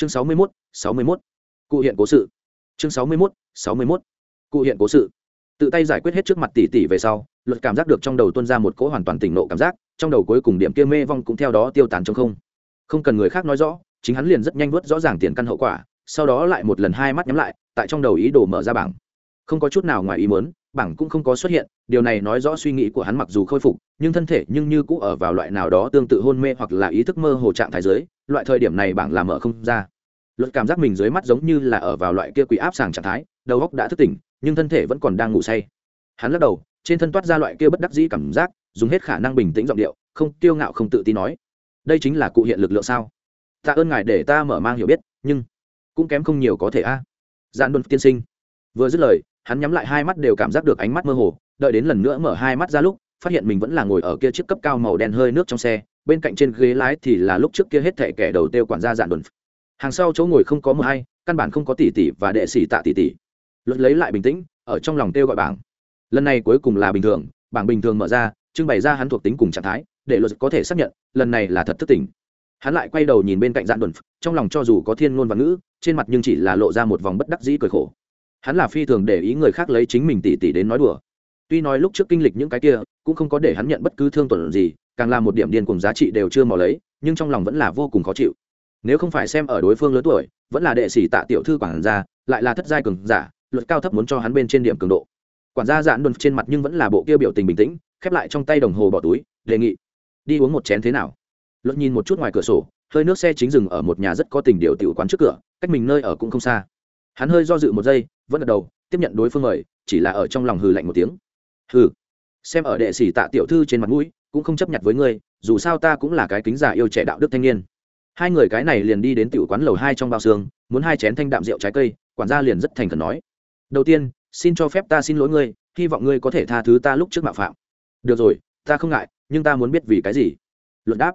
chương sáu mươi mốt, sáu mươi mốt. Cụ hiện cố sự. Chương sáu mươi mốt, sáu mươi mốt. Cụ hiện cố sự. Tự tay giải quyết hết trước mặt tỷ tỷ về sau, luật cảm giác được trong đầu tuân ra một cỗ hoàn toàn tỉnh nộ cảm giác, trong đầu cuối cùng điểm kia mê vong cũng theo đó tiêu tán trong không. Không cần người khác nói rõ, chính hắn liền rất nhanh vớt rõ ràng tiền căn hậu quả, sau đó lại một lần hai mắt nhắm lại, tại trong đầu ý đồ mở ra bảng. Không có chút nào ngoài ý muốn bảng cũng không có xuất hiện, điều này nói rõ suy nghĩ của hắn mặc dù khôi phục, nhưng thân thể nhưng như cũng ở vào loại nào đó tương tự hôn mê hoặc là ý thức mơ hồ trạng thái giới loại thời điểm này bảng làm mở không ra. Luật cảm giác mình dưới mắt giống như là ở vào loại kia quỷ áp sàng trạng thái, đầu óc đã thức tỉnh, nhưng thân thể vẫn còn đang ngủ say. Hắn lắc đầu, trên thân toát ra loại kia bất đắc dĩ cảm giác, dùng hết khả năng bình tĩnh giọng điệu, không tiêu ngạo không tự tin nói, đây chính là cụ hiện lực lượng sao? Tạ ơn ngài để ta mở mang hiểu biết, nhưng cũng kém không nhiều có thể a. À. dạn đồn tiên sinh, vừa dứt lời hắn nhắm lại hai mắt đều cảm giác được ánh mắt mơ hồ, đợi đến lần nữa mở hai mắt ra lúc, phát hiện mình vẫn là ngồi ở kia chiếc cấp cao màu đen hơi nước trong xe, bên cạnh trên ghế lái thì là lúc trước kia hết thệ kẻ đầu tiêu quản gia dạn đồn. Hàng sau chỗ ngồi không có mờ hay, căn bản không có tỷ tỷ và đệ sĩ tạ tỷ tỷ luật lấy lại bình tĩnh, ở trong lòng tiêu gọi bảng. Lần này cuối cùng là bình thường, bảng bình thường mở ra, trưng bày ra hắn thuộc tính cùng trạng thái, để luật có thể xác nhận, lần này là thật thức tỉnh. Hắn lại quay đầu nhìn bên cạnh dạn đồn, trong lòng cho dù có thiên ngôn và ngữ, trên mặt nhưng chỉ là lộ ra một vòng bất đắc dĩ cười khổ hắn là phi thường để ý người khác lấy chính mình tỉ tỉ đến nói đùa. Tuy nói lúc trước kinh lịch những cái kia, cũng không có để hắn nhận bất cứ thương tuần gì, càng là một điểm điên cùng giá trị đều chưa mò lấy, nhưng trong lòng vẫn là vô cùng khó chịu. Nếu không phải xem ở đối phương lớn tuổi, vẫn là đệ sĩ tạ tiểu thư quản gia, lại là thất giai cường giả, luật cao thấp muốn cho hắn bên trên điểm cường độ. Quản gia dạn đồn trên mặt nhưng vẫn là bộ kia biểu tình bình tĩnh, khép lại trong tay đồng hồ bỏ túi, đề nghị, đi uống một chén thế nào? Luật nhìn một chút ngoài cửa sổ, hơi nước xe chính dừng ở một nhà rất có tình điều tiểu quán trước cửa, cách mình nơi ở cũng không xa. Hắn hơi do dự một giây vẫn gật đầu, tiếp nhận đối phương mời, chỉ là ở trong lòng hừ lạnh một tiếng. Hừ, xem ở đệ sĩ tạ tiểu thư trên mặt mũi, cũng không chấp nhận với ngươi, dù sao ta cũng là cái kính giả yêu trẻ đạo đức thanh niên. Hai người cái này liền đi đến tiểu quán lầu hai trong bao xương, muốn hai chén thanh đạm rượu trái cây, quản gia liền rất thành khẩn nói. Đầu tiên, xin cho phép ta xin lỗi ngươi, hy vọng ngươi có thể tha thứ ta lúc trước mạo phạm. Được rồi, ta không ngại, nhưng ta muốn biết vì cái gì? Luận đáp,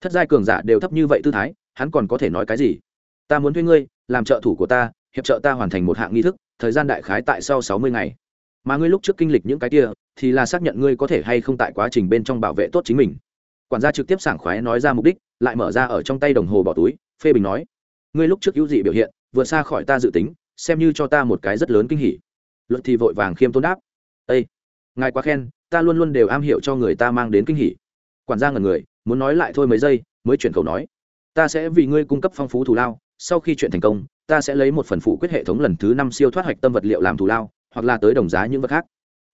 thất giai cường giả đều thấp như vậy tư thái, hắn còn có thể nói cái gì? Ta muốn thuê ngươi, làm trợ thủ của ta, hiệp trợ ta hoàn thành một hạng nghi thức thời gian đại khái tại sau sáu mươi ngày. Mà ngươi lúc trước kinh lịch những cái kia, thì là xác nhận ngươi có thể hay không tại quá trình bên trong bảo vệ tốt chính mình. Quản gia trực tiếp sảng khoái nói ra mục đích, lại mở ra ở trong tay đồng hồ bỏ túi, phê bình nói, ngươi lúc trước hữu dị biểu hiện, vượt xa khỏi ta dự tính, xem như cho ta một cái rất lớn kinh hỉ. Luật thì vội vàng khiêm tốn đáp ây ngài quá khen, ta luôn luôn đều am hiểu cho người ta mang đến kinh hỉ. Quản gia ngần người, muốn nói lại thôi mấy giây, mới chuyển khẩu nói, ta sẽ vì ngươi cung cấp phong phú thù lao, sau khi chuyện thành công ta sẽ lấy một phần phụ quyết hệ thống lần thứ năm siêu thoát hoạch tâm vật liệu làm thù lao, hoặc là tới đồng giá những vật khác.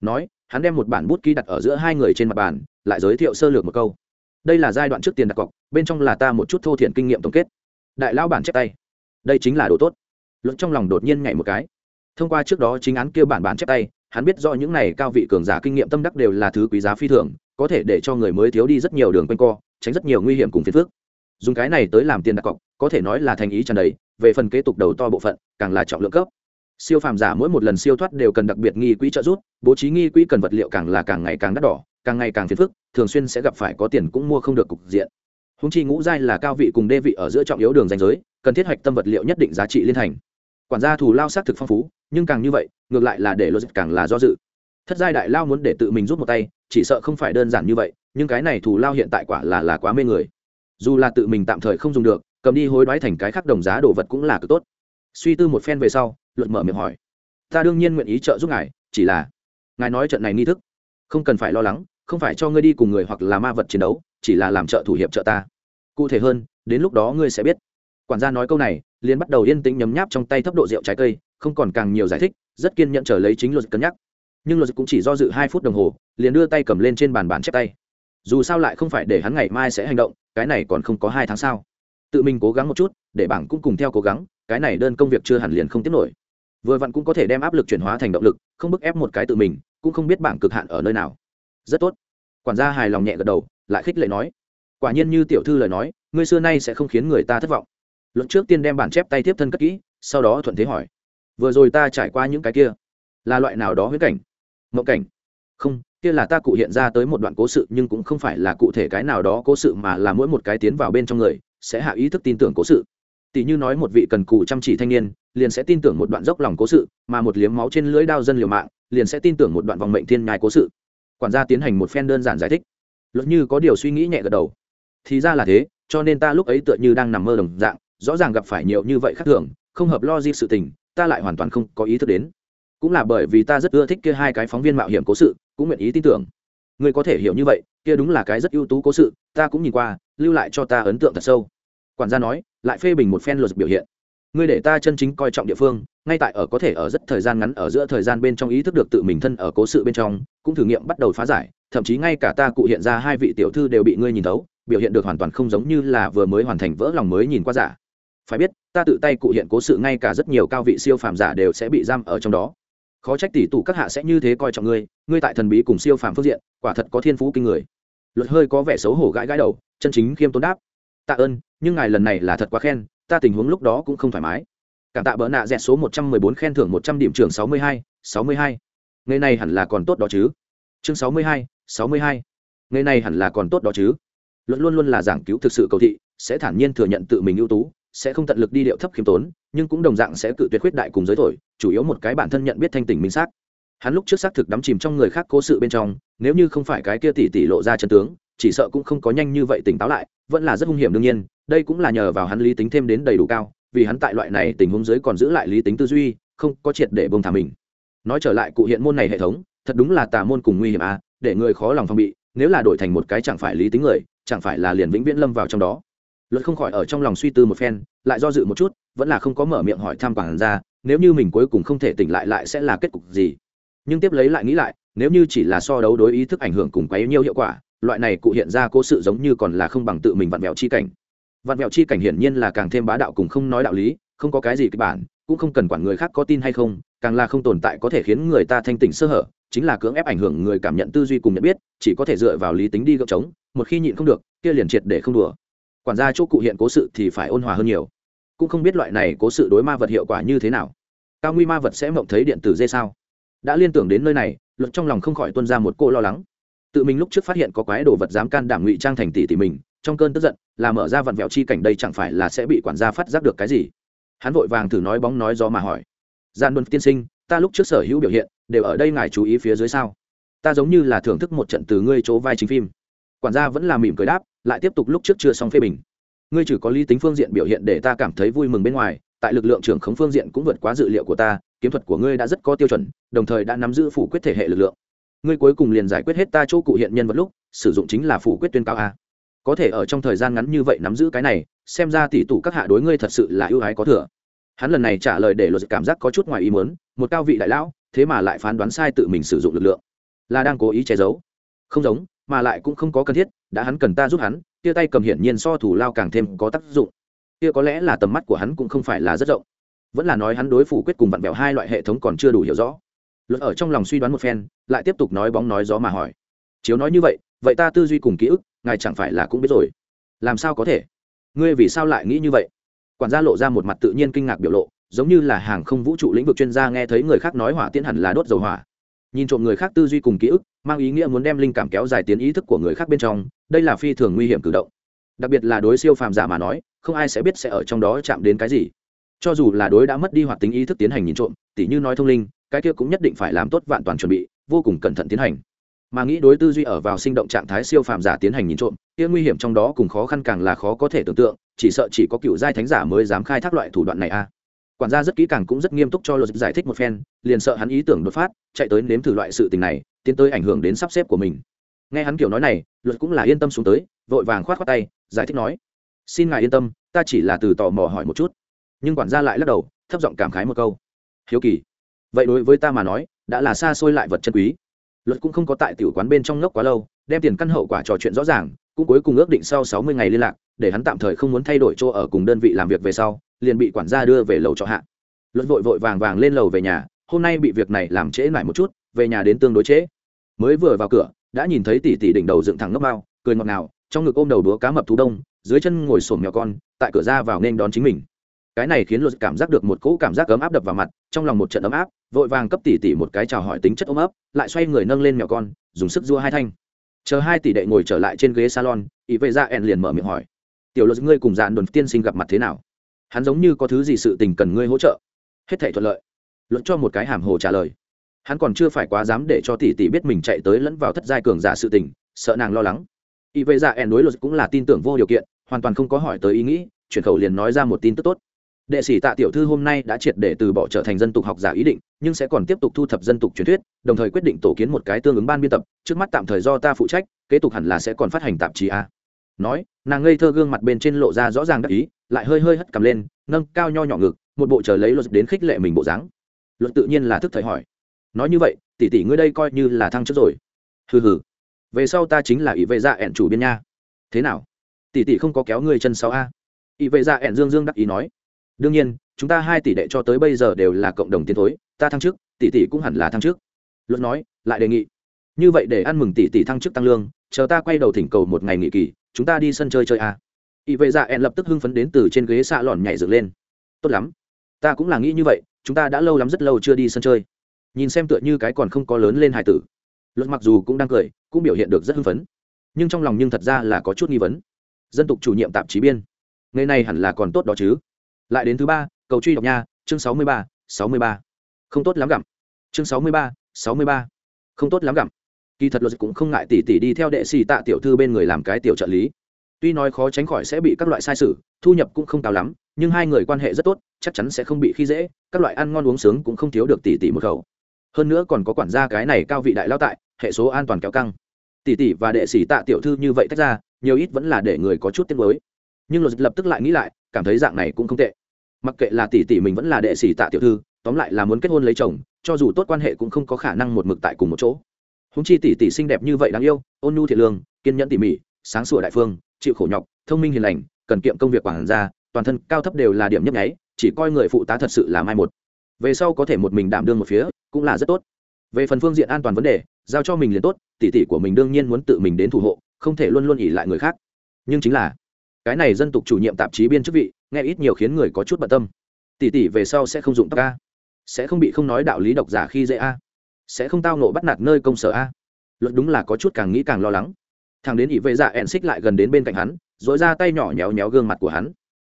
Nói, hắn đem một bản bút ký đặt ở giữa hai người trên mặt bàn, lại giới thiệu sơ lược một câu. Đây là giai đoạn trước tiền đặt cọc, bên trong là ta một chút thô thiện kinh nghiệm tổng kết. Đại lao bản chép tay. Đây chính là đồ tốt. Luận trong lòng đột nhiên nhảy một cái. Thông qua trước đó chính án kêu bản bản chép tay, hắn biết do những này cao vị cường giả kinh nghiệm tâm đắc đều là thứ quý giá phi thường, có thể để cho người mới thiếu đi rất nhiều đường quanh co, tránh rất nhiều nguy hiểm cùng phiền phức. Dùng cái này tới làm tiền đặt cọc, có thể nói là thành ý tràn đầy về phần kế tục đầu to bộ phận, càng là trọng lượng cấp. Siêu phàm giả mỗi một lần siêu thoát đều cần đặc biệt nghi quỹ trợ giúp, bố trí nghi quỹ cần vật liệu càng là càng ngày càng đắt đỏ, càng ngày càng phiền phức, thường xuyên sẽ gặp phải có tiền cũng mua không được cục diện. Húng chi ngũ giai là cao vị cùng đê vị ở giữa trọng yếu đường danh giới, cần thiết hoạch tâm vật liệu nhất định giá trị liên thành. Quản gia thù lao xác thực phong phú, nhưng càng như vậy, ngược lại là để logic càng là do dự. Thất giai đại lao muốn để tự mình rút một tay, chỉ sợ không phải đơn giản như vậy, nhưng cái này thù lao hiện tại quả là là quá mê người. Dù là tự mình tạm thời không dùng được cầm đi hối đoái thành cái khác đồng giá đồ vật cũng là cực tốt. Suy tư một phen về sau, luận mở miệng hỏi, ta đương nhiên nguyện ý trợ giúp ngài, chỉ là ngài nói trận này nghi thức, không cần phải lo lắng, không phải cho ngươi đi cùng người hoặc là ma vật chiến đấu, chỉ là làm trợ thủ hiệp trợ ta. Cụ thể hơn, đến lúc đó ngươi sẽ biết. Quản gia nói câu này, liền bắt đầu yên tĩnh nhấm nháp trong tay thấp độ rượu trái cây, không còn càng nhiều giải thích, rất kiên nhẫn trở lấy chính luật cân nhắc. Nhưng luật cũng chỉ do dự hai phút đồng hồ, liền đưa tay cầm lên trên bàn bàn chép tay. Dù sao lại không phải để hắn ngày mai sẽ hành động, cái này còn không có hai tháng sau tự mình cố gắng một chút, để bảng cũng cùng theo cố gắng, cái này đơn công việc chưa hẳn liền không tiếp nổi. Vừa vặn cũng có thể đem áp lực chuyển hóa thành động lực, không bức ép một cái tự mình, cũng không biết bảng cực hạn ở nơi nào. Rất tốt. Quản gia hài lòng nhẹ gật đầu, lại khích lệ nói. Quả nhiên như tiểu thư lời nói, ngươi xưa nay sẽ không khiến người ta thất vọng. Luận trước tiên đem bản chép tay tiếp thân cất kỹ, sau đó thuận thế hỏi. Vừa rồi ta trải qua những cái kia, là loại nào đó huyết cảnh? Mộng cảnh. Không, kia là ta cụ hiện ra tới một đoạn cố sự, nhưng cũng không phải là cụ thể cái nào đó cố sự mà là mỗi một cái tiến vào bên trong người sẽ hạ ý thức tin tưởng cố sự. Tỷ như nói một vị cần cù chăm chỉ thanh niên, liền sẽ tin tưởng một đoạn dốc lòng cố sự, mà một liếm máu trên lưỡi đao dân liều mạng, liền sẽ tin tưởng một đoạn vòng mệnh thiên nhai cố sự. Quản gia tiến hành một phen đơn giản giải thích. Luật như có điều suy nghĩ nhẹ gật đầu. Thì ra là thế, cho nên ta lúc ấy tựa như đang nằm mơ đồng dạng, rõ ràng gặp phải nhiều như vậy khác thường, không hợp logic sự tình, ta lại hoàn toàn không có ý thức đến. Cũng là bởi vì ta rất ưa thích kia hai cái phóng viên mạo hiểm cố sự, cũng nguyện ý tin tưởng. Ngươi có thể hiểu như vậy kia đúng là cái rất ưu tú cố sự, ta cũng nhìn qua, lưu lại cho ta ấn tượng thật sâu. Quản gia nói, lại phê bình một phen luật biểu hiện. Ngươi để ta chân chính coi trọng địa phương, ngay tại ở có thể ở rất thời gian ngắn ở giữa thời gian bên trong ý thức được tự mình thân ở cố sự bên trong, cũng thử nghiệm bắt đầu phá giải, thậm chí ngay cả ta cụ hiện ra hai vị tiểu thư đều bị ngươi nhìn thấu, biểu hiện được hoàn toàn không giống như là vừa mới hoàn thành vỡ lòng mới nhìn qua giả. Phải biết, ta tự tay cụ hiện cố sự ngay cả rất nhiều cao vị siêu phàm giả đều sẽ bị giam ở trong đó. Khó trách tỷ tụ các hạ sẽ như thế coi trọng ngươi ngươi tại thần bí cùng siêu phàm phương diện, quả thật có thiên phú kinh người luật hơi có vẻ xấu hổ gãi gãi đầu, chân chính khiêm tốn đáp. Tạ ơn, nhưng ngài lần này là thật quá khen, ta tình huống lúc đó cũng không thoải mái. Cảm tạ bỡ nạ dẹt số một trăm mười bốn khen thưởng một trăm điểm trường sáu mươi hai, sáu mươi hai. Ngày này hẳn là còn tốt đó chứ. Chương sáu mươi hai, sáu mươi hai. Ngày này hẳn là còn tốt đó chứ. Luật luôn luôn là giảng cứu thực sự cầu thị, sẽ thản nhiên thừa nhận tự mình ưu tú, sẽ không tận lực đi điệu thấp khiêm tốn, nhưng cũng đồng dạng sẽ cự tuyệt khuyết đại cùng giới thổi, chủ yếu một cái bản thân nhận biết thanh tỉnh minh xác hắn lúc trước xác thực đắm chìm trong người khác cố sự bên trong, nếu như không phải cái kia tỷ tỷ lộ ra chân tướng, chỉ sợ cũng không có nhanh như vậy tỉnh táo lại, vẫn là rất hung hiểm đương nhiên, đây cũng là nhờ vào hắn lý tính thêm đến đầy đủ cao, vì hắn tại loại này tình huống dưới còn giữ lại lý tính tư duy, không có triệt để bông thả mình. Nói trở lại cụ hiện môn này hệ thống, thật đúng là tà môn cùng nguy hiểm à để người khó lòng phòng bị, nếu là đổi thành một cái chẳng phải lý tính người, chẳng phải là liền vĩnh viễn lâm vào trong đó. Luật không khỏi ở trong lòng suy tư một phen, lại do dự một chút, vẫn là không có mở miệng hỏi tham quản ra nếu như mình cuối cùng không thể tỉnh lại lại sẽ là kết cục gì? Nhưng tiếp lấy lại nghĩ lại, nếu như chỉ là so đấu đối ý thức ảnh hưởng cùng quấy nhiêu hiệu quả, loại này cụ hiện ra cố sự giống như còn là không bằng tự mình vặn vẹo chi cảnh. Vặn vẹo chi cảnh hiển nhiên là càng thêm bá đạo cùng không nói đạo lý, không có cái gì kịch bản, cũng không cần quản người khác có tin hay không, càng là không tồn tại có thể khiến người ta thanh tỉnh sơ hở, chính là cưỡng ép ảnh hưởng người cảm nhận tư duy cùng nhận biết, chỉ có thể dựa vào lý tính đi gợp trống, một khi nhịn không được, kia liền triệt để không đùa. Quản gia chỗ cụ hiện cố sự thì phải ôn hòa hơn nhiều. Cũng không biết loại này cố sự đối ma vật hiệu quả như thế nào. Cao nguy ma vật sẽ mộng thấy điện tử dê sao? Đã liên tưởng đến nơi này, luật trong lòng không khỏi tuân ra một cô lo lắng. Tự mình lúc trước phát hiện có quái đồ vật dám can đảm ngụy trang thành tỷ tỷ mình, trong cơn tức giận, là mở ra vặn vẹo chi cảnh đây chẳng phải là sẽ bị quản gia phát giác được cái gì? Hắn vội vàng thử nói bóng nói gió mà hỏi. Gian luân tiên sinh, ta lúc trước sở hữu biểu hiện, đều ở đây ngài chú ý phía dưới sao? Ta giống như là thưởng thức một trận từ ngươi chỗ vai chính phim. Quản gia vẫn là mỉm cười đáp, lại tiếp tục lúc trước chưa xong phê bình. Ngươi chỉ có lý tính phương diện biểu hiện để ta cảm thấy vui mừng bên ngoài tại lực lượng trưởng khống phương diện cũng vượt quá dự liệu của ta, kiếm thuật của ngươi đã rất có tiêu chuẩn, đồng thời đã nắm giữ phủ quyết thể hệ lực lượng. Ngươi cuối cùng liền giải quyết hết ta chỗ cụ hiện nhân vật lúc, sử dụng chính là phủ quyết tuyên cao a. Có thể ở trong thời gian ngắn như vậy nắm giữ cái này, xem ra tỷ tụ các hạ đối ngươi thật sự là ưu ái có thừa. Hắn lần này trả lời để luật cảm giác có chút ngoài ý muốn, một cao vị đại lão, thế mà lại phán đoán sai tự mình sử dụng lực lượng. Là đang cố ý che giấu. Không giống, mà lại cũng không có cần thiết, đã hắn cần ta giúp hắn, tia tay cầm hiển nhiên so thủ lao càng thêm có tác dụng kia có lẽ là tầm mắt của hắn cũng không phải là rất rộng. Vẫn là nói hắn đối phủ quyết cùng vặn vẹo hai loại hệ thống còn chưa đủ hiểu rõ. Luật ở trong lòng suy đoán một phen, lại tiếp tục nói bóng nói gió mà hỏi. Chiếu nói như vậy vậy ta tư duy cùng ký ức, ngài chẳng phải là cũng biết rồi. Làm sao có thể? Ngươi vì sao lại nghĩ như vậy? Quản gia lộ ra một mặt tự nhiên kinh ngạc biểu lộ, giống như là hàng không vũ trụ lĩnh vực chuyên gia nghe thấy người khác nói hỏa tiễn hẳn là đốt dầu hỏa. Nhìn trộm người khác tư duy cùng ký ức, mang ý nghĩa muốn đem linh cảm kéo dài tiến ý thức của người khác bên trong, đây là phi thường nguy hiểm cử động đặc biệt là đối siêu phàm giả mà nói, không ai sẽ biết sẽ ở trong đó chạm đến cái gì. Cho dù là đối đã mất đi hoạt tính ý thức tiến hành nhìn trộm, tỉ như nói thông linh, cái kia cũng nhất định phải làm tốt vạn toàn chuẩn bị, vô cùng cẩn thận tiến hành. Mà nghĩ đối tư duy ở vào sinh động trạng thái siêu phàm giả tiến hành nhìn trộm, kia nguy hiểm trong đó cùng khó khăn càng là khó có thể tưởng tượng, chỉ sợ chỉ có cựu giai thánh giả mới dám khai thác loại thủ đoạn này a. À. Quản gia rất kỹ càng cũng rất nghiêm túc cho luật giải thích một phen, liền sợ hắn ý tưởng đột phát, chạy tới nếm thử loại sự tình này, tiến tới ảnh hưởng đến sắp xếp của mình nghe hắn kiểu nói này, luật cũng là yên tâm xuống tới, vội vàng khoát khoát tay, giải thích nói, xin ngài yên tâm, ta chỉ là từ tò mò hỏi một chút. Nhưng quản gia lại lắc đầu, thấp giọng cảm khái một câu, hiếu kỳ, vậy đối với ta mà nói, đã là xa xôi lại vật chân quý. Luật cũng không có tại tiểu quán bên trong ngốc quá lâu, đem tiền căn hậu quả trò chuyện rõ ràng, cũng cuối cùng ước định sau sáu mươi ngày liên lạc, để hắn tạm thời không muốn thay đổi chỗ ở cùng đơn vị làm việc về sau, liền bị quản gia đưa về lầu trọ hạ. Luật vội vội vàng vàng lên lầu về nhà, hôm nay bị việc này làm trễ lại một chút, về nhà đến tương đối trễ. Mới vừa vào cửa đã nhìn thấy tỷ tỷ đỉnh đầu dựng thẳng ngốc bao, cười ngọt ngào, trong ngực ôm đầu đúa cá mập thú đông, dưới chân ngồi sổm mèo con, tại cửa ra vào nên đón chính mình. Cái này khiến luật cảm giác được một cỗ cảm giác ấm áp đập vào mặt, trong lòng một trận ấm áp, vội vàng cấp tỷ tỷ một cái chào hỏi tính chất ôm ấp, lại xoay người nâng lên mèo con, dùng sức dua hai thanh. Chờ hai tỷ đệ ngồi trở lại trên ghế salon ý vệ ra ẻn liền mở miệng hỏi, tiểu luật ngươi cùng dàn đồn tiên sinh gặp mặt thế nào? Hắn giống như có thứ gì sự tình cần ngươi hỗ trợ. Hết thể thuận lợi. Luật cho một cái hàm hồ trả lời hắn còn chưa phải quá dám để cho tỷ tỷ biết mình chạy tới lẫn vào thất giai cường giả sự tình, sợ nàng lo lắng. Y vệ ra ẻn đối luật cũng là tin tưởng vô điều kiện, hoàn toàn không có hỏi tới ý nghĩ, chuyển khẩu liền nói ra một tin tức tốt. Đệ sĩ tạ tiểu thư hôm nay đã triệt để từ bỏ trở thành dân tục học giả ý định, nhưng sẽ còn tiếp tục thu thập dân tục truyền thuyết, đồng thời quyết định tổ kiến một cái tương ứng ban biên tập, trước mắt tạm thời do ta phụ trách, kế tục hẳn là sẽ còn phát hành tạp chí a. Nói, nàng ngây thơ gương mặt bên trên lộ ra rõ ràng đắc ý, lại hơi hơi hất cầm lên, nâng cao nho nhỏ ngực, một bộ chờ lấy luật đến khích lệ mình bộ dáng. Luật tự nhiên là thức thời hỏi nói như vậy, tỷ tỷ ngươi đây coi như là thăng chức rồi. Hừ hừ. Về sau ta chính là ỷ vệ dạ ẹn chủ biên nha. Thế nào? Tỷ tỷ không có kéo ngươi chân sáu a. Ỷ vệ dạ ẹn dương dương đắc ý nói. Đương nhiên, chúng ta hai tỷ đệ cho tới bây giờ đều là cộng đồng tiến thối, ta thăng chức, tỷ tỷ cũng hẳn là thăng chức. Luật nói, lại đề nghị. Như vậy để ăn mừng tỷ tỷ thăng chức tăng lương, chờ ta quay đầu thỉnh cầu một ngày nghỉ kỳ, chúng ta đi sân chơi chơi a. Ỷ vệ dạ ẹn lập tức hưng phấn đến từ trên ghế xạ lòn nhảy dựng lên. Tốt lắm. Ta cũng là nghĩ như vậy, chúng ta đã lâu lắm rất lâu chưa đi sân chơi nhìn xem tựa như cái còn không có lớn lên hải tử. Luật mặc dù cũng đang cười, cũng biểu hiện được rất hưng phấn, nhưng trong lòng nhưng thật ra là có chút nghi vấn. Dân tục chủ nhiệm tạp chí biên ngày này hẳn là còn tốt đó chứ? Lại đến thứ ba, cầu truy đọc nha, chương sáu mươi ba, sáu mươi ba. Không tốt lắm gặm. Chương sáu mươi ba, sáu mươi ba. Không tốt lắm gặm. Kỳ thật luật cũng không ngại tỉ tỉ đi theo đệ sĩ tạ tiểu thư bên người làm cái tiểu trợ lý. Tuy nói khó tránh khỏi sẽ bị các loại sai sự, thu nhập cũng không cao lắm, nhưng hai người quan hệ rất tốt, chắc chắn sẽ không bị khi dễ, các loại ăn ngon uống sướng cũng không thiếu được tỉ tỉ một khẩu hơn nữa còn có quản gia cái này cao vị đại lao tại, hệ số an toàn kéo căng. Tỷ tỷ và đệ sĩ tạ tiểu thư như vậy tách ra, nhiều ít vẫn là để người có chút tiếng mới nhưng luật lập tức lại nghĩ lại, cảm thấy dạng này cũng không tệ. Mặc kệ là tỷ tỷ mình vẫn là đệ sĩ tạ tiểu thư, tóm lại là muốn kết hôn lấy chồng, cho dù tốt quan hệ cũng không có khả năng một mực tại cùng một chỗ. Húng chi tỷ tỷ xinh đẹp như vậy đáng yêu, ôn nhu thiệt lương, kiên nhẫn tỉ mỉ, sáng sủa đại phương, chịu khổ nhọc, thông minh hiền lành, cần kiệm công việc quản gia, toàn thân cao thấp đều là điểm nhấp nháy, chỉ coi người phụ tá thật sự là mai một về sau có thể một mình đảm đương một phía, cũng là rất tốt. Về phần phương diện an toàn vấn đề, giao cho mình liền tốt, tỷ tỷ của mình đương nhiên muốn tự mình đến thủ hộ, không thể luôn luôn ỉ lại người khác. Nhưng chính là, cái này dân tục chủ nhiệm tạp chí biên chức vị, nghe ít nhiều khiến người có chút bận tâm. Tỷ tỷ về sau sẽ không dụng tóc a. Sẽ không bị không nói đạo lý độc giả khi dễ a. Sẽ không tao nộ bắt nạt nơi công sở a. Luật đúng là có chút càng nghĩ càng lo lắng. Thằng đến ỉ vệ dạ ẹn xích lại gần đến bên cạnh hắn dối ra tay nhỏ nhéo nhéo gương mặt của hắn.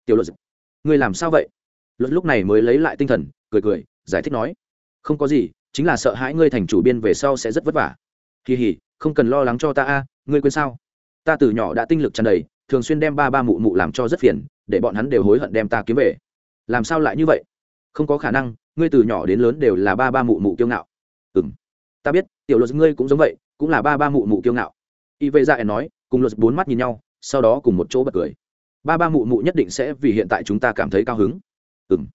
Tiểu luật người làm sao vậy? Luật lúc này mới lấy lại tinh thần cười cười, giải thích nói, không có gì, chính là sợ hãi ngươi thành chủ biên về sau sẽ rất vất vả. Kỳ hỉ không cần lo lắng cho ta a, ngươi quên sao? Ta từ nhỏ đã tinh lực tràn đầy, thường xuyên đem ba ba mụ mụ làm cho rất phiền, để bọn hắn đều hối hận đem ta kiếm về. Làm sao lại như vậy? Không có khả năng, ngươi từ nhỏ đến lớn đều là ba ba mụ mụ kiêu ngạo. Ừ m ta biết, tiểu luật ngươi cũng giống vậy, cũng là ba ba mụ mụ kiêu ngạo. Y vệ dạ nói, cùng luật bốn mắt nhìn nhau, sau đó cùng một chỗ bật cười. Ba ba mụ mụ nhất định sẽ vì hiện tại chúng ta cảm thấy cao hứng. Ừ m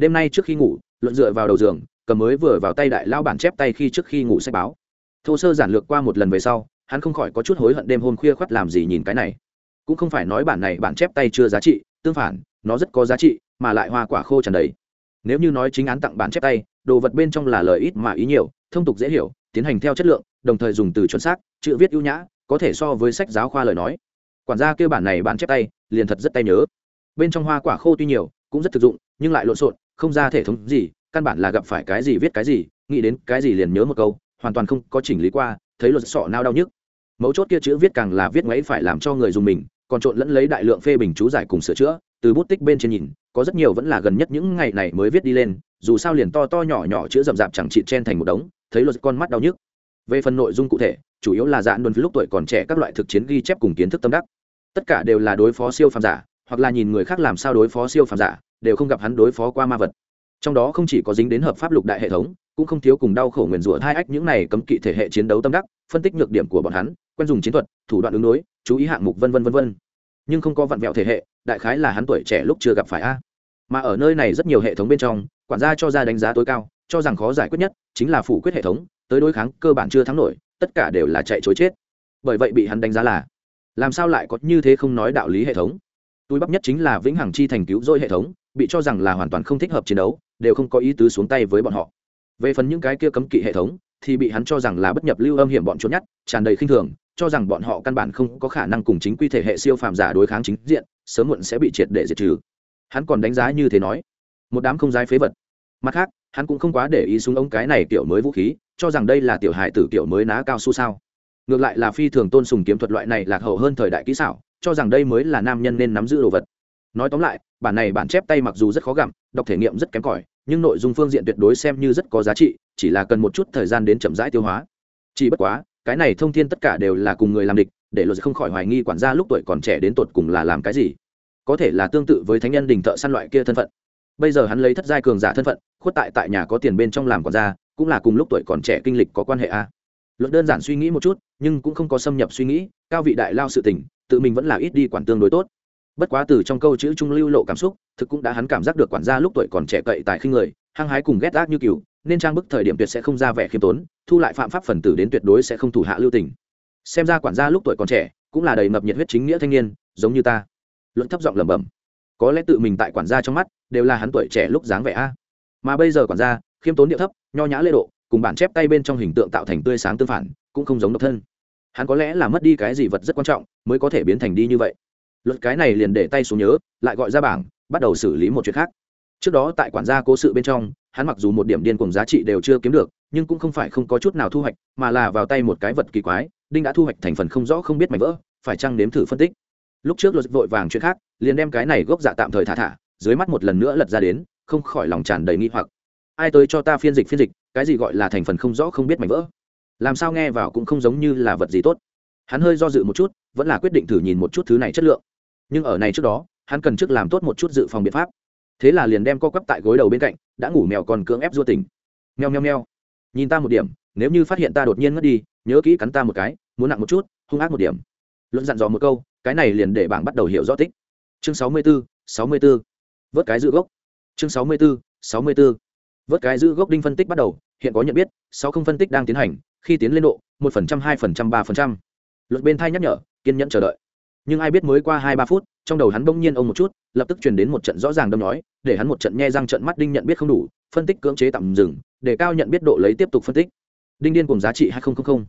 đêm nay trước khi ngủ, luận dựa vào đầu giường, cầm mới vừa vào tay đại lao bản chép tay khi trước khi ngủ sách báo. Thô sơ giản lược qua một lần về sau, hắn không khỏi có chút hối hận đêm hôm khuya khoắt làm gì nhìn cái này. Cũng không phải nói bản này bản chép tay chưa giá trị, tương phản, nó rất có giá trị, mà lại hoa quả khô tràn đầy. Nếu như nói chính án tặng bản chép tay, đồ vật bên trong là lời ít mà ý nhiều, thông tục dễ hiểu, tiến hành theo chất lượng, đồng thời dùng từ chuẩn xác, chữ viết ưu nhã, có thể so với sách giáo khoa lời nói. Quản gia kêu bản này bản chép tay, liền thật rất tay nhớ. Bên trong hoa quả khô tuy nhiều, cũng rất thực dụng nhưng lại lộn xộn, không ra thể thống gì, căn bản là gặp phải cái gì viết cái gì, nghĩ đến cái gì liền nhớ một câu, hoàn toàn không có chỉnh lý qua, thấy luật sọ nao đau nhức. Mấu chốt kia chữ viết càng là viết ngoáy phải làm cho người dùng mình, còn trộn lẫn lấy đại lượng phê bình chú giải cùng sửa chữa, từ bút tích bên trên nhìn, có rất nhiều vẫn là gần nhất những ngày này mới viết đi lên, dù sao liền to to nhỏ nhỏ chữ rậm rạp chẳng chịt chen thành một đống, thấy luật con mắt đau nhức. Về phần nội dung cụ thể, chủ yếu là dạn đồn lúc tuổi còn trẻ các loại thực chiến ghi chép cùng kiến thức tâm đắc. Tất cả đều là đối phó siêu phàm giả, hoặc là nhìn người khác làm sao đối phó siêu phàm giả đều không gặp hắn đối phó qua ma vật. Trong đó không chỉ có dính đến hợp pháp lục đại hệ thống, cũng không thiếu cùng đau khổ nguyền rủa hai ách những này cấm kỵ thể hệ chiến đấu tâm đắc, phân tích nhược điểm của bọn hắn, quen dùng chiến thuật, thủ đoạn ứng đối, chú ý hạng mục vân vân vân vân. Nhưng không có vặn vẹo thể hệ, đại khái là hắn tuổi trẻ lúc chưa gặp phải a. Mà ở nơi này rất nhiều hệ thống bên trong, quản gia cho ra đánh giá tối cao, cho rằng khó giải quyết nhất chính là phủ quyết hệ thống, tới đối kháng cơ bản chưa thắng nổi, tất cả đều là chạy chối chết. Bởi vậy bị hắn đánh giá là, làm sao lại có như thế không nói đạo lý hệ thống? Túi bắp nhất chính là vĩnh hằng chi thành cứu rỗi hệ thống bị cho rằng là hoàn toàn không thích hợp chiến đấu, đều không có ý tứ xuống tay với bọn họ. Về phần những cái kia cấm kỵ hệ thống, thì bị hắn cho rằng là bất nhập lưu âm hiểm bọn trốn nhất tràn đầy khinh thường, cho rằng bọn họ căn bản không có khả năng cùng chính quy thể hệ siêu phàm giả đối kháng chính diện, sớm muộn sẽ bị triệt để diệt trừ. Hắn còn đánh giá như thế nói, một đám không giái phế vật. Mặt khác, hắn cũng không quá để ý súng ống cái này kiểu mới vũ khí, cho rằng đây là tiểu hài tử kiểu mới ná cao su sao. Ngược lại là phi thường tôn sùng kiếm thuật loại này lạc hậu hơn thời đại kỹ xảo, cho rằng đây mới là nam nhân nên nắm giữ đồ vật. Nói tóm lại bản này bản chép tay mặc dù rất khó gặm, đọc thể nghiệm rất kém cỏi, nhưng nội dung phương diện tuyệt đối xem như rất có giá trị, chỉ là cần một chút thời gian đến chậm rãi tiêu hóa. Chỉ bất quá, cái này thông thiên tất cả đều là cùng người làm địch, để luật không khỏi hoài nghi quản gia lúc tuổi còn trẻ đến tột cùng là làm cái gì. Có thể là tương tự với thánh nhân đình thợ săn loại kia thân phận. Bây giờ hắn lấy thất giai cường giả thân phận, khuất tại tại nhà có tiền bên trong làm quản gia, cũng là cùng lúc tuổi còn trẻ kinh lịch có quan hệ a. Luận đơn giản suy nghĩ một chút, nhưng cũng không có xâm nhập suy nghĩ, cao vị đại lao sự tình, tự mình vẫn là ít đi quản tương đối tốt bất quá từ trong câu chữ trung lưu lộ cảm xúc, thực cũng đã hắn cảm giác được quản gia lúc tuổi còn trẻ cậy tại khinh người, hăng hái cùng ghét ác như cừu nên trang bức thời điểm tuyệt sẽ không ra vẻ khiêm tốn, thu lại phạm pháp phần tử đến tuyệt đối sẽ không thủ hạ lưu tình. Xem ra quản gia lúc tuổi còn trẻ, cũng là đầy ngập nhiệt huyết chính nghĩa thanh niên, giống như ta. Luận thấp giọng lẩm bẩm. Có lẽ tự mình tại quản gia trong mắt, đều là hắn tuổi trẻ lúc dáng vẻ a. Mà bây giờ quản gia, khiêm tốn địa thấp, nho nhã lễ độ, cùng bản chép tay bên trong hình tượng tạo thành tươi sáng tương phản, cũng không giống độc thân. Hắn có lẽ là mất đi cái gì vật rất quan trọng, mới có thể biến thành đi như vậy luật cái này liền để tay xuống nhớ, lại gọi ra bảng, bắt đầu xử lý một chuyện khác. Trước đó tại quản gia cố sự bên trong, hắn mặc dù một điểm điên cùng giá trị đều chưa kiếm được, nhưng cũng không phải không có chút nào thu hoạch, mà là vào tay một cái vật kỳ quái, đinh đã thu hoạch thành phần không rõ không biết mảnh vỡ, phải chăng nếm thử phân tích. Lúc trước luật vội vàng chuyện khác, liền đem cái này gốc dạ tạm thời thả thả, dưới mắt một lần nữa lật ra đến, không khỏi lòng tràn đầy nghi hoặc. Ai tới cho ta phiên dịch phiên dịch, cái gì gọi là thành phần không rõ không biết mảnh vỡ? Làm sao nghe vào cũng không giống như là vật gì tốt. Hắn hơi do dự một chút, vẫn là quyết định thử nhìn một chút thứ này chất lượng nhưng ở này trước đó, hắn cần trước làm tốt một chút dự phòng biện pháp. Thế là liền đem co quắp tại gối đầu bên cạnh, đã ngủ mèo còn cưỡng ép dua tỉnh. Meo meo meo nhìn ta một điểm, nếu như phát hiện ta đột nhiên ngất đi, nhớ kỹ cắn ta một cái, muốn nặng một chút, hung ác một điểm. Luận dặn dò một câu, cái này liền để bảng bắt đầu hiểu rõ tích. Chương sáu mươi bốn sáu mươi b ố vớt cái giữ gốc. Chương sáu mươi bốn sáu mươi b ố vớt cái giữ gốc đinh phân tích bắt đầu, hiện có nhận biết, sáu không phân tích đang tiến hành, khi tiến lên độ, một phần trăm, hai phần trăm, ba phần trăm. Luật bên thai nhắc nhở, kiên nhẫn chờ đợi nhưng ai biết mới qua hai ba phút, trong đầu hắn bỗng nhiên ông một chút, lập tức chuyển đến một trận rõ ràng đâm nói, để hắn một trận nhe răng trận mắt đinh nhận biết không đủ, phân tích cưỡng chế tạm dừng, để cao nhận biết độ lấy tiếp tục phân tích. Đinh điên cùng giá trị hai nghìn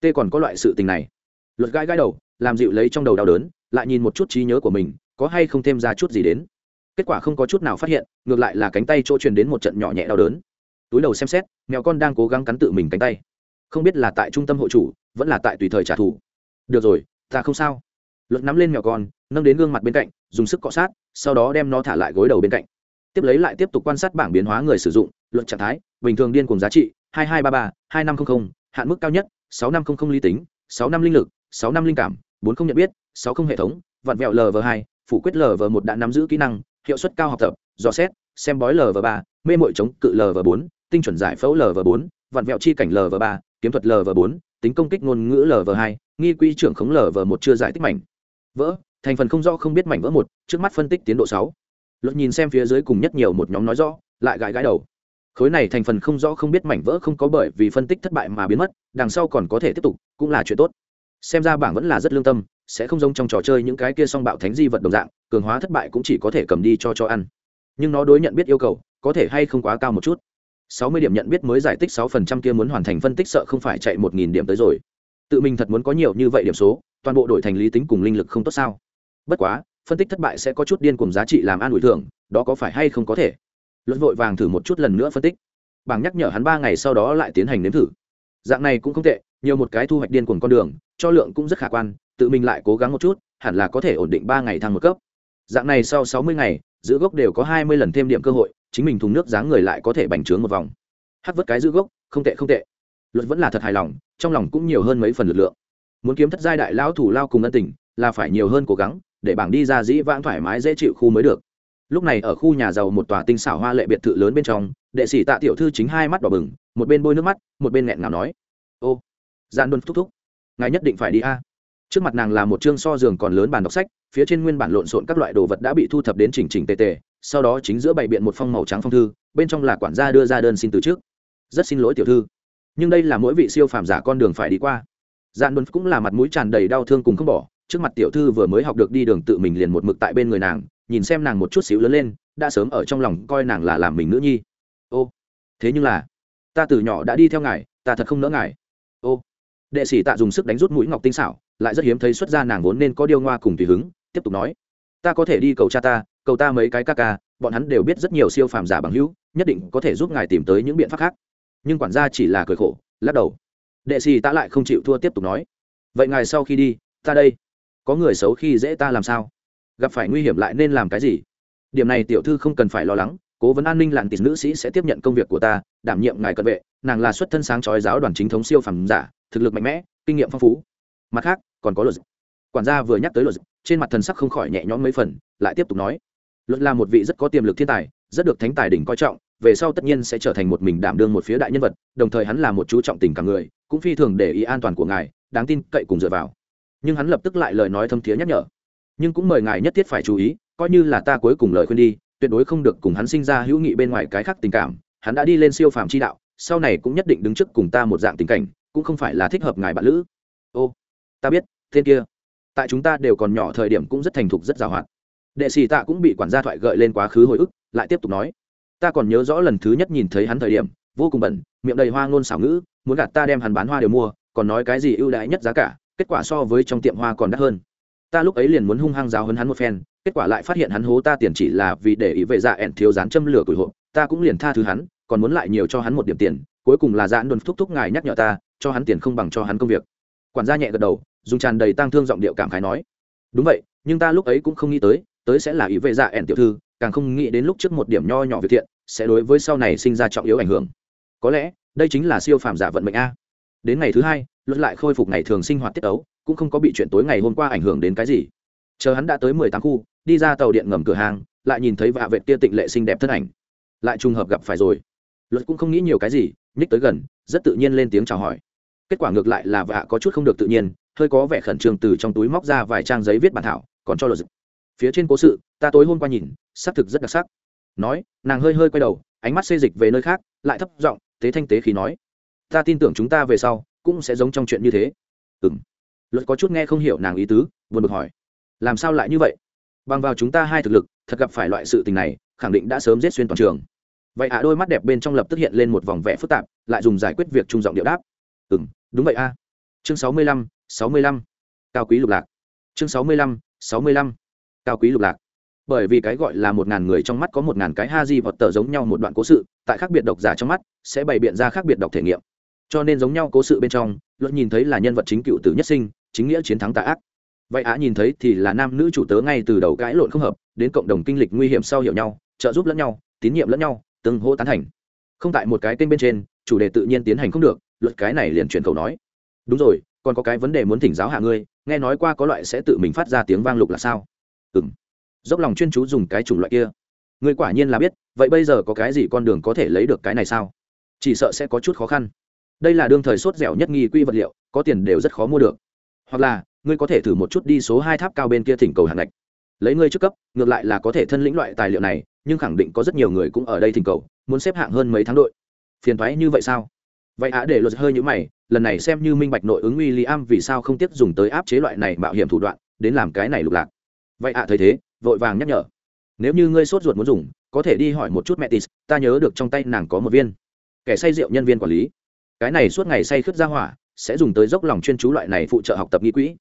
t còn có loại sự tình này. Luật gai gai đầu, làm dịu lấy trong đầu đau đớn, lại nhìn một chút trí nhớ của mình, có hay không thêm ra chút gì đến. Kết quả không có chút nào phát hiện, ngược lại là cánh tay chỗ truyền đến một trận nhỏ nhẹ đau đớn. Túi đầu xem xét, mèo con đang cố gắng cắn tự mình cánh tay. Không biết là tại trung tâm hội chủ, vẫn là tại tùy thời trả thù. Được rồi, ta không sao luật nắm lên mèo con, nâng đến gương mặt bên cạnh, dùng sức cọ sát, sau đó đem nó thả lại gối đầu bên cạnh. Tiếp lấy lại tiếp tục quan sát bảng biến hóa người sử dụng, luật trạng thái, bình thường điên cùng giá trị, hai hai ba ba, hai năm trăm linh hạn mức cao nhất, sáu năm trăm linh lý tính, sáu năm linh lực, sáu năm linh cảm, bốn không nhận biết, sáu không hệ thống, vặn vẹo lv hai, phủ quyết lv một đã nắm giữ kỹ năng, hiệu suất cao học tập, dò xét, xem bói lv ba, mê mội chống cự lv bốn, tinh chuẩn giải phẫu lv bốn, vặn vẹo chi cảnh lv ba, kiếm thuật lv bốn, tính công kích ngôn ngữ lv hai, nghi quy trưởng khống lv một chưa giải tích mảnh vỡ, thành phần không rõ, không biết mảnh vỡ một, trước mắt phân tích tiến độ sáu. Luật nhìn xem phía dưới cùng nhất nhiều một nhóm nói rõ, lại gãi gãi đầu. Khối này thành phần không rõ, không biết mảnh vỡ không có bởi vì phân tích thất bại mà biến mất, đằng sau còn có thể tiếp tục, cũng là chuyện tốt. Xem ra bảng vẫn là rất lương tâm, sẽ không giống trong trò chơi những cái kia song bạo thánh di vật đồng dạng, cường hóa thất bại cũng chỉ có thể cầm đi cho cho ăn. Nhưng nó đối nhận biết yêu cầu, có thể hay không quá cao một chút. Sáu mươi điểm nhận biết mới giải tích sáu phần trăm kia muốn hoàn thành phân tích sợ không phải chạy một nghìn điểm tới rồi. Tự mình thật muốn có nhiều như vậy điểm số toàn bộ đổi thành lý tính cùng linh lực không tốt sao? Bất quá, phân tích thất bại sẽ có chút điên cùng giá trị làm an ủi thưởng, đó có phải hay không có thể? Luận vội vàng thử một chút lần nữa phân tích. Bảng nhắc nhở hắn ba ngày sau đó lại tiến hành nếm thử. Dạng này cũng không tệ, nhiều một cái thu hoạch điên cuồng con đường, cho lượng cũng rất khả quan, tự mình lại cố gắng một chút, hẳn là có thể ổn định ba ngày thăng một cấp. Dạng này sau sáu mươi ngày, giữ gốc đều có hai mươi lần thêm điểm cơ hội, chính mình thùng nước dáng người lại có thể bành trướng một vòng. Hắt vớt cái giữ gốc, không tệ không tệ. Luật vẫn là thật hài lòng, trong lòng cũng nhiều hơn mấy phần lực lượng muốn kiếm thất giai đại lão thủ lao cùng ân tình, là phải nhiều hơn cố gắng, để bảng đi ra dĩ vãng thoải mái dễ chịu khu mới được. Lúc này ở khu nhà giàu một tòa tinh xảo hoa lệ biệt thự lớn bên trong, đệ sĩ tạ tiểu thư chính hai mắt đỏ bừng, một bên bôi nước mắt, một bên nghẹn ngào nói, ô, gian đôn thúc thúc, ngài nhất định phải đi a. Trước mặt nàng là một chương so giường còn lớn bàn đọc sách, phía trên nguyên bản lộn xộn các loại đồ vật đã bị thu thập đến chỉnh chỉnh tề tề, sau đó chính giữa bày biện một phong màu trắng phong thư, bên trong là quản gia đưa ra đơn xin từ trước. Rất xin lỗi tiểu thư, nhưng đây là mỗi vị siêu phàm giả con đường phải đi qua gian đồn cũng là mặt mũi tràn đầy đau thương cùng không bỏ, trước mặt tiểu thư vừa mới học được đi đường tự mình liền một mực tại bên người nàng, nhìn xem nàng một chút xíu lớn lên, đã sớm ở trong lòng coi nàng là làm mình nữ nhi. Ô, thế nhưng là, ta từ nhỏ đã đi theo ngài, ta thật không nỡ ngài. Ô, đệ sĩ tạ dùng sức đánh rút mũi ngọc tinh xảo, lại rất hiếm thấy xuất ra nàng vốn nên có điêu ngoa cùng tùy hứng, tiếp tục nói, ta có thể đi cầu cha ta, cầu ta mấy cái ca ca, bọn hắn đều biết rất nhiều siêu phàm giả bằng hữu, nhất định có thể giúp ngài tìm tới những biện pháp khác. Nhưng quản gia chỉ là cười khổ, lắc đầu đệ sĩ ta lại không chịu thua tiếp tục nói. Vậy ngài sau khi đi, ta đây. Có người xấu khi dễ ta làm sao? Gặp phải nguy hiểm lại nên làm cái gì? Điểm này tiểu thư không cần phải lo lắng, cố vấn an ninh làng tịt nữ sĩ sẽ tiếp nhận công việc của ta, đảm nhiệm ngài cận vệ. Nàng là xuất thân sáng trói giáo đoàn chính thống siêu phẩm giả, thực lực mạnh mẽ, kinh nghiệm phong phú. Mặt khác, còn có luật. Quản gia vừa nhắc tới luật, trên mặt thần sắc không khỏi nhẹ nhõm mấy phần, lại tiếp tục nói. Luật là một vị rất có tiềm lực thiên tài, rất được thánh tài đỉnh coi trọng, về sau tất nhiên sẽ trở thành một mình đảm đương một phía đại nhân vật, đồng thời hắn là một chú trọng tình cả người cũng phi thường để ý an toàn của ngài, đáng tin cậy cùng dựa vào. Nhưng hắn lập tức lại lời nói thâm thiế nhắc nhở. Nhưng cũng mời ngài nhất thiết phải chú ý, coi như là ta cuối cùng lời khuyên đi, tuyệt đối không được cùng hắn sinh ra hữu nghị bên ngoài cái khác tình cảm. Hắn đã đi lên siêu phàm chi đạo, sau này cũng nhất định đứng trước cùng ta một dạng tình cảnh, cũng không phải là thích hợp ngài bạn lữ. Ô, ta biết, tên kia. Tại chúng ta đều còn nhỏ thời điểm cũng rất thành thục, rất già hoạt. Đệ sĩ tạ cũng bị quản gia thoại gợi lên quá khứ hồi ức, lại tiếp tục nói. Ta còn nhớ rõ lần thứ nhất nhìn thấy hắn thời điểm, vô cùng bẩn, miệng đầy hoa ngôn xảo ngữ muốn gạt ta đem hắn bán hoa đều mua, còn nói cái gì ưu đãi nhất giá cả, kết quả so với trong tiệm hoa còn đắt hơn. Ta lúc ấy liền muốn hung hăng giáo hấn hắn một phen, kết quả lại phát hiện hắn hố ta tiền chỉ là vì để ý vệ dạ ẹn thiếu dán châm lửa củi hộ ta cũng liền tha thứ hắn, còn muốn lại nhiều cho hắn một điểm tiền, cuối cùng là dạ giãn đồn thúc thúc ngài nhắc nhở ta, cho hắn tiền không bằng cho hắn công việc. Quản gia nhẹ gật đầu, dùng tràn đầy tang thương giọng điệu cảm khái nói. Đúng vậy, nhưng ta lúc ấy cũng không nghĩ tới tới sẽ là ý vệ dạ ẹn tiểu thư, càng không nghĩ đến lúc trước một điểm nho nhỏ việc thiện, sẽ đối với sau này sinh ra trọng yếu ảnh hưởng. Có lẽ đây chính là siêu phàm giả vận mệnh a. Đến ngày thứ hai, luật lại khôi phục ngày thường sinh hoạt tiết ấu, cũng không có bị chuyện tối ngày hôm qua ảnh hưởng đến cái gì. Chờ hắn đã tới mười tám khu, đi ra tàu điện ngầm cửa hàng, lại nhìn thấy vạ vệ tia tịnh lệ xinh đẹp thân ảnh. Lại trùng hợp gặp phải rồi. Luật cũng không nghĩ nhiều cái gì, nhích tới gần, rất tự nhiên lên tiếng chào hỏi. Kết quả ngược lại là vạ có chút không được tự nhiên, hơi có vẻ khẩn trương từ trong túi móc ra vài trang giấy viết bản thảo, còn cho luật phía trên cố sự, ta tối hôm qua nhìn, xác thực rất đặc sắc. Nói, nàng hơi hơi quay đầu, ánh mắt xê dịch về nơi khác, lại thấp giọng tế thanh tế khí nói, ta tin tưởng chúng ta về sau cũng sẽ giống trong chuyện như thế. Ừ m luật có chút nghe không hiểu nàng ý tứ, buồn bực hỏi, làm sao lại như vậy? Bằng vào chúng ta hai thực lực, thật gặp phải loại sự tình này, khẳng định đã sớm giết xuyên toàn trường. Vậy ạ, đôi mắt đẹp bên trong lập tức hiện lên một vòng vẽ phức tạp, lại dùng giải quyết việc trung giọng điệu đáp ừ m đúng vậy a. Chương sáu mươi lăm, sáu mươi lăm. Cao quý lục lạc. Chương sáu mươi lăm, sáu mươi lăm. Cao quý lục lạc bởi vì cái gọi là một ngàn người trong mắt có một ngàn cái ha di vật tờ giống nhau một đoạn cố sự, tại khác biệt độc giả trong mắt, sẽ bày biện ra khác biệt độc thể nghiệm. Cho nên giống nhau cố sự bên trong, luận nhìn thấy là nhân vật chính cựu tử nhất sinh, chính nghĩa chiến thắng tà ác. Vậy á nhìn thấy thì là nam nữ chủ tớ ngay từ đầu cãi lộn không hợp, đến cộng đồng kinh lịch nguy hiểm sau hiểu nhau, trợ giúp lẫn nhau, tín nhiệm lẫn nhau tương hô tán thành. Không tại một cái kênh bên trên, chủ đề tự nhiên tiến hành không được luật cái này liền chuyển khẩu nói. Đúng rồi, còn có cái vấn đề muốn thỉnh giáo hạ ngươi, nghe nói qua có loại sẽ tự mình phát ra tiếng vang lục là sao? Ừng dốc lòng chuyên chú dùng cái chủng loại kia. Ngươi quả nhiên là biết, vậy bây giờ có cái gì con đường có thể lấy được cái này sao? Chỉ sợ sẽ có chút khó khăn. Đây là đương thời sốt dẻo nhất nghi quy vật liệu, có tiền đều rất khó mua được. Hoặc là, ngươi có thể thử một chút đi số hai tháp cao bên kia thỉnh cầu hạng ngạch. Lấy ngươi trước cấp, ngược lại là có thể thân lĩnh loại tài liệu này, nhưng khẳng định có rất nhiều người cũng ở đây thỉnh cầu, muốn xếp hạng hơn mấy tháng đội. Phiền thoái như vậy sao? Vậy ạ, để luật hơi như mày, lần này xem như minh bạch nội ứng w i l l i am vì sao không tiếp dùng tới áp chế loại này mạo hiểm thủ đoạn, đến làm cái này lục lạc. Vậy ạ, thấy thế vội vàng nhắc nhở. Nếu như ngươi sốt ruột muốn dùng, có thể đi hỏi một chút mẹ tis ta nhớ được trong tay nàng có một viên. Kẻ say rượu nhân viên quản lý. Cái này suốt ngày say khướt ra hỏa, sẽ dùng tới dốc lòng chuyên chú loại này phụ trợ học tập nghi quỹ.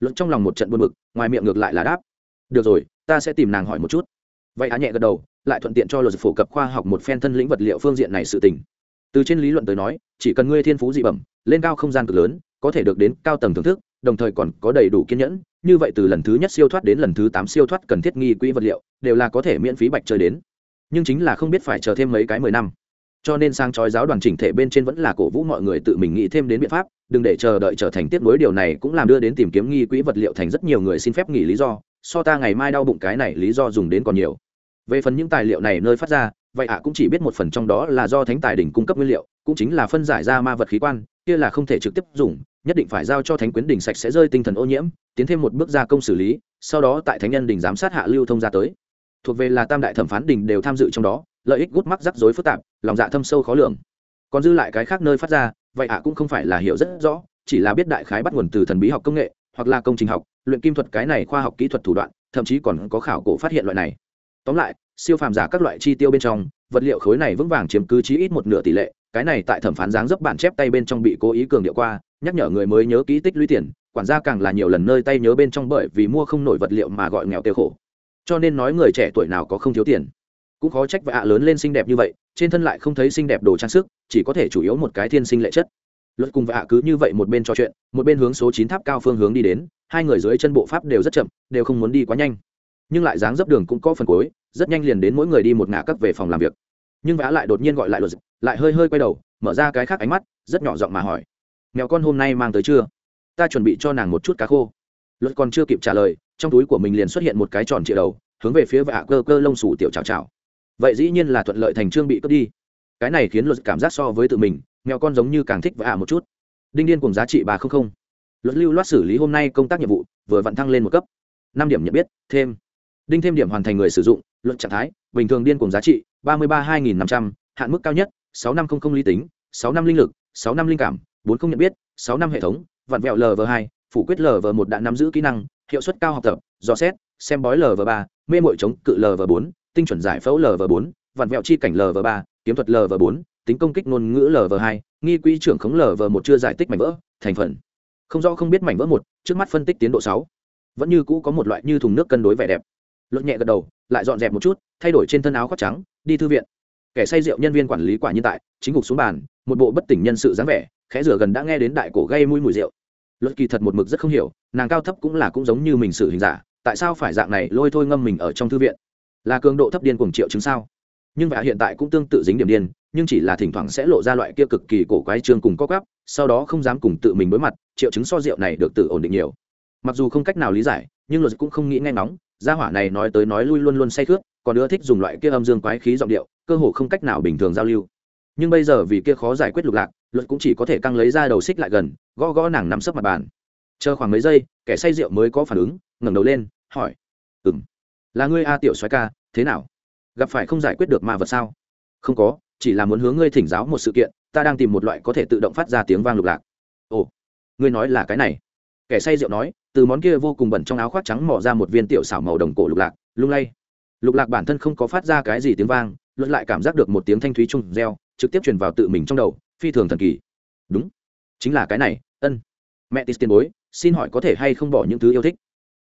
Luận trong lòng một trận buồn bực, ngoài miệng ngược lại là đáp. Được rồi, ta sẽ tìm nàng hỏi một chút. Vậy á nhẹ gật đầu, lại thuận tiện cho luật phổ cập khoa học một phen thân lĩnh vật liệu phương diện này sự tình. Từ trên lý luận tới nói, chỉ cần ngươi thiên phú dị bẩm, lên cao không gian cực lớn, có thể được đến cao tầng thưởng thức, đồng thời còn có đầy đủ kiên nhẫn như vậy từ lần thứ nhất siêu thoát đến lần thứ tám siêu thoát cần thiết nghi quỹ vật liệu, đều là có thể miễn phí bạch chơi đến. Nhưng chính là không biết phải chờ thêm mấy cái mười năm. Cho nên sang chói giáo đoàn chỉnh thể bên trên vẫn là cổ vũ mọi người tự mình nghĩ thêm đến biện pháp, đừng để chờ đợi trở thành tiếp nối điều này cũng làm đưa đến tìm kiếm nghi quỹ vật liệu thành rất nhiều người xin phép nghỉ lý do, so ta ngày mai đau bụng cái này lý do dùng đến còn nhiều. Về phần những tài liệu này nơi phát ra, vậy ạ cũng chỉ biết một phần trong đó là do thánh tài đỉnh cung cấp nguyên liệu, cũng chính là phân giải ra ma vật khí quan, kia là không thể trực tiếp dùng nhất định phải giao cho thánh quyến đỉnh sạch sẽ rơi tinh thần ô nhiễm, tiến thêm một bước gia công xử lý, sau đó tại thánh nhân đỉnh giám sát hạ lưu thông ra tới. Thuộc về là tam đại thẩm phán đỉnh đều tham dự trong đó, lợi ích gút mắc rắc rối phức tạp, lòng dạ thâm sâu khó lường. Còn dư lại cái khác nơi phát ra, vậy ạ cũng không phải là hiểu rất rõ, chỉ là biết đại khái bắt nguồn từ thần bí học công nghệ, hoặc là công trình học, luyện kim thuật cái này khoa học kỹ thuật thủ đoạn, thậm chí còn có khảo cổ phát hiện loại này. Tóm lại, siêu phàm giả các loại chi tiêu bên trong, vật liệu khối này vững vàng chiếm cứ chí ít một nửa tỷ lệ, cái này tại thẩm phán dáng dấp bản chép tay bên trong bị cố ý cường điệu qua nhắc nhở người mới nhớ kỹ tích lũy tiền, quản gia càng là nhiều lần nơi tay nhớ bên trong bởi vì mua không nổi vật liệu mà gọi nghèo tiêu khổ. Cho nên nói người trẻ tuổi nào có không thiếu tiền. Cũng khó trách vợ ạ lớn lên xinh đẹp như vậy, trên thân lại không thấy xinh đẹp đồ trang sức, chỉ có thể chủ yếu một cái thiên sinh lệ chất. Luật cùng vợ ạ cứ như vậy một bên trò chuyện, một bên hướng số chín tháp cao phương hướng đi đến, hai người dưới chân bộ pháp đều rất chậm, đều không muốn đi quá nhanh. Nhưng lại dáng dấp đường cũng có phần cuối, rất nhanh liền đến mỗi người đi một ngã cắt về phòng làm việc. Nhưng vã lại đột nhiên gọi lại luật, lại hơi hơi quay đầu, mở ra cái khác ánh mắt, rất nhỏ giọng mà hỏi mèo con hôm nay mang tới chưa? Ta chuẩn bị cho nàng một chút cá khô. Luật còn chưa kịp trả lời, trong túi của mình liền xuất hiện một cái tròn trịa đầu, hướng về phía vạ cơ cơ lông sủ tiểu chào chào vậy dĩ nhiên là thuận lợi thành trương bị cướp đi. Cái này khiến luật cảm giác so với tự mình, mèo con giống như càng thích vạ một chút. Đinh điên cùng giá trị ba không không. luật lưu loát xử lý hôm nay công tác nhiệm vụ, vừa vận thăng lên một cấp. Năm điểm nhận biết, thêm. Đinh thêm điểm hoàn thành người sử dụng, luật trạng thái, bình thường điên cùng giá trị, ba mươi ba hai nghìn năm trăm, hạn mức cao nhất, sáu năm không không lý tính, sáu năm linh lực, sáu năm linh cảm bốn không nhận biết, sáu năm hệ thống, vặn vẹo lv hai, phủ quyết lv một đã nắm giữ kỹ năng, hiệu suất cao học tập, dò xét, xem bói lv ba, mê mội chống cự lv bốn, tinh chuẩn giải phẫu lv bốn, vặn vẹo chi cảnh lv ba, kiếm thuật lv bốn, tính công kích ngôn ngữ lv hai, nghi quỹ trưởng khống lv một chưa giải tích mảnh vỡ, thành phần. Không rõ không biết mảnh vỡ một, trước mắt phân tích tiến độ sáu. Vẫn như cũ có một loại như thùng nước cân đối vẻ đẹp. Luật nhẹ gật đầu, lại dọn dẹp một chút, thay đổi trên thân áo khoác trắng, đi thư viện. Kẻ say rượu nhân viên quản lý quả nhiên tại, chính cục xuống bàn một bộ bất tỉnh nhân sự dáng vẻ, khẽ rửa gần đã nghe đến đại cổ gây mũi mùi rượu. Luật kỳ thật một mực rất không hiểu, nàng cao thấp cũng là cũng giống như mình xử hình giả, tại sao phải dạng này lôi thôi ngâm mình ở trong thư viện? Là cường độ thấp điên cùng triệu chứng sao? Nhưng vẻ hiện tại cũng tương tự dính điểm điên, nhưng chỉ là thỉnh thoảng sẽ lộ ra loại kia cực kỳ cổ quái trương cùng co quắp, sau đó không dám cùng tự mình đối mặt, triệu chứng so rượu này được tự ổn định nhiều. Mặc dù không cách nào lý giải, nhưng luật cũng không nghĩ nghe nóng gia hỏa này nói tới nói lui luôn luôn say khướt, còn nữa thích dùng loại kia âm dương quái khí giọng điệu, cơ hồ không cách nào bình thường giao lưu nhưng bây giờ vì kia khó giải quyết lục lạc, luật cũng chỉ có thể căng lấy ra đầu xích lại gần, gõ gõ nàng nắm sấp mặt bàn. Chờ khoảng mấy giây, kẻ say rượu mới có phản ứng, ngẩng đầu lên, hỏi. Ừ m là ngươi a tiểu soái ca, thế nào? Gặp phải không giải quyết được ma vật sao? Không có, chỉ là muốn hướng ngươi thỉnh giáo một sự kiện, ta đang tìm một loại có thể tự động phát ra tiếng vang lục lạc. Ồ, ngươi nói là cái này? Kẻ say rượu nói, từ món kia vô cùng bẩn trong áo khoác trắng mỏ ra một viên tiểu xảo màu đồng cổ lục lạc, lung lay. Lục lạc bản thân không có phát ra cái gì tiếng vang luận lại cảm giác được một tiếng thanh thúy trung reo trực tiếp truyền vào tự mình trong đầu, phi thường thần kỳ. Đúng, chính là cái này, ân. Mẹ tis tiền bối, xin hỏi có thể hay không bỏ những thứ yêu thích?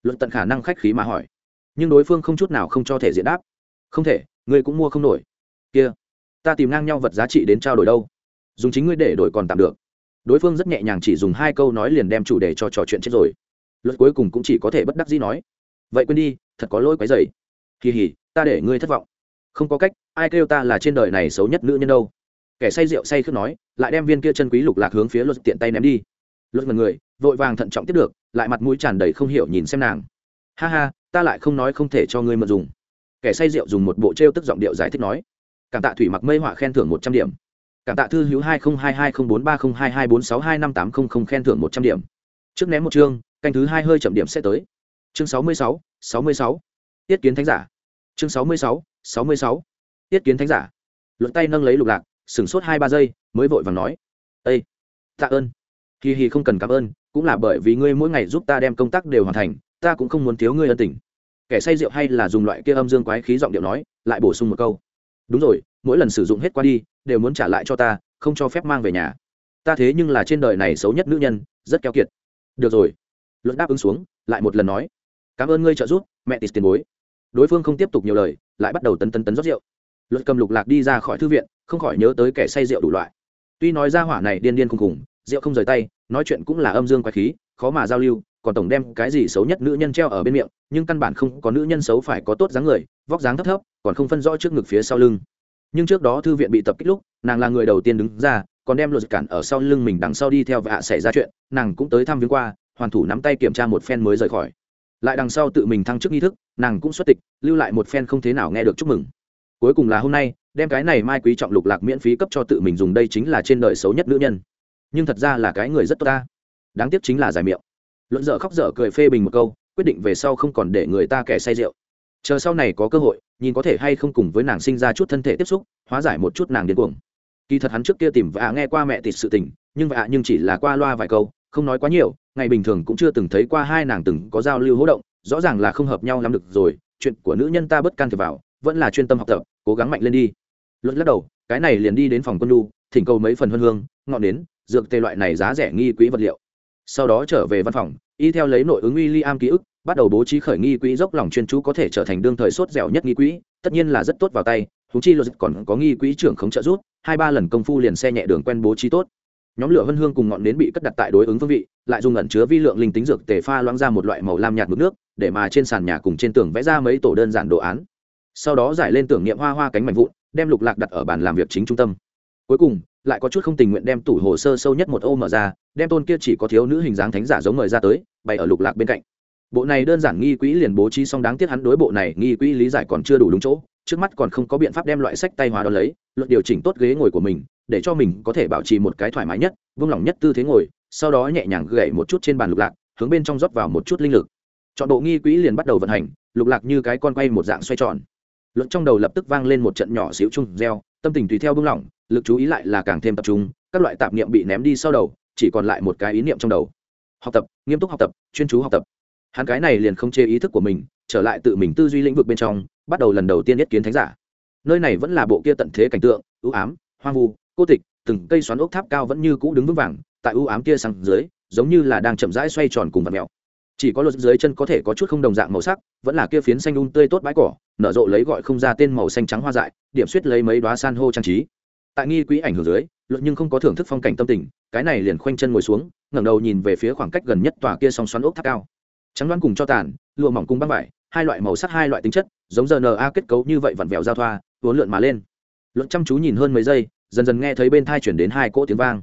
Luận tận khả năng khách khí mà hỏi. Nhưng đối phương không chút nào không cho thể diện đáp. Không thể, ngươi cũng mua không nổi. Kia, ta tìm ngang nhau vật giá trị đến trao đổi đâu? Dùng chính ngươi để đổi còn tạm được. Đối phương rất nhẹ nhàng chỉ dùng hai câu nói liền đem chủ đề cho trò chuyện chết rồi. Luật cuối cùng cũng chỉ có thể bất đắc dĩ nói. Vậy quên đi, thật có lỗi quái dày kỳ hỉ, ta để ngươi thất vọng. Không có cách, ai kêu ta là trên đời này xấu nhất nữ nhân đâu? Kẻ say rượu say khước nói, lại đem viên kia chân quý lục lạc hướng phía luật tiện tay ném đi. Luật mật người, vội vàng thận trọng tiếp được, lại mặt mũi tràn đầy không hiểu nhìn xem nàng. Ha ha, ta lại không nói không thể cho ngươi mượn dùng. Kẻ say rượu dùng một bộ t r e o tức giọng điệu giải thích nói. Cảm tạ thủy mặc mây họa khen thưởng một trăm điểm. Cảm tạ thư hữu hai nghìn hai hai không bốn ba không hai hai bốn sáu hai năm tám không không khen thưởng một trăm điểm. Trước ném một chương, canh thứ hai hơi chậm điểm sẽ tới. Chương sáu mươi sáu sáu mươi sáu. Tiết kiến thánh giả. Chương sáu mươi sáu sáu mươi sáu. Tiết kiến thánh giả. Luận tay nâng lấy lục lạc sửng sốt hai ba giây, mới vội vàng nói â tạ ơn. Kỳ hì không cần cảm ơn, cũng là bởi vì ngươi mỗi ngày giúp ta đem công tác đều hoàn thành, ta cũng không muốn thiếu ngươi ân tình. Kẻ say rượu hay là dùng loại kia âm dương quái khí giọng điệu nói, lại bổ sung một câu, đúng rồi, mỗi lần sử dụng hết qua đi, đều muốn trả lại cho ta, không cho phép mang về nhà. Ta thế nhưng là trên đời này xấu nhất nữ nhân, rất keo kiệt. Được rồi. Luận đáp ứng xuống, lại một lần nói, cảm ơn ngươi trợ giúp, mẹ tịt tiền bối. Đối phương không tiếp tục nhiều lời, lại bắt đầu tấn tấn tấn rót rượu. Luật cầm lục lạc đi ra khỏi thư viện không khỏi nhớ tới kẻ say rượu đủ loại. Tuy nói ra hỏa này điên điên khùng khùng, rượu không rời tay, nói chuyện cũng là âm dương quái khí, khó mà giao lưu, còn tổng đem cái gì xấu nhất nữ nhân treo ở bên miệng, nhưng căn bản không có nữ nhân xấu phải có tốt dáng người, vóc dáng thấp thấp, còn không phân rõ trước ngực phía sau lưng. Nhưng trước đó thư viện bị tập kích lúc, nàng là người đầu tiên đứng ra, còn đem luật cản ở sau lưng mình đằng sau đi theo và xảy ra chuyện, nàng cũng tới thăm viếng qua, hoàn thủ nắm tay kiểm tra một phen mới rời khỏi. Lại đằng sau tự mình thăng chức nghi thức, nàng cũng xuất tịch, lưu lại một phen không thế nào nghe được chúc mừng. Cuối cùng là hôm nay đem cái này mai quý trọng lục lạc miễn phí cấp cho tự mình dùng đây chính là trên đời xấu nhất nữ nhân. Nhưng thật ra là cái người rất tốt ta. Đáng tiếc chính là giải miệng. Luận dở khóc dở cười phê bình một câu, quyết định về sau không còn để người ta kẻ say rượu. Chờ sau này có cơ hội, nhìn có thể hay không cùng với nàng sinh ra chút thân thể tiếp xúc, hóa giải một chút nàng điên cuồng. Kỳ thật hắn trước kia tìm và nghe qua mẹ tịt sự tình, nhưng vạ nhưng chỉ là qua loa vài câu, không nói quá nhiều, ngày bình thường cũng chưa từng thấy qua hai nàng từng có giao lưu hỗ động, rõ ràng là không hợp nhau lắm được rồi, chuyện của nữ nhân ta bất can thiệp vào, vẫn là chuyên tâm học tập, cố gắng mạnh lên đi luật lắc đầu, cái này liền đi đến phòng quân lu thỉnh cầu mấy phần huân hương, ngọn nến, dược tê loại này giá rẻ nghi quỹ vật liệu. Sau đó trở về văn phòng, y theo lấy nội ứng uy li am ký ức, bắt đầu bố trí khởi nghi quỹ dốc lòng chuyên chú có thể trở thành đương thời sốt dẻo nhất nghi quỹ tất nhiên là rất tốt vào tay thú chi luật còn có nghi quỹ trưởng không trợ rút hai ba lần công phu liền xe nhẹ đường quen bố trí tốt. Nhóm lửa vân hương cùng ngọn nến bị cất đặt tại đối ứng phương vị, lại dùng ẩn chứa vi lượng linh tính dược tề pha loãng ra một loại màu lam nhạt mực nước, để mà trên sàn nhà cùng trên tường vẽ ra mấy tổ đơn giản đồ án. Sau đó giải lên tưởng niệm hoa hoa cánh mảnh vụn đem lục lạc đặt ở bàn làm việc chính trung tâm. Cuối cùng, lại có chút không tình nguyện đem tủ hồ sơ sâu nhất một ô mở ra, đem tôn kia chỉ có thiếu nữ hình dáng thánh giả giống người ra tới, bày ở lục lạc bên cạnh. Bộ này đơn giản nghi quỹ liền bố trí xong đáng tiếc hắn đối bộ này nghi quỹ lý giải còn chưa đủ đúng chỗ, trước mắt còn không có biện pháp đem loại sách tay hóa đó lấy luận điều chỉnh tốt ghế ngồi của mình, để cho mình có thể bảo trì một cái thoải mái nhất, vung lòng nhất tư thế ngồi, sau đó nhẹ nhàng gậy một chút trên bàn lục lạc, hướng bên trong rót vào một chút linh lực. Chọn bộ nghi quỹ liền bắt đầu vận hành, lục lạc như cái con quay một dạng xoay tròn luận trong đầu lập tức vang lên một trận nhỏ xíu chung reo, tâm tình tùy theo bung lỏng, lực chú ý lại là càng thêm tập trung, các loại tạp niệm bị ném đi sau đầu, chỉ còn lại một cái ý niệm trong đầu. Học tập, nghiêm túc học tập, chuyên chú học tập. Hắn cái này liền không chê ý thức của mình, trở lại tự mình tư duy lĩnh vực bên trong, bắt đầu lần đầu tiên nhất kiến thánh giả. Nơi này vẫn là bộ kia tận thế cảnh tượng, ưu ám, hoang vu, cô tịch, từng cây xoắn ốc tháp cao vẫn như cũ đứng vững vàng, tại ưu ám kia sang dưới, giống như là đang chậm rãi xoay tròn cùng vật mèo. Chỉ có lột dưới chân có thể có chút không đồng dạng màu sắc, vẫn là kia phiến xanh un tươi tốt bãi cỏ nở rộ lấy gọi không ra tên màu xanh trắng hoa dại, điểm suýt lấy mấy đoá san hô trang trí. Tại nghi quỹ ảnh hưởng dưới, luận nhưng không có thưởng thức phong cảnh tâm tình, cái này liền khoanh chân ngồi xuống, ngẩng đầu nhìn về phía khoảng cách gần nhất tòa kia song xoắn ốc tháp cao. Trắng đoán cùng cho tàn, lụa mỏng cùng băng vải, hai loại màu sắc, hai loại tính chất, giống giờ na kết cấu như vậy vặn vẹo giao thoa, uốn lượn mà lên. Luận chăm chú nhìn hơn mấy giây, dần dần nghe thấy bên thai chuyển đến hai cỗ tiếng vang.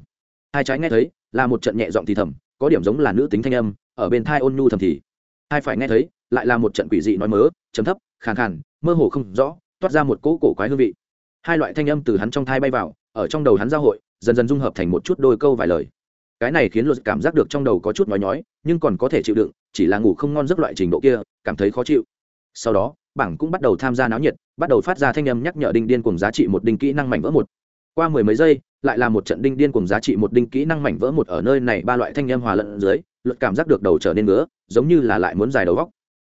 Hai trái nghe thấy, là một trận nhẹ giọng thì thầm, có điểm giống là nữ tính thanh âm, ở bên thai ôn nhu thầm thì. Hai phải nghe thấy, lại là một trận quỷ dị nói mớ, chấm thấp khàn khàn, mơ hồ không rõ, toát ra một cỗ cổ quái hương vị. Hai loại thanh âm từ hắn trong thai bay vào, ở trong đầu hắn giao hội, dần dần dung hợp thành một chút đôi câu vài lời. Cái này khiến luật cảm giác được trong đầu có chút nói nhói, nhưng còn có thể chịu đựng, chỉ là ngủ không ngon giấc loại trình độ kia, cảm thấy khó chịu. Sau đó, bảng cũng bắt đầu tham gia náo nhiệt, bắt đầu phát ra thanh âm nhắc nhở đinh điên cùng giá trị một đinh kỹ năng mảnh vỡ một. Qua mười mấy giây, lại là một trận đinh điên cùng giá trị một đinh kỹ năng mảnh vỡ một ở nơi này ba loại thanh âm hòa lẫn dưới luật cảm giác được đầu trở nên ngứa, giống như là lại muốn dài đầu góc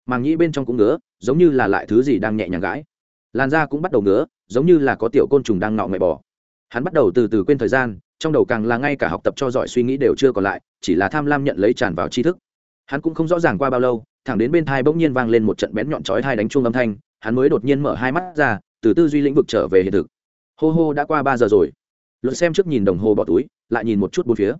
màng nhĩ bên trong cũng ngứa giống như là lại thứ gì đang nhẹ nhàng gãi. Làn da cũng bắt đầu ngứa, giống như là có tiểu côn trùng đang nọ mẹ bò. Hắn bắt đầu từ từ quên thời gian, trong đầu càng là ngay cả học tập cho giỏi suy nghĩ đều chưa còn lại, chỉ là tham lam nhận lấy tràn vào tri thức. Hắn cũng không rõ ràng qua bao lâu, thẳng đến bên thai bỗng nhiên vang lên một trận bén nhọn chói hai đánh chuông âm thanh, hắn mới đột nhiên mở hai mắt ra, từ tư duy lĩnh vực trở về hiện thực. Hô hô, đã qua ba giờ rồi. Luật xem trước nhìn đồng hồ bỏ túi, lại nhìn một chút bốn phía.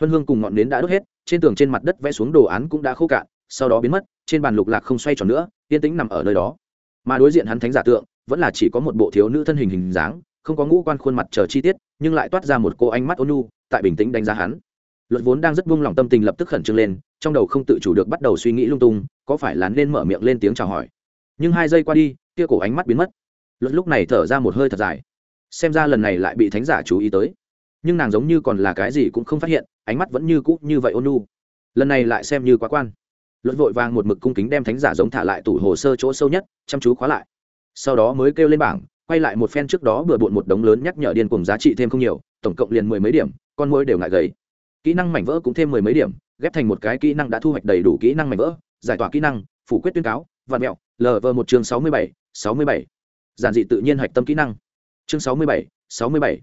Huân hương cùng ngọn nến đã đốt hết, trên tường trên mặt đất vẽ xuống đồ án cũng đã khô cạn, sau đó biến mất, trên bàn lục lạc không xoay tròn nữa yên tĩnh nằm ở nơi đó. Mà đối diện hắn thánh giả tượng, vẫn là chỉ có một bộ thiếu nữ thân hình hình dáng, không có ngũ quan khuôn mặt chờ chi tiết, nhưng lại toát ra một cô ánh mắt ônu tại bình tĩnh đánh giá hắn. Luật vốn đang rất buông lòng tâm tình lập tức khẩn trương lên, trong đầu không tự chủ được bắt đầu suy nghĩ lung tung, có phải là nên mở miệng lên tiếng chào hỏi. Nhưng hai giây qua đi, kia cổ ánh mắt biến mất. Luật lúc này thở ra một hơi thật dài. Xem ra lần này lại bị thánh giả chú ý tới. Nhưng nàng giống như còn là cái gì cũng không phát hiện, ánh mắt vẫn như cũ như vậy ôn nu lần này lại xem như quá quan luật vội vàng một mực cung kính đem thánh giả giống thả lại tủ hồ sơ chỗ sâu nhất, chăm chú khóa lại. Sau đó mới kêu lên bảng, quay lại một phen trước đó bừa bộn một đống lớn nhắc nhở điên cùng giá trị thêm không nhiều, tổng cộng liền mười mấy điểm, con môi đều ngại gầy. Kỹ năng mảnh vỡ cũng thêm mười mấy điểm, ghép thành một cái kỹ năng đã thu hoạch đầy đủ kỹ năng mảnh vỡ, giải tỏa kỹ năng, phủ quyết tuyên cáo, vạn mẹo lv một chương sáu mươi bảy, sáu mươi bảy. Giản dị tự nhiên hạch tâm kỹ năng. Chương sáu mươi bảy, sáu mươi bảy.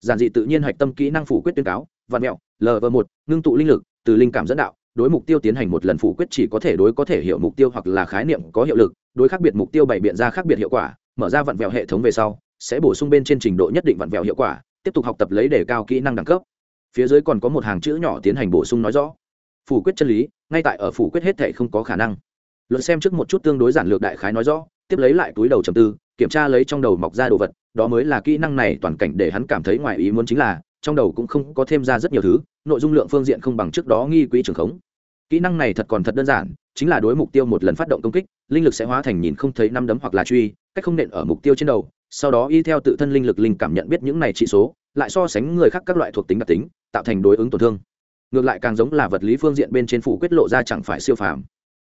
Giản dị tự nhiên hạch tâm kỹ năng phủ quyết tuyên cáo, vạn mẹo lv một, ngưng tụ linh lực, từ linh cảm dẫn đạo đối mục tiêu tiến hành một lần phủ quyết chỉ có thể đối có thể hiểu mục tiêu hoặc là khái niệm có hiệu lực, đối khác biệt mục tiêu bày biện ra khác biệt hiệu quả, mở ra vặn vẹo hệ thống về sau, sẽ bổ sung bên trên trình độ nhất định vặn vẹo hiệu quả, tiếp tục học tập lấy đề cao kỹ năng đẳng cấp. Phía dưới còn có một hàng chữ nhỏ tiến hành bổ sung nói rõ. Phủ quyết chân lý, ngay tại ở phủ quyết hết thể không có khả năng. Luận xem trước một chút tương đối giản lược đại khái nói rõ, tiếp lấy lại túi đầu trầm tư, kiểm tra lấy trong đầu mọc ra đồ vật, đó mới là kỹ năng này toàn cảnh để hắn cảm thấy ngoài ý muốn chính là, trong đầu cũng không có thêm ra rất nhiều thứ, nội dung lượng phương diện không bằng trước đó nghi quỹ trường khống kỹ năng này thật còn thật đơn giản, chính là đối mục tiêu một lần phát động công kích, linh lực sẽ hóa thành nhìn không thấy năm đấm hoặc là truy, cách không nện ở mục tiêu trên đầu, sau đó y theo tự thân linh lực linh cảm nhận biết những này trị số, lại so sánh người khác các loại thuộc tính đặc tính, tạo thành đối ứng tổn thương. Ngược lại càng giống là vật lý phương diện bên trên phủ quyết lộ ra chẳng phải siêu phàm.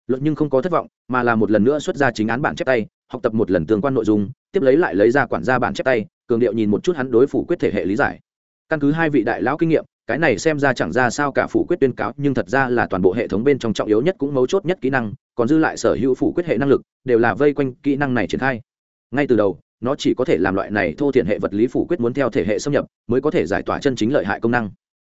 Luận nhưng không có thất vọng, mà là một lần nữa xuất ra chính án bản chép tay, học tập một lần tương quan nội dung, tiếp lấy lại lấy ra quản gia bản chép tay, cường điệu nhìn một chút hắn đối phủ quyết thể hệ lý giải. Căn cứ hai vị đại lão kinh nghiệm cái này xem ra chẳng ra sao cả phủ quyết tuyên cáo, nhưng thật ra là toàn bộ hệ thống bên trong trọng yếu nhất cũng mấu chốt nhất kỹ năng, còn dư lại sở hữu phủ quyết hệ năng lực, đều là vây quanh kỹ năng này triển khai. Ngay từ đầu, nó chỉ có thể làm loại này thô thiện hệ vật lý phủ quyết muốn theo thể hệ xâm nhập, mới có thể giải tỏa chân chính lợi hại công năng.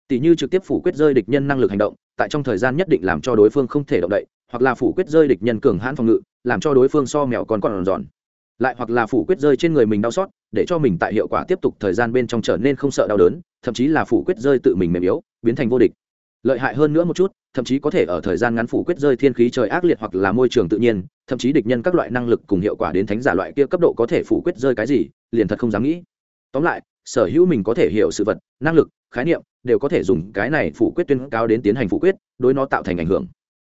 Tỷ như trực tiếp phủ quyết rơi địch nhân năng lực hành động, tại trong thời gian nhất định làm cho đối phương không thể động đậy, hoặc là phủ quyết rơi địch nhân cường hãn phòng ngự, làm cho đối phương so mèo còn còn giòn. Lại hoặc là phủ quyết rơi trên người mình đau xót, để cho mình tại hiệu quả tiếp tục thời gian bên trong trở nên không sợ đau đớn thậm chí là phủ quyết rơi tự mình mềm yếu, biến thành vô địch. Lợi hại hơn nữa một chút, thậm chí có thể ở thời gian ngắn phủ quyết rơi thiên khí trời ác liệt hoặc là môi trường tự nhiên, thậm chí địch nhân các loại năng lực cùng hiệu quả đến thánh giả loại kia cấp độ có thể phủ quyết rơi cái gì, liền thật không dám nghĩ. Tóm lại, sở hữu mình có thể hiểu sự vật, năng lực, khái niệm, đều có thể dùng cái này phủ quyết tuyên cáo đến tiến hành phủ quyết, đối nó tạo thành ảnh hưởng.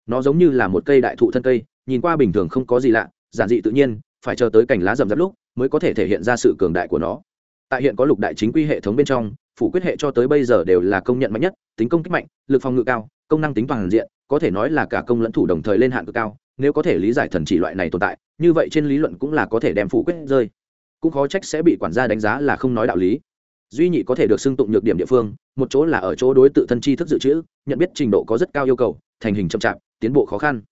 Nó giống như là một cây đại thụ thân cây, nhìn qua bình thường không có gì lạ, giản dị tự nhiên, phải chờ tới cành lá rậm rạp lúc, mới có thể thể hiện ra sự cường đại của nó. Tại hiện có lục đại chính quy hệ thống bên trong phủ quyết hệ cho tới bây giờ đều là công nhận mạnh nhất, tính công kích mạnh, lực phòng ngự cao, công năng tính toàn diện, có thể nói là cả công lẫn thủ đồng thời lên hạn cực cao, nếu có thể lý giải thần chỉ loại này tồn tại, như vậy trên lý luận cũng là có thể đem phủ quyết rơi. Cũng khó trách sẽ bị quản gia đánh giá là không nói đạo lý. Duy nhị có thể được xưng tụng nhược điểm địa phương, một chỗ là ở chỗ đối tự thân tri thức dự trữ, nhận biết trình độ có rất cao yêu cầu, thành hình chậm chạp, tiến bộ khó khăn.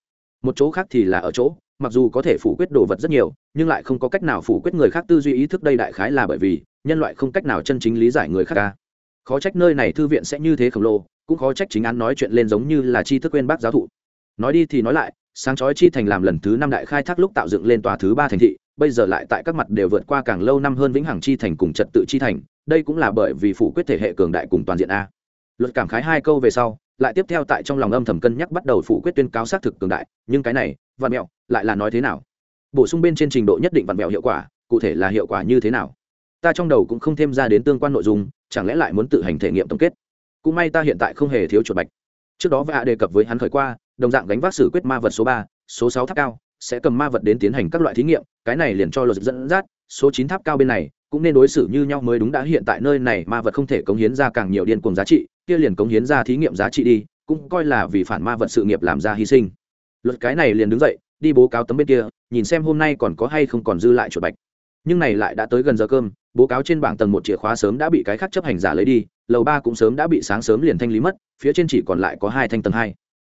Một chỗ khác thì là ở chỗ, mặc dù có thể phủ quyết đồ vật rất nhiều, nhưng lại không có cách nào phủ quyết người khác tư duy ý thức đây đại khái là bởi vì nhân loại không cách nào chân chính lý giải người khác ca. Khó trách nơi này thư viện sẽ như thế khổng lồ, cũng khó trách chính án nói chuyện lên giống như là tri thức quên bác giáo thụ. Nói đi thì nói lại, sáng chói chi thành làm lần thứ năm đại khai thác lúc tạo dựng lên tòa thứ ba thành thị, bây giờ lại tại các mặt đều vượt qua càng lâu năm hơn vĩnh hằng chi thành cùng trật tự chi thành, đây cũng là bởi vì phủ quyết thể hệ cường đại cùng toàn diện a. Luật cảm khái hai câu về sau, lại tiếp theo tại trong lòng âm thầm cân nhắc bắt đầu phủ quyết tuyên cáo xác thực cường đại, nhưng cái này, vạn mẹo, lại là nói thế nào? Bổ sung bên trên trình độ nhất định vạn mẹo hiệu quả, cụ thể là hiệu quả như thế nào? Ta trong đầu cũng không thêm ra đến tương quan nội dung, chẳng lẽ lại muốn tự hành thể nghiệm tổng kết? Cũng may ta hiện tại không hề thiếu chuột bạch. Trước đó vạ đề cập với hắn khởi qua, đồng dạng gánh vác xử quyết ma vật số ba, số sáu tháp cao, sẽ cầm ma vật đến tiến hành các loại thí nghiệm, cái này liền cho luật dẫn dắt, số chín tháp cao bên này, cũng nên đối xử như nhau mới đúng đã, hiện tại nơi này ma vật không thể cống hiến ra càng nhiều điên cuồng giá trị, kia liền cống hiến ra thí nghiệm giá trị đi, cũng coi là vì phản ma vật sự nghiệp làm ra hy sinh. Luật cái này liền đứng dậy, đi bố cáo tấm bên kia, nhìn xem hôm nay còn có hay không còn dư lại chuột bạch nhưng này lại đã tới gần giờ cơm, bố cáo trên bảng tầng một chìa khóa sớm đã bị cái khác chấp hành giả lấy đi, lầu ba cũng sớm đã bị sáng sớm liền thanh lý mất, phía trên chỉ còn lại có hai thanh tầng hai.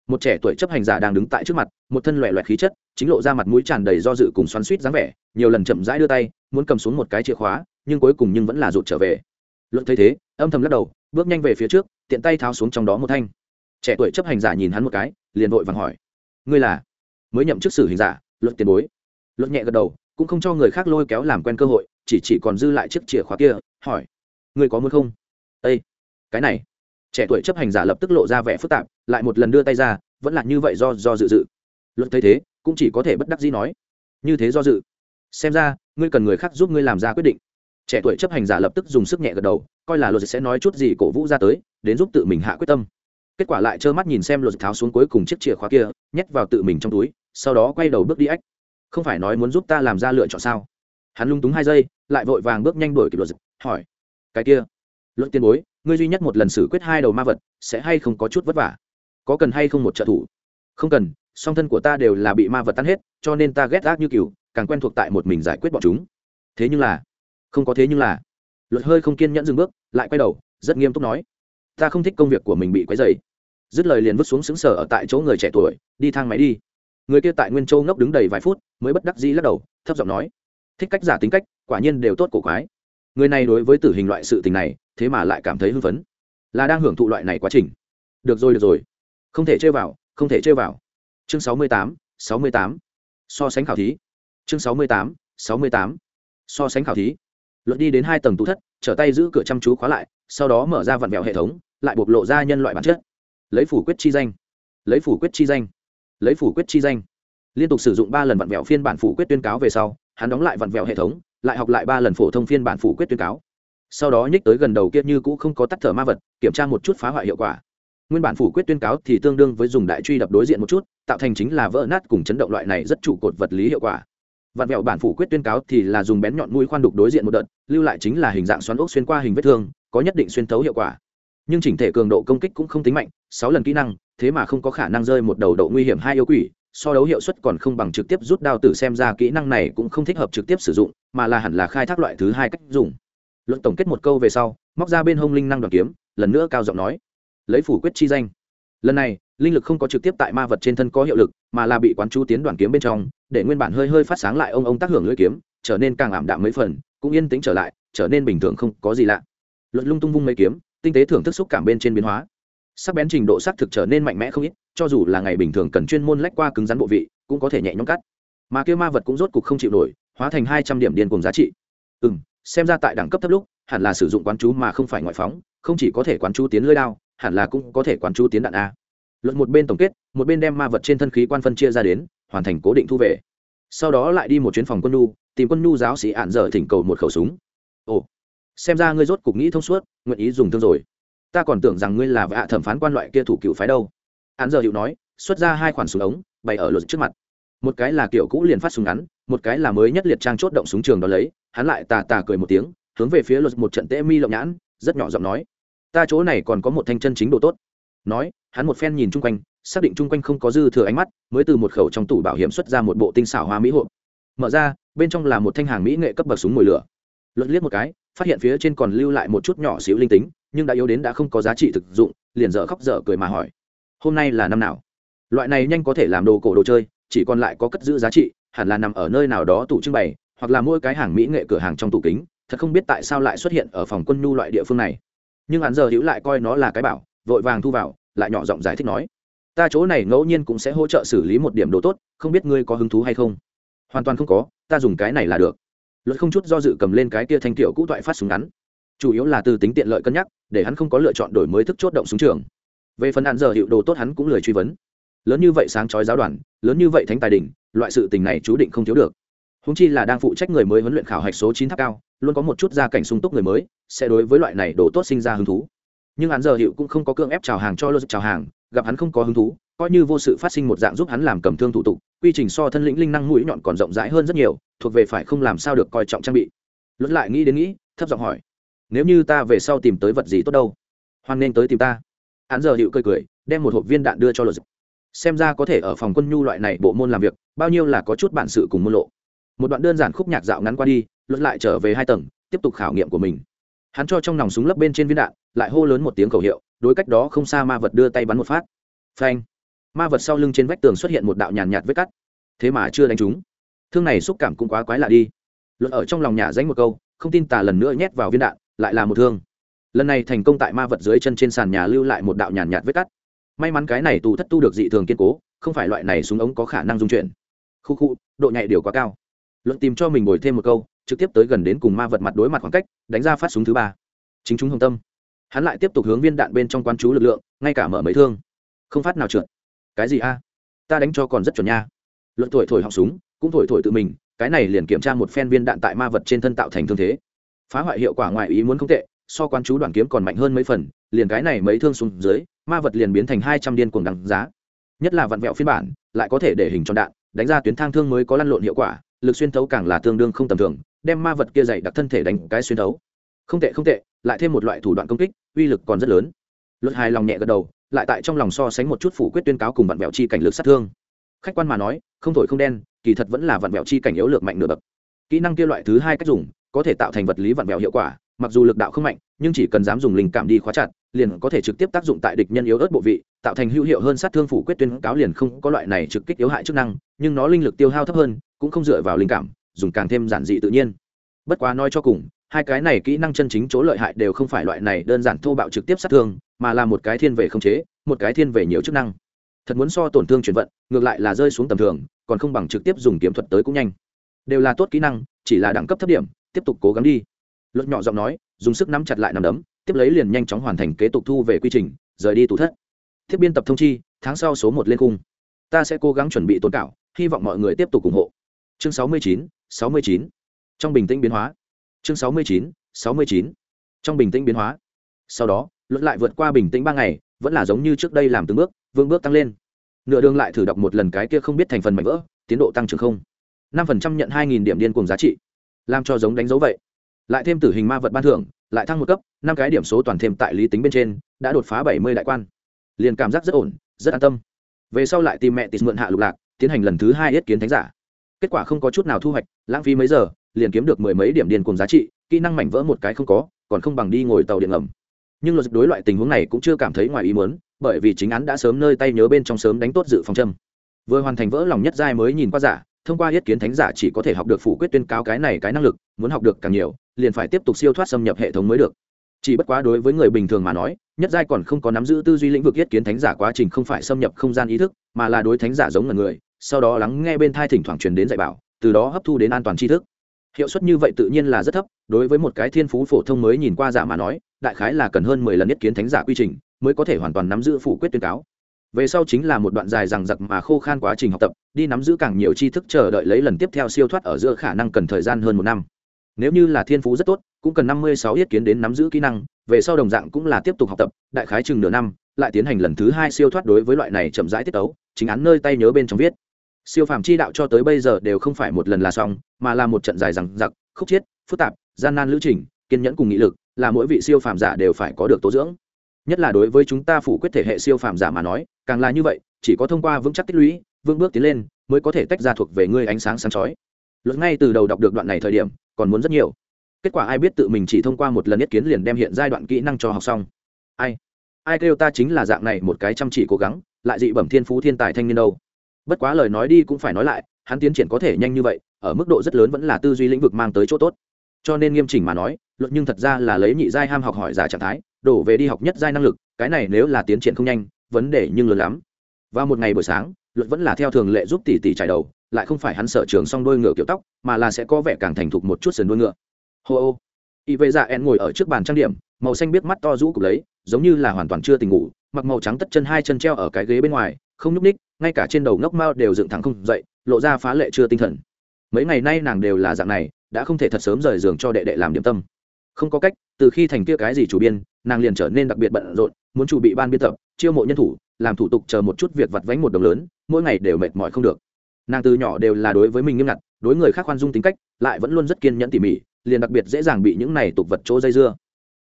Một trẻ tuổi chấp hành giả đang đứng tại trước mặt, một thân loẹ loẹt khí chất, chính lộ ra mặt mũi tràn đầy do dự cùng xoắn suýt dáng vẻ, nhiều lần chậm rãi đưa tay, muốn cầm xuống một cái chìa khóa, nhưng cuối cùng nhưng vẫn là rụt trở về. Luận thấy thế, âm thầm lắc đầu, bước nhanh về phía trước, tiện tay tháo xuống trong đó một thanh. Trẻ tuổi chấp hành giả nhìn hắn một cái, liền vội vàng hỏi, ngươi là? Mới nhậm chức sử hình giả, luận tiền bối. Luận nhẹ gật đầu cũng không cho người khác lôi kéo làm quen cơ hội, chỉ chỉ còn dư lại chiếc chìa khóa kia, hỏi người có muốn không? Ây cái này. Trẻ tuổi chấp hành giả lập tức lộ ra vẻ phức tạp, lại một lần đưa tay ra, vẫn là như vậy do do dự dự. Luận thấy thế, cũng chỉ có thể bất đắc dĩ nói, như thế do dự. Xem ra, ngươi cần người khác giúp ngươi làm ra quyết định. Trẻ tuổi chấp hành giả lập tức dùng sức nhẹ gật đầu, coi là luật sẽ nói chút gì cổ vũ ra tới, đến giúp tự mình hạ quyết tâm. Kết quả lại trơ mắt nhìn xem luật tháo xuống cuối cùng chiếc chìa khóa kia, nhét vào tự mình trong túi, sau đó quay đầu bước đi ách không phải nói muốn giúp ta làm ra lựa chọn sao? Hắn lung túng hai giây, lại vội vàng bước nhanh đuổi kịp luật hỏi, cái kia, luật tiên bối, ngươi duy nhất một lần xử quyết hai đầu ma vật, sẽ hay không có chút vất vả? Có cần hay không một trợ thủ? Không cần, song thân của ta đều là bị ma vật tan hết, cho nên ta ghét ác như cừu càng quen thuộc tại một mình giải quyết bọn chúng. Thế nhưng là, không có thế nhưng là. Luật hơi không kiên nhẫn dừng bước, lại quay đầu, rất nghiêm túc nói, ta không thích công việc của mình bị quấy dày dứt lời liền vứt xuống xứng sở ở tại chỗ người trẻ tuổi, đi thang máy đi người kia tại nguyên châu ngốc đứng đầy vài phút, mới bất đắc dĩ lắc đầu, thấp giọng nói, thích cách giả tính cách, quả nhiên đều tốt cổ quái. Người này đối với tử hình loại sự tình này, thế mà lại cảm thấy hưng phấn. Là đang hưởng thụ loại này quá trình. Được rồi được rồi. Không thể chơi vào, không thể chơi vào. Chương sáu mươi tám, sáu mươi tám. So sánh khảo thí. Chương sáu mươi tám, sáu mươi tám. So sánh khảo thí. Luật đi đến hai tầng tủ thất, trở tay giữ cửa chăm chú khóa lại, sau đó mở ra vặn vẹo hệ thống, lại bộc lộ ra nhân loại bản chất. Lấy phủ quyết chi danh. Lấy phủ quyết chi danh lấy phủ quyết chi danh. Liên tục sử dụng ba lần vặn vẹo phiên bản phủ quyết tuyên cáo về sau, hắn đóng lại vặn vẹo hệ thống, lại học lại ba lần phổ thông phiên bản phủ quyết tuyên cáo. Sau đó nhích tới gần đầu kia như cũ không có tắt thở ma vật, kiểm tra một chút phá hoại hiệu quả. Nguyên bản phủ quyết tuyên cáo thì tương đương với dùng đại truy đập đối diện một chút, tạo thành chính là vỡ nát cùng chấn động loại này rất trụ cột vật lý hiệu quả. Vặn vẹo bản phủ quyết tuyên cáo thì là dùng bén nhọn mũi khoan đục đối diện một đợt, lưu lại chính là hình dạng xoắn ốc xuyên qua hình vết thương, có nhất định xuyên thấu hiệu quả. Nhưng chỉnh thể cường độ công kích cũng không tính mạnh, sáu lần kỹ năng thế mà không có khả năng rơi một đầu độ nguy hiểm hai yêu quỷ, so đấu hiệu suất còn không bằng trực tiếp rút đao tử xem ra kỹ năng này cũng không thích hợp trực tiếp sử dụng, mà là hẳn là khai thác loại thứ hai cách dùng. Luận tổng kết một câu về sau, móc ra bên hông linh năng đoàn kiếm, lần nữa cao giọng nói, lấy phủ quyết chi danh. Lần này, linh lực không có trực tiếp tại ma vật trên thân có hiệu lực, mà là bị quán chú tiến đoàn kiếm bên trong, để nguyên bản hơi hơi phát sáng lại ông ông tác hưởng lưỡi kiếm, trở nên càng ảm đạm mấy phần, cũng yên tĩnh trở lại, trở nên bình thường không có gì lạ. Luận lung tung vung mấy kiếm, tinh tế thưởng thức xúc cảm bên trên biến hóa sắc bén trình độ sắc thực trở nên mạnh mẽ không ít, cho dù là ngày bình thường cần chuyên môn lách qua cứng rắn bộ vị, cũng có thể nhẹ nhõm cắt. Mà kia ma vật cũng rốt cục không chịu nổi, hóa thành hai trăm điểm điên cùng giá trị. Ừ m xem ra tại đẳng cấp thấp lúc, hẳn là sử dụng quán chú mà không phải ngoại phóng, không chỉ có thể quán chú tiến lơi đao, hẳn là cũng có thể quán chú tiến đạn a. Luận một bên tổng kết, một bên đem ma vật trên thân khí quan phân chia ra đến, hoàn thành cố định thu về. Sau đó lại đi một chuyến phòng quân nhu, tìm quân nhu giáo sĩ ạn dở thỉnh cầu một khẩu súng. Ồ, xem ra ngươi rốt cục nghĩ thông suốt, nguyện ý dùng thương rồi ta còn tưởng rằng ngươi là vạ thẩm phán quan loại kia thủ cựu phái đâu. Hắn giờ hiệu nói, xuất ra hai khoản súng ống, bày ở luật trước mặt. Một cái là kiểu cũ liền phát súng ngắn, một cái là mới nhất liệt trang chốt động súng trường đó lấy, hắn lại tà tà cười một tiếng, hướng về phía luật một trận tễ mi lộng nhãn, rất nhỏ giọng nói, ta chỗ này còn có một thanh chân chính độ tốt. Nói, hắn một phen nhìn chung quanh, xác định chung quanh không có dư thừa ánh mắt, mới từ một khẩu trong tủ bảo hiểm xuất ra một bộ tinh xảo hoa mỹ hộp. Mở ra, bên trong là một thanh hàng mỹ nghệ cấp bậc súng mồi lửa. Luật liếc một cái, phát hiện phía trên còn lưu lại một chút nhỏ xíu linh tính nhưng đã yếu đến đã không có giá trị thực dụng, liền dở khóc dở cười mà hỏi, hôm nay là năm nào? Loại này nhanh có thể làm đồ cổ đồ chơi, chỉ còn lại có cất giữ giá trị, hẳn là nằm ở nơi nào đó tủ trưng bày, hoặc là mỗi cái hàng mỹ nghệ cửa hàng trong tủ kính, thật không biết tại sao lại xuất hiện ở phòng quân nhu loại địa phương này. Nhưng hắn giờ hữu lại coi nó là cái bảo, vội vàng thu vào, lại nhỏ giọng giải thích nói, ta chỗ này ngẫu nhiên cũng sẽ hỗ trợ xử lý một điểm đồ tốt, không biết ngươi có hứng thú hay không? Hoàn toàn không có, ta dùng cái này là được. Luật không chút do dự cầm lên cái kia thanh tiểu cũ toại phát súng ngắn chủ yếu là từ tính tiện lợi cân nhắc, để hắn không có lựa chọn đổi mới thức chốt động súng trường. Về phần hạn giờ hiệu đồ tốt hắn cũng lười truy vấn. Lớn như vậy sáng chói giáo đoàn, lớn như vậy thánh tài đình loại sự tình này chú định không thiếu được. Húng chi là đang phụ trách người mới huấn luyện khảo hạch số chín tháp cao, luôn có một chút gia cảnh sung túc người mới, sẽ đối với loại này đồ tốt sinh ra hứng thú. Nhưng hắn giờ hiệu cũng không có cưỡng ép chào hàng cho lô chào hàng, gặp hắn không có hứng thú, coi như vô sự phát sinh một dạng giúp hắn làm cầm thương thủ tục, quy trình so thân lĩnh linh năng mũi nhọn còn rộng rãi hơn rất nhiều, thuộc về phải không làm sao được coi trọng trang bị. Luật lại nghĩ đến nghĩ, thấp giọng hỏi nếu như ta về sau tìm tới vật gì tốt đâu, hoan nên tới tìm ta. Hắn giờ hiệu cười cười, đem một hộp viên đạn đưa cho luật xem ra có thể ở phòng quân nhu loại này bộ môn làm việc, bao nhiêu là có chút bản sự cùng môn lộ. Một đoạn đơn giản khúc nhạc dạo ngắn qua đi luật lại trở về hai tầng, tiếp tục khảo nghiệm của mình. Hắn cho trong nòng súng lấp bên trên viên đạn, lại hô lớn một tiếng khẩu hiệu, đối cách đó không xa ma vật đưa tay bắn một phát. Phanh! Ma vật sau lưng trên vách tường xuất hiện một đạo nhàn nhạt vết cắt. Thế mà chưa đánh trúng. Thương này xúc cảm cũng quá quái lạ đi. Luật ở trong lòng nhà danh một câu, không tin tà lần nữa nhét vào viên đạn lại là một thương. Lần này thành công tại ma vật dưới chân trên sàn nhà lưu lại một đạo nhàn nhạt vết cắt. May mắn cái này tù thất tu được dị thường kiên cố, không phải loại này súng ống có khả năng dung chuyển. Khu khu, độ nhạy điều quá cao. Luận tìm cho mình bồi thêm một câu, trực tiếp tới gần đến cùng ma vật mặt đối mặt khoảng cách, đánh ra phát súng thứ ba. Chính chúng hồng tâm. Hắn lại tiếp tục hướng viên đạn bên trong quan chú lực lượng, ngay cả mở mấy thương. Không phát nào trượt. Cái gì a? Ta đánh cho còn rất chuẩn nha. Luận thổi thổi họng súng, cũng thổi thổi tự mình, cái này liền kiểm tra một phen viên đạn tại ma vật trên thân tạo thành thương thế phá hoại hiệu quả ngoài ý muốn không tệ, so quan chú đoàn kiếm còn mạnh hơn mấy phần, liền cái này mấy thương xuống dưới, ma vật liền biến thành hai trăm điên cuồng đằng giá. Nhất là vặn vẹo phiên bản, lại có thể để hình tròn đạn, đánh ra tuyến thang thương mới có lăn lộn hiệu quả, lực xuyên thấu càng là tương đương không tầm thường, đem ma vật kia dày đặc thân thể đánh cái xuyên thấu. Không tệ không tệ, lại thêm một loại thủ đoạn công kích, uy lực còn rất lớn. Luật hài lòng nhẹ gật đầu, lại tại trong lòng so sánh một chút phủ quyết tuyên cáo cùng vặn vẹo chi cảnh lực sát thương. Khách quan mà nói, không thổi không đen, kỳ thật vẫn là vặn vẹo chi cảnh yếu lược mạnh nửa bậc. Kỹ năng kia loại thứ hai cách dùng có thể tạo thành vật lý vặn vẹo hiệu quả, mặc dù lực đạo không mạnh, nhưng chỉ cần dám dùng linh cảm đi khóa chặt, liền có thể trực tiếp tác dụng tại địch nhân yếu ớt bộ vị, tạo thành hữu hiệu hơn sát thương phủ quyết tuyên cáo liền không có loại này trực kích yếu hại chức năng, nhưng nó linh lực tiêu hao thấp hơn, cũng không dựa vào linh cảm, dùng càng thêm giản dị tự nhiên. Bất quá nói cho cùng, hai cái này kỹ năng chân chính chỗ lợi hại đều không phải loại này đơn giản thô bạo trực tiếp sát thương, mà là một cái thiên về không chế, một cái thiên về nhiều chức năng. Thật muốn so tổn thương chuyển vận, ngược lại là rơi xuống tầm thường, còn không bằng trực tiếp dùng kiếm thuật tới cũng nhanh. Đều là tốt kỹ năng, chỉ là đẳng cấp thấp điểm tiếp tục cố gắng đi. Luật nhỏ giọng nói, dùng sức nắm chặt lại nằm đấm, tiếp lấy liền nhanh chóng hoàn thành kế tục thu về quy trình, rời đi tủ thất. Thiết biên tập thông chi, tháng sau số một lên cung ta sẽ cố gắng chuẩn bị tốn cảo, hy vọng mọi người tiếp tục ủng hộ. Chương sáu mươi chín, sáu mươi chín. Trong bình tĩnh biến hóa. Chương sáu mươi chín, sáu mươi chín. Trong bình tĩnh biến hóa. Sau đó, luật lại vượt qua bình tĩnh ba ngày, vẫn là giống như trước đây làm từng bước, vương bước tăng lên. Nửa đường lại thử đọc một lần cái kia không biết thành phần mảnh vỡ, tiến độ tăng trưởng không. Năm phần trăm nhận hai nghìn điểm điên cùng giá trị làm cho giống đánh dấu vậy. Lại thêm tử hình ma vật ban thưởng, lại thăng một cấp, năm cái điểm số toàn thêm tại lý tính bên trên, đã đột phá bảy mươi đại quan. Liền cảm giác rất ổn, rất an tâm. Về sau lại tìm mẹ tịt mượn hạ lục lạc, tiến hành lần thứ hai yết kiến thánh giả. Kết quả không có chút nào thu hoạch, lãng phí mấy giờ, liền kiếm được mười mấy điểm điền cùng giá trị, kỹ năng mảnh vỡ một cái không có, còn không bằng đi ngồi tàu điện ngầm. Nhưng luật đối loại tình huống này cũng chưa cảm thấy ngoài ý muốn, bởi vì chính án đã sớm nơi tay nhớ bên trong sớm đánh tốt dự phòng châm. Vừa hoàn thành vỡ lòng nhất giai mới nhìn qua giả thông qua yết kiến thánh giả chỉ có thể học được phủ quyết tuyên cáo cái này cái năng lực, muốn học được càng nhiều, liền phải tiếp tục siêu thoát xâm nhập hệ thống mới được. Chỉ bất quá đối với người bình thường mà nói, nhất giai còn không có nắm giữ tư duy lĩnh vực yết kiến thánh giả quá trình không phải xâm nhập không gian ý thức, mà là đối thánh giả giống là người, sau đó lắng nghe bên thai thỉnh thoảng truyền đến dạy bảo, từ đó hấp thu đến an toàn tri thức. Hiệu suất như vậy tự nhiên là rất thấp, đối với một cái thiên phú phổ thông mới nhìn qua giả mà nói, đại khái là cần hơn mười lần nhất kiến thánh giả quy trình, mới có thể hoàn toàn nắm giữ phủ quyết tuyên cáo về sau chính là một đoạn dài rằng giặc mà khô khan quá trình học tập, đi nắm giữ càng nhiều tri thức chờ đợi lấy lần tiếp theo siêu thoát ở giữa khả năng cần thời gian hơn một năm. Nếu như là thiên phú rất tốt, cũng cần năm mươi sáu yết kiến đến nắm giữ kỹ năng, về sau đồng dạng cũng là tiếp tục học tập, đại khái chừng nửa năm, lại tiến hành lần thứ hai siêu thoát đối với loại này chậm rãi tiết tấu, chính án nơi tay nhớ bên trong viết. Siêu phàm chi đạo cho tới bây giờ đều không phải một lần là xong, mà là một trận dài rằng giặc khúc chiết, phức tạp, gian nan lữ trình, kiên nhẫn cùng nghị lực, là mỗi vị siêu phàm giả đều phải có được tố dưỡng nhất là đối với chúng ta phủ quyết thể hệ siêu phàm giả mà nói, càng là như vậy, chỉ có thông qua vững chắc tích lũy, vững bước tiến lên, mới có thể tách ra thuộc về ngươi ánh sáng sáng chói. Luật ngay từ đầu đọc được đoạn này thời điểm, còn muốn rất nhiều. Kết quả ai biết tự mình chỉ thông qua một lần nhất kiến liền đem hiện giai đoạn kỹ năng cho học xong. Ai? Ai kêu ta chính là dạng này một cái chăm chỉ cố gắng, lại dị bẩm thiên phú thiên tài thanh niên đâu. Bất quá lời nói đi cũng phải nói lại, hắn tiến triển có thể nhanh như vậy, ở mức độ rất lớn vẫn là tư duy lĩnh vực mang tới chỗ tốt. Cho nên nghiêm chỉnh mà nói, luật nhưng thật ra là lấy nhị giai ham học hỏi giả trạng thái đổ về đi học nhất giai năng lực, cái này nếu là tiến triển không nhanh, vấn đề nhưng lớn lắm. Và một ngày buổi sáng, luật vẫn là theo thường lệ giúp tỷ tỷ trải đầu, lại không phải hắn sở trường xong đôi ngựa kiểu tóc, mà là sẽ có vẻ càng thành thục một chút sườn đuôi ngựa. Hô ô. Y vệ dạ en ngồi ở trước bàn trang điểm, màu xanh biết mắt to rũ cục lấy, giống như là hoàn toàn chưa tỉnh ngủ, mặc màu trắng tất chân hai chân treo ở cái ghế bên ngoài, không nhúc ních ngay cả trên đầu ngốc mao đều dựng thẳng không dậy, lộ ra phá lệ chưa tinh thần. Mấy ngày nay nàng đều là dạng này, đã không thể thật sớm rời giường cho đệ đệ làm điểm tâm không có cách, từ khi thành kia cái gì chủ biên, nàng liền trở nên đặc biệt bận rộn, muốn chủ bị ban biên tập, chiêu mộ nhân thủ, làm thủ tục chờ một chút việc vặt vánh một đồng lớn, mỗi ngày đều mệt mỏi không được. Nàng từ nhỏ đều là đối với mình nghiêm ngặt, đối người khác khoan dung tính cách, lại vẫn luôn rất kiên nhẫn tỉ mỉ, liền đặc biệt dễ dàng bị những này tục vật chỗ dây dưa.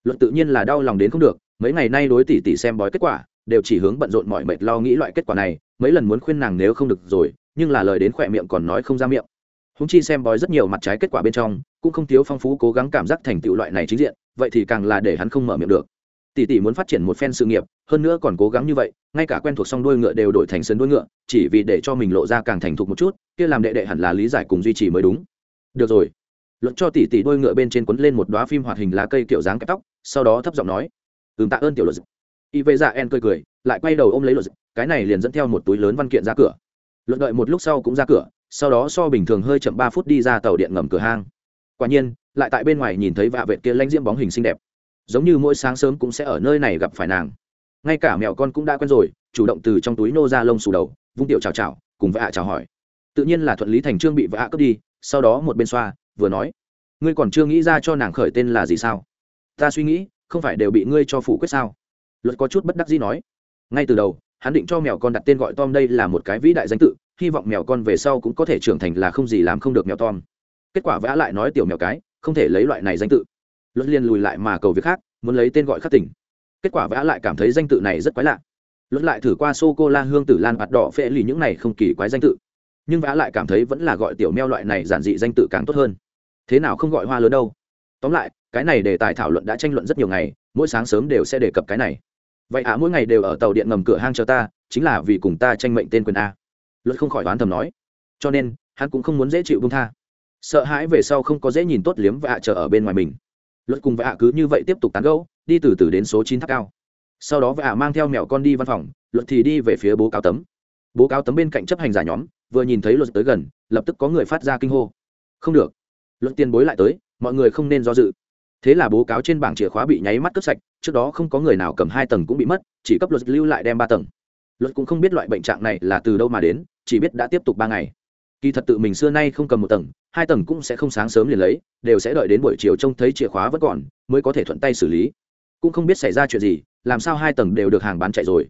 Luận tự nhiên là đau lòng đến không được, mấy ngày nay đối tỷ tỷ xem bói kết quả, đều chỉ hướng bận rộn mọi mệt lo nghĩ loại kết quả này, mấy lần muốn khuyên nàng nếu không được rồi, nhưng là lời đến khỏe miệng còn nói không ra miệng húng chi xem bói rất nhiều mặt trái kết quả bên trong, cũng không thiếu phong phú cố gắng cảm giác thành tựu loại này chính diện, vậy thì càng là để hắn không mở miệng được. Tỷ tỷ muốn phát triển một phen sự nghiệp, hơn nữa còn cố gắng như vậy, ngay cả quen thuộc song đuôi ngựa đều đổi thành sân đuôi ngựa, chỉ vì để cho mình lộ ra càng thành thục một chút, kia làm đệ đệ hẳn là lý giải cùng duy trì mới đúng. Được rồi. Luận cho tỷ tỷ đuôi ngựa bên trên quấn lên một đoá phim hoạt hình lá cây kiểu dáng kẹp tóc, sau đó thấp giọng nói, ừm, tạ ơn tiểu luật. Y vệ dạ en cười cười, lại quay đầu ôm lấy luật, cái này liền dẫn theo một túi lớn văn kiện ra cửa. Luận đợi một lúc sau cũng ra cửa sau đó so bình thường hơi chậm ba phút đi ra tàu điện ngầm cửa hang. Quả nhiên, lại tại bên ngoài nhìn thấy vạ vệt kia lanh diễm bóng hình xinh đẹp. Giống như mỗi sáng sớm cũng sẽ ở nơi này gặp phải nàng. Ngay cả mèo con cũng đã quen rồi, chủ động từ trong túi nô ra lông xù đầu, vung tiểu chào chào cùng vạ chào hỏi. Tự nhiên là thuận lý thành trương bị vạ cướp đi, sau đó một bên xoa, vừa nói, ngươi còn chưa nghĩ ra cho nàng khởi tên là gì sao? Ta suy nghĩ, không phải đều bị ngươi cho phủ quyết sao? Luật có chút bất đắc dĩ nói. Ngay từ đầu, hắn định cho mèo con đặt tên gọi tom đây là một cái vĩ đại danh tự hy vọng mèo con về sau cũng có thể trưởng thành là không gì làm không được mèo tom. Kết quả vã lại nói tiểu mèo cái, không thể lấy loại này danh tự. Luật liền lùi lại mà cầu việc khác, muốn lấy tên gọi khắc tỉnh. Kết quả vã lại cảm thấy danh tự này rất quái lạ. Luật lại thử qua sô cô la hương tử lan bạt đỏ phệ lì những này không kỳ quái danh tự. Nhưng vã lại cảm thấy vẫn là gọi tiểu mèo loại này giản dị danh tự càng tốt hơn. Thế nào không gọi hoa lớn đâu. Tóm lại, cái này đề tài thảo luận đã tranh luận rất nhiều ngày, mỗi sáng sớm đều sẽ đề cập cái này. Vậy à mỗi ngày đều ở tàu điện ngầm cửa hang cho ta, chính là vì cùng ta tranh mệnh tên quyền a luật không khỏi đoán thầm nói. Cho nên, hắn cũng không muốn dễ chịu bông tha. Sợ hãi về sau không có dễ nhìn tốt liếm và chờ ở bên ngoài mình. Luật cùng vạ cứ như vậy tiếp tục tán gẫu, đi từ từ đến số chín tháp cao. Sau đó vạ mang theo mẹo con đi văn phòng, luật thì đi về phía bố cáo tấm. Bố cáo tấm bên cạnh chấp hành giả nhóm, vừa nhìn thấy luật tới gần, lập tức có người phát ra kinh hô. Không được. Luật tiền bối lại tới, mọi người không nên do dự. Thế là bố cáo trên bảng chìa khóa bị nháy mắt cướp sạch, trước đó không có người nào cầm hai tầng cũng bị mất, chỉ cấp luật lưu lại đem ba tầng luật cũng không biết loại bệnh trạng này là từ đâu mà đến, chỉ biết đã tiếp tục ba ngày. Kỳ thật tự mình xưa nay không cầm một tầng, hai tầng cũng sẽ không sáng sớm liền lấy, đều sẽ đợi đến buổi chiều trông thấy chìa khóa vẫn còn, mới có thể thuận tay xử lý. Cũng không biết xảy ra chuyện gì, làm sao hai tầng đều được hàng bán chạy rồi.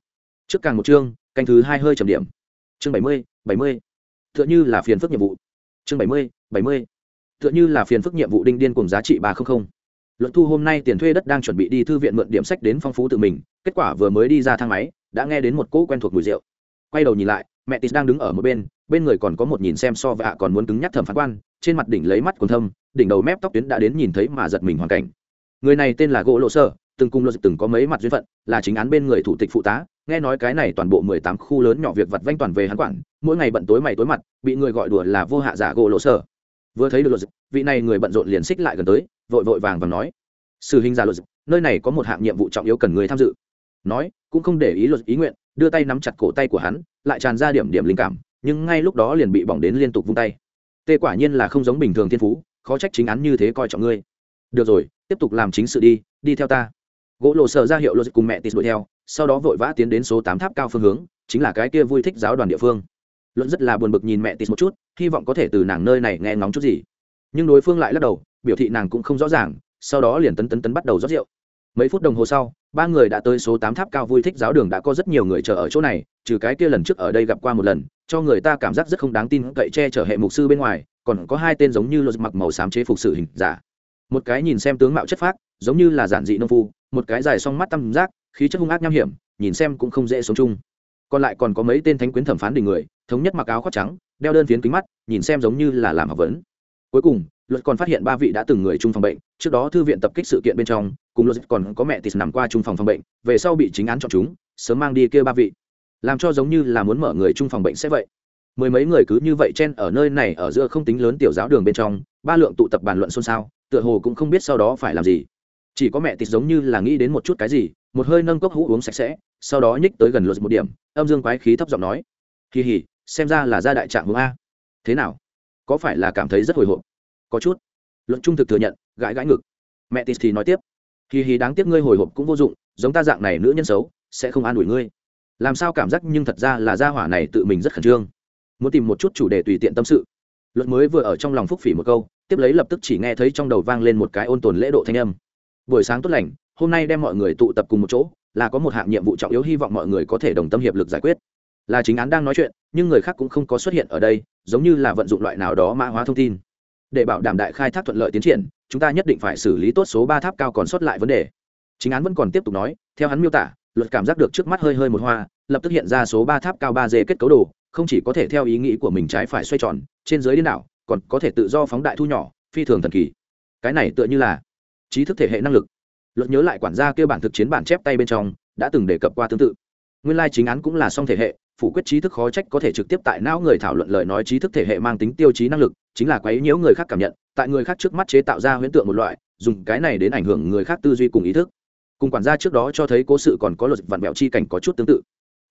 Trước càng một chương, canh thứ hai hơi trầm điểm. Chương bảy mươi bảy mươi. T h ư ợ n h ư là phiền phức nhiệm vụ. Chương bảy mươi bảy mươi. T h ư ợ n h ư là phiền phức nhiệm vụ đinh điên cùng giá trị ba trăm linh luận thu hôm nay tiền thuê đất đang chuẩn bị đi thư viện mượn điểm sách đến phong phú tự mình, kết quả vừa mới đi ra thang máy đã nghe đến một cỗ quen thuộc mùi rượu. Quay đầu nhìn lại, mẹ tis đang đứng ở một bên bên người còn có một nhìn xem so và còn muốn cứng nhắc thẩm phán quan, trên mặt đỉnh lấy mắt còn thâm, đỉnh đầu mép tóc tuyến đã đến nhìn thấy mà giật mình hoàn cảnh. Người này tên là gỗ lộ sơ, từng cung luật từng có mấy mặt duyên phận, là chính án bên người thủ tịch phụ tá, nghe nói cái này toàn bộ mười tám khu lớn nhỏ việc vặt vanh toàn về hắn quản, mỗi ngày bận tối mày tối mặt, bị người gọi đùa là vô hạ giả gỗ lộ sơ. Vừa thấy được luật vị này người bận rộn liền xích lại gần tới, vội vội vàng và nói xử hình giả luật nơi này có một hạng nhiệm vụ trọng yếu cần người tham dự nói, cũng không để ý luật ý nguyện, đưa tay nắm chặt cổ tay của hắn, lại tràn ra điểm điểm linh cảm, nhưng ngay lúc đó liền bị bỏng đến liên tục vung tay. Tê quả nhiên là không giống bình thường thiên phú, khó trách chính án như thế coi trọng ngươi. Được rồi, tiếp tục làm chính sự đi đi theo ta. Gỗ lộ sợ ra hiệu luật cùng mẹ tịt đuổi theo, sau đó vội vã tiến đến số tám tháp cao phương hướng, chính là cái kia vui thích giáo đoàn địa phương. Luận rất là buồn bực nhìn mẹ tịt một chút, hy vọng có thể từ nàng nơi này nghe ngóng chút gì. Nhưng đối phương lại lắc đầu, biểu thị nàng cũng không rõ ràng, sau đó liền tấn tấn tấn bắt đầu rót rượu. Mấy phút đồng hồ sau ba người đã tới số tám tháp cao vui thích giáo đường đã có rất nhiều người chờ ở chỗ này, trừ cái kia lần trước ở đây gặp qua một lần, cho người ta cảm giác rất không đáng tin cậy che chở hệ mục sư bên ngoài, còn có hai tên giống như luật mặc màu xám chế phục sự hình giả. Một cái nhìn xem tướng mạo chất phác, giống như là giản dị nông phu, một cái dài song mắt tăm giác, khí chất hung ác nham hiểm, nhìn xem cũng không dễ sống chung. Còn lại còn có mấy tên thánh quyến thẩm phán đình người, thống nhất mặc áo khoác trắng, đeo đơn phiến kính mắt, nhìn xem giống như là làm học vấn cuối cùng, luật còn phát hiện ba vị đã từng người chung phòng bệnh, trước đó thư viện tập kích sự kiện bên trong, cùng luật còn có mẹ thì nằm qua chung phòng phòng bệnh, về sau bị chính án chọn chúng, sớm mang đi kia ba vị. Làm cho giống như là muốn mở người chung phòng bệnh sẽ vậy. Mười mấy người cứ như vậy chen ở nơi này ở giữa không tính lớn tiểu giáo đường bên trong, ba lượng tụ tập bàn luận xôn xao, tựa hồ cũng không biết sau đó phải làm gì. Chỉ có mẹ tịt giống như là nghĩ đến một chút cái gì, một hơi nâng cốc hũ uống sạch sẽ, sau đó nhích tới gần luật một điểm, âm dương quái khí thấp giọng nói, kỳ hỉ, xem ra là gia đại trạng hướng a. Thế nào? Có phải là cảm thấy rất hồi hộp? Có chút. Luận trung thực thừa nhận, gãi gãi ngực. Mẹ tis thì nói tiếp, hì hì, đáng tiếc ngươi hồi hộp cũng vô dụng, giống ta dạng này nữ nhân xấu, sẽ không an ủi ngươi. Làm sao cảm giác nhưng thật ra là gia hỏa này tự mình rất khẩn trương. Muốn tìm một chút chủ đề tùy tiện tâm sự. Luận mới vừa ở trong lòng phúc phỉ một câu, tiếp lấy lập tức chỉ nghe thấy trong đầu vang lên một cái ôn tồn lễ độ thanh âm. Buổi sáng tốt lành, hôm nay đem mọi người tụ tập cùng một chỗ, là có một hạng nhiệm vụ trọng yếu hy vọng mọi người có thể đồng tâm hiệp lực giải quyết là chính án đang nói chuyện, nhưng người khác cũng không có xuất hiện ở đây, giống như là vận dụng loại nào đó mã hóa thông tin. Để bảo đảm đại khai thác thuận lợi tiến triển, chúng ta nhất định phải xử lý tốt số ba tháp cao còn sót lại vấn đề. Chính án vẫn còn tiếp tục nói, theo hắn miêu tả, luật cảm giác được trước mắt hơi hơi một hoa, lập tức hiện ra số ba tháp cao ba d kết cấu đồ, không chỉ có thể theo ý nghĩ của mình trái phải xoay tròn, trên dưới điên đảo, còn có thể tự do phóng đại thu nhỏ, phi thường thần kỳ. Cái này tựa như là trí thức thể hệ năng lực. Luật nhớ lại quản gia kêu bản thực chiến bản chép tay bên trong, đã từng đề cập qua tương tự. Nguyên lai chính án cũng là song thể hệ phủ quyết trí thức khó trách có thể trực tiếp tại não người thảo luận lời nói trí thức thể hệ mang tính tiêu chí năng lực, chính là quấy nhiễu người khác cảm nhận, tại người khác trước mắt chế tạo ra huyễn tượng một loại, dùng cái này đến ảnh hưởng người khác tư duy cùng ý thức. Cùng quản gia trước đó cho thấy cố sự còn có luật vặn vẹo chi cảnh có chút tương tự.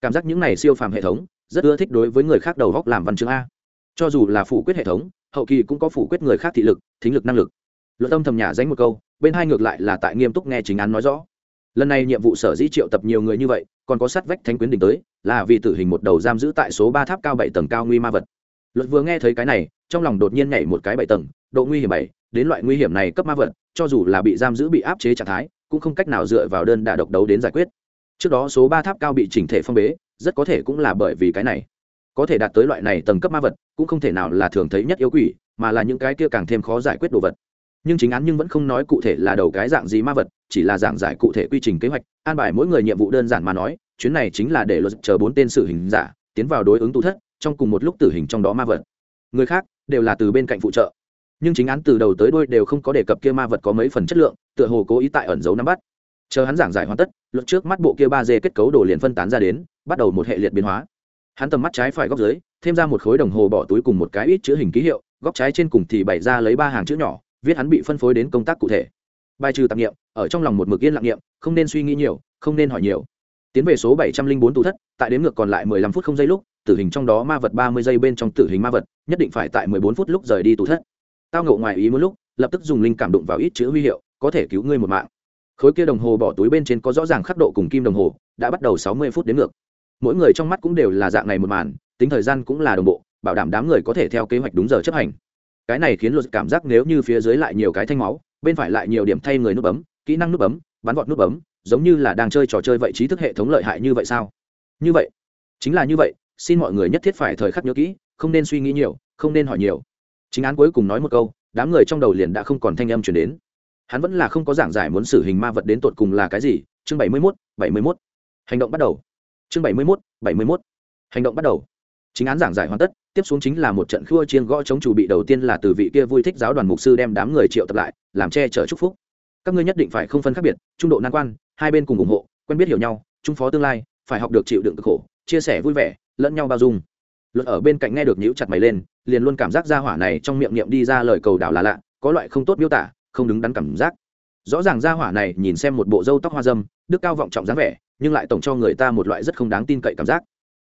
Cảm giác những này siêu phàm hệ thống, rất ưa thích đối với người khác đầu góc làm văn chương a. Cho dù là phủ quyết hệ thống, hậu kỳ cũng có phủ quyết người khác thị lực, thính lực năng lực. Luật tâm thầm nhà danh một câu, bên hai ngược lại là tại nghiêm túc nghe chính án nói rõ lần này nhiệm vụ sở dĩ triệu tập nhiều người như vậy, còn có sát vách thánh quyến đỉnh tới, là vì tử hình một đầu giam giữ tại số ba tháp cao bảy tầng cao nguy ma vật. Luật vừa nghe thấy cái này, trong lòng đột nhiên nhảy một cái bảy tầng, độ nguy hiểm bảy, đến loại nguy hiểm này cấp ma vật, cho dù là bị giam giữ bị áp chế trạng thái, cũng không cách nào dựa vào đơn đả độc đấu đến giải quyết. Trước đó số ba tháp cao bị chỉnh thể phong bế, rất có thể cũng là bởi vì cái này. Có thể đạt tới loại này tầng cấp ma vật, cũng không thể nào là thường thấy nhất yêu quỷ, mà là những cái kia càng thêm khó giải quyết đồ vật nhưng chính án nhưng vẫn không nói cụ thể là đầu cái dạng gì ma vật, chỉ là dạng giải cụ thể quy trình kế hoạch, an bài mỗi người nhiệm vụ đơn giản mà nói, chuyến này chính là để luật chờ bốn tên sự hình giả, tiến vào đối ứng tụ thất, trong cùng một lúc tử hình trong đó ma vật. Người khác đều là từ bên cạnh phụ trợ. Nhưng chính án từ đầu tới đôi đều không có đề cập kia ma vật có mấy phần chất lượng, tựa hồ cố ý tại ẩn giấu nắm bắt. Chờ hắn giảng giải hoàn tất, luật trước mắt bộ kia ba dê kết cấu đồ liền phân tán ra đến, bắt đầu một hệ liệt biến hóa. Hắn tầm mắt trái phải góc dưới, thêm ra một khối đồng hồ bỏ túi cùng một cái ít chữ hình ký hiệu, góc trái trên cùng thì bày ra lấy ba hàng chữ nhỏ viết hắn bị phân phối đến công tác cụ thể. Bài trừ tạp nghiệm ở trong lòng một mực yên lặng nghiệm không nên suy nghĩ nhiều, không nên hỏi nhiều. Tiến về số bảy trăm linh bốn tủ thất, tại đến ngược còn lại mười lăm phút không giây lúc, tử hình trong đó ma vật ba mươi giây bên trong tử hình ma vật, nhất định phải tại mười bốn phút lúc rời đi tủ thất. Tao ngộ ngoài ý muốn lúc, lập tức dùng linh cảm đụng vào ít chữ huy hiệu, có thể cứu ngươi một mạng. Khối kia đồng hồ bỏ túi bên trên có rõ ràng khắc độ cùng kim đồng hồ, đã bắt đầu sáu mươi phút đến ngược. Mỗi người trong mắt cũng đều là dạng này một màn, tính thời gian cũng là đồng bộ, bảo đảm đám người có thể theo kế hoạch đúng giờ chấp hành cái này khiến luật cảm giác nếu như phía dưới lại nhiều cái thanh máu, bên phải lại nhiều điểm thay người nút bấm, kỹ năng nút bấm, bắn vọt nút bấm, giống như là đang chơi trò chơi vậy trí thức hệ thống lợi hại như vậy sao? Như vậy. Chính là như vậy, xin mọi người nhất thiết phải thời khắc nhớ kỹ, không nên suy nghĩ nhiều, không nên hỏi nhiều. Chính án cuối cùng nói một câu, đám người trong đầu liền đã không còn thanh âm chuyển đến. Hắn vẫn là không có giảng giải muốn xử hình ma vật đến tột cùng là cái gì, chương bảy mươi mốt, bảy mươi mốt. Hành động bắt đầu. Chương bảy mươi mốt, bảy mươi mốt. Hành động bắt đầu chính án giảng giải hoàn tất, tiếp xuống chính là một trận khua chiên gõ chống chủ bị đầu tiên là từ vị kia vui thích giáo đoàn mục sư đem đám người triệu tập lại, làm che chở chúc phúc. Các ngươi nhất định phải không phân khác biệt, trung độ nan quan, hai bên cùng ủng hộ, quen biết hiểu nhau trung phó tương lai, phải học được chịu đựng cực khổ, chia sẻ vui vẻ, lẫn nhau bao dung. Luật ở bên cạnh nghe được nhíu chặt mày lên, liền luôn cảm giác ra hỏa này trong miệng niệm đi ra lời cầu đảo là lạ, có loại không tốt miêu tả, không đứng đắn cảm giác. Rõ ràng ra hỏa này nhìn xem một bộ râu tóc hoa dâm, đức cao vọng trọng dáng vẻ, nhưng lại tổng cho người ta một loại rất không đáng tin cậy cảm giác.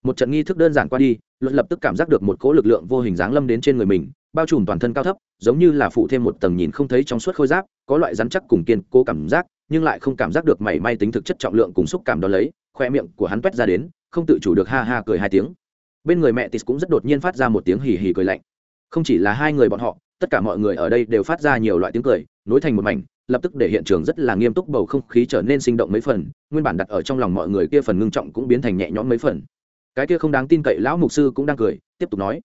Một trận nghi thức đơn giản qua đi luật lập tức cảm giác được một cỗ lực lượng vô hình dáng lâm đến trên người mình, bao trùm toàn thân cao thấp, giống như là phụ thêm một tầng nhìn không thấy trong suốt khôi giáp, có loại rắn chắc cùng kiên cố cảm giác, nhưng lại không cảm giác được mảy may tính thực chất trọng lượng cùng xúc cảm đó lấy, khoe miệng của hắn quét ra đến, không tự chủ được ha ha cười hai tiếng. Bên người mẹ tis cũng rất đột nhiên phát ra một tiếng hì hì cười lạnh. Không chỉ là hai người bọn họ, tất cả mọi người ở đây đều phát ra nhiều loại tiếng cười, nối thành một mảnh, lập tức để hiện trường rất là nghiêm túc bầu không khí trở nên sinh động mấy phần, nguyên bản đặt ở trong lòng mọi người kia phần ngưng trọng cũng biến thành nhẹ nhõm mấy phần cái kia không đáng tin cậy lão mục sư cũng đang cười, tiếp tục nói.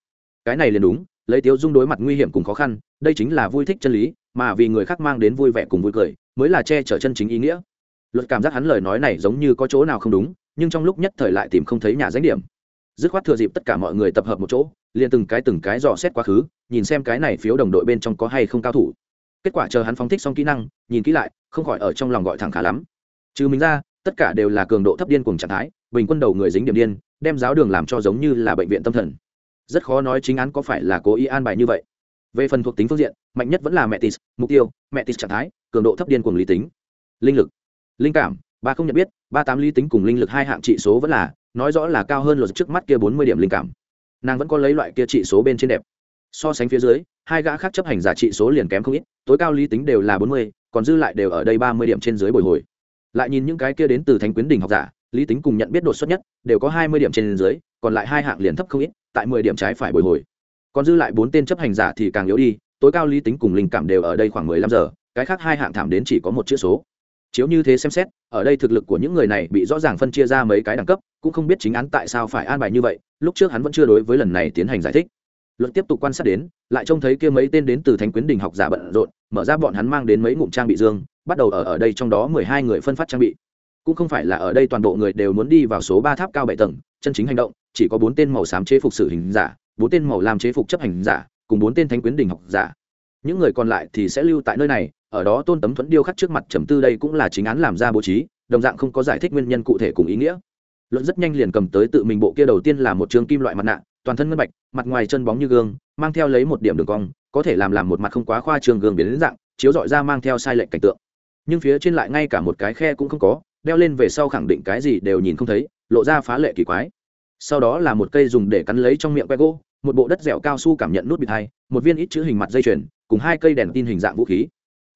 Cái này liền đúng, lấy tiếu dung đối mặt nguy hiểm cùng khó khăn, đây chính là vui thích chân lý, mà vì người khác mang đến vui vẻ cùng vui cười, mới là che chở chân chính ý nghĩa. Luật cảm giác hắn lời nói này giống như có chỗ nào không đúng, nhưng trong lúc nhất thời lại tìm không thấy nhà danh điểm. Dứt khoát thừa dịp tất cả mọi người tập hợp một chỗ, liền từng cái từng cái dò xét quá khứ, nhìn xem cái này phiếu đồng đội bên trong có hay không cao thủ. Kết quả chờ hắn phóng thích xong kỹ năng, nhìn kỹ lại, không khỏi ở trong lòng gọi thẳng khá lắm. Trừ mình ra, tất cả đều là cường độ thấp điên cùng trạng thái, bình quân đầu người dính điểm điên đem giáo đường làm cho giống như là bệnh viện tâm thần. Rất khó nói chính án có phải là cố ý an bài như vậy. Về phần thuộc tính phương diện, mạnh nhất vẫn là mẹ tis, mục tiêu, mẹ tis trạng thái, cường độ thấp điên cùng lý tính. Linh lực, linh cảm, ba không nhận biết, ba tám lý tính cùng linh lực hai hạng trị số vẫn là, nói rõ là cao hơn luật trước mắt kia bốn mươi điểm linh cảm. Nàng vẫn có lấy loại kia trị số bên trên đẹp. So sánh phía dưới, hai gã khác chấp hành giả trị số liền kém không ít, tối cao lý tính đều là bốn mươi, còn dư lại đều ở đây ba mươi điểm trên dưới bồi hồi. Lại nhìn những cái kia đến từ thánh quyến đỉnh học giả lý tính cùng nhận biết đột xuất nhất đều có hai mươi điểm trên dưới, còn lại hai hạng liền thấp không ít, tại mười điểm trái phải bồi hồi. Còn dư lại bốn tên chấp hành giả thì càng yếu đi, tối cao lý tính cùng linh cảm đều ở đây khoảng mười lăm giờ, cái khác hai hạng thảm đến chỉ có một chữ số. Chiếu như thế xem xét, ở đây thực lực của những người này bị rõ ràng phân chia ra mấy cái đẳng cấp, cũng không biết chính án tại sao phải an bài như vậy, lúc trước hắn vẫn chưa đối với lần này tiến hành giải thích. Luận tiếp tục quan sát đến, lại trông thấy kia mấy tên đến từ thánh quyến đình học giả bận rộn, mở ra bọn hắn mang đến mấy ngụm trang bị dương, bắt đầu ở ở đây trong đó mười hai người phân phát trang bị cũng không phải là ở đây toàn bộ người đều muốn đi vào số ba tháp cao bảy tầng, chân chính hành động, chỉ có bốn tên màu xám chế phục xử hình giả, bốn tên màu làm chế phục chấp hành giả, cùng bốn tên thánh quyến đình học giả. Những người còn lại thì sẽ lưu tại nơi này, ở đó tôn tấm thuẫn điêu khắc trước mặt trầm tư đây cũng là chính án làm ra bố trí, đồng dạng không có giải thích nguyên nhân cụ thể cùng ý nghĩa. Luận rất nhanh liền cầm tới tự mình bộ kia đầu tiên là một trường kim loại mặt nạ, toàn thân ngân bạch, mặt ngoài chân bóng như gương, mang theo lấy một điểm đường cong, có thể làm làm một mặt không quá khoa trường gương biến đến dạng, chiếu dọi ra mang theo sai lệch cảnh tượng. Nhưng phía trên lại ngay cả một cái khe cũng không có đeo lên về sau khẳng định cái gì đều nhìn không thấy, lộ ra phá lệ kỳ quái. Sau đó là một cây dùng để cắn lấy trong miệng que gỗ một bộ đất dẻo cao su cảm nhận nút bịt hai, một viên ít chữ hình mặt dây chuyền, cùng hai cây đèn tin hình dạng vũ khí.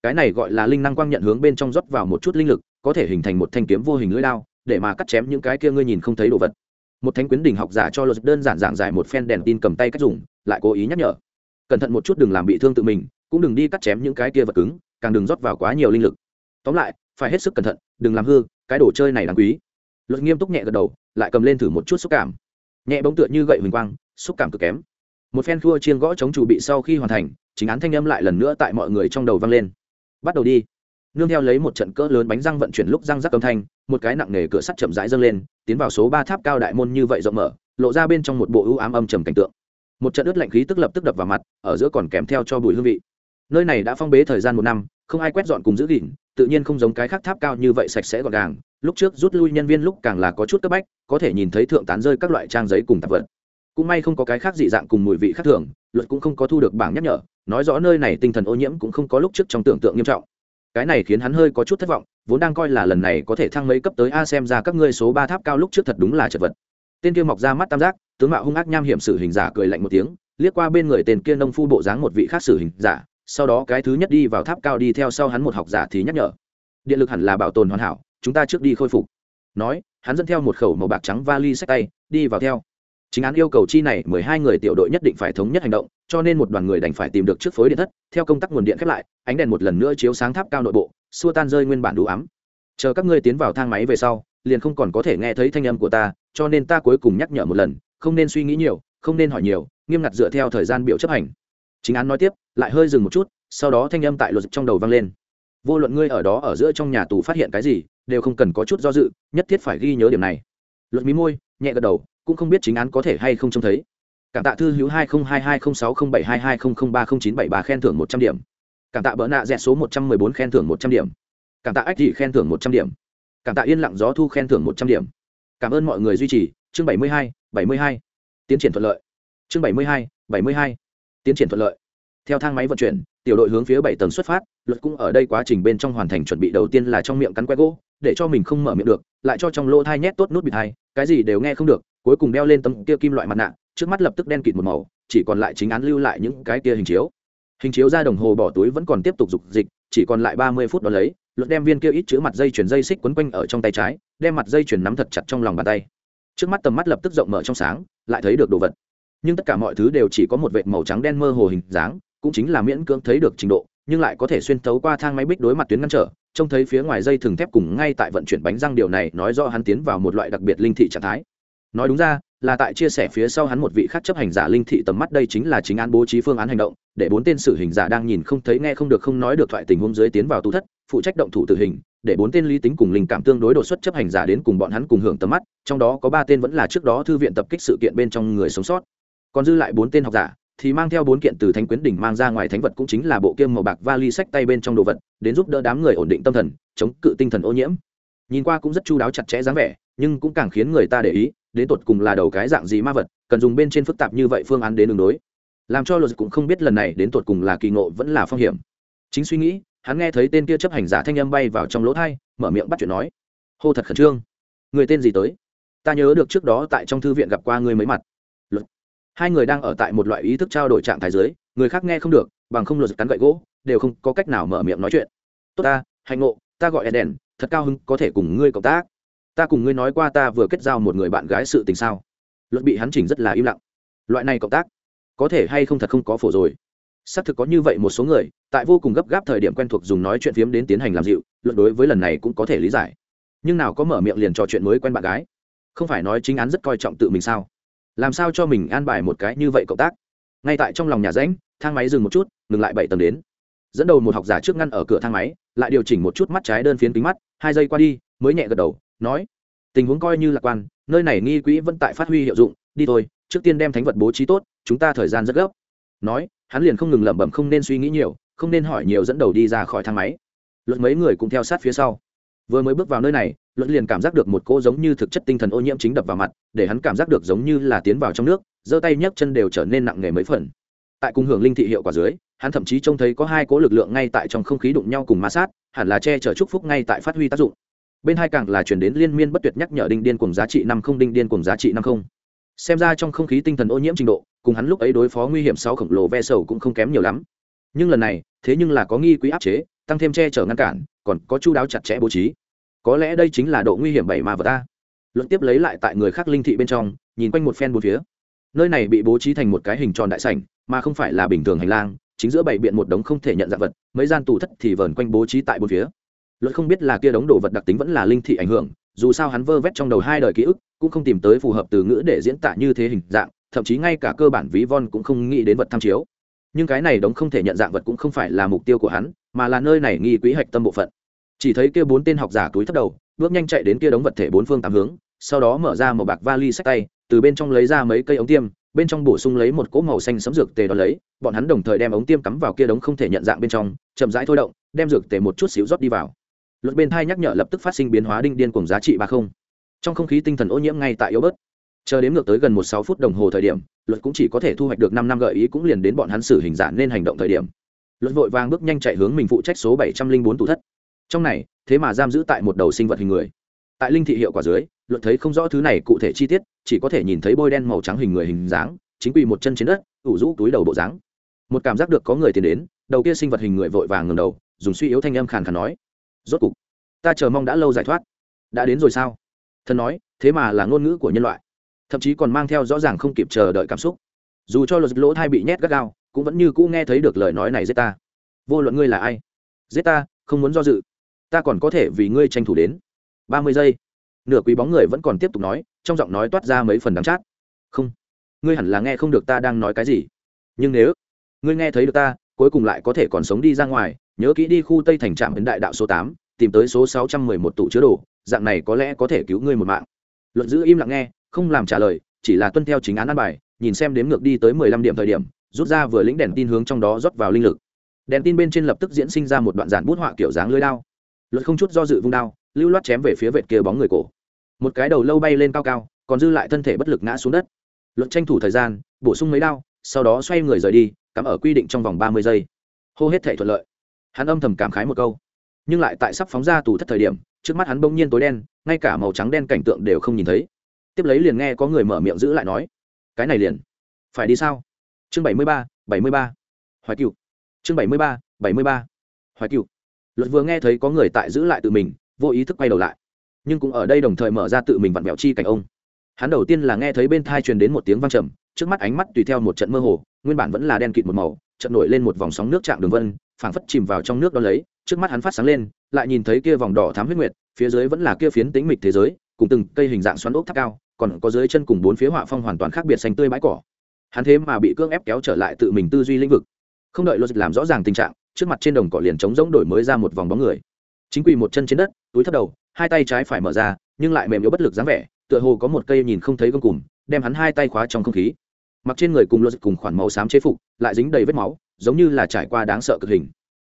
Cái này gọi là linh năng quang nhận hướng bên trong rót vào một chút linh lực, có thể hình thành một thanh kiếm vô hình lưỡi lao để mà cắt chém những cái kia ngươi nhìn không thấy đồ vật. Một thánh quyến đỉnh học giả cho luật đơn giản giảng giải một phen đèn tin cầm tay cách dùng, lại cố ý nhắc nhở. Cẩn thận một chút đừng làm bị thương tự mình, cũng đừng đi cắt chém những cái kia vật cứng, càng đừng rót vào quá nhiều linh lực. Tóm lại phải hết sức cẩn thận, đừng làm hư, cái đồ chơi này đáng quý. Luật nghiêm túc nhẹ gật đầu, lại cầm lên thử một chút xúc cảm. Nhẹ bóng tựa như gậy huỳnh quang, xúc cảm cực kém. Một phen thua chiên gõ chống chủ bị sau khi hoàn thành, chính án thanh âm lại lần nữa tại mọi người trong đầu vang lên. Bắt đầu đi. Nương theo lấy một trận cỡ lớn bánh răng vận chuyển lúc răng rắc âm thanh, một cái nặng nề cửa sắt chậm rãi dâng lên, tiến vào số ba tháp cao đại môn như vậy rộng mở, lộ ra bên trong một bộ ưu ám âm trầm cảnh tượng. Một trận ướt lạnh khí tức lập tức đập vào mặt, ở giữa còn kèm theo cho bùi hương vị. Nơi này đã phong bế thời gian một năm, không ai quét dọn cùng giữ gìn tự nhiên không giống cái khác tháp cao như vậy sạch sẽ gọn gàng, lúc trước rút lui nhân viên lúc càng là có chút cấp bách, có thể nhìn thấy thượng tán rơi các loại trang giấy cùng tạp vật. Cũng may không có cái khác dị dạng cùng mùi vị khác thường, luật cũng không có thu được bảng nhắc nhở, nói rõ nơi này tinh thần ô nhiễm cũng không có lúc trước trong tưởng tượng nghiêm trọng. Cái này khiến hắn hơi có chút thất vọng, vốn đang coi là lần này có thể thăng mấy cấp tới a xem ra các ngươi số ba tháp cao lúc trước thật đúng là chật vật. Tên kia mọc ra mắt tam giác, tướng mạo hung ác nham hiểm sử hình giả cười lạnh một tiếng, liếc qua bên người tên kia nông phu bộ dáng một vị khác sử hình giả sau đó cái thứ nhất đi vào tháp cao đi theo sau hắn một học giả thì nhắc nhở. Điện lực hẳn là bảo tồn hoàn hảo, chúng ta trước đi khôi phục. Nói, hắn dẫn theo một khẩu màu bạc trắng vali sách tay, đi vào theo. Chính án yêu cầu chi này mười hai người tiểu đội nhất định phải thống nhất hành động, cho nên một đoàn người đành phải tìm được trước phối điện thất, theo công tắc nguồn điện khép lại, ánh đèn một lần nữa chiếu sáng tháp cao nội bộ, xua tan rơi nguyên bản đủ ấm. Chờ các ngươi tiến vào thang máy về sau, liền không còn có thể nghe thấy thanh âm của ta, cho nên ta cuối cùng nhắc nhở một lần, không nên suy nghĩ nhiều, không nên hỏi nhiều, nghiêm ngặt dựa theo thời gian biểu chấp hành. Chính án nói tiếp lại hơi dừng một chút, sau đó thanh âm tại luật trong đầu vang lên. Vô luận ngươi ở đó ở giữa trong nhà tù phát hiện cái gì, đều không cần có chút do dự, nhất thiết phải ghi nhớ điểm này. Luật mí môi, nhẹ gật đầu, cũng không biết chính án có thể hay không trông thấy. Cảm tạ thư hữu hai nghìn hai hai không sáu không bảy hai hai không không ba không chín bảy ba khen thưởng một trăm điểm. Cảm tạ bỡ nạ dẹt số một trăm mười bốn khen thưởng một trăm điểm. Cảm tạ ách thị khen thưởng một trăm điểm. Cảm tạ yên lặng gió thu khen thưởng một trăm điểm. Cảm ơn mọi người duy trì. Chương bảy mươi hai, bảy mươi hai. Tiến triển thuận lợi. Chương bảy mươi hai, bảy mươi hai. Tiến triển thuận lợi theo thang máy vận chuyển, tiểu đội hướng phía bảy tầng xuất phát, luật cũng ở đây quá trình bên trong hoàn thành chuẩn bị đầu tiên là trong miệng cắn que gỗ, để cho mình không mở miệng được, lại cho trong lỗ thai nhét tốt nút bịt hai, cái gì đều nghe không được, cuối cùng đeo lên tấm kia kim loại mặt nạ, trước mắt lập tức đen kịt một màu, chỉ còn lại chính án lưu lại những cái kia hình chiếu. Hình chiếu ra đồng hồ bỏ túi vẫn còn tiếp tục dục dịch, chỉ còn lại ba mươi phút đó lấy, luật đem viên kia ít chữ mặt dây chuyển dây xích quấn quanh ở trong tay trái, đem mặt dây chuyển nắm thật chặt trong lòng bàn tay. Trước mắt tầm mắt lập tức rộng mở trong sáng, lại thấy được đồ vật. Nhưng tất cả mọi thứ đều chỉ có một vệt màu trắng đen mơ hồ hình dáng cũng chính là miễn cưỡng thấy được trình độ, nhưng lại có thể xuyên thấu qua thang máy bích đối mặt tuyến ngăn trở, trông thấy phía ngoài dây thừng thép cùng ngay tại vận chuyển bánh răng điều này nói do hắn tiến vào một loại đặc biệt linh thị trạng thái. Nói đúng ra, là tại chia sẻ phía sau hắn một vị khác chấp hành giả linh thị tầm mắt đây chính là chính án bố trí phương án hành động, để bốn tên xử hình giả đang nhìn không thấy nghe không được không nói được thoại tình huống dưới tiến vào tu thất, phụ trách động thủ tử hình, để bốn tên lý tính cùng linh cảm tương đối đột xuất chấp hành giả đến cùng bọn hắn cùng hưởng tầm mắt, trong đó có ba tên vẫn là trước đó thư viện tập kích sự kiện bên trong người sống sót. Còn dư lại bốn tên học giả thì mang theo bốn kiện từ thánh quyến đỉnh mang ra ngoài thánh vật cũng chính là bộ kiêm màu bạc vali sách tay bên trong đồ vật, đến giúp đỡ đám người ổn định tâm thần, chống cự tinh thần ô nhiễm. Nhìn qua cũng rất chu đáo chặt chẽ dáng vẻ, nhưng cũng càng khiến người ta để ý, đến tột cùng là đầu cái dạng gì ma vật, cần dùng bên trên phức tạp như vậy phương án đến đường đối. Làm cho luật cũng không biết lần này đến tột cùng là kỳ ngộ vẫn là phong hiểm. Chính suy nghĩ, hắn nghe thấy tên kia chấp hành giả thanh âm bay vào trong lỗ thai, mở miệng bắt chuyện nói, hô thật khẩn trương. Người tên gì tới? Ta nhớ được trước đó tại trong thư viện gặp qua người mấy mặt hai người đang ở tại một loại ý thức trao đổi trạng thái dưới, người khác nghe không được, bằng không luật cắn gậy gỗ, đều không có cách nào mở miệng nói chuyện. Tốt ta, hạnh ngộ, ta gọi eden, thật cao hứng có thể cùng ngươi cộng tác. Ta cùng ngươi nói qua ta vừa kết giao một người bạn gái sự tình sao? Luật bị hắn chỉnh rất là im lặng. Loại này cộng tác, có thể hay không thật không có phổ rồi. Xác thực có như vậy một số người, tại vô cùng gấp gáp thời điểm quen thuộc dùng nói chuyện phiếm đến tiến hành làm dịu luận đối với lần này cũng có thể lý giải. Nhưng nào có mở miệng liền trò chuyện mới quen bạn gái? Không phải nói chính án rất coi trọng tự mình sao? Làm sao cho mình an bài một cái như vậy cộng tác? Ngay tại trong lòng nhà ránh thang máy dừng một chút, ngừng lại bảy tầng đến. Dẫn đầu một học giả trước ngăn ở cửa thang máy, lại điều chỉnh một chút mắt trái đơn phiến kính mắt, hai giây qua đi, mới nhẹ gật đầu, nói, tình huống coi như lạc quan, nơi này nghi quỹ vẫn tại phát huy hiệu dụng, đi thôi, trước tiên đem thánh vật bố trí tốt, chúng ta thời gian rất gấp. Nói, hắn liền không ngừng lẩm bẩm không nên suy nghĩ nhiều, không nên hỏi nhiều dẫn đầu đi ra khỏi thang máy. Luật mấy người cũng theo sát phía sau. Vừa mới bước vào nơi này luận liền cảm giác được một cô giống như thực chất tinh thần ô nhiễm chính đập vào mặt, để hắn cảm giác được giống như là tiến vào trong nước, giơ tay nhấc chân đều trở nên nặng nề mấy phần. Tại cung hưởng linh thị hiệu quả dưới, hắn thậm chí trông thấy có hai cỗ lực lượng ngay tại trong không khí đụng nhau cùng ma sát, hẳn là che chở chúc phúc ngay tại phát huy tác dụng. Bên hai càng là chuyển đến liên miên bất tuyệt nhắc nhở đinh điên cùng giá trị năm không, đinh điên cùng giá trị năm không. Xem ra trong không khí tinh thần ô nhiễm trình độ, cùng hắn lúc ấy đối phó nguy hiểm sau khổng lồ ve sầu cũng không kém nhiều lắm. Nhưng lần này, thế nhưng là có nghi quý áp chế, tăng thêm che chở ngăn cản, còn có chu đáo chặt chẽ bố trí có lẽ đây chính là độ nguy hiểm bảy mà vật ta. Luận tiếp lấy lại tại người khác linh thị bên trong, nhìn quanh một phen bốn phía. Nơi này bị bố trí thành một cái hình tròn đại sảnh, mà không phải là bình thường hành lang, chính giữa bảy biện một đống không thể nhận dạng vật, mấy gian tủ thất thì vờn quanh bố trí tại bốn phía. Luật không biết là kia đống đồ vật đặc tính vẫn là linh thị ảnh hưởng, dù sao hắn vơ vét trong đầu hai đời ký ức, cũng không tìm tới phù hợp từ ngữ để diễn tả như thế hình dạng, thậm chí ngay cả cơ bản ví von cũng không nghĩ đến vật tham chiếu. Nhưng cái này đống không thể nhận dạng vật cũng không phải là mục tiêu của hắn, mà là nơi này nghi quý hạch tâm bộ phận chỉ thấy kia bốn tên học giả túi thấp đầu, bước nhanh chạy đến kia đống vật thể bốn phương tám hướng, sau đó mở ra một bạc vali sách tay, từ bên trong lấy ra mấy cây ống tiêm, bên trong bổ sung lấy một cỗ màu xanh sấm dược tề đó lấy, bọn hắn đồng thời đem ống tiêm cắm vào kia đống không thể nhận dạng bên trong, chậm rãi thôi động, đem dược tề một chút xíu rót đi vào. Luật bên thai nhắc nhở lập tức phát sinh biến hóa đinh điên cùng giá trị ba không. Trong không khí tinh thần ô nhiễm ngay tại yếu bớt. Chờ đến ngược tới gần một sáu phút đồng hồ thời điểm, luật cũng chỉ có thể thu hoạch được năm năm gợi ý cũng liền đến bọn hắn xử hình giả nên hành động thời điểm. Luật vội vàng bước nhanh chạy hướng mình phụ trách số bảy trăm linh bốn tủ thất trong này, thế mà giam giữ tại một đầu sinh vật hình người. Tại linh thị hiệu quả dưới, luận thấy không rõ thứ này cụ thể chi tiết, chỉ có thể nhìn thấy bôi đen màu trắng hình người hình dáng, chính quy một chân trên đất, ủ rũ túi đầu bộ dáng. Một cảm giác được có người tiến đến, đầu kia sinh vật hình người vội vàng ngầm đầu, dùng suy yếu thanh âm khàn khàn nói, rốt cục, ta chờ mong đã lâu giải thoát. Đã đến rồi sao? Thần nói, thế mà là ngôn ngữ của nhân loại. Thậm chí còn mang theo rõ ràng không kịp chờ đợi cảm xúc. Dù cho luật lỗ thai bị nhét gắt gao, cũng vẫn như cũ nghe thấy được lời nói này giết ta. Vô luận ngươi là ai, giết ta, không muốn do dự ta còn có thể vì ngươi tranh thủ đến. Ba mươi giây. Nửa quý bóng người vẫn còn tiếp tục nói, trong giọng nói toát ra mấy phần đắng chát. Không. Ngươi hẳn là nghe không được ta đang nói cái gì. Nhưng nếu ngươi nghe thấy được ta, cuối cùng lại có thể còn sống đi ra ngoài, nhớ kỹ đi khu tây thành trạm đến đại đạo số tám, tìm tới số sáu trăm mười một tủ chứa đồ, dạng này có lẽ có thể cứu ngươi một mạng. Luận giữ im lặng nghe, không làm trả lời, chỉ là tuân theo chính án ăn bài, nhìn xem đếm ngược đi tới mười lăm điểm thời điểm, rút ra vừa lĩnh đèn tin hướng trong đó rót vào linh lực. Đèn tin bên trên lập tức diễn sinh ra một đoạn giản bút họa kiểu dáng lưới đao luật không chút do dự vung đao, lưu loát chém về phía vệt kia bóng người cổ. Một cái đầu lâu bay lên cao cao, còn dư lại thân thể bất lực ngã xuống đất. Luật tranh thủ thời gian, bổ sung mấy đao, sau đó xoay người rời đi, cắm ở quy định trong vòng ba mươi giây. Hô hết thể thuận lợi. Hắn âm thầm cảm khái một câu. Nhưng lại tại sắp phóng ra tù thất thời điểm, trước mắt hắn bỗng nhiên tối đen, ngay cả màu trắng đen cảnh tượng đều không nhìn thấy. Tiếp lấy liền nghe có người mở miệng giữ lại nói, cái này liền, phải đi sao? Chương bảy mươi ba, bảy mươi ba. Hoài cựu chương bảy mươi ba, bảy mươi ba. Hoài cựu luật vừa nghe thấy có người tại giữ lại tự mình, vô ý thức quay đầu lại. Nhưng cũng ở đây đồng thời mở ra tự mình vặn vẹo chi cảnh ông. Hắn đầu tiên là nghe thấy bên thai truyền đến một tiếng vang trầm, trước mắt ánh mắt tùy theo một trận mơ hồ, nguyên bản vẫn là đen kịt một màu trận nổi lên một vòng sóng nước chạm đường vân, phảng phất chìm vào trong nước đó lấy, trước mắt hắn phát sáng lên, lại nhìn thấy kia vòng đỏ thám huyết nguyệt, phía dưới vẫn là kia phiến tĩnh mịch thế giới, cùng từng cây hình dạng xoắn ốc tháp cao, còn có dưới chân cùng bốn phía họa phong hoàn toàn khác biệt xanh tươi bãi cỏ. Hắn thế mà bị cưỡng ép kéo trở lại tự mình tư duy lĩnh vực. Không đợi logic làm rõ ràng tình trạng trước mặt trên đồng cỏ liền trống rỗng đổi mới ra một vòng bóng người. Chính quỳ một chân trên đất, túi thấp đầu, hai tay trái phải mở ra, nhưng lại mềm yếu bất lực dáng vẻ, tựa hồ có một cây nhìn không thấy gông cùm, đem hắn hai tay khóa trong không khí. Mặc trên người cùng luật cùng khoản màu xám chế phục, lại dính đầy vết máu, giống như là trải qua đáng sợ cực hình.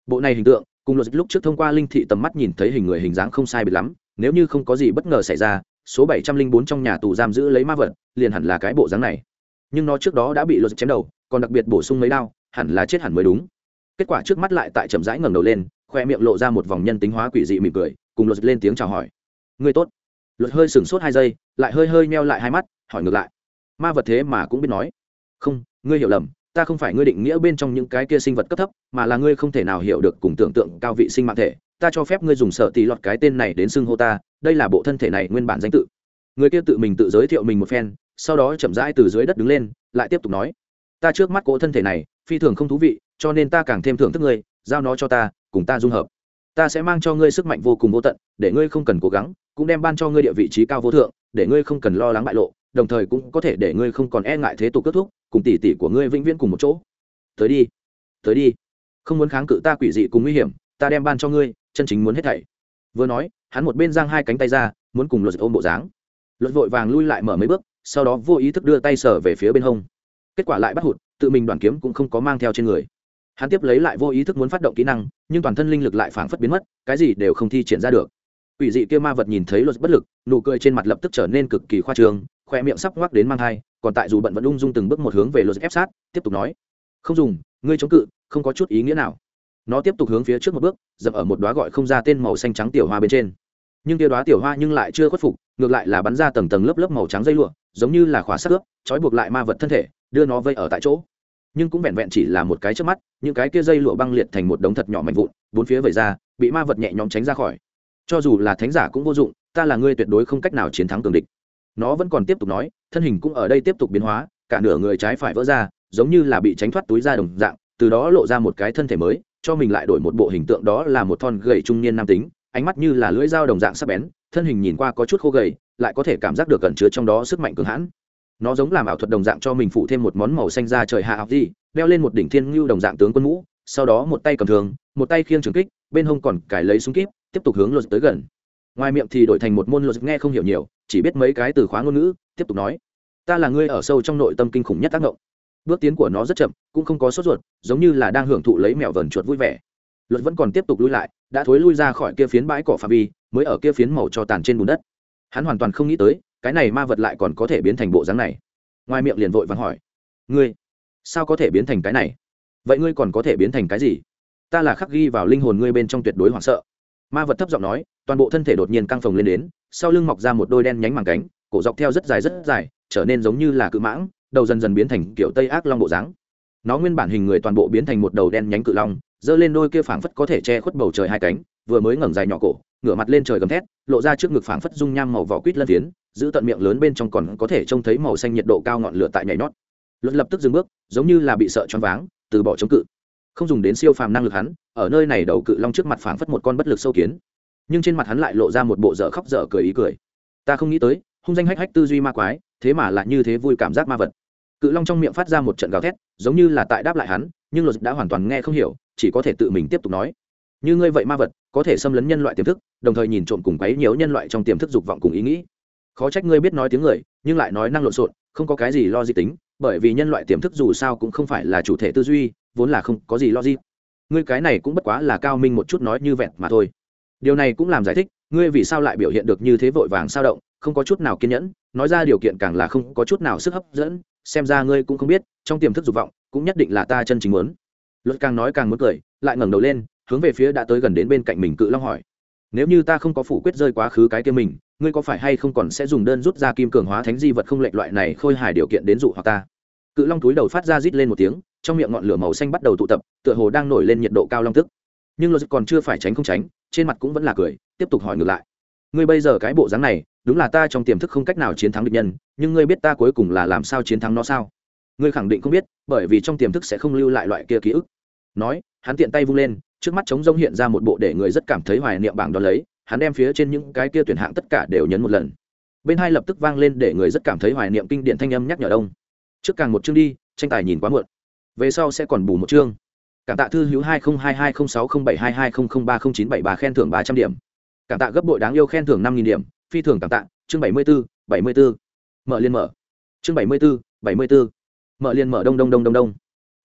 Bộ này hình tượng, cùng luật lúc trước thông qua linh thị tầm mắt nhìn thấy hình người hình dáng không sai biệt lắm, nếu như không có gì bất ngờ xảy ra, số bảy trăm linh bốn trong nhà tù giam giữ lấy ma vật, liền hẳn là cái bộ dáng này. Nhưng nó trước đó đã bị luật chém đầu, còn đặc biệt bổ sung mấy đao, hẳn là chết hẳn mới đúng kết quả trước mắt lại tại chậm rãi ngẩng đầu lên, khoe miệng lộ ra một vòng nhân tính hóa quỷ dị mỉm cười, cùng luật lên tiếng chào hỏi. Người tốt. Luật hơi sửng sốt hai giây, lại hơi hơi meo lại hai mắt, hỏi ngược lại. Ma vật thế mà cũng biết nói. Không, ngươi hiểu lầm, ta không phải ngươi định nghĩa bên trong những cái kia sinh vật cấp thấp, mà là ngươi không thể nào hiểu được cùng tưởng tượng cao vị sinh mạng thể. Ta cho phép ngươi dùng sợ tỷ lọt cái tên này đến xưng hô ta, đây là bộ thân thể này nguyên bản danh tự. Người kia tự mình tự giới thiệu mình một phen, sau đó chậm rãi từ dưới đất đứng lên, lại tiếp tục nói. Ta trước mắt cỗ thân thể này, phi thường không thú vị cho nên ta càng thêm thưởng thức ngươi, giao nó cho ta, cùng ta dung hợp. Ta sẽ mang cho ngươi sức mạnh vô cùng vô tận, để ngươi không cần cố gắng, cũng đem ban cho ngươi địa vị trí cao vô thượng, để ngươi không cần lo lắng bại lộ, đồng thời cũng có thể để ngươi không còn e ngại thế tục kết thúc, cùng tỷ tỷ của ngươi vĩnh viễn cùng một chỗ. Tới đi tới đi. Không muốn kháng cự ta quỷ dị cùng nguy hiểm, ta đem ban cho ngươi, chân chính muốn hết thảy. Vừa nói, hắn một bên giang hai cánh tay ra, muốn cùng luật ôm bộ dáng. Luật vội vàng lui lại mở mấy bước, sau đó vô ý thức đưa tay sở về phía bên hông. Kết quả lại bắt hụt, tự mình đoàn kiếm cũng không có mang theo trên người hắn tiếp lấy lại vô ý thức muốn phát động kỹ năng, nhưng toàn thân linh lực lại phảng phất biến mất, cái gì đều không thi triển ra được. Quỷ dị kia ma vật nhìn thấy luật bất lực, nụ cười trên mặt lập tức trở nên cực kỳ khoa trương, khoe miệng sắp ngoắc đến mang hai còn tại dù bận vẫn ung dung từng bước một hướng về luật ép sát, tiếp tục nói, không dùng, ngươi chống cự, không có chút ý nghĩa nào. Nó tiếp tục hướng phía trước một bước, dập ở một đoá gọi không ra tên màu xanh trắng tiểu hoa bên trên. Nhưng tia đoá tiểu hoa nhưng lại chưa khuất phục, ngược lại là bắn ra tầng tầng lớp lớp màu trắng dây lụa, giống như là khóa sắt ướp, trói buộc lại ma vật thân thể, đưa nó vây ở tại chỗ nhưng cũng vẹn vẹn chỉ là một cái trước mắt, những cái kia dây lụa băng liệt thành một đống thật nhỏ mạnh vụn, bốn phía vẩy ra, bị ma vật nhẹ nhõm tránh ra khỏi. Cho dù là thánh giả cũng vô dụng, ta là ngươi tuyệt đối không cách nào chiến thắng cường địch. Nó vẫn còn tiếp tục nói, thân hình cũng ở đây tiếp tục biến hóa, cả nửa người trái phải vỡ ra, giống như là bị tránh thoát túi ra đồng dạng, từ đó lộ ra một cái thân thể mới, cho mình lại đổi một bộ hình tượng đó là một thon gầy trung niên nam tính, ánh mắt như là lưỡi dao đồng dạng sắc bén, thân hình nhìn qua có chút khô gầy, lại có thể cảm giác được cẩn chứa trong đó sức mạnh cường hãn nó giống làm ảo thuật đồng dạng cho mình phụ thêm một món màu xanh ra trời hạ học gì, đeo lên một đỉnh thiên ngưu đồng dạng tướng quân mũ, sau đó một tay cầm thường một tay khiêng trường kích, bên hông còn cải lấy súng kíp, tiếp tục hướng luật tới gần. Ngoài miệng thì đổi thành một môn luật nghe không hiểu nhiều, chỉ biết mấy cái từ khóa ngôn ngữ, tiếp tục nói. Ta là ngươi ở sâu trong nội tâm kinh khủng nhất tác động bước tiến của nó rất chậm, cũng không có sốt ruột, giống như là đang hưởng thụ lấy mèo vờn chuột vui vẻ. Luật vẫn còn tiếp tục lui lại, đã thối lui ra khỏi kia phiến bãi cỏ pha vi, mới ở kia phiến màu cho tàn trên bùn đất. Hắn hoàn toàn không nghĩ tới cái này ma vật lại còn có thể biến thành bộ dáng này. Ngoài miệng liền vội vàng hỏi, ngươi, sao có thể biến thành cái này? Vậy ngươi còn có thể biến thành cái gì? Ta là khắc ghi vào linh hồn ngươi bên trong tuyệt đối hoảng sợ. Ma vật thấp giọng nói, toàn bộ thân thể đột nhiên căng phồng lên đến, sau lưng mọc ra một đôi đen nhánh màng cánh, cổ dọc theo rất dài rất dài, trở nên giống như là cự mãng, đầu dần dần biến thành kiểu tây ác long bộ dáng. Nó nguyên bản hình người toàn bộ biến thành một đầu đen nhánh cự long, giơ lên đôi kia phảng phất có thể che khuất bầu trời hai cánh, vừa mới ngẩng dài nhỏ cổ ngửa mặt lên trời gầm thét lộ ra trước ngực phảng phất dung nham màu vỏ quýt lân tiến, giữ tận miệng lớn bên trong còn có thể trông thấy màu xanh nhiệt độ cao ngọn lửa tại nhảy nhót. Luật lập tức dừng bước giống như là bị sợ choáng váng từ bỏ chống cự. Không dùng đến siêu phàm năng lực hắn ở nơi này đầu cự long trước mặt phảng phất một con bất lực sâu kiến. Nhưng trên mặt hắn lại lộ ra một bộ dở khóc dở cười ý cười. Ta không nghĩ tới hung danh hách hách tư duy ma quái thế mà lại như thế vui cảm giác ma vật. Cự long trong miệng phát ra một trận gào thét giống như là tại đáp lại hắn nhưng luật đã hoàn toàn nghe không hiểu chỉ có thể tự mình tiếp tục nói như ngươi vậy ma vật, có thể xâm lấn nhân loại tiềm thức, đồng thời nhìn trộm cùng quấy nhiều nhân loại trong tiềm thức dục vọng cùng ý nghĩ. Khó trách ngươi biết nói tiếng người, nhưng lại nói năng lộn xộn, không có cái gì lo di tính, bởi vì nhân loại tiềm thức dù sao cũng không phải là chủ thể tư duy, vốn là không có gì lo di ngươi cái này cũng bất quá là cao minh một chút nói như vẹn mà thôi. Điều này cũng làm giải thích, ngươi vì sao lại biểu hiện được như thế vội vàng sao động, không có chút nào kiên nhẫn, nói ra điều kiện càng là không có chút nào sức hấp dẫn, xem ra ngươi cũng không biết, trong tiềm thức dục vọng, cũng nhất định là ta chân chính muốn. Luật càng nói càng muốn cười, lại ngẩng đầu lên hướng về phía đã tới gần đến bên cạnh mình cự long hỏi. Nếu như ta không có phủ quyết rơi quá khứ cái kia mình, ngươi có phải hay không còn sẽ dùng đơn rút ra kim cường hóa thánh di vật không lệch loại này khôi hài điều kiện đến dụ hoặc ta? Cự long túi đầu phát ra rít lên một tiếng, trong miệng ngọn lửa màu xanh bắt đầu tụ tập, tựa hồ đang nổi lên nhiệt độ cao long tức. Nhưng luật còn chưa phải tránh không tránh, trên mặt cũng vẫn là cười, tiếp tục hỏi ngược lại. Ngươi bây giờ cái bộ dáng này, đúng là ta trong tiềm thức không cách nào chiến thắng địch nhân, nhưng ngươi biết ta cuối cùng là làm sao chiến thắng nó sao? Ngươi khẳng định không biết, bởi vì trong tiềm thức sẽ không lưu lại loại kia ký ức. Nói, hắn tiện tay vung lên trước mắt trống rông hiện ra một bộ để người rất cảm thấy hoài niệm bảng đón lấy, hắn đem phía trên những cái kia tuyển hạng tất cả đều nhấn một lần. Bên hai lập tức vang lên để người rất cảm thấy hoài niệm kinh điển thanh âm nhắc nhở đông trước càng một chương đi, tranh tài nhìn quá muộn. Về sau sẽ còn bù một chương. Cảm tạ thư hữu hai nghìn hai hai không sáu không bảy hai hai không không ba không chín bảy ba khen thưởng ba trăm điểm. Cảm tạ gấp bội đáng yêu khen thưởng năm nghìn điểm. Phi thường cảm tạ. Chương bảy mươi b ố bảy mươi b ố mở liên mở. Chương bảy mươi b ố bảy mươi b ố mở liên mở đông đông đông đông đông.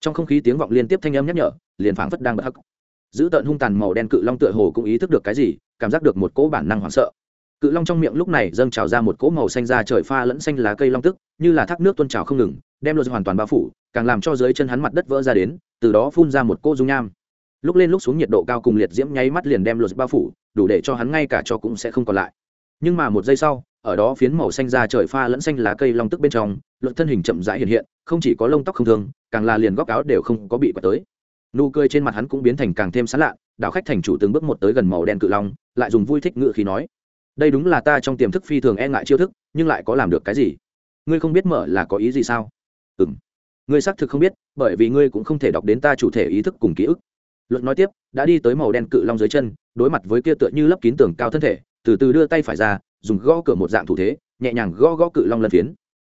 Trong không khí tiếng vọng liên tiếp thanh âm nhắc nhở, liền phảng phất đang bật hắc giữ tợn hung tàn màu đen cự long tựa hồ cũng ý thức được cái gì, cảm giác được một cỗ bản năng hoảng sợ. Cự long trong miệng lúc này dâng trào ra một cỗ màu xanh ra trời pha lẫn xanh lá cây long tức, như là thác nước tuôn trào không ngừng, đem lột hoàn toàn bao phủ, càng làm cho dưới chân hắn mặt đất vỡ ra đến, từ đó phun ra một cỗ dung nham. Lúc lên lúc xuống nhiệt độ cao cùng liệt diễm nháy mắt liền đem lột bao phủ, đủ để cho hắn ngay cả cho cũng sẽ không còn lại. Nhưng mà một giây sau, ở đó phiến màu xanh ra trời pha lẫn xanh lá cây long tức bên trong luật thân hình chậm rãi hiện hiện, không chỉ có lông tóc không thường càng là liền góc áo đều không có bị quật tới nụ cười trên mặt hắn cũng biến thành càng thêm sán lạ đạo khách thành chủ từng bước một tới gần màu đen cự long, lại dùng vui thích ngự khí nói, đây đúng là ta trong tiềm thức phi thường e ngại chiêu thức, nhưng lại có làm được cái gì? Ngươi không biết mở là có ý gì sao? Ừ m ngươi xác thực không biết, bởi vì ngươi cũng không thể đọc đến ta chủ thể ý thức cùng ký ức. Luận nói tiếp, đã đi tới màu đen cự long dưới chân, đối mặt với kia tựa như lấp kín tường cao thân thể, từ từ đưa tay phải ra, dùng gõ cửa một dạng thủ thế, nhẹ nhàng gõ gõ cự long lân phiến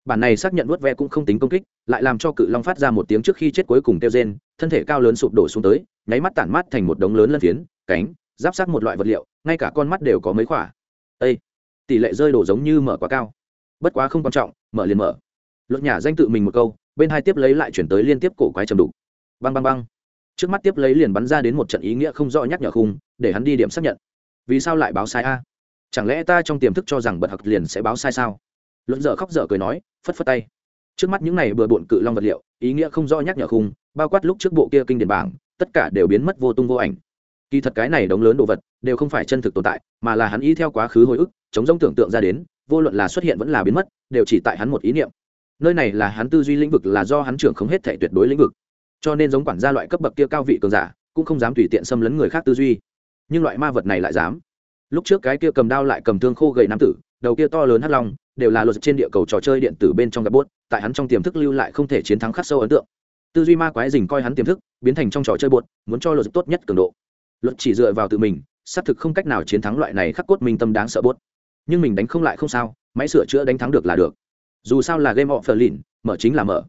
bản này xác nhận vớt ve cũng không tính công kích, lại làm cho cự long phát ra một tiếng trước khi chết cuối cùng kêu rên, thân thể cao lớn sụp đổ xuống tới, nháy mắt tản mát thành một đống lớn lân phiến, cánh, giáp sát một loại vật liệu, ngay cả con mắt đều có mấy khỏa. Â tỷ lệ rơi đổ giống như mở quá cao. Bất quá không quan trọng, mở liền mở. Luật nhà danh tự mình một câu, bên hai tiếp lấy lại chuyển tới liên tiếp cổ quái trầm đục. Băng băng băng. Trước mắt tiếp lấy liền bắn ra đến một trận ý nghĩa không rõ nhắc nhở khung, để hắn đi điểm xác nhận. Vì sao lại báo sai a? Chẳng lẽ ta trong tiềm thức cho rằng bật hặc liền sẽ báo sai sao? Luận dở khóc dở cười nói, phất phất tay. Trước mắt những này bừa bộn cự long vật liệu, ý nghĩa không rõ nhắc nhở khung, bao quát lúc trước bộ kia kinh điển bảng, tất cả đều biến mất vô tung vô ảnh. Kỳ thật cái này đống lớn đồ vật, đều không phải chân thực tồn tại, mà là hắn ý theo quá khứ hồi ức, chống rông tưởng tượng ra đến, vô luận là xuất hiện vẫn là biến mất, đều chỉ tại hắn một ý niệm. Nơi này là hắn tư duy lĩnh vực, là do hắn trưởng không hết thể tuyệt đối lĩnh vực. Cho nên giống quản gia loại cấp bậc kia cao vị cường giả, cũng không dám tùy tiện xâm lấn người khác tư duy. Nhưng loại ma vật này lại dám. Lúc trước cái kia cầm đao lại cầm thương khô gầy nam tử, đầu kia to lớn hắt long đều là luật trên địa cầu trò chơi điện tử bên trong gặp bốt tại hắn trong tiềm thức lưu lại không thể chiến thắng khắc sâu ấn tượng. Tư duy ma quái dình coi hắn tiềm thức, biến thành trong trò chơi bột muốn cho luật tốt nhất cường độ. Luật chỉ dựa vào tự mình, xác thực không cách nào chiến thắng loại này khắc cốt minh tâm đáng sợ bốt nhưng mình đánh không lại không sao, máy sửa chữa đánh thắng được là được. Dù sao là game of lìn mở chính là mở.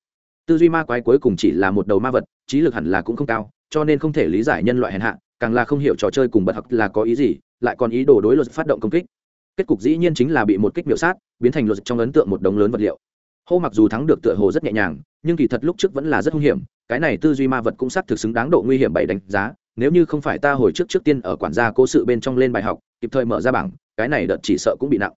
Tư duy ma quái cuối cùng chỉ là một đầu ma vật, trí lực hẳn là cũng không cao, cho nên không thể lý giải nhân loại hèn hạ, càng là không hiểu trò chơi cùng bật học là có ý gì, lại còn ý đồ đối luật phát động công kích kết cục dĩ nhiên chính là bị một kích miểu sát, biến thành luật trong ấn tượng một đống lớn vật liệu. Hô mặc dù thắng được tựa hồ rất nhẹ nhàng, nhưng kỳ thật lúc trước vẫn là rất hung hiểm, cái này tư duy ma vật cũng xác thực xứng đáng độ nguy hiểm bảy đánh giá, nếu như không phải ta hồi trước trước tiên ở quản gia cố sự bên trong lên bài học, kịp thời mở ra bảng, cái này đợt chỉ sợ cũng bị nặng.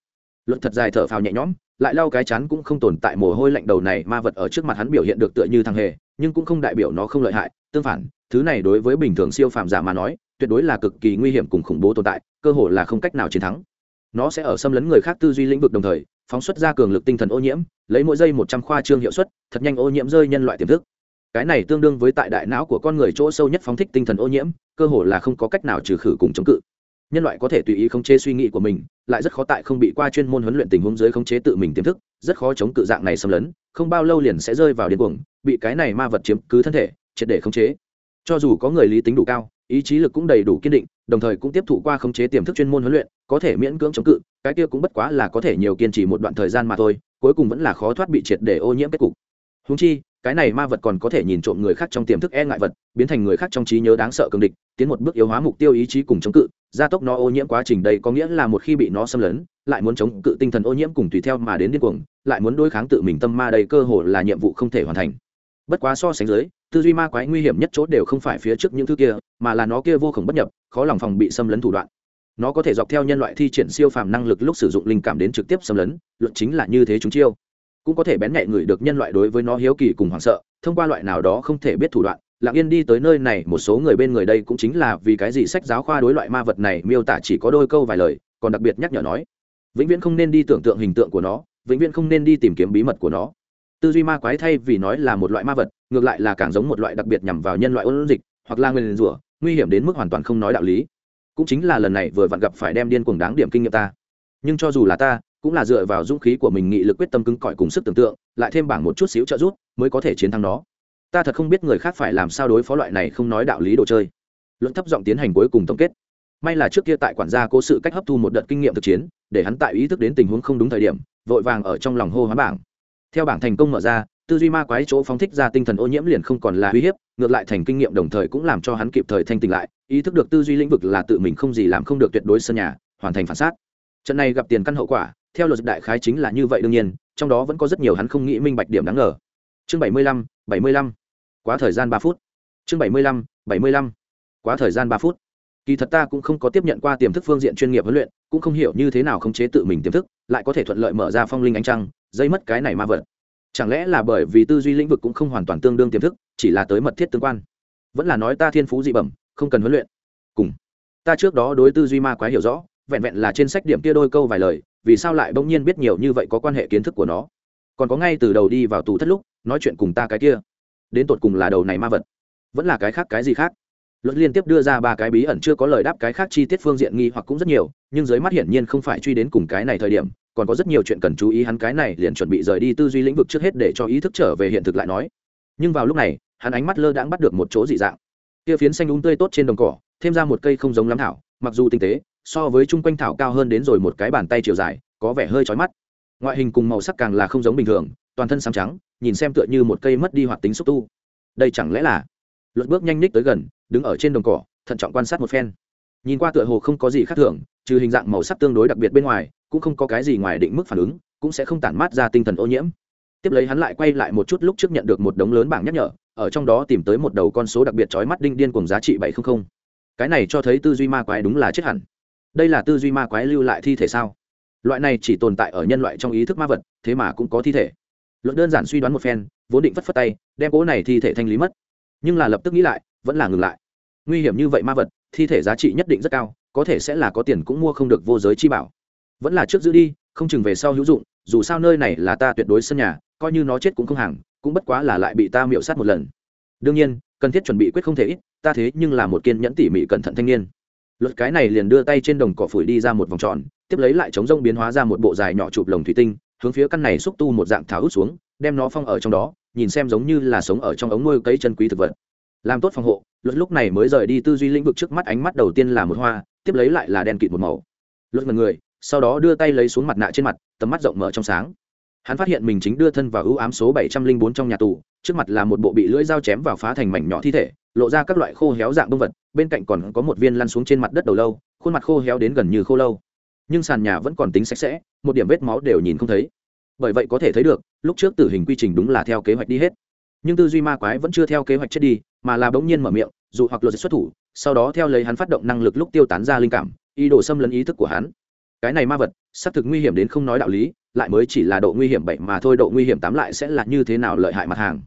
Luật thật dài thở phào nhẹ nhõm, lại lau cái chán cũng không tồn tại mồ hôi lạnh đầu này, ma vật ở trước mặt hắn biểu hiện được tựa như thằng hề, nhưng cũng không đại biểu nó không lợi hại. Tương phản, thứ này đối với bình thường siêu phàm giả mà nói, tuyệt đối là cực kỳ nguy hiểm cùng khủng bố tồn tại, cơ hồ là không cách nào chiến thắng nó sẽ ở xâm lấn người khác tư duy lĩnh vực đồng thời, phóng xuất ra cường lực tinh thần ô nhiễm, lấy mỗi giây một trăm khoa trương hiệu suất, thật nhanh ô nhiễm rơi nhân loại tiềm thức. Cái này tương đương với tại đại não của con người chỗ sâu nhất phóng thích tinh thần ô nhiễm, cơ hồ là không có cách nào trừ khử cùng chống cự. Nhân loại có thể tùy ý khống chế suy nghĩ của mình, lại rất khó tại không bị qua chuyên môn huấn luyện tình huống dưới khống chế tự mình tiềm thức, rất khó chống cự dạng này xâm lấn, không bao lâu liền sẽ rơi vào điên cuồng, bị cái này ma vật chiếm cứ thân thể, triệt để khống chế. Cho dù có người lý tính đủ cao ý chí lực cũng đầy đủ kiên định, đồng thời cũng tiếp thụ qua khống chế tiềm thức chuyên môn huấn luyện, có thể miễn cưỡng chống cự, cái kia cũng bất quá là có thể nhiều kiên trì một đoạn thời gian mà thôi, cuối cùng vẫn là khó thoát bị triệt để ô nhiễm kết cục. Húng chi, cái này ma vật còn có thể nhìn trộm người khác trong tiềm thức e ngại vật, biến thành người khác trong trí nhớ đáng sợ cường địch, tiến một bước yếu hóa mục tiêu ý chí cùng chống cự, gia tốc nó ô nhiễm quá trình đây có nghĩa là một khi bị nó xâm lấn, lại muốn chống cự tinh thần ô nhiễm cùng tùy theo mà đến điên cuồng, lại muốn đối kháng tự mình tâm ma đây cơ hội là nhiệm vụ không thể hoàn thành bất quá so sánh dưới, tư duy ma quái nguy hiểm nhất chỗ đều không phải phía trước những thứ kia, mà là nó kia vô khổng bất nhập, khó lòng phòng bị xâm lấn thủ đoạn. Nó có thể dọc theo nhân loại thi triển siêu phàm năng lực lúc sử dụng linh cảm đến trực tiếp xâm lấn luận chính là như thế chúng chiêu. Cũng có thể bén nhạy người được nhân loại đối với nó hiếu kỳ cùng hoảng sợ, thông qua loại nào đó không thể biết thủ đoạn, lặng yên đi tới nơi này, một số người bên người đây cũng chính là vì cái gì sách giáo khoa đối loại ma vật này miêu tả chỉ có đôi câu vài lời, còn đặc biệt nhắc nhở nói. Vĩnh viễn không nên đi tưởng tượng hình tượng của nó, vĩnh viễn không nên đi tìm kiếm bí mật của nó tư duy ma quái thay vì nói là một loại ma vật, ngược lại là càng giống một loại đặc biệt nhằm vào nhân loại ôn dịch, hoặc là nguyên rủa, nguy hiểm đến mức hoàn toàn không nói đạo lý. Cũng chính là lần này vừa vặn gặp phải đem điên cuồng đáng điểm kinh nghiệm ta. Nhưng cho dù là ta, cũng là dựa vào dũng khí của mình nghị lực quyết tâm cứng cỏi cùng sức tưởng tượng, lại thêm bảng một chút xíu trợ giúp, mới có thể chiến thắng nó. Ta thật không biết người khác phải làm sao đối phó loại này không nói đạo lý đồ chơi. Luận thấp giọng tiến hành cuối cùng tổng kết. May là trước kia tại quản gia cố sự cách hấp thu một đợt kinh nghiệm thực chiến, để hắn tại ý thức đến tình huống không đúng thời điểm, vội vàng ở trong lòng hô hoán bảng theo bảng thành công mở ra, tư duy ma quái chỗ phóng thích ra tinh thần ô nhiễm liền không còn là uy hiếp, ngược lại thành kinh nghiệm đồng thời cũng làm cho hắn kịp thời thanh tỉnh lại, ý thức được tư duy lĩnh vực là tự mình không gì làm không được tuyệt đối sân nhà, hoàn thành phản xác. Trận này gặp tiền căn hậu quả, theo luật đại khái chính là như vậy đương nhiên, trong đó vẫn có rất nhiều hắn không nghĩ minh bạch điểm đáng ngờ. Chương bảy mươi lăm, bảy mươi lăm. Quá thời gian ba phút. Chương bảy mươi lăm, bảy mươi lăm. Quá thời gian ba phút. Kỳ thật ta cũng không có tiếp nhận qua tiềm thức phương diện chuyên nghiệp huấn luyện, cũng không hiểu như thế nào khống chế tự mình tiềm thức, lại có thể thuận lợi mở ra phong linh ánh trăng dây mất cái này ma vật. Chẳng lẽ là bởi vì tư duy lĩnh vực cũng không hoàn toàn tương đương tiềm thức, chỉ là tới mật thiết tương quan? Vẫn là nói ta thiên phú dị bẩm, không cần huấn luyện. Cùng, ta trước đó đối tư duy ma quái hiểu rõ, vẹn vẹn là trên sách điểm kia đôi câu vài lời, vì sao lại bỗng nhiên biết nhiều như vậy có quan hệ kiến thức của nó? Còn có ngay từ đầu đi vào tù thất lúc, nói chuyện cùng ta cái kia. Đến tột cùng là đầu này ma vật, vẫn là cái khác cái gì khác? Luật liên tiếp đưa ra ba cái bí ẩn chưa có lời đáp cái khác chi tiết phương diện nghi hoặc cũng rất nhiều, nhưng dưới mắt hiển nhiên không phải truy đến cùng cái này thời điểm còn có rất nhiều chuyện cần chú ý, hắn cái này liền chuẩn bị rời đi tư duy lĩnh vực trước hết để cho ý thức trở về hiện thực lại nói. Nhưng vào lúc này, hắn ánh mắt lơ đãng bắt được một chỗ dị dạng. Kia phiến xanh úng tươi tốt trên đồng cỏ, thêm ra một cây không giống lắm thảo, mặc dù tinh tế, so với chung quanh thảo cao hơn đến rồi một cái bàn tay chiều dài, có vẻ hơi chói mắt. Ngoại hình cùng màu sắc càng là không giống bình thường, toàn thân xám trắng, nhìn xem tựa như một cây mất đi hoạt tính xúc tu. Đây chẳng lẽ là luật bước nhanh ních tới gần, đứng ở trên đồng cỏ, thận trọng quan sát một phen. Nhìn qua tựa hồ không có gì khác thường, trừ hình dạng màu sắc tương đối đặc biệt bên ngoài cũng không có cái gì ngoài định mức phản ứng, cũng sẽ không tản mát ra tinh thần ô nhiễm. Tiếp lấy hắn lại quay lại một chút lúc trước nhận được một đống lớn bảng nhắc nhở, ở trong đó tìm tới một đầu con số đặc biệt chói mắt đinh điên cùng giá trị bảy trăm linh cái này cho thấy tư duy ma quái đúng là chết hẳn. Đây là tư duy ma quái lưu lại thi thể sao? Loại này chỉ tồn tại ở nhân loại trong ý thức ma vật, thế mà cũng có thi thể. Luận đơn giản suy đoán một phen, vốn định phất phất tay, đem cỗ này thi thể thanh lý mất. Nhưng là lập tức nghĩ lại, vẫn là ngừng lại. Nguy hiểm như vậy ma vật, thi thể giá trị nhất định rất cao, có thể sẽ là có tiền cũng mua không được vô giới chi bảo vẫn là trước giữ đi, không chừng về sau hữu dụng, dù sao nơi này là ta tuyệt đối sân nhà, coi như nó chết cũng không hàng, cũng bất quá là lại bị ta miệu sát một lần. Đương nhiên, cần thiết chuẩn bị quyết không thể ít, ta thế nhưng là một kiên nhẫn tỉ mỉ cẩn thận thanh niên. Luật cái này liền đưa tay trên đồng cỏ phủi đi ra một vòng tròn, tiếp lấy lại chống rông biến hóa ra một bộ dài nhỏ chụp lồng thủy tinh, hướng phía căn này xúc tu một dạng tháo hút xuống, đem nó phong ở trong đó, nhìn xem giống như là sống ở trong ống nuôi cấy chân quý thực vật. Làm tốt phòng hộ, luật lúc này mới rời đi tư duy lĩnh vực trước mắt ánh mắt đầu tiên là một hoa, tiếp lấy lại là đen kịt một màu. Luật mật người sau đó đưa tay lấy xuống mặt nạ trên mặt, tầm mắt rộng mở trong sáng. Hắn phát hiện mình chính đưa thân vào ưu ám số bảy trăm linh bốn trong nhà tù, trước mặt là một bộ bị lưỡi dao chém vào phá thành mảnh nhỏ thi thể, lộ ra các loại khô héo dạng bông vật, bên cạnh còn có một viên lăn xuống trên mặt đất đầu lâu, khuôn mặt khô héo đến gần như khô lâu. Nhưng sàn nhà vẫn còn tính sạch sẽ, một điểm vết máu đều nhìn không thấy. Bởi vậy có thể thấy được, lúc trước tử hình quy trình đúng là theo kế hoạch đi hết. Nhưng tư duy ma quái vẫn chưa theo kế hoạch chết đi, mà là bỗng nhiên mở miệng, dù hoặc luật xuất thủ, sau đó theo lấy hắn phát động năng lực lúc tiêu tán ra linh cảm, ý đồ xâm lấn ý thức của hắn cái này ma vật, xác thực nguy hiểm đến không nói đạo lý, lại mới chỉ là độ nguy hiểm bảy mà thôi, độ nguy hiểm tám lại sẽ là như thế nào lợi hại mặt hàng.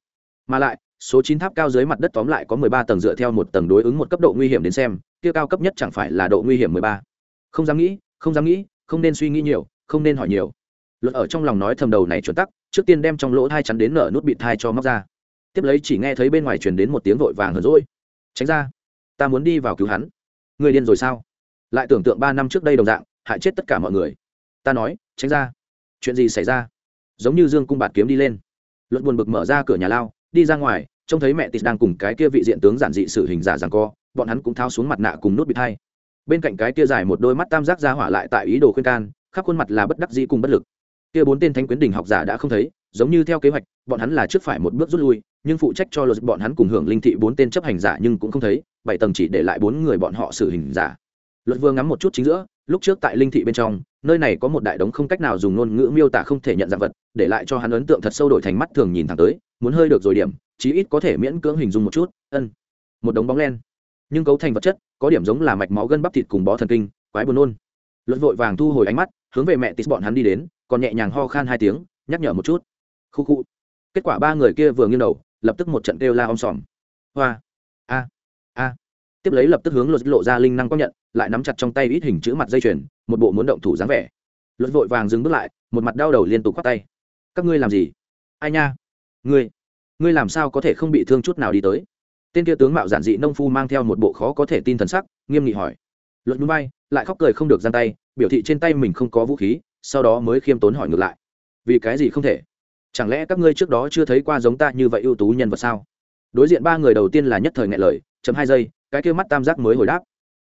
Mà lại, số chín tháp cao dưới mặt đất tóm lại có mười ba tầng dựa theo một tầng đối ứng một cấp độ nguy hiểm đến xem, kia cao cấp nhất chẳng phải là độ nguy hiểm mười ba. Không dám nghĩ, không dám nghĩ, không nên suy nghĩ nhiều, không nên hỏi nhiều. Luật ở trong lòng nói thầm đầu này chuẩn tắc, trước tiên đem trong lỗ thai chắn đến nở nút bịt thai cho móc ra. Tiếp lấy chỉ nghe thấy bên ngoài truyền đến một tiếng vội vàng hờn rỗi tránh ra, ta muốn đi vào cứu hắn. Người điên rồi sao? Lại tưởng tượng ba năm trước đây đồng dạng hại chết tất cả mọi người. Ta nói, tránh ra. Chuyện gì xảy ra? Giống như dương cung bạt kiếm đi lên. Luật buồn bực mở ra cửa nhà lao, đi ra ngoài, trông thấy mẹ tịt đang cùng cái kia vị diện tướng giản dị sự hình giả rằng co, bọn hắn cũng tháo xuống mặt nạ cùng nút bịt hai. Bên cạnh cái kia dài một đôi mắt tam giác ra hỏa lại tại ý đồ khuyên can, khắp khuôn mặt là bất đắc dĩ cùng bất lực. Kia bốn tên thánh quyến đình học giả đã không thấy, giống như theo kế hoạch, bọn hắn là trước phải một bước rút lui, nhưng phụ trách cho luật bọn hắn cùng hưởng linh thị bốn tên chấp hành giả nhưng cũng không thấy, bảy tầng chỉ để lại bốn người bọn họ xử hình giả. Luật vừa ngắm một chút chính giữa lúc trước tại linh thị bên trong, nơi này có một đại đống không cách nào dùng ngôn ngữ miêu tả không thể nhận dạng vật, để lại cho hắn ấn tượng thật sâu đổi thành mắt thường nhìn thẳng tới, muốn hơi được rồi điểm, chí ít có thể miễn cưỡng hình dung một chút, ân. Một đống bóng len. Nhưng cấu thành vật chất, có điểm giống là mạch máu gân bắp thịt cùng bó thần kinh, quái buồn nôn. Luận vội vàng thu hồi ánh mắt, hướng về mẹ tít bọn hắn đi đến, còn nhẹ nhàng ho khan hai tiếng, nhắc nhở một chút. Khu khu. Kết quả ba người kia vừa nghiêng đầu, lập tức một trận kêu la om sòm. Hoa. A. A tiếp lấy lập tức hướng luật lộ ra linh năng công nhận, lại nắm chặt trong tay ít hình chữ mặt dây chuyền, một bộ muốn động thủ dáng vẻ. Luật vội vàng dừng bước lại, một mặt đau đầu liên tục khoác tay. Các ngươi làm gì? Ai nha, ngươi ngươi làm sao có thể không bị thương chút nào đi tới? Tên kia tướng mạo giản dị nông phu mang theo một bộ khó có thể tin thần sắc, nghiêm nghị hỏi. Luật núi bay lại khóc cười không được gian tay, biểu thị trên tay mình không có vũ khí, sau đó mới khiêm tốn hỏi ngược lại. Vì cái gì không thể? Chẳng lẽ các ngươi trước đó chưa thấy qua giống ta như vậy ưu tú nhân vật sao? Đối diện ba người đầu tiên là nhất thời ngại lời, chấm hai giây cái kia mắt tam giác mới hồi đáp.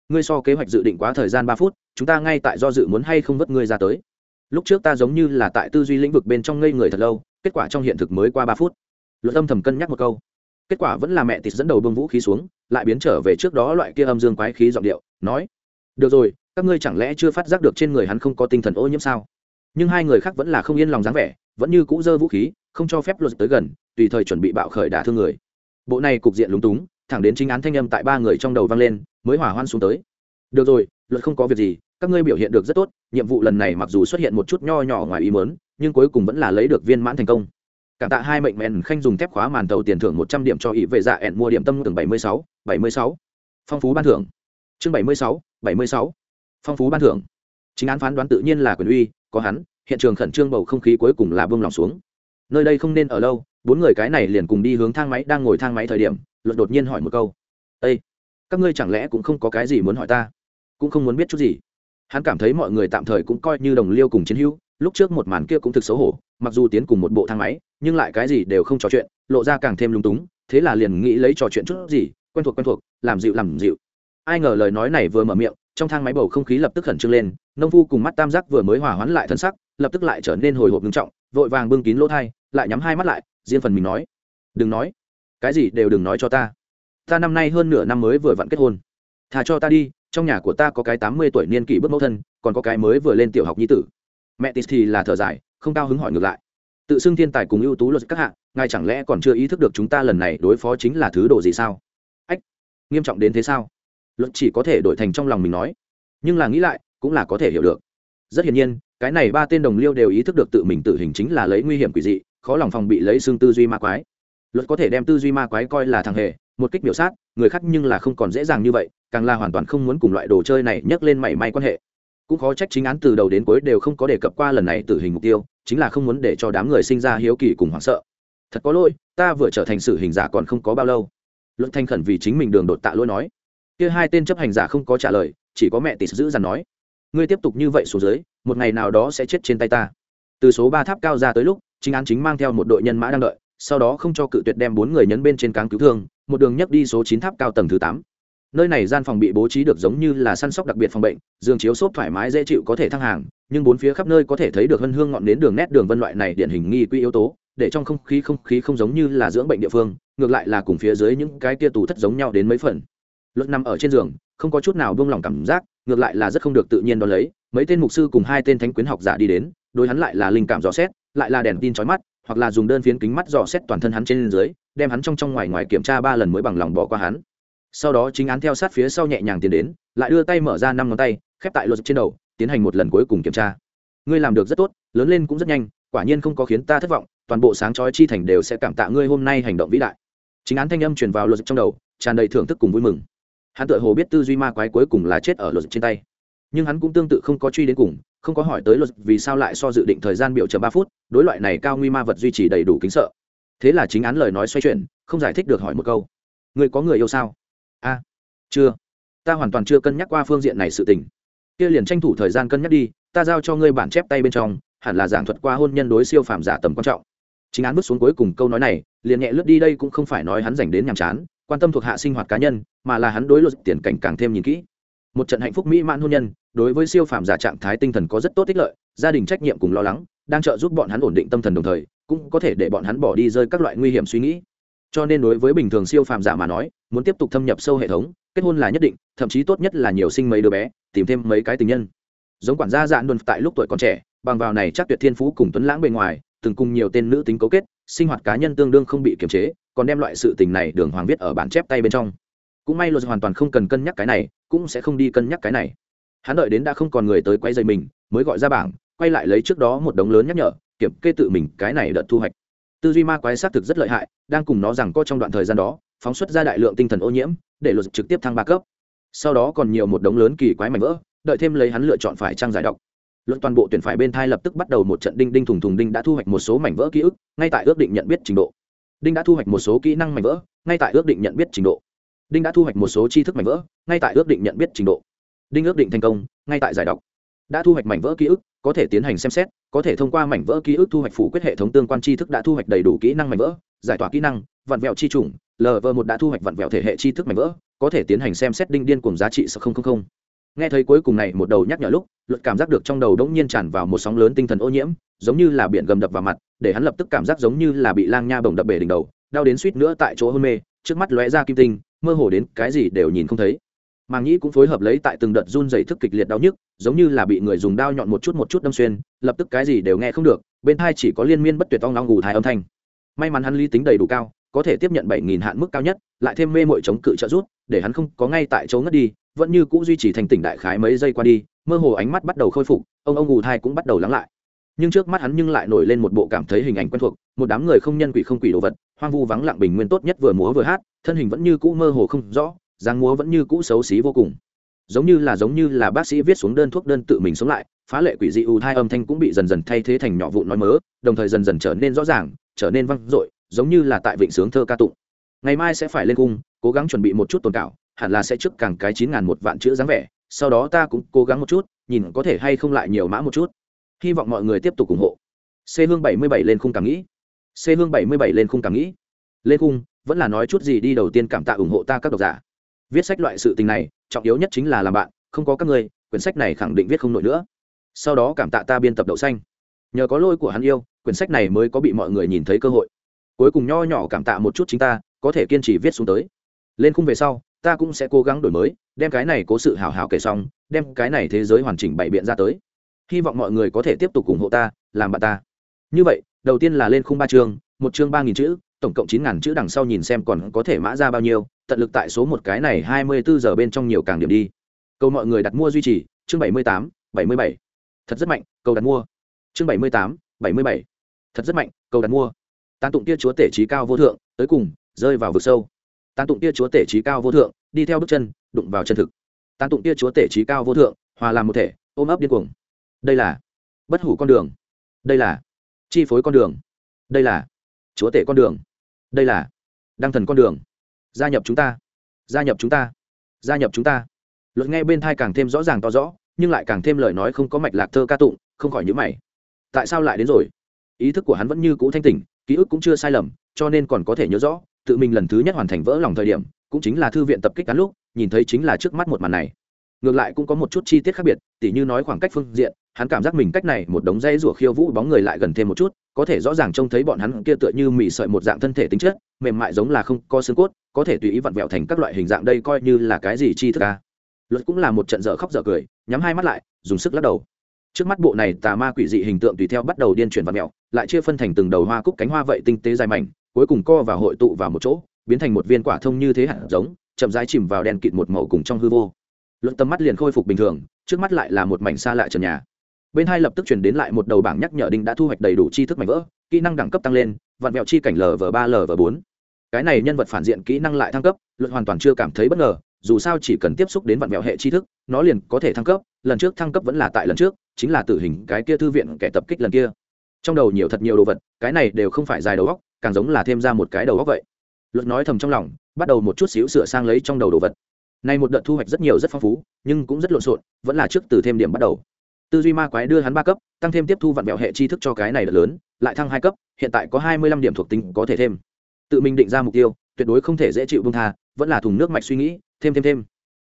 Ngươi so kế hoạch dự định quá thời gian ba phút, chúng ta ngay tại do dự muốn hay không vớt ngươi ra tới. Lúc trước ta giống như là tại tư duy lĩnh vực bên trong ngây người thật lâu, kết quả trong hiện thực mới qua ba phút. Luật âm thầm cân nhắc một câu. Kết quả vẫn là mẹ tịt dẫn đầu bông vũ khí xuống, lại biến trở về trước đó loại kia âm dương quái khí giọng điệu, nói, được rồi, các ngươi chẳng lẽ chưa phát giác được trên người hắn không có tinh thần ô nhiễm sao? Nhưng hai người khác vẫn là không yên lòng dáng vẻ, vẫn như cũ dơ vũ khí, không cho phép luật tới gần, tùy thời chuẩn bị bạo khởi đả thương người. Bộ này cục diện lúng túng thẳng đến chính án thanh âm tại ba người trong đầu vang lên, mới hỏa hoan xuống tới. Được rồi, luật không có việc gì, các ngươi biểu hiện được rất tốt, nhiệm vụ lần này mặc dù xuất hiện một chút nho nhỏ ngoài ý mớn nhưng cuối cùng vẫn là lấy được viên mãn thành công. Cảm tạ hai mệnh mẹn khanh dùng thép khóa màn tàu tiền thưởng một trăm điểm cho ý vệ dạ ẹn mua điểm tâm từng bảy mươi sáu, bảy mươi sáu. Phong phú ban thưởng. Chương bảy mươi sáu, bảy mươi sáu. Phong phú ban thưởng. Chính án phán đoán tự nhiên là quyền uy, có hắn, hiện trường khẩn trương bầu không khí cuối cùng là bông lòng xuống. Nơi đây không nên ở lâu, bốn người cái này liền cùng đi hướng thang máy đang ngồi thang máy thời điểm luật đột nhiên hỏi một câu. Ây các ngươi chẳng lẽ cũng không có cái gì muốn hỏi ta? Cũng không muốn biết chút gì? Hắn cảm thấy mọi người tạm thời cũng coi như đồng liêu cùng chiến hữu, lúc trước một màn kia cũng thực xấu hổ, mặc dù tiến cùng một bộ thang máy, nhưng lại cái gì đều không trò chuyện, lộ ra càng thêm lung túng, thế là liền nghĩ lấy trò chuyện chút gì, quen thuộc quen thuộc, làm dịu làm dịu. Ai ngờ lời nói này vừa mở miệng, trong thang máy bầu không khí lập tức khẩn trương lên, nông phu cùng mắt tam giác vừa mới hòa hoãn lại thân sắc, lập tức lại trở nên hồi hộp nghiêm trọng, vội vàng bưng kín lỗ thai, lại nhắm hai mắt lại, riêng phần mình nói, đừng nói cái gì đều đừng nói cho ta. Ta năm nay hơn nửa năm mới vừa vặn kết hôn. Thà cho ta đi, trong nhà của ta có cái tám mươi tuổi niên kỷ bước mẫu thân, còn có cái mới vừa lên tiểu học nhi tử. Mẹ tis thì là thở dài, không cao hứng hỏi ngược lại. Tự xưng thiên tài cùng ưu tú luật các hạng ngài chẳng lẽ còn chưa ý thức được chúng ta lần này đối phó chính là thứ đồ gì sao? Ách, nghiêm trọng đến thế sao? Luật chỉ có thể đổi thành trong lòng mình nói. Nhưng là nghĩ lại, cũng là có thể hiểu được. Rất hiển nhiên, cái này ba tên đồng liêu đều ý thức được tự mình tự hình chính là lấy nguy hiểm quỷ dị, khó lòng phòng bị lấy xương tư duy ma quái luật có thể đem tư duy ma quái coi là thằng hề, một kích biểu sát, người khác nhưng là không còn dễ dàng như vậy, càng là hoàn toàn không muốn cùng loại đồ chơi này nhắc lên mảy may quan hệ. Cũng khó trách chính án từ đầu đến cuối đều không có đề cập qua lần này tử hình mục tiêu, chính là không muốn để cho đám người sinh ra hiếu kỳ cùng hoảng sợ. Thật có lỗi, ta vừa trở thành sự hình giả còn không có bao lâu. Luận thanh khẩn vì chính mình đường đột tạ lỗi nói. Kia hai tên chấp hành giả không có trả lời, chỉ có mẹ tỷ giữ dằn nói. Ngươi tiếp tục như vậy xuống dưới, một ngày nào đó sẽ chết trên tay ta. Từ số ba tháp cao ra tới lúc, chính án chính mang theo một đội nhân mã đang đợi sau đó không cho cự tuyệt đem bốn người nhấn bên trên cáng cứu thương, một đường nhấc đi số chín tháp cao tầng thứ tám. Nơi này gian phòng bị bố trí được giống như là săn sóc đặc biệt phòng bệnh, giường chiếu xốp thoải mái dễ chịu có thể thăng hàng, nhưng bốn phía khắp nơi có thể thấy được hân hương ngọn đến đường nét đường vân loại này điển hình nghi quỹ yếu tố, để trong không khí không khí không giống như là dưỡng bệnh địa phương, ngược lại là cùng phía dưới những cái kia tù thất giống nhau đến mấy phần. Luật nằm ở trên giường, không có chút nào buông lỏng cảm giác, ngược lại là rất không được tự nhiên đo lấy, mấy tên mục sư cùng hai tên thánh quyến học giả đi đến, đối hắn lại là linh cảm rõ xét, lại là đèn tin chói mắt hoặc là dùng đơn phiến kính mắt dò xét toàn thân hắn trên dưới, đem hắn trong trong ngoài ngoài kiểm tra ba lần mới bằng lòng bỏ qua hắn. Sau đó chính án theo sát phía sau nhẹ nhàng tiến đến, lại đưa tay mở ra năm ngón tay, khép tại luật trên đầu, tiến hành một lần cuối cùng kiểm tra. Ngươi làm được rất tốt, lớn lên cũng rất nhanh, quả nhiên không có khiến ta thất vọng, toàn bộ sáng chói chi thành đều sẽ cảm tạ ngươi hôm nay hành động vĩ đại. Chính án thanh âm truyền vào luật trong đầu, tràn đầy thưởng thức cùng vui mừng. Hắn tự hồ biết tư duy ma quái cuối cùng là chết ở luật trên tay nhưng hắn cũng tương tự không có truy đến cùng, không có hỏi tới luật vì sao lại so dự định thời gian biểu chờ ba phút, đối loại này cao nguy ma vật duy trì đầy đủ kính sợ. Thế là chính án lời nói xoay chuyển, không giải thích được hỏi một câu. Người có người yêu sao? A, chưa. Ta hoàn toàn chưa cân nhắc qua phương diện này sự tình. Kia liền tranh thủ thời gian cân nhắc đi, ta giao cho ngươi bản chép tay bên trong, hẳn là giảng thuật qua hôn nhân đối siêu phàm giả tầm quan trọng. Chính án bước xuống cuối cùng câu nói này, liền nhẹ lướt đi đây cũng không phải nói hắn dành đến nhàm chán, quan tâm thuộc hạ sinh hoạt cá nhân, mà là hắn đối luật tiền cảnh càng thêm nhìn kỹ một trận hạnh phúc mỹ mãn hôn nhân, đối với siêu phàm giả trạng thái tinh thần có rất tốt ích lợi, gia đình trách nhiệm cùng lo lắng, đang trợ giúp bọn hắn ổn định tâm thần đồng thời, cũng có thể để bọn hắn bỏ đi rơi các loại nguy hiểm suy nghĩ. Cho nên đối với bình thường siêu phàm giả mà nói, muốn tiếp tục thâm nhập sâu hệ thống, kết hôn là nhất định, thậm chí tốt nhất là nhiều sinh mấy đứa bé, tìm thêm mấy cái tình nhân. Giống quản gia dạn đồn tại lúc tuổi còn trẻ, bằng vào này chắc tuyệt thiên phú cùng tuấn lãng bề ngoài, từng cùng nhiều tên nữ tính cấu kết, sinh hoạt cá nhân tương đương không bị kiềm chế, còn đem loại sự tình này đường hoàng viết ở bản chép tay bên trong cũng may luật hoàn toàn không cần cân nhắc cái này, cũng sẽ không đi cân nhắc cái này. Hắn đợi đến đã không còn người tới quay dây mình, mới gọi ra bảng, quay lại lấy trước đó một đống lớn nhắc nhở, kiểm kê tự mình cái này đợt thu hoạch. Tư duy ma quái xác thực rất lợi hại, đang cùng nó rằng có trong đoạn thời gian đó, phóng xuất ra đại lượng tinh thần ô nhiễm, để luật trực tiếp thăng ba cấp. Sau đó còn nhiều một đống lớn kỳ quái mảnh vỡ, đợi thêm lấy hắn lựa chọn phải trang giải độc luận toàn bộ tuyển phải bên thai lập tức bắt đầu một trận đinh đinh thùng thùng đinh đã thu hoạch một số mảnh vỡ ký ức, ngay tại ước định nhận biết trình độ. Đinh đã thu hoạch một số kỹ năng mảnh vỡ, ngay tại ước định nhận biết trình độ đinh đã thu hoạch một số tri thức mảnh vỡ, ngay tại ước định nhận biết trình độ. Đinh ước định thành công, ngay tại giải đọc. Đã thu hoạch mảnh vỡ ký ức, có thể tiến hành xem xét, có thể thông qua mảnh vỡ ký ức thu hoạch phủ quyết hệ thống tương quan tri thức đã thu hoạch đầy đủ kỹ năng mảnh vỡ, giải tỏa kỹ năng, vặn vẹo chi trùng lv một đã thu hoạch vặn vẹo thể hệ tri thức mảnh vỡ, có thể tiến hành xem xét đinh điên cùng giá trị sợ không không không. Nghe thấy cuối cùng này một đầu nhắc nhở lúc, luật cảm giác được trong đầu đống nhiên tràn vào một sóng lớn tinh thần ô nhiễm, giống như là biển gầm đập vào mặt, để hắn lập tức cảm giác giống như là bị lang nha bồng đập bể đỉnh đầu, đau đến suýt nữa tại chỗ hôn mê, trước mắt lóe ra kim tinh mơ hồ đến cái gì đều nhìn không thấy. Màng nhĩ cũng phối hợp lấy tại từng đợt run dày thức kịch liệt đau nhức, giống như là bị người dùng đao nhọn một chút một chút đâm xuyên, lập tức cái gì đều nghe không được, bên hai chỉ có liên miên bất tuyệt ong long ngủ thai âm thanh. May mắn hắn lý tính đầy đủ cao, có thể tiếp nhận bảy nghìn hạn mức cao nhất, lại thêm mê mội chống cự trợ rút để hắn không có ngay tại chỗ ngất đi, vẫn như cũ duy trì thành tỉnh đại khái mấy giây qua đi, mơ hồ ánh mắt bắt đầu khôi phục, ông ông ngủ thai cũng bắt đầu lắng lại nhưng trước mắt hắn nhưng lại nổi lên một bộ cảm thấy hình ảnh quen thuộc, một đám người không nhân quỷ không quỷ đồ vật, hoang vu vắng lặng bình nguyên tốt nhất vừa múa vừa hát, thân hình vẫn như cũ mơ hồ không rõ, dáng múa vẫn như cũ xấu xí vô cùng. Giống như là giống như là bác sĩ viết xuống đơn thuốc đơn tự mình sống lại, phá lệ quỷ dị u thai âm thanh cũng bị dần dần thay thế thành nhỏ vụn nói mớ, đồng thời dần dần trở nên rõ ràng, trở nên văng dội, giống như là tại vịnh sướng thơ ca tụng. Ngày mai sẽ phải lên cung, cố gắng chuẩn bị một chút tồn cảo, hẳn là sẽ trước càng cái chín ngàn một vạn chữ dáng vẻ, sau đó ta cũng cố gắng một chút, nhìn có thể hay không lại nhiều mã một chút hy vọng mọi người tiếp tục ủng hộ. C hương bảy mươi bảy lên khung cảm nghĩ. C hương bảy mươi bảy lên khung cảm nghĩ. Lên khung, vẫn là nói chút gì đi đầu tiên cảm tạ ủng hộ ta các độc giả. Viết sách loại sự tình này, trọng yếu nhất chính là làm bạn, không có các người, quyển sách này khẳng định viết không nổi nữa. Sau đó cảm tạ ta biên tập đậu xanh. Nhờ có lôi của hắn yêu, quyển sách này mới có bị mọi người nhìn thấy cơ hội. Cuối cùng nho nhỏ cảm tạ một chút chính ta, có thể kiên trì viết xuống tới. Lên khung về sau, ta cũng sẽ cố gắng đổi mới, đem cái này cố sự hào hào kể xong, đem cái này thế giới hoàn chỉnh bày biện ra tới hy vọng mọi người có thể tiếp tục ủng hộ ta, làm bạn ta. Như vậy, đầu tiên là lên khung ba chương, một chương ba nghìn chữ, tổng cộng chín ngàn chữ đằng sau nhìn xem còn có thể mã ra bao nhiêu, tận lực tại số một cái này hai mươi bốn giờ bên trong nhiều càng điểm đi. Cầu mọi người đặt mua duy trì, chương bảy mươi tám, bảy mươi bảy. Thật rất mạnh, cầu đặt mua. Chương bảy mươi tám, bảy mươi bảy. Thật rất mạnh, cầu đặt mua. Tán tụng tia chúa tể trí cao vô thượng, tới cùng, rơi vào vực sâu. Tán tụng tia chúa tể trí cao vô thượng, đi theo bước chân, đụng vào chân thực. Tán tụng tia chúa tể trí cao vô thượng, hòa làm một thể, ôm ấp điên cuồng đây là bất hủ con đường, đây là chi phối con đường, đây là chúa tể con đường, đây là đăng thần con đường. Gia nhập chúng ta, gia nhập chúng ta, gia nhập chúng ta. Luật nghe bên thai càng thêm rõ ràng to rõ, nhưng lại càng thêm lời nói không có mạch lạc thơ ca tụng, không khỏi nhữ mày. Tại sao lại đến rồi? Ý thức của hắn vẫn như cũ thanh tỉnh, ký ức cũng chưa sai lầm, cho nên còn có thể nhớ rõ, tự mình lần thứ nhất hoàn thành vỡ lòng thời điểm, cũng chính là thư viện tập kích cán lúc, nhìn thấy chính là trước mắt một màn này. Ngược lại cũng có một chút chi tiết khác biệt, tỉ như nói khoảng cách phương diện hắn cảm giác mình cách này một đống dây rủa khiêu vũ bóng người lại gần thêm một chút, có thể rõ ràng trông thấy bọn hắn kia tựa như mì sợi một dạng thân thể tính chất, mềm mại giống là không có xương cốt, có thể tùy ý vặn vẹo thành các loại hình dạng đây coi như là cái gì chi thức ca luật cũng là một trận dở khóc dở cười, nhắm hai mắt lại, dùng sức lắc đầu. Trước mắt bộ này tà ma quỷ dị hình tượng tùy theo bắt đầu điên chuyển vặn vẹo, lại chia phân thành từng đầu hoa cúc cánh hoa vậy tinh tế dài mảnh, cuối cùng co và hội tụ vào một chỗ, biến thành một viên quả thông như thế hạt giống, chậm rãi chìm vào đèn kịt một màu cùng trong hư vô. Luận tầm mắt liền khôi phục bình thường, trước mắt lại là một mảnh xa lạ trần nhà bên hai lập tức chuyển đến lại một đầu bảng nhắc nhở đinh đã thu hoạch đầy đủ tri thức mảnh vỡ, kỹ năng đẳng cấp tăng lên vặn vẹo chi cảnh lv ba lv bốn. Cái này nhân vật phản diện kỹ năng lại thăng cấp luận hoàn toàn chưa cảm thấy bất ngờ, dù sao chỉ cần tiếp xúc đến vặn vẹo hệ tri thức, nó liền có thể thăng cấp, lần trước thăng cấp vẫn là tại lần trước, chính là tử hình cái kia thư viện kẻ tập kích lần kia. Trong đầu nhiều thật nhiều đồ vật, cái này đều không phải dài đầu góc càng giống là thêm ra một cái đầu góc vậy. Luật nói thầm trong lòng, bắt đầu một chút xíu sửa sang lấy trong đầu đồ vật. Này một đợt thu hoạch rất nhiều rất phong phú, nhưng cũng rất lộn xộn, vẫn là trước từ thêm điểm bắt đầu tư duy ma quái đưa hắn ba cấp, tăng thêm tiếp thu vạn mẹo hệ tri thức cho cái này là lớn, lại thăng hai cấp, hiện tại có hai mươi lăm điểm thuộc tính có thể thêm. Tự mình định ra mục tiêu, tuyệt đối không thể dễ chịu bông tha, vẫn là thùng nước mạch suy nghĩ, thêm thêm thêm.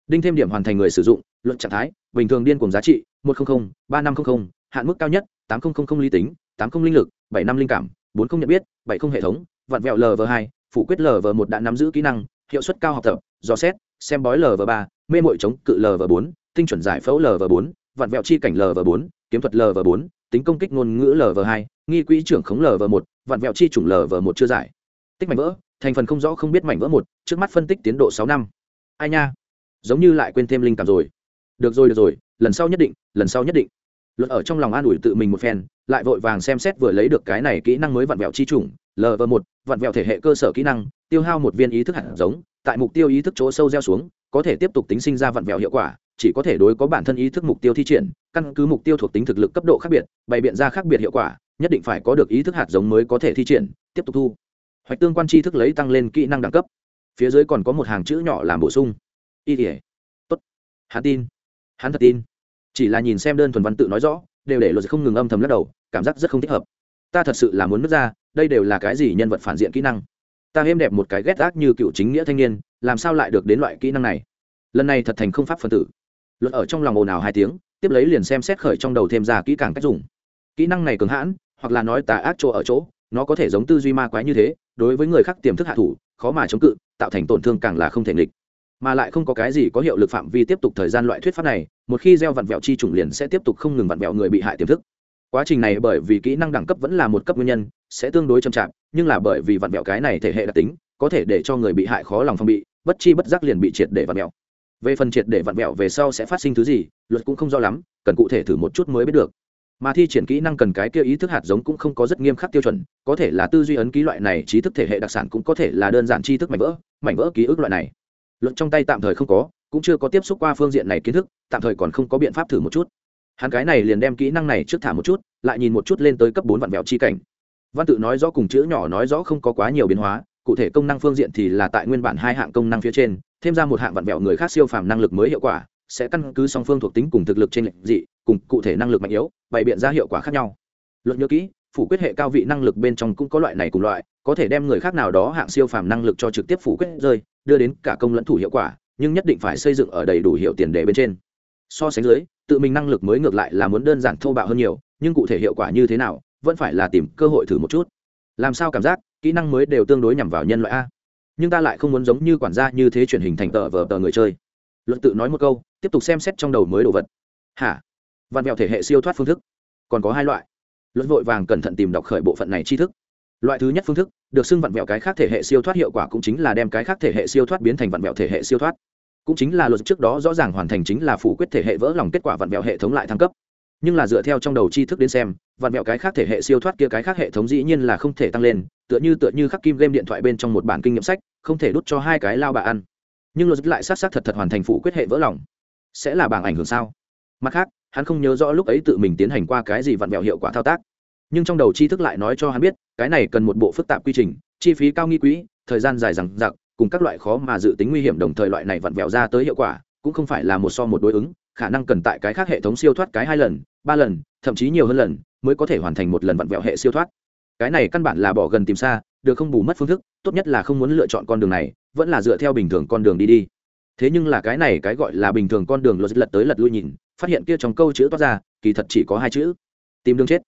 Đinh thêm điểm hoàn thành người sử dụng, luận trạng thái, bình thường điên cùng giá trị, một trăm linh ba năm trăm linh hạn mức cao nhất, tám nghìn lý tính, tám không linh lực, bảy năm linh cảm, bốn không nhận biết, bảy không hệ thống, vặn vẹo lv hai, phủ quyết lv một đã nắm giữ kỹ năng, hiệu suất cao học tập, dò xét, xem bói lv ba, mê mội chống cự lv bốn, tinh chuẩn giải phẫu lv bốn vạn vẹo chi cảnh lv bốn, kiếm thuật lv bốn, tính công kích ngôn ngữ lv hai, nghi quỹ trưởng khống lv một, vạn vẹo chi chủng lv một chưa giải. Tích mảnh vỡ, thành phần không rõ không biết mảnh vỡ một, trước mắt phân tích tiến độ sáu năm. Ai nha? Giống như lại quên thêm linh cảm rồi. Được rồi được rồi, lần sau nhất định, lần sau nhất định. Luật ở trong lòng an ủi tự mình một phen, lại vội vàng xem xét vừa lấy được cái này kỹ năng mới vặn vẹo chi chủng lv một vặn vẹo thể hệ cơ sở kỹ năng, tiêu hao một viên ý thức hạt giống, tại mục tiêu ý thức chỗ sâu gieo xuống, có thể tiếp tục tính sinh ra vặn vẹo hiệu quả chỉ có thể đối có bản thân ý thức mục tiêu thi triển, căn cứ mục tiêu thuộc tính thực lực cấp độ khác biệt, bày biện ra khác biệt hiệu quả, nhất định phải có được ý thức hạt giống mới có thể thi triển, tiếp tục thu. Hoạch tương quan tri thức lấy tăng lên kỹ năng đẳng cấp. Phía dưới còn có một hàng chữ nhỏ làm bổ sung. Y tỉa tốt. Hắn tin. Hắn thật tin. Chỉ là nhìn xem đơn thuần văn tự nói rõ, đều để luật không ngừng âm thầm lắc đầu, cảm giác rất không thích hợp. Ta thật sự là muốn nứt ra, đây đều là cái gì nhân vật phản diện kỹ năng? Ta êm đẹp một cái ghét ác như cựu chính nghĩa thanh niên, làm sao lại được đến loại kỹ năng này? Lần này thật thành không pháp phân tử luật ở trong lòng ồn ào hai tiếng, tiếp lấy liền xem xét khởi trong đầu thêm ra kỹ càng cách dùng. Kỹ năng này cứng hãn, hoặc là nói tà ác chỗ ở chỗ, nó có thể giống tư duy ma quái như thế, đối với người khác tiềm thức hạ thủ, khó mà chống cự, tạo thành tổn thương càng là không thể nghịch. Mà lại không có cái gì có hiệu lực phạm vi tiếp tục thời gian loại thuyết pháp này, một khi gieo vặn vẹo chi trùng liền sẽ tiếp tục không ngừng vặn vẹo người bị hại tiềm thức. Quá trình này bởi vì kỹ năng đẳng cấp vẫn là một cấp nguyên nhân, sẽ tương đối chậm chạp, nhưng là bởi vì vặn vẹo cái này thể hệ đặc tính, có thể để cho người bị hại khó lòng phong bị, bất chi bất giác liền bị triệt để vặn vẹo về phần triệt để vặn vẹo về sau sẽ phát sinh thứ gì, luật cũng không rõ lắm, cần cụ thể thử một chút mới biết được. Mà thi triển kỹ năng cần cái kia ý thức hạt giống cũng không có rất nghiêm khắc tiêu chuẩn, có thể là tư duy ấn ký loại này, trí thức thể hệ đặc sản cũng có thể là đơn giản tri thức mảnh vỡ mảnh vỡ ký ức loại này. Luật trong tay tạm thời không có, cũng chưa có tiếp xúc qua phương diện này kiến thức, tạm thời còn không có biện pháp thử một chút. Hắn cái này liền đem kỹ năng này trước thả một chút, lại nhìn một chút lên tới cấp bốn vạn vẹo chi cảnh. Văn tự nói rõ cùng chữ nhỏ nói rõ không có quá nhiều biến hóa cụ thể công năng phương diện thì là tại nguyên bản hai hạng công năng phía trên, thêm ra một hạng vặn vẹo người khác siêu phàm năng lực mới hiệu quả, sẽ căn cứ song phương thuộc tính cùng thực lực trên lệnh dị, cùng cụ thể năng lực mạnh yếu, bày biện ra hiệu quả khác nhau. Luận nhớ kỹ, phủ quyết hệ cao vị năng lực bên trong cũng có loại này cùng loại, có thể đem người khác nào đó hạng siêu phàm năng lực cho trực tiếp phủ quyết rơi, đưa đến cả công lẫn thủ hiệu quả, nhưng nhất định phải xây dựng ở đầy đủ hiệu tiền đề bên trên. So sánh dưới, tự mình năng lực mới ngược lại là muốn đơn giản thô bạo hơn nhiều, nhưng cụ thể hiệu quả như thế nào, vẫn phải là tìm cơ hội thử một chút. Làm sao cảm giác? Kỹ năng mới đều tương đối nhằm vào nhân loại a. Nhưng ta lại không muốn giống như quản gia như thế chuyển hình thành tờ vờ tờ người chơi. Luận tự nói một câu, tiếp tục xem xét trong đầu mới đồ vật. Hả? Văn mẹo thể hệ siêu thoát phương thức. Còn có hai loại. Luận vội vàng cẩn thận tìm đọc khởi bộ phận này tri thức. Loại thứ nhất phương thức, được xưng vặn vẹo cái khác thể hệ siêu thoát hiệu quả cũng chính là đem cái khác thể hệ siêu thoát biến thành vặn vẹo thể hệ siêu thoát. Cũng chính là luật trước đó rõ ràng hoàn thành chính là phủ quyết thể hệ vỡ lòng kết quả vặn vẹo hệ thống lại thăng cấp. Nhưng là dựa theo trong đầu tri thức đến xem vặn vẹo cái khác thể hệ siêu thoát kia cái khác hệ thống dĩ nhiên là không thể tăng lên, tựa như tựa như khắc kim game điện thoại bên trong một bản kinh nghiệm sách, không thể đút cho hai cái lao bà ăn. Nhưng logic lại sát sát thật thật hoàn thành phụ quyết hệ vỡ lòng. Sẽ là bảng ảnh hưởng sao? Mặt khác, hắn không nhớ rõ lúc ấy tự mình tiến hành qua cái gì vặn vẹo hiệu quả thao tác. Nhưng trong đầu tri thức lại nói cho hắn biết, cái này cần một bộ phức tạp quy trình, chi phí cao nghi quỹ thời gian dài rằng giặc cùng các loại khó mà dự tính nguy hiểm đồng thời loại này vặn vẹo ra tới hiệu quả, cũng không phải là một so một đối ứng, khả năng cần tại cái khác hệ thống siêu thoát cái hai lần ba lần, thậm chí nhiều hơn lần, mới có thể hoàn thành một lần vặn vẹo hệ siêu thoát. Cái này căn bản là bỏ gần tìm xa, được không bù mất phương thức, tốt nhất là không muốn lựa chọn con đường này, vẫn là dựa theo bình thường con đường đi đi. Thế nhưng là cái này cái gọi là bình thường con đường lật lật tới lật lui nhìn, phát hiện kia trong câu chữ toát ra, kỳ thật chỉ có hai chữ, tìm đường chết.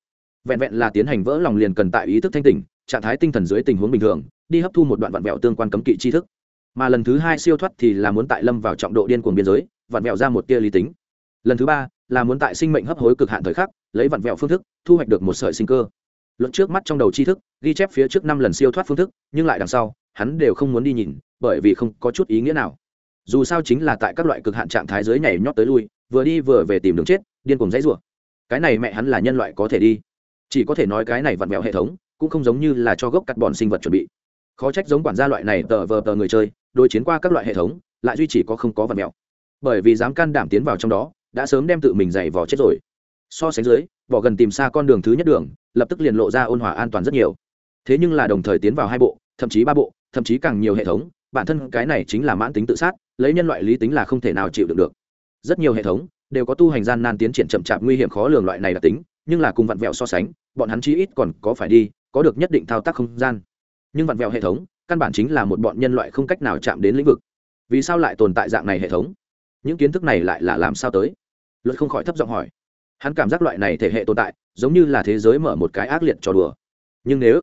Vẹn vẹn là tiến hành vỡ lòng liền cần tại ý thức thanh tỉnh, trạng thái tinh thần dưới tình huống bình thường, đi hấp thu một đoạn vặn vẹo tương quan cấm kỵ tri thức. Mà lần thứ hai siêu thoát thì là muốn tại lâm vào trọng độ điên cuồng biên giới, vặn vẹo ra một tia lý tính. Lần thứ ba là muốn tại sinh mệnh hấp hối cực hạn thời khắc, lấy vặn vẹo phương thức, thu hoạch được một sợi sinh cơ. Luận trước mắt trong đầu tri thức, ghi chép phía trước năm lần siêu thoát phương thức, nhưng lại đằng sau, hắn đều không muốn đi nhìn, bởi vì không có chút ý nghĩa nào. Dù sao chính là tại các loại cực hạn trạng thái dưới nhảy nhót tới lui, vừa đi vừa về tìm đường chết, điên cuồng dãy rủa. Cái này mẹ hắn là nhân loại có thể đi. Chỉ có thể nói cái này vặn vẹo hệ thống, cũng không giống như là cho gốc cắt bọn sinh vật chuẩn bị. Khó trách giống quản gia loại này tờ vờ tờ người chơi, đối chiến qua các loại hệ thống, lại duy chỉ có không có vặn vẹo. Bởi vì dám can đảm tiến vào trong đó đã sớm đem tự mình dày vò chết rồi. So sánh dưới, bỏ gần tìm xa con đường thứ nhất đường, lập tức liền lộ ra ôn hòa an toàn rất nhiều. Thế nhưng là đồng thời tiến vào hai bộ, thậm chí ba bộ, thậm chí càng nhiều hệ thống, bản thân cái này chính là mãn tính tự sát, lấy nhân loại lý tính là không thể nào chịu được được. Rất nhiều hệ thống đều có tu hành gian nan tiến triển chậm chạp nguy hiểm khó lường loại này đặc tính, nhưng là cùng vặn vẹo so sánh, bọn hắn chí ít còn có phải đi, có được nhất định thao tác không gian. Nhưng vặn vẹo hệ thống căn bản chính là một bọn nhân loại không cách nào chạm đến lĩnh vực. Vì sao lại tồn tại dạng này hệ thống? Những kiến thức này lại là làm sao tới? Luật không khỏi thấp giọng hỏi. Hắn cảm giác loại này thể hệ tồn tại, giống như là thế giới mở một cái ác liệt trò đùa. Nhưng nếu,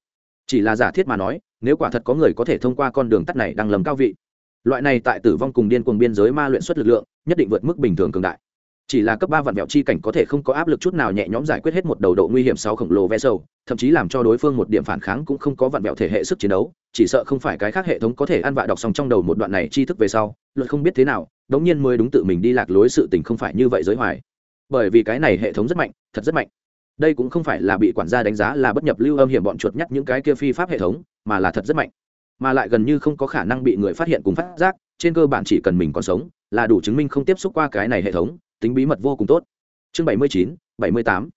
chỉ là giả thiết mà nói, nếu quả thật có người có thể thông qua con đường tắt này đang lầm cao vị, loại này tại tử vong cùng điên cuồng biên giới ma luyện xuất lực lượng, nhất định vượt mức bình thường cường đại. Chỉ là cấp ba vạn mẹo chi cảnh có thể không có áp lực chút nào nhẹ nhõm giải quyết hết một đầu độ nguy hiểm sáu khổng lồ ve sâu thậm chí làm cho đối phương một điểm phản kháng cũng không có vạn mẹo thể hệ sức chiến đấu, chỉ sợ không phải cái khác hệ thống có thể ăn vạ đọc xong trong đầu một đoạn này chi thức về sau, luật không biết thế nào đống nhiên mới đúng tự mình đi lạc lối sự tình không phải như vậy giới hoài. Bởi vì cái này hệ thống rất mạnh, thật rất mạnh. Đây cũng không phải là bị quản gia đánh giá là bất nhập lưu âm hiểm bọn chuột nhắt những cái kia phi pháp hệ thống, mà là thật rất mạnh. Mà lại gần như không có khả năng bị người phát hiện cùng phát giác, trên cơ bản chỉ cần mình còn sống, là đủ chứng minh không tiếp xúc qua cái này hệ thống, tính bí mật vô cùng tốt. Chương bảy mươi chín, bảy mươi tám.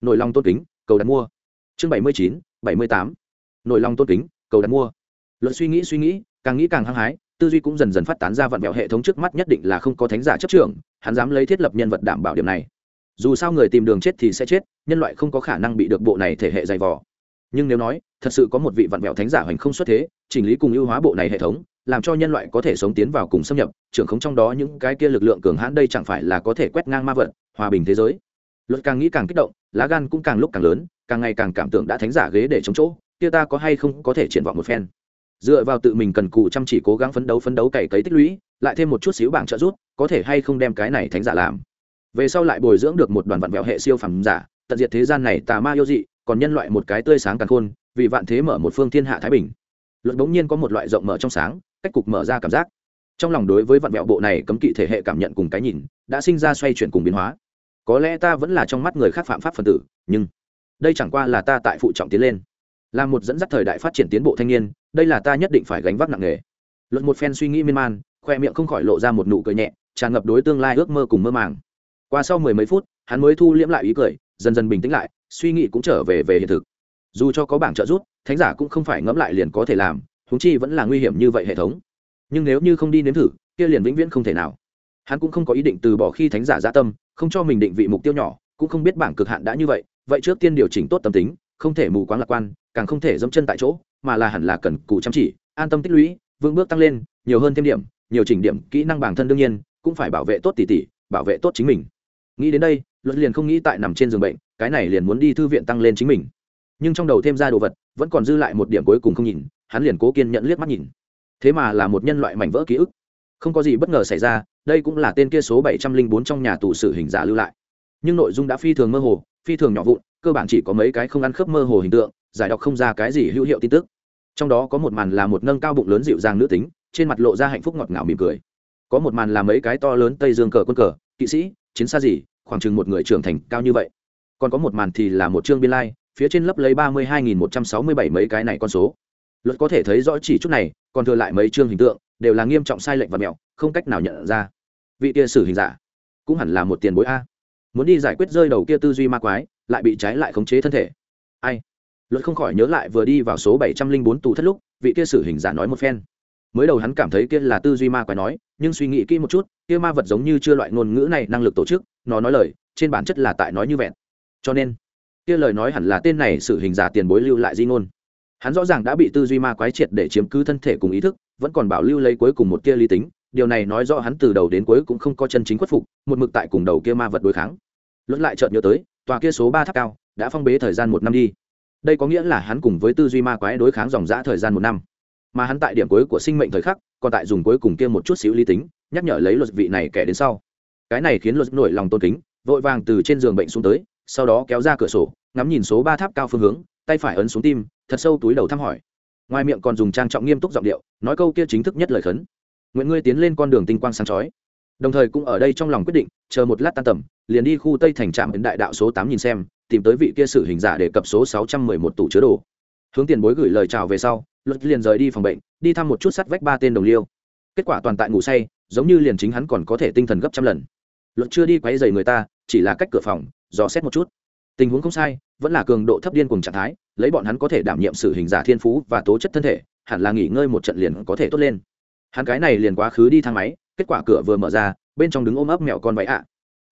Nổi lòng tôn kính, cầu đặt mua. Chương bảy mươi chín, bảy mươi tám. Nổi lòng tôn kính, cầu đặt mua. Luận suy nghĩ suy nghĩ, càng nghĩ càng hăng hái tư duy cũng dần dần phát tán ra vặn vẹo hệ thống trước mắt nhất định là không có thánh giả chấp trưởng, hắn dám lấy thiết lập nhân vật đảm bảo điểm này. Dù sao người tìm đường chết thì sẽ chết, nhân loại không có khả năng bị được bộ này thể hệ dày vò. Nhưng nếu nói, thật sự có một vị vặn vẹo thánh giả hoành không xuất thế, chỉnh lý cùng ưu hóa bộ này hệ thống, làm cho nhân loại có thể sống tiến vào cùng xâm nhập, trưởng khống trong đó những cái kia lực lượng cường hãn đây chẳng phải là có thể quét ngang ma vật, hòa bình thế giới. Luật càng nghĩ càng kích động, lá gan cũng càng lúc càng lớn, càng ngày càng cảm tưởng đã thánh giả ghế để chống chỗ, kia ta có hay không có thể triển vọng một phen dựa vào tự mình cần cù chăm chỉ cố gắng phấn đấu phấn đấu cày cấy tích lũy, lại thêm một chút xíu bảng trợ giúp, có thể hay không đem cái này thánh giả làm. Về sau lại bồi dưỡng được một đoàn vạn vẹo hệ siêu phẩm giả, tận diệt thế gian này tà ma yêu dị, còn nhân loại một cái tươi sáng càng khôn, vì vạn thế mở một phương thiên hạ thái bình. Luật bỗng nhiên có một loại rộng mở trong sáng, cách cục mở ra cảm giác. Trong lòng đối với vạn vẹo bộ này cấm kỵ thể hệ cảm nhận cùng cái nhìn, đã sinh ra xoay chuyển cùng biến hóa. Có lẽ ta vẫn là trong mắt người khác phạm pháp phần tử, nhưng đây chẳng qua là ta tại phụ trọng tiến lên là một dẫn dắt thời đại phát triển tiến bộ thanh niên, đây là ta nhất định phải gánh vác nặng nề. Luật một phen suy nghĩ miên man, khoe miệng không khỏi lộ ra một nụ cười nhẹ, tràn ngập đối tương lai ước mơ cùng mơ màng. Qua sau mười mấy phút, hắn mới thu liễm lại ý cười, dần dần bình tĩnh lại, suy nghĩ cũng trở về về hiện thực. Dù cho có bảng trợ giúp, thánh giả cũng không phải ngẫm lại liền có thể làm húng chi vẫn là nguy hiểm như vậy hệ thống. Nhưng nếu như không đi nếm thử, kia liền vĩnh viễn không thể nào. Hắn cũng không có ý định từ bỏ khi thánh giả gia tâm, không cho mình định vị mục tiêu nhỏ, cũng không biết bảng cực hạn đã như vậy vậy trước tiên điều chỉnh tốt tâm tính, không thể mù quáng lạc quan càng không thể dẫm chân tại chỗ, mà là hẳn là cần cù chăm chỉ, an tâm tích lũy, vững bước tăng lên, nhiều hơn thêm điểm, nhiều chỉnh điểm, kỹ năng bản thân đương nhiên, cũng phải bảo vệ tốt tỷ tỷ, bảo vệ tốt chính mình. Nghĩ đến đây luật liền không nghĩ tại nằm trên giường bệnh, cái này liền muốn đi thư viện tăng lên chính mình. Nhưng trong đầu thêm ra đồ vật, vẫn còn dư lại một điểm cuối cùng không nhìn, hắn liền cố kiên nhận liếc mắt nhìn. Thế mà là một nhân loại mảnh vỡ ký ức. Không có gì bất ngờ xảy ra, đây cũng là tên kia số bảy trăm linh bốn trong nhà tù sử hình giả lưu lại. Nhưng nội dung đã phi thường mơ hồ, phi thường nhỏ vụn, cơ bản chỉ có mấy cái không ăn khớp mơ hồ hình tượng giải đọc không ra cái gì hữu hiệu tin tức. Trong đó có một màn là một nâng cao bụng lớn dịu dàng nữ tính, trên mặt lộ ra hạnh phúc ngọt ngào mỉm cười. Có một màn là mấy cái to lớn tây dương cờ quân cờ, kỵ sĩ, chiến xa gì, khoảng chừng một người trưởng thành cao như vậy. Còn có một màn thì là một chương biên lai, phía trên lấp lấy ba mươi hai nghìn một trăm sáu mươi bảy mấy cái này con số. Luật có thể thấy rõ chỉ chút này, còn thừa lại mấy chương hình tượng, đều là nghiêm trọng sai lệch và mẹo, không cách nào nhận ra. Vị kia sử hình giả, cũng hẳn là một tiền bối a. Muốn đi giải quyết rơi đầu kia tư duy ma quái, lại bị trái lại khống chế thân thể. Ai? Luật không khỏi nhớ lại vừa đi vào số bảy trăm linh bốn tù thất lúc, vị kia sử hình giả nói một phen. Mới đầu hắn cảm thấy kia là tư duy ma quái nói, nhưng suy nghĩ kỹ một chút, kia ma vật giống như chưa loại ngôn ngữ này năng lực tổ chức, nó nói lời, trên bản chất là tại nói như vẹn. Cho nên, kia lời nói hẳn là tên này sử hình giả tiền bối lưu lại di ngôn. Hắn rõ ràng đã bị tư duy ma quái triệt để chiếm cứ thân thể cùng ý thức, vẫn còn bảo lưu lấy cuối cùng một kia lý tính, điều này nói rõ hắn từ đầu đến cuối cũng không có chân chính khuất phục, một mực tại cùng đầu kia ma vật đối kháng. Luận lại chợt nhớ tới, tòa kia số ba tháp cao, đã phong bế thời gian một năm đi đây có nghĩa là hắn cùng với tư duy ma quái đối kháng dòng dã thời gian một năm. Mà hắn tại điểm cuối của sinh mệnh thời khắc, còn tại dùng cuối cùng kia một chút xíu lý tính, nhắc nhở lấy luật vị này kẻ đến sau. Cái này khiến luật nổi lòng tôn kính, vội vàng từ trên giường bệnh xuống tới, sau đó kéo ra cửa sổ, ngắm nhìn số ba tháp cao phương hướng, tay phải ấn xuống tim, thật sâu túi đầu thăm hỏi. Ngoài miệng còn dùng trang trọng nghiêm túc giọng điệu, nói câu kia chính thức nhất lời khấn. Nguyện ngươi tiến lên con đường tinh quang sáng chói. Đồng thời cũng ở đây trong lòng quyết định, chờ một lát tan tầm, liền đi khu tây thành trạm đến đại đạo số tám nhìn xem tìm tới vị kia sử hình giả để cập số sáu trăm mười một tủ chứa đồ. Hướng tiền bối gửi lời chào về sau, luật liền rời đi phòng bệnh, đi thăm một chút sắt vách ba tên đồng liêu. Kết quả toàn tại ngủ say, giống như liền chính hắn còn có thể tinh thần gấp trăm lần. Luật chưa đi quấy dày người ta, chỉ là cách cửa phòng, dò xét một chút. Tình huống không sai, vẫn là cường độ thấp điên cùng trạng thái, lấy bọn hắn có thể đảm nhiệm sự hình giả thiên phú và tố chất thân thể, hẳn là nghỉ ngơi một trận liền có thể tốt lên. Hắn cái này liền quá khứ đi thang máy, kết quả cửa vừa mở ra, bên trong đứng ôm ấp mẹo con váy ạ.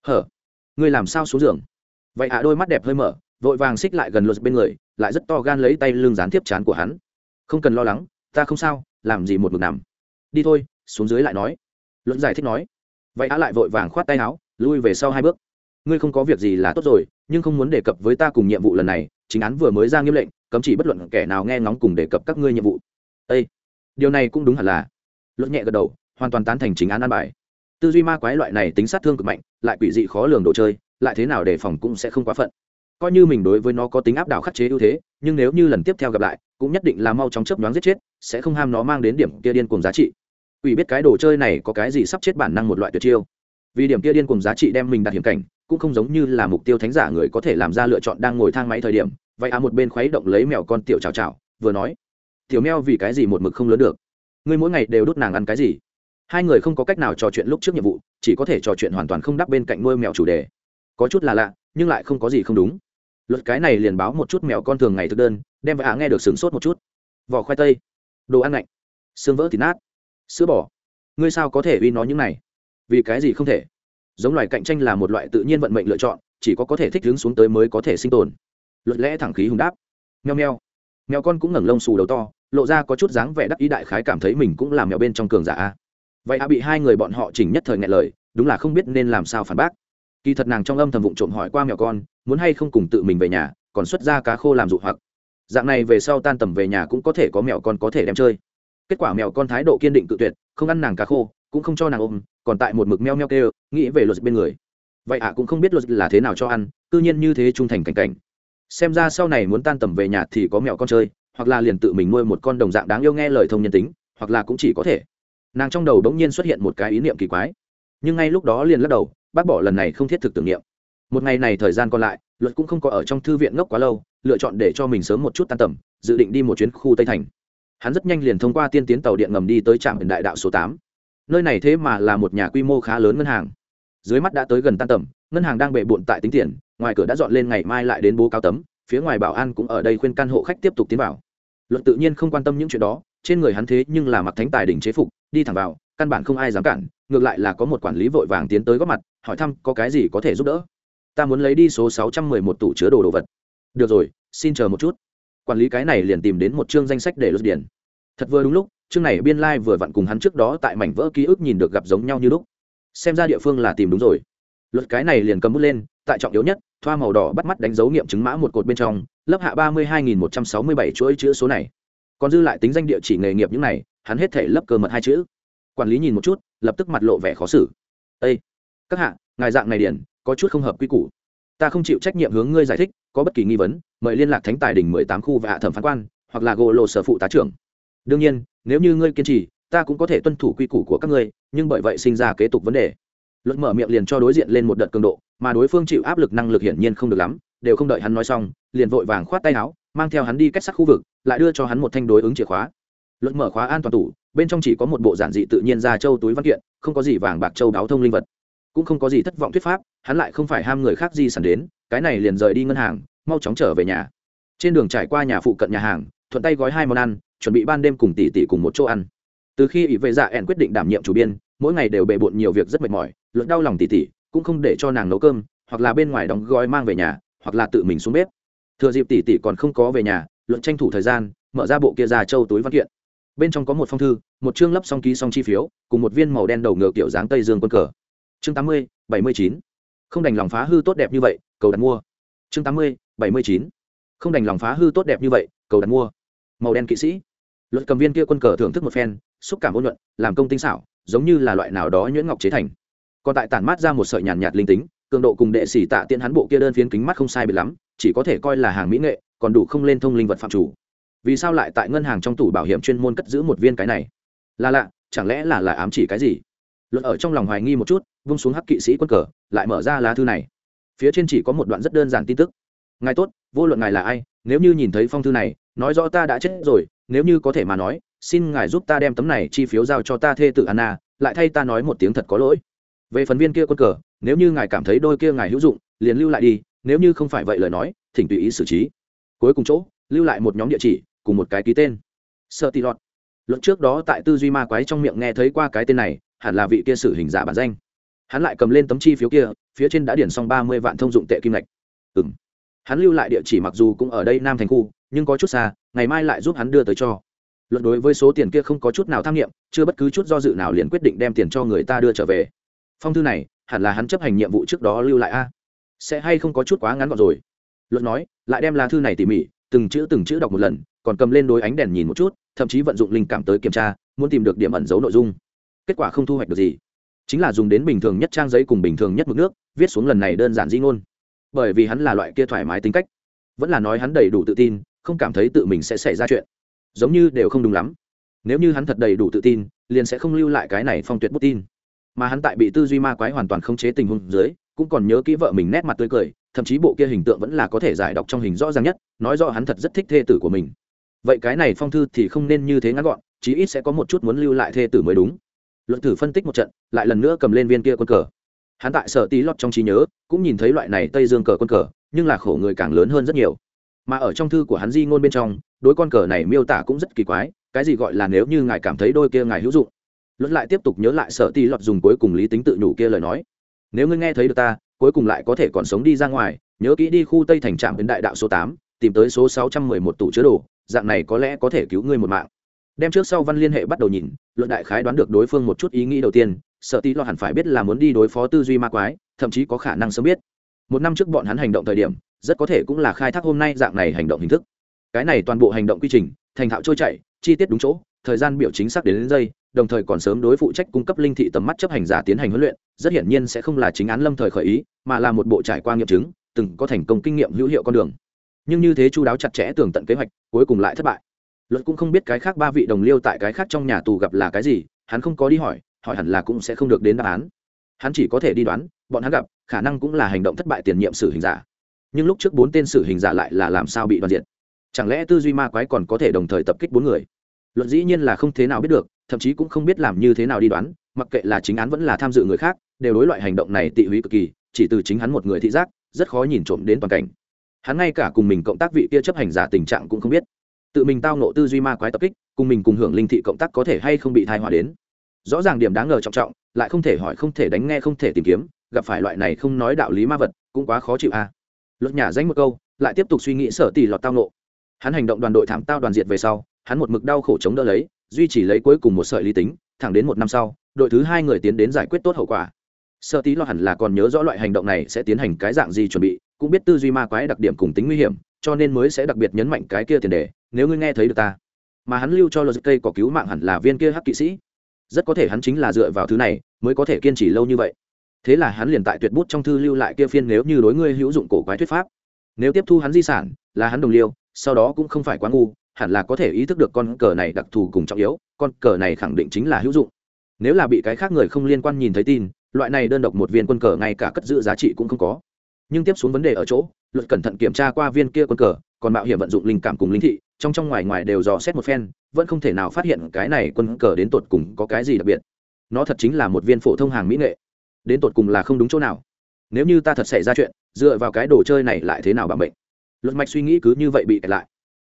Hở, ngươi làm sao xuống giường? Vậy ạ, đôi mắt đẹp hơi mở, vội vàng xích lại gần luật bên người, lại rất to gan lấy tay lưng dán tiếp chán của hắn. Không cần lo lắng, ta không sao, làm gì một mực nằm. Đi thôi, xuống dưới lại nói. Luận giải thích nói. Vậy á lại vội vàng khoát tay áo, lui về sau hai bước. Ngươi không có việc gì là tốt rồi, nhưng không muốn đề cập với ta cùng nhiệm vụ lần này, chính án vừa mới ra nghiêm lệnh, cấm chỉ bất luận kẻ nào nghe ngóng cùng đề cập các ngươi nhiệm vụ. Â điều này cũng đúng hẳn là. Luật nhẹ gật đầu, hoàn toàn tán thành chính án an bài. Tư duy ma quái loại này tính sát thương cực mạnh, lại quỷ dị khó lường đồ chơi lại thế nào đề phòng cũng sẽ không quá phận. Coi như mình đối với nó có tính áp đảo khắc chế ưu thế, nhưng nếu như lần tiếp theo gặp lại, cũng nhất định là mau chóng chấp nhoáng giết chết, sẽ không ham nó mang đến điểm kia điên cùng giá trị. Ủy biết cái đồ chơi này có cái gì sắp chết bản năng một loại tuyệt chiêu. Vì điểm kia điên cùng giá trị đem mình đặt hiểm cảnh, cũng không giống như là mục tiêu thánh giả người có thể làm ra lựa chọn đang ngồi thang máy thời điểm, vậy à một bên khuấy động lấy mèo con tiểu chào chào, vừa nói, tiểu mèo vì cái gì một mực không lớn được? Ngươi mỗi ngày đều đốt nàng ăn cái gì? Hai người không có cách nào trò chuyện lúc trước nhiệm vụ, chỉ có thể trò chuyện hoàn toàn không đắp bên cạnh nuôi mèo chủ đề có chút là lạ, nhưng lại không có gì không đúng. Luật cái này liền báo một chút mèo con thường ngày thực đơn, đem vạ nghe được sửng sốt một chút. Vỏ khoai tây, đồ ăn lạnh, xương vỡ thịt nát, sữa bò. Ngươi sao có thể uy nó những này? Vì cái gì không thể? Giống loài cạnh tranh là một loại tự nhiên vận mệnh lựa chọn, chỉ có có thể thích hướng xuống tới mới có thể sinh tồn. Luật lẽ thẳng khí hùng đáp. Meo meo. Mèo con cũng ngẩng lông xù đầu to, lộ ra có chút dáng vẻ đắc ý đại khái cảm thấy mình cũng làm mèo bên trong cường giả vậy a bị hai người bọn họ chỉnh nhất thời ngại lời, đúng là không biết nên làm sao phản bác kỳ thật nàng trong âm thầm vụng trộm hỏi qua mèo con, muốn hay không cùng tự mình về nhà, còn xuất ra cá khô làm dụ hoặc. Dạng này về sau tan tầm về nhà cũng có thể có mèo con có thể đem chơi. Kết quả mèo con thái độ kiên định tự tuyệt, không ăn nàng cá khô, cũng không cho nàng ôm, còn tại một mực meo meo kêu, nghĩ về luật bên người. Vậy ạ, cũng không biết luật là thế nào cho ăn, cư nhiên như thế trung thành cảnh cảnh. Xem ra sau này muốn tan tầm về nhà thì có mèo con chơi, hoặc là liền tự mình nuôi một con đồng dạng đáng yêu nghe lời thông nhân tính, hoặc là cũng chỉ có thể. Nàng trong đầu đống nhiên xuất hiện một cái ý niệm kỳ quái. Nhưng ngay lúc đó liền lắc đầu bác bỏ lần này không thiết thực tưởng niệm. Một ngày này thời gian còn lại, luật cũng không có ở trong thư viện ngốc quá lâu, lựa chọn để cho mình sớm một chút tan tầm, dự định đi một chuyến khu tây thành. Hắn rất nhanh liền thông qua tiên tiến tàu điện ngầm đi tới trạm hiện đại đạo số tám. Nơi này thế mà là một nhà quy mô khá lớn ngân hàng. Dưới mắt đã tới gần tan tầm, ngân hàng đang bệ bộn tại tính tiền, ngoài cửa đã dọn lên ngày mai lại đến bố cao tấm, phía ngoài bảo an cũng ở đây khuyên căn hộ khách tiếp tục tiến vào. Luật tự nhiên không quan tâm những chuyện đó, trên người hắn thế nhưng là mặc thánh tài đỉnh chế phục, đi thẳng vào căn bản không ai dám cản, ngược lại là có một quản lý vội vàng tiến tới góp mặt, hỏi thăm có cái gì có thể giúp đỡ. Ta muốn lấy đi số sáu trăm mười một tủ chứa đồ đồ vật. Được rồi, xin chờ một chút. Quản lý cái này liền tìm đến một chương danh sách để lướt điển thật vừa đúng lúc, chương này biên lai、like、vừa vặn cùng hắn trước đó tại mảnh vỡ ký ức nhìn được gặp giống nhau như lúc. Xem ra địa phương là tìm đúng rồi. Luật cái này liền cầm bút lên, tại trọng yếu nhất, thoa màu đỏ bắt mắt đánh dấu nghiệm chứng mã một cột bên trong, lớp hạ ba mươi hai nghìn một trăm sáu mươi bảy chuỗi chữ số này. Còn dư lại tính danh địa chỉ nghề nghiệp những này, hắn hết thể lấp cơ mật hai chữ quản lý nhìn một chút, lập tức mặt lộ vẻ khó xử. Â các hạ, ngài dạng này điển có chút không hợp quy củ. Ta không chịu trách nhiệm hướng ngươi giải thích, có bất kỳ nghi vấn, mời liên lạc thánh tài đình mười tám khu và hạ thẩm phán quan, hoặc là gỗ lộ sở phụ tá trưởng. Đương nhiên, nếu như ngươi kiên trì, ta cũng có thể tuân thủ quy củ của các ngươi, nhưng bởi vậy sinh ra kế tục vấn đề. Luật mở miệng liền cho đối diện lên một đợt cường độ, mà đối phương chịu áp lực năng lực hiển nhiên không được lắm, đều không đợi hắn nói xong, liền vội vàng khoát tay áo, mang theo hắn đi cách sát khu vực, lại đưa cho hắn một thanh đối ứng chìa khóa luật mở khóa an toàn tủ, bên trong chỉ có một bộ giản dị tự nhiên ra châu túi văn kiện, không có gì vàng bạc châu đáo thông linh vật. Cũng không có gì thất vọng thuyết pháp, hắn lại không phải ham người khác di sản đến, cái này liền rời đi ngân hàng, mau chóng trở về nhà. Trên đường trải qua nhà phụ cận nhà hàng, thuận tay gói hai món ăn, chuẩn bị ban đêm cùng tỷ tỷ cùng một chỗ ăn. Từ khi ỷ vệ dạ ẹn quyết định đảm nhiệm chủ biên, mỗi ngày đều bề bộn nhiều việc rất mệt mỏi luận đau lòng tỷ tỷ cũng không để cho nàng nấu cơm, hoặc là bên ngoài đóng gói mang về nhà, hoặc là tự mình xuống bếp. Thừa dịp tỷ tỷ còn không có về nhà luận tranh thủ thời gian, mở ra bộ kia ra châu túi văn kiện bên trong có một phong thư một chương lấp song ký song chi phiếu cùng một viên màu đen đầu ngựa kiểu dáng tây dương quân cờ. Chương tám mươi bảy mươi chín. Không đành lòng phá hư tốt đẹp như vậy cầu đặt mua. Chương tám mươi bảy mươi chín. Không đành lòng phá hư tốt đẹp như vậy cầu đặt mua. Màu đen kỵ sĩ. Luật cầm viên kia quân cờ thưởng thức một phen xúc cảm ôn nhuận làm công tinh xảo giống như là loại nào đó nhuyễn ngọc chế thành. Còn tại tản mát ra một sợi nhàn nhạt, nhạt linh tính cường độ cùng đệ sĩ tạ tiện hắn bộ kia đơn phiến kính mắt không sai biệt lắm chỉ có thể coi là hàng mỹ nghệ còn đủ không lên thông linh vật phạm chủ vì sao lại tại ngân hàng trong tủ bảo hiểm chuyên môn cất giữ một viên cái này? Là lạ, chẳng lẽ là lại ám chỉ cái gì? Luật ở trong lòng hoài nghi một chút, vung xuống hắc kỵ sĩ quân cờ, lại mở ra lá thư này. Phía trên chỉ có một đoạn rất đơn giản tin tức. Ngài tốt, vô luận ngài là ai, nếu như nhìn thấy phong thư này, nói rõ ta đã chết rồi, nếu như có thể mà nói, xin ngài giúp ta đem tấm này chi phiếu giao cho ta thê tự anna, lại thay ta nói một tiếng thật có lỗi. Về phần viên kia quân cờ, nếu như ngài cảm thấy đôi kia ngài hữu dụng, liền lưu lại đi, nếu như không phải vậy lời nói, thỉnh tùy ý xử trí. Cuối cùng chỗ, lưu lại một nhóm địa chỉ cùng một cái ký tên. Sợ tị lọt. Luận trước đó tại tư duy ma quái trong miệng nghe thấy qua cái tên này, hẳn là vị kia sử hình giả bản danh. Hắn lại cầm lên tấm chi phiếu kia, phía trên đã điển xong ba mươi vạn thông dụng tệ kim lệch ừ m hắn lưu lại địa chỉ mặc dù cũng ở đây nam thành khu, nhưng có chút xa, ngày mai lại giúp hắn đưa tới cho. Luận đối với số tiền kia không có chút nào tham nghiệm, chưa bất cứ chút do dự nào liền quyết định đem tiền cho người ta đưa trở về. Phong thư này, hẳn là hắn chấp hành nhiệm vụ trước đó lưu lại a. Sẽ hay không có chút quá ngắn gọn rồi? Luận nói, lại đem lá thư này tỉ mỉ từng chữ từng chữ đọc một lần, còn cầm lên đối ánh đèn nhìn một chút, thậm chí vận dụng linh cảm tới kiểm tra, muốn tìm được điểm ẩn giấu nội dung. Kết quả không thu hoạch được gì. Chính là dùng đến bình thường nhất trang giấy cùng bình thường nhất mực nước, viết xuống lần này đơn giản di ngôn. Bởi vì hắn là loại kia thoải mái tính cách. Vẫn là nói hắn đầy đủ tự tin, không cảm thấy tự mình sẽ xảy ra chuyện. Giống như đều không đúng lắm. Nếu như hắn thật đầy đủ tự tin, liền sẽ không lưu lại cái này phong tuyệt bút tin. Mà hắn tại bị tư duy ma quái hoàn toàn không chế tình huống dưới, cũng còn nhớ kỹ vợ mình nét mặt tươi cười thậm chí bộ kia hình tượng vẫn là có thể giải đọc trong hình rõ ràng nhất, nói rõ hắn thật rất thích thê tử của mình. Vậy cái này phong thư thì không nên như thế ngắn gọn, chí ít sẽ có một chút muốn lưu lại thê tử mới đúng. Luận thử phân tích một trận, lại lần nữa cầm lên viên kia quân cờ. Hắn tại sở tí lót trong trí nhớ, cũng nhìn thấy loại này tây dương cờ quân cờ, nhưng là khổ người càng lớn hơn rất nhiều. Mà ở trong thư của hắn di ngôn bên trong, đối con cờ này miêu tả cũng rất kỳ quái, cái gì gọi là nếu như ngài cảm thấy đôi kia ngài hữu dụng. Luật lại tiếp tục nhớ lại sở tí lọt dùng cuối cùng lý tính tự nhủ kia lời nói. Nếu ngươi nghe thấy được ta cuối cùng lại có thể còn sống đi ra ngoài, nhớ kỹ đi khu tây thành trạm đến đại đạo số tám, tìm tới số sáu trăm mười một tủ chứa đồ, dạng này có lẽ có thể cứu ngươi một mạng. Đem trước sau văn liên hệ bắt đầu nhìn, luận đại khái đoán được đối phương một chút ý nghĩ đầu tiên, sợ tí lo hẳn phải biết là muốn đi đối phó tư duy ma quái, thậm chí có khả năng sớm biết. Một năm trước bọn hắn hành động thời điểm, rất có thể cũng là khai thác hôm nay dạng này hành động hình thức. Cái này toàn bộ hành động quy trình, thành thạo trôi chảy, chi tiết đúng chỗ thời gian biểu chính xác đến, đến giây đồng thời còn sớm đối phụ trách cung cấp linh thị tầm mắt chấp hành giả tiến hành huấn luyện rất hiển nhiên sẽ không là chính án lâm thời khởi ý mà là một bộ trải qua nghiệm chứng từng có thành công kinh nghiệm hữu hiệu con đường. Nhưng như thế chu đáo chặt chẽ tường tận kế hoạch cuối cùng lại thất bại. Luật cũng không biết cái khác ba vị đồng liêu tại cái khác trong nhà tù gặp là cái gì hắn không có đi hỏi hỏi hẳn là cũng sẽ không được đến đáp án. Hắn chỉ có thể đi đoán bọn hắn gặp khả năng cũng là hành động thất bại tiền nhiệm sử hình giả. Nhưng lúc trước bốn tên sử hình giả lại là làm sao bị đoàn diện chẳng lẽ tư duy ma quái còn có thể đồng thời tập kích bốn người? Luận dĩ nhiên là không thế nào biết được, thậm chí cũng không biết làm như thế nào đi đoán, mặc kệ là chính án vẫn là tham dự người khác, đều đối loại hành động này tị húy cực kỳ, chỉ từ chính hắn một người thị giác, rất khó nhìn trộm đến toàn cảnh. Hắn ngay cả cùng mình cộng tác vị kia chấp hành giả tình trạng cũng không biết. Tự mình tao nộ tư duy ma quái tập kích, cùng mình cùng hưởng linh thị cộng tác có thể hay không bị thai hòa đến. Rõ ràng điểm đáng ngờ trọng trọng, lại không thể hỏi không thể đánh nghe không thể tìm kiếm, gặp phải loại này không nói đạo lý ma vật, cũng quá khó chịu a. À. luật nhà danh một câu, lại tiếp tục suy nghĩ sở tỷ lọt tao nộ hắn hành động đoàn đội thảm tao đoàn diệt về sau hắn một mực đau khổ chống đỡ lấy, duy trì lấy cuối cùng một sợi lý tính, thẳng đến một năm sau, đội thứ hai người tiến đến giải quyết tốt hậu quả. Sợ tí lo hẳn là còn nhớ rõ loại hành động này sẽ tiến hành cái dạng gì chuẩn bị, cũng biết tư duy ma quái đặc điểm cùng tính nguy hiểm, cho nên mới sẽ đặc biệt nhấn mạnh cái kia tiền đề, nếu ngươi nghe thấy được ta. Mà hắn lưu cho logic cây có cứu mạng hẳn là viên kia hắc kỵ sĩ. Rất có thể hắn chính là dựa vào thứ này, mới có thể kiên trì lâu như vậy. Thế là hắn liền tại tuyệt bút trong thư lưu lại kia phiên nếu như đối ngươi hữu dụng cổ quái thuyết pháp. Nếu tiếp thu hắn di sản, là hắn đồng liêu, sau đó cũng không phải quá ngu hẳn là có thể ý thức được con cờ này đặc thù cùng trọng yếu, con cờ này khẳng định chính là hữu dụng. Nếu là bị cái khác người không liên quan nhìn thấy tin, loại này đơn độc một viên quân cờ ngay cả cất giữ giá trị cũng không có. Nhưng tiếp xuống vấn đề ở chỗ, luật cẩn thận kiểm tra qua viên kia quân cờ, còn mạo hiểm vận dụng linh cảm cùng linh thị, trong trong ngoài ngoài đều dò xét một phen, vẫn không thể nào phát hiện cái này quân cờ đến tột cùng có cái gì đặc biệt. Nó thật chính là một viên phổ thông hàng mỹ nghệ. Đến tột cùng là không đúng chỗ nào. Nếu như ta thật xảy ra chuyện, dựa vào cái đồ chơi này lại thế nào bằng bệnh luật mạch suy nghĩ cứ như vậy bị kẹt lại.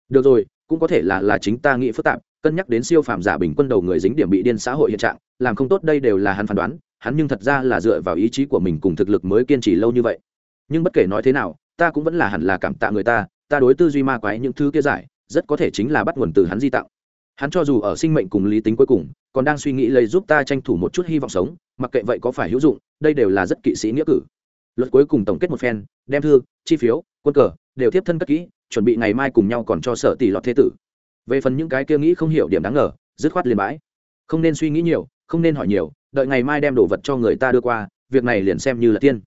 Được rồi cũng có thể là là chính ta nghĩ phức tạp, cân nhắc đến siêu phàm giả bình quân đầu người dính điểm bị điên xã hội hiện trạng, làm không tốt đây đều là hắn phán đoán, hắn nhưng thật ra là dựa vào ý chí của mình cùng thực lực mới kiên trì lâu như vậy. Nhưng bất kể nói thế nào, ta cũng vẫn là hẳn là cảm tạ người ta ta đối tư duy ma quái những thứ kia giải, rất có thể chính là bắt nguồn từ hắn di tặng hắn cho dù ở sinh mệnh cùng lý tính cuối cùng, còn đang suy nghĩ lấy giúp ta tranh thủ một chút hy vọng sống, mặc kệ vậy có phải hữu dụng, đây đều là rất kỵ sĩ nghĩa cử. Luật cuối cùng tổng kết một phen, đem thư, chi phiếu, quân cờ, đều tiếp thân cất kỹ chuẩn bị ngày mai cùng nhau còn cho sợ tỷ lọt thế tử. Về phần những cái kia nghĩ không hiểu điểm đáng ngờ, dứt khoát liền bãi. Không nên suy nghĩ nhiều, không nên hỏi nhiều, đợi ngày mai đem đồ vật cho người ta đưa qua, việc này liền xem như là tiên.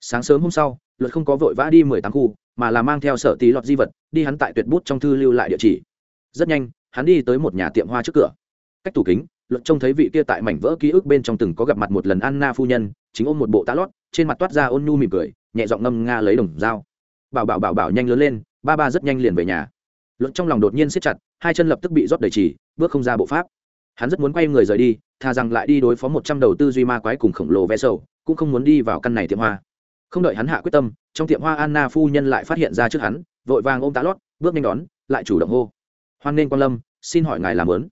Sáng sớm hôm sau, luật không có vội vã đi mười tám khu, mà là mang theo sở tí lọt di vật, đi hắn tại tuyệt bút trong thư lưu lại địa chỉ. Rất nhanh, hắn đi tới một nhà tiệm hoa trước cửa. Cách tủ kính, luật trông thấy vị kia tại mảnh vỡ ký ức bên trong từng có gặp mặt một lần anna phu nhân, chính ôm một bộ tá lót, trên mặt toát ra ôn nhu mỉm cười, nhẹ giọng ngâm nga lấy đồng dao. Bảo bảo bảo bảo nhanh lớn lên ba ba rất nhanh liền về nhà. Luận trong lòng đột nhiên siết chặt, hai chân lập tức bị rót đầy trì, bước không ra bộ pháp. Hắn rất muốn quay người rời đi, thà rằng lại đi đối phó một trăm đầu tư duy ma quái cùng khổng lồ ve sầu, cũng không muốn đi vào căn này tiệm hoa. Không đợi hắn hạ quyết tâm, trong tiệm hoa anna phu nhân lại phát hiện ra trước hắn, vội vàng ôm tá lót, bước nhanh đón, lại chủ động hô. Hoan nghênh quan lâm, xin hỏi ngài làm lớn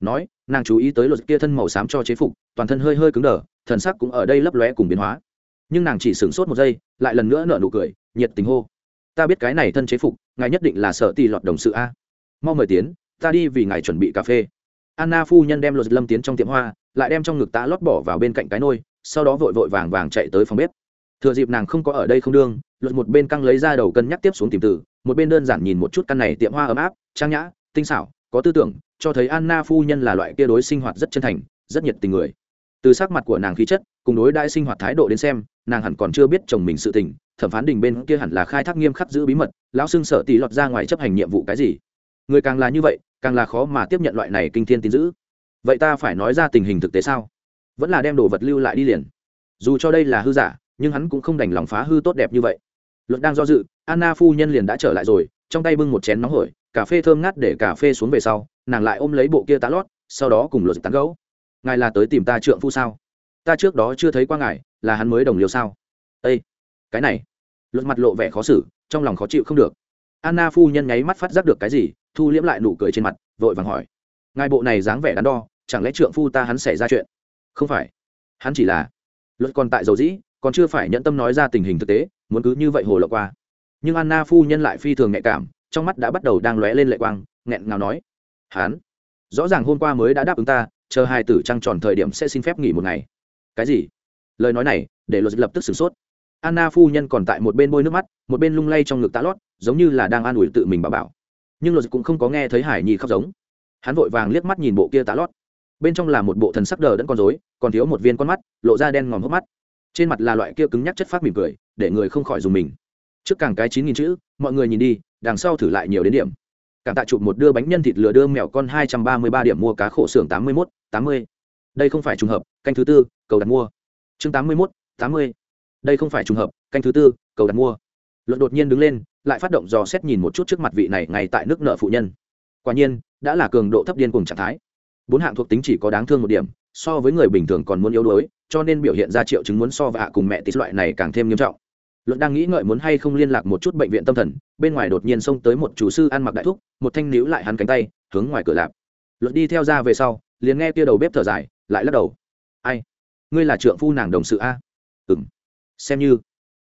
nói, nàng chú ý tới luật kia thân màu xám cho chế phục, toàn thân hơi hơi cứng đờ, thần sắc cũng ở đây lấp lóe cùng biến hóa. Nhưng nàng chỉ sửng sốt một giây, lại lần nữa nở nụ cười, nhiệt tình hô ta biết cái này thân chế phục, ngài nhất định là sợ tì lọt đồng sự a. Mau mời tiến, ta đi vì ngài chuẩn bị cà phê. Anna phu nhân đem luật lâm tiến trong tiệm hoa, lại đem trong ngực tá lót bỏ vào bên cạnh cái nôi, sau đó vội vội vàng vàng chạy tới phòng bếp. Thừa dịp nàng không có ở đây không đương luật một bên căng lấy ra đầu cân nhắc tiếp xuống tìm từ, một bên đơn giản nhìn một chút căn này tiệm hoa ấm áp, trang nhã, tinh xảo, có tư tưởng, cho thấy anna phu nhân là loại kia đối sinh hoạt rất chân thành, rất nhiệt tình người. Từ sắc mặt của nàng khí chất, cùng đối đại sinh hoạt thái độ đến xem, nàng hẳn còn chưa biết chồng mình sự tình thẩm phán đình bên kia hẳn là khai thác nghiêm khắc giữ bí mật, lão xưng sợ tỷ lọt ra ngoài chấp hành nhiệm vụ cái gì? Người càng là như vậy, càng là khó mà tiếp nhận loại này kinh thiên tín giữ vậy ta phải nói ra tình hình thực tế sao? Vẫn là đem đồ vật lưu lại đi liền. Dù cho đây là hư giả, nhưng hắn cũng không đành lòng phá hư tốt đẹp như vậy. Luật đang do dự, anna phu nhân liền đã trở lại rồi, trong tay bưng một chén nóng hổi, cà phê thơm ngát để cà phê xuống về sau, nàng lại ôm lấy bộ kia tá lót, sau đó cùng luật tán gấu ngài là tới tìm ta trượng phu sao? Ta trước đó chưa thấy qua ngài, là hắn mới đồng liêu sao? Ây cái này. Luật mặt lộ vẻ khó xử, trong lòng khó chịu không được. Anna phu nhân nháy mắt phát giác được cái gì, thu liễm lại nụ cười trên mặt, vội vàng hỏi. Ngài bộ này dáng vẻ đắn đo, chẳng lẽ trượng phu ta hắn xảy ra chuyện? Không phải. Hắn chỉ là luật còn tại dầu dĩ, còn chưa phải nhận tâm nói ra tình hình thực tế, muốn cứ như vậy hồ lộ qua. Nhưng anna phu nhân lại phi thường nhạy cảm, trong mắt đã bắt đầu đang lóe lên lệ quang, nghẹn ngào nói. Hắn, rõ ràng hôm qua mới đã đáp ứng ta, chờ hai tử trăng tròn thời điểm sẽ xin phép nghỉ một ngày. Cái gì? Lời nói này, để luật lập tức sửng sốt anna phu nhân còn tại một bên bôi nước mắt, một bên lung lay trong ngực tá lót, giống như là đang an ủi tự mình bảo bảo. Nhưng luật cũng không có nghe thấy hải nhi khóc giống. Hắn vội vàng liếc mắt nhìn bộ kia tá lót. Bên trong là một bộ thần sắc đờ đẫn con dối còn thiếu một viên con mắt, lộ ra đen ngòm hốc mắt. Trên mặt là loại kia cứng nhắc chất phát mỉm cười, để người không khỏi dùng mình. Trước càng cái chín nghìn chữ, mọi người nhìn đi, đằng sau thử lại nhiều đến điểm. Cảm tạ chụp một đưa bánh nhân thịt lừa đưa mèo con hai trăm ba mươi ba điểm mua cá khổ xưởng tám mươi mốt, tám mươi. Đây không phải trùng hợp, canh thứ tư, cầu đặt mua. Chương tám mươi mốt, tám mươi đây không phải trùng hợp, canh thứ tư, cầu đặt mua. Luận đột nhiên đứng lên, lại phát động dò xét nhìn một chút trước mặt vị này ngay tại nước nợ phụ nhân. Quả nhiên, đã là cường độ thấp điên cùng trạng thái. Bốn hạng thuộc tính chỉ có đáng thương một điểm, so với người bình thường còn muốn yếu đuối, cho nên biểu hiện ra triệu chứng muốn so và cùng mẹ tít loại này càng thêm nghiêm trọng. Luận đang nghĩ ngợi muốn hay không liên lạc một chút bệnh viện tâm thần, bên ngoài đột nhiên xông tới một chủ sư ăn mặc đại thúc, một thanh níu lại hắn cánh tay, hướng ngoài cửa lạp. Luận đi theo ra về sau, liền nghe kia đầu bếp thở dài, lại lắc đầu. Ai? Ngươi là trượng phu nàng đồng sự a? Ừng xem như.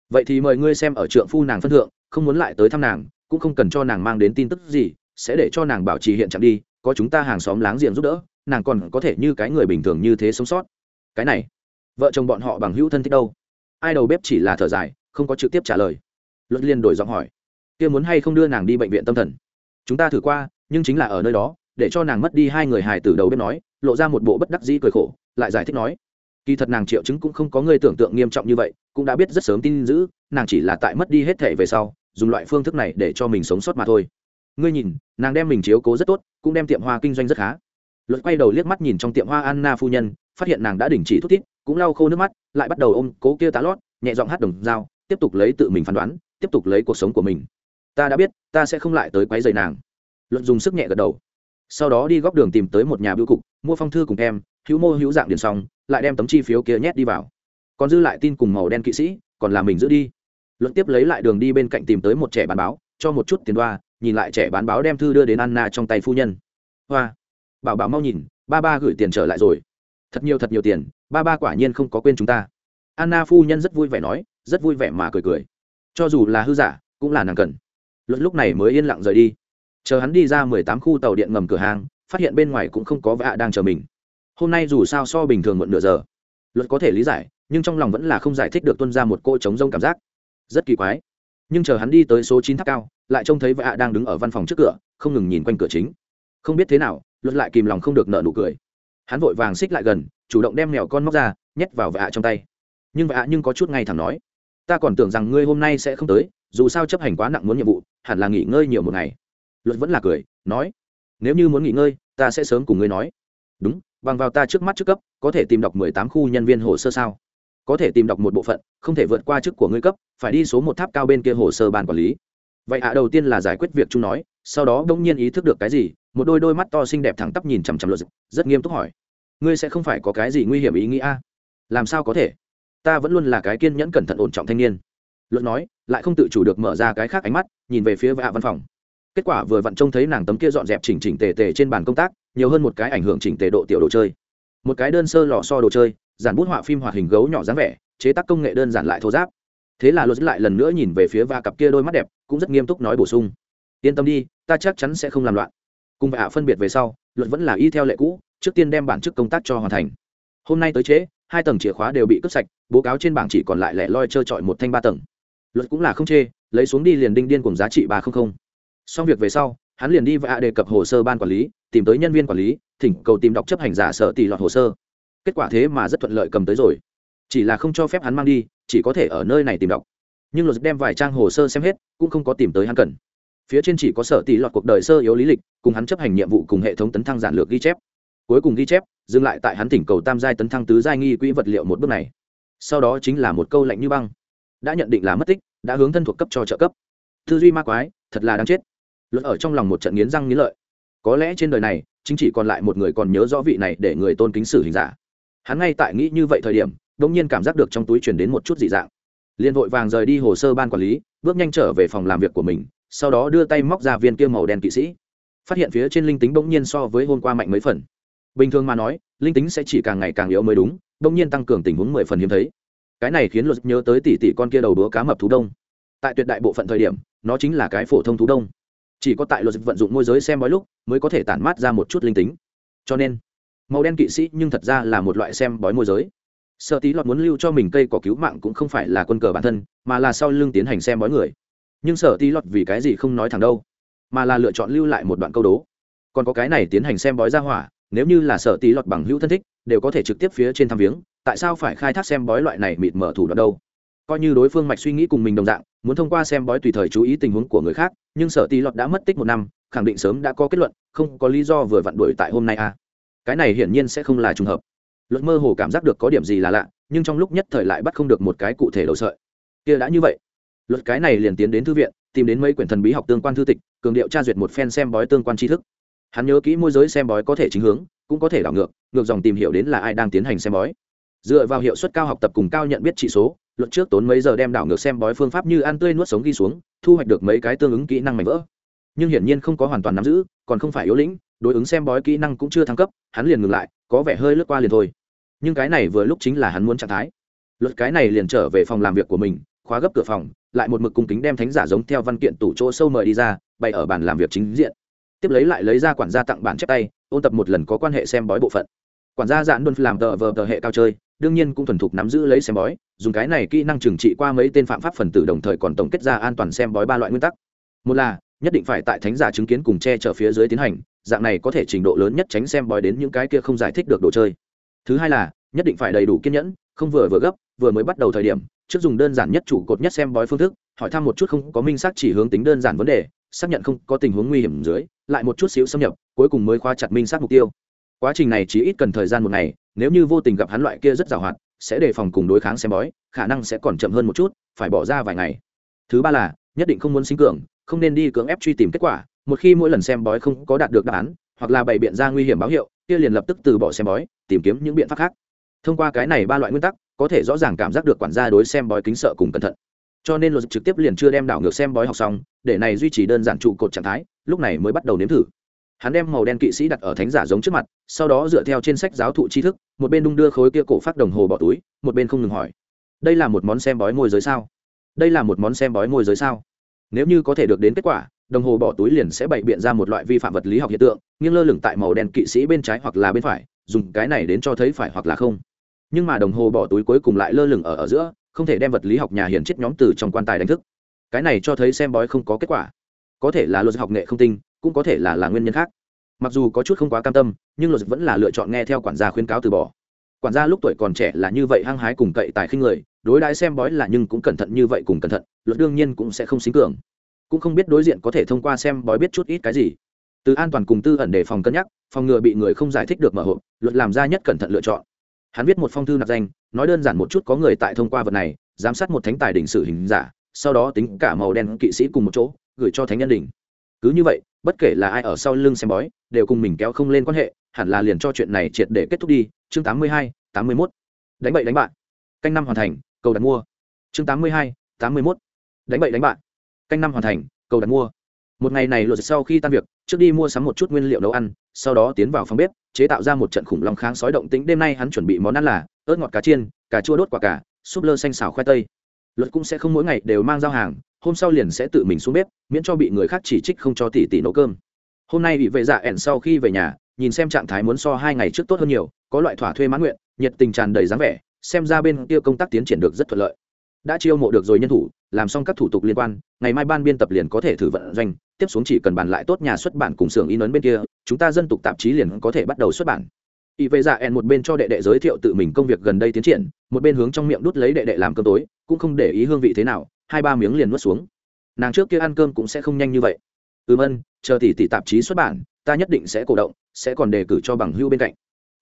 Vậy thì mời ngươi xem ở trượng phu nàng phân thượng, không muốn lại tới thăm nàng, cũng không cần cho nàng mang đến tin tức gì, sẽ để cho nàng bảo trì hiện trạng đi, có chúng ta hàng xóm láng giềng giúp đỡ, nàng còn có thể như cái người bình thường như thế sống sót. Cái này, vợ chồng bọn họ bằng hữu thân thích đâu? Ai đầu bếp chỉ là thở dài, không có trực tiếp trả lời. Luật liên đổi giọng hỏi, kia muốn hay không đưa nàng đi bệnh viện tâm thần? Chúng ta thử qua, nhưng chính là ở nơi đó, để cho nàng mất đi hai người hài từ đầu bếp nói, lộ ra một bộ bất đắc dĩ cười khổ, lại giải thích nói kỳ thật nàng triệu chứng cũng không có người tưởng tượng nghiêm trọng như vậy cũng đã biết rất sớm tin giữ nàng chỉ là tại mất đi hết thể về sau dùng loại phương thức này để cho mình sống sót mà thôi. Ngươi nhìn nàng đem mình chiếu cố rất tốt cũng đem tiệm hoa kinh doanh rất khá. Luật quay đầu liếc mắt nhìn trong tiệm hoa anna phu nhân phát hiện nàng đã đình chỉ thúc thiết, cũng lau khô nước mắt lại bắt đầu ôm cố kia tá lót nhẹ giọng hát đồng dao tiếp tục lấy tự mình phán đoán tiếp tục lấy cuộc sống của mình. Ta đã biết ta sẽ không lại tới quấy rầy nàng. Luận dùng sức nhẹ gật đầu sau đó đi góc đường tìm tới một nhà bưu cục, mua phong thư cùng em, hữu mô hữu dạng điền xong, lại đem tấm chi phiếu kia nhét đi vào. Còn dư lại tin cùng màu đen kỵ sĩ, còn là mình giữ đi. Luận tiếp lấy lại đường đi bên cạnh tìm tới một trẻ bán báo, cho một chút tiền đoa, nhìn lại trẻ bán báo đem thư đưa đến anna trong tay phu nhân. Hoa. Bảo bảo mau nhìn, ba ba gửi tiền trở lại rồi. Thật nhiều thật nhiều tiền, ba ba quả nhiên không có quên chúng ta. Anna phu nhân rất vui vẻ nói, rất vui vẻ mà cười cười. Cho dù là hư giả, cũng là nàng cần. Luận lúc này mới yên lặng rời đi chờ hắn đi ra mười tám khu tàu điện ngầm cửa hàng, phát hiện bên ngoài cũng không có vạ đang chờ mình. Hôm nay dù sao so bình thường muộn nửa giờ. Luật có thể lý giải, nhưng trong lòng vẫn là không giải thích được tuân ra một cô trống rông cảm giác. Rất kỳ quái. Nhưng chờ hắn đi tới số chín tháp cao, lại trông thấy vạ đang đứng ở văn phòng trước cửa, không ngừng nhìn quanh cửa chính. Không biết thế nào, luật lại kìm lòng không được nợ nụ cười. Hắn vội vàng xích lại gần, chủ động đem mèo con móc ra, nhét vào vạ trong tay. Nhưng vạ nhưng có chút ngay thẳng nói, ta còn tưởng rằng ngươi hôm nay sẽ không tới, dù sao chấp hành quá nặng muốn nhiệm vụ, hẳn là nghỉ ngơi nhiều một ngày luật vẫn là cười, nói, nếu như muốn nghỉ ngơi, ta sẽ sớm cùng ngươi nói. Đúng, bằng vào ta trước mắt trước cấp, có thể tìm đọc mười tám khu nhân viên hồ sơ sao? Có thể tìm đọc một bộ phận, không thể vượt qua chức của ngươi cấp, phải đi số một tháp cao bên kia hồ sơ ban quản lý. Vậy ạ, đầu tiên là giải quyết việc chúng nói, sau đó đông nhiên ý thức được cái gì, một đôi đôi mắt to xinh đẹp thẳng tắp nhìn chằm chằm luật rất nghiêm túc hỏi, ngươi sẽ không phải có cái gì nguy hiểm ý nghĩa làm sao có thể? Ta vẫn luôn là cái kiên nhẫn cẩn thận ổn trọng thanh niên. Luật nói, lại không tự chủ được mở ra cái khác ánh mắt, nhìn về phía vạ văn phòng kết quả vừa vặn trông thấy nàng tấm kia dọn dẹp chỉnh chỉnh tề tề trên bàn công tác, nhiều hơn một cái ảnh hưởng chỉnh tề độ tiểu đồ chơi. Một cái đơn sơ lò so đồ chơi, giản bút họa phim hoạt hình gấu nhỏ dáng vẻ, chế tác công nghệ đơn giản lại thô giáp. Thế là luật lại lần nữa nhìn về phía và cặp kia đôi mắt đẹp, cũng rất nghiêm túc nói bổ sung. Yên tâm đi, ta chắc chắn sẽ không làm loạn. Cùng vạ phân biệt về sau luật vẫn là y theo lệ cũ, trước tiên đem bản chức công tác cho hoàn thành. Hôm nay tới chế hai tầng chìa khóa đều bị cướp sạch, bố cáo trên bảng chỉ còn lại lẻ loi trơ trọi một thanh ba tầng. Luật cũng là không chê, lấy xuống đi liền đinh điên cùng giá trị ba không không xong việc về sau, hắn liền đi và đề cập hồ sơ ban quản lý, tìm tới nhân viên quản lý, thỉnh cầu tìm đọc chấp hành giả sợ tỷ lọt hồ sơ. Kết quả thế mà rất thuận lợi cầm tới rồi. Chỉ là không cho phép hắn mang đi, chỉ có thể ở nơi này tìm đọc. Nhưng luật đem vài trang hồ sơ xem hết, cũng không có tìm tới hắn cần. Phía trên chỉ có sở tỷ lọt cuộc đời sơ yếu lý lịch, cùng hắn chấp hành nhiệm vụ cùng hệ thống tấn thăng giản lược ghi chép. Cuối cùng ghi chép, dừng lại tại hắn thỉnh cầu tam giai tấn thăng tứ giai nghi quỹ vật liệu một bước này. Sau đó chính là một câu lạnh như băng. Đã nhận định là mất tích, đã hướng thân thuộc cấp cho trợ cấp. Tư duy ma quái, thật là đáng chết luật ở trong lòng một trận nghiến răng nghiến lợi. Có lẽ trên đời này, chính chỉ còn lại một người còn nhớ rõ vị này để người tôn kính sử hình giả. Hắn ngay tại nghĩ như vậy thời điểm đ ỗ n g nhiên cảm giác được trong túi chuyển đến một chút dị dạng. Liền vội vàng rời đi hồ sơ ban quản lý, bước nhanh trở về phòng làm việc của mình, sau đó đưa tay móc ra viên kia màu đen kỵ sĩ. Phát hiện phía trên linh tính bỗng nhiên so với hôm qua mạnh mấy phần. Bình thường mà nói, linh tính sẽ chỉ càng ngày càng yếu mới đúng, bỗng nhiên tăng cường tình huống mười phần hiếm thấy. Cái này khiến luật nhớ tới tỷ tỷ con kia đầu đúa cá mập thú đông. Tại tuyệt đại bộ phận thời điểm, nó chính là cái phổ thông thú đông chỉ có tại luật vận dụng môi giới xem bói lúc mới có thể tản mát ra một chút linh tính. Cho nên, màu đen kỵ sĩ nhưng thật ra là một loại xem bói môi giới. Sợ tí lọt muốn lưu cho mình cây cỏ cứu mạng cũng không phải là quân cờ bản thân, mà là sau lưng tiến hành xem bói người. Nhưng sợ tí lọt vì cái gì không nói thẳng đâu, mà là lựa chọn lưu lại một đoạn câu đố. Còn có cái này tiến hành xem bói ra hỏa, nếu như là sợ tí lọt bằng hữu thân thích, đều có thể trực tiếp phía trên thăm viếng, tại sao phải khai thác xem bói loại này mịt mở thủ đoạn đâu? Coi như đối phương mạch suy nghĩ cùng mình đồng dạng, muốn thông qua xem bói tùy thời chú ý tình huống của người khác, nhưng sở tí lọt đã mất tích một năm, khẳng định sớm đã có kết luận, không có lý do vừa vặn đuổi tại hôm nay à. cái này hiển nhiên sẽ không là trùng hợp. Luật mơ hồ cảm giác được có điểm gì là lạ, nhưng trong lúc nhất thời lại bắt không được một cái cụ thể đầu sợi. Kia đã như vậy. Luật cái này liền tiến đến thư viện, tìm đến mấy quyển thần bí học tương quan thư tịch, cường điệu tra duyệt một phen xem bói tương quan tri thức. Hắn nhớ kỹ môi giới xem bói có thể chính hướng, cũng có thể đảo ngược ngược dòng tìm hiểu đến là ai đang tiến hành xem bói. Dựa vào hiệu suất cao học tập cùng cao nhận biết trị số luật trước tốn mấy giờ đem đảo ngược xem bói phương pháp như ăn tươi nuốt sống ghi xuống, thu hoạch được mấy cái tương ứng kỹ năng mạnh vỡ. Nhưng hiển nhiên không có hoàn toàn nắm giữ, còn không phải yếu lĩnh, đối ứng xem bói kỹ năng cũng chưa thăng cấp, hắn liền ngừng lại, có vẻ hơi lướt qua liền thôi. Nhưng cái này vừa lúc chính là hắn muốn trạng thái. Luật cái này liền trở về phòng làm việc của mình, khóa gấp cửa phòng, lại một mực cung kính đem thánh giả giống theo văn kiện tủ chỗ sâu mời đi ra, bày ở bàn làm việc chính diện. Tiếp lấy lại lấy ra quản gia tặng bản chép tay, ôn tập một lần có quan hệ xem bói bộ phận. Quản gia dạn luôn làm tờ vờ tờ hệ cao chơi đương nhiên cũng thuần thục nắm giữ lấy xem bói, dùng cái này kỹ năng trừng trị qua mấy tên phạm pháp phần tử đồng thời còn tổng kết ra an toàn xem bói ba loại nguyên tắc. Một là, nhất định phải tại thánh giả chứng kiến cùng che chở phía dưới tiến hành, dạng này có thể trình độ lớn nhất tránh xem bói đến những cái kia không giải thích được đồ chơi. Thứ hai là, nhất định phải đầy đủ kiên nhẫn, không vừa vừa gấp, vừa mới bắt đầu thời điểm, trước dùng đơn giản nhất chủ cột nhất xem bói phương thức, hỏi thăm một chút không có minh xác chỉ hướng tính đơn giản vấn đề, xác nhận không có tình huống nguy hiểm dưới, lại một chút xíu xâm nhập, cuối cùng mới khóa chặt minh xác mục tiêu. Quá trình này chỉ ít cần thời gian một ngày nếu như vô tình gặp hắn loại kia rất giàu hoạt, sẽ đề phòng cùng đối kháng xem bói, khả năng sẽ còn chậm hơn một chút, phải bỏ ra vài ngày. Thứ ba là, nhất định không muốn sinh cường, không nên đi cưỡng ép truy tìm kết quả, một khi mỗi lần xem bói không có đạt được đáp án, hoặc là bày biện ra nguy hiểm báo hiệu, kia liền lập tức từ bỏ xem bói, tìm kiếm những biện pháp khác. Thông qua cái này ba loại nguyên tắc, có thể rõ ràng cảm giác được quản gia đối xem bói kính sợ cùng cẩn thận. Cho nên luật trực tiếp liền chưa đem đảo ngược xem bói học xong, để này duy trì đơn giản trụ cột trạng thái, lúc này mới bắt đầu nếm thử hắn đem màu đen kỵ sĩ đặt ở thánh giả giống trước mặt, sau đó dựa theo trên sách giáo thụ tri thức, một bên đung đưa khối kia cổ phát đồng hồ bỏ túi, một bên không ngừng hỏi, đây là một món xem bói môi giới sao? Đây là một món xem bói môi giới sao? Nếu như có thể được đến kết quả, đồng hồ bỏ túi liền sẽ bày biện ra một loại vi phạm vật lý học hiện tượng, nghiêng lơ lửng tại màu đen kỵ sĩ bên trái hoặc là bên phải, dùng cái này đến cho thấy phải hoặc là không. Nhưng mà đồng hồ bỏ túi cuối cùng lại lơ lửng ở ở giữa, không thể đem vật lý học nhà hiền chết nhóm từ trong quan tài đánh thức. Cái này cho thấy xem bói không có kết quả. Có thể là luật học nghệ không tinh cũng có thể là là nguyên nhân khác. Mặc dù có chút không quá cam tâm, nhưng luật vẫn là lựa chọn nghe theo quản gia khuyên cáo từ bỏ. Quản gia lúc tuổi còn trẻ là như vậy hăng hái cùng cậy tài khinh người, đối đãi xem bói là nhưng cũng cẩn thận như vậy cùng cẩn thận luật đương nhiên cũng sẽ không xính cường. Cũng không biết đối diện có thể thông qua xem bói biết chút ít cái gì. Từ an toàn cùng tư ẩn để phòng cân nhắc, phòng ngừa bị người không giải thích được mở hộp luật làm ra nhất cẩn thận lựa chọn. Hắn viết một phong thư nạp danh, nói đơn giản một chút có người tại thông qua vật này, giám sát một thánh tài đỉnh sử hình giả, sau đó tính cả màu đen kỵ sĩ cùng một chỗ, gửi cho thánh nhân đỉnh. Cứ như vậy bất kể là ai ở sau lưng xem bói, đều cùng mình kéo không lên quan hệ, hẳn là liền cho chuyện này triệt để kết thúc đi. Chương tám mươi hai, tám mươi mốt. Đánh bậy đánh bạn. Canh năm hoàn thành, cầu đặt mua. Chương tám mươi hai, tám mươi mốt. Đánh bậy đánh bạn. Canh năm hoàn thành, cầu đặt mua. Một ngày này luật sau khi tan việc, trước đi mua sắm một chút nguyên liệu nấu ăn, sau đó tiến vào phòng bếp, chế tạo ra một trận khủng long kháng sói động tĩnh. Đêm nay hắn chuẩn bị món ăn là ớt ngọt cá chiên, cà chua đốt quả cả súp lơ xanh xào khoai tây. Luật cũng sẽ không mỗi ngày đều mang giao hàng hôm sau liền sẽ tự mình xuống bếp, miễn cho bị người khác chỉ trích không cho tỷ tỷ nấu cơm. Hôm nay bị vệ dạ ẻn sau khi về nhà, nhìn xem trạng thái muốn so hai ngày trước tốt hơn nhiều, có loại thỏa thuê mãn nguyện, nhiệt tình tràn đầy dáng vẻ, xem ra bên kia công tác tiến triển được rất thuận lợi. Đã chiêu mộ được rồi nhân thủ, làm xong các thủ tục liên quan, ngày mai ban biên tập liền có thể thử vận doanh, tiếp xuống chỉ cần bàn lại tốt nhà xuất bản cùng xưởng in ấn bên kia, chúng ta dân tục tạp chí liền có thể bắt đầu xuất bản. Y vệ dạ ẻn một bên cho đệ đệ giới thiệu tự mình công việc gần đây tiến triển, một bên hướng trong miệng đút lấy đệ đệ làm cơm tối, cũng không để ý hương vị thế nào hai ba miếng liền nuốt xuống. Nàng trước kia ăn cơm cũng sẽ không nhanh như vậy. Ừm ân chờ tỷ tỷ tạp chí xuất bản, ta nhất định sẽ cổ động, sẽ còn đề cử cho bằng hưu bên cạnh.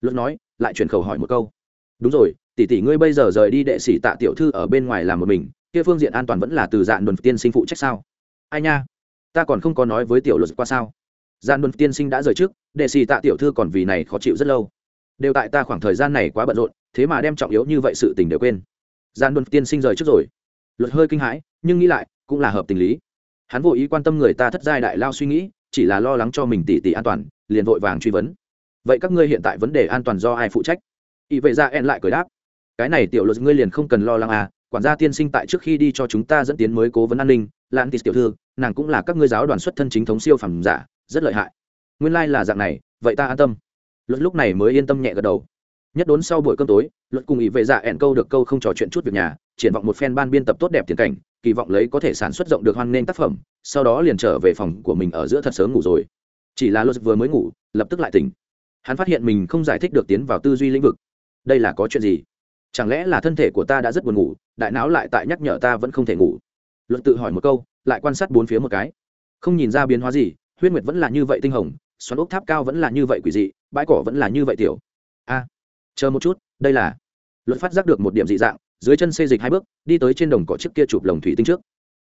Luận nói, lại chuyển khẩu hỏi một câu. Đúng rồi, tỷ tỷ ngươi bây giờ rời đi đệ sĩ tạ tiểu thư ở bên ngoài làm một mình, kia phương diện an toàn vẫn là từ dạng đồn tiên sinh phụ trách sao? Ai nha, ta còn không có nói với tiểu luật qua sao? Dạn đồn tiên sinh đã rời trước, đệ sĩ tạ tiểu thư còn vì này khó chịu rất lâu. Đều tại ta khoảng thời gian này quá bận rộn, thế mà đem trọng yếu như vậy sự tình đều quên. Dạ gian đồn tiên sinh rời trước rồi luật hơi kinh hãi, nhưng nghĩ lại, cũng là hợp tình lý. Hắn vô ý quan tâm người ta thất giai đại lao suy nghĩ, chỉ là lo lắng cho mình tỉ tỉ an toàn, liền vội vàng truy vấn. Vậy các ngươi hiện tại vấn đề an toàn do ai phụ trách? Ỵ vậy ra en lại cười đáp. Cái này tiểu luật ngươi liền không cần lo lắng à quản gia tiên sinh tại trước khi đi cho chúng ta dẫn tiến mới cố vấn an ninh, lãn tis tiểu thư, nàng cũng là các ngươi giáo đoàn xuất thân chính thống siêu phẩm giả, rất lợi hại. Nguyên lai、like、là dạng này, vậy ta an tâm. Luật lúc này mới yên tâm nhẹ gật đầu nhất đốn sau buổi cơm tối luật cùng ý vệ dạ ẹn câu được câu không trò chuyện chút việc nhà, triển vọng một phen ban biên tập tốt đẹp tiền cảnh, kỳ vọng lấy có thể sản xuất rộng được hoan nghênh tác phẩm, sau đó liền trở về phòng của mình ở giữa thật sớm ngủ rồi. Chỉ là luật vừa mới ngủ, lập tức lại tỉnh. Hắn phát hiện mình không giải thích được tiến vào tư duy lĩnh vực. Đây là có chuyện gì? Chẳng lẽ là thân thể của ta đã rất buồn ngủ, đại não lại tại nhắc nhở ta vẫn không thể ngủ? Luật tự hỏi một câu, lại quan sát bốn phía một cái. Không nhìn ra biến hóa gì, huyết nguyệt vẫn là như vậy tinh hồng, xoắn ốc tháp cao vẫn là như vậy quỷ dị, bãi cỏ vẫn là như vậy tiểu. A chờ một chút, đây là luật phát giác được một điểm dị dạng, dưới chân xê dịch hai bước, đi tới trên đồng cỏ chiếc kia chụp lồng thủy tinh trước.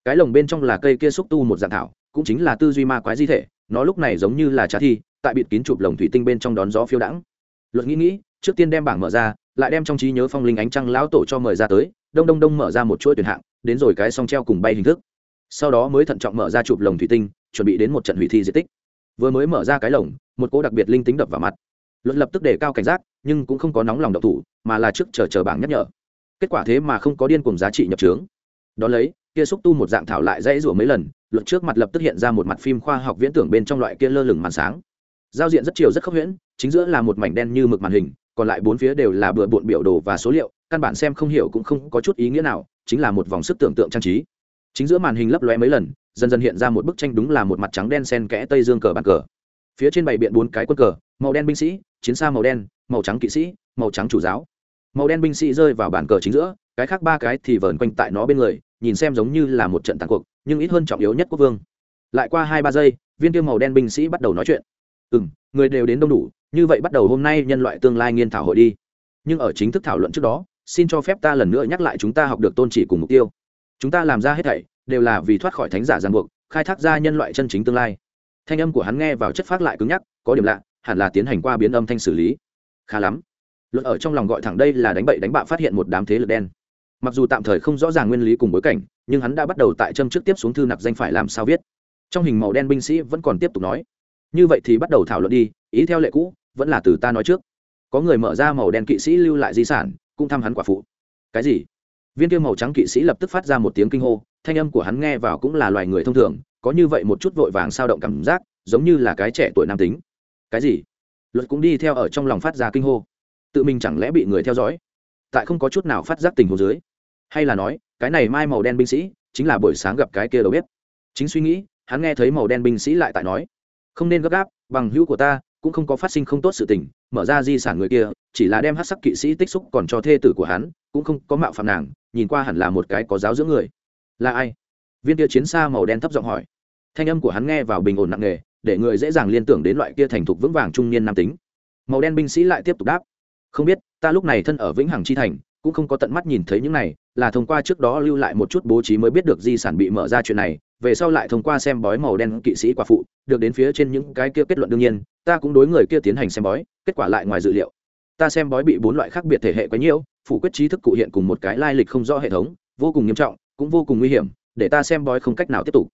Cái lồng bên trong là cây kia xúc tu một dạng thảo, cũng chính là tư duy ma quái di thể, nó lúc này giống như là trá thi, tại bịt kín chụp lồng thủy tinh bên trong đón gió phiêu đãng. Luật nghĩ nghĩ, trước tiên đem bảng mở ra, lại đem trong trí nhớ phong linh ánh trăng lão tổ cho mời ra tới, đông đông đông mở ra một chuỗi tuyển hạng, đến rồi cái song treo cùng bay hình thức. Sau đó mới thận trọng mở ra chụp lồng thủy tinh, chuẩn bị đến một trận hủy thi di tích. Vừa mới mở ra cái lồng, một cỗ đặc biệt linh tính đập vào mặt. Luật lập tức để cao cảnh giác nhưng cũng không có nóng lòng độc thủ, mà là trước chờ chờ bảng nhắc nhở. Kết quả thế mà không có điên cùng giá trị nhập trướng. Đ ó lấy, kia xúc tu một dạng thảo lại dãy rủa mấy lần, luật trước mặt lập tức hiện ra một mặt phim khoa học viễn tưởng bên trong loại kia lơ lửng màn sáng. Giao diện rất chiều rất khốc huyễn, chính giữa là một mảnh đen như mực màn hình, còn lại bốn phía đều là bừa bộn biểu đồ và số liệu, căn bản xem không hiểu cũng không có chút ý nghĩa nào, chính là một vòng sức tưởng tượng trang trí. Chính giữa màn hình lấp lóe mấy lần, dần dần hiện ra một bức tranh đúng là một mặt trắng đen sen kẽ tây dương cờ bàn cờ phía trên bày biện bốn cái quân cờ, màu đen binh sĩ, chiến xa màu đen, màu trắng kỵ sĩ, màu trắng chủ giáo. Màu đen binh sĩ rơi vào bàn cờ chính giữa, cái khác ba cái thì vờn quanh tại nó bên người, nhìn xem giống như là một trận tàn cuộc, nhưng ít hơn trọng yếu nhất quốc vương. Lại qua hai ba giây, viên tiêu màu đen binh sĩ bắt đầu nói chuyện. Ừ m người đều đến đông đủ, như vậy bắt đầu hôm nay nhân loại tương lai nghiên thảo hội đi. Nhưng ở chính thức thảo luận trước đó, xin cho phép ta lần nữa nhắc lại chúng ta học được tôn chỉ cùng mục tiêu. Chúng ta làm ra hết thảy, đều là vì thoát khỏi thánh giả giang buộc, khai thác ra nhân loại chân chính tương lai thanh âm của hắn nghe vào chất phát lại cứng nhắc, có điểm lạ, hẳn là tiến hành qua biến âm thanh xử lý. Khá lắm. Luật ở trong lòng gọi thẳng đây là đánh bậy đánh bạ phát hiện một đám thế lực đen. Mặc dù tạm thời không rõ ràng nguyên lý cùng bối cảnh, nhưng hắn đã bắt đầu tại châm trước tiếp xuống thư nặc danh phải làm sao viết. Trong hình màu đen binh sĩ vẫn còn tiếp tục nói. Như vậy thì bắt đầu thảo luận đi, ý theo lệ cũ, vẫn là từ ta nói trước. Có người mở ra màu đen kỵ sĩ lưu lại di sản, cũng thăm hắn quả phụ. Cái gì? Viên kia màu trắng kỵ sĩ lập tức phát ra một tiếng kinh hô, thanh âm của hắn nghe vào cũng là loài người thông thường có như vậy một chút vội vàng sao động cảm giác, giống như là cái trẻ tuổi nam tính. Cái gì? Luật cũng đi theo ở trong lòng phát ra kinh hô. Tự mình chẳng lẽ bị người theo dõi? Tại không có chút nào phát giác tình hồ dưới. Hay là nói, cái này mai màu đen binh sĩ, chính là buổi sáng gặp cái kia đâu biết chính suy nghĩ, hắn nghe thấy màu đen binh sĩ lại tại nói, không nên gấp gáp, bằng hữu của ta, cũng không có phát sinh không tốt sự tình, mở ra di sản người kia, chỉ là đem hát sắc kỵ sĩ tích xúc còn cho thê tử của hắn, cũng không có mạo phạm nàng, nhìn qua hẳn là một cái có giáo dưỡng người. Là ai? Viên kia chiến xa màu đen thấp giọng hỏi. Thanh âm của hắn nghe vào bình ổn nặng nề, để người dễ dàng liên tưởng đến loại kia thành thục vững vàng trung niên nam tính. Màu đen binh sĩ lại tiếp tục đáp. Không biết, ta lúc này thân ở vĩnh hằng chi thành, cũng không có tận mắt nhìn thấy những này, là thông qua trước đó lưu lại một chút bố trí mới biết được di sản bị mở ra chuyện này, về sau lại thông qua xem bói màu đen kỵ sĩ quả phụ, được đến phía trên những cái kia kết luận đương nhiên, ta cũng đối người kia tiến hành xem bói, kết quả lại ngoài dự liệu. Ta xem bói bị bốn loại khác biệt thể hệ quấy nhiễu, phủ quyết trí thức cụ hiện cùng một cái lai lịch không rõ hệ thống, vô cùng nghiêm trọng, cũng vô cùng nguy hiểm để ta xem bói không cách nào tiếp tục.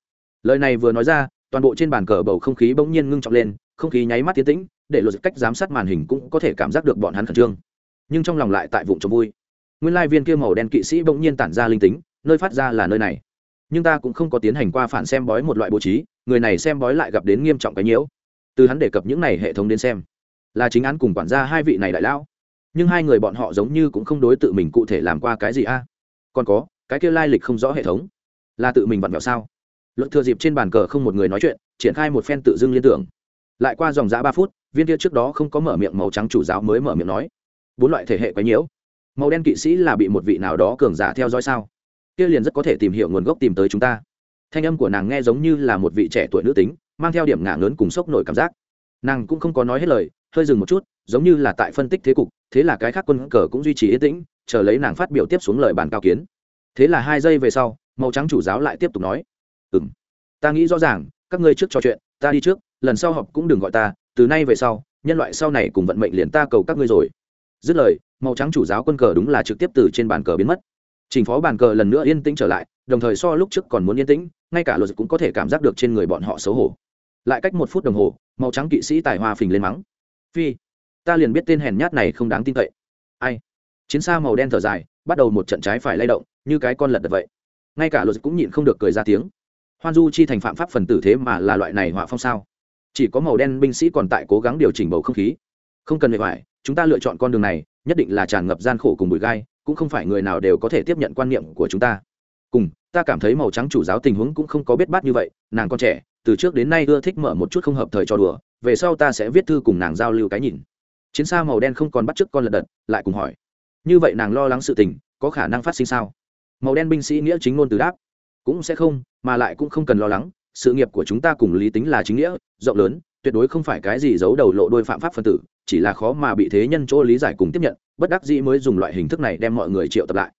Lời này vừa nói ra, toàn bộ trên bàn cờ bầu không khí bỗng nhiên ngưng trọng lên, không khí nháy mắt tiến tĩnh, để luật cách giám sát màn hình cũng có thể cảm giác được bọn hắn khẩn trương. Nhưng trong lòng lại tại vụ trộm vui. Nguyên lai viên kia màu đen kỵ sĩ bỗng nhiên tản ra linh tính, nơi phát ra là nơi này. Nhưng ta cũng không có tiến hành qua phản xem bói một loại bố trí, người này xem bói lại gặp đến nghiêm trọng cái nhiễu. Từ hắn đề cập những này hệ thống đến xem, là chính án cùng quản gia hai vị này đại lão. Nhưng hai người bọn họ giống như cũng không đối tự mình cụ thể làm qua cái gì a. Còn có, cái kia lai lịch không rõ hệ thống là tự mình vặn vẹo sao? Luận thừa dịp trên bàn cờ không một người nói chuyện, triển khai một phen tự dưng liên tưởng. Lại qua dòng giã ba phút, viên kia trước đó không có mở miệng màu trắng chủ giáo mới mở miệng nói, bốn loại thể hệ quấy nhiễu. Màu đen kỵ sĩ là bị một vị nào đó cường giả theo dõi sao? Kia liền rất có thể tìm hiểu nguồn gốc tìm tới chúng ta. Thanh âm của nàng nghe giống như là một vị trẻ tuổi nữ tính, mang theo điểm ngả lớn cùng sốc nổi cảm giác. Nàng cũng không có nói hết lời, hơi dừng một chút, giống như là tại phân tích thế cục, thế là cái khác quân cờ cũng duy trì yên tĩnh, chờ lấy nàng phát biểu tiếp xuống lời bàn cao kiến. Thế là hai giây về sau màu trắng chủ giáo lại tiếp tục nói ừ m ta nghĩ rõ ràng, các ngươi trước trò chuyện, ta đi trước, lần sau họp cũng đừng gọi ta, từ nay về sau, nhân loại sau này cùng vận mệnh liền ta cầu các ngươi rồi. Dứt lời, màu trắng chủ giáo quân cờ đúng là trực tiếp từ trên bàn cờ biến mất. Trình phó bàn cờ lần nữa yên tĩnh trở lại, đồng thời so lúc trước còn muốn yên tĩnh, ngay cả luật cũng có thể cảm giác được trên người bọn họ xấu hổ. Lại cách một phút đồng hồ, màu trắng kỵ sĩ tài hoa phình lên mắng, phi, ta liền biết tên hèn nhát này không đáng tin cậy. Ai? Chiến xa màu đen thở dài, bắt đầu một trận trái phải lay động, như cái con lật đật vậy ngay cả luật cũng nhịn không được cười ra tiếng. Hoan du chi thành phạm pháp phần tử thế mà là loại này họa phong sao? Chỉ có màu đen binh sĩ còn tại cố gắng điều chỉnh bầu không khí. Không cần bề ngoài, chúng ta lựa chọn con đường này, nhất định là tràn ngập gian khổ cùng bụi gai, cũng không phải người nào đều có thể tiếp nhận quan niệm của chúng ta. Cùng, ta cảm thấy màu trắng chủ giáo tình huống cũng không có biết bát như vậy, nàng con trẻ, từ trước đến nay ưa thích mở một chút không hợp thời cho đùa, về sau ta sẽ viết thư cùng nàng giao lưu cái nhìn. Chiến xa màu đen không còn bắt chước con lật đật, lại cùng hỏi. Như vậy nàng lo lắng sự tình, có khả năng phát sinh sao? Màu đen binh sĩ nghĩa chính ngôn từ đáp. Cũng sẽ không, mà lại cũng không cần lo lắng, sự nghiệp của chúng ta cùng lý tính là chính nghĩa, rộng lớn, tuyệt đối không phải cái gì giấu đầu lộ đôi phạm pháp phân tử, chỉ là khó mà bị thế nhân chỗ lý giải cùng tiếp nhận, bất đắc dĩ mới dùng loại hình thức này đem mọi người triệu tập lại.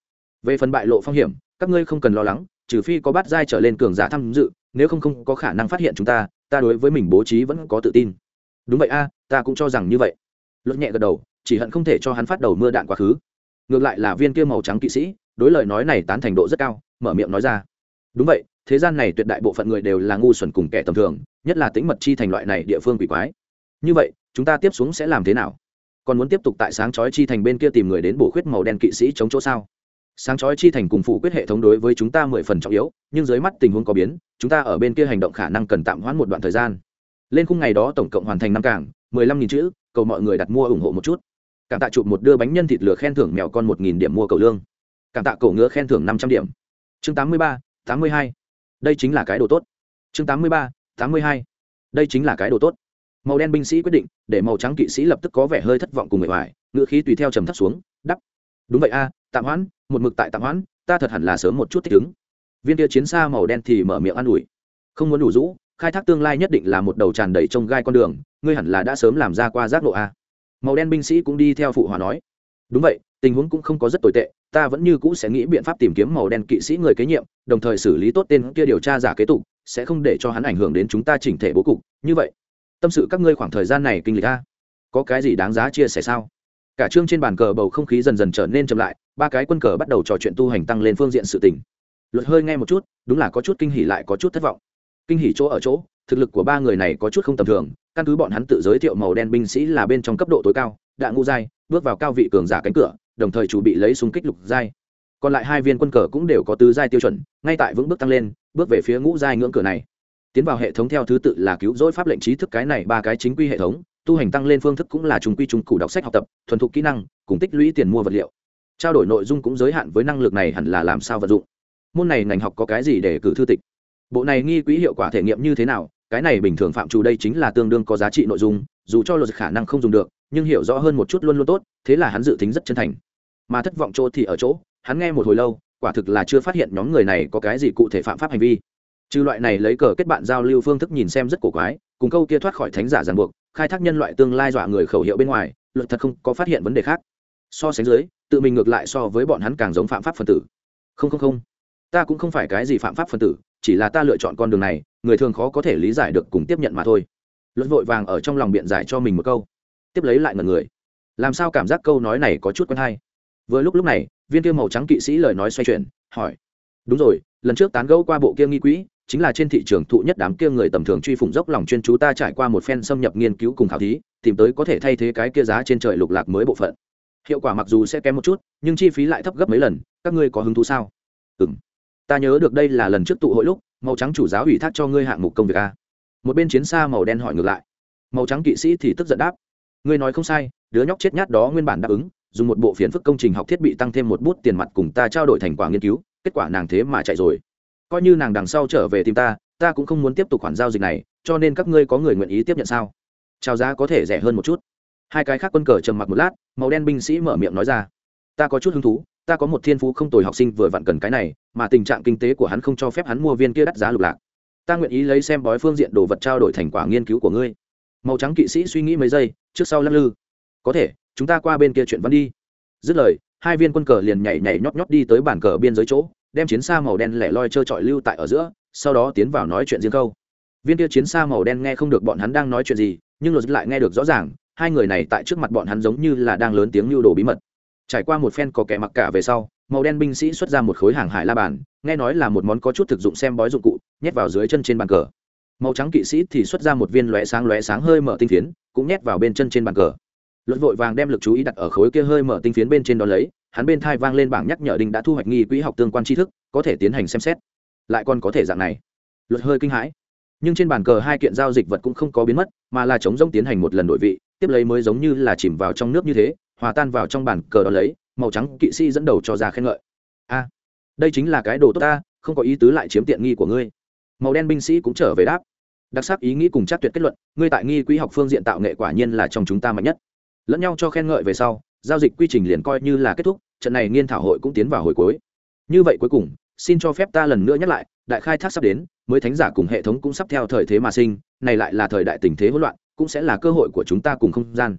Về phần bại lộ phong hiểm, các ngươi không cần lo lắng, trừ phi có bát giai trở lên cường giả tham dự, nếu không không có khả năng phát hiện chúng ta ta đối với mình bố trí vẫn có tự tin. Đúng vậy a, ta cũng cho rằng như vậy. Luật nhẹ gật đầu, chỉ hận không thể cho hắn phát đầu mưa đạn quá khứ. Ngược lại là viên kia màu trắng kỵ sĩ đối lời nói này tán thành độ rất cao, mở miệng nói ra. Đúng vậy, thế gian này tuyệt đại bộ phận người đều là ngu xuẩn cùng kẻ tầm thường, nhất là tính mật chi thành loại này địa phương quỷ quái. Như vậy, chúng ta tiếp xuống sẽ làm thế nào? Còn muốn tiếp tục tại sáng chói chi thành bên kia tìm người đến bổ khuyết màu đen kỵ sĩ chống chỗ sao? Sáng chói chi thành cùng phủ quyết hệ thống đối với chúng ta mười phần trọng yếu, nhưng dưới mắt tình huống có biến, chúng ta ở bên kia hành động khả năng cần tạm hoãn một đoạn thời gian. Lên khung ngày đó tổng cộng hoàn thành năm cảng, mười lăm nghìn chữ, cầu mọi người đặt mua ủng hộ một chút. Cảm tạ chụp một đưa bánh nhân thịt lửa khen thưởng mèo con một nghìn điểm mua cầu lương cảm tạ cổ ngứa khen thưởng năm trăm điểm. Chương tám mươi ba, tám mươi hai. Đây chính là cái đồ tốt. Chương tám mươi ba, tám mươi hai. Đây chính là cái đồ tốt. Màu đen binh sĩ quyết định, để màu trắng kỵ sĩ lập tức có vẻ hơi thất vọng cùng người ngoài ngữ khí tùy theo trầm thấp xuống đắp đúng vậy a, tạm hoãn, một mực tại tạm hoãn, ta thật hẳn là sớm một chút thích ứng. Viên tia chiến xa màu đen thì mở miệng an ủi. Không muốn đủ rũ, khai thác tương lai nhất định là một đầu tràn đầy trông gai con đường, ngươi hẳn là đã sớm làm ra qua giác lộ a. Màu đen binh sĩ cũng đi theo phụ hòa nói. Đúng vậy, tình huống cũng không có rất tồi tệ ta vẫn như cũ sẽ nghĩ biện pháp tìm kiếm màu đen kỵ sĩ người kế nhiệm, đồng thời xử lý tốt tên kia điều tra giả kế tục, sẽ không để cho hắn ảnh hưởng đến chúng ta chỉnh thể bố cục. Như vậy, tâm sự các ngươi khoảng thời gian này kinh lịch a. Có cái gì đáng giá chia sẻ sao? Cả chương trên bàn cờ bầu không khí dần dần trở nên chậm lại, ba cái quân cờ bắt đầu trò chuyện tu hành tăng lên phương diện sự tình. Luật hơi nghe một chút, đúng là có chút kinh hỉ lại có chút thất vọng. Kinh hỉ chỗ ở chỗ, thực lực của ba người này có chút không tầm thường, căn cứ bọn hắn tự giới thiệu màu đen binh sĩ là bên trong cấp độ tối cao, đã ngu dai bước vào cao vị cường giả cánh cửa đồng thời chủ bị lấy súng kích lục giai. Còn lại hai viên quân cờ cũng đều có tứ giai tiêu chuẩn, ngay tại vững bước tăng lên, bước về phía ngũ giai ngưỡng cửa này. Tiến vào hệ thống theo thứ tự là cứu rỗi pháp lệnh trí thức cái này ba cái chính quy hệ thống, tu hành tăng lên phương thức cũng là trùng quy trùng củ đọc sách học tập, thuần thục kỹ năng, cùng tích lũy tiền mua vật liệu. Trao đổi nội dung cũng giới hạn với năng lực này hẳn là làm sao vận dụng. Môn này ngành học có cái gì để cử thư tịch? Bộ này nghi quỹ hiệu quả thể nghiệm như thế nào? Cái này bình thường phạm trù đây chính là tương đương có giá trị nội dung, dù cho luật khả năng không dùng được, nhưng hiểu rõ hơn một chút luôn luôn tốt, thế là hắn dự tính rất chân thành mà thất vọng chỗ thì ở chỗ, hắn nghe một hồi lâu, quả thực là chưa phát hiện nhóm người này có cái gì cụ thể phạm pháp hành vi. Trừ loại này lấy cờ kết bạn giao lưu phương thức nhìn xem rất cổ quái, cùng câu kia thoát khỏi thánh giả ràng buộc, khai thác nhân loại tương lai dọa người khẩu hiệu bên ngoài, luật thật không có phát hiện vấn đề khác. So sánh dưới, tự mình ngược lại so với bọn hắn càng giống phạm pháp phân tử. Không không không. Ta cũng không phải cái gì phạm pháp phân tử, chỉ là ta lựa chọn con đường này, người thường khó có thể lý giải được cùng tiếp nhận mà thôi. Luật vội vàng ở trong lòng biện giải cho mình một câu. Tiếp lấy lại ngần người. Làm sao cảm giác câu nói này có chút quen hay? Vừa lúc lúc này, viên kia màu trắng kỵ sĩ lời nói xoay chuyển, hỏi, đúng rồi, lần trước tán gẫu qua bộ kia nghi quỹ, chính là trên thị trường thụ nhất đám kia người tầm thường truy phủng dốc lòng chuyên chú ta trải qua một phen xâm nhập nghiên cứu cùng khảo thí, tìm tới có thể thay thế cái kia giá trên trời lục lạc mới bộ phận. Hiệu quả mặc dù sẽ kém một chút, nhưng chi phí lại thấp gấp mấy lần, các ngươi có hứng thú sao? Ừ m ta nhớ được đây là lần trước tụ hội lúc, màu trắng chủ giáo ủy thác cho ngươi hạng mục công việc a. Một bên chiến xa màu đen hỏi ngược lại. Màu trắng kỵ sĩ thì tức giận đáp, ngươi nói không sai, đứa nhóc chết nhát đó nguyên bản đáp ứng dùng một bộ phiến phức công trình học thiết bị tăng thêm một bút tiền mặt cùng ta trao đổi thành quả nghiên cứu, kết quả nàng thế mà chạy rồi. Coi như nàng đằng sau trở về tìm ta ta cũng không muốn tiếp tục khoản giao dịch này, cho nên các ngươi có người nguyện ý tiếp nhận sao? Trao giá có thể rẻ hơn một chút. Hai cái khác quân cờ trầm mặc một lát, màu đen binh sĩ mở miệng nói ra. Ta có chút hứng thú, ta có một thiên phú không tồi học sinh vừa vặn cần cái này, mà tình trạng kinh tế của hắn không cho phép hắn mua viên kia đắt giá lục lạc. Ta nguyện ý lấy xem bói phương diện đồ vật trao đổi thành quả nghiên cứu của ngươi. Màu trắng kỵ sĩ suy nghĩ mấy giây, trước sau lắc lư. Có thể chúng ta qua bên kia chuyện văn đi. Dứt lời, hai viên quân cờ liền nhảy nhảy nhót nhót đi tới bàn cờ biên giới chỗ, đem chiến xa màu đen lẻ loi trơ trọi lưu tại ở giữa, sau đó tiến vào nói chuyện riêng câu. Viên kia chiến xa màu đen nghe không được bọn hắn đang nói chuyện gì, nhưng luật lại nghe được rõ ràng, hai người này tại trước mặt bọn hắn giống như là đang lớn tiếng lưu đồ bí mật. Trải qua một phen có kẻ mặc cả về sau, màu đen binh sĩ xuất ra một khối hàng hải la bàn, nghe nói là một món có chút thực dụng xem bói dụng cụ, nhét vào dưới chân trên bàn cờ. Màu trắng kỵ sĩ thì xuất ra một viên lóe sáng lóe sáng hơi mở tinh phiến, cũng nhét vào bên chân trên bàn cờ luật vội vàng đem lực chú ý đặt ở khối kia hơi mở tinh phiến bên trên đó lấy, hắn bên thai vang lên bảng nhắc nhở đinh đã thu hoạch nghi quỹ học tương quan tri thức, có thể tiến hành xem xét. Lại còn có thể dạng này. Luật hơi kinh hãi. Nhưng trên bàn cờ hai kiện giao dịch vật cũng không có biến mất, mà là chống rông tiến hành một lần đổi vị, tiếp lấy mới giống như là chìm vào trong nước như thế, hòa tan vào trong bàn cờ đó lấy, màu trắng kỵ sĩ dẫn đầu cho ra khen ngợi. A, đây chính là cái đồ tốt ta, không có ý tứ lại chiếm tiện nghi của ngươi. Màu đen binh sĩ cũng trở về đáp. Đặc sắc ý nghĩ cùng chắc tuyệt kết luận, ngươi tại nghi quỹ học phương diện tạo nghệ quả nhiên là trong chúng ta mạnh nhất lẫn nhau cho khen ngợi về sau, giao dịch quy trình liền coi như là kết thúc, trận này nghiên thảo hội cũng tiến vào hồi cuối. Như vậy cuối cùng, xin cho phép ta lần nữa nhắc lại, đại khai thác sắp đến, mới thánh giả cùng hệ thống cũng sắp theo thời thế mà sinh, này lại là thời đại tình thế hỗn loạn, cũng sẽ là cơ hội của chúng ta cùng không gian.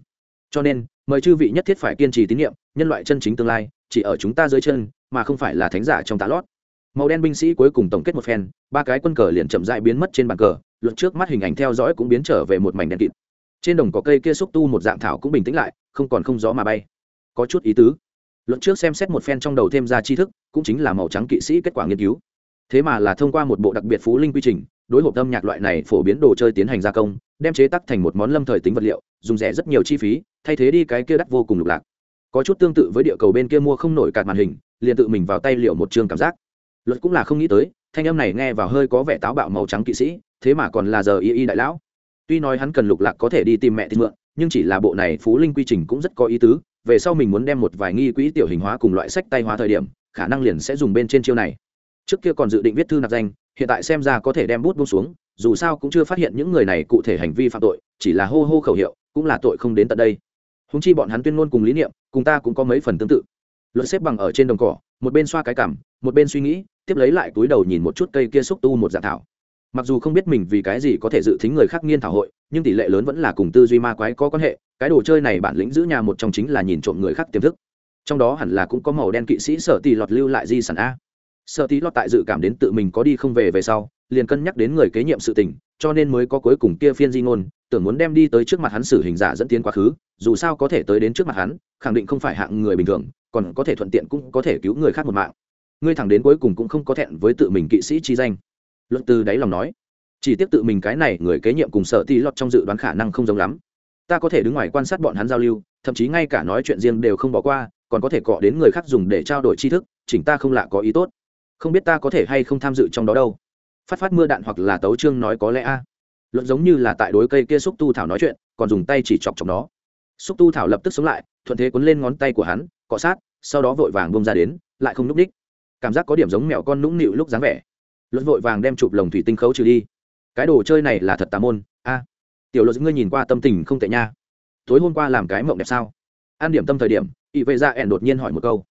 Cho nên, mời chư vị nhất thiết phải kiên trì tín nhiệm, nhân loại chân chính tương lai, chỉ ở chúng ta dưới chân, mà không phải là thánh giả trong tá lót. Màu đen binh sĩ cuối cùng tổng kết một phen, ba cái quân cờ liền chậm dại biến mất trên bàn cờ luận trước mắt hình ảnh theo dõi cũng biến trở về một mảnh đen kịt trên đồng có cây kia xúc tu một dạng thảo cũng bình tĩnh lại, không còn không gió mà bay. Có chút ý tứ. Luận trước xem xét một phen trong đầu thêm ra tri thức, cũng chính là màu trắng kỵ sĩ kết quả nghiên cứu. Thế mà là thông qua một bộ đặc biệt phú linh quy trình, đối hộp âm nhạc loại này phổ biến đồ chơi tiến hành gia công, đem chế tắc thành một món lâm thời tính vật liệu, dùng rẻ rất nhiều chi phí, thay thế đi cái kia đắt vô cùng lục lạc. Có chút tương tự với địa cầu bên kia mua không nổi cạt màn hình, liền tự mình vào tay liệu một chương cảm giác. Luật cũng là không nghĩ tới, thanh âm này nghe vào hơi có vẻ táo bạo màu trắng kỵ sĩ, thế mà còn là giờ y y đại lão tuy nói hắn cần lục lạc có thể đi tìm mẹ thì mượn, nhưng chỉ là bộ này phú linh quy trình cũng rất có ý tứ, về sau mình muốn đem một vài nghi quỹ tiểu hình hóa cùng loại sách tay hóa thời điểm, khả năng liền sẽ dùng bên trên chiêu này. Trước kia còn dự định viết thư nạp danh, hiện tại xem ra có thể đem bút buông xuống, dù sao cũng chưa phát hiện những người này cụ thể hành vi phạm tội, chỉ là hô hô khẩu hiệu, cũng là tội không đến tận đây. Húng chi bọn hắn tuyên ngôn cùng lý niệm, cùng ta cũng có mấy phần tương tự. Luận xếp bằng ở trên đồng cỏ, một bên xoa cái cảm, một bên suy nghĩ, tiếp lấy lại túi đầu nhìn một chút cây kia xúc tu một dạng thảo mặc dù không biết mình vì cái gì có thể dự tính người khác nghiên thảo hội, nhưng tỷ lệ lớn vẫn là cùng tư duy ma quái có quan hệ, cái đồ chơi này bản lĩnh giữ nhà một trong chính là nhìn trộm người khác tiềm thức. Trong đó hẳn là cũng có màu đen kỵ sĩ sở tỷ lọt lưu lại di sản a. Sở tỷ lọt tại dự cảm đến tự mình có đi không về về sau, liền cân nhắc đến người kế nhiệm sự tình, cho nên mới có cuối cùng kia phiên di ngôn, tưởng muốn đem đi tới trước mặt hắn xử hình giả dẫn tiến quá khứ, dù sao có thể tới đến trước mặt hắn, khẳng định không phải hạng người bình thường, còn có thể thuận tiện cũng có thể cứu người khác một mạng. Ngươi thẳng đến cuối cùng cũng không có thẹn với tự mình kỵ sĩ chi danh luật từ đáy lòng nói, chỉ tiếp tự mình cái này người kế nhiệm cùng sợ ti lọt trong dự đoán khả năng không giống lắm. Ta có thể đứng ngoài quan sát bọn hắn giao lưu, thậm chí ngay cả nói chuyện riêng đều không bỏ qua, còn có thể cọ đến người khác dùng để trao đổi tri thức, chỉnh ta không lạ có ý tốt. Không biết ta có thể hay không tham dự trong đó đâu. Phát phát mưa đạn hoặc là tấu trương nói có lẽ a. Luận giống như là tại đối cây kia xúc tu thảo nói chuyện, còn dùng tay chỉ chọc chọc nó. Xúc tu thảo lập tức sống lại, thuận thế cuốn lên ngón tay của hắn, cọ sát, sau đó vội vàng bông ra đến, lại không núp h cảm giác có điểm giống mẹo con nũng nịu lúc dáng vẻ luật vội vàng đem chụp lồng thủy tinh khấu trừ đi. Cái đồ chơi này là thật tà môn, a. Tiểu luật ngươi nhìn qua tâm tình không tệ nha. Tối hôm qua làm cái mộng đẹp sao? An điểm tâm thời điểm ỵ vệ ra ẻn đột nhiên hỏi một câu.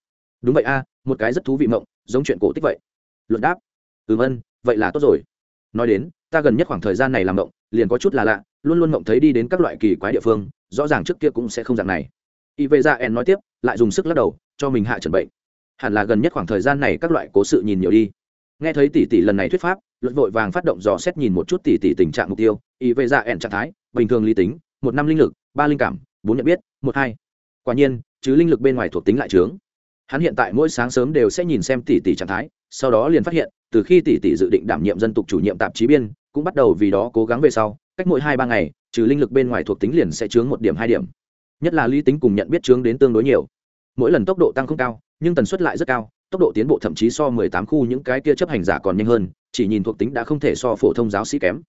Đúng vậy, a, một cái rất thú vị mộng, giống chuyện cổ tích vậy. Luật đáp. Ừ vân, vậy là tốt rồi. Nói đến, ta gần nhất khoảng thời gian này làm mộng, liền có chút là lạ, luôn luôn mộng thấy đi đến các loại kỳ quái địa phương, rõ ràng trước kia cũng sẽ không dạng này. Y vệ ra ẻn nói tiếp, lại dùng sức lắc đầu, cho mình hạ trần bệnh. Hẳn là gần nhất khoảng thời gian này các loại cố sự nhìn nhiều đi nghe thấy tỷ tỷ lần này thuyết pháp, luật vội vàng phát động dò xét nhìn một chút tỷ tỷ tình trạng mục tiêu. Y về dạ ẹn trạng thái, bình thường lý tính, một năm linh lực, ba linh cảm, bốn nhận biết, một hai. Quả nhiên, chứ linh lực bên ngoài thuộc tính lại trướng. Hắn hiện tại mỗi sáng sớm đều sẽ nhìn xem tỷ tỷ trạng thái, sau đó liền phát hiện, từ khi tỷ tỷ dự định đảm nhiệm dân tục chủ nhiệm tạp chí biên, cũng bắt đầu vì đó cố gắng về sau, cách mỗi hai ba ngày, trừ linh lực bên ngoài thuộc tính liền sẽ chướng một điểm hai điểm. Nhất là lý tính cùng nhận biết chướng đến tương đối nhiều. Mỗi lần tốc độ tăng không cao, nhưng tần suất lại rất cao tốc độ tiến bộ thậm chí so mười tám khu những cái kia chấp hành giả còn nhanh hơn, chỉ nhìn thuộc tính đã không thể so phổ thông giáo sĩ kém.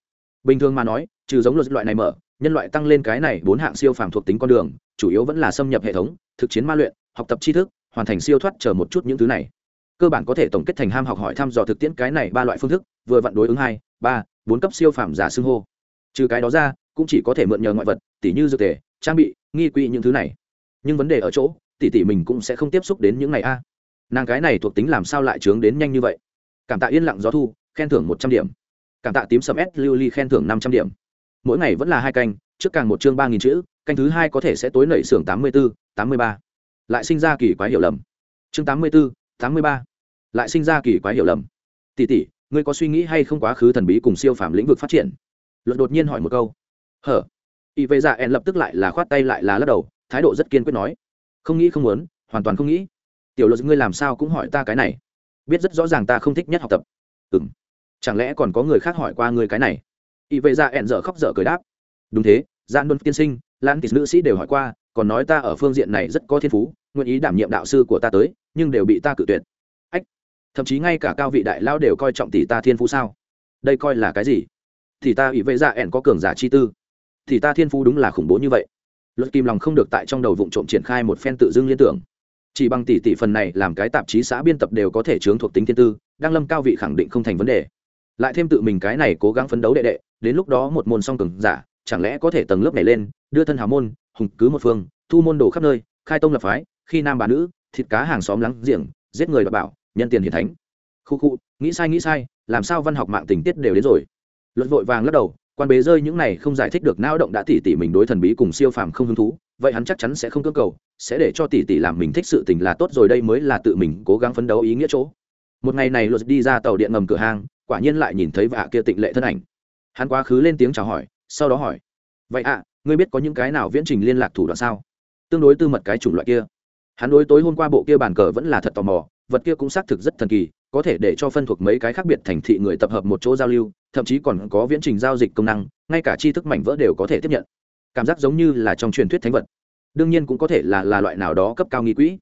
Bình thường mà nói, trừ giống luật loại này mở, nhân loại tăng lên cái này bốn hạng siêu phàm thuộc tính con đường, chủ yếu vẫn là xâm nhập hệ thống, thực chiến ma luyện, học tập tri thức, hoàn thành siêu thoát chờ một chút những thứ này. Cơ bản có thể tổng kết thành ham học hỏi thăm dò thực tiễn cái này ba loại phương thức, vừa vặn đối ứng hai, ba, bốn cấp siêu phàm giả xưng hô. Trừ cái đó ra, cũng chỉ có thể mượn nhờ ngoại vật, tỉ như dược thể trang bị, nghi quỹ những thứ này. Nhưng vấn đề ở chỗ, tỷ tỷ mình cũng sẽ không tiếp xúc đến những ngày a nàng cái này thuộc tính làm sao lại trướng đến nhanh như vậy? Cảm tạ yên lặng gió thu, khen thưởng một trăm điểm. Cảm tạ tím sầm s, lưu ly khen thưởng năm trăm điểm. Mỗi ngày vẫn là hai canh, trước càng một chương ba nghìn chữ, canh thứ hai có thể sẽ tối nảy xưởng tám mươi bốn tám mươi ba. Lại sinh ra kỳ quái hiểu lầm. Chương tám mươi bốn tám mươi ba. Lại sinh ra kỳ quái hiểu lầm. Tỷ tỷ ngươi có suy nghĩ hay không quá khứ thần bí cùng siêu phàm lĩnh vực phát triển? Luật đột nhiên hỏi một câu. Hở. Y vệ dạ en lập tức lại là khoát tay lại là lắc đầu, thái độ rất kiên quyết nói. Không nghĩ không muốn, hoàn toàn không nghĩ tiểu luật, ngươi làm sao cũng hỏi ta cái này. Biết rất rõ ràng ta không thích nhất học tập. Ừ m chẳng lẽ còn có người khác hỏi qua ngươi cái này? Y vệ ra ẹn dở khóc dở cười đáp. Đúng thế dạ gian luân tiên sinh lan tịt nữ sĩ đều hỏi qua, còn nói ta ở phương diện này rất có thiên phú, nguyện ý đảm nhiệm đạo sư của ta tới, nhưng đều bị ta cự tuyệt. Ách. Thậm chí ngay cả cao vị đại lao đều coi trọng tỷ ta thiên phú sao? Đây coi là cái gì? Thì ta ủy vệ dạ ẹn có cường giả chi tư. Thì ta thiên phú đúng là khủng bố như vậy. Luật kim lòng không được tại trong đầu vụ trộm triển khai một phen tự dưng liên tưởng chỉ bằng tỷ tỷ phần này làm cái tạp chí xã biên tập đều có thể chướng thuộc tính thiên tư đang lâm cao vị khẳng định không thành vấn đề. Lại thêm tự mình cái này cố gắng phấn đấu đệ đệ, đến lúc đó một môn song cường giả, chẳng lẽ có thể tầng lớp này lên, đưa thân hào môn, hùng cứ một phương, thu môn đồ khắp nơi, khai tông lập phái, khi nam bà nữ, thịt cá hàng xóm lắng giềng, giết người và bảo, nhân tiền hiền thánh. Khu khu, nghĩ sai nghĩ sai, làm sao văn học mạng tình tiết đều đến rồi. Luật vội vàng lắc đầu, quan bế rơi những này không giải thích được não động đã tỉ tỉ mình đối thần bí cùng siêu phàm không hứng thú vậy hắn chắc chắn sẽ không cơ cầu, sẽ để cho tỷ tỷ làm mình thích sự tình là tốt rồi đây mới là tự mình cố gắng phấn đấu ý nghĩa chỗ. Một ngày này luật đi ra tàu điện ngầm cửa hàng, quả nhiên lại nhìn thấy vạ kia tịnh lệ thân ảnh. Hắn quá khứ lên tiếng chào hỏi, sau đó hỏi, vậy ạ, ngươi biết có những cái nào viễn trình liên lạc thủ đoạn sao? Tương đối tư mật cái chủng loại kia. Hắn đối tối hôm qua bộ kia bàn cờ vẫn là thật tò mò, vật kia cũng xác thực rất thần kỳ, có thể để cho phân thuộc mấy cái khác biệt thành thị người tập hợp một chỗ giao lưu, thậm chí còn có viễn trình giao dịch công năng, ngay cả tri thức mảnh vỡ đều có thể tiếp nhận cảm giác giống như là trong truyền thuyết thánh vật. Đương nhiên cũng có thể là là loại nào đó cấp cao nghi quỹ.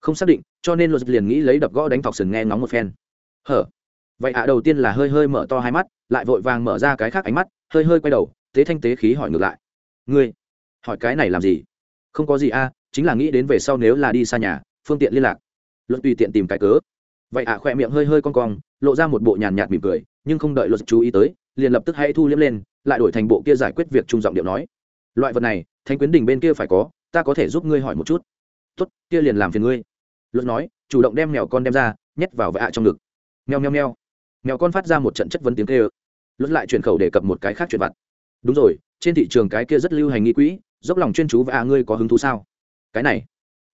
Không xác định cho nên luật liền nghĩ lấy đập gõ đánh thọc sừng nghe ngóng một phen. Hở? Vậy ạ đầu tiên là hơi hơi mở to hai mắt lại vội vàng mở ra cái khác ánh mắt hơi hơi quay đầu tế thanh tế khí hỏi ngược lại. Ngươi hỏi cái này làm gì? Không có gì a chính là nghĩ đến về sau nếu là đi xa nhà phương tiện liên lạc. Luật tùy tiện tìm cái cớ. Vậy ạ à, khỏe miệng hơi hơi con cong lộ ra một bộ nhàn nhạt mỉm cười nhưng không đợi luật chú ý tới liền lập tức hãy thu liếm lên lại đổi thành bộ kia giải quyết việc trung giọng điệu nói loại vật này thanh quyến đình bên kia phải có, ta có thể giúp ngươi hỏi một chút. Tốt, kia liền làm phiền ngươi. Luật nói, chủ động đem mèo con đem ra, nhét vào vạ trong ngực. Nheo nheo nheo mèo con phát ra một trận chất vấn tiếng kêu. Luật lại chuyển khẩu đề cập một cái khác chuyện vặt. Đúng rồi, trên thị trường cái kia rất lưu hành nghi quỹ, dốc lòng chuyên chú và ngươi có hứng thú sao? Cái này,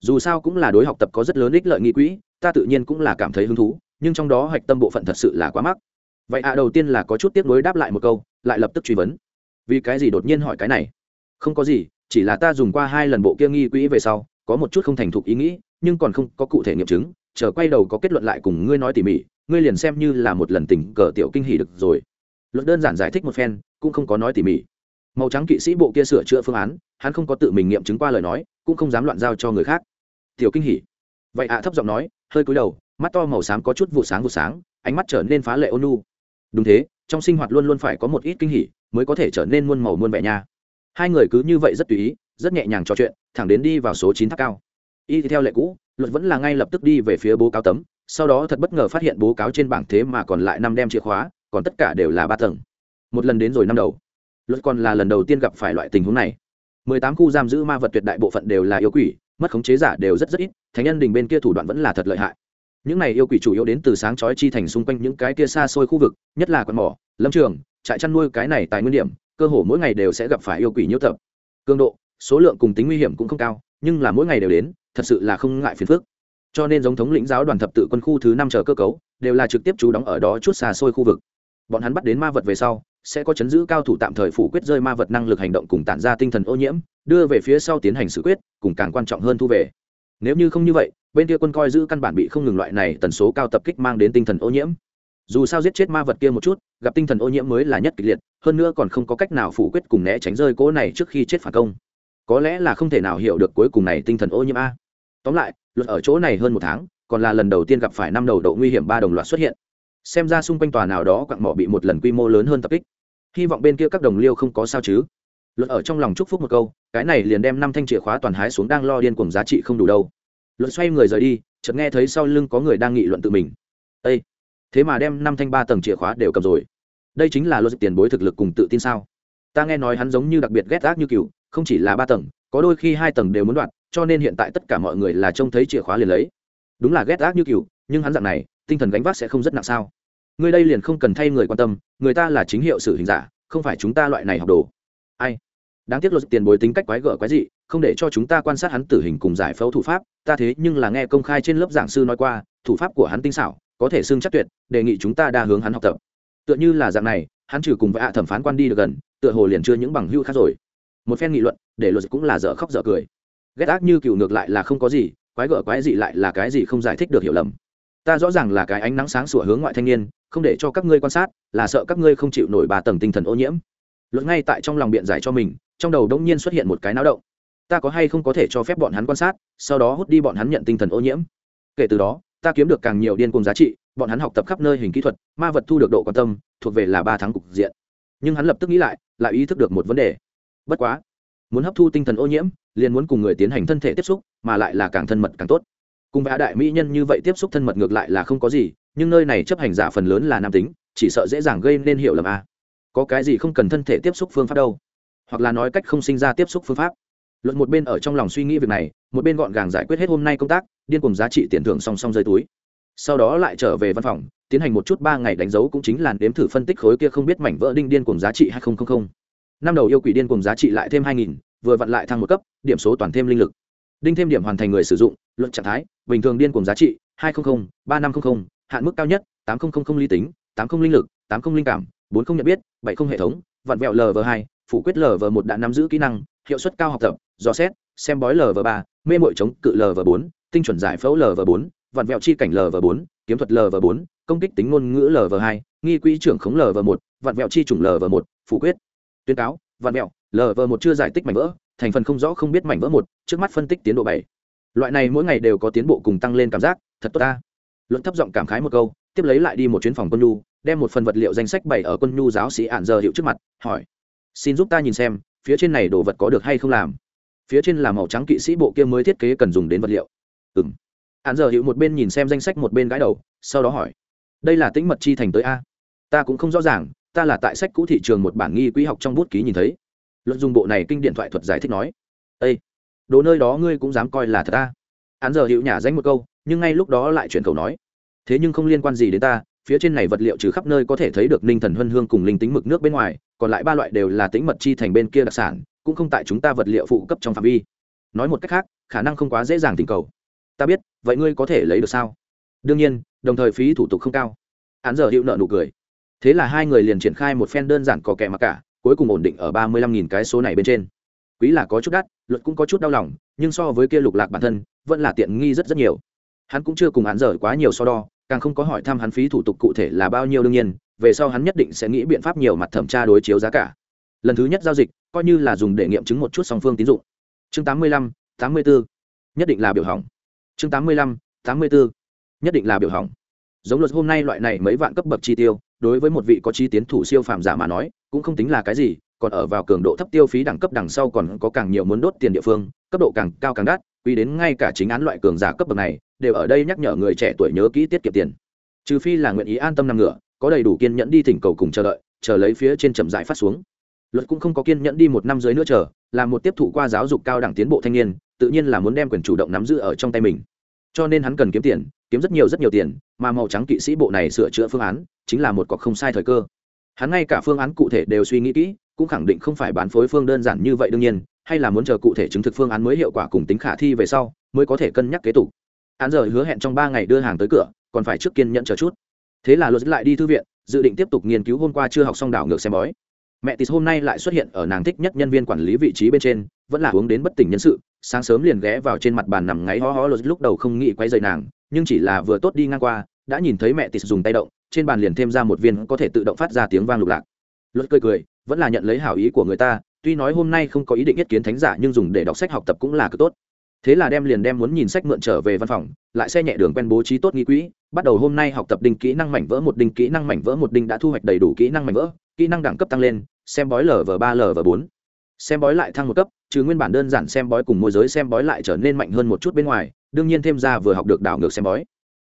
dù sao cũng là đối học tập có rất lớn ích lợi nghi quỹ, ta tự nhiên cũng là cảm thấy hứng thú, nhưng trong đó hạch tâm bộ phận thật sự là quá mắc. Vậy à đầu tiên là có chút tiếc nuối đáp lại một câu, lại lập tức truy vấn. Vì cái gì đột nhiên hỏi cái này? Không có gì, chỉ là ta dùng qua hai lần bộ kia nghi quỹ về sau, có một chút không thành thục ý nghĩ, nhưng còn không có cụ thể nghiệm chứng, chờ quay đầu có kết luận lại cùng ngươi nói tỉ mỉ, ngươi liền xem như là một lần tình cờ tiểu kinh hỉ được rồi. Luật đơn giản giải thích một phen, cũng không có nói tỉ mỉ. Màu trắng kỵ sĩ bộ kia sửa chữa phương án, hắn không có tự mình nghiệm chứng qua lời nói, cũng không dám loạn giao cho người khác. Tiểu kinh hỉ. Vậy ạ thấp giọng nói, hơi cúi đầu, mắt to màu xám có chút vụ sáng vụ sáng, ánh mắt trở nên phá lệ ôn nu đúng thế, trong sinh hoạt luôn luôn phải có một ít kinh hỉ, mới có thể trở nên muôn màu muôn vẻ nha hai người cứ như vậy rất tùy ý, rất nhẹ nhàng trò chuyện, thẳng đến đi vào số chín tháp cao. Y theo lệ cũ, luật vẫn là ngay lập tức đi về phía bố cáo tấm, sau đó thật bất ngờ phát hiện bố cáo trên bảng thế mà còn lại năm đem chìa khóa, còn tất cả đều là ba tầng. Một lần đến rồi năm đầu, luật còn là lần đầu tiên gặp phải loại tình huống này. Mười tám khu giam giữ ma vật tuyệt đại bộ phận đều là yêu quỷ, mất khống chế giả đều rất rất ít, thánh nhân đình bên kia thủ đoạn vẫn là thật lợi hại. Những này yêu quỷ chủ yếu đến từ sáng chói chi thành xung quanh những cái kia xa xôi khu vực, nhất là quần mỏ, lâm trường, trại chăn nuôi cái này tại nguyên điểm cơ hồ mỗi ngày đều sẽ gặp phải yêu quỷ nhiễu tập. Cường độ, số lượng cùng tính nguy hiểm cũng không cao, nhưng là mỗi ngày đều đến, thật sự là không ngại phiền phức. Cho nên giống thống lĩnh giáo đoàn thập tự quân khu thứ năm chờ cơ cấu, đều là trực tiếp trú đóng ở đó chút xa xôi khu vực. Bọn hắn bắt đến ma vật về sau, sẽ có chấn giữ cao thủ tạm thời phủ quyết rơi ma vật năng lực hành động cùng tản ra tinh thần ô nhiễm, đưa về phía sau tiến hành xử quyết, cùng càng quan trọng hơn thu về. Nếu như không như vậy, bên kia quân coi giữ căn bản bị không ngừng loại này tần số cao tập kích mang đến tinh thần ô nhiễm. Dù sao giết chết ma vật kia một chút, gặp tinh thần ô nhiễm mới là nhất kịch liệt hơn nữa còn không có cách nào phủ quyết cùng né tránh rơi cỗ này trước khi chết phản công. Có lẽ là không thể nào hiểu được cuối cùng này tinh thần ô nhiễm a. Tóm lại, luật ở chỗ này hơn một tháng, còn là lần đầu tiên gặp phải năm đầu độ nguy hiểm ba đồng loạt xuất hiện. Xem ra xung quanh tòa nào đó quặng mỏ bị một lần quy mô lớn hơn tập kích. Hy vọng bên kia các đồng liêu không có sao chứ. Luật ở trong lòng chúc phúc một câu, cái này liền đem năm thanh chìa khóa toàn hái xuống đang lo điên cùng giá trị không đủ đâu. Luật xoay người rời đi, chợt nghe thấy sau lưng có người đang nghị luận tự mình. Ây thế mà đem năm thanh ba tầng chìa khóa đều cầm rồi đây chính là luật tiền bối thực lực cùng tự tin sao? Ta nghe nói hắn giống như đặc biệt ghét gác như cựu không chỉ là ba tầng, có đôi khi hai tầng đều muốn đoạt cho nên hiện tại tất cả mọi người là trông thấy chìa khóa liền lấy. Đúng là ghét gác như cựu nhưng hắn dạng này, tinh thần gánh vác sẽ không rất nặng sao? Người đây liền không cần thay người quan tâm, người ta là chính hiệu sử hình giả, không phải chúng ta loại này học đồ. Ai? Đáng tiếc luật tiền bối tính cách quái gở quái dị, không để cho chúng ta quan sát hắn tử hình cùng giải phẫu thủ pháp, ta thế nhưng là nghe công khai trên lớp giảng sư nói qua, thủ pháp của hắn tinh xảo, có thể xưng chắc tuyệt, đề nghị chúng ta đa hướng hắn học tập tựa như là dạng này, hắn trừ cùng với hạ thẩm phán quan đi được gần, tựa hồ liền chưa những bằng hưu khác rồi. Một phen nghị luận, để luật cũng là dở khóc dở cười. Ghét ác như cựu ngược lại là không có gì, quái gở quái dị lại là cái gì không giải thích được hiểu lầm. Ta rõ ràng là cái ánh nắng sáng sủa hướng ngoại thanh niên, không để cho các ngươi quan sát, là sợ các ngươi không chịu nổi bà tầng tinh thần ô nhiễm. Luật ngay tại trong lòng biện giải cho mình, trong đầu đông nhiên xuất hiện một cái náo động. Ta có hay không có thể cho phép bọn hắn quan sát, sau đó hút đi bọn hắn nhận tinh thần ô nhiễm? Kể từ đó, ta kiếm được càng nhiều điên cùng giá trị bọn hắn học tập khắp nơi hình kỹ thuật, ma vật thu được độ quan tâm, thuộc về là ba tháng cục diện. Nhưng hắn lập tức nghĩ lại lại ý thức được một vấn đề. Bất quá, muốn hấp thu tinh thần ô nhiễm, liền muốn cùng người tiến hành thân thể tiếp xúc, mà lại là càng thân mật càng tốt. Cùng vã đại mỹ nhân như vậy tiếp xúc thân mật ngược lại là không có gì, nhưng nơi này chấp hành giả phần lớn là nam tính, chỉ sợ dễ dàng gây nên hiểu lầm a. Có cái gì không cần thân thể tiếp xúc phương pháp đâu? Hoặc là nói cách không sinh ra tiếp xúc phương pháp. Luận một bên ở trong lòng suy nghĩ việc này, một bên gọn gàng giải quyết hết hôm nay công tác, điên cùng giá trị tiền thưởng song song rơi túi sau đó lại trở về văn phòng, tiến hành một chút ba ngày đánh dấu cũng chính là đếm thử phân tích khối kia không biết mảnh vỡ đinh điên cùng giá trị hay không không không. Năm đầu yêu quỷ điên cùng giá trị lại thêm hai nghìn, vừa vặn lại thăng một cấp, điểm số toàn thêm linh lực. Đinh thêm điểm hoàn thành người sử dụng, luận trạng thái, bình thường điên cùng giá trị, hai trăm linh ba năm trăm linh hạn mức cao nhất, tám nghìn ly tính, tám không linh lực, tám không linh cảm, bốn không nhận biết, bảy không hệ thống, vặn vẹo lv hai, phủ quyết lv một đã nắm giữ kỹ năng, hiệu suất cao học tập, dò xét, xem bói lv ba, mê mội chống cự lv bốn, tinh chuẩn giải phẫu lv bốn vặn vẹo chi cảnh lv bốn, kiếm thuật lv bốn, công kích tính ngôn ngữ lv hai, nghi quỹ trưởng khống lv một vặn vẹo chi chủng lv một, phủ quyết. Tuyên cáo vặn vẹo lv một chưa giải tích mảnh vỡ, thành phần không rõ, không biết mảnh vỡ một, trước mắt phân tích tiến độ bảy. Loại này mỗi ngày đều có tiến bộ cùng tăng lên cảm giác, thật tốt ta. Luận thấp giọng cảm khái một câu, tiếp lấy lại đi một chuyến phòng quân nhu, đem một phần vật liệu danh sách bày ở quân nhu giáo sĩ ạn giờ hiệu trước mặt, hỏi. Xin giúp ta nhìn xem, phía trên này đồ vật có được hay không làm? Phía trên là màu trắng kỵ sĩ bộ kia mới thiết kế cần dùng đến vật liệu. Ừng m giờ hiệu một bên nhìn xem danh sách một bên gãi đầu, sau đó hỏi, đây là tĩnh mật chi thành tới a? Ta cũng không rõ ràng, ta là tại sách cũ thị trường một bản nghi quỹ học trong bút ký nhìn thấy. Luận dùng bộ này kinh điện thoại thuật giải thích nói ây đồ nơi đó ngươi cũng dám coi là thật ta án giờ hiệu nhả danh một câu, nhưng ngay lúc đó lại chuyển cầu nói, thế nhưng không liên quan gì đến ta, phía trên này vật liệu trừ khắp nơi có thể thấy được ninh thần huân hương cùng linh tính mực nước bên ngoài, còn lại ba loại đều là tính mật chi thành bên kia đặc sản, cũng không tại chúng ta vật liệu phụ cấp trong phạm vi. Nói một cách khác, khả năng không quá dễ dàng tình cầu. Ta biết vậy ngươi có thể lấy được sao? Đương nhiên, đồng thời phí thủ tục không cao. Hắn giờ hiệu nợ nụ cười. Thế là hai người liền triển khai một phen đơn giản có kẻ mặc cả, cuối cùng ổn định ở ba mươi lăm nghìn cái số này bên trên. Quý là có chút đắt, luật cũng có chút đau lòng, nhưng so với kia lục lạc bản thân, vẫn là tiện nghi rất rất nhiều. Hắn cũng chưa cùng hắn dở quá nhiều so đo, càng không có hỏi thăm hắn phí thủ tục cụ thể là bao nhiêu đương nhiên, về sau hắn nhất định sẽ nghĩ biện pháp nhiều mặt thẩm tra đối chiếu giá cả. Lần thứ nhất giao dịch, coi như là dùng để nghiệm chứng một chút song phương tín dụng. Chương tám mươi lăm, tám mươi bốn nhất định là biểu hỏng chương tám mươi lăm, tám mươi bốn nhất định là biểu hỏng. Giống luật hôm nay loại này mấy vạn cấp bậc chi tiêu, đối với một vị có chi tiến thủ siêu phàm giả mà nói, cũng không tính là cái gì, còn ở vào cường độ thấp tiêu phí đẳng cấp đằng sau còn có càng nhiều muốn đốt tiền địa phương, cấp độ càng cao càng đắt quy đến ngay cả chính án loại cường giả cấp bậc này, đều ở đây nhắc nhở người trẻ tuổi nhớ kỹ tiết kiệm tiền. Trừ phi là nguyện ý an tâm nằm ngửa, có đầy đủ kiên nhẫn đi thỉnh cầu cùng chờ đợi, chờ lấy phía trên chậm dại phát xuống. Luật cũng không có kiên nhẫn đi một năm dưới nữa chờ, là một tiếp thụ qua giáo dục cao đẳng tiến bộ thanh niên tự nhiên là muốn đem quyền chủ động nắm giữ ở trong tay mình. Cho nên hắn cần kiếm tiền, kiếm rất nhiều rất nhiều tiền, mà màu trắng kỵ sĩ bộ này sửa chữa phương án chính là một cọc không sai thời cơ. Hắn ngay cả phương án cụ thể đều suy nghĩ kỹ, cũng khẳng định không phải bán phối phương đơn giản như vậy đương nhiên, hay là muốn chờ cụ thể chứng thực phương án mới hiệu quả cùng tính khả thi về sau mới có thể cân nhắc kế tục. Hắn giờ hứa hẹn trong ba ngày đưa hàng tới cửa, còn phải trước kiên nhận chờ chút. Thế là luật lại đi thư viện, dự định tiếp tục nghiên cứu hôm qua chưa học xong đảo ngược xem bói. Mẹ tis hôm nay lại xuất hiện ở nàng thích nhất nhân viên quản lý vị trí bên trên, vẫn là uống đến bất tỉnh nhân sự sáng sớm liền ghé vào trên mặt bàn nằm ngáy ho ho lúc đầu không nghĩ quay dậy nàng, nhưng chỉ là vừa tốt đi ngang qua, đã nhìn thấy mẹ tịt dùng tay động, trên bàn liền thêm ra một viên có thể tự động phát ra tiếng vang lục lạc. Luật cười cười, vẫn là nhận lấy hảo ý của người ta, tuy nói hôm nay không có ý định nhất kiến thánh giả nhưng dùng để đọc sách học tập cũng là cực tốt. Thế là đem liền đem muốn nhìn sách mượn trở về văn phòng, lại xe nhẹ đường quen bố trí tốt nghi quỹ, bắt đầu hôm nay học tập đinh kỹ năng mảnh vỡ một đinh kỹ năng mảnh vỡ một đinh đã thu hoạch đầy đủ kỹ năng mảnh vỡ, kỹ năng đẳng cấp tăng lên, xem bói lv ba lv bốn. Xem bói lại thăng một cấp trừ nguyên bản đơn giản xem bói cùng môi giới xem bói lại trở nên mạnh hơn một chút bên ngoài, đương nhiên thêm ra vừa học được đảo ngược xem bói.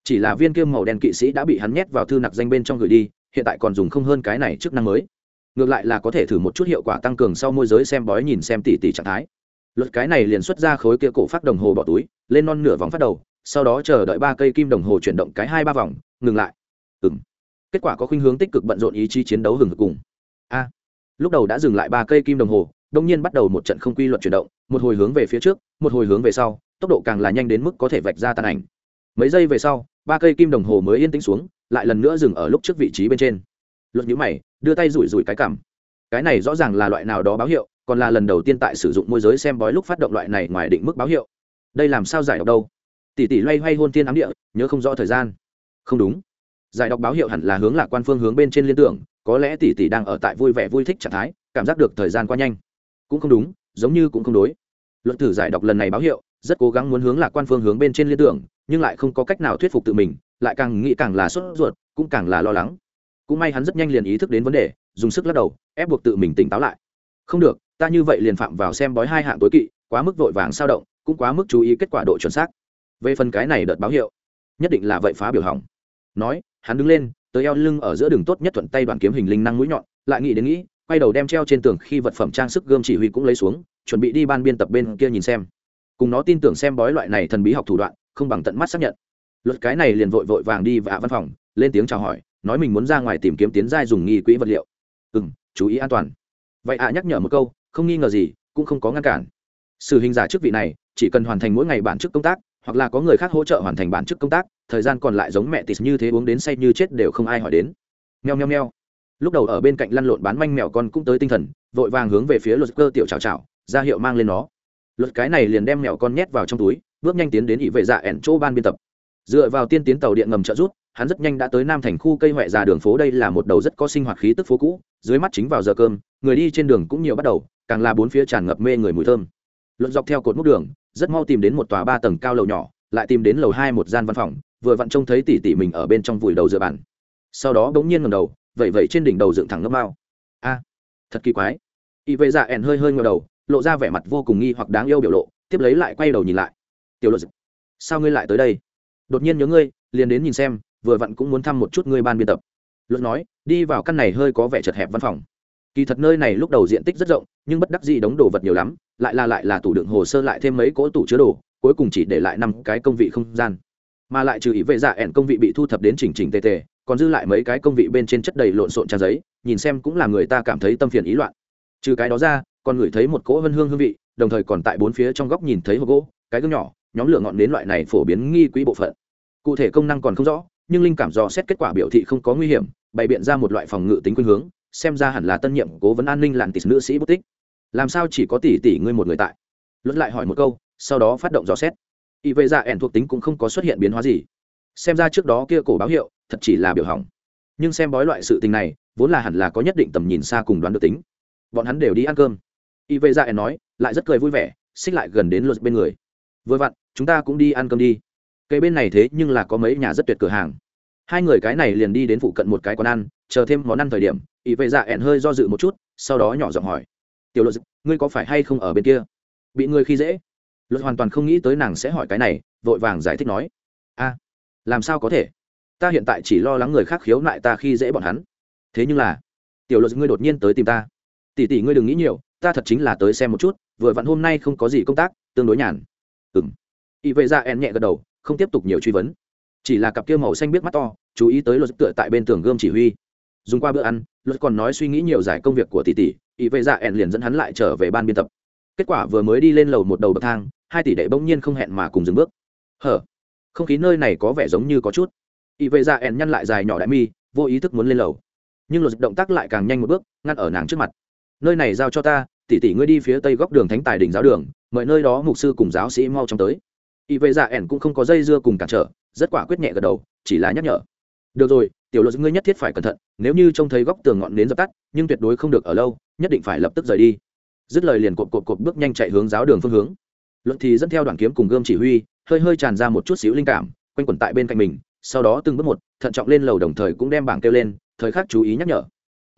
Chỉ là viên kim màu đen kỵ sĩ đã bị hắn nhét vào thư nặc danh bên trong gửi đi, hiện tại còn dùng không hơn cái này chức năng mới. Ngược lại là có thể thử một chút hiệu quả tăng cường sau môi giới xem bói nhìn xem tỉ tỉ trạng thái. Luật cái này liền xuất ra khối kia cổ phát đồng hồ bỏ túi, lên non nửa vòng phát đầu, sau đó chờ đợi ba cây kim đồng hồ chuyển động cái hai ba vòng, ngừng lại. Ừ m kết quả có khuynh hướng tích cực bận rộn ý chí chiến đấu hừng hực cùng. A. Lúc đầu đã dừng lại ba cây kim đồng hồ đông nhiên bắt đầu một trận không quy luật chuyển động, một hồi hướng về phía trước, một hồi hướng về sau, tốc độ càng là nhanh đến mức có thể vạch ra tàn ảnh. Mấy giây về sau, ba cây kim đồng hồ mới yên tĩnh xuống, lại lần nữa dừng ở lúc trước vị trí bên trên. Luật nhữ mày, đưa tay rủi rủi cái cảm. Cái này rõ ràng là loại nào đó báo hiệu, còn là lần đầu tiên tại sử dụng môi giới xem bói lúc phát động loại này ngoài định mức báo hiệu. Đây làm sao giải đọc đâu? Tỷ tỷ loay hoay hôn thiên ám địa, nhớ không rõ thời gian. Không đúng. Giải đọc báo hiệu hẳn là hướng lạc quan phương hướng bên trên liên tưởng, có lẽ tỷ tỷ đang ở tại vui vẻ vui thích trạng thái, cảm giác được thời gian qua nhanh cũng không đúng, giống như cũng không đối. Luận thử giải đọc lần này báo hiệu, rất cố gắng muốn hướng lạc quan phương hướng bên trên liên tưởng, nhưng lại không có cách nào thuyết phục tự mình, lại càng nghĩ càng là sốt ruột, cũng càng là lo lắng. Cũng may hắn rất nhanh liền ý thức đến vấn đề, dùng sức lắc đầu, ép buộc tự mình tỉnh táo lại. Không được, ta như vậy liền phạm vào xem bói hai hạng tối kỵ, quá mức vội vàng sao động, cũng quá mức chú ý kết quả độ chuẩn xác. Về phần cái này đợt báo hiệu, nhất định là vậy phá biểu hỏng. Nói, hắn đứng lên, tới eo lưng ở giữa đường tốt nhất thuận tay đoàn kiếm hình linh năng mũi nhọn, lại nghĩ đến nghĩ quay đầu đem treo trên tường khi vật phẩm trang sức gươm chỉ huy cũng lấy xuống, chuẩn bị đi ban biên tập bên kia nhìn xem. Cùng nó tin tưởng xem bói loại này thần bí học thủ đoạn, không bằng tận mắt xác nhận. Luật cái này liền vội vội vàng đi vạ văn phòng, lên tiếng chào hỏi, nói mình muốn ra ngoài tìm kiếm tiến giai dùng nghi quỹ vật liệu. Ừ m chú ý an toàn. Vậy ạ nhắc nhở một câu, không nghi ngờ gì, cũng không có ngăn cản. Sự hình giả chức vị này, chỉ cần hoàn thành mỗi ngày bản chức công tác, hoặc là có người khác hỗ trợ hoàn thành bản chức công tác, thời gian còn lại giống mẹ tịt như thế uống đến say như chết đều không ai hỏi đến. Nheo nheo nheo lúc đầu ở bên cạnh lăn lộn bán manh mèo con cũng tới tinh thần, vội vàng hướng về phía luật cơ tiểu chào chào ra hiệu mang lên nó. Luật cái này liền đem mèo con nhét vào trong túi, bước nhanh tiến đến ỷ vệ dạ ẻn chỗ ban biên tập. Dựa vào tiên tiến tàu điện ngầm trợ rút hắn rất nhanh đã tới nam thành khu cây huệ già đường phố đây là một đầu rất có sinh hoạt khí tức phố cũ, dưới mắt chính vào giờ cơm, người đi trên đường cũng nhiều bắt đầu, càng là bốn phía tràn ngập mê người mùi thơm. Luận dọc theo cột múc đường, rất mau tìm đến một tòa ba tầng cao lầu nhỏ, lại tìm đến lầu hai một gian văn phòng, vừa vặn trông thấy tỷ tỷ mình ở bên trong vùi đầu dựa bàn. Sau đó bỗng nhiên ngầm đầu vậy vậy trên đỉnh đầu dựng thẳng ngấp mao a, thật kỳ quái. Y vệ dạ ẻn hơi hơi ngờ đầu, lộ ra vẻ mặt vô cùng nghi hoặc đáng yêu biểu lộ, tiếp lấy lại quay đầu nhìn lại. Tiểu luật sao ngươi lại tới đây? Đột nhiên nhớ ngươi, liền đến nhìn xem, vừa vặn cũng muốn thăm một chút ngươi ban biên tập. Luật nói, đi vào căn này hơi có vẻ chật hẹp văn phòng. Kỳ thật nơi này lúc đầu diện tích rất rộng, nhưng bất đắc dĩ đóng đồ vật nhiều lắm, lại là lại là tủ đựng hồ sơ lại thêm mấy cỗ tủ chứa đồ, cuối cùng chỉ để lại năm cái công vị không gian mà lại trừ ý vệ dạ ẻn công vị bị thu thập đến chỉnh chỉnh tề tề, còn dư lại mấy cái công vị bên trên chất đầy lộn xộn trang giấy, nhìn xem cũng là người ta cảm thấy tâm phiền ý loạn. Trừ cái đó ra, còn ngửi thấy một cỗ vân hương hương vị, đồng thời còn tại bốn phía trong góc nhìn thấy hộp gỗ, cái gương nhỏ, nhóm lửa ngọn đến loại này phổ biến nghi quỹ bộ phận. Cụ thể công năng còn không rõ, nhưng linh cảm dò xét kết quả biểu thị không có nguy hiểm, bày biện ra một loại phòng ngự tính khuynh hướng, xem ra hẳn là tân nhiệm cố vấn an ninh lặn tịt nữ sĩ bút tích. Làm sao chỉ có tỷ tỷ ngươi một người tại? Luật lại hỏi một câu, sau đó phát động dò xét y vệ dạ ẻn thuộc tính cũng không có xuất hiện biến hóa gì. Xem ra trước đó kia cổ báo hiệu thật chỉ là biểu hỏng. Nhưng xem bói loại sự tình này, vốn là hẳn là có nhất định tầm nhìn xa cùng đoán được tính. Bọn hắn đều đi ăn cơm. Y vệ dạ ẻn nói, lại rất cười vui vẻ, xích lại gần đến luật bên người. Vừa vặn, chúng ta cũng đi ăn cơm đi. Cây bên này thế nhưng là có mấy nhà rất tuyệt cửa hàng. Hai người cái này liền đi đến phụ cận một cái quán ăn, chờ thêm món ăn thời điểm, ỷ vệ dạ ẻn hơi do dự một chút, sau đó nhỏ giọng hỏi. Tiểu luật ngươi có phải hay không ở bên kia? Bị người khi dễ luật hoàn toàn không nghĩ tới nàng sẽ hỏi cái này, vội vàng giải thích nói. A, làm sao có thể? Ta hiện tại chỉ lo lắng người khác khiếu nại ta khi dễ bọn hắn. Thế nhưng là, tiểu luật ngươi đột nhiên tới tìm ta. Tỷ tỷ ngươi đừng nghĩ nhiều, ta thật chính là tới xem một chút, vừa vặn hôm nay không có gì công tác, tương đối nhàn. Ừng y vệ dạ En nhẹ gật đầu, không tiếp tục nhiều truy vấn. Chỉ là cặp kia màu xanh biết mắt to, chú ý tới luật tựa tại bên tường gươm chỉ huy. Dùng qua bữa ăn, luật còn nói suy nghĩ nhiều giải công việc của tỷ tỷ, Y vệ dạ En liền dẫn hắn lại trở về ban biên tập. Kết quả vừa mới đi lên lầu một đầu bậc thang hai tỷ đệ bỗng nhiên không hẹn mà cùng dừng bước. Hở? Không khí nơi này có vẻ giống như có chút. Y vệ ra ẻn nhăn lại dài nhỏ đại mi, vô ý thức muốn lên lầu. Nhưng luật động tác lại càng nhanh một bước, ngăn ở nàng trước mặt. Nơi này giao cho ta, tỷ tỷ ngươi đi phía tây góc đường thánh tài đỉnh giáo đường, mời nơi đó mục sư cùng giáo sĩ mau chóng tới. Y vệ dạ ẻn cũng không có dây dưa cùng cản trở, rất quả quyết nhẹ gật đầu, chỉ là nhắc nhở. Được rồi, tiểu luật ngươi nhất thiết phải cẩn thận, nếu như trông thấy góc tường ngọn nến dập tắt, nhưng tuyệt đối không được ở lâu, nhất định phải lập tức rời đi. Dứt lời liền cộp cộp cộp bước nhanh chạy hướng giáo đường phương hướng. Luận thì dẫn theo đoàn kiếm cùng gươm chỉ huy, hơi hơi tràn ra một chút xíu linh cảm, quanh quẩn tại bên cạnh mình, sau đó từng bước một, thận trọng lên lầu đồng thời cũng đem bảng kêu lên, thời khắc chú ý nhắc nhở.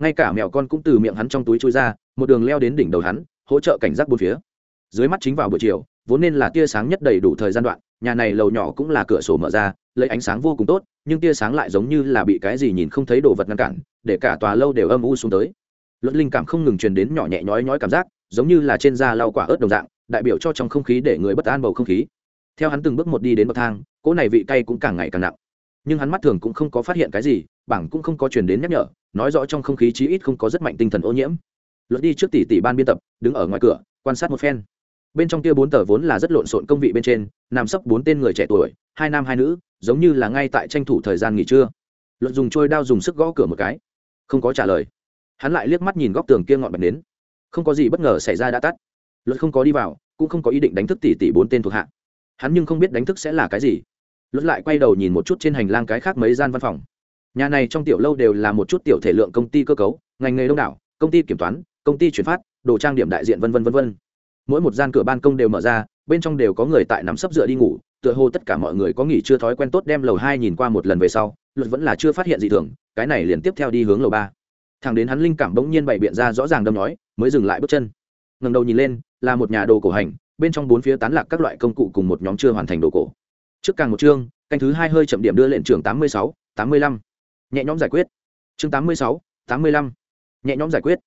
Ngay cả mèo con cũng từ miệng hắn trong túi trôi ra, một đường leo đến đỉnh đầu hắn, hỗ trợ cảnh giác bốn phía. Dưới mắt chính vào buổi chiều, vốn nên là tia sáng nhất đầy đủ thời gian đoạn, nhà này lầu nhỏ cũng là cửa sổ mở ra, lấy ánh sáng vô cùng tốt, nhưng tia sáng lại giống như là bị cái gì nhìn không thấy đồ vật ngăn cản, để cả tòa lâu đều âm u xuống tới. Luật linh cảm không ngừng truyền đến nhỏ nhẹ nhói nhói cảm giác, giống như là trên da lau quả ớt đồng dạng đại biểu cho trong không khí để người bất an bầu không khí. Theo hắn từng bước một đi đến bậc thang, cỗ này vị cay cũng càng ngày càng nặng. Nhưng hắn mắt thường cũng không có phát hiện cái gì, bảng cũng không có truyền đến nhắc nhở, nói rõ trong không khí chí ít không có rất mạnh tinh thần ô nhiễm. Luật đi trước tỷ tỷ ban biên tập, đứng ở ngoài cửa, quan sát một phen. Bên trong kia bốn tờ vốn là rất lộn xộn công vị bên trên, nằm sấp bốn tên người trẻ tuổi, hai nam hai nữ, giống như là ngay tại tranh thủ thời gian nghỉ trưa. Luật dùng trôi đao dùng sức gõ cửa một cái. Không có trả lời. Hắn lại liếc mắt nhìn góc tường kia ngọn bật đến không có gì bất ngờ xảy ra đã tắt luật không có đi vào, cũng không có ý định đánh thức tỷ tỷ bốn tên thuộc hạ. Hắn nhưng không biết đánh thức sẽ là cái gì. Luật lại quay đầu nhìn một chút trên hành lang cái khác mấy gian văn phòng. Nhà này trong tiểu lâu đều là một chút tiểu thể lượng công ty cơ cấu, ngành nghề đông đảo, công ty kiểm toán, công ty chuyển phát, đồ trang điểm đại diện v v v v mỗi một gian cửa ban công đều mở ra, bên trong đều có người tại nắm sấp dựa đi ngủ, tựa hồ tất cả mọi người có nghỉ chưa thói quen tốt đem lầu hai nhìn qua một lần về sau, luật vẫn là chưa phát hiện gì thường, cái này liền tiếp theo đi hướng lầu ba. Thằng đến hắn linh cảm bỗng nhiên bày biện ra rõ ràng đâm nói, mới dừng lại bước chân. Ngầm đầu nhìn lên là một nhà đồ cổ hành, bên trong bốn phía tán lạc các loại công cụ cùng một nhóm chưa hoàn thành đồ cổ. Trước càng một chương, canh thứ hai hơi chậm điểm đưa lệnh trưởng tám mươi sáu, tám mươi lăm. Nhẹ nhóm giải quyết. Chương tám mươi sáu, tám mươi lăm. Nhẹ nhóm giải quyết.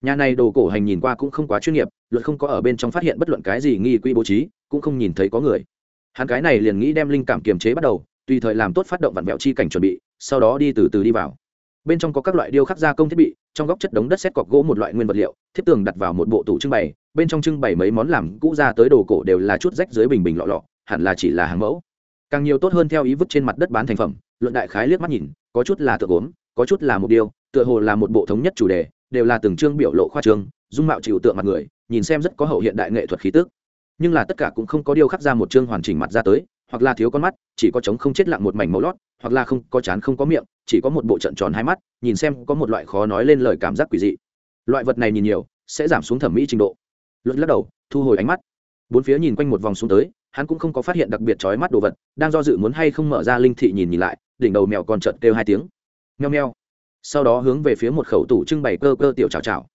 Nhà này đồ cổ hành nhìn qua cũng không quá chuyên nghiệp, luật không có ở bên trong phát hiện bất luận cái gì nghi quỹ bố trí, cũng không nhìn thấy có người. Hắn cái này liền nghĩ đem linh cảm kiềm chế bắt đầu, tùy thời làm tốt phát động vặn vẹo chi cảnh chuẩn bị, sau đó đi từ từ đi vào. Bên trong có các loại điêu khắc gia công thiết bị, trong góc chất đống đất xét cọc gỗ một loại nguyên vật liệu, thiết tường đặt vào một bộ tủ trưng bày bên trong trưng bày mấy món làm cũ ra tới đồ cổ đều là chút rách dưới bình bình lọ lọ, hẳn là chỉ là hàng mẫu. Càng nhiều tốt hơn theo ý vứt trên mặt đất bán thành phẩm, luận đại khái liếc mắt nhìn, có chút là tượng gốm, có chút là một điều tựa hồ là một bộ thống nhất chủ đề, đều là từng chương biểu lộ khoa trương, dung mạo chịu tượng mặt người, nhìn xem rất có hậu hiện đại nghệ thuật khí tức. Nhưng là tất cả cũng không có điều khắc ra một chương hoàn chỉnh mặt ra tới, hoặc là thiếu con mắt, chỉ có trống không chết lặng một mảnh màu lót, hoặc là không, có chán không có miệng, chỉ có một bộ trận tròn hai mắt, nhìn xem có một loại khó nói lên lời cảm giác quỷ dị. Loại vật này nhìn nhiều, sẽ giảm xuống thẩm mỹ trình độ luật lắc đầu, thu hồi ánh mắt. Bốn phía nhìn quanh một vòng xuống tới, hắn cũng không có phát hiện đặc biệt chói mắt đồ vật, đang do dự muốn hay không mở ra linh thị nhìn nhìn lại, đỉnh đầu mèo còn chợt kêu hai tiếng. Meo o sau đó hướng về phía một khẩu tủ trưng bày cơ cơ tiểu chào chào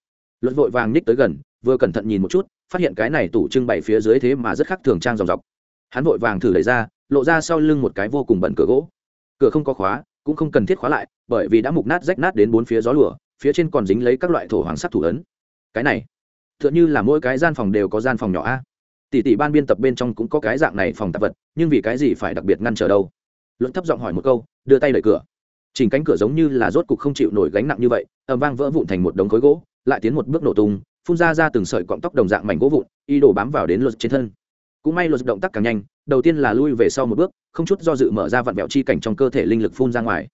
luật vội vàng ních tới gần, vừa cẩn thận nhìn một chút, phát hiện cái này tủ trưng bày phía dưới thế mà rất khác thường trang dòng dọc. Hắn vội vàng thử đẩy ra, lộ ra sau lưng một cái vô cùng bẩn cửa gỗ. Cửa không có khóa, cũng không cần thiết khóa lại, bởi vì đã mục nát rách nát đến bốn phía gió lửa phía trên còn dính lấy các loại thổ hoàng sắc thủ ấn. Cái này t h ư ợ n h ư là mỗi cái gian phòng đều có gian phòng nhỏ a. Tỷ tỷ ban biên tập bên trong cũng có cái dạng này phòng tạp vật, nhưng vì cái gì phải đặc biệt ngăn trở đâu? Luận thấp giọng hỏi một câu, đưa tay đẩy cửa. Chỉnh cánh cửa giống như là rốt cục không chịu nổi gánh nặng như vậy ẩm vang vỡ vụn thành một đống khối gỗ, lại tiến một bước nổ tung, phun ra ra từng sợi cọng tóc đồng dạng mảnh gỗ vụn y đổ bám vào đến luật trên thân. Cũng may luật động tác càng nhanh, đầu tiên là lui về sau một bước, không chút do dự mở ra vặn vẹo chi cảnh trong cơ thể linh lực phun ra ngoài.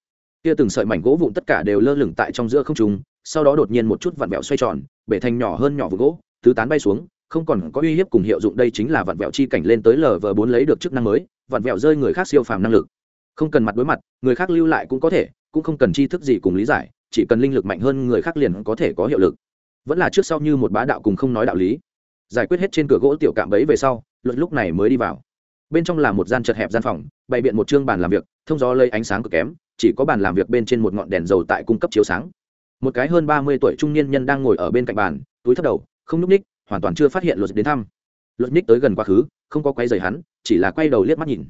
Kia từng sợi mảnh gỗ vụn tất cả đều lơ lửng tại trong giữa không trung sau đó đột nhiên một chút vặn vẹo xoay tròn, bể thành nhỏ hơn nhỏ vừa gỗ tứ tán bay xuống, không còn có uy hiếp cùng hiệu dụng đây chính là vặn vẹo chi cảnh lên tới lờ bốn lấy được chức năng mới, vặn vẹo rơi người khác siêu phàm năng lực. Không cần mặt đối mặt, người khác lưu lại cũng có thể, cũng không cần tri thức gì cùng lý giải, chỉ cần linh lực mạnh hơn người khác liền có thể có hiệu lực. Vẫn là trước sau như một bá đạo cùng không nói đạo lý. Giải quyết hết trên cửa gỗ tiểu cạm bẫy về sau, luật lúc này mới đi vào. Bên trong là một gian chật hẹp gian phòng, bày biện một chương bàn làm việc, thông gió lây ánh sáng cực kém, chỉ có bàn làm việc bên trên một ngọn đèn dầu tại cung cấp chiếu sáng một cái hơn ba mươi tuổi trung niên nhân đang ngồi ở bên cạnh bàn, túi thấp đầu, không n ú c ních hoàn toàn chưa phát hiện luật đến thăm. Luật ních tới gần quá khứ, không có quay dày hắn, chỉ là quay đầu liếc mắt nhìn.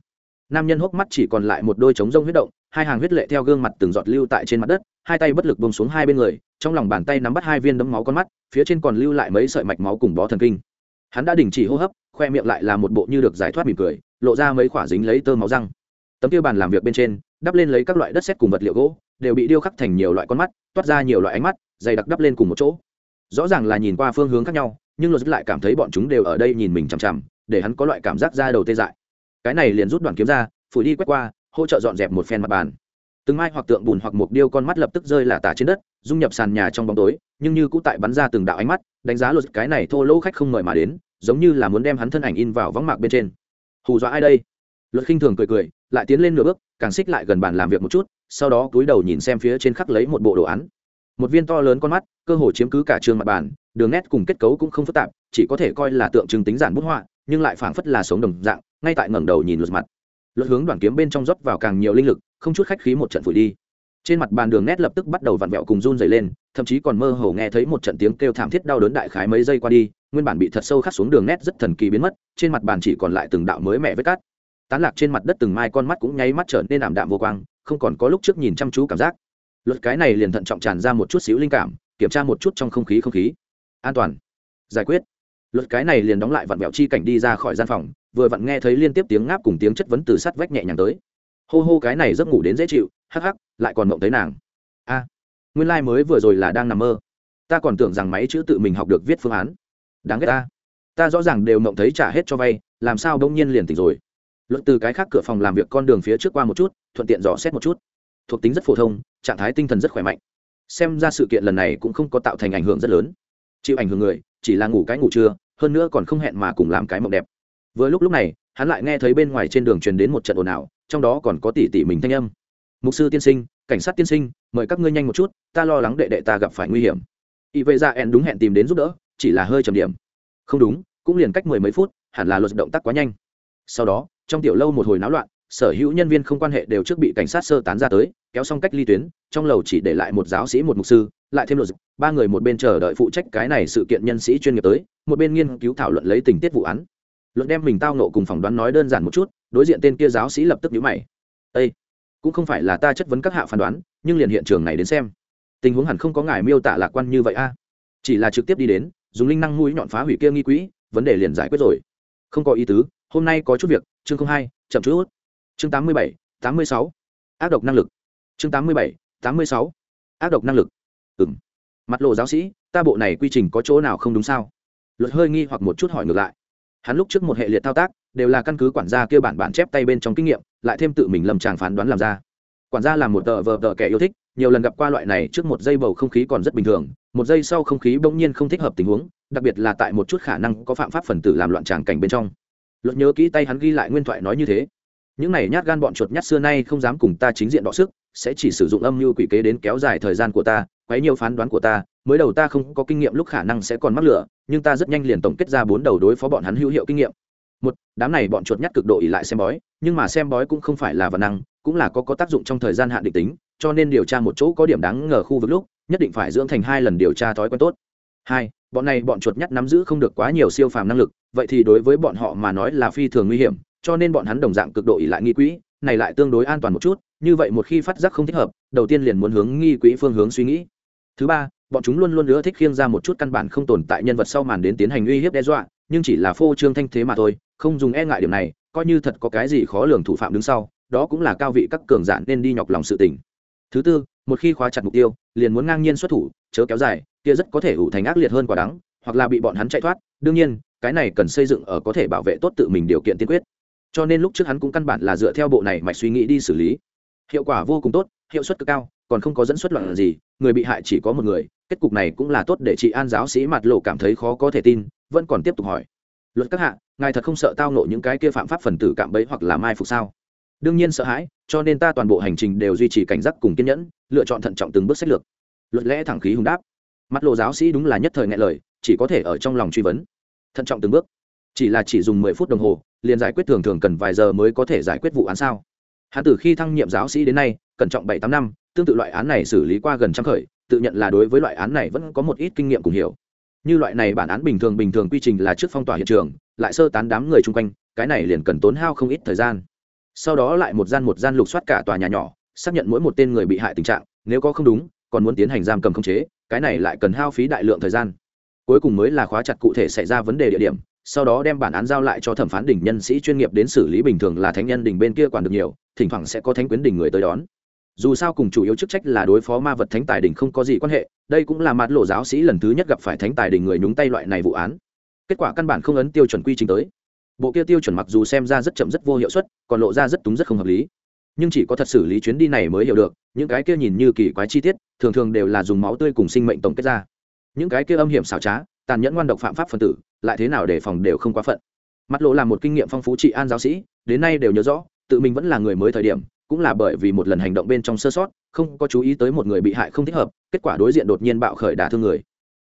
Nam nhân hốc mắt chỉ còn lại một đôi trống rông huyết động, hai hàng huyết lệ theo gương mặt từng giọt lưu tại trên mặt đất, hai tay bất lực bông xuống hai bên người, trong lòng bàn tay nắm bắt hai viên đấm máu con mắt, phía trên còn lưu lại mấy sợi mạch máu cùng bó thần kinh. Hắn đã đình chỉ hô hấp, khoe miệng lại là một bộ như được giải thoát mỉm cười, lộ ra mấy khoả dính lấy tơ máu răng. Tấm kia bàn làm việc bên trên đắp lên lấy các loại đất xét cùng vật liệu gỗ, đều bị điêu khắc thành nhiều loại con mắt, toát ra nhiều loại ánh mắt, dày đặc đắp lên cùng một chỗ. Rõ ràng là nhìn qua phương hướng khác nhau, nhưng luật lại cảm thấy bọn chúng đều ở đây nhìn mình chằm chằm, để hắn có loại cảm giác ra đầu tê dại. Cái này liền rút đoạn kiếm ra, phủi đi quét qua, hỗ trợ dọn dẹp một phen mặt bàn. Từng mai hoặc tượng bùn hoặc một điêu con mắt lập tức rơi là tả trên đất, dung nhập sàn nhà trong bóng tối, nhưng như cũ tại bắn ra từng đạo ánh mắt, đánh giá luật cái này thô lỗ khách không mời mà đến, giống như là muốn đem hắn thân ảnh in vào võng mạc bên trên. Hù dọa ai đây? Luật khinh thường cười cười, lại tiến lên nửa bước càng xích lại gần bàn làm việc một chút, sau đó cúi đầu nhìn xem phía trên khắc lấy một bộ đồ án. Một viên to lớn con mắt, cơ hồ chiếm cứ cả trường mặt bàn, đường nét cùng kết cấu cũng không phức tạp, chỉ có thể coi là tượng trưng tính giản bút họa, nhưng lại phảng phất là sống đồng dạng, ngay tại ngẩng đầu nhìn luật mặt. Luật hướng đoàn kiếm bên trong rót vào càng nhiều linh lực, không chút khách khí một trận phủi đi. Trên mặt bàn đường nét lập tức bắt đầu vặn vẹo cùng run dày lên, thậm chí còn mơ hồ nghe thấy một trận tiếng kêu thảm thiết đau đớn đại khái mấy giây qua đi, nguyên bản bị thật sâu khắc xuống đường nét rất thần kỳ biến mất, trên mặt bàn chỉ còn lại từng đạo mới mẹ vết cát tán lạc trên mặt đất từng mai con mắt cũng nháy mắt trở nên ảm đạm vô quang, không còn có lúc trước nhìn chăm chú cảm giác. Luật cái này liền thận trọng tràn ra một chút xíu linh cảm, kiểm tra một chút trong không khí không khí. An toàn. Giải quyết. Luật cái này liền đóng lại vặn vẹo chi cảnh đi ra khỏi gian phòng, vừa vặn nghe thấy liên tiếp tiếng ngáp cùng tiếng chất vấn từ sắt vách nhẹ nhàng tới. Hô hô cái này giấc ngủ đến dễ chịu, hắc hắc, lại còn mộng thấy nàng. A. Nguyên lai、like、mới vừa rồi là đang nằm mơ. Ta còn tưởng rằng máy chữ tự mình học được viết phương án. Đáng ghét ta. Ta rõ ràng đều mộng thấy trả hết cho vay, làm sao đông nhiên liền tỉnh rồi luận từ cái khác cửa phòng làm việc con đường phía trước qua một chút, thuận tiện dò xét một chút. Thuộc tính rất phổ thông, trạng thái tinh thần rất khỏe mạnh. Xem ra sự kiện lần này cũng không có tạo thành ảnh hưởng rất lớn. Chịu ảnh hưởng người, chỉ là ngủ cái ngủ trưa, hơn nữa còn không hẹn mà cùng làm cái mộng đẹp. Vừa lúc lúc này, hắn lại nghe thấy bên ngoài trên đường truyền đến một trận ồn ào, trong đó còn có tỷ tỷ mình thanh âm. Mục sư tiên sinh, cảnh sát tiên sinh, mời các ngươi nhanh một chút, ta lo lắng đệ đệ ta gặp phải nguy hiểm. Y vệ ra ẹn đúng hẹn tìm đến giúp đỡ, chỉ là hơi trầm điểm. Không đúng, cũng liền cách mười mấy phút, hẳn là luật động tác quá nhanh. Sau đó trong tiểu lâu một hồi náo loạn, sở hữu nhân viên không quan hệ đều trước bị cảnh sát sơ tán ra tới, kéo xong cách ly tuyến, trong lầu chỉ để lại một giáo sĩ, một mục sư, lại thêm luật ba người một bên chờ đợi phụ trách cái này sự kiện nhân sĩ chuyên nghiệp tới, một bên nghiên cứu thảo luận lấy tình tiết vụ án. Luận đem mình tao nộ cùng phỏng đoán nói đơn giản một chút, đối diện tên kia giáo sĩ lập tức nhíu mày. Ây cũng không phải là ta chất vấn các hạ phán đoán, nhưng liền hiện trường này đến xem, tình huống hẳn không có ngài miêu tả lạc quan như vậy a. Chỉ là trực tiếp đi đến, dùng linh năng mũi nhọn phá hủy kia nghi quỹ, vấn đề liền giải quyết rồi. Không có ý tứ hôm nay có chút việc, chương không hai, chậm chút. Chương tám mươi bảy, tám mươi sáu. Ác độc năng lực. Chương tám mươi bảy, tám mươi sáu. Ác độc năng lực. Ừ m mặt lộ giáo sĩ, ta bộ này quy trình có chỗ nào không đúng sao? Luật hơi nghi hoặc một chút hỏi ngược lại. Hắn lúc trước một hệ liệt thao tác, đều là căn cứ quản gia kêu bản bản chép tay bên trong kinh nghiệm, lại thêm tự mình lầm tràng phán đoán làm ra. Quản gia là một tờ vờ tờ kẻ yêu thích, nhiều lần gặp qua loại này trước một giây bầu không khí còn rất bình thường, một giây sau không khí bỗng nhiên không thích hợp tình huống, đặc biệt là tại một chút khả năng có phạm pháp phần tử làm loạn tràng cảnh bên trong luật nhớ kỹ tay hắn ghi lại nguyên thoại nói như thế. Những này nhát gan bọn chuột nhát xưa nay không dám cùng ta chính diện đọ sức, sẽ chỉ sử dụng âm mưu quỷ kế đến kéo dài thời gian của ta, quấy nhiều phán đoán của ta, mới đầu ta không có kinh nghiệm lúc khả năng sẽ còn mắc lửa, nhưng ta rất nhanh liền tổng kết ra bốn đầu đối phó bọn hắn hữu hiệu kinh nghiệm. Một, đám này bọn chuột nhát cực độ ỉ lại xem bói, nhưng mà xem bói cũng không phải là vật năng, cũng là có có tác dụng trong thời gian hạn định tính, cho nên điều tra một chỗ có điểm đáng ngờ khu vực lúc, nhất định phải dưỡng thành hai lần điều tra thói quen tốt. Hai bọn này bọn chuột nhắt nắm giữ không được quá nhiều siêu phàm năng lực, vậy thì đối với bọn họ mà nói là phi thường nguy hiểm, cho nên bọn hắn đồng dạng cực độ ỉ lại nghi quỹ, này lại tương đối an toàn một chút, như vậy một khi phát giác không thích hợp, đầu tiên liền muốn hướng nghi quỹ phương hướng suy nghĩ. Thứ ba, bọn chúng luôn luôn ưa thích khiêng ra một chút căn bản không tồn tại nhân vật sau màn đến tiến hành uy hiếp đe dọa, nhưng chỉ là phô trương thanh thế mà thôi, không dùng e ngại điểm này, coi như thật có cái gì khó lường thủ phạm đứng sau, đó cũng là cao vị các cường giản nên đi nhọc lòng sự tình. Thứ tư, một khi khóa chặt mục tiêu, liền muốn ngang nhiên xuất thủ, chớ kéo dài kia rất có thể ủ thành ác liệt hơn quả đắng, hoặc là bị bọn hắn chạy thoát. Đương nhiên, cái này cần xây dựng ở có thể bảo vệ tốt tự mình điều kiện tiên quyết. Cho nên lúc trước hắn cũng căn bản là dựa theo bộ này mạch suy nghĩ đi xử lý. Hiệu quả vô cùng tốt, hiệu suất cực cao, còn không có dẫn xuất loạn gì, người bị hại chỉ có một người, kết cục này cũng là tốt để chị an giáo sĩ mặt lộ cảm thấy khó có thể tin, vẫn còn tiếp tục hỏi. Luật các hạ, ngài thật không sợ tao nộ những cái kia phạm pháp phần tử cạm bẫy hoặc là mai phục sao? Đương nhiên sợ hãi, cho nên ta toàn bộ hành trình đều duy trì cảnh giác cùng kiên nhẫn, lựa chọn thận trọng từng bước sách lược. Luật lẽ thẳng khí hùng đáp mắt lộ giáo sĩ đúng là nhất thời ngại lời, chỉ có thể ở trong lòng truy vấn. Thận trọng từng bước. Chỉ là chỉ dùng mười phút đồng hồ, liền giải quyết thường thường cần vài giờ mới có thể giải quyết vụ án sao? Hắn từ khi thăng nhiệm giáo sĩ đến nay, cẩn trọng bảy tám năm, tương tự loại án này xử lý qua gần trăm khởi, tự nhận là đối với loại án này vẫn có một ít kinh nghiệm cùng hiểu. Như loại này bản án bình thường bình thường quy trình là trước phong tỏa hiện trường, lại sơ tán đám người chung quanh, cái này liền cần tốn hao không ít thời gian. Sau đó lại một gian một gian lục soát cả tòa nhà nhỏ, xác nhận mỗi một tên người bị hại tình trạng, nếu có không đúng, còn muốn tiến hành giam cầm khống chế cái này lại cần hao phí đại lượng thời gian. Cuối cùng mới là khóa chặt cụ thể xảy ra vấn đề địa điểm, sau đó đem bản án giao lại cho thẩm phán đỉnh nhân sĩ chuyên nghiệp đến xử lý bình thường là thánh nhân đỉnh bên kia quản được nhiều, thỉnh thoảng sẽ có thánh quyến đỉnh người tới đón. Dù sao cùng chủ yếu chức trách là đối phó ma vật thánh tài đỉnh không có gì quan hệ, đây cũng là mặt lộ giáo sĩ lần thứ nhất gặp phải thánh tài đỉnh người nhúng tay loại này vụ án. Kết quả căn bản không ấn tiêu chuẩn quy trình tới. Bộ kia tiêu chuẩn mặc dù xem ra rất chậm rất vô hiệu suất, còn lộ ra rất túng rất không hợp lý nhưng chỉ có thật xử lý chuyến đi này mới hiểu được, những cái kia nhìn như kỳ quái chi tiết, thường thường đều là dùng máu tươi cùng sinh mệnh tổng kết ra. Những cái kia âm hiểm xảo trá, tàn nhẫn ngoan độc phạm pháp phân tử, lại thế nào để phòng đều không quá phận. Mắt lộ là một kinh nghiệm phong phú trị an giáo sĩ, đến nay đều nhớ rõ, tự mình vẫn là người mới thời điểm, cũng là bởi vì một lần hành động bên trong sơ sót, không có chú ý tới một người bị hại không thích hợp, kết quả đối diện đột nhiên bạo khởi đả thương người.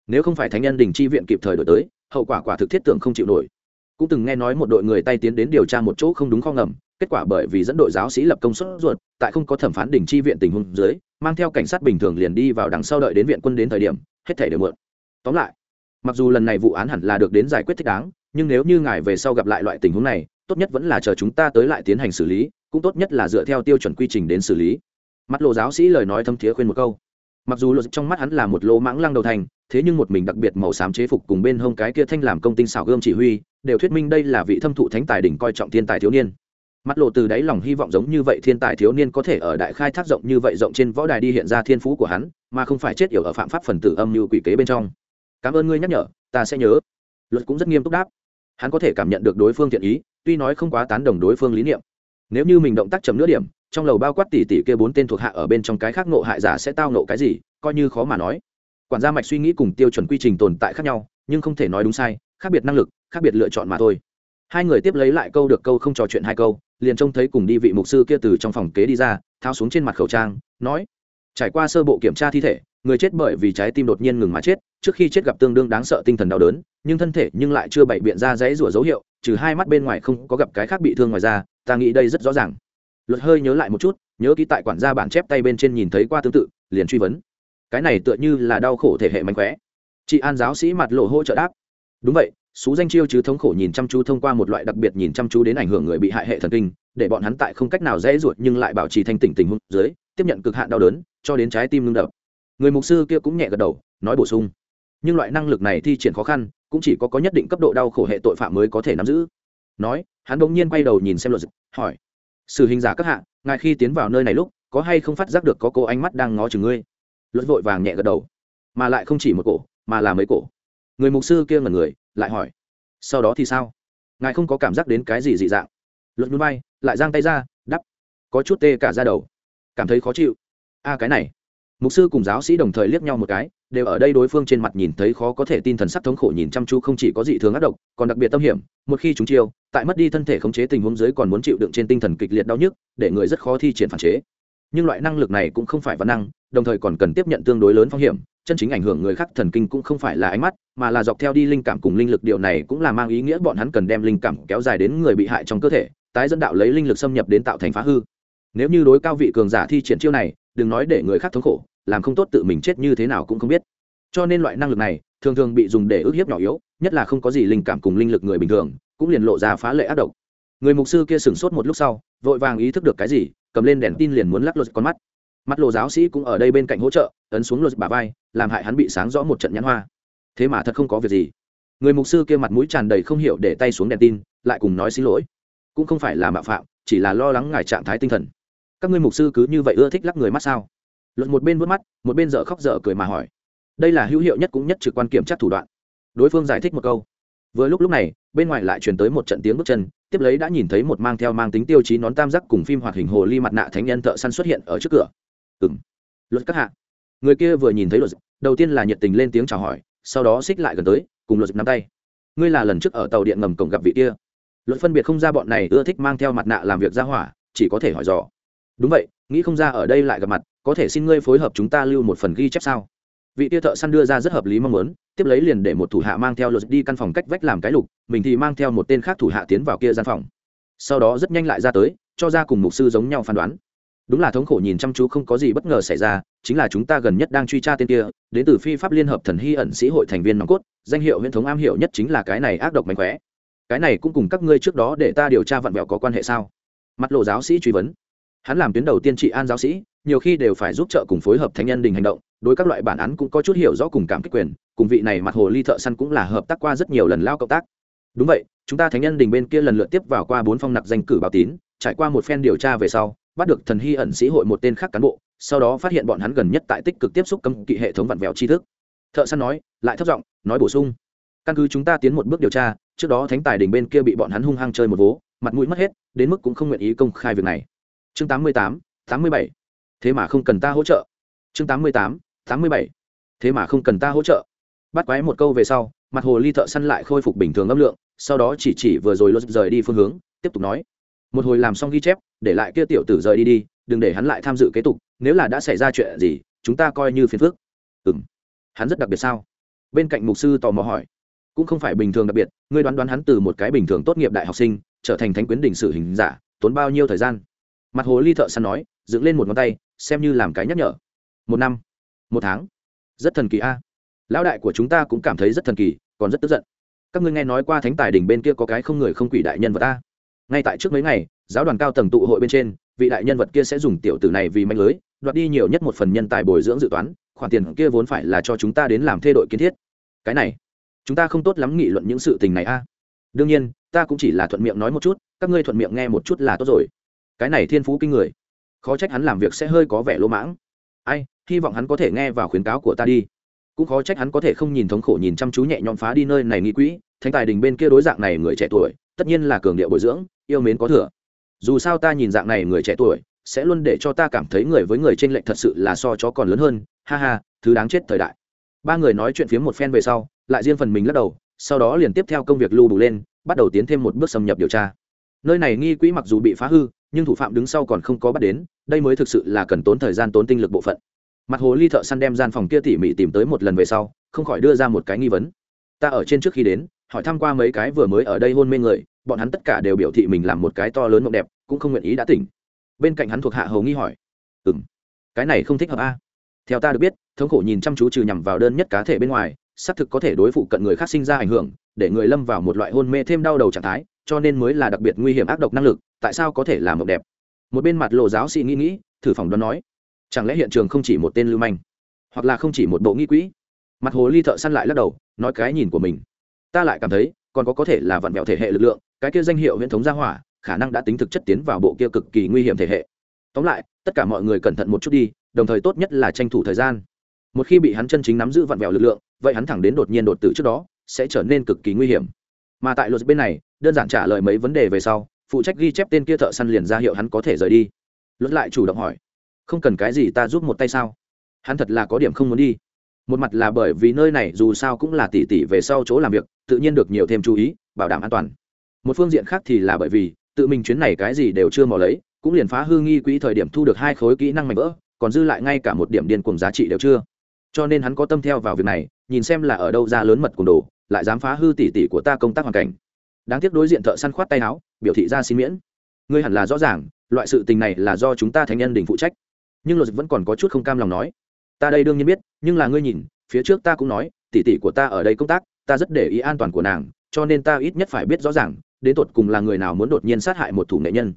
Nếu không phải thánh nhân đình chi viện kịp thời đổi tới, hậu quả quả thực thiết tưởng không chịu nổi. Cũng từng nghe nói một đội người tay tiến đến điều tra một chỗ không đúng kho ngầm kết quả bởi vì dẫn đội giáo sĩ lập công suất ruột, tại không có thẩm phán đình chi viện tình huống dưới, mang theo cảnh sát bình thường liền đi vào đằng sau đợi đến viện quân đến thời điểm, hết thể đều mượn tóm lại, mặc dù lần này vụ án hẳn là được đến giải quyết thích đáng, nhưng nếu như ngài về sau gặp lại loại tình huống này, tốt nhất vẫn là chờ chúng ta tới lại tiến hành xử lý, cũng tốt nhất là dựa theo tiêu chuẩn quy trình đến xử lý. Mắt lộ giáo sĩ lời nói thâm thiế khuyên một câu. Mặc dù luật trong mắt hắn là một lỗ mãng lăng đầu thành, thế nhưng một mình đặc biệt màu xám chế phục cùng bên hông cái kia thanh làm công tinh xảo gươm chỉ huy, đều thuyết minh đây là vị thâm thụ thánh tài đỉnh coi trọng thiên tài thiếu niên mắt lộ từ đáy lòng hy vọng giống như vậy thiên tài thiếu niên có thể ở đại khai thác rộng như vậy rộng trên võ đài đi hiện ra thiên phú của hắn, mà không phải chết yểu ở phạm pháp phần tử âm như quỷ kế bên trong. Cảm ơn ngươi nhắc nhở, ta sẽ nhớ. Luật cũng rất nghiêm túc đáp. Hắn có thể cảm nhận được đối phương thiện ý, tuy nói không quá tán đồng đối phương lý niệm. Nếu như mình động tác chấm nửa điểm, trong lầu bao quát tỷ tỷ kia bốn tên thuộc hạ ở bên trong cái khác nộ hại giả sẽ tao nộ cái gì, coi như khó mà nói. Quản gia mạch suy nghĩ cùng tiêu chuẩn quy trình tồn tại khác nhau, nhưng không thể nói đúng sai, khác biệt năng lực, khác biệt lựa chọn mà thôi hai người tiếp lấy lại câu được câu không trò chuyện hai câu, liền trông thấy cùng đi vị mục sư kia từ trong phòng kế đi ra thao xuống trên mặt khẩu trang, nói, trải qua sơ bộ kiểm tra thi thể, người chết bởi vì trái tim đột nhiên ngừng mà chết, trước khi chết gặp tương đương đáng sợ tinh thần đau đớn, nhưng thân thể nhưng lại chưa bày biện ra dãy rủa dấu hiệu, trừ hai mắt bên ngoài không có gặp cái khác bị thương ngoài ra, ta nghĩ đây rất rõ ràng. Luật hơi nhớ lại một chút, nhớ ký tại quản gia bản chép tay bên trên nhìn thấy qua tương tự, liền truy vấn, cái này tựa như là đau khổ thể hệ mạnh khỏe chị an giáo sĩ mặt lộ hỗ trợ đáp, đúng vậy xú danh chiêu chứ thống khổ nhìn chăm chú thông qua một loại đặc biệt nhìn chăm chú đến ảnh hưởng người bị hại hệ thần kinh, để bọn hắn tại không cách nào dễ ruột nhưng lại bảo trì thanh tỉnh tình huống dưới, tiếp nhận cực hạn đau đớn, cho đến trái tim ngưng đập. Người mục sư kia cũng nhẹ gật đầu, nói bổ sung. Nhưng loại năng lực này thi triển khó khăn, cũng chỉ có có nhất định cấp độ đau khổ hệ tội phạm mới có thể nắm giữ. Nói, hắn bỗng nhiên quay đầu nhìn xem luật dịch hỏi xử hình giả các hạ, ngài khi tiến vào nơi này lúc, có hay không phát giác được có cô ánh mắt đang ngó chừng ngươi? Luật vội vàng nhẹ gật đầu, mà lại không chỉ một cổ, mà là mấy cổ người mục sư kia ngẩn người, lại hỏi, sau đó thì sao? Ngài không có cảm giác đến cái gì dị dạng? Luật núi bay lại giang tay ra đắp có chút tê cả ra đầu. Cảm thấy khó chịu. A, cái này. Mục sư cùng giáo sĩ đồng thời liếc nhau một cái, đều ở đây đối phương trên mặt nhìn thấy khó có thể tin thần sắc thống khổ nhìn chăm chú không chỉ có dị thường ác độc, còn đặc biệt tâm hiểm, một khi chúng chiêu, tại mất đi thân thể khống chế tình huống dưới còn muốn chịu đựng trên tinh thần kịch liệt đau nhức, để người rất khó thi triển phản chế. Nhưng loại năng lực này cũng không phải văn năng, đồng thời còn cần tiếp nhận tương đối lớn phong hiểm chân chính ảnh hưởng người khác thần kinh cũng không phải là ánh mắt, mà là dọc theo đi linh cảm cùng linh lực điều này cũng là mang ý nghĩa bọn hắn cần đem linh cảm kéo dài đến người bị hại trong cơ thể, tái dẫn đạo lấy linh lực xâm nhập đến tạo thành phá hư. Nếu như đối cao vị cường giả thi triển chiêu này, đừng nói để người khác thống khổ, làm không tốt tự mình chết như thế nào cũng không biết. Cho nên loại năng lực này, thường thường bị dùng để ức hiếp nhỏ yếu, nhất là không có gì linh cảm cùng linh lực người bình thường, cũng liền lộ ra phá lệ ác độc. Người mục sư kia sửng sốt một lúc sau, vội vàng ý thức được cái gì, cầm lên đèn tin liền muốn lắc lột con mắt mắt lộ giáo sĩ cũng ở đây bên cạnh hỗ trợ, ấn xuống lột bà vai, làm hại hắn bị sáng rõ một trận nhãn hoa. Thế mà thật không có việc gì. Người mục sư kia mặt mũi tràn đầy không hiểu để tay xuống đèn tin, lại cùng nói xin lỗi. Cũng không phải là mạo phạm, chỉ là lo lắng ngài trạng thái tinh thần. Các ngươi mục sư cứ như vậy ưa thích lắc người mắt sao? Luận một bên vớt mắt, một bên dở khóc dở cười mà hỏi. Đây là hữu hiệu nhất cũng nhất trực quan kiểm tra thủ đoạn. Đối phương giải thích một câu. Vừa lúc lúc này, bên ngoài lại truyền tới một trận tiếng bước chân, tiếp lấy đã nhìn thấy một mang theo mang tính tiêu chí nón tam giác cùng phim hoạt hình hồ ly mặt nạ thánh nhân thợ săn xuất hiện ở trước cửa ừ m luật các hạ. Người kia vừa nhìn thấy luật, đầu tiên là nhiệt tình lên tiếng chào hỏi, sau đó xích lại gần tới, cùng luật nắm tay. Ngươi là lần trước ở tàu điện ngầm cổng gặp vị kia. Luật phân biệt không ra bọn này ưa thích mang theo mặt nạ làm việc ra hỏa, chỉ có thể hỏi dò. Đúng vậy, nghĩ không ra ở đây lại gặp mặt, có thể xin ngươi phối hợp chúng ta lưu một phần ghi chép sao? Vị tia thợ săn đưa ra rất hợp lý mong muốn, tiếp lấy liền để một thủ hạ mang theo luật đi căn phòng cách vách làm cái lục, mình thì mang theo một tên khác thủ hạ tiến vào kia gian phòng. Sau đó rất nhanh lại ra tới, cho ra cùng mục sư giống nhau phán đoán đúng là thống khổ nhìn chăm chú không có gì bất ngờ xảy ra, chính là chúng ta gần nhất đang truy tra tên kia, đến từ phi pháp liên hợp thần hy ẩn sĩ hội thành viên nòng cốt, danh hiệu huyễn thống am hiểu nhất chính là cái này ác độc mạnh khỏe cái này cũng cùng các ngươi trước đó để ta điều tra vặn vẹo có quan hệ sao? Mặt lộ giáo sĩ truy vấn. Hắn làm tuyến đầu tiên trị an giáo sĩ, nhiều khi đều phải giúp trợ cùng phối hợp thánh nhân đình hành động, đối các loại bản án cũng có chút hiểu rõ cùng cảm kích quyền, cùng vị này mặt hồ ly thợ săn cũng là hợp tác qua rất nhiều lần lao cộng tác. Đúng vậy, chúng ta thánh nhân đình bên kia lần lượt tiếp vào qua bốn phong nặc danh cử báo tín, trải qua một phen điều tra về sau bắt được thần hy ẩn sĩ hội một tên khác cán bộ, sau đó phát hiện bọn hắn gần nhất tại tích cực tiếp xúc cấm kỵ hệ thống vặn vẹo tri thức. Thợ săn nói, lại thất giọng, nói bổ sung. Căn cứ chúng ta tiến một bước điều tra, trước đó thánh tài đình bên kia bị bọn hắn hung hăng chơi một vố, mặt mũi mất hết, đến mức cũng không nguyện ý công khai việc này. Chương tám mươi tám tám mươi bảy. Thế mà không cần ta hỗ trợ. Chương tám mươi tám tám mươi bảy. Thế mà không cần ta hỗ trợ. Bắt quái một câu về sau, mặt hồ ly thợ săn lại khôi phục bình thường âm lượng, sau đó chỉ chỉ vừa rồi lột rời đi phương hướng, tiếp tục nói một hồi làm xong ghi chép, để lại kia tiểu tử rời đi đi, đừng để hắn lại tham dự kế tục, nếu là đã xảy ra chuyện gì, chúng ta coi như phiền phước ừ m hắn rất đặc biệt sao? Bên cạnh mục sư tò mò hỏi. Cũng không phải bình thường đặc biệt, ngươi đoán đoán hắn từ một cái bình thường tốt nghiệp đại học sinh, trở thành thánh quyến đình sử hình giả, tốn bao nhiêu thời gian? Mặt hồ ly thợ săn nói, dựng lên một ngón tay, xem như làm cái nhắc nhở. Một năm. Một tháng. Rất thần kỳ a. Lão đại của chúng ta cũng cảm thấy rất thần kỳ, còn rất tức giận. Các ngươi nghe nói qua thánh tài đình bên kia có cái không người không quỷ đại nhân vật ta ngay tại trước mấy ngày, giáo đoàn cao tầng tụ hội bên trên, vị đại nhân vật kia sẽ dùng tiểu tử này vì manh lưới, đoạt đi nhiều nhất một phần nhân tài bồi dưỡng dự toán, khoản tiền kia vốn phải là cho chúng ta đến làm thay đổi kiến thiết. Cái này, chúng ta không tốt lắm nghị luận những sự tình này a. Đương nhiên, ta cũng chỉ là thuận miệng nói một chút, các ngươi thuận miệng nghe một chút là tốt rồi. Cái này thiên phú kinh người. Khó trách hắn làm việc sẽ hơi có vẻ lỗ mãng. Ai, hy vọng hắn có thể nghe vào khuyến cáo của ta đi. Cũng khó trách hắn có thể không nhìn thống khổ nhìn chăm chú nhẹ nhõm phá đi nơi này nghi quỹ, thánh tài đình bên kia đối dạng này người trẻ tuổi, tất nhiên là cường điệu bồi dưỡng yêu mến có thừa. Dù sao ta nhìn dạng này người trẻ tuổi, sẽ luôn để cho ta cảm thấy người với người trên lệnh thật sự là so chó còn lớn hơn. Ha ha, thứ đáng chết thời đại. Ba người nói chuyện phiếm một phen về sau, lại riêng phần mình lắc đầu, sau đó liền tiếp theo công việc lưu đủ lên, bắt đầu tiến thêm một bước xâm nhập điều tra. Nơi này nghi quỹ mặc dù bị phá hư, nhưng thủ phạm đứng sau còn không có bắt đến, đây mới thực sự là cần tốn thời gian tốn tinh lực bộ phận. Mặt hồ ly thợ săn đem gian phòng kia tỉ mỉ tìm tới một lần về sau, không khỏi đưa ra một cái nghi vấn. Ta ở trên trước khi đến, hỏi thăm qua mấy cái vừa mới ở đây hôn mê người bọn hắn tất cả đều biểu thị mình làm một cái to lớn mộng đẹp, cũng không nguyện ý đã tỉnh. Bên cạnh hắn thuộc hạ hầu nghi hỏi ừ m cái này không thích hợp a? Theo ta được biết, thống khổ nhìn chăm chú trừ nhằm vào đơn nhất cá thể bên ngoài, xác thực có thể đối phụ cận người khác sinh ra ảnh hưởng, để người lâm vào một loại hôn mê thêm đau đầu trạng thái, cho nên mới là đặc biệt nguy hiểm ác độc năng lực, tại sao có thể là mộng đẹp? Một bên mặt lộ giáo sĩ nghĩ nghĩ, thử phỏng đoán nói, chẳng lẽ hiện trường không chỉ một tên lưu manh, hoặc là không chỉ một bộ nghi quỹ? Mặt hồ ly thợ săn lại lắc đầu, nói cái nhìn của mình, ta lại cảm thấy, còn có có thể là vặn vẹo thể hệ lực lượng cái kia danh hiệu huyễn thống gia hỏa, khả năng đã tính thực chất tiến vào bộ kia cực kỳ nguy hiểm thể hệ. Tóm lại, tất cả mọi người cẩn thận một chút đi, đồng thời tốt nhất là tranh thủ thời gian. Một khi bị hắn chân chính nắm giữ vặn vẹo lực lượng, vậy hắn thẳng đến đột nhiên đột tử trước đó, sẽ trở nên cực kỳ nguy hiểm. Mà tại luật bên này, đơn giản trả lời mấy vấn đề về sau, phụ trách ghi chép tên kia thợ săn liền ra hiệu hắn có thể rời đi. Luật lại chủ động hỏi, không cần cái gì ta giúp một tay sao? Hắn thật là có điểm không muốn đi. Một mặt là bởi vì nơi này dù sao cũng là tỉ tỉ về sau chỗ làm việc, tự nhiên được nhiều thêm chú ý, bảo đảm an toàn một phương diện khác thì là bởi vì, tự mình chuyến này cái gì đều chưa mò lấy, cũng liền phá hư nghi quỹ thời điểm thu được hai khối kỹ năng mạnh vỡ, còn dư lại ngay cả một điểm điên cùng giá trị đều chưa. Cho nên hắn có tâm theo vào việc này, nhìn xem là ở đâu ra lớn mật cùng đồ, lại dám phá hư tỉ tỉ của ta công tác hoàn cảnh. Đáng tiếc đối diện thợ săn khoát tay áo, biểu thị ra xin miễn. Ngươi hẳn là rõ ràng, loại sự tình này là do chúng ta thánh nhân đình phụ trách. Nhưng luật vẫn còn có chút không cam lòng nói. Ta đây đương nhiên biết, nhưng là ngươi nhìn, phía trước ta cũng nói, tỉ tỉ của ta ở đây công tác, ta rất để ý an toàn của nàng, cho nên ta ít nhất phải biết rõ ràng đến tột cùng là người nào muốn đột nhiên sát hại một thủ nghệ nhân.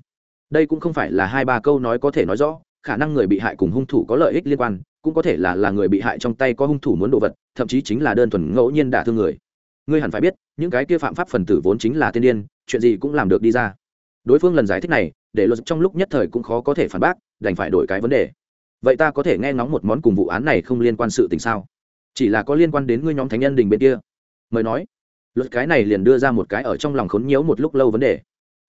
Đây cũng không phải là hai ba câu nói có thể nói rõ, khả năng người bị hại cùng hung thủ có lợi ích liên quan, cũng có thể là là người bị hại trong tay có hung thủ muốn đồ vật, thậm chí chính là đơn thuần ngẫu nhiên đả thương người. Ngươi hẳn phải biết, những cái kia phạm pháp phần tử vốn chính là tiên điên, chuyện gì cũng làm được đi ra. Đối phương lần giải thích này, để luật trong lúc nhất thời cũng khó có thể phản bác, đành phải đổi cái vấn đề. Vậy ta có thể nghe ngóng một món cùng vụ án này không liên quan sự tình sao? Chỉ là có liên quan đến ngươi nhóm thánh nhân đình bên kia. Mời nói luật cái này liền đưa ra một cái ở trong lòng khốn nhiễu một lúc lâu vấn đề.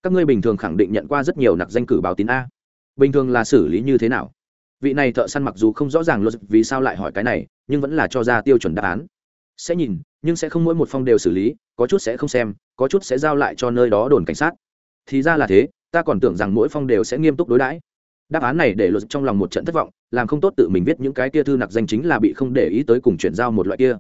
Các ngươi bình thường khẳng định nhận qua rất nhiều nặc danh cử báo tín a. Bình thường là xử lý như thế nào? Vị này thợ săn mặc dù không rõ ràng luật vì sao lại hỏi cái này, nhưng vẫn là cho ra tiêu chuẩn đáp án. Sẽ nhìn, nhưng sẽ không mỗi một phong đều xử lý, có chút sẽ không xem, có chút sẽ giao lại cho nơi đó đồn cảnh sát. Thì ra là thế, ta còn tưởng rằng mỗi phong đều sẽ nghiêm túc đối đãi. Đáp án này để luật trong lòng một trận thất vọng, làm không tốt tự mình viết những cái kia thư nặc danh chính là bị không để ý tới cùng chuyển giao một loại kia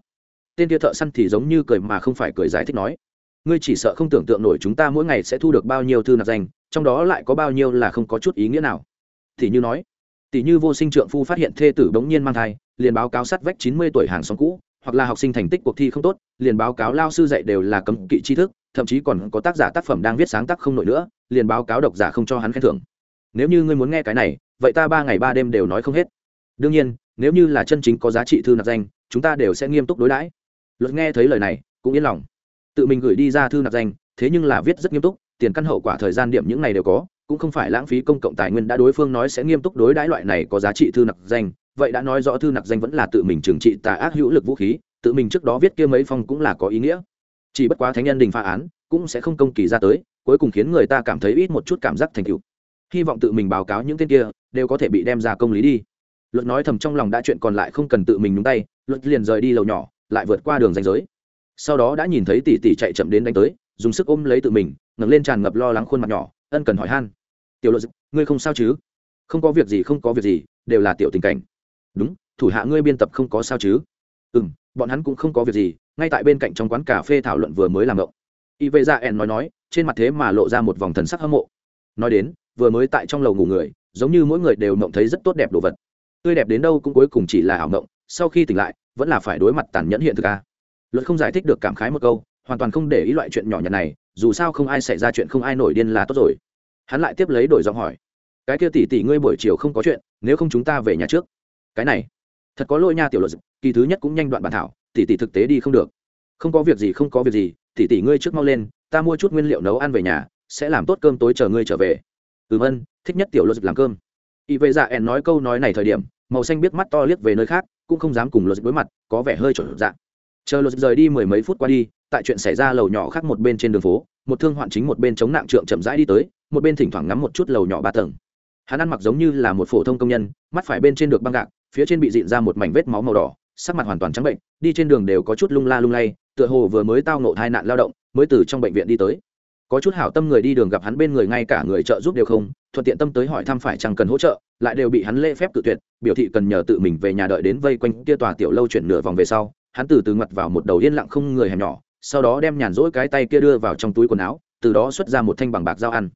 tên kia thợ săn thì giống như cười mà không phải cười giải thích nói, ngươi chỉ sợ không tưởng tượng nổi chúng ta mỗi ngày sẽ thu được bao nhiêu thư nạp danh, trong đó lại có bao nhiêu là không có chút ý nghĩa nào. Thì như nói, tỷ như vô sinh trượng phu phát hiện thê tử bỗng nhiên mang thai, liền báo cáo sát vách chín mươi tuổi hàng xóm cũ, hoặc là học sinh thành tích cuộc thi không tốt, liền báo cáo lao sư dạy đều là cấm kỵ tri thức, thậm chí còn có tác giả tác phẩm đang viết sáng tác không nổi nữa, liền báo cáo độc giả không cho hắn khen thưởng. Nếu như ngươi muốn nghe cái này, vậy ta ba ngày ba đêm đều nói không hết. Đương nhiên, nếu như là chân chính có giá trị thư nạp danh, chúng ta đều sẽ nghiêm túc đối đãi luật nghe thấy lời này, cũng yên lòng. Tự mình gửi đi ra thư nạp danh, thế nhưng là viết rất nghiêm túc, tiền căn hậu quả thời gian điểm những này đều có, cũng không phải lãng phí công cộng tài nguyên đã đối phương nói sẽ nghiêm túc đối đãi loại này có giá trị thư nạp danh, vậy đã nói rõ thư nạp danh vẫn là tự mình trừng trị tà ác hữu lực vũ khí, tự mình trước đó viết kia mấy phong cũng là có ý nghĩa. Chỉ bất quá thánh nhân đình phá án, cũng sẽ không công kỳ ra tới, cuối cùng khiến người ta cảm thấy ít một chút cảm giác thành tựu. Hy vọng tự mình báo cáo những tên kia, đều có thể bị đem ra công lý đi. Luật nói thầm trong lòng đã chuyện còn lại không cần tự mình nhúng tay, luật liền rời đi lầu nhỏ lại vượt qua đường danh giới. Sau đó đã nhìn thấy tỷ tỷ chạy chậm đến đánh tới, dùng sức ôm lấy tự mình, ngẩng lên tràn ngập lo lắng khuôn mặt nhỏ, ân cần hỏi han. Tiểu luật ngươi không sao chứ? Không có việc gì, không có việc gì, đều là tiểu tình cảnh. Đúng, thủ hạ ngươi biên tập không có sao chứ? Ừ m bọn hắn cũng không có việc gì, ngay tại bên cạnh trong quán cà phê thảo luận vừa mới làm ngộng. y vệ dạ ẻn nói nói, trên mặt thế mà lộ ra một vòng thần sắc hâm mộ. Nói đến, vừa mới tại trong lầu ngủ người, giống như mỗi người đều mộng thấy rất tốt đẹp đồ vật. Tươi đẹp đến đâu cũng cuối cùng chỉ là ảo mộng, sau khi tỉnh lại vẫn là phải đối mặt tàn nhẫn hiện thực a luật không giải thích được cảm khái một câu, hoàn toàn không để ý loại chuyện nhỏ nhặt này, dù sao không ai xảy ra chuyện không ai nổi điên là tốt rồi. Hắn lại tiếp lấy đổi giọng hỏi, cái kia tỷ tỷ ngươi buổi chiều không có chuyện, nếu không chúng ta về nhà trước. Cái này, thật có lỗi nha tiểu luật, kỳ thứ nhất cũng nhanh đoạn bản thảo, tỷ tỷ thực tế đi không được. Không có việc gì, không có việc gì, tỷ tỷ ngươi trước mau lên, ta mua chút nguyên liệu nấu ăn về nhà, sẽ làm tốt cơm tối chờ ngươi trở về. Ừm ân thích nhất tiểu luật làm cơm. Y vệ dạ ẻn nói câu nói này thời điểm, màu xanh biết mắt to liếc về nơi khác cũng không dám cùng luật đối mặt, có vẻ hơi trở dạng. Chờ luật rời đi mười mấy phút qua đi, tại chuyện xảy ra lầu nhỏ khác một bên trên đường phố, một thương hoạn chính một bên chống nặng trượng chậm rãi đi tới, một bên thỉnh thoảng ngắm một chút lầu nhỏ ba tầng. Hắn ăn mặc giống như là một phổ thông công nhân, mắt phải bên trên được băng gạc, phía trên bị dịn ra một mảnh vết máu màu đỏ, sắc mặt hoàn toàn trắng bệnh, đi trên đường đều có chút lung la lung lay, tựa hồ vừa mới tao ngộ tai nạn lao động, mới từ trong bệnh viện đi tới có chút hảo tâm người đi đường gặp hắn bên người ngay cả người trợ giúp đều không, thuận tiện tâm tới hỏi thăm phải chẳng cần hỗ trợ, lại đều bị hắn lễ phép tự tuyệt, biểu thị cần nhờ tự mình về nhà đợi đến vây quanh kia tòa tiểu lâu chuyển nửa vòng về sau, hắn từ từ ngặt vào một đầu yên lặng không người hẻm nhỏ, sau đó đem nhàn rỗi cái tay kia đưa vào trong túi quần áo, từ đó xuất ra một thanh bằng bạc dao ăn.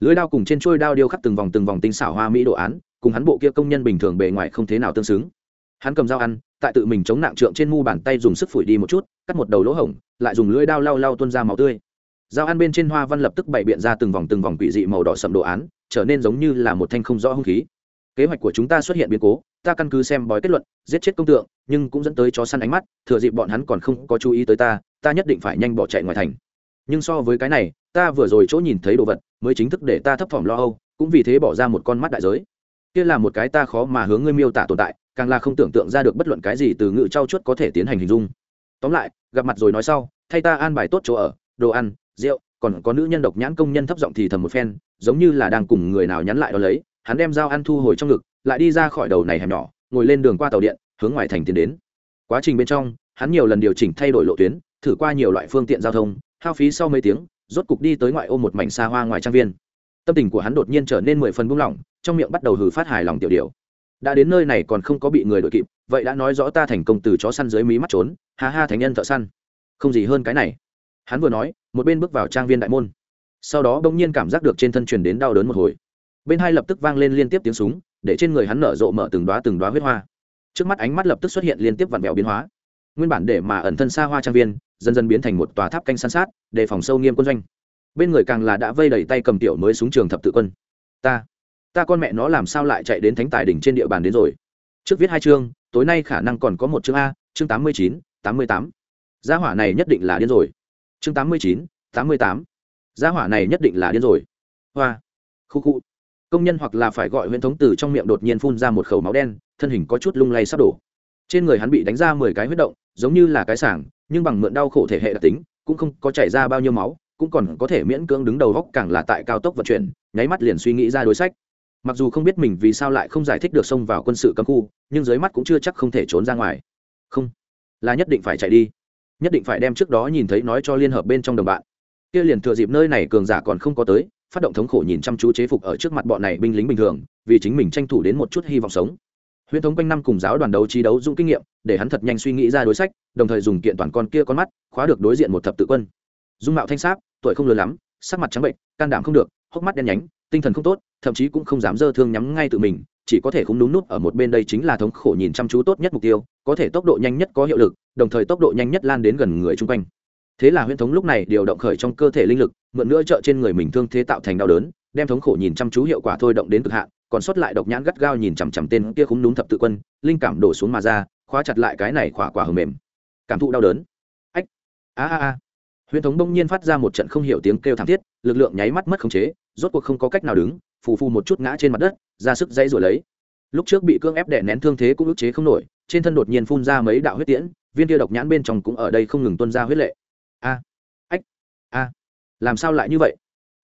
Lưới đao cùng trên trôi đao điêu khắc từng vòng từng vòng tinh xảo hoa mỹ đồ án, cùng hắn bộ kia công nhân bình thường bề ngoài không thế nào tương xứng. Hắn cầm dao ăn, tại tự mình chống nặng trượng trên mu bàn tay dùng sức phủi đi một chút, cắt một đầu lỗ hổng, lại dùng lưỡi đao lau lau tuôn ra máu tươi dao ăn bên trên hoa văn lập tức bày biện ra từng vòng từng vòng quỷ dị màu đỏ sậm đồ án, trở nên giống như là một thanh không rõ hung khí. Kế hoạch của chúng ta xuất hiện biến cố, ta căn cứ xem bói kết luận, giết chết công tượng, nhưng cũng dẫn tới chó săn ánh mắt, thừa dịp bọn hắn còn không có chú ý tới ta ta nhất định phải nhanh bỏ chạy ngoài thành. Nhưng so với cái này, ta vừa rồi chỗ nhìn thấy đồ vật, mới chính thức để ta thấp thỏm lo âu, cũng vì thế bỏ ra một con mắt đại giới. Kia là một cái ta khó mà hướng ngươi miêu tả tồn tại, càng là không tưởng tượng ra được bất luận cái gì từ ngự trau chuốt có thể tiến hành hình dung. Tóm lại, gặp mặt rồi nói sau, thay ta an bài tốt chỗ ở, đồ ăn rượu, còn có nữ nhân độc nhãn công nhân thấp giọng thì thầm một phen, giống như là đang cùng người nào nhắn lại đó lấy, hắn đem dao ăn thu hồi trong ngực, lại đi ra khỏi đầu này hẻm nhỏ, ngồi lên đường qua tàu điện, hướng ngoài thành tiến đến. Quá trình bên trong, hắn nhiều lần điều chỉnh thay đổi lộ tuyến, thử qua nhiều loại phương tiện giao thông, hao phí sau mấy tiếng, rốt cục đi tới ngoại ô một mảnh xa hoa ngoài trang viên. Tâm tình của hắn đột nhiên trở nên mười phần buông lỏng, trong miệng bắt đầu hừ phát hài lòng tiểu điều đã đến nơi này còn không có bị người đội kịp, vậy đã nói rõ ta thành công từ chó săn dưới mí mắt trốn. Ha ha thành nhân thợ săn. Không gì hơn cái này hắn vừa nói, một bên bước vào trang viên đại môn. Sau đó bỗng nhiên cảm giác được trên thân truyền đến đau đớn một hồi. Bên hai lập tức vang lên liên tiếp tiếng súng, để trên người hắn nở rộ mở từng đoá từng đoá huyết hoa. Trước mắt ánh mắt lập tức xuất hiện liên tiếp vặn vẹo biến hóa. Nguyên bản để mà ẩn thân xa hoa trang viên, dần dần biến thành một tòa tháp canh san sát, đề phòng sâu nghiêm quân doanh. Bên người càng là đã vây đầy tay cầm tiểu mới súng trường thập tự quân. Ta ta con mẹ nó làm sao lại chạy đến thánh tài đỉnh trên địa bàn đến rồi? Trước viết hai chương, tối nay khả năng còn có một chương a, chương tám mươi chín, tám mươi tám. Gia hỏa này nhất định là điên rồi chương tám mươi chín, tám mươi tám. Gia hỏa này nhất định là điên rồi. Hoa. Khu khu. Công nhân hoặc là phải gọi huyễn thống từ trong miệng đột nhiên phun ra một khẩu máu đen, thân hình có chút lung lay sắp đổ. Trên người hắn bị đánh ra mười cái huyết động, giống như là cái sảng, nhưng bằng mượn đau khổ thể hệ đặc tính, cũng không có chảy ra bao nhiêu máu, cũng còn có thể miễn cưỡng đứng đầu góc càng là tại cao tốc vận chuyển, nháy mắt liền suy nghĩ ra đối sách. Mặc dù không biết mình vì sao lại không giải thích được xông vào quân sự cấm khu, nhưng dưới mắt cũng chưa chắc không thể trốn ra ngoài. Không. Là nhất định phải chạy đi nhất định phải đem trước đó nhìn thấy nói cho liên hợp bên trong đồng bạn. Kia liền thừa dịp nơi này cường giả còn không có tới, phát động thống khổ nhìn chăm chú chế phục ở trước mặt bọn này binh lính bình thường, vì chính mình tranh thủ đến một chút hy vọng sống. Huyễn thống quanh năm cùng giáo đoàn đấu trí đấu dũng kinh nghiệm, để hắn thật nhanh suy nghĩ ra đối sách, đồng thời dùng kiện toàn con kia con mắt, khóa được đối diện một thập tự quân. Dung mạo thanh sáp, tuổi không lớn lắm, sắc mặt trắng bệnh, can đảm không được, hốc mắt đen nhánh, tinh thần không tốt, thậm chí cũng không dám dơ thương nhắm ngay tự mình chỉ có thể không đúng nút ở một bên đây chính là thống khổ nhìn chăm chú tốt nhất mục tiêu, có thể tốc độ nhanh nhất có hiệu lực, đồng thời tốc độ nhanh nhất lan đến gần người chung quanh. Thế là huyễn thống lúc này điều động khởi trong cơ thể linh lực, mượn nữa trợ trên người mình thương thế tạo thành đau đớn, đem thống khổ nhìn chăm chú hiệu quả thôi động đến cực hạn, còn sót lại độc nhãn gắt gao nhìn chằm chằm tên kia khúng đúng thập tự quân, linh cảm đổ xuống mà ra, khóa chặt lại cái này khỏa quả hờ mềm. Cảm thụ đau đớn. Ách. A a a. Huyễn thống bỗng nhiên phát ra một trận không hiểu tiếng kêu thảm thiết, lực lượng nháy mắt mất khống chế, rốt cuộc không có cách nào đứng phù phù một chút ngã trên mặt đất, ra sức dãy rồi lấy. Lúc trước bị cương ép đè nén thương thế cũng ức chế không nổi, trên thân đột nhiên phun ra mấy đạo huyết tiễn, viên kia độc nhãn bên trong cũng ở đây không ngừng tuôn ra huyết lệ. A, ách, a, làm sao lại như vậy?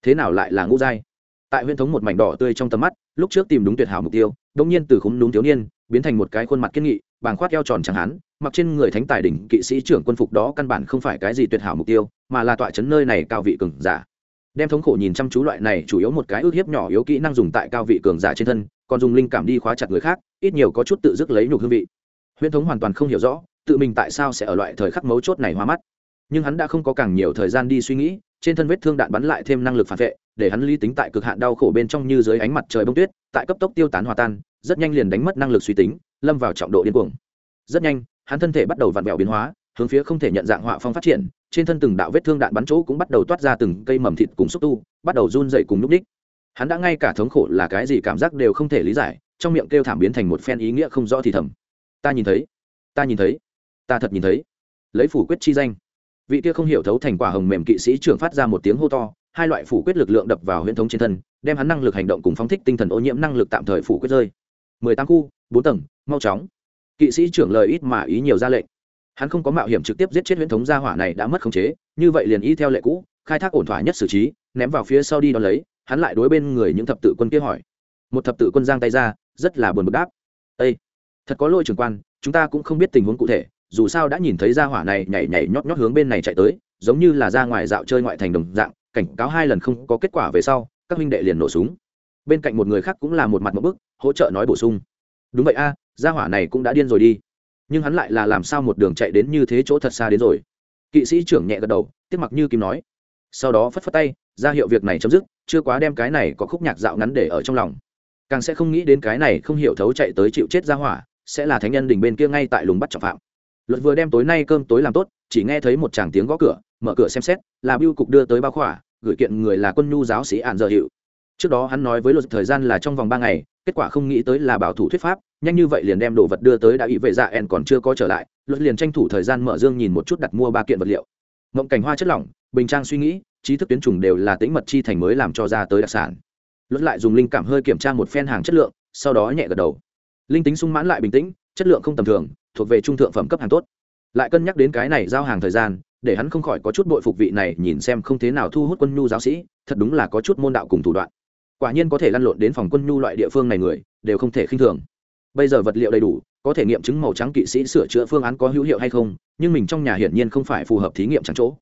Thế nào lại là ngũ giai? Tại huyễn thống một mảnh đỏ tươi trong tầm mắt, lúc trước tìm đúng tuyệt hảo mục tiêu đông nhiên từ khúng đúng thiếu niên, biến thành một cái khuôn mặt kiên nghị, bàng khoát eo tròn chẳng hán, mặc trên người thánh tài đỉnh kỵ sĩ trưởng quân phục đó căn bản không phải cái gì tuyệt hảo mục tiêu, mà là tọa chấn nơi này cao vị cường giả đem thống khổ nhìn chăm chú loại này chủ yếu một cái ước hiếp nhỏ yếu kỹ năng dùng tại cao vị cường giả trên thân, còn dùng linh cảm đi khóa chặt người khác, ít nhiều có chút tự dứt lấy nhục hương vị. Huyễn thống hoàn toàn không hiểu rõ, tự mình tại sao sẽ ở loại thời khắc mấu chốt này hoa mắt. Nhưng hắn đã không có càng nhiều thời gian đi suy nghĩ, trên thân vết thương đạn bắn lại thêm năng lực phản vệ, để hắn lý tính tại cực hạn đau khổ bên trong như dưới ánh mặt trời bông tuyết, tại cấp tốc tiêu tán hòa tan, rất nhanh liền đánh mất năng lực suy tính, lâm vào trọng độ điên cuồng. Rất nhanh, hắn thân thể bắt đầu vặn vẹo biến hóa hướng phía không thể nhận dạng họa phong phát triển, trên thân từng đạo vết thương đạn bắn chỗ cũng bắt đầu toát ra từng cây mầm thịt cùng xúc tu, bắt đầu run dậy cùng núp đích hắn đã ngay cả thống khổ là cái gì cảm giác đều không thể lý giải, trong miệng kêu thảm biến thành một phen ý nghĩa không rõ thì thầm. Ta nhìn thấy, ta nhìn thấy, ta thật nhìn thấy. Lấy phủ quyết chi danh. Vị kia không hiểu thấu thành quả hồng mềm kỵ sĩ trưởng phát ra một tiếng hô to, hai loại phủ quyết lực lượng đập vào huyễn thống trên thân, đem hắn năng lực hành động cùng phóng thích tinh thần ô nhiễm năng lực tạm thời phủ quyết rơi. Mười tám khu, bốn tầng, mau chóng. Kỵ sĩ trưởng lời ít mà ý nhiều ra lệnh hắn không có mạo hiểm trực tiếp giết chết huyễn thống gia hỏa này đã mất khống chế, như vậy liền y theo lệ cũ, khai thác ổn thỏa nhất xử trí, ném vào phía sau đi đón lấy, hắn lại đối bên người những thập tự quân kia hỏi. Một thập tự quân giang tay ra, rất là buồn bực đáp. Ây thật có lỗi trưởng quan, chúng ta cũng không biết tình huống cụ thể, dù sao đã nhìn thấy gia hỏa này nhảy nhảy nhót nhót hướng bên này chạy tới, giống như là ra ngoài dạo chơi ngoại thành đồng dạng, cảnh cáo hai lần không có kết quả về sau, các huynh đệ liền nổ súng. Bên cạnh một người khác cũng là một mặt một bức, hỗ trợ nói bổ sung. Đúng vậy a, gia hỏa này cũng đã điên rồi đi nhưng hắn lại là làm sao một đường chạy đến như thế chỗ thật xa đến rồi. Kỵ sĩ trưởng nhẹ gật đầu, tiếp mặc như kim nói. Sau đó phất phất tay, ra hiệu việc này chấm dứt, chưa quá đem cái này có khúc nhạc dạo ngắn để ở trong lòng. Càng sẽ không nghĩ đến cái này không hiểu thấu chạy tới chịu chết ra hỏa, sẽ là thánh nhân đỉnh bên kia ngay tại lùng bắt trọng phạm. Luật vừa đem tối nay cơm tối làm tốt, chỉ nghe thấy một chàng tiếng gõ cửa, mở cửa xem xét, là biêu cục đưa tới bao khỏa, gửi kiện người là quân nhu giáo sĩ ạn giờ hiệu trước đó hắn nói với luật thời gian là trong vòng ba ngày, kết quả không nghĩ tới là bảo thủ thuyết pháp nhanh như vậy liền đem đồ vật đưa tới đã ý vệ dạ ẻn còn chưa có trở lại, luật liền tranh thủ thời gian mở dương nhìn một chút đặt mua ba kiện vật liệu. Mộng cảnh hoa chất lỏng, bình trang suy nghĩ, trí thức tuyến trùng đều là tĩnh mật chi thành mới làm cho ra tới đặc sản. Luật lại dùng linh cảm hơi kiểm tra một phen hàng chất lượng, sau đó nhẹ gật đầu. Linh tính sung mãn lại bình tĩnh, chất lượng không tầm thường, thuộc về trung thượng phẩm cấp hàng tốt. Lại cân nhắc đến cái này giao hàng thời gian, để hắn không khỏi có chút bội phục vị này, nhìn xem không thế nào thu hút quân nhu giáo sĩ, thật đúng là có chút môn đạo cùng thủ đoạn. Quả nhiên có thể lăn lộn đến phòng quân nhu loại địa phương này người, đều không thể khinh thường bây giờ vật liệu đầy đủ, có thể nghiệm chứng màu trắng kỵ sĩ sửa chữa phương án có hữu hiệu hay không, nhưng mình trong nhà hiển nhiên không phải phù hợp thí nghiệm trắng chỗ.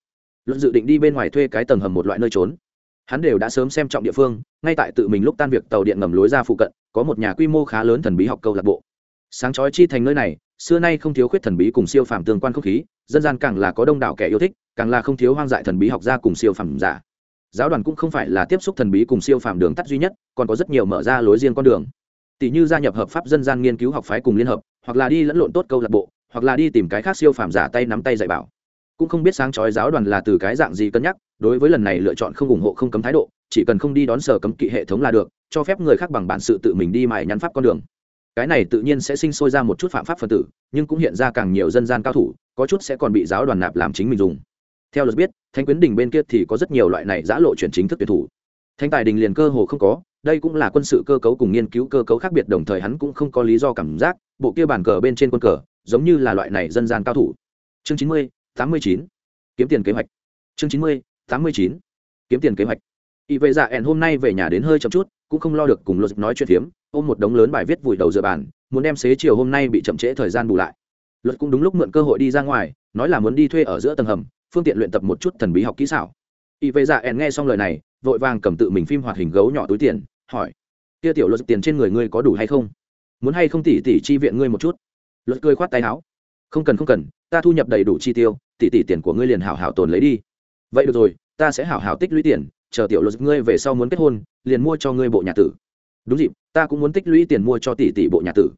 Luận dự định đi bên ngoài thuê cái tầng hầm một loại nơi trốn. Hắn đều đã sớm xem trọng địa phương, ngay tại tự mình lúc tan việc tàu điện ngầm lối ra phụ cận, có một nhà quy mô khá lớn thần bí học câu lạc bộ. Sáng chói chi thành nơi này, xưa nay không thiếu khuyết thần bí cùng siêu phàm tương quan không khí, dân gian càng là có đông đảo kẻ yêu thích, càng là không thiếu hoang dại thần bí học gia cùng siêu phàm giả. Giáo đoàn cũng không phải là tiếp xúc thần bí cùng siêu phàm đường tắt duy nhất, còn có rất nhiều mở ra lối riêng con đường tỷ như gia nhập hợp pháp dân gian nghiên cứu học phái cùng liên hợp, hoặc là đi lẫn lộn tốt câu lạc bộ, hoặc là đi tìm cái khác siêu phàm giả tay nắm tay dạy bảo. Cũng không biết sáng chói giáo đoàn là từ cái dạng gì cân nhắc, đối với lần này lựa chọn không ủng hộ không cấm thái độ, chỉ cần không đi đón sở cấm kỵ hệ thống là được, cho phép người khác bằng bản sự tự mình đi mài nhắn pháp con đường. Cái này tự nhiên sẽ sinh sôi ra một chút phạm pháp phần tử, nhưng cũng hiện ra càng nhiều dân gian cao thủ, có chút sẽ còn bị giáo đoàn nạp làm chính mình dùng. Theo luật biết thanh quyến đình bên kia thì có rất nhiều loại này giã lộ chuyển chính thức tuyển thủ. Thanh tài đình liền cơ hồ không có đây cũng là quân sự cơ cấu cùng nghiên cứu cơ cấu khác biệt, đồng thời hắn cũng không có lý do cảm giác bộ kia bàn cờ bên trên quân cờ giống như là loại này dân gian cao thủ. Chương chín mươi, tám mươi chín. Kiếm tiền kế hoạch. Chương chín mươi, tám mươi chín. Kiếm tiền kế hoạch. Y vệ dạ ẻn hôm nay về nhà đến hơi chậm chút, cũng không lo được cùng luật nói chuyện phiếm, ôm một đống lớn bài viết vùi đầu dựa bàn, muốn đem xế chiều hôm nay bị chậm trễ thời gian bù lại. Luật cũng đúng lúc mượn cơ hội đi ra ngoài, nói là muốn đi thuê ở giữa tầng hầm, phương tiện luyện tập một chút thần bí học kỹ xảo. Y vệ dạ ẻn nghe xong lời này, vội vàng cầm tự mình phim hoạt hình gấu nhỏ túi tiền hỏi, kia tiểu luật tiền trên người ngươi có đủ hay không? Muốn hay không tỉ tỉ chi viện ngươi một chút? Luật cười khoát tay áo, không cần không cần, ta thu nhập đầy đủ chi tiêu, tỉ tỉ tiền của ngươi liền hảo hảo tồn lấy đi. Vậy được rồi, ta sẽ hảo hảo tích lũy tiền, chờ tiểu luật ngươi về sau muốn kết hôn, liền mua cho ngươi bộ nhà tử. Đúng dịp, ta cũng muốn tích lũy tiền mua cho tỷ tỷ bộ nhà tử.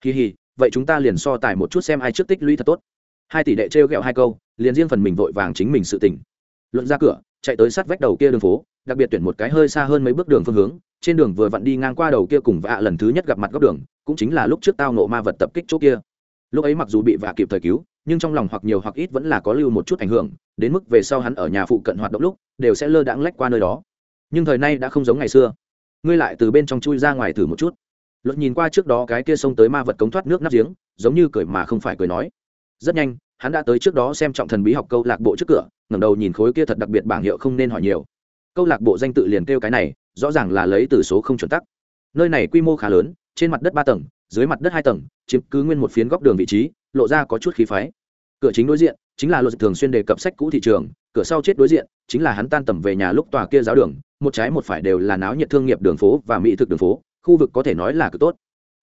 Kỳ hì vậy chúng ta liền so tài một chút xem ai trước tích lũy thật tốt. Hai tỷ đệ trêu ghẹo hai câu, liền riêng phần mình vội vàng chính mình sự tỉnh luận ra cửa, chạy tới sát vách đầu kia đường phố, đặc biệt tuyển một cái hơi xa hơn mấy bước đường phương hướng, trên đường vừa vặn đi ngang qua đầu kia cùng vạ lần thứ nhất gặp mặt góc đường, cũng chính là lúc trước tao nộ ma vật tập kích chỗ kia. Lúc ấy mặc dù bị vạ kịp thời cứu, nhưng trong lòng hoặc nhiều hoặc ít vẫn là có lưu một chút ảnh hưởng, đến mức về sau hắn ở nhà phụ cận hoạt động lúc, đều sẽ lơ đãng lách qua nơi đó. Nhưng thời nay đã không giống ngày xưa. Ngươi lại từ bên trong chui ra ngoài thử một chút. Luật nhìn qua trước đó cái kia xông tới ma vật cống thoát nước nắp giếng, giống như cười mà không phải cười nói. Rất nhanh, hắn đã tới trước đó xem trọng thần bí học câu lạc bộ trước cửa ngẩng đầu nhìn khối kia thật đặc biệt bảng hiệu không nên hỏi nhiều. Câu lạc bộ danh tự liền kêu cái này, rõ ràng là lấy từ số không chuẩn tắc. Nơi này quy mô khá lớn, trên mặt đất ba tầng, dưới mặt đất hai tầng, chiếm cứ nguyên một phiến góc đường vị trí, lộ ra có chút khí phái. Cửa chính đối diện, chính là luật thường xuyên đề cập sách cũ thị trường, cửa sau chết đối diện, chính là hắn tan tầm về nhà lúc tòa kia giáo đường, một trái một phải đều là náo nhiệt thương nghiệp đường phố và mỹ thực đường phố, khu vực có thể nói là cực tốt.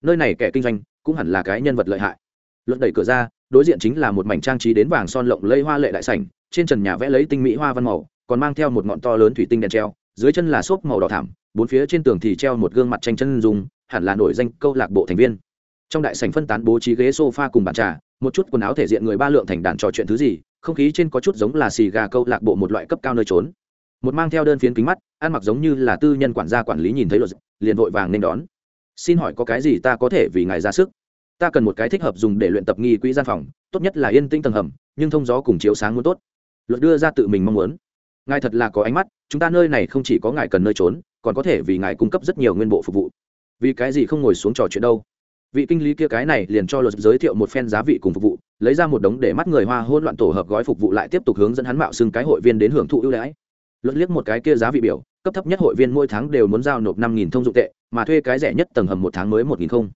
Nơi này kẻ kinh doanh, cũng hẳn là cái nhân vật lợi hại. Luật đẩy cửa ra đối diện chính là một mảnh trang trí đến vàng son lộng lây hoa lệ đại sảnh, trên trần nhà vẽ lấy tinh mỹ hoa văn màu, còn mang theo một ngọn to lớn thủy tinh đèn treo, dưới chân là xốp màu đỏ thảm bốn phía trên tường thì treo một gương mặt tranh chân dùng hẳn là nổi danh câu lạc bộ thành viên. Trong đại sảnh phân tán bố trí ghế sofa cùng bàn trà, một chút quần áo thể diện người ba lượng thành đàn trò chuyện thứ gì, không khí trên có chút giống là xì gà câu lạc bộ một loại cấp cao nơi trốn. Một mang theo đơn phiến kính mắt, ăn mặc giống như là tư nhân quản gia quản lý nhìn thấy luật, liền vội vàng nên đón. Xin hỏi có cái gì ta có thể vì ngài ra sức? Ta cần một cái thích hợp dùng để luyện tập nghi quỹ gian phòng, tốt nhất là yên tĩnh tầng hầm, nhưng thông gió cùng chiếu sáng muốn tốt. Luật đưa ra tự mình mong muốn. Ngài thật là có ánh mắt, chúng ta nơi này không chỉ có ngài cần nơi trốn, còn có thể vì ngài cung cấp rất nhiều nguyên bộ phục vụ. Vì cái gì không ngồi xuống trò chuyện đâu? Vị kinh lý kia cái này liền cho luật giới thiệu một phen giá vị cùng phục vụ, lấy ra một đống để mắt người hoa hôn loạn tổ hợp gói phục vụ lại tiếp tục hướng dẫn hắn mạo xưng cái hội viên đến hưởng thụ ưu đãi. Luật liếc một cái kia giá vị biểu, cấp thấp nhất hội viên mỗi tháng đều muốn giao nộp năm nghìn thông dụng tệ, mà thuê cái rẻ nhất tầng hầm một tháng mới một nghìn không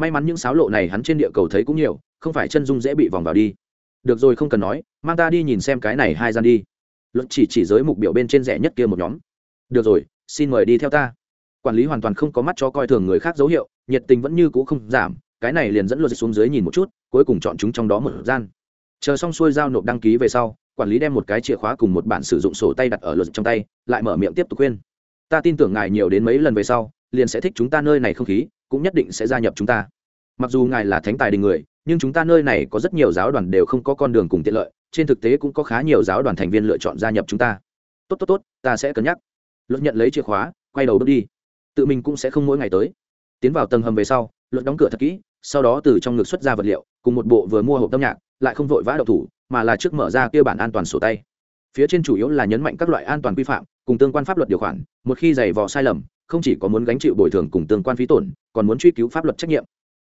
may mắn những sáo lộ này hắn trên địa cầu thấy cũng nhiều, không phải chân dung dễ bị vòng vào đi. Được rồi, không cần nói, mang ta đi nhìn xem cái này hai gian đi. Luật chỉ chỉ giới mục biểu bên trên rẻ nhất kia một nhóm. Được rồi, xin mời đi theo ta. Quản lý hoàn toàn không có mắt cho coi thường người khác dấu hiệu, nhiệt tình vẫn như cũ không giảm, cái này liền dẫn luật xuống dưới nhìn một chút, cuối cùng chọn chúng trong đó một gian. Chờ xong xuôi giao nộp đăng ký về sau, quản lý đem một cái chìa khóa cùng một bản sử dụng sổ tay đặt ở luật trong tay, lại mở miệng tiếp tục khuyên. Ta tin tưởng ngài nhiều đến mấy lần về sau, liền sẽ thích chúng ta nơi này không khí cũng nhất định sẽ gia nhập chúng ta. Mặc dù ngài là thánh tài đình người, nhưng chúng ta nơi này có rất nhiều giáo đoàn đều không có con đường cùng tiện lợi, trên thực tế cũng có khá nhiều giáo đoàn thành viên lựa chọn gia nhập chúng ta. Tốt tốt tốt, ta sẽ cân nhắc. Luật nhận lấy chìa khóa, quay đầu bước đi. Tự mình cũng sẽ không mỗi ngày tới. Tiến vào tầng hầm về sau, luật đóng cửa thật kỹ, sau đó từ trong ngực xuất ra vật liệu, cùng một bộ vừa mua hộp âm nhạc, lại không vội vã đậu thủ, mà là trước mở ra kia bản an toàn sổ tay. Phía trên chủ yếu là nhấn mạnh các loại an toàn quy phạm, cùng tương quan pháp luật điều khoản, một khi giày vò sai lầm không chỉ có muốn gánh chịu bồi thường cùng tương quan phí tổn, còn muốn truy cứu pháp luật trách nhiệm.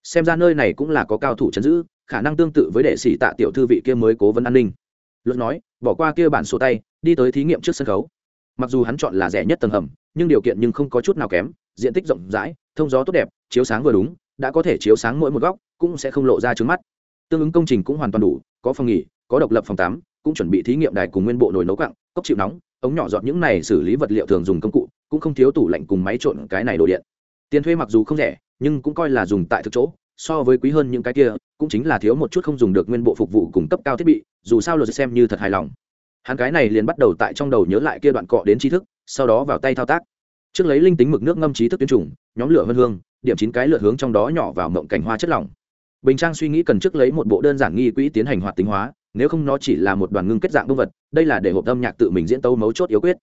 Xem ra nơi này cũng là có cao thủ chấn giữ, khả năng tương tự với đệ sĩ tạ tiểu thư vị kia mới cố vấn an ninh. Luật nói, bỏ qua kia bản sổ tay, đi tới thí nghiệm trước sân khấu. Mặc dù hắn chọn là rẻ nhất tầng hầm, nhưng điều kiện nhưng không có chút nào kém, diện tích rộng rãi, thông gió tốt đẹp, chiếu sáng vừa đúng, đã có thể chiếu sáng mỗi một góc, cũng sẽ không lộ ra trứng mắt. Tương ứng công trình cũng hoàn toàn đủ, có phòng nghỉ, có độc lập phòng tắm, cũng chuẩn bị thí nghiệm đài cùng nguyên bộ nồi nấu cặng cốc chịu nóng, ống nhỏ dọn những này xử lý vật liệu thường dùng công cụ cũng không thiếu tủ lạnh cùng máy trộn cái này đồ điện. Tiền thuê mặc dù không rẻ, nhưng cũng coi là dùng tại thực chỗ, so với quý hơn những cái kia, cũng chính là thiếu một chút không dùng được nguyên bộ phục vụ cung cấp cao thiết bị, dù sao luật xem như thật hài lòng. Hắn cái này liền bắt đầu tại trong đầu nhớ lại kia đoạn cọ đến tri thức, sau đó vào tay thao tác. Trước lấy linh tính mực nước ngâm trí thức tuyến chủng nhóm lửa vân hương, điểm chín cái lượt hướng trong đó nhỏ vào mộng cảnh hoa chất lỏng. Bình trang suy nghĩ cần trước lấy một bộ đơn giản nghi quỹ tiến hành hoạt tính hóa, nếu không nó chỉ là một đoàn ngưng kết dạng động vật, đây là để hộp âm nhạc tự mình diễn tấu mấu chốt yếu quyết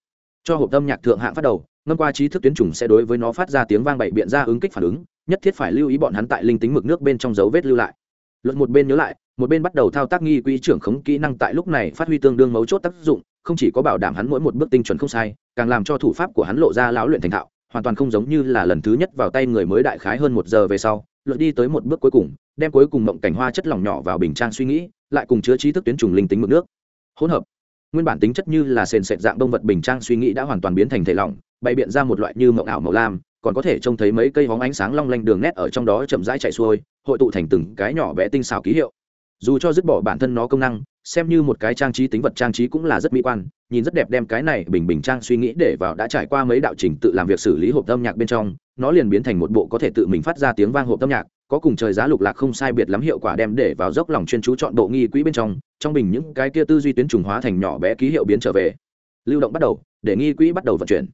cho hộp âm nhạc thượng hạng phát đầu, ngâm qua trí thức tuyến trùng sẽ đối với nó phát ra tiếng vang bậy biện ra ứng kích phản ứng, nhất thiết phải lưu ý bọn hắn tại linh tính mực nước bên trong dấu vết lưu lại. Luận một bên nhớ lại, một bên bắt đầu thao tác nghi quỹ trưởng khống kỹ năng tại lúc này phát huy tương đương mấu chốt tác dụng, không chỉ có bảo đảm hắn mỗi một bước tinh chuẩn không sai, càng làm cho thủ pháp của hắn lộ ra lão luyện thành thạo, hoàn toàn không giống như là lần thứ nhất vào tay người mới đại khái hơn một giờ về sau, luận đi tới một bước cuối cùng, đem cuối cùng mộng cảnh hoa chất lỏng nhỏ vào bình trang suy nghĩ, lại cùng chứa trí thức tuyến trùng linh tính mực nước. Hỗn hợp nguyên bản tính chất như là sền sệt dạng đông vật bình trang suy nghĩ đã hoàn toàn biến thành thể lỏng, bày biện ra một loại như mộng ảo màu lam, còn có thể trông thấy mấy cây hóng ánh sáng long lanh đường nét ở trong đó chậm rãi chạy xuôi, hội tụ thành từng cái nhỏ bé tinh xào ký hiệu. Dù cho dứt bỏ bản thân nó công năng, xem như một cái trang trí tính vật trang trí cũng là rất mỹ quan, nhìn rất đẹp đem cái này bình bình trang suy nghĩ để vào đã trải qua mấy đạo trình tự làm việc xử lý hộp âm nhạc bên trong, nó liền biến thành một bộ có thể tự mình phát ra tiếng vang hộp âm nhạc có cùng trời giá lục lạc không sai biệt lắm hiệu quả đem để vào dốc lòng chuyên chú chọn bộ nghi quỹ bên trong trong bình những cái kia tư duy tuyến trùng hóa thành nhỏ bé ký hiệu biến trở về. Lưu động bắt đầu, để nghi quỹ bắt đầu vận chuyển.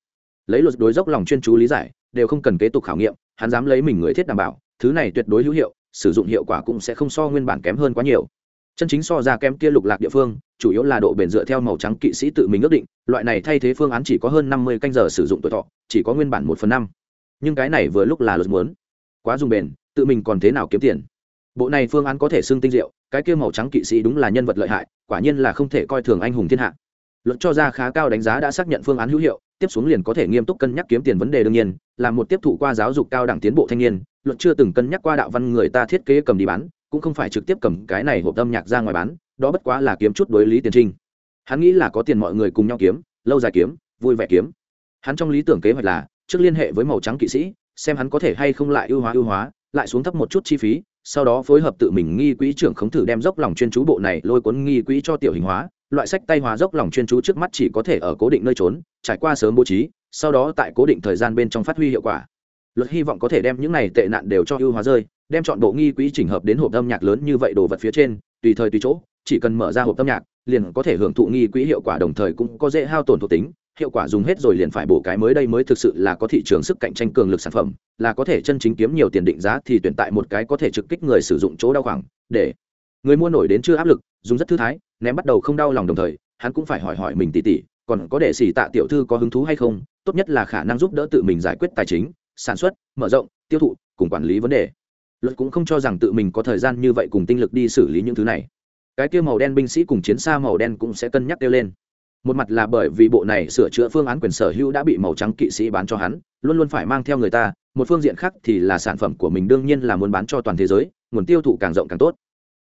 Lấy luật đối dốc lòng chuyên chú lý giải, đều không cần kế tục khảo nghiệm, hắn dám lấy mình người thiết đảm bảo, thứ này tuyệt đối hữu hiệu, sử dụng hiệu quả cũng sẽ không so nguyên bản kém hơn quá nhiều. Chân chính so ra kém kia lục lạc địa phương, chủ yếu là độ bền dựa theo màu trắng kỵ sĩ tự mình ước định, loại này thay thế phương án chỉ có hơn năm mươi canh giờ sử dụng tuổi thọ, chỉ có nguyên bản một phần năm. Nhưng cái này vừa lúc là luật muốn. Quá dùng bền tự mình còn thế nào kiếm tiền? Bộ này phương án có thể xưng tinh diệu, cái kia màu trắng kỵ sĩ đúng là nhân vật lợi hại, quả nhiên là không thể coi thường anh hùng thiên hạ. Luật cho ra khá cao đánh giá đã xác nhận phương án hữu hiệu, tiếp xuống liền có thể nghiêm túc cân nhắc kiếm tiền vấn đề đương nhiên, là một tiếp thụ qua giáo dục cao đẳng tiến bộ thanh niên, luật chưa từng cân nhắc qua đạo văn người ta thiết kế cầm đi bán, cũng không phải trực tiếp cầm cái này hộp âm nhạc ra ngoài bán, đó bất quá là kiếm chút đối lý tiền trinh hắn nghĩ là có tiền mọi người cùng nhau kiếm, lâu dài kiếm, vui vẻ kiếm. Hắn trong lý tưởng kế hoạch là, trước liên hệ với màu trắng kỵ sĩ, xem hắn có thể hay không lại ưu hóa ưu hóa lại xuống thấp một chút chi phí, sau đó phối hợp tự mình nghi quỹ trưởng khống thử đem dốc lòng chuyên chú bộ này lôi cuốn nghi quỹ cho tiểu hình hóa, loại sách tay hóa dốc lòng chuyên chú trước mắt chỉ có thể ở cố định nơi trốn, trải qua sớm bố trí, sau đó tại cố định thời gian bên trong phát huy hiệu quả. Luật hy vọng có thể đem những này tệ nạn đều cho ưu hóa rơi, đem chọn bộ nghi quỹ chỉnh hợp đến hộp âm nhạc lớn như vậy đồ vật phía trên, tùy thời tùy chỗ, chỉ cần mở ra hộp âm nhạc, liền có thể hưởng thụ nghi quỹ hiệu quả đồng thời cũng có dễ hao tổn thuộc tính hiệu quả dùng hết rồi liền phải bổ cái mới đây mới thực sự là có thị trường sức cạnh tranh cường lực sản phẩm, là có thể chân chính kiếm nhiều tiền định giá thì tuyển tại một cái có thể trực kích người sử dụng chỗ đau khoảng, để người mua nổi đến chưa áp lực, dùng rất thư thái, ném bắt đầu không đau lòng đồng thời, hắn cũng phải hỏi hỏi mình tỉ tỉ, còn có để xỉ tạ tiểu thư có hứng thú hay không, tốt nhất là khả năng giúp đỡ tự mình giải quyết tài chính, sản xuất, mở rộng, tiêu thụ, cùng quản lý vấn đề. Luật cũng không cho rằng tự mình có thời gian như vậy cùng tinh lực đi xử lý những thứ này. Cái kia màu đen binh sĩ cùng chiến xa màu đen cũng sẽ cân nhắc kêu lên một mặt là bởi vì bộ này sửa chữa phương án quyền sở hữu đã bị màu trắng kỵ sĩ bán cho hắn, luôn luôn phải mang theo người ta, một phương diện khác thì là sản phẩm của mình đương nhiên là muốn bán cho toàn thế giới, nguồn tiêu thụ càng rộng càng tốt.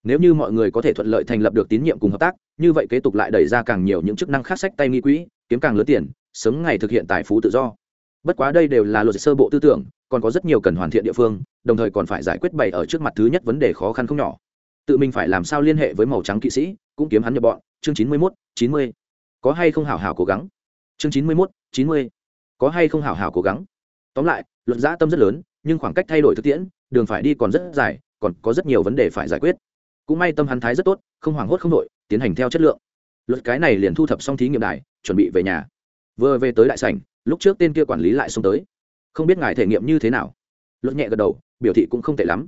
Nếu như mọi người có thể thuận lợi thành lập được tín nhiệm cùng hợp tác, như vậy kế tục lại đẩy ra càng nhiều những chức năng khác sách tay nghi quỹ, kiếm càng lớn tiền, sớm ngày thực hiện tài phú tự do. Bất quá đây đều là luật sơ bộ tư tưởng, còn có rất nhiều cần hoàn thiện địa phương, đồng thời còn phải giải quyết bày ở trước mặt thứ nhất vấn đề khó khăn không nhỏ. Tự mình phải làm sao liên hệ với màu trắng kỵ sĩ, cũng kiếm hắn nhập bọn. Chương chín mươi mốt, chín mươi có hay không hảo hảo cố gắng? Chương chín mươi mốt, chín mươi. Có hay không hảo hảo cố gắng? Tóm lại, luận giã tâm rất lớn, nhưng khoảng cách thay đổi thực tiễn, đường phải đi còn rất dài, còn có rất nhiều vấn đề phải giải quyết. Cũng may tâm hắn thái rất tốt, không hoảng hốt không đội, tiến hành theo chất lượng. Luật cái này liền thu thập xong thí nghiệm đài, chuẩn bị về nhà. Vừa về tới đại sảnh, lúc trước tên kia quản lý lại xông tới. Không biết ngài thể nghiệm như thế nào? Luật nhẹ gật đầu, biểu thị cũng không tệ lắm.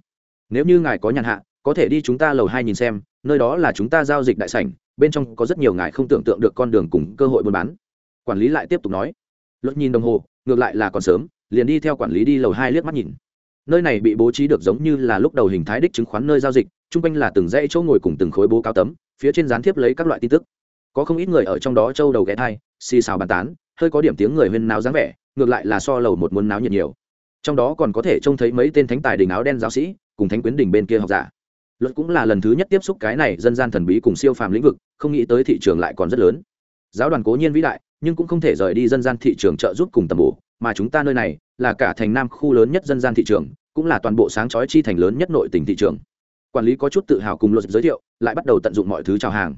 Nếu như ngài có nhàn hạ, có thể đi chúng ta lầu hai nhìn xem, nơi đó là chúng ta giao dịch đại sảnh bên trong có rất nhiều ngài không tưởng tượng được con đường cùng cơ hội buôn bán. Quản lý lại tiếp tục nói, luật nhìn đồng hồ, ngược lại là còn sớm, liền đi theo quản lý đi lầu hai liếc mắt nhìn. Nơi này bị bố trí được giống như là lúc đầu hình thái đích chứng khoán nơi giao dịch, chung quanh là từng dãy chỗ ngồi cùng từng khối bố cáo tấm, phía trên gián tiếp lấy các loại tin tức. Có không ít người ở trong đó châu đầu ghé thai, xì xào bàn tán, hơi có điểm tiếng người huyên náo dáng vẻ, ngược lại là so lầu một muốn náo nhiệt nhiều. Trong đó còn có thể trông thấy mấy tên thánh tài đình áo đen giáo sĩ, cùng thánh quyến đình bên kia học giả luật cũng là lần thứ nhất tiếp xúc cái này dân gian thần bí cùng siêu phàm lĩnh vực, không nghĩ tới thị trường lại còn rất lớn. Giáo đoàn cố nhiên vĩ đại, nhưng cũng không thể rời đi dân gian thị trường trợ giúp cùng tầm bổ, mà chúng ta nơi này là cả thành nam khu lớn nhất dân gian thị trường, cũng là toàn bộ sáng chói chi thành lớn nhất nội tỉnh thị trường. Quản lý có chút tự hào cùng luật giới thiệu, lại bắt đầu tận dụng mọi thứ chào hàng.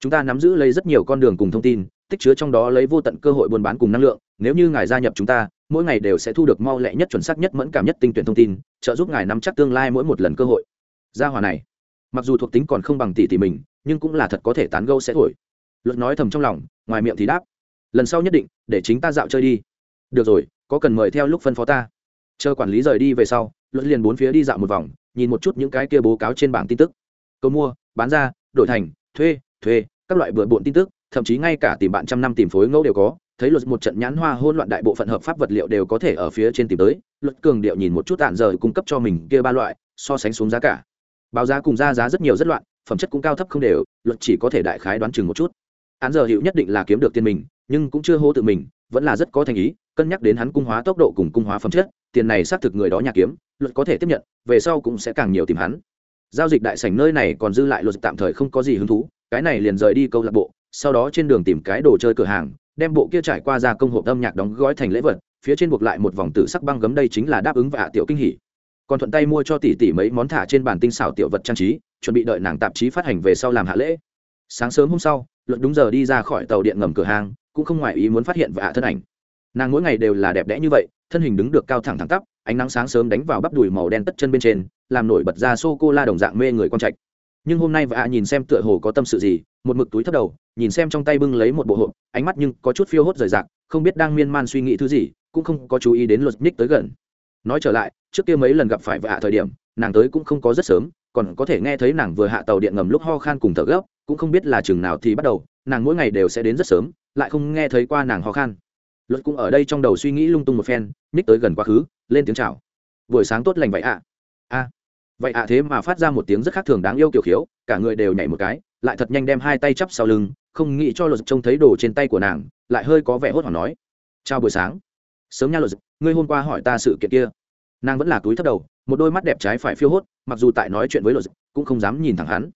Chúng ta nắm giữ lấy rất nhiều con đường cùng thông tin, tích chứa trong đó lấy vô tận cơ hội buôn bán cùng năng lượng, nếu như ngài gia nhập chúng ta, mỗi ngày đều sẽ thu được mau lẹ nhất, chuẩn xác nhất, mẫn cảm nhất tinh tuyển thông tin, trợ giúp ngài nắm chắc tương lai mỗi một lần cơ hội gia hòa này. Mặc dù thuộc tính còn không bằng tỷ tỷ mình, nhưng cũng là thật có thể tán gâu sẽ thổi. Luật nói thầm trong lòng, ngoài miệng thì đáp. Lần sau nhất định, để chính ta dạo chơi đi. Được rồi, có cần mời theo lúc phân phó ta. Chờ quản lý rời đi về sau, luật liền bốn phía đi dạo một vòng, nhìn một chút những cái kia bố cáo trên bảng tin tức. Câu mua, bán ra, đổi thành, thuê thuê, các loại bừa bộn tin tức, thậm chí ngay cả tìm bạn trăm năm tìm phối ngẫu đều có. Thấy luật một trận nhãn hoa hôn loạn đại bộ phận hợp pháp vật liệu đều có thể ở phía trên tìm tới, luật cường điệu nhìn một chút tản giờ cung cấp cho mình kia ba loại, so sánh xuống giá cả báo giá cùng ra giá rất nhiều rất loạn, phẩm chất cũng cao thấp không đều, luật chỉ có thể đại khái đoán chừng một chút. Án giờ hiệu nhất định là kiếm được tiền mình, nhưng cũng chưa hô tự mình, vẫn là rất có thành ý, cân nhắc đến hắn cung hóa tốc độ cùng cung hóa phẩm chất, tiền này xác thực người đó nhà kiếm, luật có thể tiếp nhận, về sau cũng sẽ càng nhiều tìm hắn. Giao dịch đại sảnh nơi này còn dư lại luật tạm thời không có gì hứng thú, cái này liền rời đi câu lạc bộ, sau đó trên đường tìm cái đồ chơi cửa hàng, đem bộ kia trải qua ra công hộp âm nhạc đóng gói thành lễ vật, phía trên buộc lại một vòng tử sắc băng gấm đây chính là đáp ứng và tiểu kinh hỉ còn thuận tay mua cho tỷ tỷ mấy món thả trên bàn tinh xảo tiểu vật trang trí, chuẩn bị đợi nàng tạp chí phát hành về sau làm hạ lễ. Sáng sớm hôm sau luận đúng giờ đi ra khỏi tàu điện ngầm cửa hàng, cũng không ngoài ý muốn phát hiện vạ thân ảnh. Nàng mỗi ngày đều là đẹp đẽ như vậy, thân hình đứng được cao thẳng thẳng tắp, ánh nắng sáng sớm đánh vào bắp đùi màu đen tất chân bên trên, làm nổi bật ra sô cô la đồng dạng mê người con trạch. Nhưng hôm nay vạ nhìn xem tựa hồ có tâm sự gì, một mực túi thấp đầu, nhìn xem trong tay bưng lấy một bộ hộp, ánh mắt nhưng có chút phiêu hốt rời rạc, không biết đang miên man suy nghĩ thứ gì, cũng không có chú ý đến luật ních tới gần nói trở lại, trước kia mấy lần gặp phải vạ thời điểm, nàng tới cũng không có rất sớm, còn có thể nghe thấy nàng vừa hạ tàu điện ngầm lúc ho khan cùng thở gấp, cũng không biết là chừng nào thì bắt đầu, nàng mỗi ngày đều sẽ đến rất sớm, lại không nghe thấy qua nàng ho khan. Luật cũng ở đây trong đầu suy nghĩ lung tung một phen ních tới gần quá khứ, lên tiếng chào. Buổi sáng tốt lành vậy ạ. A. Vậy ạ, thế mà phát ra một tiếng rất khác thường đáng yêu kiểu khiếu, cả người đều nhảy một cái, lại thật nhanh đem hai tay chắp sau lưng, không nghĩ cho luật trông thấy đồ trên tay của nàng, lại hơi có vẻ hốt hoảng nói. Chào buổi sáng sớm nha luật ngươi hôm qua hỏi ta sự kiện kia. Nàng vẫn là túi thấp đầu, một đôi mắt đẹp trái phải phiêu hốt, mặc dù tại nói chuyện với luật cũng không dám nhìn thẳng hắn.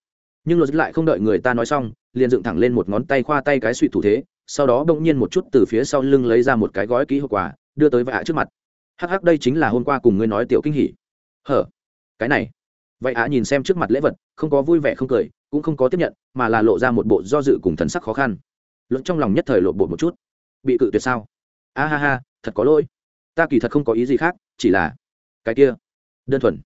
Nhưng luật lại không đợi người ta nói xong, liền dựng thẳng lên một ngón tay khoa tay cái suy thủ thế, sau đó bỗng nhiên một chút từ phía sau lưng lấy ra một cái gói ký hậu quả đưa tới vạ trước mặt. Hắc hắc, đây chính là hôm qua cùng ngươi nói tiểu kinh hỉ. Hở, cái này. Vậy ạ, nhìn xem trước mặt lễ vật, không có vui vẻ không cười, cũng không có tiếp nhận, mà là lộ ra một bộ do dự cùng thần sắc khó khăn. Luận trong lòng nhất thời lộ bộ một chút. Bị cự tuyệt sao? A ha ha, thật có lỗi. Ta kỳ thật không có ý gì khác, chỉ là cái kia. Đơn thuần.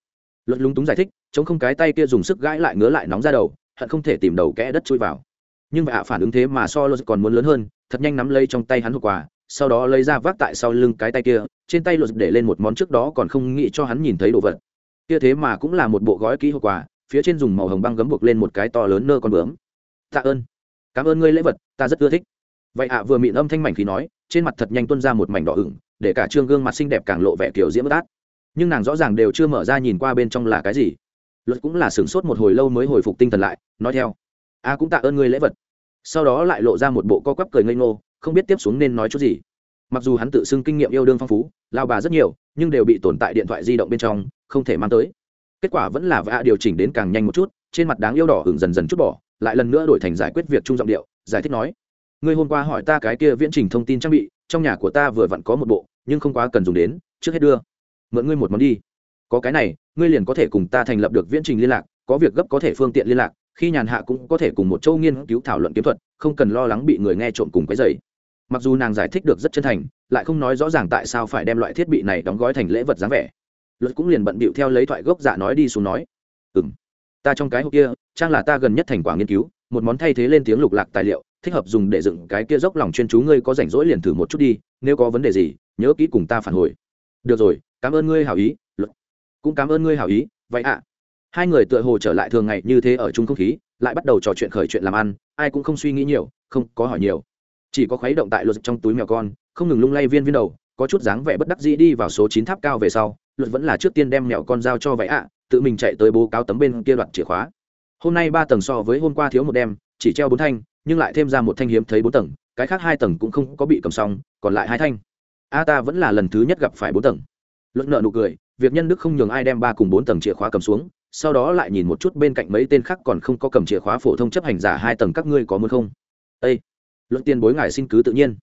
Luật lúng túng giải thích, chống không cái tay kia dùng sức gãi lại ngứa lại nóng ra đầu, hận không thể tìm đầu kẽ đất chui vào. Nhưng vạ phản ứng thế mà so luật còn muốn lớn hơn, thật nhanh nắm lấy trong tay hắn hộp quà, sau đó lấy ra vác tại sau lưng cái tay kia, trên tay luật để lên một món trước đó còn không nghĩ cho hắn nhìn thấy đồ vật. Kia thế mà cũng là một bộ gói kỹ hộp quà, phía trên dùng màu hồng băng gấm buộc lên một cái to lớn nơ con bướm. Tạ ơn. Cảm ơn ngươi lễ vật, ta rất ưa thích. Vậy ạ vừa mịn âm thanh mảnh khí nói trên mặt thật nhanh tuân ra một mảnh đỏ ửng, để cả trương gương mặt xinh đẹp càng lộ vẻ kiểu diễm bất át. Nhưng nàng rõ ràng đều chưa mở ra nhìn qua bên trong là cái gì. Luật cũng là sửng sốt một hồi lâu mới hồi phục tinh thần lại, nói theo. A, cũng tạ ơn ngươi lễ vật. Sau đó lại lộ ra một bộ co quắp cười ngây ngô, không biết tiếp xuống nên nói chút gì. Mặc dù hắn tự xưng kinh nghiệm yêu đương phong phú, lao bà rất nhiều, nhưng đều bị tồn tại điện thoại di động bên trong, không thể mang tới. Kết quả vẫn là vạ điều chỉnh đến càng nhanh một chút, trên mặt đáng yêu đỏ hưởng dần dần chút bỏ, lại lần nữa đổi thành giải quyết việc trung giọng điệu, giải thích nói ngươi hôm qua hỏi ta cái kia viễn trình thông tin trang bị, trong nhà của ta vừa vặn có một bộ, nhưng không quá cần dùng đến, trước hết đưa. Mượn ngươi một món đi. Có cái này, ngươi liền có thể cùng ta thành lập được viễn trình liên lạc, có việc gấp có thể phương tiện liên lạc, khi nhàn hạ cũng có thể cùng một châu nghiên cứu thảo luận kiếm thuật, không cần lo lắng bị người nghe trộm cùng cái giày mặc dù nàng giải thích được rất chân thành, lại không nói rõ ràng tại sao phải đem loại thiết bị này đóng gói thành lễ vật dáng vẻ. Luật cũng liền bận bịu theo lấy thoại gốc dạ nói đi xuống nói. Ừ m ta trong cái hộp kia, trang là ta gần nhất thành quả nghiên cứu, một món thay thế lên tiếng lục lạc tài liệu thích hợp dùng để dựng cái kia dốc lòng chuyên chú ngươi có rảnh rỗi liền thử một chút đi, nếu có vấn đề gì, nhớ kỹ cùng ta phản hồi. Được rồi, cảm ơn ngươi hảo ý luật cũng cảm ơn ngươi hảo ý, vậy ạ. Hai người tựa hồ trở lại thường ngày như thế ở chung không khí, lại bắt đầu trò chuyện khởi chuyện làm ăn, ai cũng không suy nghĩ nhiều, không có hỏi nhiều. Chỉ có khuấy động tại luật trong túi mèo con, không ngừng lung lay viên viên đầu, có chút dáng vẻ bất đắc dĩ đi vào số chín tháp cao về sau luật vẫn là trước tiên đem mèo con giao cho vậy ạ, tự mình chạy tới bố cáo tấm bên kia đoạt chìa khóa. Hôm nay ba tầng so với hôm qua thiếu một đêm, chỉ treo bốn thanh nhưng lại thêm ra một thanh hiếm thấy bốn tầng cái khác hai tầng cũng không có bị cầm xong còn lại hai thanh. A ta vẫn là lần thứ nhất gặp phải bốn tầng. Luật nợ nụ cười việc nhân đức không nhường ai đem ba cùng bốn tầng chìa khóa cầm xuống sau đó lại nhìn một chút bên cạnh mấy tên khác còn không có cầm chìa khóa phổ thông chấp hành giả hai tầng các ngươi có muốn không? Ê, luật tiền bối ngài xin cứ tự nhiên.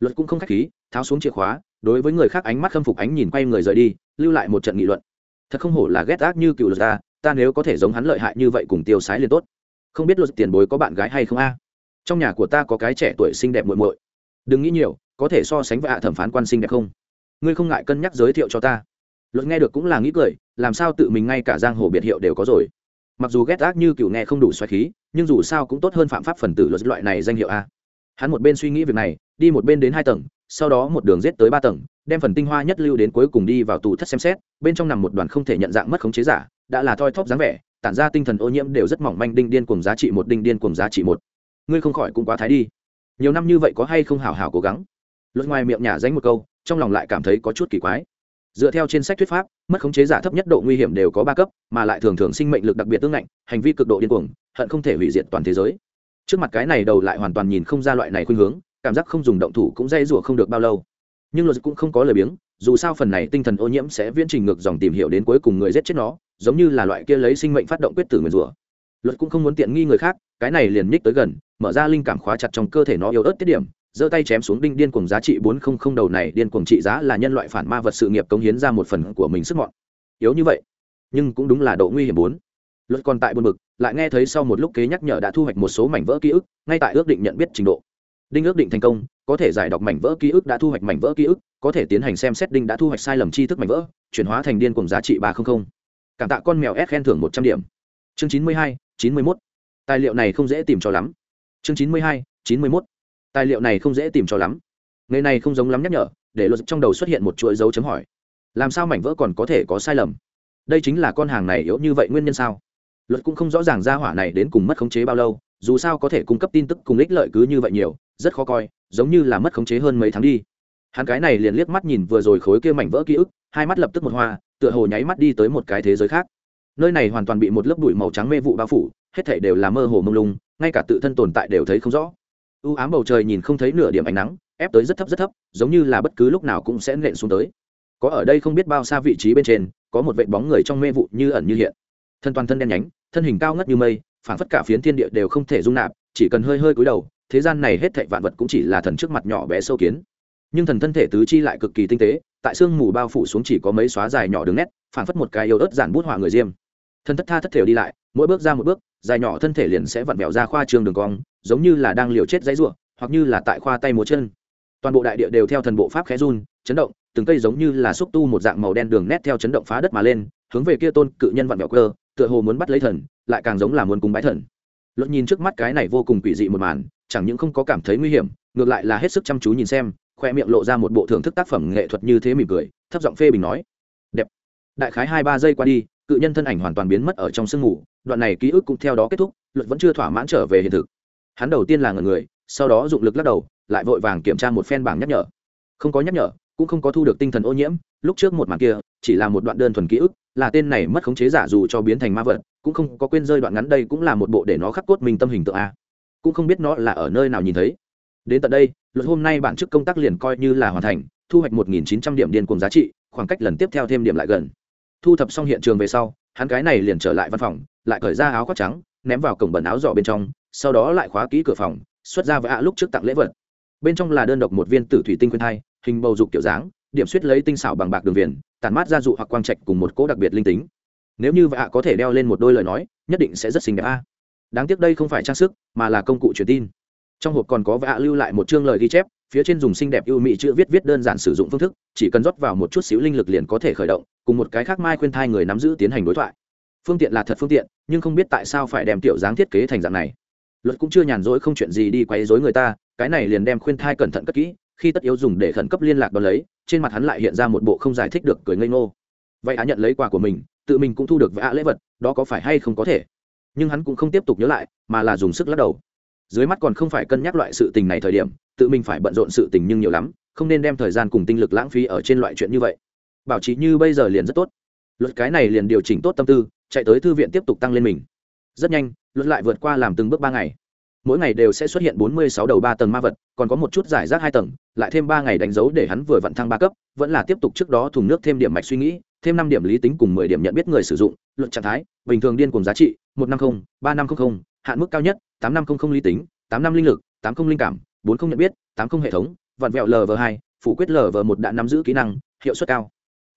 Luật cũng không khách khí tháo xuống chìa khóa đối với người khác ánh mắt khâm phục ánh nhìn quay người rời đi lưu lại một trận nghị luận. Thật không hổ là ghét ác như cựu luật ta ta nếu có thể giống hắn lợi hại như vậy cùng tiêu sái liền tốt. Không biết luật tiền bối có bạn gái hay không a? Trong nhà của ta có cái trẻ tuổi xinh đẹp muội muội. Đừng nghĩ nhiều, có thể so sánh với hạ thẩm phán quan xinh đẹp không? Ngươi không ngại cân nhắc giới thiệu cho ta. Luật nghe được cũng là nghĩ cười, làm sao tự mình ngay cả giang hồ biệt hiệu đều có rồi. Mặc dù ghét ác như cựu nghe không đủ xoáy khí, nhưng dù sao cũng tốt hơn phạm pháp phần tử luật loại này danh hiệu a. Hắn một bên suy nghĩ việc này, đi một bên đến hai tầng, sau đó một đường rết tới ba tầng, đem phần tinh hoa nhất lưu đến cuối cùng đi vào tù thất xem xét, bên trong nằm một đoàn không thể nhận dạng mất khống chế giả, đã là thoi thóp dáng vẻ, tản ra tinh thần ô nhiễm đều rất mỏng manh đinh điên cùng giá trị một, đinh điên cùng giá trị một ngươi không khỏi cũng quá thái đi. Nhiều năm như vậy có hay không hào hào cố gắng? Luật ngoài miệng nhả danh một câu, trong lòng lại cảm thấy có chút kỳ quái. Dựa theo trên sách thuyết pháp, mất khống chế giả thấp nhất độ nguy hiểm đều có ba cấp, mà lại thường thường sinh mệnh lực đặc biệt tương ngạnh, hành vi cực độ điên cuồng, hận không thể hủy diệt toàn thế giới. Trước mặt cái này đầu lại hoàn toàn nhìn không ra loại này khuynh hướng, cảm giác không dùng động thủ cũng dây rủa không được bao lâu. Nhưng luật cũng không có lời biếng, dù sao phần này tinh thần ô nhiễm sẽ viễn trình ngược dòng tìm hiểu đến cuối cùng người giết chết nó, giống như là loại kia lấy sinh mệnh phát động quyết tử người rủa. Luật cũng không muốn tiện nghi người khác, cái này liền nhích tới gần mở ra linh cảm khóa chặt trong cơ thể nó yếu ớt tiết điểm, giơ tay chém xuống đinh điên cuồng giá trị bốn không không đầu này điên cuồng trị giá là nhân loại phản ma vật sự nghiệp cống hiến ra một phần của mình sức mọn. Yếu như vậy, nhưng cũng đúng là độ nguy hiểm bốn. Luật còn tại buồn bực, lại nghe thấy sau một lúc kế nhắc nhở đã thu hoạch một số mảnh vỡ ký ức, ngay tại ước định nhận biết trình độ. Đinh ước định thành công, có thể giải đọc mảnh vỡ ký ức đã thu hoạch mảnh vỡ ký ức, có thể tiến hành xem xét đinh đã thu hoạch sai lầm tri thức mảnh vỡ, chuyển hóa thành điên cùng giá trị ba trăm linh cảm tạ con mèo s khen thưởng một trăm điểm. Chương chín mươi hai, chín mươi mốt. Tài liệu này không dễ tìm cho lắm chương chín mươi hai, chín mươi mốt. Tài liệu này không dễ tìm cho lắm. Ngày này không giống lắm nhắc nhở, để luật trong đầu xuất hiện một chuỗi dấu chấm hỏi. Làm sao mảnh vỡ còn có thể có sai lầm? Đây chính là con hàng này yếu như vậy nguyên nhân sao? Luật cũng không rõ ràng ra hỏa này đến cùng mất khống chế bao lâu, dù sao có thể cung cấp tin tức cùng ích lợi cứ như vậy nhiều, rất khó coi, giống như là mất khống chế hơn mấy tháng đi. Hắn cái này liền liếc mắt nhìn vừa rồi khối kia mảnh vỡ ký ức, hai mắt lập tức một hoa, tựa hồ nháy mắt đi tới một cái thế giới khác. Nơi này hoàn toàn bị một lớp bụi màu trắng mê vụ bao phủ, hết thảy đều là mơ hồ mông lung ngay cả tự thân tồn tại đều thấy không rõ. U ám bầu trời nhìn không thấy nửa điểm ánh nắng, ép tới rất thấp rất thấp, giống như là bất cứ lúc nào cũng sẽ nện xuống tới. Có ở đây không biết bao xa vị trí bên trên, có một vệ bóng người trong mê vụ như ẩn như hiện. Thân toàn thân đen nhánh, thân hình cao ngất như mây phản phất cả phiến thiên địa đều không thể dung nạp, chỉ cần hơi hơi cúi đầu, thế gian này hết thảy vạn vật cũng chỉ là thần trước mặt nhỏ bé sâu kiến. Nhưng thần thân thể tứ chi lại cực kỳ tinh tế, tại xương mù bao phủ xuống chỉ có mấy xóa dài nhỏ đường nét phản phất một cái yếu ớt giản bút họa người diêm. Thân thất tha thất thể đi lại, mỗi bước ra một bước dài nhỏ thân thể liền sẽ vặn vẹo ra khoa trường đường cong, giống như là đang liều chết dãy ruộng hoặc như là tại khoa tay múa chân. Toàn bộ đại địa đều theo thần bộ pháp khẽ run, chấn động, từng cây giống như là xúc tu một dạng màu đen đường nét theo chấn động phá đất mà lên, hướng về kia tôn cự nhân vặn vẹo cơ, tựa hồ muốn bắt lấy thần, lại càng giống là muốn cúng bái thần. Luật nhìn trước mắt cái này vô cùng quỷ dị một màn, chẳng những không có cảm thấy nguy hiểm, ngược lại là hết sức chăm chú nhìn xem, khoe miệng lộ ra một bộ thưởng thức tác phẩm nghệ thuật như thế mỉm cười, thấp giọng phê bình nói, đẹp. Đại khái hai ba giây qua đi cự nhân thân ảnh hoàn toàn biến mất ở trong sương mù, đoạn này ký ức cũng theo đó kết thúc, luật vẫn chưa thỏa mãn trở về hiện thực. Hắn đầu tiên là ngần người, sau đó dụng lực lắc đầu, lại vội vàng kiểm tra một phen bảng nhắc nhở. Không có nhắc nhở, cũng không có thu được tinh thần ô nhiễm, lúc trước một màn kia, chỉ là một đoạn đơn thuần ký ức, là tên này mất khống chế giả dù cho biến thành ma vật, cũng không có quên rơi đoạn ngắn đây cũng là một bộ để nó khắc cốt mình tâm hình tượng a. Cũng không biết nó là ở nơi nào nhìn thấy. Đến tận đây, luật hôm nay bản chức công tác liền coi như là hoàn thành, thu hoạch một nghìn chín trăm điểm điên cùng giá trị, khoảng cách lần tiếp theo thêm điểm lại gần thu thập xong hiện trường về sau, hắn cái này liền trở lại văn phòng, lại cởi ra áo khoác trắng, ném vào cổng bẩn áo giỏ bên trong, sau đó lại khóa kỹ cửa phòng, xuất ra với ạ lúc trước tặng lễ vật. Bên trong là đơn độc một viên tử thủy tinh khuyên thai, hình bầu dục kiểu dáng, điểm suýt lấy tinh xảo bằng bạc đường viền tàn mát ra dụ hoặc quang trạch cùng một cỗ đặc biệt linh tính. Nếu như vạ có thể đeo lên một đôi lời nói, nhất định sẽ rất xinh đẹp a. Đáng tiếc đây không phải trang sức, mà là công cụ truyền tin. Trong hộp còn có vạ lưu lại một chương lời ghi chép phía trên dùng xinh đẹp ưu mỹ chữ viết viết đơn giản sử dụng phương thức, chỉ cần rót vào một chút xíu linh lực liền có thể khởi động, cùng một cái khác mai khuyên thai người nắm giữ tiến hành đối thoại. Phương tiện là thật phương tiện, nhưng không biết tại sao phải đem tiểu dáng thiết kế thành dạng này. Luật cũng chưa nhàn rỗi không chuyện gì đi quấy rối người ta, cái này liền đem khuyên thai cẩn thận cất kỹ, khi tất yếu dùng để khẩn cấp liên lạc đ ó lấy, trên mặt hắn lại hiện ra một bộ không giải thích được cười ngây ngô. Vậy á nhận lấy quà của mình, tự mình cũng thu được vã lễ vật, đó có phải hay không có thể? Nhưng hắn cũng không tiếp tục nhớ lại, mà là dùng sức lắc đầu dưới mắt còn không phải cân nhắc loại sự tình này thời điểm, tự mình phải bận rộn sự tình nhưng nhiều lắm, không nên đem thời gian cùng tinh lực lãng phí ở trên loại chuyện như vậy. Bảo trí như bây giờ liền rất tốt. Luật cái này liền điều chỉnh tốt tâm tư, chạy tới thư viện tiếp tục tăng lên mình. Rất nhanh, luật lại vượt qua làm từng bước ba ngày. Mỗi ngày đều sẽ xuất hiện bốn mươi sáu đầu ba tầng ma vật, còn có một chút giải rác hai tầng, lại thêm ba ngày đánh dấu để hắn vừa vặn thăng ba cấp, vẫn là tiếp tục trước đó thùng nước thêm điểm mạch suy nghĩ, thêm năm điểm lý tính cùng mười điểm nhận biết người sử dụng, luật trạng thái, bình thường điên cùng giá trị, một năm không, ba năm không, hạn mức cao nhất tám năm không không lý tính tám năm linh lực tám không linh cảm bốn không nhận biết tám không hệ thống vặn vẹo lv hai phủ quyết lv một đã nắm giữ kỹ năng hiệu suất cao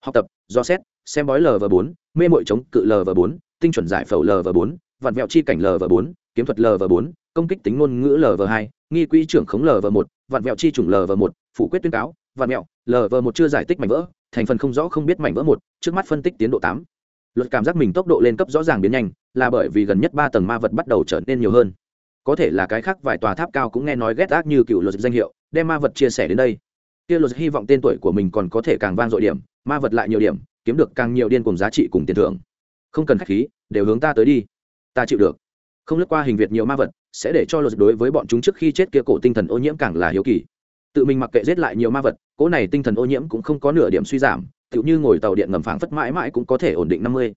học tập do xét xem bói lv bốn mê mội chống cự lv bốn tinh chuẩn giải phẫu lv bốn vặn vẹo chi cảnh lv bốn kiếm thuật lv bốn công kích tính ngôn ngữ lv hai nghi quỹ trưởng khống lv một vặn vẹo chi chủng lv một phủ quyết tuyên cáo vặn vẹo lv một chưa giải tích mảnh vỡ thành phần không rõ không biết mảnh vỡ một trước mắt phân tích tiến độ tám luật cảm giác mình tốc độ lên cấp rõ ràng biến nhanh là bởi vì gần nhất ba tầng ma vật bắt đầu trở nên nhiều hơn có thể là cái khác vài tòa tháp cao cũng nghe nói ghét ác như cựu luật danh hiệu, đem ma vật chia sẻ đến đây. Kia luật hy vọng tên tuổi của mình còn có thể càng vang dội điểm, ma vật lại nhiều điểm, kiếm được càng nhiều điên cùng giá trị cùng tiền thưởng. Không cần khách khí, đều hướng ta tới đi. Ta chịu được. Không lướt qua hình việt nhiều ma vật, sẽ để cho luật đối với bọn chúng trước khi chết kia cổ tinh thần ô nhiễm càng là hiếu kỳ. Tự mình mặc kệ giết lại nhiều ma vật, cỗ này tinh thần ô nhiễm cũng không có nửa điểm suy giảm, tựu như ngồi tàu điện ngầm phảng phất mãi mãi cũng có thể ổn định năm mươi.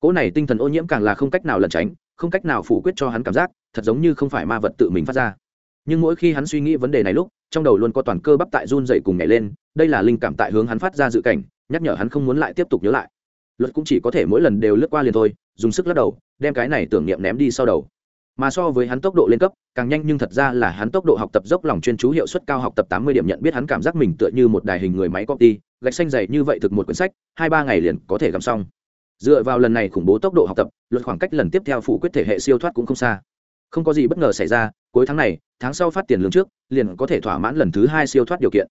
Cỗ này tinh thần ô nhiễm càng là không cách nào lẩn tránh, không cách nào phủ quyết cho hắn cảm giác thật giống như không phải ma vật tự mình phát ra. Nhưng mỗi khi hắn suy nghĩ vấn đề này lúc, trong đầu luôn có toàn cơ bắp tại run dậy cùng nhảy lên, đây là linh cảm tại hướng hắn phát ra dự cảnh, nhắc nhở hắn không muốn lại tiếp tục nhớ lại. Luật cũng chỉ có thể mỗi lần đều lướt qua liền thôi, dùng sức lắc đầu, đem cái này tưởng niệm ném đi sau đầu. Mà so với hắn tốc độ lên cấp, càng nhanh nhưng thật ra là hắn tốc độ học tập dốc lòng chuyên chú hiệu suất cao học tập tám mươi điểm nhận biết hắn cảm giác mình tựa như một đài hình người máy copy, gạch xanh dày như vậy thực một quyển sách, hai ba ngày liền có thể gắm xong. Dựa vào lần này khủng bố tốc độ học tập, luật khoảng cách lần tiếp theo phủ quyết thể hệ siêu thoát cũng không xa không có gì bất ngờ xảy ra, cuối tháng này, tháng sau phát tiền lương trước, liền có thể thỏa mãn lần thứ hai siêu thoát điều kiện.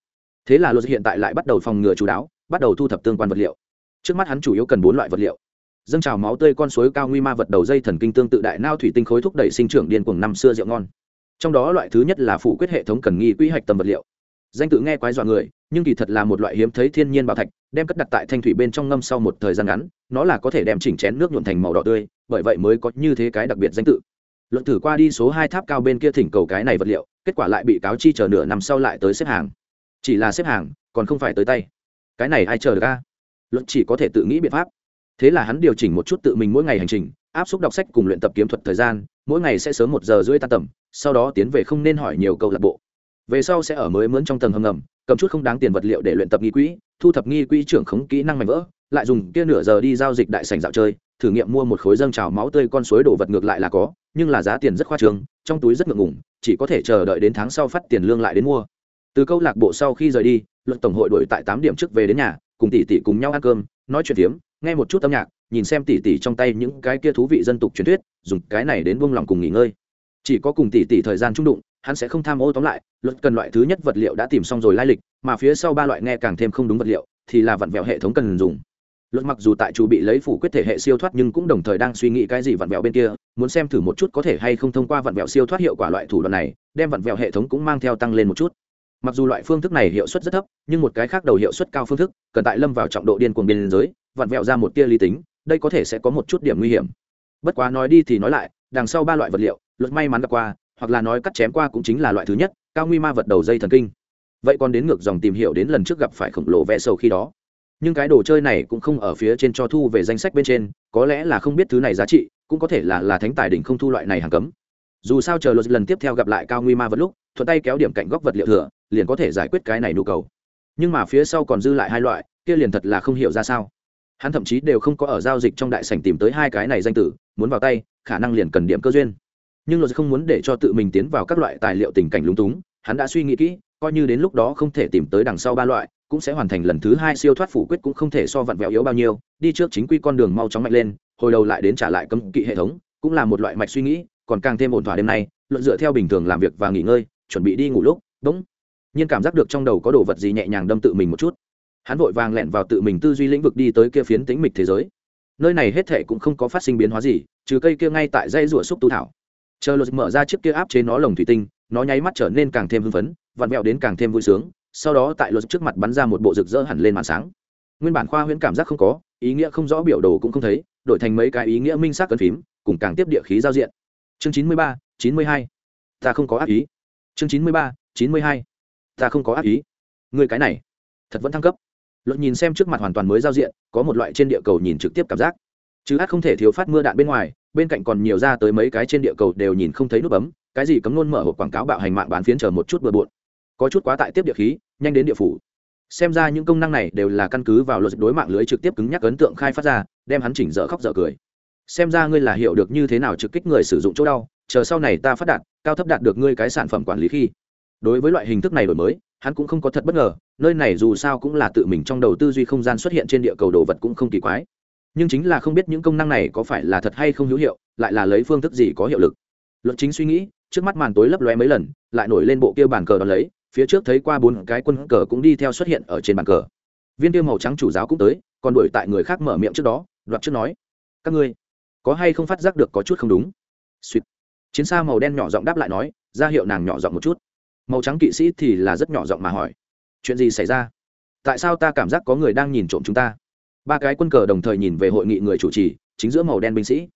Thế là luật hiện tại lại bắt đầu phòng ngừa chú đáo, bắt đầu thu thập tương quan vật liệu. Trước mắt hắn chủ yếu cần bốn loại vật liệu. Dâng trào máu tươi con suối cao nguy ma vật đầu dây thần kinh tương tự đại nao thủy tinh khối thúc đẩy sinh trưởng điên cuồng năm xưa rượu ngon. Trong đó loại thứ nhất là phủ quyết hệ thống cần nghi quy hoạch tầm vật liệu. Danh tự nghe quái dọa người, nhưng kỳ thật là một loại hiếm thấy thiên nhiên bảo thạch, đem cất đặt tại thanh thủy bên trong ngâm sau một thời gian ngắn, nó là có thể đem chỉnh chén nước nhuộn thành màu đỏ tươi, bởi vậy mới có như thế cái đặc biệt danh tự luận thử qua đi số hai tháp cao bên kia thỉnh cầu cái này vật liệu, kết quả lại bị cáo chi chờ nửa năm sau lại tới xếp hàng. Chỉ là xếp hàng, còn không phải tới tay. Cái này ai chờ được ca luận chỉ có thể tự nghĩ biện pháp. Thế là hắn điều chỉnh một chút tự mình mỗi ngày hành trình, áp suất đọc sách cùng luyện tập kiếm thuật thời gian, mỗi ngày sẽ sớm một giờ rưỡi tan tầm, sau đó tiến về không nên hỏi nhiều câu lạc bộ. Về sau sẽ ở mới mướn trong tầng hầm ngầm, cầm chút không đáng tiền vật liệu để luyện tập nghi quỹ, thu thập nghi quỹ trưởng khống kỹ năng mạnh vỡ, lại dùng kia nửa giờ đi giao dịch đại sành dạo chơi, thử nghiệm mua một khối dâng trào máu tươi con suối đổ vật ngược lại là có nhưng là giá tiền rất khoa trương, trong túi rất ngượng ngủng chỉ có thể chờ đợi đến tháng sau phát tiền lương lại đến mua. Từ câu lạc bộ sau khi rời đi, luật tổng hội đổi tại tám điểm trước về đến nhà, cùng tỷ tỷ cùng nhau ăn cơm, nói chuyện phiếm, nghe một chút âm nhạc, nhìn xem tỷ tỷ trong tay những cái kia thú vị dân tục truyền thuyết, dùng cái này đến buông lòng cùng nghỉ ngơi. Chỉ có cùng tỷ tỷ thời gian trung đụng, hắn sẽ không tham ô tóm lại, luật cần loại thứ nhất vật liệu đã tìm xong rồi lai lịch, mà phía sau ba loại nghe càng thêm không đúng vật liệu, thì là vặn vẹo hệ thống cần dùng luật mặc dù tại chủ bị lấy phủ quyết thể hệ siêu thoát nhưng cũng đồng thời đang suy nghĩ cái gì vặn vẹo bên kia, muốn xem thử một chút có thể hay không thông qua vặn vẹo siêu thoát hiệu quả loại thủ đoạn này, đem vặn vẹo hệ thống cũng mang theo tăng lên một chút. Mặc dù loại phương thức này hiệu suất rất thấp, nhưng một cái khác đầu hiệu suất cao phương thức, cần tại lâm vào trọng độ điên cuồng biên giới, vặn vẹo ra một tia lý tính, đây có thể sẽ có một chút điểm nguy hiểm. Bất quá nói đi thì nói lại, đằng sau ba loại vật liệu, luật may mắn gặp qua, hoặc là nói cắt chém qua cũng chính là loại thứ nhất, cao nguy ma vật đầu dây thần kinh. Vậy còn đến ngược dòng tìm hiểu đến lần trước gặp phải khổng lồ vẽ sầu khi đó nhưng cái đồ chơi này cũng không ở phía trên cho thu về danh sách bên trên, có lẽ là không biết thứ này giá trị, cũng có thể là là thánh tài đỉnh không thu loại này hàng cấm. Dù sao chờ luật lần tiếp theo gặp lại cao nguy ma vật lúc, thuận tay kéo điểm cạnh góc vật liệu thừa, liền có thể giải quyết cái này nhu cầu. Nhưng mà phía sau còn dư lại hai loại, kia liền thật là không hiểu ra sao. Hắn thậm chí đều không có ở giao dịch trong đại sảnh tìm tới hai cái này danh tử, muốn vào tay, khả năng liền cần điểm cơ duyên. Nhưng luật không muốn để cho tự mình tiến vào các loại tài liệu tình cảnh lúng túng, hắn đã suy nghĩ kỹ, coi như đến lúc đó không thể tìm tới đằng sau ba loại cũng sẽ hoàn thành lần thứ hai siêu thoát phủ quyết cũng không thể so vặn vẹo yếu bao nhiêu, đi trước chính quy con đường mau chóng mạnh lên, hồi đầu lại đến trả lại cấm kỵ hệ thống, cũng là một loại mạch suy nghĩ, còn càng thêm ổn thỏa đêm nay, luận dựa theo bình thường làm việc và nghỉ ngơi, chuẩn bị đi ngủ lúc bỗng nhiên cảm giác được trong đầu có đồ vật gì nhẹ nhàng đâm tự mình một chút. Hắn vội vàng lẹn vào tự mình tư duy lĩnh vực đi tới kia phiến tĩnh mịch thế giới. Nơi này hết thể cũng không có phát sinh biến hóa gì, trừ cây kia ngay tại dây rủa xúc tu thảo. Chờ luật mở ra chiếc kia áp chế nó lồng thủy tinh, nó nháy mắt trở nên càng thêm hưng phấn, vặn vẹo đến càng thêm vui sướng sau đó tại luật trước mặt bắn ra một bộ rực rỡ hẳn lên màn sáng. Nguyên bản khoa huyễn cảm giác không có, ý nghĩa không rõ biểu đồ cũng không thấy, đổi thành mấy cái ý nghĩa minh xác cần phím, cùng càng tiếp địa khí giao diện. Chương chín mươi ba, chín mươi hai. Ta không có ác ý. Chương chín mươi ba, chín mươi hai. Ta không có ác ý. Người cái này, thật vẫn thăng cấp. Luật nhìn xem trước mặt hoàn toàn mới giao diện, có một loại trên địa cầu nhìn trực tiếp cảm giác. Chứ ác không thể thiếu phát mưa đạn bên ngoài, bên cạnh còn nhiều ra tới mấy cái trên địa cầu đều nhìn không thấy nút bấm, cái gì cấm luôn mở hộp quảng cáo bạo hành mạng bán phiến chờ một chút bừa bộn có chút quá tại tiếp địa khí, nhanh đến địa phủ. Xem ra những công năng này đều là căn cứ vào luật đối mạng lưới trực tiếp cứng nhắc ấn tượng khai phát ra, đem hắn chỉnh dở khóc dở cười. Xem ra ngươi là hiểu được như thế nào trực kích người sử dụng chỗ đau, chờ sau này ta phát đạt, cao thấp đạt được ngươi cái sản phẩm quản lý khi. Đối với loại hình thức này đổi mới, hắn cũng không có thật bất ngờ, nơi này dù sao cũng là tự mình trong đầu tư duy không gian xuất hiện trên địa cầu đồ vật cũng không kỳ quái. Nhưng chính là không biết những công năng này có phải là thật hay không hữu hiệu, lại là lấy phương thức gì có hiệu lực. Luật chính suy nghĩ, trước mắt màn tối lấp lóe mấy lần, lại nổi lên bộ kia bàn cờ đón lấy phía trước thấy qua bốn cái quân cờ cũng đi theo xuất hiện ở trên bàn cờ. Viên tiêu màu trắng chủ giáo cũng tới, còn đuổi tại người khác mở miệng trước đó, đoạt trước nói, các ngươi, có hay không phát giác được có chút không đúng? Suýt. Chiến xa màu đen nhỏ giọng đáp lại nói, ra hiệu nàng nhỏ giọng một chút. Màu trắng kỵ sĩ thì là rất nhỏ giọng mà hỏi, chuyện gì xảy ra? Tại sao ta cảm giác có người đang nhìn trộm chúng ta? Ba cái quân cờ đồng thời nhìn về hội nghị người chủ trì, chính giữa màu đen binh sĩ.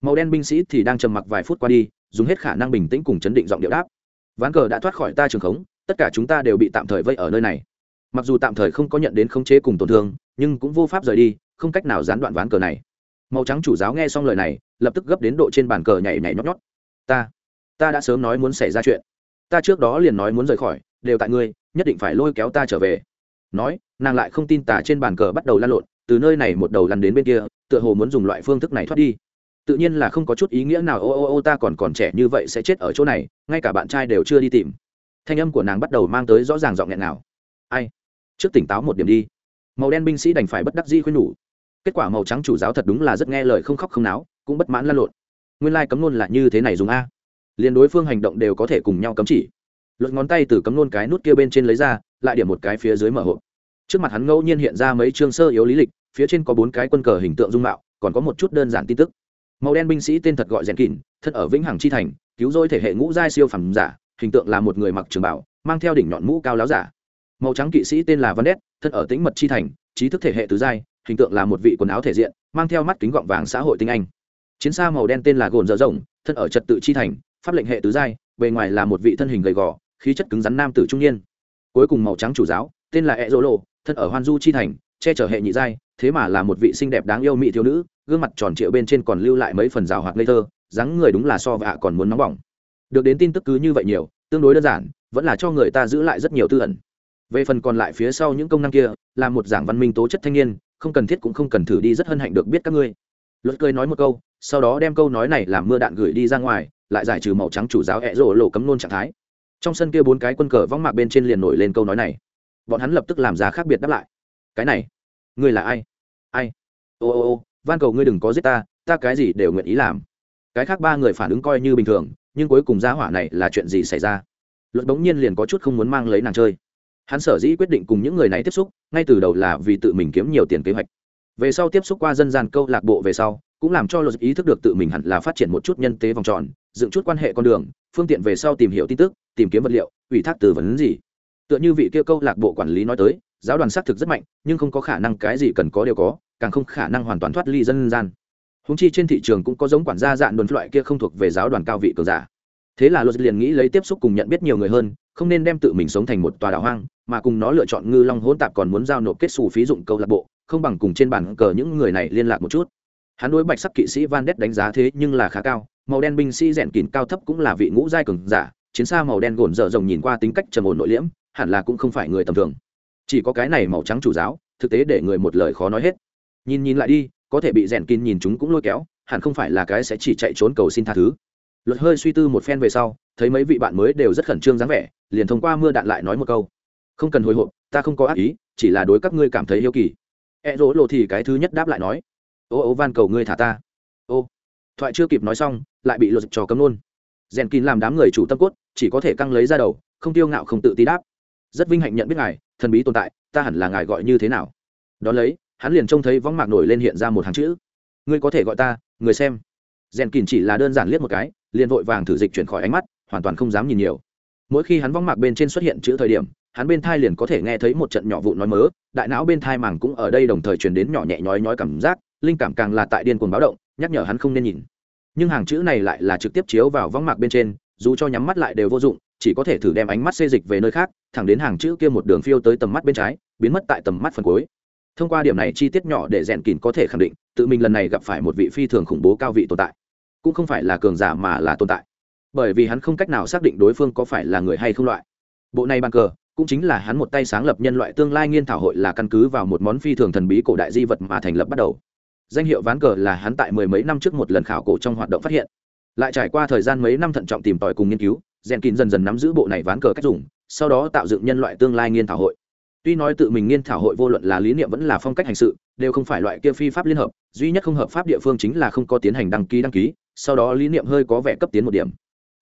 Màu đen binh sĩ thì đang trầm mặc vài phút qua đi, dùng hết khả năng bình tĩnh cùng chấn định giọng điệu đáp, ván cờ đã thoát khỏi ta trường khống tất cả chúng ta đều bị tạm thời vây ở nơi này. Mặc dù tạm thời không có nhận đến khống chế cùng tổn thương, nhưng cũng vô pháp rời đi, không cách nào gián đoạn ván cờ này. Màu trắng chủ giáo nghe xong lời này, lập tức gấp đến độ trên bàn cờ nhảy nhảy nhót nhót. Ta ta đã sớm nói muốn xảy ra chuyện. Ta trước đó liền nói muốn rời khỏi, đều tại ngươi, nhất định phải lôi kéo ta trở về. Nói, nàng lại không tin tả trên bàn cờ bắt đầu lan lộn, từ nơi này một đầu lăn đến bên kia, tựa hồ muốn dùng loại phương thức này thoát đi. Tự nhiên là không có chút ý nghĩa nào, ô ô ô, ta còn còn trẻ như vậy sẽ chết ở chỗ này, ngay cả bạn trai đều chưa đi tìm thanh âm của nàng bắt đầu mang tới rõ ràng giọng nghẹn nào ai? Trước tỉnh táo một điểm đi. Màu đen binh sĩ đành phải bất đắc di khuyên nhủ. Kết quả màu trắng chủ giáo thật đúng là rất nghe lời không khóc không náo, cũng bất mãn lan lộn. Nguyên lai、like、cấm nôn là như thế này dùng a. Liền đối phương hành động đều có thể cùng nhau cấm chỉ. Luật ngón tay từ cấm nôn cái nút kia bên trên lấy ra, lại điểm một cái phía dưới mở hộp. Trước mặt hắn ngẫu nhiên hiện ra mấy chương sơ yếu lý lịch, phía trên có bốn cái quân cờ hình tượng dung mạo, còn có một chút đơn giản tin tức. Màu đen binh sĩ tên thật gọi rèn kỉn thân ở vĩnh hằng chi thành, cứu rỗi thể hệ ngũ giai siêu phẩm giả hình tượng là một người mặc trường bảo, mang theo đỉnh nhọn mũ cao láo giả. Màu trắng kỵ sĩ tên là văn đét thân ở tĩnh mật chi thành, trí thức thể hệ tứ giai, hình tượng là một vị quần áo thể diện, mang theo mắt kính gọng vàng xã hội tinh anh. Chiến xa màu đen tên là gồn dở rộng thân ở trật tự chi thành, pháp lệnh hệ tứ giai, bề ngoài là một vị thân hình gầy gò, khí chất cứng rắn nam tử trung niên. Cuối cùng màu trắng chủ giáo, tên là e dỗ lộ thân ở hoan du chi thành, che chở hệ nhị giai, thế mà là một vị xinh đẹp đáng yêu mỹ thiếu nữ, gương mặt tròn trịa bên trên còn lưu lại mấy phần rào hoạt ngây thơ, dáng người đúng là so và còn muốn nóng bỏng được đến tin tức cứ như vậy nhiều, tương đối đơn giản, vẫn là cho người ta giữ lại rất nhiều tư ẩn. Về phần còn lại phía sau những công năng kia, là một giảng văn minh tố chất thanh niên, không cần thiết cũng không cần thử đi rất hân hạnh được biết các ngươi. Luật cười nói một câu, sau đó đem câu nói này làm mưa đạn gửi đi ra ngoài, lại giải trừ màu trắng chủ giáo hẹ rổ lộ cấm nôn trạng thái. Trong sân kia bốn cái quân cờ vong mạc bên trên liền nổi lên câu nói này. Bọn hắn lập tức làm ra khác biệt đáp lại. Cái này, ngươi là ai? Ai? Ô ô ô, van cầu ngươi đừng có giết ta ta cái gì đều nguyện ý làm. Cái khác ba người phản ứng coi như bình thường nhưng cuối cùng gia hỏa này là chuyện gì xảy ra? Luật bỗng nhiên liền có chút không muốn mang lấy nàng chơi. Hắn sở dĩ quyết định cùng những người này tiếp xúc, ngay từ đầu là vì tự mình kiếm nhiều tiền kế hoạch. Về sau tiếp xúc qua dân gian câu lạc bộ về sau, cũng làm cho luật ý thức được tự mình hẳn là phát triển một chút nhân tế vòng tròn, dựng chút quan hệ con đường, phương tiện về sau tìm hiểu tin tức, tìm kiếm vật liệu, ủy thác tư vấn gì. Tựa như vị kia câu lạc bộ quản lý nói tới, giáo đoàn xác thực rất mạnh, nhưng không có khả năng cái gì cần có đều có, càng không khả năng hoàn toàn thoát ly dân gian húng chi trên thị trường cũng có giống quản gia dạn đồn loại kia không thuộc về giáo đoàn cao vị cường giả. Thế là luật liền nghĩ lấy tiếp xúc cùng nhận biết nhiều người hơn, không nên đem tự mình sống thành một tòa đảo hoang, mà cùng nó lựa chọn ngư long hỗn tạp còn muốn giao nộp kết xù phí dụng câu lạc bộ, không bằng cùng trên bàn cờ những người này liên lạc một chút. Hắn đối bạch sắc kỵ sĩ van đét đánh giá thế nhưng là khá cao, màu đen binh sĩ rèn kín cao thấp cũng là vị ngũ giai cường giả, chiến xa màu đen gồn dở rồng nhìn qua tính cách trầm ổn nội liễm, hẳn là cũng không phải người tầm thường. Chỉ có cái này màu trắng chủ giáo, thực tế để người một lời khó nói hết. Nhìn nhìn lại đi có thể bị rèn kín nhìn chúng cũng lôi kéo, hẳn không phải là cái sẽ chỉ chạy trốn cầu xin tha thứ. Luật hơi suy tư một phen về sau, thấy mấy vị bạn mới đều rất khẩn trương dáng vẻ, liền thông qua mưa đạn lại nói một câu. Không cần hồi hộp, ta không có ác ý, chỉ là đối các ngươi cảm thấy yêu kỳ. E rỗ lộ thì cái thứ nhất đáp lại nói. Ô ô, van cầu ngươi thả ta. Ô. Thoại chưa kịp nói xong, lại bị luật trò cấm luôn. Rèn kín làm đám người chủ tâm cốt, chỉ có thể căng lấy ra đầu, không tiêu ngạo không tự tí đáp. Rất vinh hạnh nhận biết ngài, thần bí tồn tại, ta hẳn là ngài gọi như thế nào? Đ ó lấy hắn liền trông thấy võng mạc nổi lên hiện ra một hàng chữ. Ngươi có thể gọi ta, người xem. Rèn kìn chỉ là đơn giản liếc một cái, liền vội vàng thử dịch chuyển khỏi ánh mắt, hoàn toàn không dám nhìn nhiều. Mỗi khi hắn võng mạc bên trên xuất hiện chữ thời điểm, hắn bên thai liền có thể nghe thấy một trận nhỏ vụ nói mớ, đại não bên thai màng cũng ở đây đồng thời truyền đến nhỏ nhẹ nhói nhói cảm giác, linh cảm càng là tại điên cuồng báo động, nhắc nhở hắn không nên nhìn. Nhưng hàng chữ này lại là trực tiếp chiếu vào võng mạc bên trên, dù cho nhắm mắt lại đều vô dụng, chỉ có thể thử đem ánh mắt xê dịch về nơi khác, thẳng đến hàng chữ kia một đường phiêu tới tầm mắt bên trái, biến mất tại tầm mắt phần cuối thông qua điểm này chi tiết nhỏ để rèn kín có thể khẳng định, tự mình lần này gặp phải một vị phi thường khủng bố cao vị tồn tại. Cũng không phải là cường giả mà là tồn tại. Bởi vì hắn không cách nào xác định đối phương có phải là người hay không loại. Bộ này bàn cờ, cũng chính là hắn một tay sáng lập nhân loại tương lai nghiên thảo hội là căn cứ vào một món phi thường thần bí cổ đại di vật mà thành lập bắt đầu. Danh hiệu ván cờ là hắn tại mười mấy năm trước một lần khảo cổ trong hoạt động phát hiện. Lại trải qua thời gian mấy năm thận trọng tìm tòi cùng nghiên cứu, rèn kín dần dần nắm giữ bộ này ván cờ cách dùng, sau đó tạo dựng nhân loại tương lai nghiên thảo hội tuy nói tự mình nghiên thảo hội vô luận là lý niệm vẫn là phong cách hành sự, đều không phải loại kia phi pháp liên hợp, duy nhất không hợp pháp địa phương chính là không có tiến hành đăng ký đăng ký, sau đó lý niệm hơi có vẻ cấp tiến một điểm.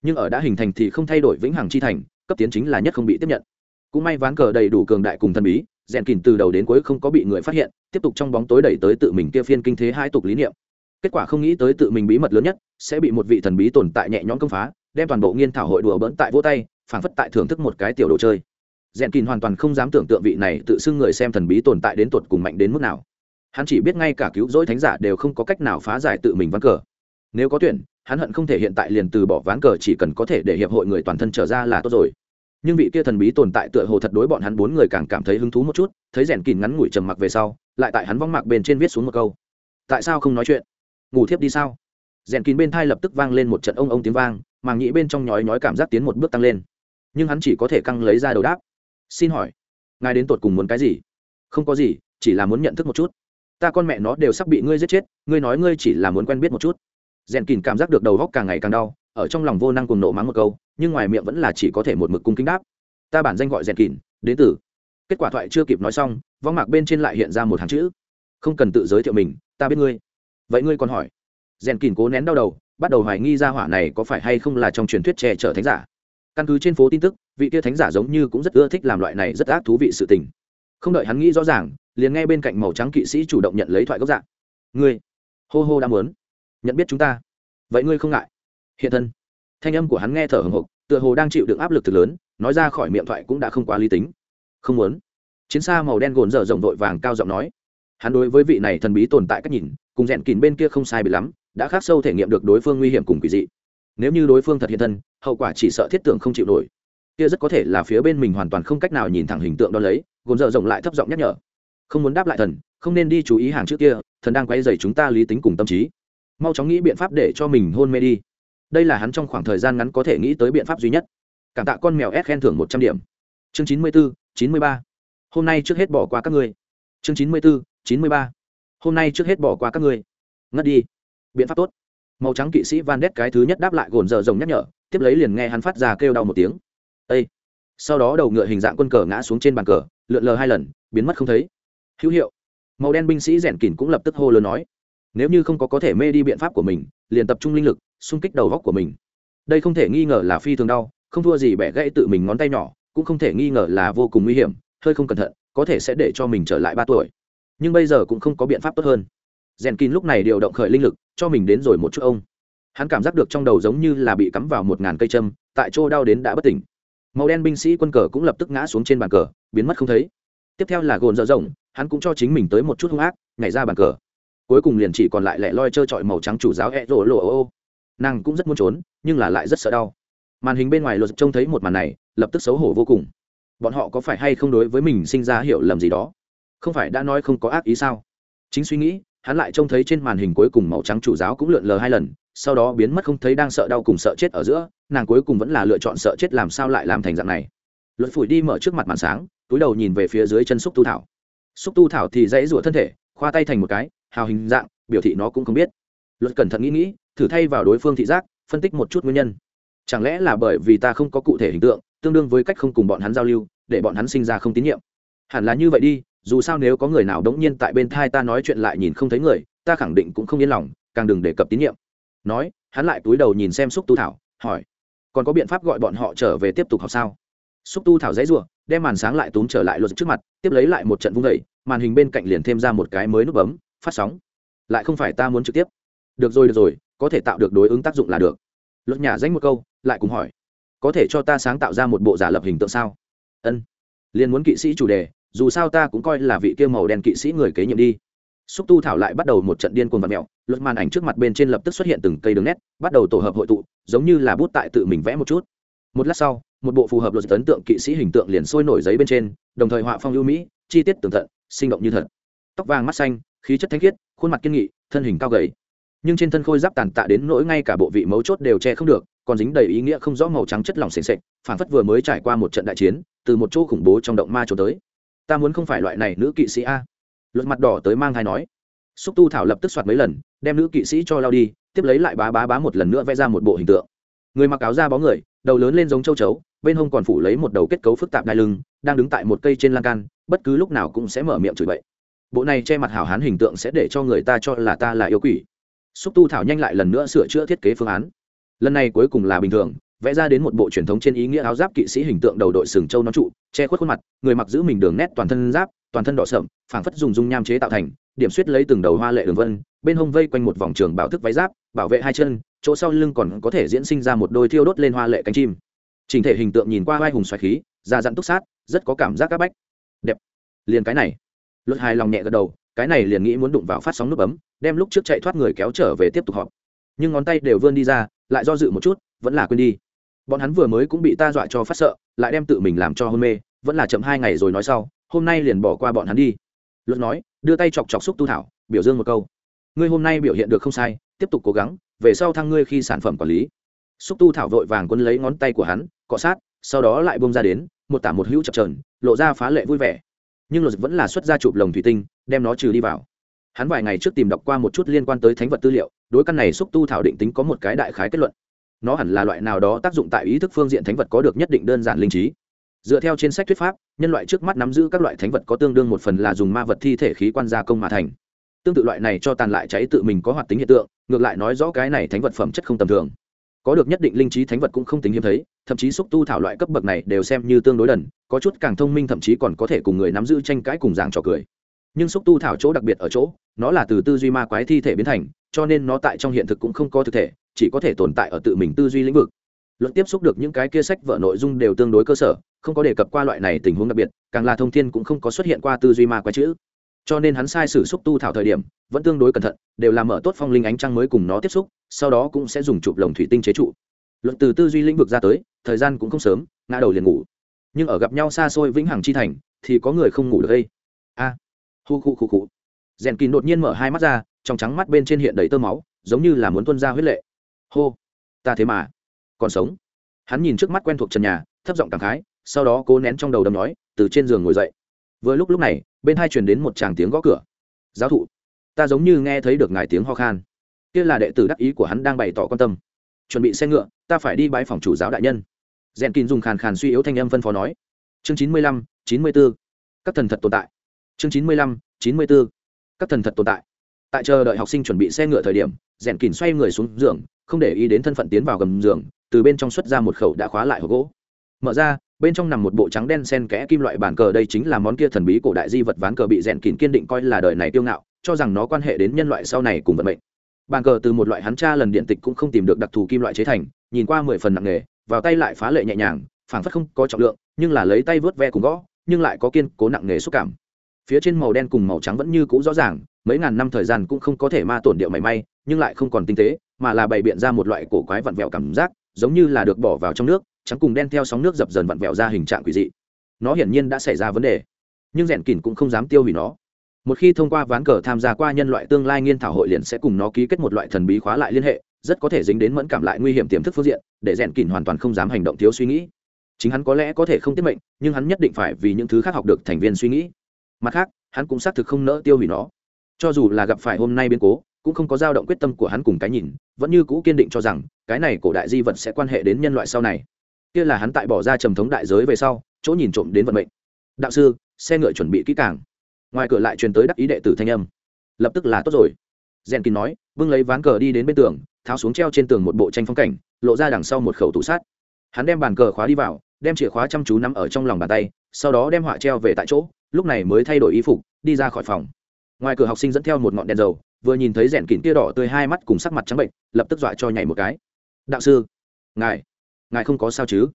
Nhưng ở đã hình thành thì không thay đổi vĩnh hằng chi thành, cấp tiến chính là nhất không bị tiếp nhận. Cũng may ván cờ đầy đủ cường đại cùng thần bí, rèn kìn từ đầu đến cuối không có bị người phát hiện, tiếp tục trong bóng tối đẩy tới tự mình kia phiên kinh thế hai tục lý niệm. Kết quả không nghĩ tới tự mình bí mật lớn nhất, sẽ bị một vị thần bí tồn tại nhẹ nhõm công phá, đem toàn bộ nghiên thảo hội đùa bỡn tại vỗ tay, phảng phất tại thưởng thức một cái tiểu đồ chơi rèn kín hoàn toàn không dám tưởng tượng vị này tự xưng người xem thần bí tồn tại đến tột cùng mạnh đến mức nào. Hắn chỉ biết ngay cả cứu rỗi thánh giả đều không có cách nào phá giải tự mình ván cờ. Nếu có tuyển, hắn hận không thể hiện tại liền từ bỏ ván cờ chỉ cần có thể để hiệp hội người toàn thân trở ra là tốt rồi. Nhưng vị kia thần bí tồn tại tựa hồ thật đối bọn hắn bốn người càng cảm thấy hứng thú một chút, thấy rèn kín ngắn ngủi trầm mặc về sau, lại tại hắn vong mạc bên trên viết xuống một câu. Tại sao không nói chuyện? Ngủ thiếp đi sao? Rèn kín bên thai lập tức vang lên một trận ông ông tiếng vang, màng nhĩ bên trong nhói nhói cảm giác tiến một bước tăng lên. Nhưng hắn chỉ có thể căng lấy ra đầu đáp xin hỏi, ngài đến tột cùng muốn cái gì? Không có gì, chỉ là muốn nhận thức một chút. Ta con mẹ nó đều sắp bị ngươi giết chết, ngươi nói ngươi chỉ là muốn quen biết một chút. Rèn kìn cảm giác được đầu góc càng ngày càng đau, ở trong lòng vô năng cùng nộ mắng một câu, nhưng ngoài miệng vẫn là chỉ có thể một mực cung kính đáp. Ta bản danh gọi rèn kìn, đến từ. Kết quả thoại chưa kịp nói xong vong mạc bên trên lại hiện ra một hàng chữ. Không cần tự giới thiệu mình, ta biết ngươi. Vậy ngươi còn hỏi. Rèn kìn cố nén đau đầu, bắt đầu hoài nghi ra hỏa này có phải hay không là trong truyền thuyết che chở thánh giả. Căn cứ trên phố tin tức vị kia thánh giả giống như cũng rất ưa thích làm loại này rất ác thú vị sự tình. Không đợi hắn nghĩ rõ ràng, liền nghe bên cạnh màu trắng kỵ sĩ chủ động nhận lấy thoại gốc dạng ngươi, hô hô đã muốn. Nhận biết chúng ta. Vậy ngươi không ngại. Hiện thân. Thanh âm của hắn nghe thở hồng hộc, tựa hồ đang chịu được áp lực thật lớn, nói ra khỏi miệng thoại cũng đã không quá lý tính. Không muốn. Chiến xa màu đen gồn dở rộng vội vàng cao giọng nói. Hắn đối với vị này thần bí tồn tại cách nhìn, cùng rèn kín bên kia không sai bị lắm, đã khắc sâu thể nghiệm được đối phương nguy hiểm cùng quỷ dị. Nếu như đối phương thật hiện thân, hậu quả chỉ sợ thiết tưởng không chịu nổi kia rất có thể là phía bên mình hoàn toàn không cách nào nhìn thẳng hình tượng đó lấy, gồm dở rộng lại thấp giọng nhắc nhở. Không muốn đáp lại thần, không nên đi chú ý hàng trước kia, thần đang quay dày chúng ta lý tính cùng tâm trí. Mau chóng nghĩ biện pháp để cho mình hôn mê đi. Đây là hắn trong khoảng thời gian ngắn có thể nghĩ tới biện pháp duy nhất. Cảm tạ con mèo s khen thưởng một trăm điểm. Chương chín mươi bốn chín mươi ba. Hôm nay trước hết bỏ qua các ngươi. Chương chín mươi bốn chín mươi ba. Hôm nay trước hết bỏ qua các ngươi. Ngất đi. Biện pháp tốt. Màu trắng kỵ sĩ van đét cái thứ nhất đáp lại gồn dở rồng nhắc nhở, tiếp lấy liền nghe hắn phát ra kêu đau một tiếng. Ê! sau đó đầu ngựa hình dạng quân cờ ngã xuống trên bàn cờ, lượn lờ hai lần, biến mất không thấy. Hữu hiệu. Màu đen binh sĩ rèn kỉn cũng lập tức hô lớn nói. Nếu như không có có thể mê đi biện pháp của mình, liền tập trung linh lực, xung kích đầu góc của mình. Đây không thể nghi ngờ là phi thường đau, không thua gì bẻ gãy tự mình ngón tay nhỏ, cũng không thể nghi ngờ là vô cùng nguy hiểm, hơi không cẩn thận, có thể sẽ để cho mình trở lại ba tuổi. Nhưng bây giờ cũng không có biện pháp tốt hơn. Rèn kín lúc này điều động khởi linh lực, cho mình đến rồi một chút ông. Hắn cảm giác được trong đầu giống như là bị cắm vào một ngàn cây châm, tại chỗ đau đến đã bất tỉnh màu đen binh sĩ quân cờ cũng lập tức ngã xuống trên bàn cờ, biến mất không thấy. Tiếp theo là gồn dở rộng, hắn cũng cho chính mình tới một chút hung ác, nhảy ra bàn cờ. Cuối cùng liền chỉ còn lại lẻ loi trơ trọi màu trắng chủ giáo e rổ lộ ô. Nàng cũng rất muốn trốn, nhưng là lại rất sợ đau. Màn hình bên ngoài luật trông thấy một màn này, lập tức xấu hổ vô cùng. Bọn họ có phải hay không đối với mình sinh ra hiểu lầm gì đó? Không phải đã nói không có ác ý sao? Chính suy nghĩ, hắn lại trông thấy trên màn hình cuối cùng màu trắng chủ giáo cũng lượn lờ hai lần, sau đó biến mất không thấy đang sợ đau cùng sợ chết ở giữa nàng cuối cùng vẫn là lựa chọn sợ chết làm sao lại làm thành dạng này. Luật phủi đi mở trước mặt màn sáng, túi đầu nhìn về phía dưới chân xúc tu thảo. Xúc tu thảo thì dãy rủa thân thể, khoa tay thành một cái, hào hình dạng, biểu thị nó cũng không biết. Luật cẩn thận nghĩ nghĩ, thử thay vào đối phương thị giác, phân tích một chút nguyên nhân. Chẳng lẽ là bởi vì ta không có cụ thể hình tượng, tương đương với cách không cùng bọn hắn giao lưu, để bọn hắn sinh ra không tín nhiệm? Hẳn là như vậy đi, dù sao nếu có người nào đống nhiên tại bên thai ta nói chuyện lại nhìn không thấy người, ta khẳng định cũng không yên lòng, càng đừng đề cập tín nhiệm. Nói, hắn lại túi đầu nhìn xem xúc tu thảo, hỏi còn có biện pháp gọi bọn họ trở về tiếp tục học sao? Xúc tu thảo dãy rủa, đem màn sáng lại túm trở lại luật trước mặt, tiếp lấy lại một trận vung đẩy màn hình bên cạnh liền thêm ra một cái mới nút bấm, phát sóng. Lại không phải ta muốn trực tiếp. Được rồi được rồi, có thể tạo được đối ứng tác dụng là được. Luật nhà danh một câu, lại cùng hỏi. Có thể cho ta sáng tạo ra một bộ giả lập hình tượng sao? Ân. Liền muốn kỵ sĩ chủ đề, dù sao ta cũng coi là vị kia màu đen kỵ sĩ người kế nhiệm đi xúc tu thảo lại bắt đầu một trận điên cuồng vặn mẹo luật màn ảnh trước mặt bên trên lập tức xuất hiện từng cây đường nét bắt đầu tổ hợp hội tụ giống như là bút tại tự mình vẽ một chút. Một lát sau một bộ phù hợp luật ấn tượng kỵ sĩ hình tượng liền sôi nổi giấy bên trên đồng thời họa phong ưu mỹ chi tiết tường tận sinh động như thật. Tóc vàng mắt xanh khí chất thanh khiết khuôn mặt kiên nghị thân hình cao gầy. Nhưng trên thân khôi giáp tàn tạ đến nỗi ngay cả bộ vị mấu chốt đều che không được còn dính đầy ý nghĩa không rõ màu trắng chất lỏng sền sệt, phản phất vừa mới trải qua một trận đại chiến từ một chỗ khủng bố trong động ma trốn tới. Ta muốn không phải loại này nữ kỵ sĩ a luật mặt đỏ tới mang thai nói. Xúc tu thảo lập tức soạt mấy lần, đem nữ kỵ sĩ cho lao đi, tiếp lấy lại bá bá bá một lần nữa vẽ ra một bộ hình tượng. Người mặc áo da bó người, đầu lớn lên giống châu chấu, bên hông còn phủ lấy một đầu kết cấu phức tạp đai lưng, đang đứng tại một cây trên lan can, bất cứ lúc nào cũng sẽ mở miệng chửi bậy. Bộ này che mặt hảo hán hình tượng sẽ để cho người ta cho là ta là yêu quỷ. Xúc tu thảo nhanh lại lần nữa sửa chữa thiết kế phương án. Lần này cuối cùng là bình thường, vẽ ra đến một bộ truyền thống trên ý nghĩa áo giáp kỵ sĩ hình tượng đầu đội sừng châu nó trụ, che khuất khuôn mặt, người mặc giữ mình đường nét toàn thân giáp toàn thân đỏ sậm, phảng phất dùng dung nham chế tạo thành, điểm suýt lấy từng đầu hoa lệ đường vân, bên hông vây quanh một vòng trường bảo thức váy giáp, bảo vệ hai chân, chỗ sau lưng còn có thể diễn sinh ra một đôi thiêu đốt lên hoa lệ cánh chim. Trình thể hình tượng nhìn qua vai hùng xoài khí, da dặn túc sát, rất có cảm giác các bách. Đẹp. Liền cái này. Luật hài lòng nhẹ gật đầu, cái này liền nghĩ muốn đụng vào phát sóng nút bấm, đem lúc trước chạy thoát người kéo trở về tiếp tục họp. Nhưng ngón tay đều vươn đi ra, lại do dự một chút, vẫn là quên đi. Bọn hắn vừa mới cũng bị ta dọa cho phát sợ, lại đem tự mình làm cho hôn mê, vẫn là chậm hai ngày rồi nói sau hôm nay liền bỏ qua bọn hắn đi. Luật nói, đưa tay chọc chọc xúc tu thảo, biểu dương một câu. Ngươi hôm nay biểu hiện được không sai, tiếp tục cố gắng, về sau thăng ngươi khi sản phẩm quản lý. Xúc tu thảo vội vàng quân lấy ngón tay của hắn, cọ sát, sau đó lại bông ra đến, một tả một hữu chập trờn lộ ra phá lệ vui vẻ. Nhưng luật vẫn là xuất ra chụp lồng thủy tinh, đem nó trừ đi vào. Hắn vài ngày trước tìm đọc qua một chút liên quan tới thánh vật tư liệu, đối căn này xúc tu thảo định tính có một cái đại khái kết luận. Nó hẳn là loại nào đó tác dụng tại ý thức phương diện thánh vật có được nhất định đơn giản linh trí dựa theo trên sách thuyết pháp, nhân loại trước mắt nắm giữ các loại thánh vật có tương đương một phần là dùng ma vật thi thể khí quan gia công mà thành. Tương tự loại này cho tàn lại cháy tự mình có hoạt tính hiện tượng, ngược lại nói rõ cái này thánh vật phẩm chất không tầm thường. Có được nhất định linh trí thánh vật cũng không tính hiếm thấy, thậm chí xúc tu thảo loại cấp bậc này đều xem như tương đối đần, có chút càng thông minh thậm chí còn có thể cùng người nắm giữ tranh cãi cùng giảng trò cười. Nhưng xúc tu thảo chỗ đặc biệt ở chỗ, nó là từ tư duy ma quái thi thể biến thành, cho nên nó tại trong hiện thực cũng không có thực thể, chỉ có thể tồn tại ở tự mình tư duy lĩnh vực. Luận tiếp xúc được những cái kia sách vở nội dung đều tương đối cơ sở không có đề cập qua loại này tình huống đặc biệt càng là thông thiên cũng không có xuất hiện qua tư duy ma quái chữ. Cho nên hắn sai sử xúc tu thảo thời điểm vẫn tương đối cẩn thận đều làm mở tốt phong linh ánh trăng mới cùng nó tiếp xúc sau đó cũng sẽ dùng chụp lồng thủy tinh chế trụ. Luận từ tư duy lĩnh vực ra tới thời gian cũng không sớm ngã đầu liền ngủ. Nhưng ở gặp nhau xa xôi vĩnh hằng chi thành thì có người không ngủ được đây. A à, hu khu khu khu. Rèn kín đột nhiên mở hai mắt ra trong trắng mắt bên trên hiện đầy tơ máu giống như là muốn tuân ra huyết lệ. Hô ta thế mà còn sống. Hắn nhìn trước mắt quen thuộc trần nhà thấp giọng cảm khái sau đó cố nén trong đầu đâm nói, từ trên giường ngồi dậy. Vừa lúc lúc này, bên hai truyền đến một tràng tiếng gõ cửa. Giáo thụ, ta giống như nghe thấy được ngài tiếng ho khan. Kia là đệ tử đắc ý của hắn đang bày tỏ quan tâm. Chuẩn bị xe ngựa, ta phải đi bãi phòng chủ giáo đại nhân. Rèn kín dùng khàn khàn suy yếu thanh âm phân phó nói. Chương chín mươi lăm, chín mươi b ố các thần thật tồn tại. Chương chín mươi lăm, chín mươi b ố các thần thật tồn tại. Tại chờ đợi học sinh chuẩn bị xe ngựa thời điểm, rèn kín xoay người xuống giường, không để ý đến thân phận tiến vào gầm giường, từ bên trong xuất ra một khẩu đã khóa lại hộp gỗ. Mở ra bên trong nằm một bộ trắng đen sen kẽ kim loại bản cờ, đây chính là món kia thần bí cổ đại di vật ván cờ bị rèn kín kiên định coi là đời này tiêu ngạo, cho rằng nó quan hệ đến nhân loại sau này cùng vận mệnh. Bàn cờ từ một loại hắn tra lần điện tịch cũng không tìm được đặc thù kim loại chế thành, nhìn qua mười phần nặng nghề vào tay lại phá lệ nhẹ nhàng, phảng phất không có trọng lượng, nhưng là lấy tay vớt ve cùng gõ, nhưng lại có kiên cố nặng nghề xúc cảm. Phía trên màu đen cùng màu trắng vẫn như cũ rõ ràng, mấy ngàn năm thời gian cũng không có thể ma tổn điệu mảy may, nhưng lại không còn tinh tế, mà là bày biện ra một loại cổ quái vặn vẹo cảm giác, giống như là được bỏ vào trong nước trắng cùng đen theo sóng nước dập dần vặn vẹo ra hình trạng quỷ dị. Nó hiển nhiên đã xảy ra vấn đề, nhưng rèn kỉn cũng không dám tiêu hủy nó. Một khi thông qua ván cờ tham gia qua nhân loại tương lai nghiên thảo hội liền sẽ cùng nó ký kết một loại thần bí khóa lại liên hệ, rất có thể dính đến mẫn cảm lại nguy hiểm tiềm thức phương diện, để rèn kỉn hoàn toàn không dám hành động thiếu suy nghĩ. Chính hắn có lẽ có thể không tiết mệnh, nhưng hắn nhất định phải vì những thứ khác học được thành viên suy nghĩ. Mặt khác, hắn cũng xác thực không nỡ tiêu hủy nó. Cho dù là gặp phải hôm nay biến cố, cũng không có dao động quyết tâm của hắn cùng cái nhìn, vẫn như cũ kiên định cho rằng, cái này cổ đại di vật sẽ quan hệ đến nhân loại sau này kia là hắn tại bỏ ra trầm thống đại giới về sau, chỗ nhìn trộm đến vận mệnh. Đạo sư, xe ngựa chuẩn bị kỹ càng. Ngoài cửa lại truyền tới đắc ý đệ tử thanh âm. Lập tức là tốt rồi. Rèn kín nói, bưng lấy ván cờ đi đến bên tường, tháo xuống treo trên tường một bộ tranh phong cảnh, lộ ra đằng sau một khẩu tủ sát. Hắn đem bàn cờ khóa đi vào, đem chìa khóa chăm chú nắm ở trong lòng bàn tay, sau đó đem họa treo về tại chỗ, lúc này mới thay đổi y phục, đi ra khỏi phòng. Ngoài cửa học sinh dẫn theo một ngọn đèn dầu, vừa nhìn thấy rèn kín tia đỏ tươi hai mắt cùng sắc mặt trắng bệnh, lập tức dọa cho nhảy một cái. Đạo sư, ngài ngài không có sao chứ?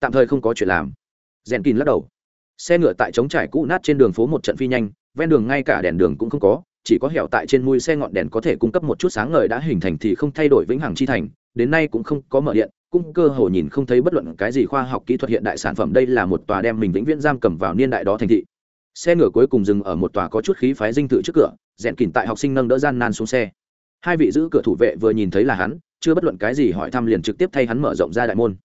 Tạm thời không có chuyện làm. Rèn kín lắc đầu. Xe ngựa tại trống trải cũ nát trên đường phố một trận phi nhanh, ven đường ngay cả đèn đường cũng không có, chỉ có hẻo tại trên mui xe ngọn đèn có thể cung cấp một chút sáng ngời đã hình thành thì không thay đổi vĩnh hằng chi thành, đến nay cũng không có mở điện, cũng cơ hồ nhìn không thấy bất luận cái gì khoa học kỹ thuật hiện đại sản phẩm, đây là một tòa đem mình vĩnh viễn giam cầm vào niên đại đó thành thị. Xe ngựa cuối cùng dừng ở một tòa có chút khí phái dinh thự trước cửa, rèn kỉnh tại học sinh nâng đỡ gian nan xuống xe. Hai vị giữ cửa thủ vệ vừa nhìn thấy là hắn chưa bất luận cái gì hỏi thăm liền trực tiếp thay hắn mở rộng ra đại môn.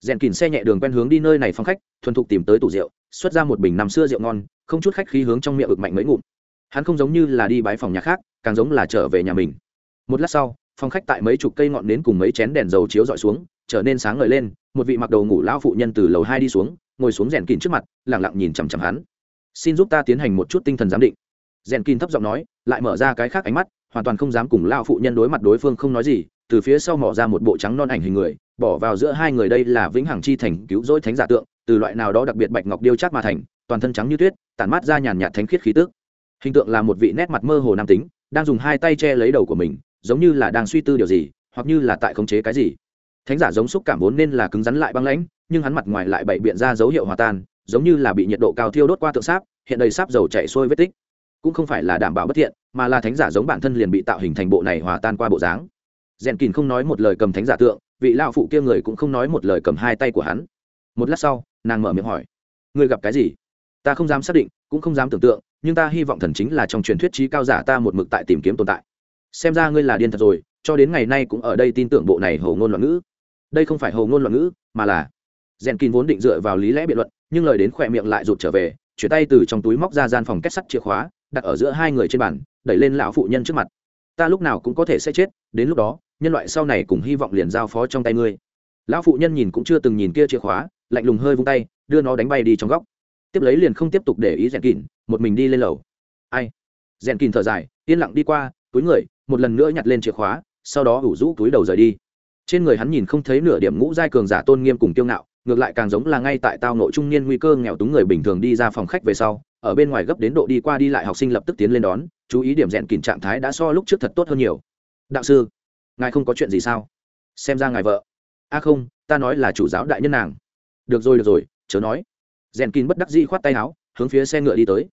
Rèn kìn xe nhẹ đường quen hướng đi nơi này phong khách, thuần thục tìm tới tủ rượu, xuất ra một bình nằm xưa rượu ngon, không chút khách khí hướng trong miệng ực mạnh mấy ngụm. Hắn không giống như là đi bái phòng nhà khác, càng giống là trở về nhà mình. Một lát sau, phòng khách tại mấy chục cây ngọn nến cùng mấy chén đèn dầu chiếu dọi xuống, trở nên sáng ngời lên, một vị mặc đầu ngủ lao phụ nhân từ lầu hai đi xuống, ngồi xuống rèn kìn trước mặt lẳng lặng nhìn chằm chằm hắn. Xin giúp ta tiến hành một chút tinh thần giám định. Rèn kìn thấp giọng nói, lại mở ra cái khác ánh mắt, hoàn toàn không dám cùng lao phụ nhân đối mặt đối phương không nói gì từ phía sau mỏ ra một bộ trắng non ảnh hình người, bỏ vào giữa hai người đây là vĩnh hằng chi thành cứu rỗi thánh giả tượng, từ loại nào đó đặc biệt bạch ngọc điêu chắc mà thành, toàn thân trắng như tuyết, tản mát ra nhàn nhạt thánh khiết khí tước hình tượng là một vị nét mặt mơ hồ nam tính, đang dùng hai tay che lấy đầu của mình, giống như là đang suy tư điều gì, hoặc như là tại khống chế cái gì. Thánh giả giống xúc cảm vốn nên là cứng rắn lại băng lãnh, nhưng hắn mặt ngoài lại bậy biện ra dấu hiệu hòa tan, giống như là bị nhiệt độ cao thiêu đốt qua tượng sáp, hiện đầy sáp dầu chảy xuôi vết tích. Cũng không phải là đảm bảo bất thiện, mà là thánh giả giống bản thân liền bị tạo hình thành bộ này hòa tan qua bộ dáng rèn kín không nói một lời cầm thánh giả tượng, vị lao phụ kia người cũng không nói một lời cầm hai tay của hắn. Một lát sau, nàng mở miệng hỏi người gặp cái gì? Ta không dám xác định, cũng không dám tưởng tượng, nhưng ta hy vọng thần chính là trong truyền thuyết trí cao giả ta một mực tại tìm kiếm tồn tại. Xem ra ngươi là điên thật rồi, cho đến ngày nay cũng ở đây tin tưởng bộ này hầu ngôn loạn ngữ. Đây không phải hầu ngôn loạn ngữ, mà là rèn kín vốn định dựa vào lý lẽ biện luận, nhưng lời đến khỏe miệng lại rụt trở về, chuyển tay từ trong túi móc ra gian phòng kết sắt chìa khóa, đặt ở giữa hai người trên bàn, đẩy lên lão phụ nhân trước mặt. Ta lúc nào cũng có thể sẽ chết, đến lúc đó nhân loại sau này cùng hy vọng liền giao phó trong tay ngươi. Lão phụ nhân nhìn cũng chưa từng nhìn kia chìa khóa, lạnh lùng hơi vung tay, đưa nó đánh bay đi trong góc. Tiếp lấy liền không tiếp tục để ý rèn kín một mình đi lên lầu. Ai? Rèn kín thở dài, yên lặng đi qua, túi người, một lần nữa nhặt lên chìa khóa, sau đó ủ rũ túi đầu rời đi. Trên người hắn nhìn không thấy nửa điểm ngũ giai cường giả tôn nghiêm cùng tiêu ngạo, ngược lại càng giống là ngay tại tao nội trung niên nguy cơ nghèo túng người bình thường đi ra phòng khách về sau, ở bên ngoài gấp đến độ đi qua đi lại học sinh lập tức tiến lên đón, chú ý điểm rèn kìm trạng thái đã so lúc trước thật tốt hơn nhiều. Đạo sư ngài không có chuyện gì sao? Xem ra ngài vợ. A không, ta nói là chủ giáo đại nhân nàng. Được rồi được rồi, chớ nói. Rèn kín bất đắc dĩ khoát tay áo, hướng phía xe ngựa đi tới.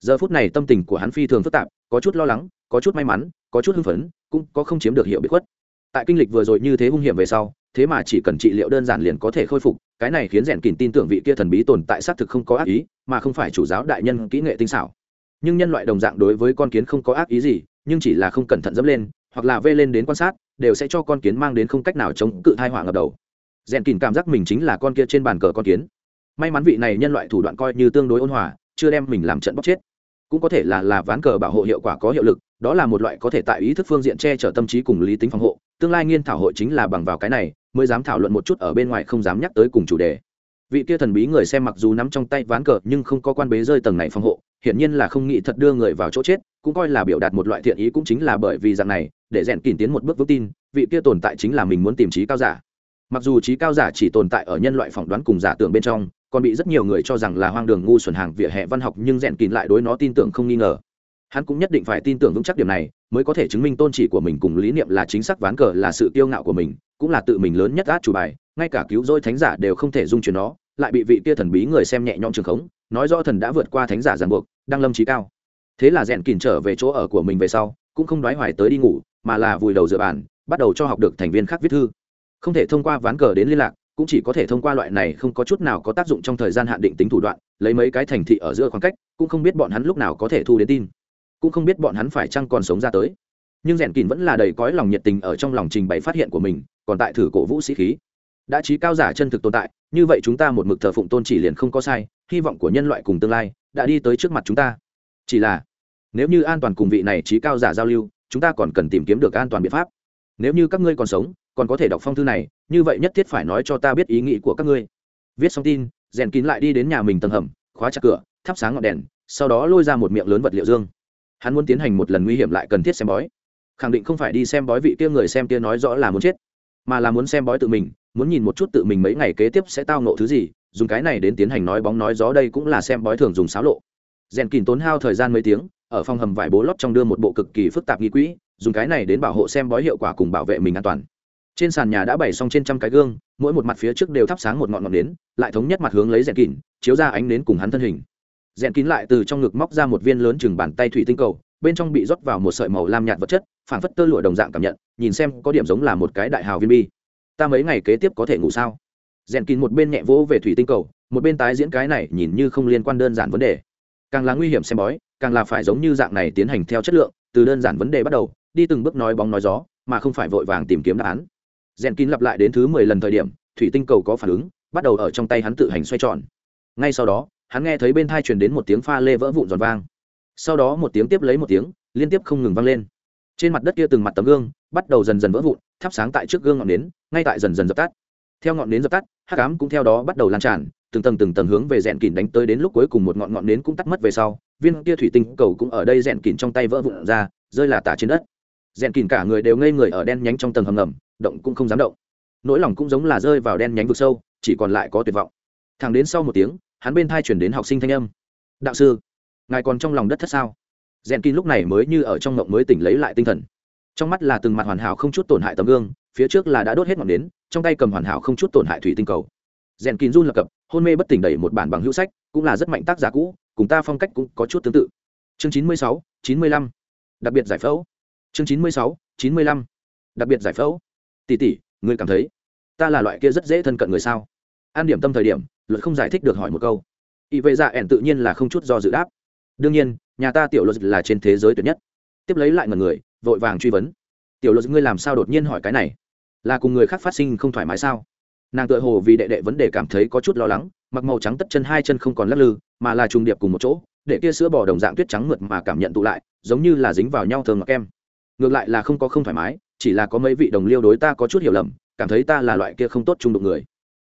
Giờ phút này tâm tình của hắn phi thường phức tạp, có chút lo lắng, có chút may mắn, có chút hưng phấn, cũng có không chiếm được hiệu bị khuất. Tại kinh lịch vừa rồi như thế hung hiểm về sau, thế mà chỉ cần trị liệu đơn giản liền có thể khôi phục, cái này khiến rèn kín tin tưởng vị kia thần bí tồn tại xác thực không có ác ý, mà không phải chủ giáo đại nhân kỹ nghệ tinh xảo. Nhưng nhân loại đồng dạng đối với con kiến không có ác ý gì, nhưng chỉ là không cẩn thận dẫm lên, hoặc là vê lên đến quan sát đều sẽ cho con kiến mang đến không cách nào chống cự thai họa ngập đầu. Rèn kín cảm giác mình chính là con kia trên bàn cờ con kiến. May mắn vị này nhân loại thủ đoạn coi như tương đối ôn hòa, chưa đem mình làm trận bóc chết. Cũng có thể là là ván cờ bảo hộ hiệu quả có hiệu lực, đó là một loại có thể tại ý thức phương diện che chở tâm trí cùng lý tính phòng hộ, tương lai nghiên thảo hội chính là bằng vào cái này, mới dám thảo luận một chút ở bên ngoài không dám nhắc tới cùng chủ đề. Vị kia thần bí người xem mặc dù nắm trong tay ván cờ nhưng không có quan bế rơi tầng này phòng hộ hiển nhiên là không nghĩ thật đưa người vào chỗ chết, cũng coi là biểu đạt một loại thiện ý cũng chính là bởi vì dạng này, để rèn kìm tiến một bước vững tin, vị kia tồn tại chính là mình muốn tìm trí cao giả. Mặc dù trí cao giả chỉ tồn tại ở nhân loại phỏng đoán cùng giả tưởng bên trong, còn bị rất nhiều người cho rằng là hoang đường ngu xuẩn hàng vỉa hè văn học, nhưng rèn kín lại đối nó tin tưởng không nghi ngờ. Hắn cũng nhất định phải tin tưởng vững chắc điểm này, mới có thể chứng minh tôn chỉ của mình cùng lý niệm là chính xác ván cờ là sự kiêu ngạo của mình, cũng là tự mình lớn nhất át chủ bài, ngay cả cứu rỗi thánh giả đều không thể dung chuyển nó, lại bị vị kia thần bí người xem nhẹ nhõm trường khống nói rõ thần đã vượt qua thánh giả giàn buộc, đang lâm trí cao. Thế là rèn kìn trở về chỗ ở của mình về sau, cũng không nói hoài tới đi ngủ, mà là vùi đầu dựa bàn, bắt đầu cho học được thành viên khác viết thư. Không thể thông qua ván cờ đến liên lạc, cũng chỉ có thể thông qua loại này không có chút nào có tác dụng trong thời gian hạn định tính thủ đoạn, lấy mấy cái thành thị ở giữa khoảng cách, cũng không biết bọn hắn lúc nào có thể thu đến tin. Cũng không biết bọn hắn phải chăng còn sống ra tới. Nhưng rèn kín vẫn là đầy cõi lòng nhiệt tình ở trong lòng trình bày phát hiện của mình, còn tại thử cổ vũ sĩ khí đã trí cao giả chân thực tồn tại, như vậy chúng ta một mực thờ phụng tôn chỉ liền không có sai, hy vọng của nhân loại cùng tương lai đã đi tới trước mặt chúng ta. Chỉ là, nếu như an toàn cùng vị này trí cao giả giao lưu, chúng ta còn cần tìm kiếm được an toàn biện pháp. Nếu như các ngươi còn sống, còn có thể đọc phong thư này, như vậy nhất thiết phải nói cho ta biết ý nghĩ của các ngươi. Viết xong tin, rèn kín lại đi đến nhà mình tầng hầm, khóa chặt cửa, thắp sáng ngọn đèn, sau đó lôi ra một miệng lớn vật liệu dương. Hắn muốn tiến hành một lần nguy hiểm lại cần thiết xem bói. Khẳng định không phải đi xem bói vị kia người xem kia nói rõ là muốn chết, mà là muốn xem bói tự mình muốn nhìn một chút tự mình mấy ngày kế tiếp sẽ tao nộ thứ gì, dùng cái này đến tiến hành nói bóng nói gió đây cũng là xem bói thường dùng xáo lộ. Rèn kín tốn hao thời gian mấy tiếng, ở phòng hầm vải bố lót trong đưa một bộ cực kỳ phức tạp nghi quỹ, dùng cái này đến bảo hộ xem bói hiệu quả cùng bảo vệ mình an toàn. Trên sàn nhà đã bày xong trên trăm cái gương, mỗi một mặt phía trước đều thắp sáng một ngọn ngọn nến, lại thống nhất mặt hướng lấy rèn kín chiếu ra ánh nến cùng hắn thân hình. Rèn kín lại từ trong ngực móc ra một viên lớn chừng bàn tay thủy tinh cầu, bên trong bị rót vào một sợi màu lam nhạt vật chất phản phất tơ lụa đồng dạng cảm nhận, nhìn xem có điểm giống là một cái đại hào viên bi ta mấy ngày kế tiếp có thể ngủ sao? Rèn kín một bên nhẹ vỗ về thủy tinh cầu, một bên tái diễn cái này nhìn như không liên quan đơn giản vấn đề. Càng là nguy hiểm xem bói, càng là phải giống như dạng này tiến hành theo chất lượng, từ đơn giản vấn đề bắt đầu, đi từng bước nói bóng nói gió, mà không phải vội vàng tìm kiếm đáp án. Rèn kín lặp lại đến thứ mười lần thời điểm, thủy tinh cầu có phản ứng, bắt đầu ở trong tay hắn tự hành xoay tròn. Ngay sau đó, hắn nghe thấy bên thai truyền đến một tiếng pha lê vỡ vụn giòn vang. Sau đó một tiếng tiếp lấy một tiếng, liên tiếp không ngừng vang lên. Trên mặt đất kia từng mặt tấm gương bắt đầu dần dần vỡ vụn thắp sáng tại trước gương ngọn nến, ngay tại dần dần dập tắt. Theo ngọn nến dập tắt hát cám cũng theo đó bắt đầu lan tràn, từng tầng từng tầng hướng về rèn kỉn đánh tới đến lúc cuối cùng một ngọn ngọn nến cũng tắt mất về sau, viên kia thủy tinh cầu cũng ở đây rèn kỉn trong tay vỡ vụn ra, rơi là tả trên đất. Rèn kỉn cả người đều ngây người ở đen nhánh trong tầng hầm ngầm, động cũng không dám động. Nỗi lòng cũng giống là rơi vào đen nhánh vực sâu, chỉ còn lại có tuyệt vọng. Thẳng đến sau một tiếng, hắn bên thai chuyển đến học sinh thanh âm. Đạo sư, ngài còn trong lòng đất thất sao? Rèn kín lúc này mới như ở trong ngộng mới tỉnh lấy lại tinh thần trong mắt là từng mặt hoàn hảo không chút tổn hại tấm gương, phía trước là đã đốt hết ngọn nến, trong tay cầm hoàn hảo không chút tổn hại thủy tinh cầu. Rèn kín run lập cập, hôn mê bất tỉnh đẩy một bản bằng hữu sách, cũng là rất mạnh tác giả cũ, cùng ta phong cách cũng có chút tương tự. Chương chín mươi sáu, chín mươi lăm. Đặc biệt giải phẫu. Chương chín mươi sáu, chín mươi lăm. Đặc biệt giải phẫu. Tỷ tỷ, ngươi cảm thấy ta là loại kia rất dễ thân cận người sao? An điểm tâm thời điểm, luật không giải thích được hỏi một câu. Ý vệ dạ ẻn tự nhiên là không chút do dự đáp. Đương nhiên, nhà ta tiểu luật là trên thế giới tuyệt nhất. Tiếp lấy lại ngần người vội vàng truy vấn. Tiểu luật ngươi làm sao đột nhiên hỏi cái này? Là cùng người khác phát sinh không thoải mái sao? Nàng tự hồ vì đệ đệ vấn đề cảm thấy có chút lo lắng, mặc màu trắng tất chân hai chân không còn lắc lư, mà là trùng điệp cùng một chỗ, để kia sữa bò đồng dạng tuyết trắng mượt mà cảm nhận tụ lại, giống như là dính vào nhau thường mặc em ngược lại là không có không thoải mái, chỉ là có mấy vị đồng liêu đối ta có chút hiểu lầm, cảm thấy ta là loại kia không tốt trung đụng người.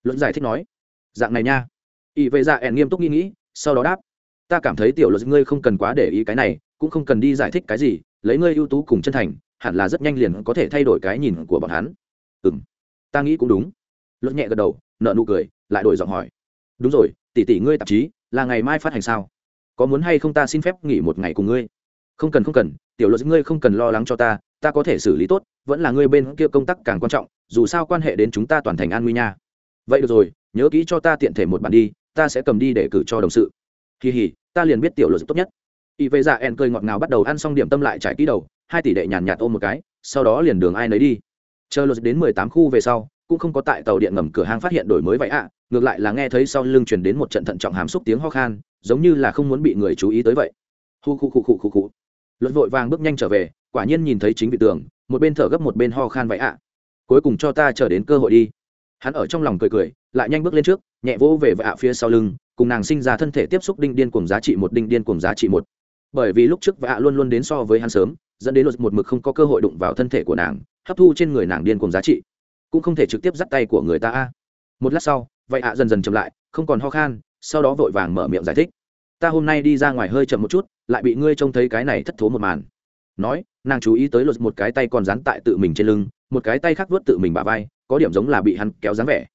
Luận giải thích nói, dạng này nha. Ỵ vệ dạ ẻn nghiêm túc nghĩ nghĩ, sau đó đáp, ta cảm thấy tiểu luật ngươi không cần quá để ý cái này, cũng không cần đi giải thích cái gì lấy ngươi ưu tú cùng chân thành, hẳn là rất nhanh liền có thể thay đổi cái nhìn của bọn hắn. Ừ m ta nghĩ cũng đúng. Luật nhẹ gật đầu nợ nụ cười, lại đổi giọng hỏi. Đúng rồi, tỷ tỷ ngươi tạp chí, là ngày mai phát hành sao? Có muốn hay không ta xin phép nghỉ một ngày cùng ngươi? Không cần không cần, tiểu luật, ngươi không cần lo lắng cho ta ta có thể xử lý tốt, vẫn là ngươi bên kia công tác càng quan trọng, dù sao quan hệ đến chúng ta toàn thành an nguy nha. Vậy được rồi, nhớ kỹ cho ta tiện thể một bản đi, ta sẽ cầm đi để cử cho đồng sự. Kỳ hỉ, ta liền biết tiểu luật tốt nhất y vệ dạ en cười ngọt ngào bắt đầu ăn xong điểm tâm lại trải kỹ đầu, hai tỷ đệ nhàn nhạt ôm một cái, sau đó liền đường ai nấy đi. Chờ lột đến mười tám khu về sau, cũng không có tại tàu điện ngầm cửa hàng phát hiện đổi mới vậy ạ, ngược lại là nghe thấy sau lưng truyền đến một trận thận trọng hàm xúc tiếng ho khan, giống như là không muốn bị người chú ý tới vậy. Hu khu khu khu khu khu. Luật vội vàng bước nhanh trở về, quả nhiên nhìn thấy chính vị tường, một bên thở gấp một bên ho khan vậy ạ. Cuối cùng cho ta chờ đến cơ hội đi. Hắn ở trong lòng cười cười, lại nhanh bước lên trước, nhẹ vỗ về vạ phía sau lưng, cùng nàng sinh ra thân thể tiếp xúc đinh điên cùng giá trị một, đinh điên cùng giá trị một bởi vì lúc trước vạ luôn luôn đến so với hắn sớm, dẫn đến luật một mực không có cơ hội đụng vào thân thể của nàng, hấp thu trên người nàng điên cùng giá trị. Cũng không thể trực tiếp dắt tay của người ta a. Một lát sau, vậy ạ dần dần chậm lại, không còn ho khan, sau đó vội vàng mở miệng giải thích. Ta hôm nay đi ra ngoài hơi chậm một chút, lại bị ngươi trông thấy cái này thất thố một màn. Nói, nàng chú ý tới luật một cái tay còn dán tại tự mình trên lưng, một cái tay khác vớt tự mình bả vai, có điểm giống là bị hắn kéo dáng vẻ.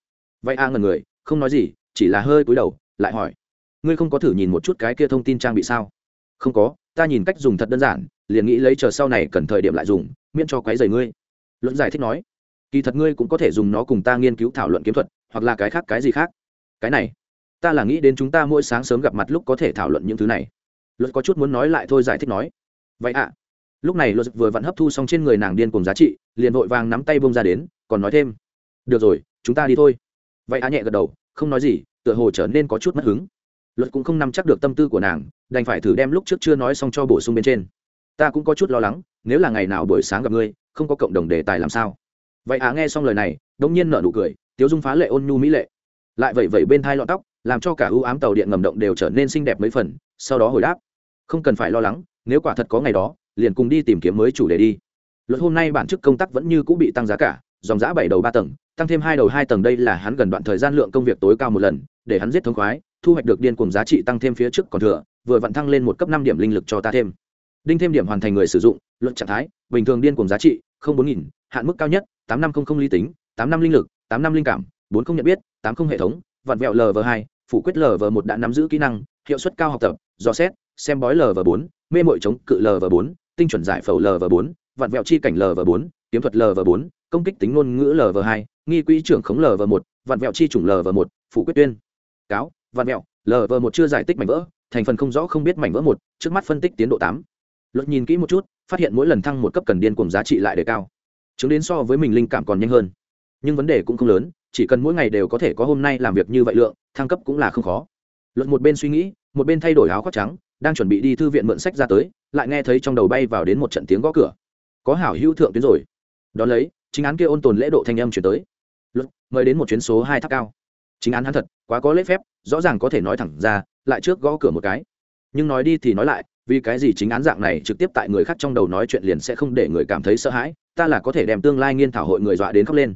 Vậy a ngần người, không nói gì, chỉ là hơi cúi đầu, lại hỏi, ngươi không có thử nhìn một chút cái kia thông tin trang bị sao? Không có, ta nhìn cách dùng thật đơn giản, liền nghĩ lấy chờ sau này cần thời điểm lại dùng, miễn cho quấy rầy ngươi. Luận giải thích nói. Kỳ thật ngươi cũng có thể dùng nó cùng ta nghiên cứu thảo luận kiếm thuật, hoặc là cái khác cái gì khác. Cái này, ta là nghĩ đến chúng ta mỗi sáng sớm gặp mặt lúc có thể thảo luận những thứ này. Luật có chút muốn nói lại thôi giải thích nói. Vậy ạ. Lúc này luật vừa vặn hấp thu xong trên người nàng điên cùng giá trị, liền vội vàng nắm tay bông ra đến, còn nói thêm. Được rồi, chúng ta đi thôi. Vậy à nhẹ gật đầu, không nói gì, tựa hồ trở nên có chút mất hứng luật cũng không nắm chắc được tâm tư của nàng, đành phải thử đem lúc trước chưa nói xong cho bổ sung bên trên. Ta cũng có chút lo lắng, nếu là ngày nào buổi sáng gặp ngươi, không có cộng đồng đề tài làm sao? Vậy á nghe xong lời này, đống nhiên nở nụ cười, tiếu dung phá lệ ôn nhu mỹ lệ. Lại vậy vậy bên thai lọn tóc, làm cho cả ưu ám tàu điện ngầm động đều trở nên xinh đẹp mấy phần, sau đó hồi đáp. Không cần phải lo lắng, nếu quả thật có ngày đó, liền cùng đi tìm kiếm mới chủ đề đi. Luật hôm nay bản chức công tác vẫn như cũng bị tăng giá cả, dòng giã bảy đầu ba tầng, tăng thêm hai đầu hai tầng đây là hắn gần đoạn thời gian lượng công việc tối cao một lần, để hắn giết thống khoái thu hoạch được điên cùng giá trị tăng thêm phía trước còn thừa vừa vặn thăng lên một cấp năm điểm linh lực cho ta thêm đinh thêm điểm hoàn thành người sử dụng luận trạng thái bình thường điên cùng giá trị không bốn nghìn hạn mức cao nhất tám năm không không lý tính tám năm linh lực tám năm linh cảm bốn không nhận biết tám không hệ thống vặn vẹo lv hai phủ quyết lv một đã nắm giữ kỹ năng hiệu suất cao học tập dò xét xem bói lv bốn mê mội chống cự lv bốn tinh chuẩn giải phẫu lv bốn vặn vẹo chi cảnh lv bốn kiếm thuật lv bốn công kích tính ngôn ngữ lv hai nghi quỹ trưởng khống lv một vặn vẹo chi chủng lv một phủ quyết tuyên cáo vạn mẹo lờ vờ một chưa giải tích mảnh vỡ, thành phần không rõ không biết mảnh vỡ một, trước mắt phân tích tiến độ tám. Luật nhìn kỹ một chút, phát hiện mỗi lần thăng một cấp cần điên cùng giá trị lại đề cao. Chứng đến so với mình linh cảm còn nhanh hơn. Nhưng vấn đề cũng không lớn, chỉ cần mỗi ngày đều có thể có hôm nay làm việc như vậy lượng, thăng cấp cũng là không khó. Luật một bên suy nghĩ, một bên thay đổi áo khoác trắng, đang chuẩn bị đi thư viện mượn sách ra tới, lại nghe thấy trong đầu bay vào đến một trận tiếng gõ cửa. Có hảo hữu thượng tuyến rồi. Đón lấy, chính án kia ôn tồn lễ độ thanh âm chuyển tới. Luật, mời đến một chuyến số hai tháp cao. Chính án hắn thật, quá có lễ phép rõ ràng có thể nói thẳng ra, lại trước gõ cửa một cái. Nhưng nói đi thì nói lại, vì cái gì chính án dạng này trực tiếp tại người khác trong đầu nói chuyện liền sẽ không để người cảm thấy sợ hãi, ta là có thể đem tương lai nghiên thảo hội người dọa đến khóc lên.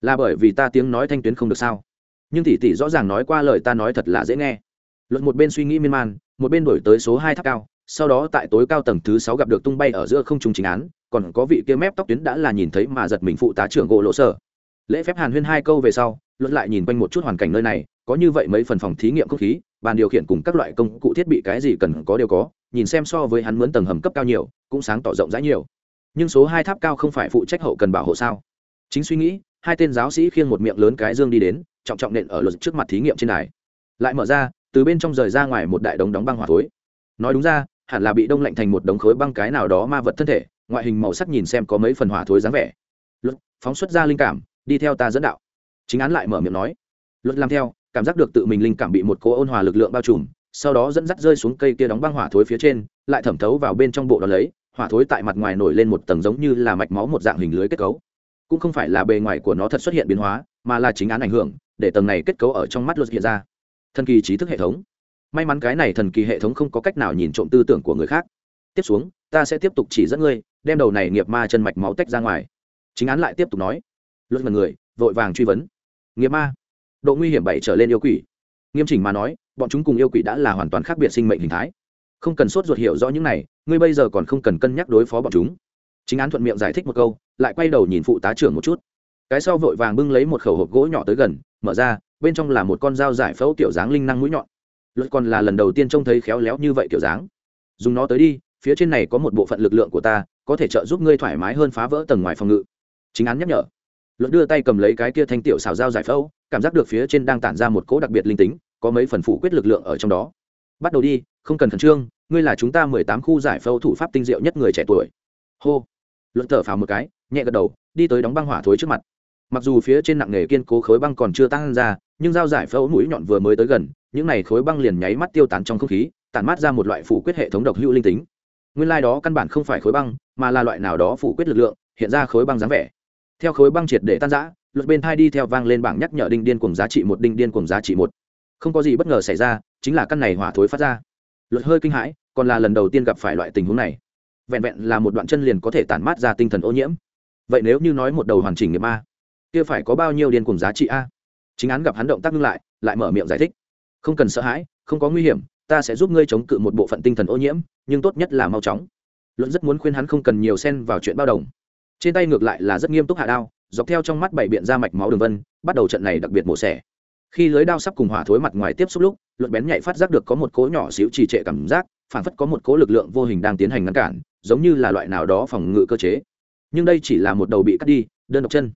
Là bởi vì ta tiếng nói thanh tuyến không được sao? Nhưng tỷ tỷ rõ ràng nói qua lời ta nói thật là dễ nghe. Luật một bên suy nghĩ miên man, một bên đổi tới số hai tháp cao, sau đó tại tối cao tầng thứ sáu gặp được tung bay ở giữa không trung chính án, còn có vị kia mép tóc tuyến đã là nhìn thấy mà giật mình phụ tá trưởng gỗ lộ sở. Lễ phép hàn huyên hai câu về sau luật lại nhìn quanh một chút hoàn cảnh nơi này, có như vậy mấy phần phòng thí nghiệm không khí, bàn điều khiển cùng các loại công cụ thiết bị cái gì cần có đều có, nhìn xem so với hắn mướn tầng hầm cấp cao nhiều, cũng sáng tỏ rộng rãi nhiều. Nhưng số hai tháp cao không phải phụ trách hậu cần bảo hộ sao? Chính suy nghĩ, hai tên giáo sĩ khiêng một miệng lớn cái dương đi đến, trọng trọng nện ở luật trước mặt thí nghiệm trên đài. Lại mở ra, từ bên trong rời ra ngoài một đại đống đóng băng hỏa thối. Nói đúng ra, hẳn là bị đông lạnh thành một đống khối băng cái nào đó ma vật thân thể, ngoại hình màu sắc nhìn xem có mấy phần hỏa thối dáng vẻ. Luật, phóng xuất ra linh cảm, đi theo ta dẫn đạo chính án lại mở miệng nói luật làm theo cảm giác được tự mình linh cảm bị một cố ôn hòa lực lượng bao trùm sau đó dẫn dắt rơi xuống cây kia đóng băng hỏa thối phía trên lại thẩm thấu vào bên trong bộ đó lấy hỏa thối tại mặt ngoài nổi lên một tầng giống như là mạch máu một dạng hình lưới kết cấu cũng không phải là bề ngoài của nó thật xuất hiện biến hóa mà là chính án ảnh hưởng để tầng này kết cấu ở trong mắt luật hiện ra thần kỳ trí thức hệ thống may mắn cái này thần kỳ hệ thống không có cách nào nhìn trộm tư tưởng của người khác tiếp xuống ta sẽ tiếp tục chỉ dẫn ngươi đem đầu này nghiệp ma chân mạch máu tách ra ngoài chính án lại tiếp tục nói luật mật người vội vàng truy vấn nghiệp ma. Độ nguy hiểm bảy trở lên yêu quỷ. Nghiêm chỉnh mà nói, bọn chúng cùng yêu quỷ đã là hoàn toàn khác biệt sinh mệnh hình thái. Không cần sốt ruột hiểu rõ những này, ngươi bây giờ còn không cần cân nhắc đối phó bọn chúng. Chính án thuận miệng giải thích một câu, lại quay đầu nhìn phụ tá trưởng một chút. Cái sau vội vàng bưng lấy một khẩu hộp gỗ nhỏ tới gần, mở ra, bên trong là một con dao giải phẫu kiểu dáng linh năng mũi nhọn. Luật còn là lần đầu tiên trông thấy khéo léo như vậy kiểu dáng. Dùng nó tới đi, phía trên này có một bộ phận lực lượng của ta, có thể trợ giúp ngươi thoải mái hơn phá vỡ tầng ngoài phòng ngự. Chính án nhắc nhở luận đưa tay cầm lấy cái kia thanh tiểu xào dao giải phẫu, cảm giác được phía trên đang tản ra một cỗ đặc biệt linh tính, có mấy phần phủ quyết lực lượng ở trong đó. Bắt đầu đi, không cần khẩn trương, ngươi là chúng ta mười tám khu giải phẫu thủ pháp tinh diệu nhất người trẻ tuổi. Hô. Luận thở phào một cái, nhẹ gật đầu, đi tới đóng băng hỏa thối trước mặt. Mặc dù phía trên nặng nghề kiên cố khối băng còn chưa tăng ra, nhưng dao giải phẫu mũi nhọn vừa mới tới gần, những này khối băng liền nháy mắt tiêu tán trong không khí, tản mát ra một loại phủ quyết hệ thống độc hữu linh tính. Nguyên lai、like、đó căn bản không phải khối băng, mà là loại nào đó phủ quyết lực lượng, hiện ra khối băng dáng vẻ theo khối băng triệt để tan giã luật bên thai đi theo vang lên bảng nhắc nhở đinh điên cùng giá trị một, đinh điên cùng giá trị một. Không có gì bất ngờ xảy ra, chính là căn này hỏa thối phát ra. Luật hơi kinh hãi, còn là lần đầu tiên gặp phải loại tình huống này. Vẹn vẹn là một đoạn chân liền có thể tản mát ra tinh thần ô nhiễm. Vậy nếu như nói một đầu hoàn chỉnh nghiệp ma, kia phải có bao nhiêu điên cùng giá trị a? Chính án gặp hắn động tác ngưng lại lại mở miệng giải thích. Không cần sợ hãi, không có nguy hiểm, ta sẽ giúp ngươi chống cự một bộ phận tinh thần ô nhiễm, nhưng tốt nhất là mau chóng. Luận rất muốn khuyên hắn không cần nhiều xen vào chuyện bao đồng trên tay ngược lại là rất nghiêm túc hạ đao, dọc theo trong mắt bảy biện ra mạch máu đường vân, bắt đầu trận này đặc biệt mổ xẻ. Khi lưới đao sắp cùng hỏa thối mặt ngoài tiếp xúc lúc, luận bén nhạy phát giác được có một cố nhỏ xíu trì trệ cảm giác, phản phất có một cố lực lượng vô hình đang tiến hành ngăn cản, giống như là loại nào đó phòng ngự cơ chế. Nhưng đây chỉ là một đầu bị cắt đi, đơn độc chân.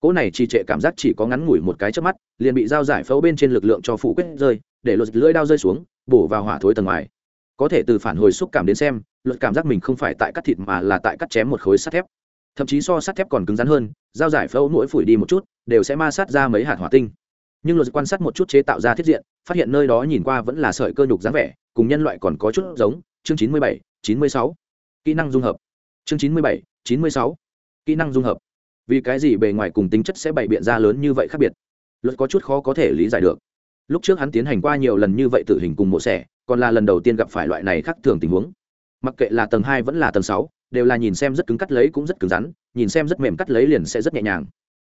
Cỗ này trì trệ cảm giác chỉ có ngắn ngủi một cái trước mắt, liền bị dao giải phẫu bên trên lực lượng cho phụ quyết rơi, để luật lưỡi đao rơi xuống, bổ vào hỏa thối tầng ngoài. Có thể từ phản hồi xúc cảm đến xem luật cảm giác mình không phải tại cắt thịt mà là tại cắt chém một khối sắt thép thậm chí so sắt thép còn cứng rắn hơn, dao giải phẫu mũi phủi đi một chút, đều sẽ ma sát ra mấy hạt hỏa tinh. Nhưng luật quan sát một chút chế tạo ra thiết diện, phát hiện nơi đó nhìn qua vẫn là sợi cơ nhục dáng vẻ, cùng nhân loại còn có chút giống, chương chín mươi bảy, chín mươi sáu. Kỹ năng dung hợp. Chương chín mươi bảy, chín mươi sáu. Kỹ năng dung hợp. Vì cái gì bề ngoài cùng tính chất sẽ bày biện ra lớn như vậy khác biệt? Luật có chút khó có thể lý giải được. Lúc trước hắn tiến hành qua nhiều lần như vậy tử hình cùng mộ xẻ, còn là lần đầu tiên gặp phải loại này khác thường tình huống. Mặc kệ là tầng hai vẫn là tầng sáu đều là nhìn xem rất cứng cắt lấy cũng rất cứng rắn, nhìn xem rất mềm cắt lấy liền sẽ rất nhẹ nhàng.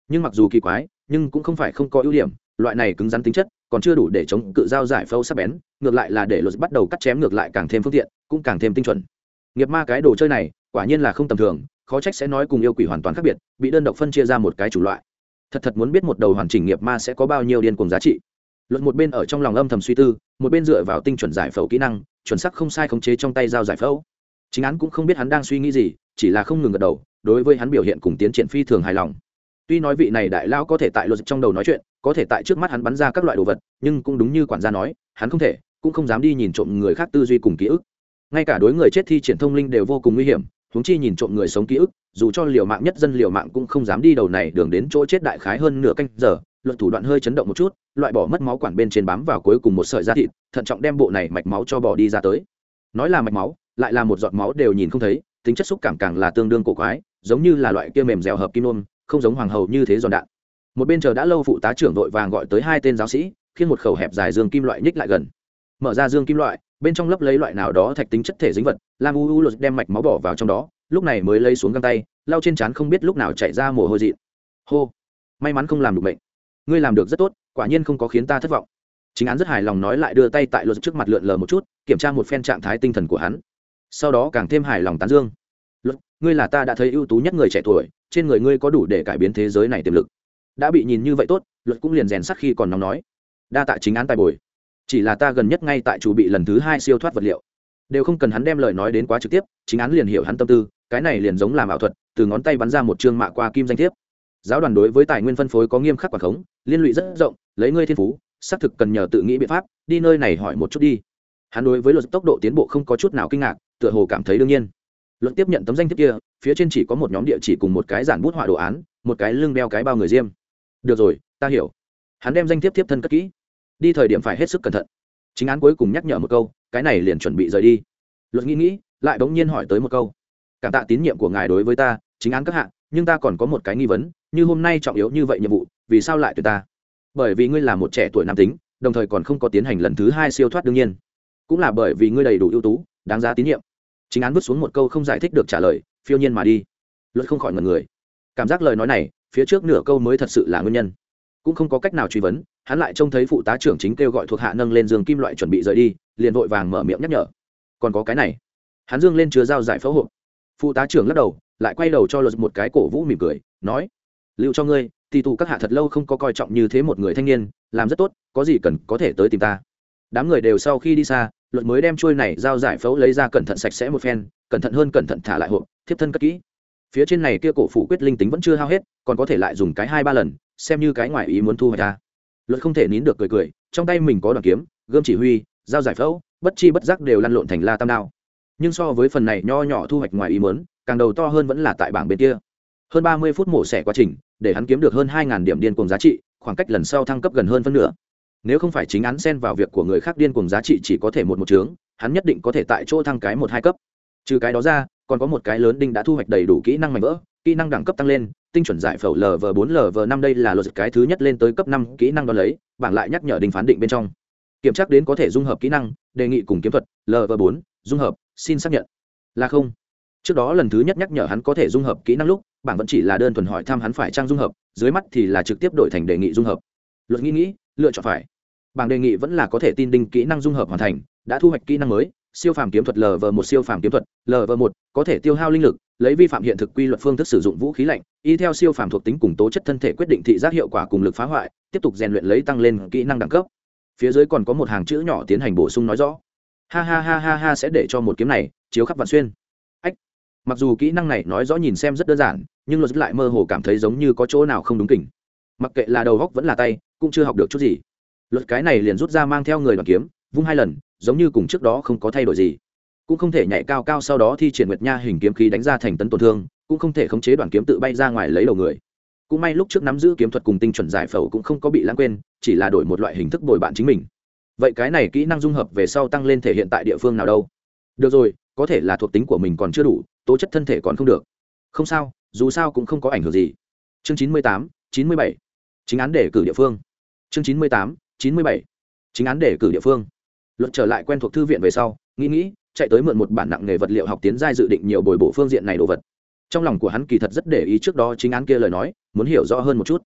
Nhưng mặc dù kỳ quái, nhưng cũng không phải không có ưu điểm, loại này cứng rắn tính chất còn chưa đủ để chống cự dao giải phâu sắc bén, ngược lại là để luật bắt đầu cắt chém ngược lại càng thêm phương tiện, cũng càng thêm tinh chuẩn. Nghiệp ma cái đồ chơi này, quả nhiên là không tầm thường, khó trách sẽ nói cùng yêu quỷ hoàn toàn khác biệt, bị đơn độc phân chia ra một cái chủ loại. Thật thật muốn biết một đầu hoàn chỉnh nghiệp ma sẽ có bao nhiêu điên cùng giá trị. Luận một bên ở trong lòng âm thầm suy tư, một bên dựa vào tinh chuẩn giải phẫu kỹ năng, chuẩn sắc không sai khống chế trong tay dao giải phẫu chính án cũng không biết hắn đang suy nghĩ gì, chỉ là không ngừng gật đầu, đối với hắn biểu hiện cùng tiến triển phi thường hài lòng. Tuy nói vị này đại lao có thể tại luật trong đầu nói chuyện, có thể tại trước mắt hắn bắn ra các loại đồ vật, nhưng cũng đúng như quản gia nói, hắn không thể, cũng không dám đi nhìn trộm người khác tư duy cùng ký ức. Ngay cả đối người chết thi triển thông linh đều vô cùng nguy hiểm, huống chi nhìn trộm người sống ký ức, dù cho liều mạng nhất dân liều mạng cũng không dám đi đầu này đường đến chỗ chết đại khái hơn nửa canh giờ, luật thủ đoạn hơi chấn động một chút, loại bỏ mất máu quản bên trên bám vào cuối cùng một sợi da thịt, thận trọng đem bộ này mạch máu cho bỏ đi ra tới. Nói là mạch máu lại là một giọt máu đều nhìn không thấy, tính chất xúc cảm càng là tương đương cổ quái, giống như là loại kia mềm dẻo hợp kim nôm, không giống hoàng hầu như thế giòn đạn. Một bên chờ đã lâu phụ tá trưởng đội vàng gọi tới hai tên giáo sĩ khiến một khẩu hẹp dài dương kim loại nhích lại gần. Mở ra dương kim loại, bên trong lấp lấy loại nào đó thạch tính chất thể dính vật, lam u u luật đem mạch máu bỏ vào trong đó, lúc này mới lấy xuống găng tay, lau trên trán không biết lúc nào chạy ra mồ hôi dị hô, may mắn không làm được bệnh. Ngươi làm được rất tốt, quả nhiên không có khiến ta thất vọng. Chính án rất hài lòng nói lại đưa tay tại luật trước mặt lượn lờ một chút, kiểm tra một phen trạng thái tinh thần của hắn sau đó càng thêm hài lòng tán dương. Luật, ngươi là ta đã thấy ưu tú nhất người trẻ tuổi, trên người ngươi có đủ để cải biến thế giới này tiềm lực. Đã bị nhìn như vậy tốt, luật cũng liền rèn sắc khi còn nóng nói. Đa tạ chính án tài bồi. Chỉ là ta gần nhất ngay tại chủ bị lần thứ hai siêu thoát vật liệu. Đều không cần hắn đem lời nói đến quá trực tiếp, chính án liền hiểu hắn tâm tư, cái này liền giống làm ảo thuật, từ ngón tay bắn ra một chương mạ qua kim danh thiếp. Giáo đoàn đối với tài nguyên phân phối có nghiêm khắc quản khống, liên lụy rất rộng, lấy ngươi thiên phú, xác thực cần nhờ tự nghĩ biện pháp, đi nơi này hỏi một chút đi. Hắn đối với luật tốc độ tiến bộ không có chút nào kinh ngạc tựa hồ cảm thấy đương nhiên. Luật tiếp nhận tấm danh thiếp kia, phía trên chỉ có một nhóm địa chỉ cùng một cái giản bút họa đồ án, một cái lưng đeo cái bao người diêm. Được rồi, ta hiểu. Hắn đem danh thiếp tiếp thân cất kỹ. Đi thời điểm phải hết sức cẩn thận. Chính án cuối cùng nhắc nhở một câu, cái này liền chuẩn bị rời đi. Luật nghĩ nghĩ, lại bỗng nhiên hỏi tới một câu. Cảm tạ tín nhiệm của ngài đối với ta, chính án các hạng nhưng ta còn có một cái nghi vấn, như hôm nay trọng yếu như vậy nhiệm vụ, vì sao lại tuyệt ta? Bởi vì ngươi là một trẻ tuổi nam tính, đồng thời còn không có tiến hành lần thứ hai siêu thoát đương nhiên. Cũng là bởi vì ngươi đầy đủ ưu tú đáng giá tín nhiệm. Chính án vứt xuống một câu không giải thích được trả lời, phiêu nhiên mà đi. Luật không khỏi ngần người. Cảm giác lời nói này, phía trước nửa câu mới thật sự là nguyên nhân. Cũng không có cách nào truy vấn, hắn lại trông thấy phụ tá trưởng chính kêu gọi thuộc hạ nâng lên giường kim loại chuẩn bị rời đi, liền vội vàng mở miệng nhắc nhở. Còn có cái này. Hắn dương lên chứa dao giải phẫu hộp. Phụ tá trưởng lắc đầu, lại quay đầu cho luật một cái cổ vũ mỉm cười, nói, lưu cho ngươi thì tù các hạ thật lâu không có coi trọng như thế một người thanh niên, làm rất tốt, có gì cần có thể tới tìm ta. Đám người đều sau khi đi xa luật mới đem trôi này giao giải phẫu lấy ra cẩn thận sạch sẽ một phen, cẩn thận hơn cẩn thận thả lại hộp, thiếp thân cất kỹ. Phía trên này kia cổ phủ quyết linh tính vẫn chưa hao hết, còn có thể lại dùng cái hai ba lần, xem như cái ngoài ý muốn thu hoạch ta luật không thể nín được cười cười, trong tay mình có đoàn kiếm, gươm chỉ huy, giao giải phẫu, bất chi bất giác đều lăn lộn thành la tam đao. Nhưng so với phần này nho nhỏ thu hoạch ngoài ý muốn, càng đầu to hơn vẫn là tại bảng bên kia. Hơn ba mươi phút mổ xẻ quá trình, để hắn kiếm được hơn hai điểm điên cuồng giá trị, khoảng cách lần sau thăng cấp gần hơn phân nửa nếu không phải chính án xen vào việc của người khác điên cuồng giá trị chỉ có thể một một chướng, hắn nhất định có thể tại chỗ thăng cái một hai cấp. Trừ cái đó ra, còn có một cái lớn đinh đã thu hoạch đầy đủ kỹ năng mạnh vỡ, kỹ năng đẳng cấp tăng lên, tinh chuẩn giải phẫu lv bốn lv năm đây là luật cái thứ nhất lên tới cấp năm kỹ năng đo lấy, bảng lại nhắc nhở đinh phán định bên trong. Kiểm tra đến có thể dung hợp kỹ năng, đề nghị cùng kiếm thuật lv bốn, dung hợp, xin xác nhận. Là không. Trước đó lần thứ nhất nhắc nhở hắn có thể dung hợp kỹ năng lúc, bảng vẫn chỉ là đơn thuần hỏi thăm hắn phải trang dung hợp, dưới mắt thì là trực tiếp đổi thành đề nghị dung hợp. Luật nghĩ nghĩ, lựa chọn phải bảng đề nghị vẫn là có thể tin đinh kỹ năng dung hợp hoàn thành, đã thu hoạch kỹ năng mới, siêu phàm kiếm thuật lv một, siêu phàm kiếm thuật lv một, có thể tiêu hao linh lực, lấy vi phạm hiện thực quy luật phương thức sử dụng vũ khí lạnh, y theo siêu phàm thuộc tính cùng tố chất thân thể quyết định thị giác hiệu quả cùng lực phá hoại, tiếp tục rèn luyện lấy tăng lên kỹ năng đẳng cấp. Phía dưới còn có một hàng chữ nhỏ tiến hành bổ sung nói rõ. Ha ha ha ha ha sẽ để cho một kiếm này chiếu khắp vạn xuyên. Ách. Mặc dù kỹ năng này nói rõ nhìn xem rất đơn giản, nhưng luật lại mơ hồ cảm thấy giống như có chỗ nào không đúng kỉnh. Mặc kệ là đầu góc vẫn là tay, cũng chưa học được chút gì luật cái này liền rút ra mang theo người đoàn kiếm, vung hai lần, giống như cùng trước đó không có thay đổi gì. Cũng không thể nhảy cao cao sau đó thi triển nguyệt nha hình kiếm khí đánh ra thành tấn tổn thương, cũng không thể khống chế đoàn kiếm tự bay ra ngoài lấy đầu người. Cũng may lúc trước nắm giữ kiếm thuật cùng tinh chuẩn giải phẫu cũng không có bị lãng quên, chỉ là đổi một loại hình thức bồi bạn chính mình. Vậy cái này kỹ năng dung hợp về sau tăng lên thể hiện tại địa phương nào đâu? Được rồi, có thể là thuộc tính của mình còn chưa đủ, tố chất thân thể còn không được. Không sao, dù sao cũng không có ảnh hưởng gì. Chương chín mươi tám, chín mươi bảy. Chính án để cử địa phương. Chương chín mươi tám chín mươi bảy. Chính án để cử địa phương. Luật trở lại quen thuộc thư viện về sau nghĩ nghĩ chạy tới mượn một bản nặng nghề vật liệu học tiến giai dự định nhiều bồi bổ phương diện này đồ vật. Trong lòng của hắn kỳ thật rất để ý trước đó chính án kia lời nói muốn hiểu rõ hơn một chút.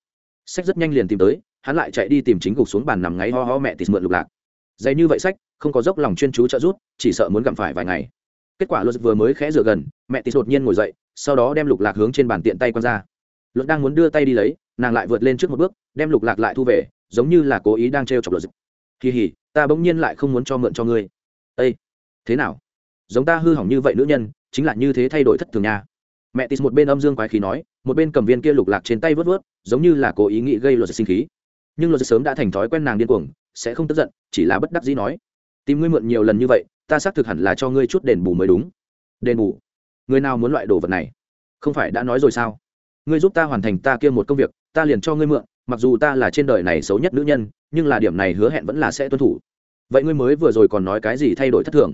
Sách rất nhanh liền tìm tới hắn lại chạy đi tìm chính gục xuống bàn nằm ngáy ho ho mẹ tịt mượn lục lạc. Dày như vậy sách không có dốc lòng chuyên chú trợ rút, chỉ sợ muốn gặm phải vài ngày. Kết quả luật vừa mới khẽ rửa gần mẹ tịt đột nhiên ngồi dậy sau đó đem lục lạc hướng trên bàn tiện tay quăng ra. Luật đang muốn đưa tay đi lấy nàng lại vượt lên trước một bước đem lục lạc lại thu về giống như là cố ý đang trêu chọc luật kỳ hỉ, ta bỗng nhiên lại không muốn cho mượn cho ngươi. Ây thế nào? Giống ta hư hỏng như vậy nữ nhân, chính là như thế thay đổi thất thường nha. Mẹ tis một bên âm dương quái khí nói, một bên cầm viên kia lục lạc trên tay vớt vớt, giống như là cố ý nghĩ gây luật sinh khí. Nhưng luật sớm đã thành thói quen nàng điên cuồng, sẽ không tức giận, chỉ là bất đắc dĩ nói. Tìm ngươi mượn nhiều lần như vậy, ta xác thực hẳn là cho ngươi chút đền bù mới đúng. Đền bù? Người nào muốn loại đồ vật này? Không phải đã nói rồi sao? Ngươi giúp ta hoàn thành ta kia một công việc, ta liền cho ngươi mượn mặc dù ta là trên đời này xấu nhất nữ nhân, nhưng là điểm này hứa hẹn vẫn là sẽ tuân thủ. Vậy ngươi mới vừa rồi còn nói cái gì thay đổi thất thường?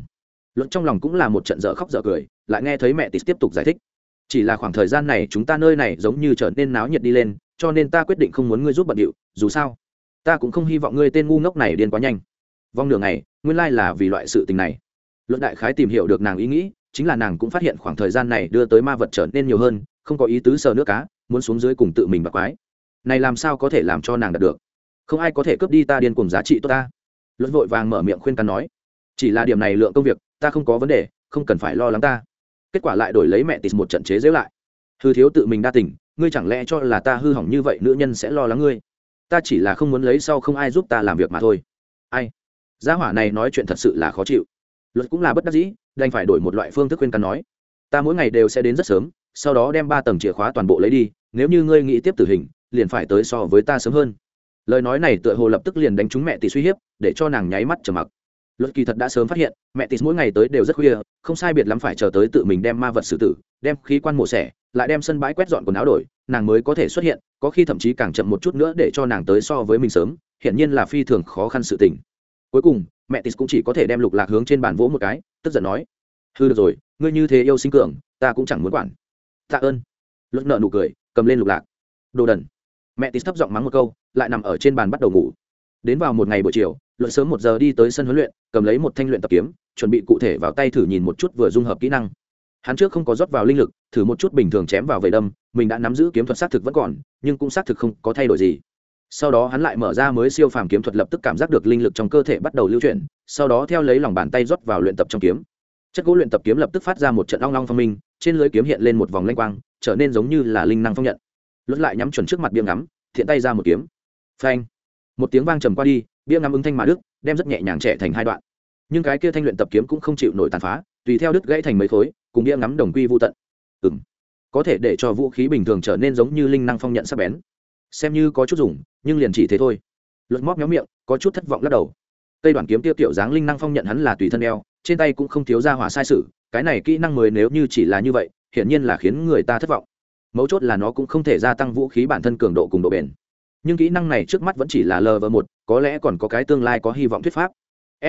Luận trong lòng cũng là một trận dở khóc dở cười, lại nghe thấy mẹ tịt tiếp tục giải thích. Chỉ là khoảng thời gian này chúng ta nơi này giống như trở nên náo nhiệt đi lên, cho nên ta quyết định không muốn ngươi giúp bận điệu, dù sao, ta cũng không hy vọng ngươi tên ngu ngốc này điên quá nhanh. Vong đường này nguyên lai là vì loại sự tình này. Luận đại khái tìm hiểu được nàng ý nghĩ, chính là nàng cũng phát hiện khoảng thời gian này đưa tới ma vật trở nên nhiều hơn, không có ý tứ sờ nước cá, muốn xuống dưới cùng tự mình bạc quái này làm sao có thể làm cho nàng đạt được? Không ai có thể cướp đi ta điên cùng giá trị tốt ta. Luật vội vàng mở miệng khuyên cắn nói, chỉ là điểm này lượng công việc, ta không có vấn đề, không cần phải lo lắng ta. Kết quả lại đổi lấy mẹ tịt một trận chế giễu lại. Hư thiếu tự mình đa tình, ngươi chẳng lẽ cho là ta hư hỏng như vậy, nữ nhân sẽ lo lắng ngươi? Ta chỉ là không muốn lấy sau không ai giúp ta làm việc mà thôi. Ai? Gia hỏa này nói chuyện thật sự là khó chịu. Luật cũng là bất đắc dĩ, đành phải đổi một loại phương thức khuyên cắn nói. Ta mỗi ngày đều sẽ đến rất sớm, sau đó đem ba tầng chìa khóa toàn bộ lấy đi, nếu như ngươi nghĩ tiếp tử hình liền phải tới so với ta sớm hơn. Lời nói này tựa hồ lập tức liền đánh trúng mẹ tỷ suy hiếp, để cho nàng nháy mắt trở mặc. Luật kỳ thật đã sớm phát hiện, mẹ tỷ mỗi ngày tới đều rất khuya, không sai biệt lắm phải chờ tới tự mình đem ma vật xử tử, đem khí quan mổ xẻ, lại đem sân bãi quét dọn quần áo đổi, nàng mới có thể xuất hiện, có khi thậm chí càng chậm một chút nữa để cho nàng tới so với mình sớm, hiển nhiên là phi thường khó khăn sự tình. Cuối cùng, mẹ tis cũng chỉ có thể đem lục lạc hướng trên bàn vỗ một cái, tức giận nói hư được rồi, ngươi như thế yêu sinh cường, ta cũng chẳng muốn quản. Tạ ơn. Luật nợ nụ cười, cầm lên lục lạc. Đồ đần mẹ tis thấp giọng mắng một câu, lại nằm ở trên bàn bắt đầu ngủ. Đến vào một ngày buổi chiều luận sớm một giờ đi tới sân huấn luyện, cầm lấy một thanh luyện tập kiếm, chuẩn bị cụ thể vào tay thử nhìn một chút vừa dung hợp kỹ năng. Hắn trước không có rót vào linh lực, thử một chút bình thường chém vào vầy đâm, mình đã nắm giữ kiếm thuật xác thực vẫn còn, nhưng cũng xác thực không có thay đổi gì. Sau đó hắn lại mở ra mới siêu phàm kiếm thuật lập tức cảm giác được linh lực trong cơ thể bắt đầu lưu chuyển, sau đó theo lấy lòng bàn tay rót vào luyện tập trong kiếm. Chất gỗ luyện tập kiếm lập tức phát ra một trận long long phong minh, trên lưới kiếm hiện lên một vòng lanh quang, trở nên giống như là linh năng phong nhận luật lại nhắm chuẩn trước mặt bia ngắm, thiện tay ra một kiếm. Phanh. Một tiếng vang trầm qua đi, bia ngắm ứng thanh mà đức đem rất nhẹ nhàng trẻ thành hai đoạn. Nhưng cái kia thanh luyện tập kiếm cũng không chịu nổi tàn phá, tùy theo đứt gãy thành mấy khối, cùng bia ngắm đồng quy vô tận. Ừ m có thể để cho vũ khí bình thường trở nên giống như linh năng phong nhận sắc bén. Xem như có chút dùng, nhưng liền chỉ thế thôi. Luật móc nhóm miệng, có chút thất vọng lắc đầu. Cây đoàn kiếm tiêu tiểu dáng linh năng phong nhận hắn là tùy thân đeo trên tay cũng không thiếu ra hỏa sai sự, cái này kỹ năng mới nếu như chỉ là như vậy, hiển nhiên là khiến người ta thất vọng mấu chốt là nó cũng không thể gia tăng vũ khí bản thân cường độ cùng độ bền. Nhưng kỹ năng này trước mắt vẫn chỉ là lv một, có lẽ còn có cái tương lai có hy vọng thuyết pháp.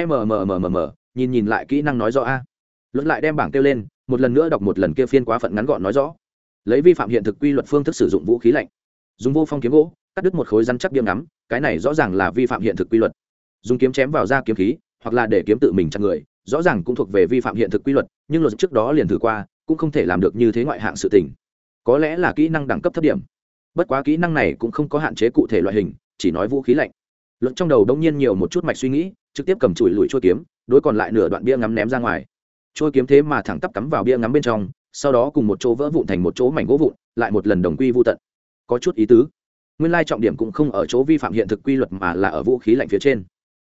Mmmm nhìn nhìn lại kỹ năng nói rõ a. Luận lại đem bảng kêu lên, một lần nữa đọc một lần kia phiên quá phận ngắn gọn nói rõ. Lấy vi phạm hiện thực quy luật phương thức sử dụng vũ khí lạnh. Dùng vô phong kiếm gỗ, cắt đứt một khối răn chắc biếm ngắm, cái này rõ ràng là vi phạm hiện thực quy luật. Dùng kiếm chém vào da kiếm khí, hoặc là để kiếm tự mình chặt người, rõ ràng cũng thuộc về vi phạm hiện thực quy luật, nhưng luật trước đó liền thử qua, cũng không thể làm được như thế ngoại hạng sự tình có lẽ là kỹ năng đẳng cấp thấp điểm. Bất quá kỹ năng này cũng không có hạn chế cụ thể loại hình, chỉ nói vũ khí lạnh. Luận trong đầu đông nhiên nhiều một chút mạch suy nghĩ, trực tiếp cầm chùi lùi trôi kiếm, đối còn lại nửa đoạn bia ngắm ném ra ngoài. Trôi kiếm thế mà thẳng tắp cắm vào bia ngắm bên trong, sau đó cùng một chỗ vỡ vụn thành một chỗ mảnh gỗ vụn, lại một lần đồng quy vô tận. Có chút ý tứ. Nguyên lai trọng điểm cũng không ở chỗ vi phạm hiện thực quy luật mà là ở vũ khí lạnh phía trên.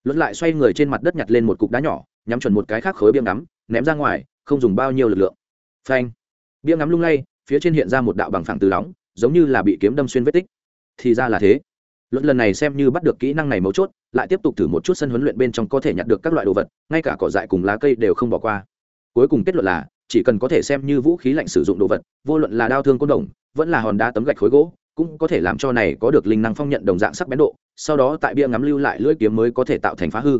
Luận lại xoay người trên mặt đất nhặt lên một cục đá nhỏ, nhắm chuẩn một cái khác khối bia ngắm, ném ra ngoài, không dùng bao nhiêu lực lượng. Phanh. Bia ngắm lung lay phía trên hiện ra một đạo bằng phẳng từ lóng, giống như là bị kiếm đâm xuyên vết tích. Thì ra là thế. Luận lần này xem như bắt được kỹ năng này mấu chốt, lại tiếp tục thử một chút sân huấn luyện bên trong có thể nhặt được các loại đồ vật, ngay cả cỏ dại cùng lá cây đều không bỏ qua. Cuối cùng kết luận là, chỉ cần có thể xem như vũ khí lạnh sử dụng đồ vật, vô luận là đao thương côn đồng, vẫn là hòn đá tấm gạch khối gỗ, cũng có thể làm cho này có được linh năng phong nhận đồng dạng sắc bén độ, sau đó tại bia ngắm lưu lại lưỡi kiếm mới có thể tạo thành phá hư.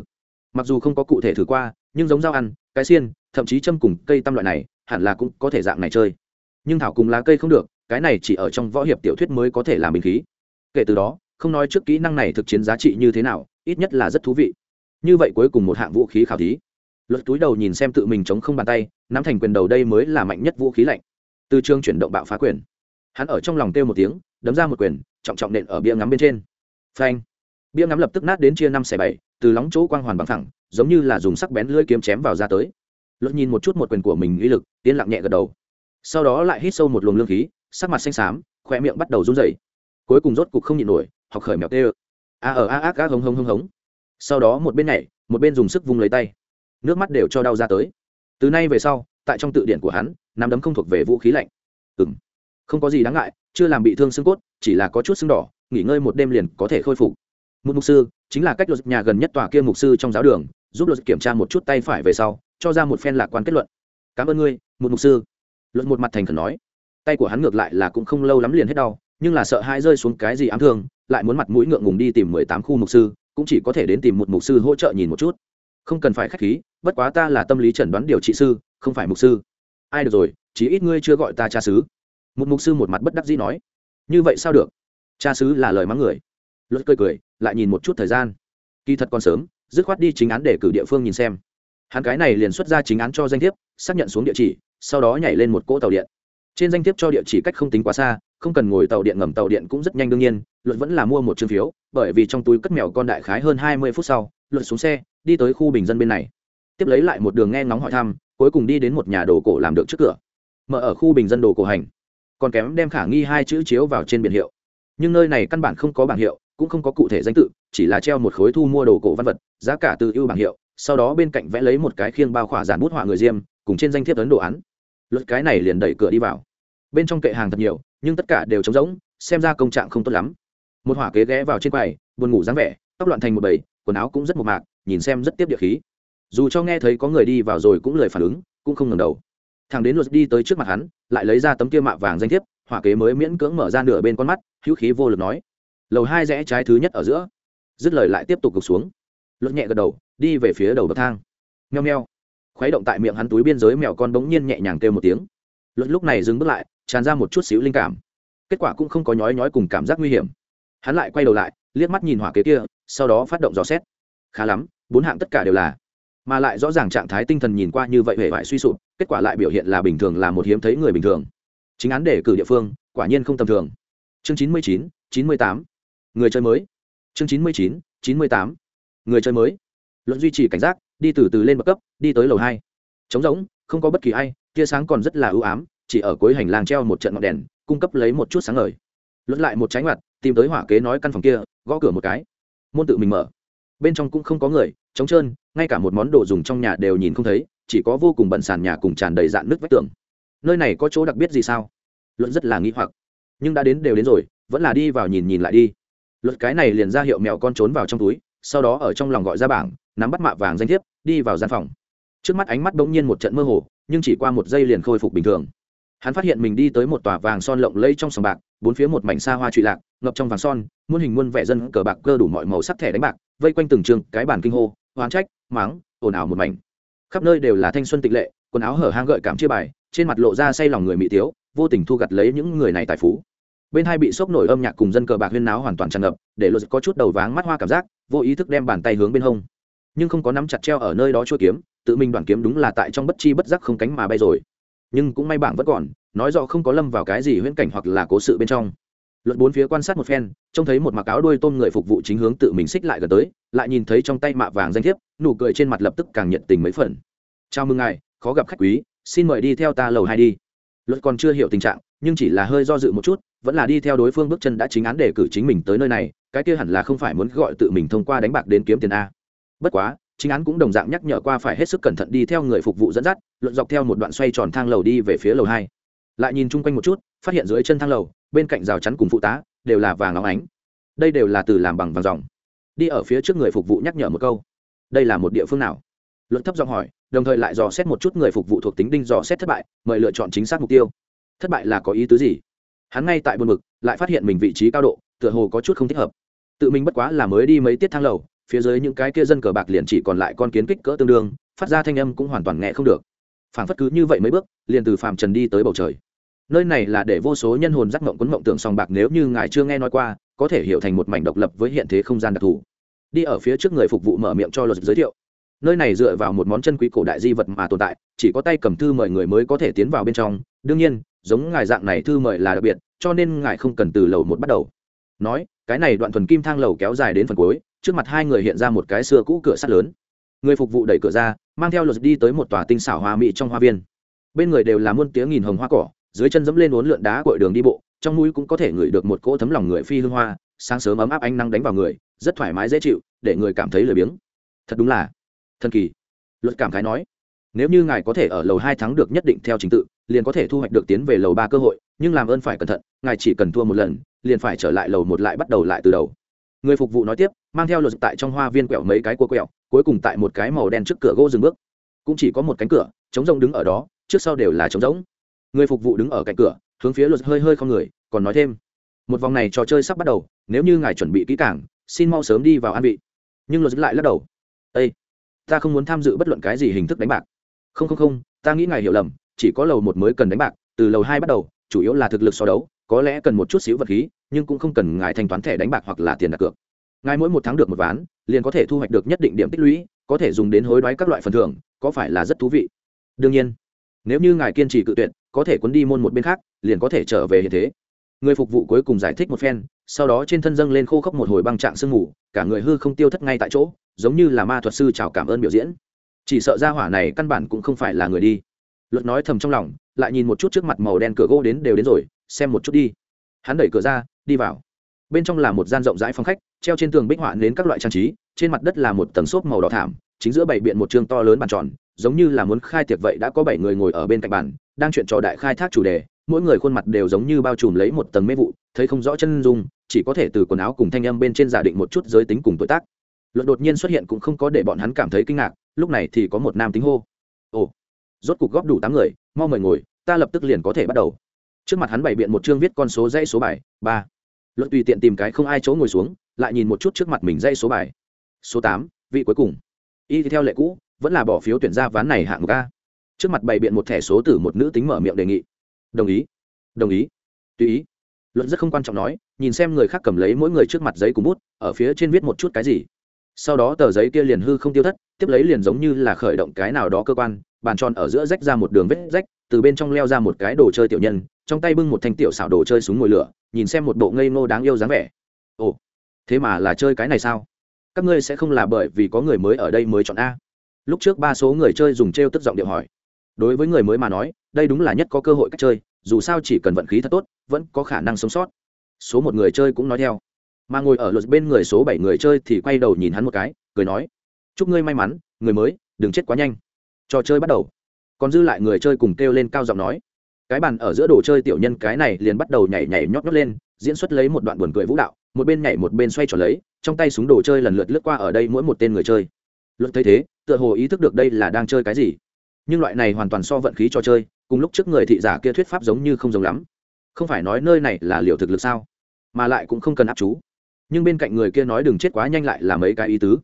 Mặc dù không có cụ thể thử qua, nhưng giống dao ăn, cái xiên, thậm chí châm cùng cây tăm loại này, hẳn là cũng có thể dạng này chơi nhưng thảo cùng lá cây không được, cái này chỉ ở trong võ hiệp tiểu thuyết mới có thể làm bình khí. Kể từ đó, không nói trước kỹ năng này thực chiến giá trị như thế nào, ít nhất là rất thú vị. Như vậy cuối cùng một hạng vũ khí khảo thí. Luật túi đầu nhìn xem tự mình chống không bàn tay, nắm thành quyền đầu đây mới là mạnh nhất vũ khí lạnh. Từ trường chuyển động bạo phá quyền. Hắn ở trong lòng kêu một tiếng, đấm ra một quyền, trọng trọng nện ở bia ngắm bên trên. Phanh. Bia ngắm lập tức nát đến chia năm xẻ bảy, từ lóng chỗ quang hoàn bằng thẳng giống như là dùng sắc bén lưỡi kiếm chém vào ra tới. Luật nhìn một chút một quyền của mình uy lực, yên lặng nhẹ gật đầu sau đó lại hít sâu một luồng lương khí, sắc mặt xanh xám khoe miệng bắt đầu run rẩy. Cuối cùng rốt cục không nhịn nổi, học khởi mèo tê a ở a ác a hống hống hống hống. Sau đó một bên nhảy, một bên dùng sức vung lấy tay. Nước mắt đều cho đau ra tới. Từ nay về sau, tại trong tự điển của hắn, nắm đấm không thuộc về vũ khí lạnh. Ừ m không có gì đáng ngại, chưa làm bị thương xương cốt, chỉ là có chút xương đỏ, nghỉ ngơi một đêm liền có thể khôi phục. Một mục sư, chính là cách luật nhà gần nhất tòa kia mục sư trong giáo đường, giúp luật kiểm tra một chút tay phải về sau, cho ra một phen lạc quan kết luận. Cảm ơn ngươi, một mục sư luật một mặt thành khẩn nói, tay của hắn ngược lại là cũng không lâu lắm liền hết đau, nhưng là sợ hai rơi xuống cái gì ám thương, lại muốn mặt mũi ngượng ngùng đi tìm mười tám khu mục sư, cũng chỉ có thể đến tìm một mục sư hỗ trợ nhìn một chút. Không cần phải k h á c h khí, bất quá ta là tâm lý chẩn đoán điều trị sư, không phải mục sư. Ai được rồi, chí ít ngươi chưa gọi ta cha xứ một mục sư một mặt bất đắc dĩ nói, như vậy sao được? Cha xứ là lời mắng người. Luật cười cười, lại nhìn một chút thời gian. Kỳ thật còn sớm, dứt khoát đi chính án để cử địa phương nhìn xem. Hắn cái này liền xuất ra chính án cho danh thiếp, xác nhận xuống địa chỉ sau đó nhảy lên một cỗ tàu điện. Trên danh thiếp cho địa chỉ cách không tính quá xa, không cần ngồi tàu điện ngầm, tàu điện cũng rất nhanh đương nhiên, luật vẫn là mua một chương phiếu, bởi vì trong túi cất mèo con đại khái hơn hai mươi phút sau, luật xuống xe, đi tới khu bình dân bên này. Tiếp lấy lại một đường nghe ngóng hỏi thăm, cuối cùng đi đến một nhà đồ cổ làm được trước cửa. Mở ở khu bình dân đồ cổ hành. Còn kém đem khả nghi hai chữ chiếu vào trên biển hiệu. Nhưng nơi này căn bản không có bảng hiệu, cũng không có cụ thể danh tự, chỉ là treo một khối thu mua đồ cổ văn vật, giá cả từ ưu bảng hiệu, sau đó bên cạnh vẽ lấy một cái khiêng bao khỏa giản bút họa người diêm, cùng trên danh thiếp ấn đồ án luật cái này liền đẩy cửa đi vào. Bên trong kệ hàng thật nhiều, nhưng tất cả đều trống rỗng, xem ra công trạng không tốt lắm. Một hỏa kế ghé vào trên quầy, buồn ngủ dáng vẻ, tóc loạn thành một bầy, quần áo cũng rất mộc mạc, nhìn xem rất tiếp địa khí. Dù cho nghe thấy có người đi vào rồi cũng lời phản ứng, cũng không ngẩng đầu. Thằng đến luật đi tới trước mặt hắn, lại lấy ra tấm kia mạ vàng danh thiếp, hỏa kế mới miễn cưỡng mở ra nửa bên con mắt, hữu khí vô lực nói. Lầu hai rẽ trái thứ nhất ở giữa. Dứt lời lại tiếp tục gục xuống. Luật nhẹ gật đầu, đi về phía đầu bậc thang. Nheo nheo khuấy động tại miệng hắn túi biên giới mèo con bỗng nhiên nhẹ nhàng kêu một tiếng. Luật lúc này dừng bước lại, tràn ra một chút xíu linh cảm. Kết quả cũng không có nhói nhói cùng cảm giác nguy hiểm. Hắn lại quay đầu lại, liếc mắt nhìn hỏa kế kia, sau đó phát động dò xét. Khá lắm, bốn hạng tất cả đều là. Mà lại rõ ràng trạng thái tinh thần nhìn qua như vậy hề vải suy sụp, kết quả lại biểu hiện là bình thường, là một hiếm thấy người bình thường. Chính án để cử địa phương, quả nhiên không tầm thường. Chương chín mươi chín chín mươi tám. Người chơi mới. Chương chín mươi chín chín mươi tám. Người chơi mới. Luận duy trì cảnh giác đi từ từ lên bậc cấp, đi tới lầu hai. Trống rỗng, không có bất kỳ ai, tia sáng còn rất là ưu ám, chỉ ở cuối hành lang treo một trận ngọn đèn, cung cấp lấy một chút sáng ngời. Lướt lại một trái ngoặt, tìm tới hỏa kế nói căn phòng kia, gõ cửa một cái. Môn tự mình mở. Bên trong cũng không có người, trống trơn, ngay cả một món đồ dùng trong nhà đều nhìn không thấy, chỉ có vô cùng bận sàn nhà cùng tràn đầy dạn nước vách tường. Nơi này có chỗ đặc biệt gì sao? Luận rất là nghĩ hoặc. Nhưng đã đến đều đến rồi, vẫn là đi vào nhìn nhìn lại đi. Luật cái này liền ra hiệu mèo con trốn vào trong túi, sau đó ở trong lòng gọi ra bảng, nắm bắt mạ vàng danh thiếp đi vào gian phòng. Trước mắt ánh mắt bỗng nhiên một trận mơ hồ, nhưng chỉ qua một giây liền khôi phục bình thường. Hắn phát hiện mình đi tới một tòa vàng son lộng lẫy trong sòng bạc, bốn phía một mảnh xa hoa trụy lạc, ngập trong vàng son, muôn hình muôn vẻ dân cờ bạc cơ đủ mọi màu sắc thẻ đánh bạc, vây quanh từng trường, cái bản kinh hô hoán trách, mắng, ồn ào một mảnh. Khắp nơi đều là thanh xuân tịch lệ, quần áo hở hang gợi cảm chia bài, trên mặt lộ ra say lòng người mỹ tiếu, vô tình thu gặt lấy những người này tài phú. Bên hai bị sốc nổi âm nhạc cùng dân cờ bạc huyên náo hoàn toàn tràn ngập, để lộ có chút đầu váng mắt hoa cảm giác, vô ý thức đem bàn tay hướng bên hông nhưng không có nắm chặt treo ở nơi đó chua kiếm, tự mình đoàn kiếm đúng là tại trong bất chi bất giác không cánh mà bay rồi. Nhưng cũng may bảng vẫn còn, nói rõ không có lâm vào cái gì huyễn cảnh hoặc là cố sự bên trong. Luật bốn phía quan sát một phen, trông thấy một mặc áo đuôi tôm người phục vụ chính hướng tự mình xích lại gần tới, lại nhìn thấy trong tay mạ vàng danh thiếp, nụ cười trên mặt lập tức càng nhiệt tình mấy phần. Chào mừng ngài, khó gặp khách quý, xin mời đi theo ta lầu hai đi. Luật còn chưa hiểu tình trạng, nhưng chỉ là hơi do dự một chút, vẫn là đi theo đối phương bước chân đã chính án để cử chính mình tới nơi này, cái kia hẳn là không phải muốn gọi tự mình thông qua đánh bạc đến kiếm tiền a bất quá, chính án cũng đồng dạng nhắc nhở qua phải hết sức cẩn thận đi theo người phục vụ dẫn dắt, luận dọc theo một đoạn xoay tròn thang lầu đi về phía lầu hai. Lại nhìn chung quanh một chút, phát hiện dưới chân thang lầu, bên cạnh rào chắn cùng phụ tá, đều là vàng óng ánh. Đây đều là từ làm bằng vàng dòng. Đi ở phía trước người phục vụ nhắc nhở một câu. Đây là một địa phương nào? Luận thấp giọng hỏi, đồng thời lại dò xét một chút người phục vụ thuộc tính đinh dò xét thất bại, mời lựa chọn chính xác mục tiêu. Thất bại là có ý tứ gì? Hắn ngay tại buồn mực lại phát hiện mình vị trí cao độ, tựa hồ có chút không thích hợp. Tự mình bất quá là mới đi mấy tiết thang lầu phía dưới những cái kia dân cờ bạc liền chỉ còn lại con kiến kích cỡ tương đương, phát ra thanh âm cũng hoàn toàn nghe không được. Phảng phất cứ như vậy mấy bước, liền từ phàm trần đi tới bầu trời. Nơi này là để vô số nhân hồn giác mộng quấn mộng tưởng sòng bạc nếu như ngài chưa nghe nói qua, có thể hiểu thành một mảnh độc lập với hiện thế không gian đặc thù. Đi ở phía trước người phục vụ mở miệng cho luật giới thiệu. Nơi này dựa vào một món chân quý cổ đại di vật mà tồn tại, chỉ có tay cầm thư mời người mới có thể tiến vào bên trong. Đương nhiên, giống ngài dạng này thư mời là đặc biệt, cho nên ngài không cần từ lầu một bắt đầu. Nói, cái này đoạn thuần kim thang lầu kéo dài đến phần cuối trước mặt hai người hiện ra một cái xưa cũ cửa sắt lớn. Người phục vụ đẩy cửa ra, mang theo luật đi tới một tòa tinh xảo hoa mỹ trong hoa viên. Bên người đều là muôn tiếng nghìn hồng hoa cỏ, dưới chân dẫm lên uốn lượn đá cội đường đi bộ, trong mũi cũng có thể ngửi được một cỗ thấm lòng người phi hương hoa, sáng sớm ấm áp ánh nắng đánh vào người, rất thoải mái dễ chịu, để người cảm thấy lười biếng. Thật đúng là thần kỳ. Luật cảm khái nói, nếu như ngài có thể ở lầu hai tháng được nhất định theo trình tự, liền có thể thu hoạch được tiến về lầu ba cơ hội, nhưng làm ơn phải cẩn thận, ngài chỉ cần thua một lần, liền phải trở lại lầu một lại bắt đầu lại từ đầu. Người phục vụ nói tiếp mang theo luật tại trong hoa viên quẹo mấy cái cua quẹo, cuối cùng tại một cái màu đen trước cửa gỗ dừng bước. Cũng chỉ có một cánh cửa chống rông đứng ở đó, trước sau đều là trống rỗng. Người phục vụ đứng ở cạnh cửa, hướng phía luật hơi hơi không người, còn nói thêm. Một vòng này trò chơi sắp bắt đầu, nếu như ngài chuẩn bị kỹ càng, xin mau sớm đi vào an vị. Nhưng luật lại lắc đầu. Ây ta không muốn tham dự bất luận cái gì hình thức đánh bạc. Không không không, ta nghĩ ngài hiểu lầm, chỉ có lầu một mới cần đánh bạc, từ lầu hai bắt đầu, chủ yếu là thực lực so đấu, có lẽ cần một chút xíu vật khí, nhưng cũng không cần ngài thanh toán thẻ đánh bạc hoặc là tiền đặt cược ngài mỗi một tháng được một ván, liền có thể thu hoạch được nhất định điểm tích lũy, có thể dùng đến hối đoái các loại phần thưởng, có phải là rất thú vị? Đương nhiên, nếu như ngài kiên trì cự tuyệt, có thể cuốn đi môn một bên khác, liền có thể trở về hiện thế. Người phục vụ cuối cùng giải thích một phen, sau đó trên thân dâng lên khô khốc một hồi băng trạng sương mù, cả người hư không tiêu thất ngay tại chỗ, giống như là ma thuật sư chào cảm ơn biểu diễn. Chỉ sợ ra hỏa này căn bản cũng không phải là người đi. Luật nói thầm trong lòng, lại nhìn một chút trước mặt màu đen cửa gỗ đến đều đến rồi, xem một chút đi. Hắn đẩy cửa ra, đi vào bên trong là một gian rộng rãi phòng khách, treo trên tường bích họa đến các loại trang trí, trên mặt đất là một tầng xốp màu đỏ thảm, chính giữa bảy biện một chương to lớn bàn tròn, giống như là muốn khai tiệc vậy đã có bảy người ngồi ở bên cạnh bàn, đang chuyện trò đại khai thác chủ đề, mỗi người khuôn mặt đều giống như bao trùm lấy một tầng mê vụ, thấy không rõ chân dung, chỉ có thể từ quần áo cùng thanh âm bên trên giả định một chút giới tính cùng tuổi tác. Luận đột nhiên xuất hiện cũng không có để bọn hắn cảm thấy kinh ngạc, lúc này thì có một nam tính hô. Ồ, rốt cục góp đủ tám người, mau mời ngồi, ta lập tức liền có thể bắt đầu. Trước mặt hắn bày biện một chương viết con số dãy số bài, ba luận tùy tiện tìm cái không ai chỗ ngồi xuống, lại nhìn một chút trước mặt mình dây số bài. Số tám, vị cuối cùng. Y theo lệ cũ, vẫn là bỏ phiếu tuyển ra ván này hạng mục a. Trước mặt bày biện một thẻ số từ một nữ tính mở miệng đề nghị. Đồng ý. Đồng ý. Tùy ý. Luận rất không quan trọng nói, nhìn xem người khác cầm lấy mỗi người trước mặt giấy cùng bút, ở phía trên viết một chút cái gì. Sau đó tờ giấy kia liền hư không tiêu thất, tiếp lấy liền giống như là khởi động cái nào đó cơ quan, bàn tròn ở giữa rách ra một đường vết rách từ bên trong leo ra một cái đồ chơi tiểu nhân, trong tay bưng một thanh tiểu xảo đồ chơi súng ngồi lửa, nhìn xem một bộ ngây ngô đáng yêu dáng vẻ. Ồ, thế mà là chơi cái này sao? Các ngươi sẽ không là bởi vì có người mới ở đây mới chọn a? Lúc trước ba số người chơi dùng t r e o tức giọng điệu hỏi. Đối với người mới mà nói, đây đúng là nhất có cơ hội cách chơi, dù sao chỉ cần vận khí thật tốt, vẫn có khả năng sống sót. Số một người chơi cũng nói theo. Mà ngồi ở luật bên người số bảy người chơi thì quay đầu nhìn hắn một cái, cười nói, chúc ngươi may mắn, người mới, đừng chết quá nhanh. Trò chơi bắt đầu còn dư lại người chơi cùng kêu lên cao giọng nói. Cái bàn ở giữa đồ chơi tiểu nhân cái này liền bắt đầu nhảy nhảy nhót nhót lên, diễn xuất lấy một đoạn buồn cười vũ đạo, một bên nhảy một bên xoay tròn lấy, trong tay súng đồ chơi lần lượt lướt qua ở đây mỗi một tên người chơi. Luật thấy thế, tựa hồ ý thức được đây là đang chơi cái gì. Nhưng loại này hoàn toàn so vận khí cho chơi, cùng lúc trước người thị giả kia thuyết pháp giống như không giống lắm. Không phải nói nơi này là liều thực lực sao, mà lại cũng không cần áp chú. Nhưng bên cạnh người kia nói đừng chết quá nhanh lại là mấy cái ý tứ.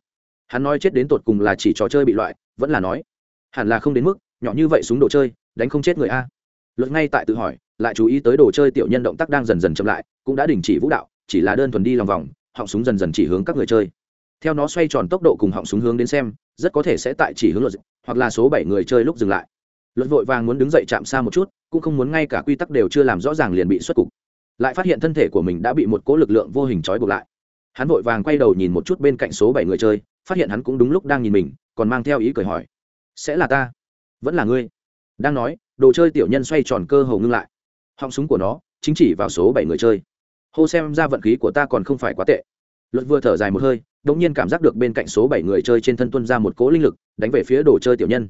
Hắn nói chết đến tột cùng là chỉ trò chơi bị loại, vẫn là nói, hẳn là không đến mức nhỏ như vậy súng đồ chơi, đánh không chết người a. Luật ngay tại tự hỏi, lại chú ý tới đồ chơi tiểu nhân động tác đang dần dần chậm lại, cũng đã đình chỉ vũ đạo, chỉ là đơn thuần đi lòng vòng, họng súng dần dần chỉ hướng các người chơi. Theo nó xoay tròn tốc độ cùng họng súng hướng đến xem, rất có thể sẽ tại chỉ hướng luật, hoặc là số bảy người chơi lúc dừng lại. Luật vội vàng muốn đứng dậy chạm xa một chút, cũng không muốn ngay cả quy tắc đều chưa làm rõ ràng liền bị xuất cục. Lại phát hiện thân thể của mình đã bị một cỗ lực lượng vô hình trói buộc lại. Hắn vội vàng quay đầu nhìn một chút bên cạnh số bảy người chơi, phát hiện hắn cũng đúng lúc đang nhìn mình, còn mang theo ý cười hỏi, sẽ là ta? Vẫn là ngươi. Đang nói, đồ chơi tiểu nhân xoay tròn cơ hồ ngưng lại. Họng súng của nó chính chỉ vào số bảy người chơi. Hô xem ra vận khí của ta còn không phải quá tệ. Luật vừa thở dài một hơi đ ỗ n g nhiên cảm giác được bên cạnh số bảy người chơi trên thân tuân ra một cỗ linh lực, đánh về phía đồ chơi tiểu nhân.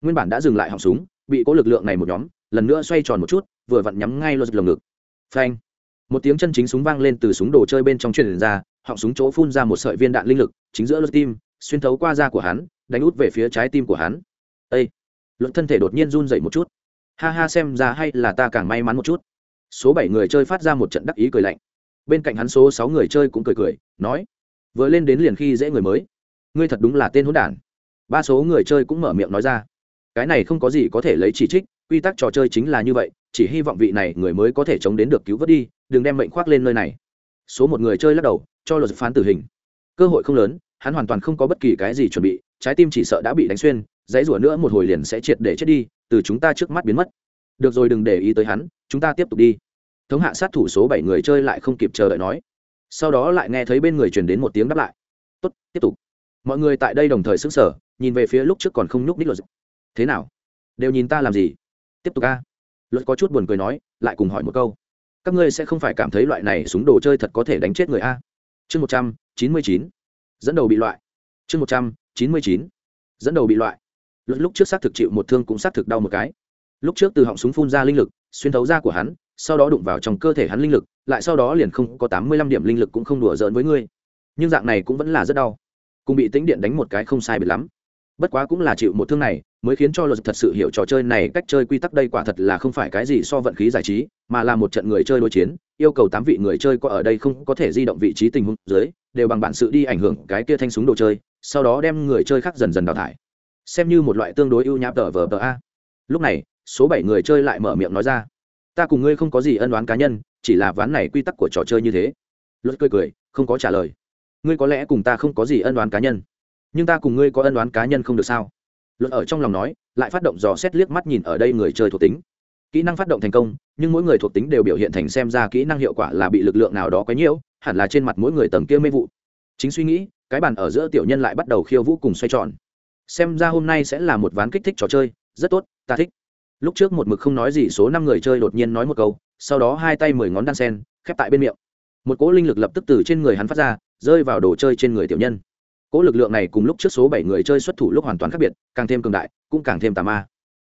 Nguyên bản đã dừng lại họng súng, bị cỗ lực lượng này một nhóm, lần nữa xoay tròn một chút, vừa vặn nhắm ngay luật lồng ngực. Phanh. Một tiếng chân chính súng vang lên từ súng đồ chơi bên trong truyền ra, họng súng chỗ phun ra một sợi viên đạn linh lực, chính giữa luật tim, xuyên thấu qua da của hắn, đánh út về phía trái tim của hắn. Ây luận thân thể đột nhiên run dậy một chút. Ha ha, xem ra hay là ta càng may mắn một chút. Số bảy người chơi phát ra một trận đắc ý cười lạnh. Bên cạnh hắn số sáu người chơi cũng cười cười, nói, vừa lên đến liền khi dễ người mới. Ngươi thật đúng là tên hỗn đản. Ba số người chơi cũng mở miệng nói ra, cái này không có gì có thể lấy chỉ trích, quy tắc trò chơi chính là như vậy, chỉ hy vọng vị này người mới có thể chống đến được cứu vớt đi, đừng đem mệnh khoác lên nơi này. Số một người chơi lắc đầu, cho luật phán tử hình. Cơ hội không lớn, hắn hoàn toàn không có bất kỳ cái gì chuẩn bị, trái tim chỉ sợ đã bị đánh xuyên dãy rủa nữa một hồi liền sẽ triệt để chết đi, từ chúng ta trước mắt biến mất. Được rồi, đừng để ý tới hắn, chúng ta tiếp tục đi. Thống hạ sát thủ số bảy người chơi lại không kịp chờ đợi nói. Sau đó lại nghe thấy bên người truyền đến một tiếng đáp lại. Tốt, tiếp tục. Mọi người tại đây đồng thời xứng sở nhìn về phía lúc trước còn không nhúc ních luật thế nào? Đều nhìn ta làm gì? Tiếp tục a. Luật có chút buồn cười nói, lại cùng hỏi một câu. Các ngươi sẽ không phải cảm thấy loại này súng đồ chơi thật có thể đánh chết người a? Chương một trăm chín mươi chín. Dẫn đầu bị loại. Chương một trăm chín mươi chín. Dẫn đầu bị loại luật lúc trước xác thực chịu một thương cũng xác thực đau một cái. Lúc trước từ họng súng phun ra linh lực, xuyên thấu da của hắn, sau đó đụng vào trong cơ thể hắn linh lực, lại sau đó liền không có tám mươi lăm điểm linh lực cũng không đùa giỡn với ngươi. Nhưng dạng này cũng vẫn là rất đau. Cùng bị tính điện đánh một cái không sai biệt lắm. Bất quá cũng là chịu một thương này, mới khiến cho luật thật sự hiểu trò chơi này cách chơi quy tắc đây quả thật là không phải cái gì so vận khí giải trí, mà là một trận người chơi đối chiến, yêu cầu tám vị người chơi có ở đây không có thể di động vị trí tình huống dưới, đều bằng bản sự đi ảnh hưởng cái kia thanh súng đồ chơi, sau đó đem người chơi khác dần dần đào thải xem như một loại tương đối ưu nhãm tờ vờ tờ a. Lúc này, số bảy người chơi lại mở miệng nói ra. Ta cùng ngươi không có gì ân đoán cá nhân, chỉ là ván này quy tắc của trò chơi như thế. Luật cười cười, không có trả lời. Ngươi có lẽ cùng ta không có gì ân đoán cá nhân. Nhưng ta cùng ngươi có ân đoán cá nhân không được sao? Luật ở trong lòng nói, lại phát động dò xét liếc mắt nhìn ở đây người chơi thuộc tính. Kỹ năng phát động thành công, nhưng mỗi người thuộc tính đều biểu hiện thành xem ra kỹ năng hiệu quả là bị lực lượng nào đó quấy nhiễu, hẳn là trên mặt mỗi người tầng kia mê vụ. Chính suy nghĩ, cái bàn ở giữa tiểu nhân lại bắt đầu khiêu vũ cùng xoay tròn xem ra hôm nay sẽ là một ván kích thích trò chơi. Rất tốt, ta thích. Lúc trước một mực không nói gì số năm người chơi đột nhiên nói một câu, sau đó hai tay mười ngón đan sen, khép tại bên miệng. Một cỗ linh lực lập tức từ trên người hắn phát ra, rơi vào đồ chơi trên người tiểu nhân. Cỗ lực lượng này cùng lúc trước số bảy người chơi xuất thủ lúc hoàn toàn khác biệt, càng thêm cường đại, cũng càng thêm tà ma.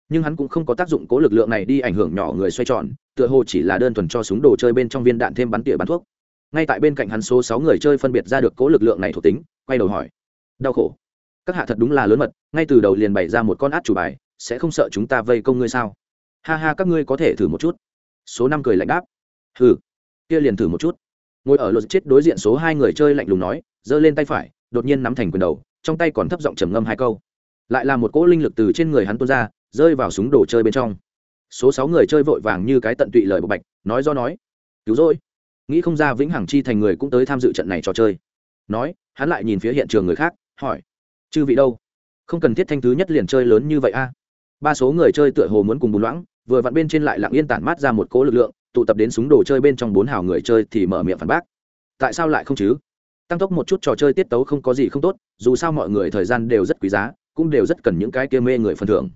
Nhưng hắn cũng không có tác dụng cỗ lực lượng này đi ảnh hưởng nhỏ người xoay tròn, tựa hồ chỉ là đơn thuần cho súng đồ chơi bên trong viên đạn thêm bắn tỉa bắn thuốc. Ngay tại bên cạnh hắn số sáu người chơi phân biệt ra được cỗ lực lượng này thuộc tính, quay đầu hỏi. Đau khổ các hạ thật đúng là lớn mật, ngay từ đầu liền bày ra một con át chủ bài, sẽ không sợ chúng ta vây công ngươi sao? Ha ha, các ngươi có thể thử một chút. Số năm cười lạnh đáp. Hừ, kia liền thử một chút. Ngồi ở lột chết đối diện số hai người chơi lạnh lùng nói, giơ lên tay phải, đột nhiên nắm thành quyền đầu, trong tay còn thấp giọng trầm ngâm hai câu. Lại là một cỗ linh lực từ trên người hắn tuôn ra, rơi vào súng đồ chơi bên trong. Số sáu người chơi vội vàng như cái tận tụy lời bộc bạch, nói do nói. Cứu rỗi. Nghĩ không ra vĩnh hằng chi thành người cũng tới tham dự trận này trò chơi. Nói, hắn lại nhìn phía hiện trường người khác, hỏi chư vị đâu? Không cần thiết thanh thứ nhất liền chơi lớn như vậy a. Ba số người chơi tựa hồ muốn cùng bùn loãng, vừa vặn bên trên lại lặng yên tản mát ra một cỗ lực lượng, tụ tập đến súng đồ chơi bên trong bốn hào người chơi thì mở miệng phản bác. Tại sao lại không chứ? Tăng tốc một chút trò chơi tiết tấu không có gì không tốt, dù sao mọi người thời gian đều rất quý giá, cũng đều rất cần những cái kia mê người phần thưởng.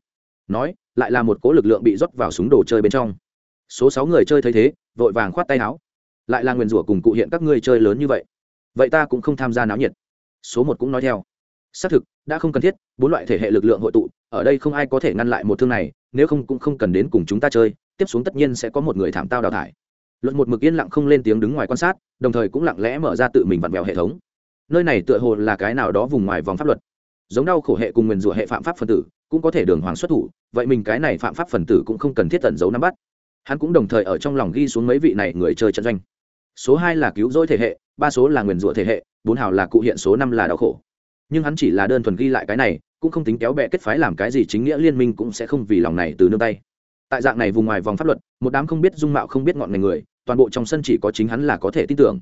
Nói, lại là một cố lực lượng bị rót vào súng đồ chơi bên trong. Số sáu người chơi thấy thế, vội vàng khoát tay áo. Lại là nguyền rủa cùng cụ hiện các ngươi chơi lớn như vậy. Vậy ta cũng không tham gia náo nhiệt. Số một cũng nói theo xác thực, đã không cần thiết, bốn loại thể hệ lực lượng hội tụ, ở đây không ai có thể ngăn lại một thương này, nếu không cũng không cần đến cùng chúng ta chơi, tiếp xuống tất nhiên sẽ có một người thảm tao đào thải. Luật một mực yên lặng không lên tiếng đứng ngoài quan sát, đồng thời cũng lặng lẽ mở ra tự mình vặn vẹo hệ thống. Nơi này tựa hồ là cái nào đó vùng ngoài vòng pháp luật. Giống đau khổ hệ cùng nguyền rủa hệ phạm pháp phần tử, cũng có thể đường hoàng xuất thủ, vậy mình cái này phạm pháp phần tử cũng không cần thiết tận giấu nắm bắt. Hắn cũng đồng thời ở trong lòng ghi xuống mấy vị này người chơi trận doanh. Số hai là cứu rỗi thể hệ, ba số là nguyền rủa thể hệ, bốn hào là cụ hiện, số năm là đau khổ nhưng hắn chỉ là đơn thuần ghi lại cái này, cũng không tính kéo bẹ kết phái làm cái gì chính nghĩa liên minh cũng sẽ không vì lòng này từ nương tay. Tại dạng này vùng ngoài vòng pháp luật, một đám không biết dung mạo không biết ngọn ngành người, toàn bộ trong sân chỉ có chính hắn là có thể tin tưởng.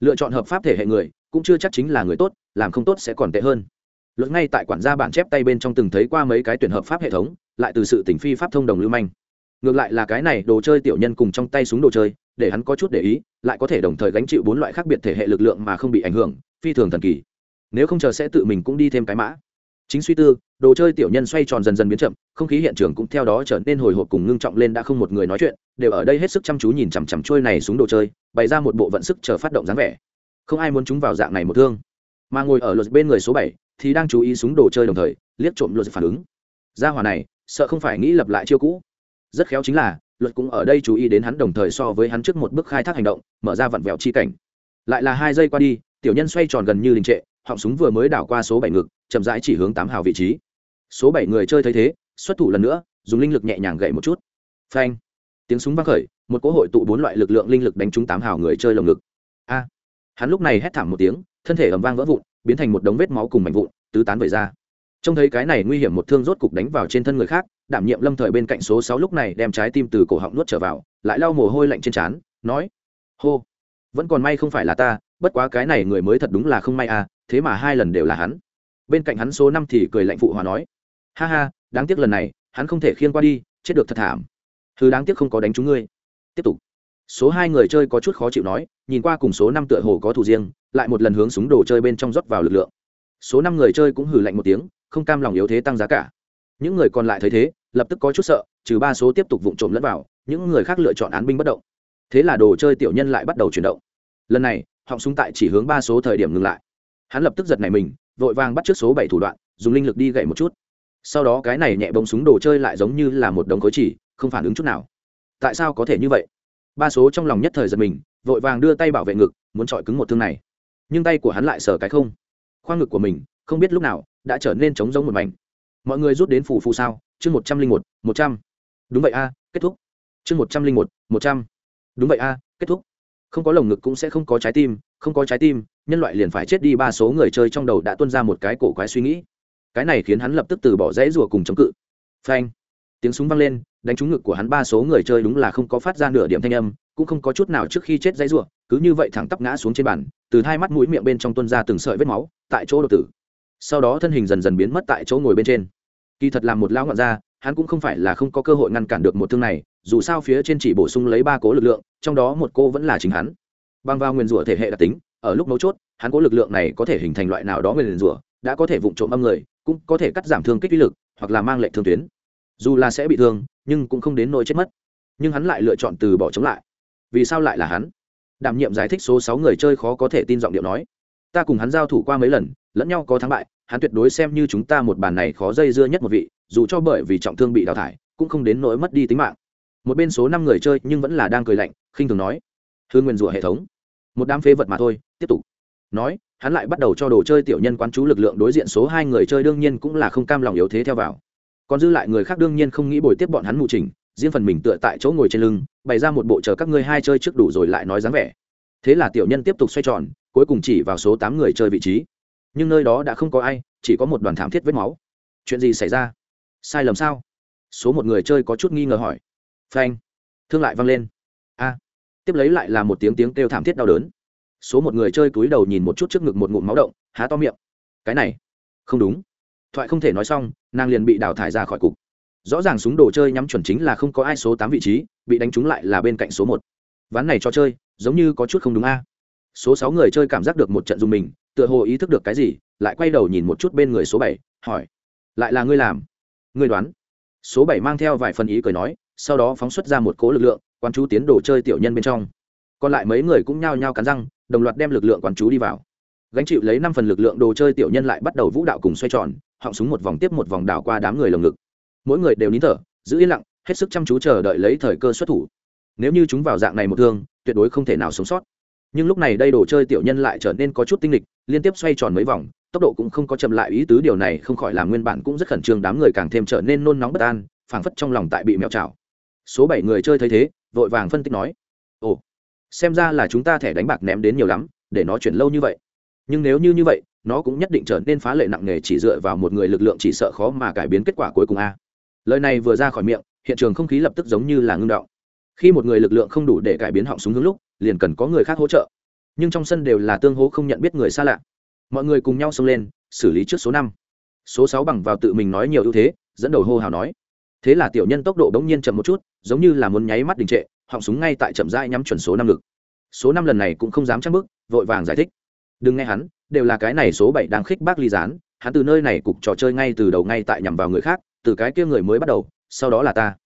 Lựa chọn hợp pháp thể hệ người, cũng chưa chắc chính là người tốt, làm không tốt sẽ còn tệ hơn. Luật ngay tại quản gia bản chép tay bên trong từng thấy qua mấy cái tuyển hợp pháp hệ thống, lại từ sự tỉnh phi pháp thông đồng lưu manh. Ngược lại là cái này, đồ chơi tiểu nhân cùng trong tay súng đồ chơi, để hắn có chút để ý, lại có thể đồng thời gánh chịu bốn loại khác biệt thể hệ lực lượng mà không bị ảnh hưởng, phi thường thần kỳ nếu không chờ sẽ tự mình cũng đi thêm cái mã. Chính suy tư, đồ chơi tiểu nhân xoay tròn dần dần biến chậm, không khí hiện trường cũng theo đó trở nên hồi hộp cùng ngưng trọng lên đã không một người nói chuyện, đều ở đây hết sức chăm chú nhìn chằm chằm trôi này xuống đồ chơi, bày ra một bộ vận sức chờ phát động dáng vẻ. Không ai muốn chúng vào dạng này một thương. Mà ngồi ở luật bên người số bảy thì đang chú ý súng đồ chơi đồng thời, liếc trộm luật phản ứng. Gia hỏa này, sợ không phải nghĩ lập lại chiêu cũ. Rất khéo chính là, luật cũng ở đây chú ý đến hắn đồng thời so với hắn trước một bước khai thác hành động, mở ra vặn vẹo chi cảnh. Lại là hai giây qua đi, tiểu nhân xoay tròn gần như đình trệ họng súng vừa mới đảo qua số bảy ngực, chậm rãi chỉ hướng tám hào vị trí. Số bảy người chơi thấy thế, xuất thủ lần nữa, dùng linh lực nhẹ nhàng gậy một chút. Phanh. Tiếng súng vang khởi, một cỗ hội tụ bốn loại lực lượng linh lực đánh trúng tám hào người chơi lồng ngực. A. Hắn lúc này hét thảm một tiếng, thân thể ầm vang vỡ vụn, biến thành một đống vết máu cùng mảnh vụn, tứ tán về ra. Trông thấy cái này nguy hiểm một thương rốt cục đánh vào trên thân người khác, đảm nhiệm lâm thời bên cạnh số sáu lúc này đem trái tim từ cổ họng nuốt trở vào, lại lau mồ hôi lạnh trên trán, nói, hô vẫn còn may không phải là ta, bất quá cái này người mới thật đúng là không may à thế mà hai lần đều là hắn. Bên cạnh hắn số năm thì cười lạnh phụ hòa nói, ha ha, đáng tiếc lần này, hắn không thể khiên qua đi, chết được thật thảm. Thứ đáng tiếc không có đánh trúng ngươi. Tiếp tục. Số hai người chơi có chút khó chịu nói, nhìn qua cùng số năm tựa hồ có thủ riêng, lại một lần hướng súng đồ chơi bên trong rót vào lực lượng. Số năm người chơi cũng hừ lạnh một tiếng, không cam lòng yếu thế tăng giá cả. Những người còn lại thấy thế, lập tức có chút sợ, trừ ba số tiếp tục vụng trộm lẫn vào, những người khác lựa chọn án binh bất động. Thế là đồ chơi tiểu nhân lại bắt đầu chuyển động lần này, họng súng tại chỉ hướng ba số thời điểm ngừng lại. Hắn lập tức giật này mình, vội vàng bắt trước số bảy thủ đoạn, dùng linh lực đi gậy một chút. Sau đó cái này nhẹ bông súng đồ chơi lại giống như là một đống khối chỉ, không phản ứng chút nào. Tại sao có thể như vậy? Ba số trong lòng nhất thời giật mình, vội vàng đưa tay bảo vệ ngực, muốn chọi cứng một thương này. Nhưng tay của hắn lại sờ cái không. Khoang ngực của mình, không biết lúc nào, đã trở nên trống giống một mảnh. Mọi người rút đến phủ phù sao? Chương một trăm linh một một trăm. Đúng vậy a, kết thúc. Chương một trăm linh một một trăm. Đúng vậy a, kết thúc không có lồng ngực cũng sẽ không có trái tim, không có trái tim, nhân loại liền phải chết đi, ba số người chơi trong đầu đã tuân ra một cái cổ quái suy nghĩ. Cái này khiến hắn lập tức từ bỏ rẽ rùa cùng chống cự. Phanh. Tiếng súng vang lên, đánh trúng ngực của hắn ba số người chơi đúng là không có phát ra nửa điểm thanh âm, cũng không có chút nào trước khi chết dãy rùa, cứ như vậy thẳng tắp ngã xuống trên bàn, từ hai mắt mũi miệng bên trong tuân ra từng sợi vết máu, tại chỗ đột tử. Sau đó thân hình dần dần biến mất tại chỗ ngồi bên trên. Kỳ thật làm một lão ngọn ra hắn cũng không phải là không có cơ hội ngăn cản được một thương này, dù sao phía trên chỉ bổ sung lấy ba cố lực lượng, trong đó một cô vẫn là chính hắn. Băng vào nguyên rủa thể hệ đặc tính, ở lúc mấu chốt, hắn cố lực lượng này có thể hình thành loại nào đó nguyên rủa, đã có thể vụng trộm âm người, cũng có thể cắt giảm thương kích uy lực, hoặc là mang lệnh thương tuyến. Dù là sẽ bị thương, nhưng cũng không đến nỗi chết mất. Nhưng hắn lại lựa chọn từ bỏ chống lại. Vì sao lại là hắn? Đảm nhiệm giải thích số sáu người chơi khó có thể tin giọng điệu nói. Ta cùng hắn giao thủ qua mấy lần, lẫn nhau có thắng bại hắn tuyệt đối xem như chúng ta một bàn này khó dây dưa nhất một vị, dù cho bởi vì trọng thương bị đào thải, cũng không đến nỗi mất đi tính mạng. Một bên số năm người chơi nhưng vẫn là đang cười lạnh, khinh thường nói hương nguyên rủa hệ thống. Một đám phế vật mà thôi, tiếp tục. Nói, hắn lại bắt đầu cho đồ chơi tiểu nhân quán chú lực lượng đối diện số hai người chơi đương nhiên cũng là không cam lòng yếu thế theo vào. Còn dư lại người khác đương nhiên không nghĩ bồi tiếp bọn hắn mù trình riêng phần mình tựa tại chỗ ngồi trên lưng, bày ra một bộ chờ các ngươi hai chơi trước đủ rồi lại nói dáng vẻ. Thế là tiểu nhân tiếp tục xoay tròn, cuối cùng chỉ vào số tám người chơi vị trí nhưng nơi đó đã không có ai, chỉ có một đoàn thảm thiết vết máu. Chuyện gì xảy ra? Sai lầm sao? Số một người chơi có chút nghi ngờ hỏi. Phanh. Thương lại văng lên. A. Tiếp lấy lại là một tiếng tiếng kêu thảm thiết đau đớn. Số một người chơi cúi đầu nhìn một chút trước ngực một ngụm máu động, há to miệng. Cái này. Không đúng. Thoại không thể nói xong, nàng liền bị đào thải ra khỏi cục. Rõ ràng súng đồ chơi nhắm chuẩn chính là không có ai số tám vị trí, bị đánh trúng lại là bên cạnh số một. Ván này cho chơi, giống như có chút không đúng a. Số sáu người chơi cảm giác được một trận dùng mình tựa hồ ý thức được cái gì, lại quay đầu nhìn một chút bên người số bảy, hỏi, lại là ngươi làm? Ngươi đoán. Số bảy mang theo vài phần ý cười nói, sau đó phóng xuất ra một cố lực lượng quan chú tiến đồ chơi tiểu nhân bên trong. Còn lại mấy người cũng nhao nhao cắn răng, đồng loạt đem lực lượng quán chú đi vào. Gánh chịu lấy năm phần lực lượng đồ chơi tiểu nhân lại bắt đầu vũ đạo cùng xoay tròn, họng súng một vòng tiếp một vòng đảo qua đám người lồng ngực. Mỗi người đều nín thở, giữ yên lặng, hết sức chăm chú chờ đợi lấy thời cơ xuất thủ. Nếu như chúng vào dạng này một thương, tuyệt đối không thể nào sống sót. Nhưng lúc này đây đồ chơi tiểu nhân lại trở nên có chút tinh lịch liên tiếp xoay tròn mấy vòng, tốc độ cũng không có chậm lại, ý tứ điều này không khỏi làm nguyên bản cũng rất khẩn trương đám người càng thêm trở nên nôn nóng bất an, phảng phất trong lòng tại bị mèo chảo. Số bảy người chơi thấy thế, vội vàng phân tích nói, ồ, xem ra là chúng ta thẻ đánh bạc ném đến nhiều lắm, để nó chuyển lâu như vậy. Nhưng nếu như như vậy, nó cũng nhất định trở nên phá lệ nặng nề chỉ dựa vào một người lực lượng chỉ sợ khó mà cải biến kết quả cuối cùng a. Lời này vừa ra khỏi miệng, hiện trường không khí lập tức giống như là ngưng đọng. khi một người lực lượng không đủ để cải biến họng súng hướng lúc, liền cần có người khác hỗ trợ nhưng trong sân đều là tương hố không nhận biết người xa lạ. Mọi người cùng nhau xông lên, xử lý trước số năm. Số sáu bằng vào tự mình nói nhiều ưu thế, dẫn đầu hô hào nói. Thế là tiểu nhân tốc độ bỗng nhiên chậm một chút, giống như là muốn nháy mắt đình trệ, họng súng ngay tại chậm rãi nhắm chuẩn số năm lực. Số năm lần này cũng không dám chắc bước, vội vàng giải thích. Đừng nghe hắn, đều là cái này số bảy đang khích bác ly gián, hắn từ nơi này cục trò chơi ngay từ đầu ngay tại nhằm vào người khác, từ cái kia người mới bắt đầu, sau đó là ta.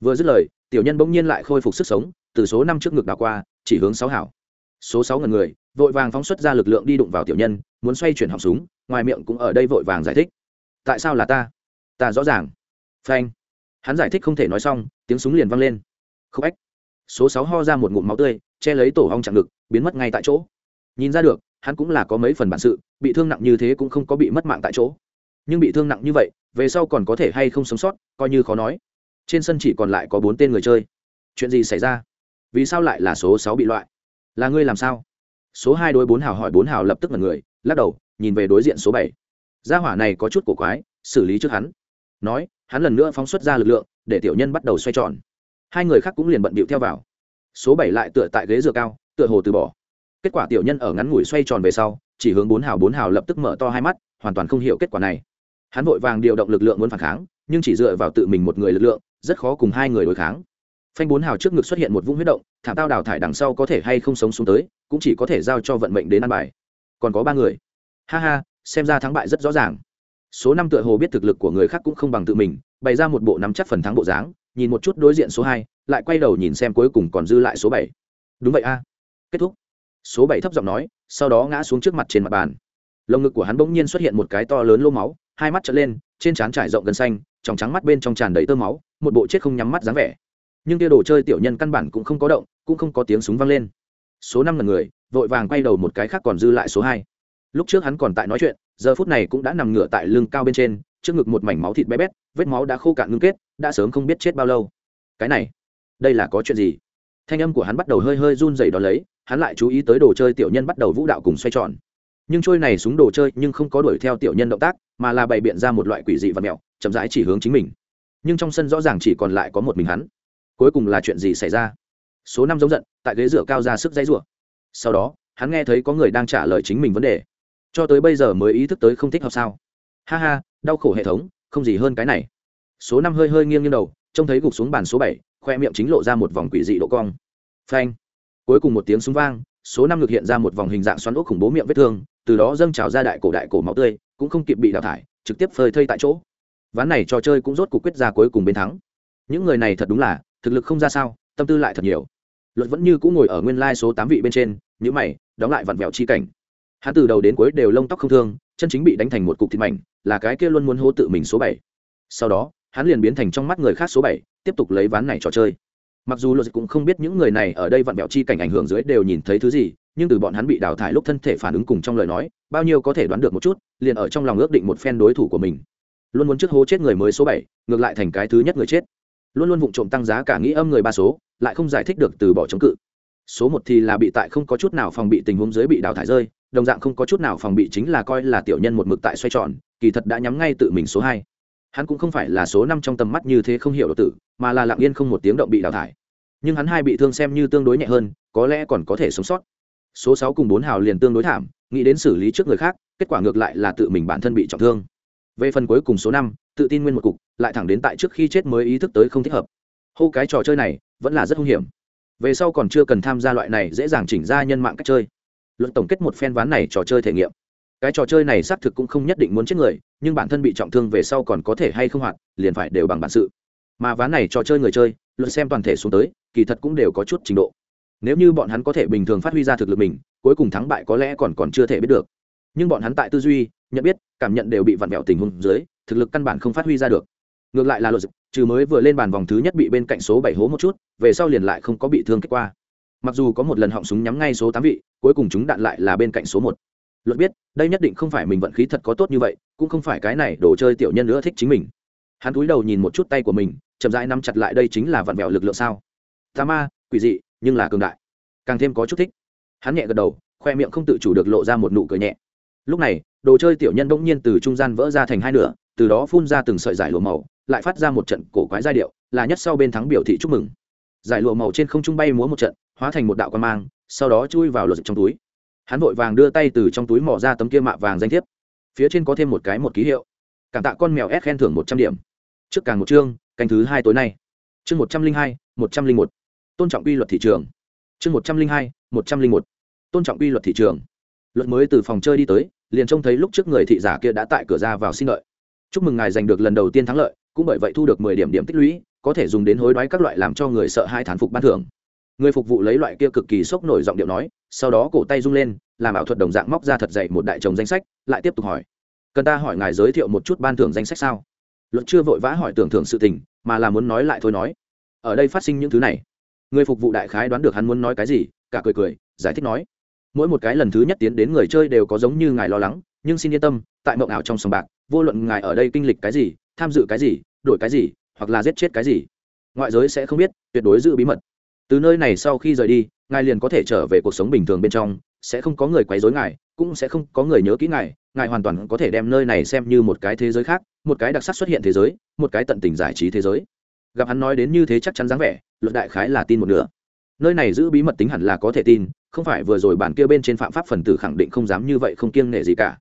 Vừa dứt lời, tiểu nhân bỗng nhiên lại khôi phục sức sống, từ số năm trước ngực đảo qua, chỉ hướng sáu hảo số sáu ngần người, vội vàng phóng xuất ra lực lượng đi đụng vào tiểu nhân, muốn xoay chuyển họng súng, ngoài miệng cũng ở đây vội vàng giải thích. Tại sao là ta? Ta rõ ràng. Phanh. Hắn giải thích không thể nói xong, tiếng súng liền vang lên. Không ách. Số sáu ho ra một ngụm máu tươi, che lấy tổ hong chặn ngực, biến mất ngay tại chỗ. Nhìn ra được, hắn cũng là có mấy phần bản sự, bị thương nặng như thế cũng không có bị mất mạng tại chỗ. Nhưng bị thương nặng như vậy, về sau còn có thể hay không sống sót, coi như khó nói. Trên sân chỉ còn lại có bốn tên người chơi. Chuyện gì xảy ra? Vì sao lại là số sáu bị loại? Là ngươi làm sao? Số hai đối bốn hào hỏi bốn hào lập tức là người, lắc đầu, nhìn về đối diện số bảy. Gia hỏa này có chút cổ quái, xử lý trước hắn. Nói, hắn lần nữa phóng xuất ra lực lượng, để tiểu nhân bắt đầu xoay tròn. Hai người khác cũng liền bận bịu theo vào. Số bảy lại tựa tại ghế dựa cao, tựa hồ từ bỏ. Kết quả tiểu nhân ở ngắn ngủi xoay tròn về sau, chỉ hướng bốn hào bốn hào lập tức mở to hai mắt, hoàn toàn không hiểu kết quả này. Hắn vội vàng điều động lực lượng muốn phản kháng, nhưng chỉ dựa vào tự mình một người lực lượng, rất khó cùng hai người đối kháng phanh bốn hào trước ngực xuất hiện một vũng huyết động, thảm tao đào thải đằng sau có thể hay không sống xuống tới, cũng chỉ có thể giao cho vận mệnh đến ăn bài. Còn có ba người. Ha ha, xem ra thắng bại rất rõ ràng. Số năm tựa hồ biết thực lực của người khác cũng không bằng tự mình, bày ra một bộ nắm chắc phần thắng bộ dáng, nhìn một chút đối diện số hai, lại quay đầu nhìn xem cuối cùng còn dư lại số bảy. Đúng vậy a. Kết thúc. Số bảy thấp giọng nói, sau đó ngã xuống trước mặt trên mặt bàn. Lồng ngực của hắn bỗng nhiên xuất hiện một cái to lớn lô máu, hai mắt trở lên, trên trán trải rộng gần xanh, trong trắng mắt bên trong tràn đầy tơ máu, một bộ chết không nhắm mắt dáng vẻ nhưng tia đồ chơi tiểu nhân căn bản cũng không có động, cũng không có tiếng súng vang lên. Số năm là người, vội vàng quay đầu một cái khác còn dư lại số hai. Lúc trước hắn còn tại nói chuyện, giờ phút này cũng đã nằm ngửa tại lưng cao bên trên, trước ngực một mảnh máu thịt bé bét, vết máu đã khô cạn ngưng kết, đã sớm không biết chết bao lâu. Cái này, đây là có chuyện gì? Thanh âm của hắn bắt đầu hơi hơi run dày đ ó lấy, hắn lại chú ý tới đồ chơi tiểu nhân bắt đầu vũ đạo cùng xoay tròn. Nhưng trôi này súng đồ chơi nhưng không có đuổi theo tiểu nhân động tác, mà là bày biện ra một loại quỷ dị và mẹo, chậm rãi chỉ hướng chính mình. Nhưng trong sân rõ ràng chỉ còn lại có một mình hắn cuối cùng là chuyện gì xảy ra? Số năm giống giận, tại ghế rửa cao ra sức dãy rủa. Sau đó, hắn nghe thấy có người đang trả lời chính mình vấn đề. Cho tới bây giờ mới ý thức tới không thích hợp sao? Ha ha, đau khổ hệ thống, không gì hơn cái này. Số năm hơi hơi nghiêng nghiêng đầu, trông thấy gục xuống bàn số bảy, khoe miệng chính lộ ra một vòng quỷ dị độ cong. Phanh. Cuối cùng một tiếng súng vang, số năm ngực hiện ra một vòng hình dạng xoắn ốc khủng bố miệng vết thương, từ đó dâng trào ra đại cổ đại cổ máu tươi, cũng không kịp bị đào thải, trực tiếp phơi thây tại chỗ. Ván này trò chơi cũng rốt cuộc quyết ra cuối cùng bên thắng. Những người này thật đúng là thực lực không ra sao, tâm tư lại thật nhiều. Luật vẫn như cũng ngồi ở nguyên lai số tám vị bên trên những mày, đóng lại vặn vẹo chi cảnh. Hắn từ đầu đến cuối đều lông tóc không thương, chân chính bị đánh thành một cục thịt mảnh, là cái kia luôn muốn hô tự mình số bảy. Sau đó, hắn liền biến thành trong mắt người khác số bảy, tiếp tục lấy ván này trò chơi. Mặc dù luật cũng không biết những người này ở đây vặn vẹo chi cảnh ảnh hưởng dưới đều nhìn thấy thứ gì, nhưng từ bọn hắn bị đào thải lúc thân thể phản ứng cùng trong lời nói, bao nhiêu có thể đoán được một chút, liền ở trong lòng ước định một phen đối thủ của mình. Luôn muốn trước hố chết người mới số bảy, ngược lại thành cái thứ nhất người chết luôn luôn vụng trộm tăng giá cả nghĩ âm người ba số, lại không giải thích được từ bỏ chống cự. Số một thì là bị tại không có chút nào phòng bị tình huống dưới bị đào thải rơi, đồng dạng không có chút nào phòng bị chính là coi là tiểu nhân một mực tại xoay tròn, kỳ thật đã nhắm ngay tự mình số hai. Hắn cũng không phải là số năm trong tầm mắt như thế không hiểu độ tử, mà là lặng yên không một tiếng động bị đào thải. Nhưng hắn hai bị thương xem như tương đối nhẹ hơn, có lẽ còn có thể sống sót. Số sáu cùng bốn hào liền tương đối thảm, nghĩ đến xử lý trước người khác, kết quả ngược lại là tự mình bản thân bị trọng thương. Về phần cuối cùng số năm tự tin nguyên một cục, lại thẳng đến tại trước khi chết mới ý thức tới không thích hợp. Hô cái trò chơi này, vẫn là rất hung hiểm. Về sau còn chưa cần tham gia loại này dễ dàng chỉnh ra nhân mạng cách chơi. Luận tổng kết một phen ván này trò chơi thể nghiệm. Cái trò chơi này xác thực cũng không nhất định muốn chết người, nhưng bản thân bị trọng thương về sau còn có thể hay không hoạt, liền phải đều bằng bản sự. Mà ván này trò chơi người chơi, luận xem toàn thể xuống tới, kỳ thật cũng đều có chút trình độ. Nếu như bọn hắn có thể bình thường phát huy ra thực lực mình, cuối cùng thắng bại có lẽ còn còn chưa thể biết được. Nhưng bọn hắn tại tư duy, nhận biết, cảm nhận đều bị vặn vẹo tình huống dưới thực lực căn bản không phát huy ra được. Ngược lại là luật trừ mới vừa lên bàn vòng thứ nhất bị bên cạnh số bảy hố một chút, về sau liền lại không có bị thương kết quả mặc dù có một lần họng súng nhắm ngay số tám vị, cuối cùng chúng đạn lại là bên cạnh số một. Luật biết, đây nhất định không phải mình vận khí thật có tốt như vậy, cũng không phải cái này đồ chơi tiểu nhân nữa thích chính mình. Hắn cúi đầu nhìn một chút tay của mình, chậm rãi nắm chặt lại đây chính là vặn vẹo lực lượng sao. Tà ma, quỷ dị, nhưng là cường đại. Càng thêm có chút thích. Hắn nhẹ gật đầu, khoe miệng không tự chủ được lộ ra một nụ cười nhẹ. Lúc này, đồ chơi tiểu nhân bỗng nhiên từ trung gian vỡ ra thành hai nửa từ đó phun ra từng sợi giải lụa màu, lại phát ra một trận cổ quái giai điệu, là nhất sau bên thắng biểu thị chúc mừng. Giải lụa màu trên không trung bay múa một trận, hóa thành một đạo quan mang, sau đó chui vào lột trong túi. Hắn vội vàng đưa tay từ trong túi mỏ ra tấm kia mạ vàng danh thiếp. Phía trên có thêm một cái một ký hiệu. Cảm tạ con mèo ép khen thưởng một trăm điểm. Trước càng một chương, canh thứ hai tối nay. Chương một trăm linh hai, một trăm linh một. Tôn trọng quy luật thị trường. Chương một trăm linh hai, một trăm linh một. Tôn trọng quy luật thị trường. Luật mới từ phòng chơi đi tới, liền trông thấy lúc trước người thị giả kia đã tại cửa ra vào xin lợi chúc mừng ngài giành được lần đầu tiên thắng lợi, cũng bởi vậy thu được mười điểm điểm tích lũy, có thể dùng đến hối đoái các loại làm cho người sợ hai thán phục ban thưởng. Người phục vụ lấy loại kia cực kỳ sốc nổi giọng điệu nói, sau đó cổ tay rung lên, làm ảo thuật đồng dạng móc ra thật dậy một đại chồng danh sách, lại tiếp tục hỏi, cần ta hỏi ngài giới thiệu một chút ban thưởng danh sách sao? Luật chưa vội vã hỏi tưởng thưởng sự tình, mà là muốn nói lại thôi nói, ở đây phát sinh những thứ này. Người phục vụ đại khái đoán được hắn muốn nói cái gì, cả cười cười, giải thích nói, mỗi một cái lần thứ nhất tiến đến người chơi đều có giống như ngài lo lắng, nhưng xin yên tâm, tại mộng ảo trong sòng bạc vô luận ngài ở đây kinh lịch cái gì, tham dự cái gì, đổi cái gì, hoặc là giết chết cái gì, ngoại giới sẽ không biết, tuyệt đối giữ bí mật. Từ nơi này sau khi rời đi, ngài liền có thể trở về cuộc sống bình thường bên trong, sẽ không có người quấy rối ngài, cũng sẽ không có người nhớ kỹ ngài ngài hoàn toàn có thể đem nơi này xem như một cái thế giới khác, một cái đặc sắc xuất hiện thế giới, một cái tận tình giải trí thế giới. Gặp hắn nói đến như thế chắc chắn dáng vẻ, luật đại khái là tin một nửa. Nơi này giữ bí mật tính hẳn là có thể tin, không phải vừa rồi bản kia bên trên phạm pháp phần tử khẳng định không dám như vậy không kiêng nể gì cả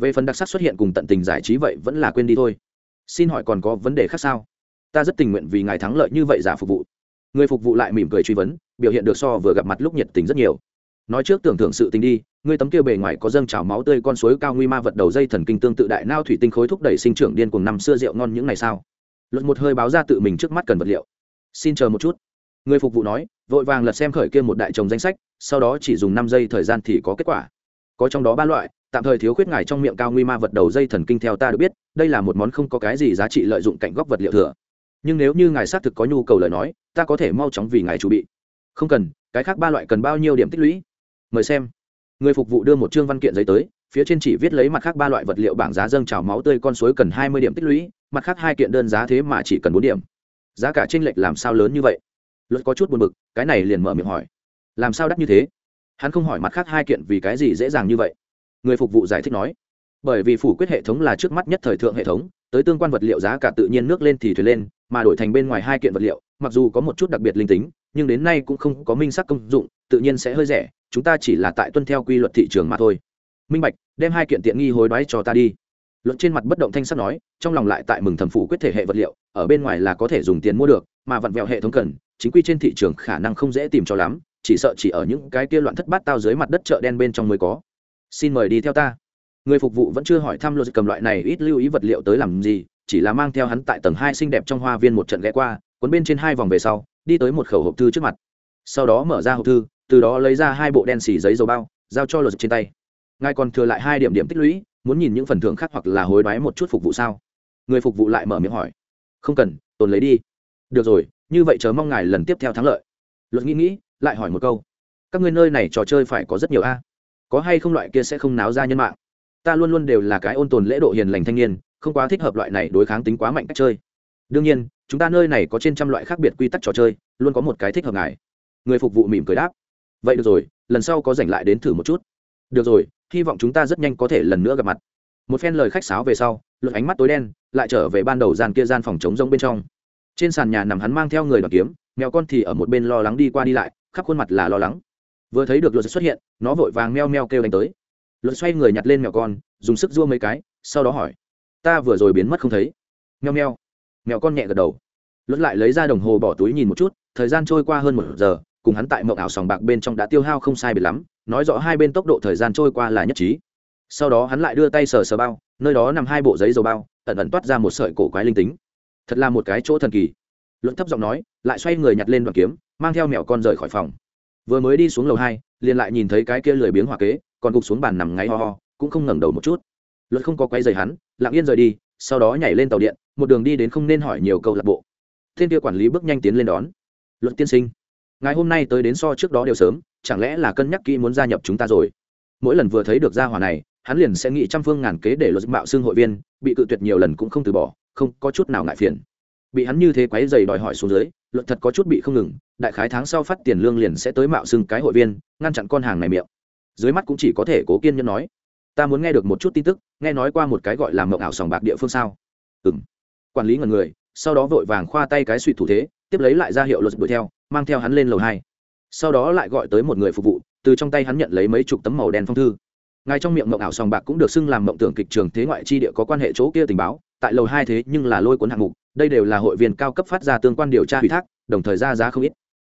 về phần đặc sắc xuất hiện cùng tận tình giải trí vậy vẫn là quên đi thôi. Xin hỏi còn có vấn đề khác sao? Ta rất tình nguyện vì ngài thắng lợi như vậy giả phục vụ. Người phục vụ lại mỉm cười truy vấn, biểu hiện được so vừa gặp mặt lúc nhiệt tình rất nhiều. Nói trước tưởng tượng sự tình đi, người tấm kia bề ngoài có dâng trào máu tươi con suối cao nguy ma vật đầu dây thần kinh tương tự đại nao thủy tinh khối thúc đẩy sinh trưởng điên cuồng năm xưa rượu ngon những ngày sao luật một hơi báo ra tự mình trước mắt cần vật liệu. Xin chờ một chút. Người phục vụ nói, vội vàng lật xem khởi kia một đại chồng danh sách, sau đó chỉ dùng năm giây thời gian thì có kết quả. Có trong đó ba loại tạm thời thiếu khuyết ngài trong miệng cao nguy ma vật đầu dây thần kinh theo ta được biết, đây là một món không có cái gì giá trị lợi dụng cạnh góc vật liệu thừa. Nhưng nếu như ngài xác thực có nhu cầu lời nói, ta có thể mau chóng vì ngài chuẩn bị. Không cần, cái khác ba loại cần bao nhiêu điểm tích lũy? Mời xem. Người phục vụ đưa một chương văn kiện giấy tới, phía trên chỉ viết lấy mặt khác ba loại vật liệu bảng giá dâng trào máu tươi con suối cần hai mươi điểm tích lũy, mặt khác hai kiện đơn giá thế mà chỉ cần bốn điểm. Giá cả tranh lệch làm sao lớn như vậy? Luật có chút buồn bực, cái này liền mở miệng hỏi. Làm sao đắt như thế? Hắn không hỏi mặt khác hai kiện vì cái gì dễ dàng như vậy người phục vụ giải thích nói. Bởi vì phủ quyết hệ thống là trước mắt nhất thời thượng hệ thống, tới tương quan vật liệu giá cả tự nhiên nước lên thì thuyền lên, mà đổi thành bên ngoài hai kiện vật liệu, mặc dù có một chút đặc biệt linh tính, nhưng đến nay cũng không có minh sắc công dụng, tự nhiên sẽ hơi rẻ, chúng ta chỉ là tại tuân theo quy luật thị trường mà thôi. Minh bạch, đem hai kiện tiện nghi hối đoái cho ta đi. Luận trên mặt bất động thanh sắc nói, trong lòng lại tại mừng thẩm phủ quyết thể hệ vật liệu, ở bên ngoài là có thể dùng tiền mua được, mà vặn vẹo hệ thống cần, chính quy trên thị trường khả năng không dễ tìm cho lắm, chỉ sợ chỉ ở những cái kia loạn thất bát tao dưới mặt đất chợ đen bên trong mới có xin mời đi theo ta. Người phục vụ vẫn chưa hỏi thăm luật cầm loại này ít lưu ý vật liệu tới làm gì, chỉ là mang theo hắn tại tầng hai xinh đẹp trong hoa viên một trận ghé qua, cuốn bên trên hai vòng về sau, đi tới một khẩu hộp thư trước mặt. Sau đó mở ra hộp thư, từ đó lấy ra hai bộ đen xì giấy dầu bao, giao cho luật trên tay. Ngài còn thừa lại hai điểm điểm tích lũy, muốn nhìn những phần thưởng khác hoặc là hối đoái một chút phục vụ sao? Người phục vụ lại mở miệng hỏi. Không cần, tồn lấy đi. Được rồi, như vậy chờ mong ngài lần tiếp theo thắng lợi. Luật nghĩ nghĩ, lại hỏi một câu. Các ngươi nơi này trò chơi phải có rất nhiều a có hay không loại kia sẽ không náo ra nhân mạng. Ta luôn luôn đều là cái ôn tồn lễ độ hiền lành thanh niên, không quá thích hợp loại này đối kháng tính quá mạnh cách chơi. Đương nhiên, chúng ta nơi này có trên trăm loại khác biệt quy tắc trò chơi, luôn có một cái thích hợp ngài. Người phục vụ mỉm cười đáp. Vậy được rồi, lần sau có dành lại đến thử một chút. Được rồi, hy vọng chúng ta rất nhanh có thể lần nữa gặp mặt. Một phen lời khách sáo về sau, luật ánh mắt tối đen, lại trở về ban đầu gian kia gian phòng chống rông bên trong. Trên sàn nhà nằm hắn mang theo người đoàn kiếm, mèo con thì ở một bên lo lắng đi qua đi lại, khắp khuôn mặt là lo lắng vừa thấy được luật xuất hiện, nó vội vàng meo meo kêu đánh tới. Luật xoay người nhặt lên mèo con, dùng sức dua mấy cái, sau đó hỏi, ta vừa rồi biến mất không thấy. Meo meo. Mèo con nhẹ gật đầu. Luật lại lấy ra đồng hồ bỏ túi nhìn một chút, thời gian trôi qua hơn một giờ, cùng hắn tại mộng ảo sòng bạc bên trong đã tiêu hao không sai biệt lắm, nói rõ hai bên tốc độ thời gian trôi qua là nhất trí. Sau đó hắn lại đưa tay sờ sờ bao, nơi đó nằm hai bộ giấy dầu bao, ẩn ẩn toát ra một sợi cổ quái linh tính. Thật là một cái chỗ thần kỳ. Luận thấp giọng nói, lại xoay người nhặt lên đoàn kiếm, mang theo mẹo con rời khỏi phòng vừa mới đi xuống lầu hai, liền lại nhìn thấy cái kia lười biếng hòa kế, còn gục xuống bàn nằm ngáy ho ho, cũng không ngẩng đầu một chút. Luật không có quay dày hắn, lặng yên rời đi, sau đó nhảy lên tàu điện, một đường đi đến không nên hỏi nhiều câu lạc bộ. Thiên kia quản lý bước nhanh tiến lên đón. Luật tiên sinh, ngày hôm nay tới đến so trước đó đều sớm, chẳng lẽ là cân nhắc kỹ muốn gia nhập chúng ta rồi? Mỗi lần vừa thấy được gia hỏa này, hắn liền sẽ nghĩ trăm phương ngàn kế để luật mạo xương hội viên, bị cự tuyệt nhiều lần cũng không từ bỏ, không có chút nào ngại phiền. Bị hắn như thế quấy dày đòi hỏi xuống dưới luật thật có chút bị không ngừng, đại khái tháng sau phát tiền lương liền sẽ tới mạo xưng cái hội viên, ngăn chặn con hàng này miệng. Dưới mắt cũng chỉ có thể cố kiên nhẫn nói. Ta muốn nghe được một chút tin tức, nghe nói qua một cái gọi là mộng ảo sòng bạc địa phương sao? Ừ m quản lý ngần người, sau đó vội vàng khoa tay cái suy thủ thế, tiếp lấy lại ra hiệu luật đuổi theo, mang theo hắn lên lầu hai. Sau đó lại gọi tới một người phục vụ, từ trong tay hắn nhận lấy mấy chục tấm màu đen phong thư. Ngài trong miệng mộng ảo sòng bạc cũng được xưng làm mộng tưởng kịch trường thế ngoại chi địa có quan hệ chỗ kia tình báo tại lầu hai thế nhưng là lôi cuốn hạng mục, đây đều là hội viên cao cấp phát ra tương quan điều tra ủy thác, đồng thời ra giá không ít.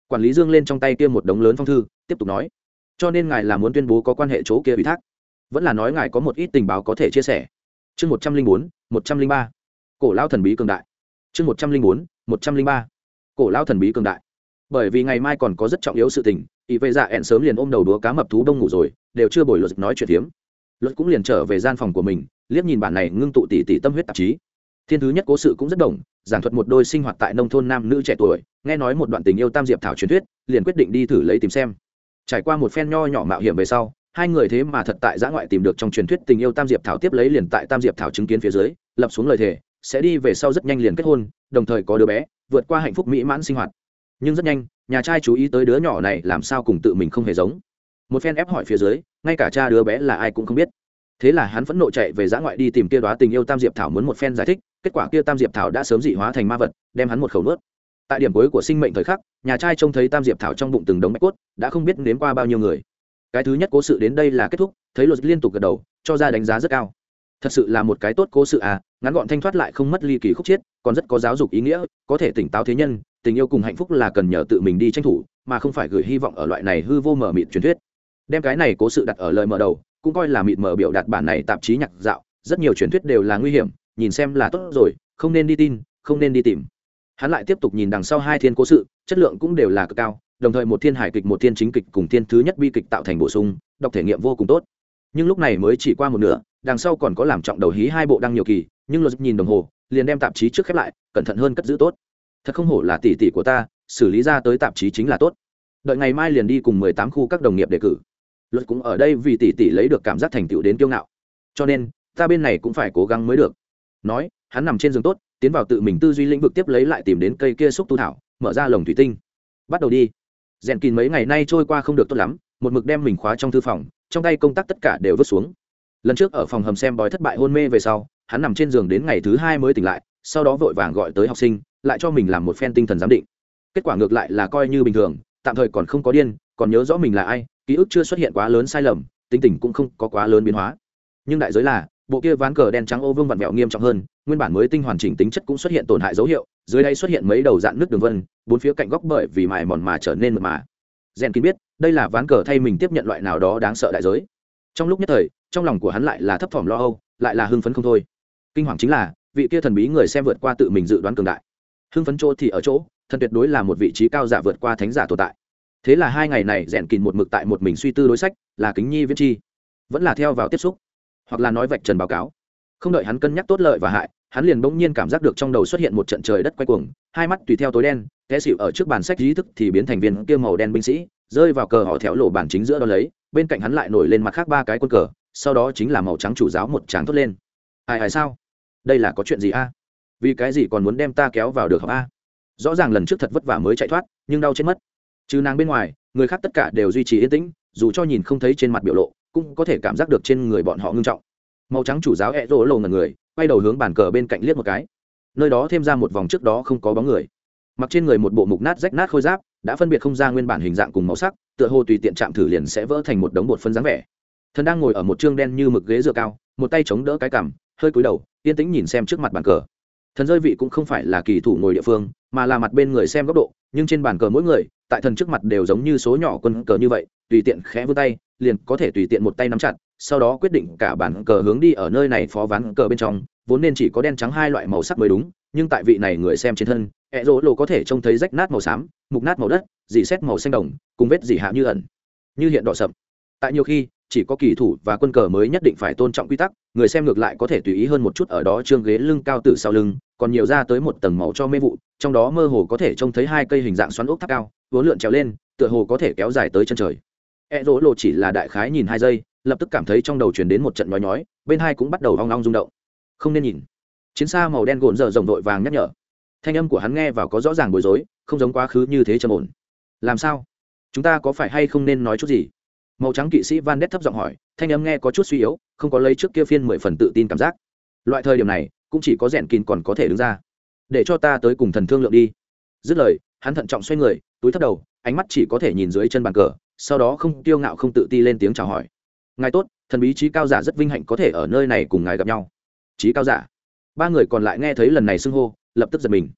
Quản lý dương lên trong tay kia một đống lớn phong thư, tiếp tục nói, cho nên ngài là muốn tuyên bố có quan hệ chỗ kia ủy thác. Vẫn là nói ngài có một ít tình báo có thể chia sẻ. Chương một trăm linh bốn, một trăm linh ba. Cổ lao thần bí cường đại. Chương một trăm linh bốn, một trăm linh ba. Cổ lao thần bí cường đại. Bởi vì ngày mai còn có rất trọng yếu sự tình ý vệ dạ ẹn sớm liền ôm đầu đúa cá mập thú đông ngủ rồi, đều chưa bồi luật nói chuyện phiếm luật cũng liền trở về gian phòng của mình, liếc nhìn bản này ngưng tụ tỷ tỷ tâm huyết tạp chí. Thiên thứ nhất cố sự cũng rất đồng, giảng thuật một đôi sinh hoạt tại nông thôn nam nữ trẻ tuổi, nghe nói một đoạn tình yêu tam diệp thảo truyền thuyết, liền quyết định đi thử lấy tìm xem. Trải qua một phen nho nhỏ mạo hiểm về sau, hai người thế mà thật tại giã ngoại tìm được trong truyền thuyết tình yêu tam diệp thảo tiếp lấy liền tại tam diệp thảo chứng kiến phía dưới, lập xuống lời thề, sẽ đi về sau rất nhanh liền kết hôn, đồng thời có đứa bé, vượt qua hạnh phúc mỹ mãn sinh hoạt. Nhưng rất nhanh, nhà trai chú ý tới đứa nhỏ này làm sao cùng tự mình không hề giống một phen ép hỏi phía dưới, ngay cả cha đứa bé là ai cũng không biết. Thế là hắn phẫn nộ chạy về giã ngoại đi tìm kia đoá tình yêu tam diệp thảo muốn một phen giải thích, kết quả kia tam diệp thảo đã sớm dị hóa thành ma vật, đem hắn một khẩu nuốt. Tại điểm cuối của sinh mệnh thời khắc, nhà trai trông thấy tam diệp thảo trong bụng từng đống bạch cốt, đã không biết nếm qua bao nhiêu người. Cái thứ nhất cố sự đến đây là kết thúc, thấy luật liên tục gật đầu, cho ra đánh giá rất cao. Thật sự là một cái tốt cố sự à ngắn gọn thanh thoát lại không mất ly kỳ khúc chiết còn rất có giáo dục ý nghĩa, có thể tỉnh táo thế nhân, tình yêu cùng hạnh phúc là cần nhờ tự mình đi tranh thủ, mà không phải gửi hy vọng ở loại này hư vô mở mịt truyền thuyết đem cái này cố sự đặt ở lời mở đầu, cũng coi là mịt mở biểu đạt bản này tạp chí nhạc dạo. Rất nhiều truyền thuyết đều là nguy hiểm, nhìn xem là tốt rồi, không nên đi tin, không nên đi tìm. Hắn lại tiếp tục nhìn đằng sau hai thiên cố sự, chất lượng cũng đều là cực cao, đồng thời một thiên hải kịch, một thiên chính kịch cùng thiên thứ nhất bi kịch tạo thành bổ sung, đọc thể nghiệm vô cùng tốt. Nhưng lúc này mới chỉ qua một nửa, đằng sau còn có làm trọng đầu hí hai bộ đăng nhiều kỳ, nhưng luật nhìn đồng hồ, liền đem tạp chí trước khép lại, cẩn thận hơn cất giữ tốt. Thật không hổ là tỷ tỷ của ta, xử lý ra tới tạp chí chính là tốt. Đợi ngày mai liền đi cùng mười tám khu các đồng nghiệp đề cử luật cũng ở đây vì tỷ tỷ lấy được cảm giác thành tựu đến kiêu ngạo. Cho nên, ta bên này cũng phải cố gắng mới được. Nói, hắn nằm trên giường tốt, tiến vào tự mình tư duy lĩnh vực tiếp lấy lại tìm đến cây kia xúc tu thảo, mở ra lồng thủy tinh. Bắt đầu đi. Rèn kín mấy ngày nay trôi qua không được tốt lắm, một mực đem mình khóa trong thư phòng, trong tay công tác tất cả đều vứt xuống. Lần trước ở phòng hầm xem bói thất bại hôn mê về sau, hắn nằm trên giường đến ngày thứ hai mới tỉnh lại, sau đó vội vàng gọi tới học sinh, lại cho mình làm một phen tinh thần giám định. Kết quả ngược lại là coi như bình thường, tạm thời còn không có điên, còn nhớ rõ mình là ai ký ức chưa xuất hiện quá lớn sai lầm, tính tình cũng không có quá lớn biến hóa. Nhưng đại giới là, bộ kia ván cờ đen trắng ô vương vặn vẹo nghiêm trọng hơn, nguyên bản mới tinh hoàn chỉnh tính chất cũng xuất hiện tổn hại dấu hiệu, dưới đây xuất hiện mấy đầu dạn nước đường vân, bốn phía cạnh góc bởi vì mài mòn mà trở nên mật mà. Rèn kín biết, đây là ván cờ thay mình tiếp nhận loại nào đó đáng sợ đại giới. Trong lúc nhất thời, trong lòng của hắn lại là thấp thỏm lo âu, lại là hưng phấn không thôi. Kinh hoàng chính là, vị kia thần bí người xem vượt qua tự mình dự đoán cường đại. Hưng phấn chỗ thì ở chỗ thần tuyệt đối là một vị trí cao giả vượt qua thánh giả tồn tại thế là hai ngày này rèn kín một mực tại một mình suy tư đối sách, là kính nhi viễn chi. Vẫn là theo vào tiếp xúc, hoặc là nói vạch trần báo cáo. Không đợi hắn cân nhắc tốt lợi và hại, hắn liền bỗng nhiên cảm giác được trong đầu xuất hiện một trận trời đất quay cuồng, hai mắt tùy theo tối đen, té xịu ở trước bàn sách trí thức thì biến thành viên kia màu đen binh sĩ, rơi vào cờ họ thẹo lộ bản chính giữa đó lấy, bên cạnh hắn lại nổi lên mặt khác ba cái quân cờ, sau đó chính là màu trắng chủ giáo một tráng thốt lên. Ai ai sao? Đây là có chuyện gì a? Vì cái gì còn muốn đem ta kéo vào được học a? Rõ ràng lần trước thật vất vả mới chạy thoát, nhưng đau chết mất chứ nàng bên ngoài, người khác tất cả đều duy trì yên tĩnh, dù cho nhìn không thấy trên mặt biểu lộ, cũng có thể cảm giác được trên người bọn họ ngưng trọng. Màu trắng chủ giáo ẹ rỗ lầu ngần người, quay đầu hướng bàn cờ bên cạnh liếc một cái. Nơi đó thêm ra một vòng trước đó không có bóng người. Mặc trên người một bộ mục nát rách nát khôi giáp, đã phân biệt không ra nguyên bản hình dạng cùng màu sắc, tựa hồ tùy tiện chạm thử liền sẽ vỡ thành một đống bột phân dáng vẻ. Thần đang ngồi ở một chương đen như mực ghế dựa cao, một tay chống đỡ cái cằm, hơi cúi đầu, yên tĩnh nhìn xem trước mặt bàn cờ. Thần rơi vị cũng không phải là kỳ thủ ngồi địa phương, mà là mặt bên người xem góc độ, nhưng trên bàn cờ mỗi người tại thần trước mặt đều giống như số nhỏ quân cờ như vậy, tùy tiện khẽ vươn tay, liền có thể tùy tiện một tay nắm chặt, sau đó quyết định cả bản cờ hướng đi ở nơi này phó ván cờ bên trong, vốn nên chỉ có đen trắng hai loại màu sắc mới đúng, nhưng tại vị này người xem trên thân ẹ rỗ lộ có thể trông thấy rách nát màu xám, mục nát màu đất, dì xét màu xanh đồng, cùng vết dì hạ như ẩn, như hiện đỏ sậm. Tại nhiều khi, chỉ có kỳ thủ và quân cờ mới nhất định phải tôn trọng quy tắc, người xem ngược lại có thể tùy ý hơn một chút ở đó trương ghế lưng cao từ sau lưng, còn nhiều ra tới một tầng màu cho mê vụ trong đó mơ hồ có thể trông thấy hai cây hình dạng xoắn ốc tháp cao, vốn lượn trèo lên, tựa hồ có thể kéo dài tới chân trời. E rỗ lộ chỉ là đại khái nhìn hai giây, lập tức cảm thấy trong đầu chuyển đến một trận nói nhói, bên hai cũng bắt đầu hoang long rung động. Không nên nhìn. Chiến xa màu đen gộn dở rồng vội vàng nhắc nhở. Thanh âm của hắn nghe vào có rõ ràng bối rối, không giống quá khứ như thế trầm ổn. Làm sao? Chúng ta có phải hay không nên nói chút gì? Màu trắng kỵ sĩ van đét thấp giọng hỏi, thanh âm nghe có chút suy yếu, không có lấy trước kia phiên mười phần tự tin cảm giác. Loại thời điểm này, cũng chỉ có rèn kín còn có thể đứng ra để cho ta tới cùng thần thương lượng đi. Dứt lời, hắn thận trọng xoay người, túi thấp đầu, ánh mắt chỉ có thể nhìn dưới chân bàn cờ, sau đó không tiêu ngạo không tự ti lên tiếng chào hỏi. Ngài tốt, thần bí trí cao giả rất vinh hạnh có thể ở nơi này cùng ngài gặp nhau. Trí cao giả. Ba người còn lại nghe thấy lần này xưng hô, lập tức giật mình.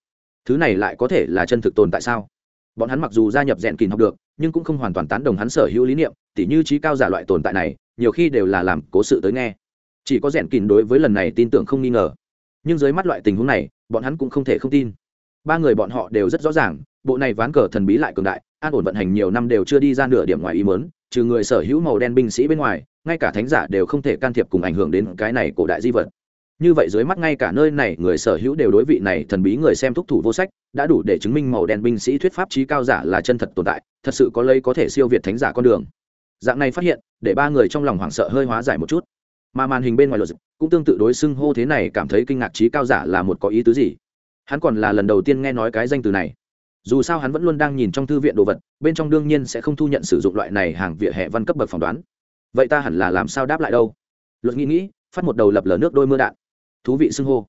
Thứ này lại có thể là chân thực tồn tại sao? Bọn hắn mặc dù gia nhập rèn kìn học được, nhưng cũng không hoàn toàn tán đồng hắn sở hữu lý niệm, tỉ như trí cao giả loại tồn tại này, nhiều khi đều là làm cố sự tới nghe. Chỉ có rèn kìn đối với lần này tin tưởng không nghi ngờ. Nhưng dưới mắt loại tình huống này bọn hắn cũng không thể không tin. Ba người bọn họ đều rất rõ ràng, bộ này ván cờ thần bí lại cường đại, an ổn vận hành nhiều năm đều chưa đi ra nửa điểm ngoài ý mớn trừ người sở hữu màu đen binh sĩ bên ngoài, ngay cả thánh giả đều không thể can thiệp cùng ảnh hưởng đến cái này cổ đại di vật. Như vậy dưới mắt ngay cả nơi này người sở hữu đều đối vị này thần bí người xem thúc thủ vô sách, đã đủ để chứng minh màu đen binh sĩ thuyết pháp trí cao giả là chân thật tồn tại, thật sự có lấy có thể siêu việt thánh giả con đường. Dạng này phát hiện, để ba người trong lòng hoảng sợ hơi hóa giải một chút mà màn hình bên ngoài luật cũng tương tự đối xưng hô thế này cảm thấy kinh ngạc trí cao giả là một có ý tứ gì. Hắn còn là lần đầu tiên nghe nói cái danh từ này. Dù sao hắn vẫn luôn đang nhìn trong thư viện đồ vật, bên trong đương nhiên sẽ không thu nhận sử dụng loại này hàng vỉa hè văn cấp bậc phỏng đoán. Vậy ta hẳn là làm sao đáp lại đâu? Luật nghĩ nghĩ, phát một đầu lập lờ nước đôi mưa đạn. Thú vị xưng hô.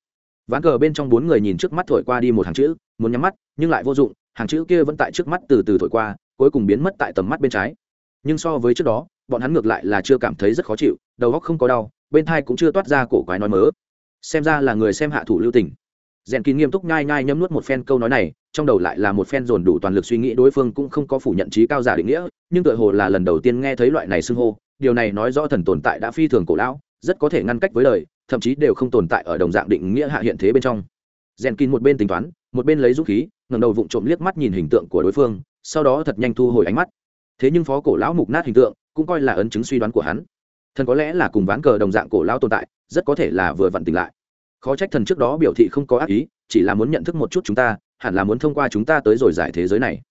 Ván cờ bên trong bốn người nhìn trước mắt thổi qua đi một hàng chữ, muốn nhắm mắt, nhưng lại vô dụng, hàng chữ kia vẫn tại trước mắt từ từ thổi qua, cuối cùng biến mất tại tầm mắt bên trái. Nhưng so với trước đó bọn hắn ngược lại là chưa cảm thấy rất khó chịu, đầu góc không có đau, bên thai cũng chưa toát ra cổ quái nói mớ. Xem ra là người xem hạ thủ lưu tình. Rèn kín nghiêm túc nhai nhai nhấm nuốt một phen câu nói này, trong đầu lại là một phen dồn đủ toàn lực suy nghĩ đối phương cũng không có phủ nhận trí cao giả định nghĩa, nhưng tựa hồ là lần đầu tiên nghe thấy loại này xưng hô, điều này nói rõ thần tồn tại đã phi thường cổ lão, rất có thể ngăn cách với lời thậm chí đều không tồn tại ở đồng dạng định nghĩa hạ hiện thế bên trong. Rèn kín một bên tính toán, một bên lấy dũng khí, ngẩng đầu vụng trộm liếc mắt nhìn hình tượng của đối phương, sau đó thật nhanh thu hồi ánh mắt. Thế nhưng phó cổ lão mục nát hình tượng cũng coi là ấn chứng suy đoán của hắn. Thần có lẽ là cùng ván cờ đồng dạng cổ lão tồn tại, rất có thể là vừa vặn tỉnh lại. Khó trách thần trước đó biểu thị không có ác ý, chỉ là muốn nhận thức một chút chúng ta, hẳn là muốn thông qua chúng ta tới rồi giải thế giới này.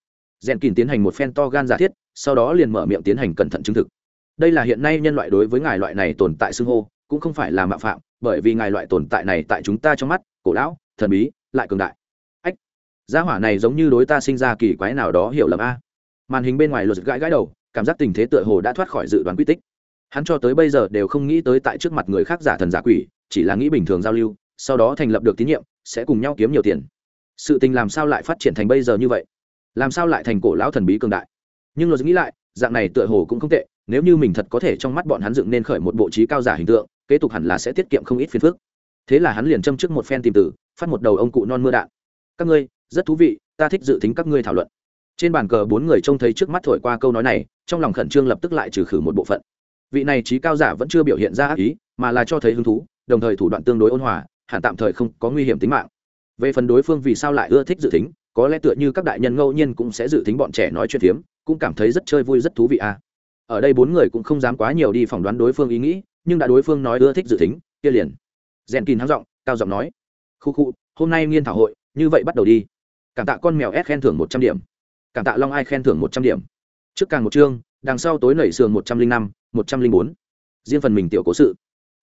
Rèn kín tiến hành một phen to gan giả thiết, sau đó liền mở miệng tiến hành cẩn thận chứng thực. Đây là hiện nay nhân loại đối với ngài loại này tồn tại xưng hô, cũng không phải là mạo phạm, bởi vì ngài loại tồn tại này tại chúng ta trong mắt, cổ lão, thần bí, lại cường đại. Ách, gia hỏa này giống như đối ta sinh ra kỳ quái nào đó hiểu lầm a. Màn hình bên ngoài luật gãi gãi đầu cảm giác tình thế tựa hồ đã thoát khỏi dự đoán quy tích. Hắn cho tới bây giờ đều không nghĩ tới tại trước mặt người khác giả thần giả quỷ, chỉ là nghĩ bình thường giao lưu, sau đó thành lập được tín nhiệm, sẽ cùng nhau kiếm nhiều tiền. Sự tình làm sao lại phát triển thành bây giờ như vậy? Làm sao lại thành cổ lão thần bí cường đại? Nhưng luật nghĩ lại, dạng này tựa hồ cũng không tệ, nếu như mình thật có thể trong mắt bọn hắn dựng nên khởi một bộ trí cao giả hình tượng, kế tục hẳn là sẽ tiết kiệm không ít phiền phức. Thế là hắn liền châm trước một phen tìm tử, phát một đầu ông cụ non mưa đạn. Các ngươi, rất thú vị, ta thích dự tính các ngươi thảo luận. Trên bàn cờ bốn người trông thấy trước mắt thổi qua câu nói này trong lòng khẩn trương lập tức lại trừ khử một bộ phận. Vị này trí cao giả vẫn chưa biểu hiện ra ác ý, mà là cho thấy hứng thú, đồng thời thủ đoạn tương đối ôn hòa, hẳn tạm thời không có nguy hiểm tính mạng. Về phần đối phương vì sao lại ưa thích dự tính, có lẽ tựa như các đại nhân ngẫu nhiên cũng sẽ dự tính bọn trẻ nói chuyện phiếm, cũng cảm thấy rất chơi vui, rất thú vị à. Ở đây bốn người cũng không dám quá nhiều đi phỏng đoán đối phương ý nghĩ, nhưng đã đối phương nói ưa thích dự tính, kia liền. Rèn kín hắng giọng, cao giọng nói, khu khu, hôm nay nghiên thảo hội, như vậy bắt đầu đi. Cảm tạ con mèo s khen thưởng một trăm điểm. Cảm tạ long ai khen thưởng một trăm điểm trước càng một chương, đằng sau tối nảy sườn một trăm linh năm, một trăm linh bốn. Riêng phần mình tiểu cố sự.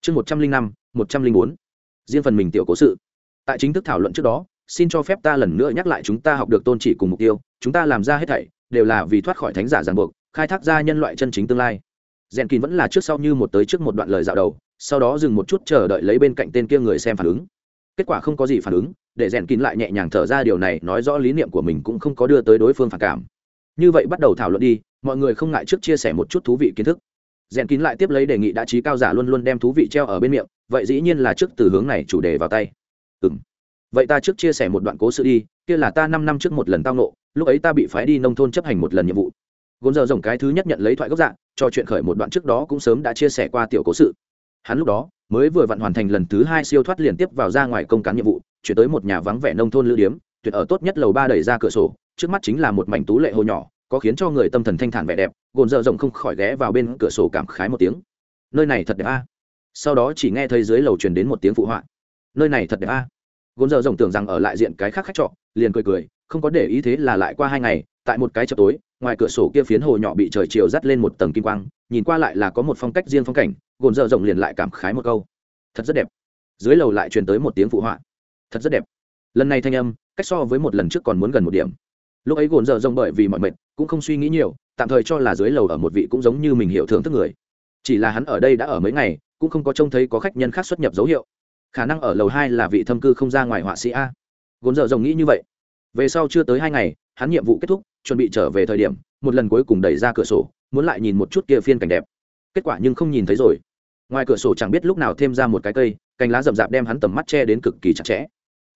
Chương một trăm linh năm, một trăm linh bốn. Riêng phần mình tiểu cố sự. Tại chính thức thảo luận trước đó, xin cho phép ta lần nữa nhắc lại chúng ta học được tôn trị cùng mục tiêu, chúng ta làm ra hết thảy, đều là vì thoát khỏi thánh giả ràng buộc, khai thác ra nhân loại chân chính tương lai. Rèn kín vẫn là trước sau như một tới trước một đoạn lời dạo đầu, sau đó dừng một chút chờ đợi lấy bên cạnh tên kia người xem phản ứng. Kết quả không có gì phản ứng, để rèn kín lại nhẹ nhàng thở ra điều này nói rõ lý niệm của mình cũng không có đưa tới đối phương phản cảm như vậy bắt đầu thảo luận đi, mọi người không ngại trước chia sẻ một chút thú vị kiến thức. Rèn kín lại tiếp lấy đề nghị đã trí cao giả luôn luôn đem thú vị treo ở bên miệng, vậy dĩ nhiên là trước từ hướng này chủ đề vào tay. Ừ m vậy ta trước chia sẻ một đoạn cố sự đi, kia là ta năm năm trước một lần tao nộ lúc ấy ta bị phái đi nông thôn chấp hành một lần nhiệm vụ. Gồn giờ rồng cái thứ nhất nhận lấy thoại gốc dạng cho chuyện khởi một đoạn trước đó cũng sớm đã chia sẻ qua tiểu cố sự. Hắn lúc đó mới vừa vặn hoàn thành lần thứ hai siêu thoát liên tiếp vào ra ngoài công cán nhiệm vụ, chuyển tới một nhà vắng vẻ nông thôn lữ điếm, tuyệt ở tốt nhất lầu ba đẩy ra cửa sổ trước mắt chính là một mảnh tú lệ hồ nhỏ, có khiến cho người tâm thần thanh thản vẻ đẹp, gồn dợ rộng không khỏi ghé vào bên cửa sổ cảm khái một tiếng. Nơi này thật đẹp a. Sau đó chỉ nghe thấy dưới lầu truyền đến một tiếng phụ họa. Nơi này thật đẹp a. Gồn dợ rộng tưởng rằng ở lại diện cái khác khách trọ, liền cười cười, không có để ý thế là lại qua hai ngày, tại một cái chợ tối, ngoài cửa sổ kia phiến hồ nhỏ bị trời chiều dắt lên một tầng kim quang, nhìn qua lại là có một phong cách riêng phong cảnh, gồn dợ rộng liền lại cảm khái một câu. Thật rất đẹp. Dưới lầu lại truyền tới một tiếng phụ họa. Thật rất đẹp. Lần này thanh âm, cách so với một lần trước còn muốn gần một điểm lúc ấy gồn dở rông bởi vì mọi mệt, cũng không suy nghĩ nhiều, tạm thời cho là dưới lầu ở một vị cũng giống như mình hiểu thưởng thức người. Chỉ là hắn ở đây đã ở mấy ngày, cũng không có trông thấy có khách nhân khác xuất nhập dấu hiệu. Khả năng ở lầu hai là vị thâm cư không ra ngoài họa sĩ a. Gồn dở rông nghĩ như vậy. Về sau chưa tới hai ngày, hắn nhiệm vụ kết thúc, chuẩn bị trở về thời điểm, một lần cuối cùng đẩy ra cửa sổ, muốn lại nhìn một chút kia phiên cảnh đẹp. Kết quả nhưng không nhìn thấy rồi. Ngoài cửa sổ chẳng biết lúc nào thêm ra một cái cây, cành lá rậm rạp đem hắn tầm mắt che đến cực kỳ chặt chẽ.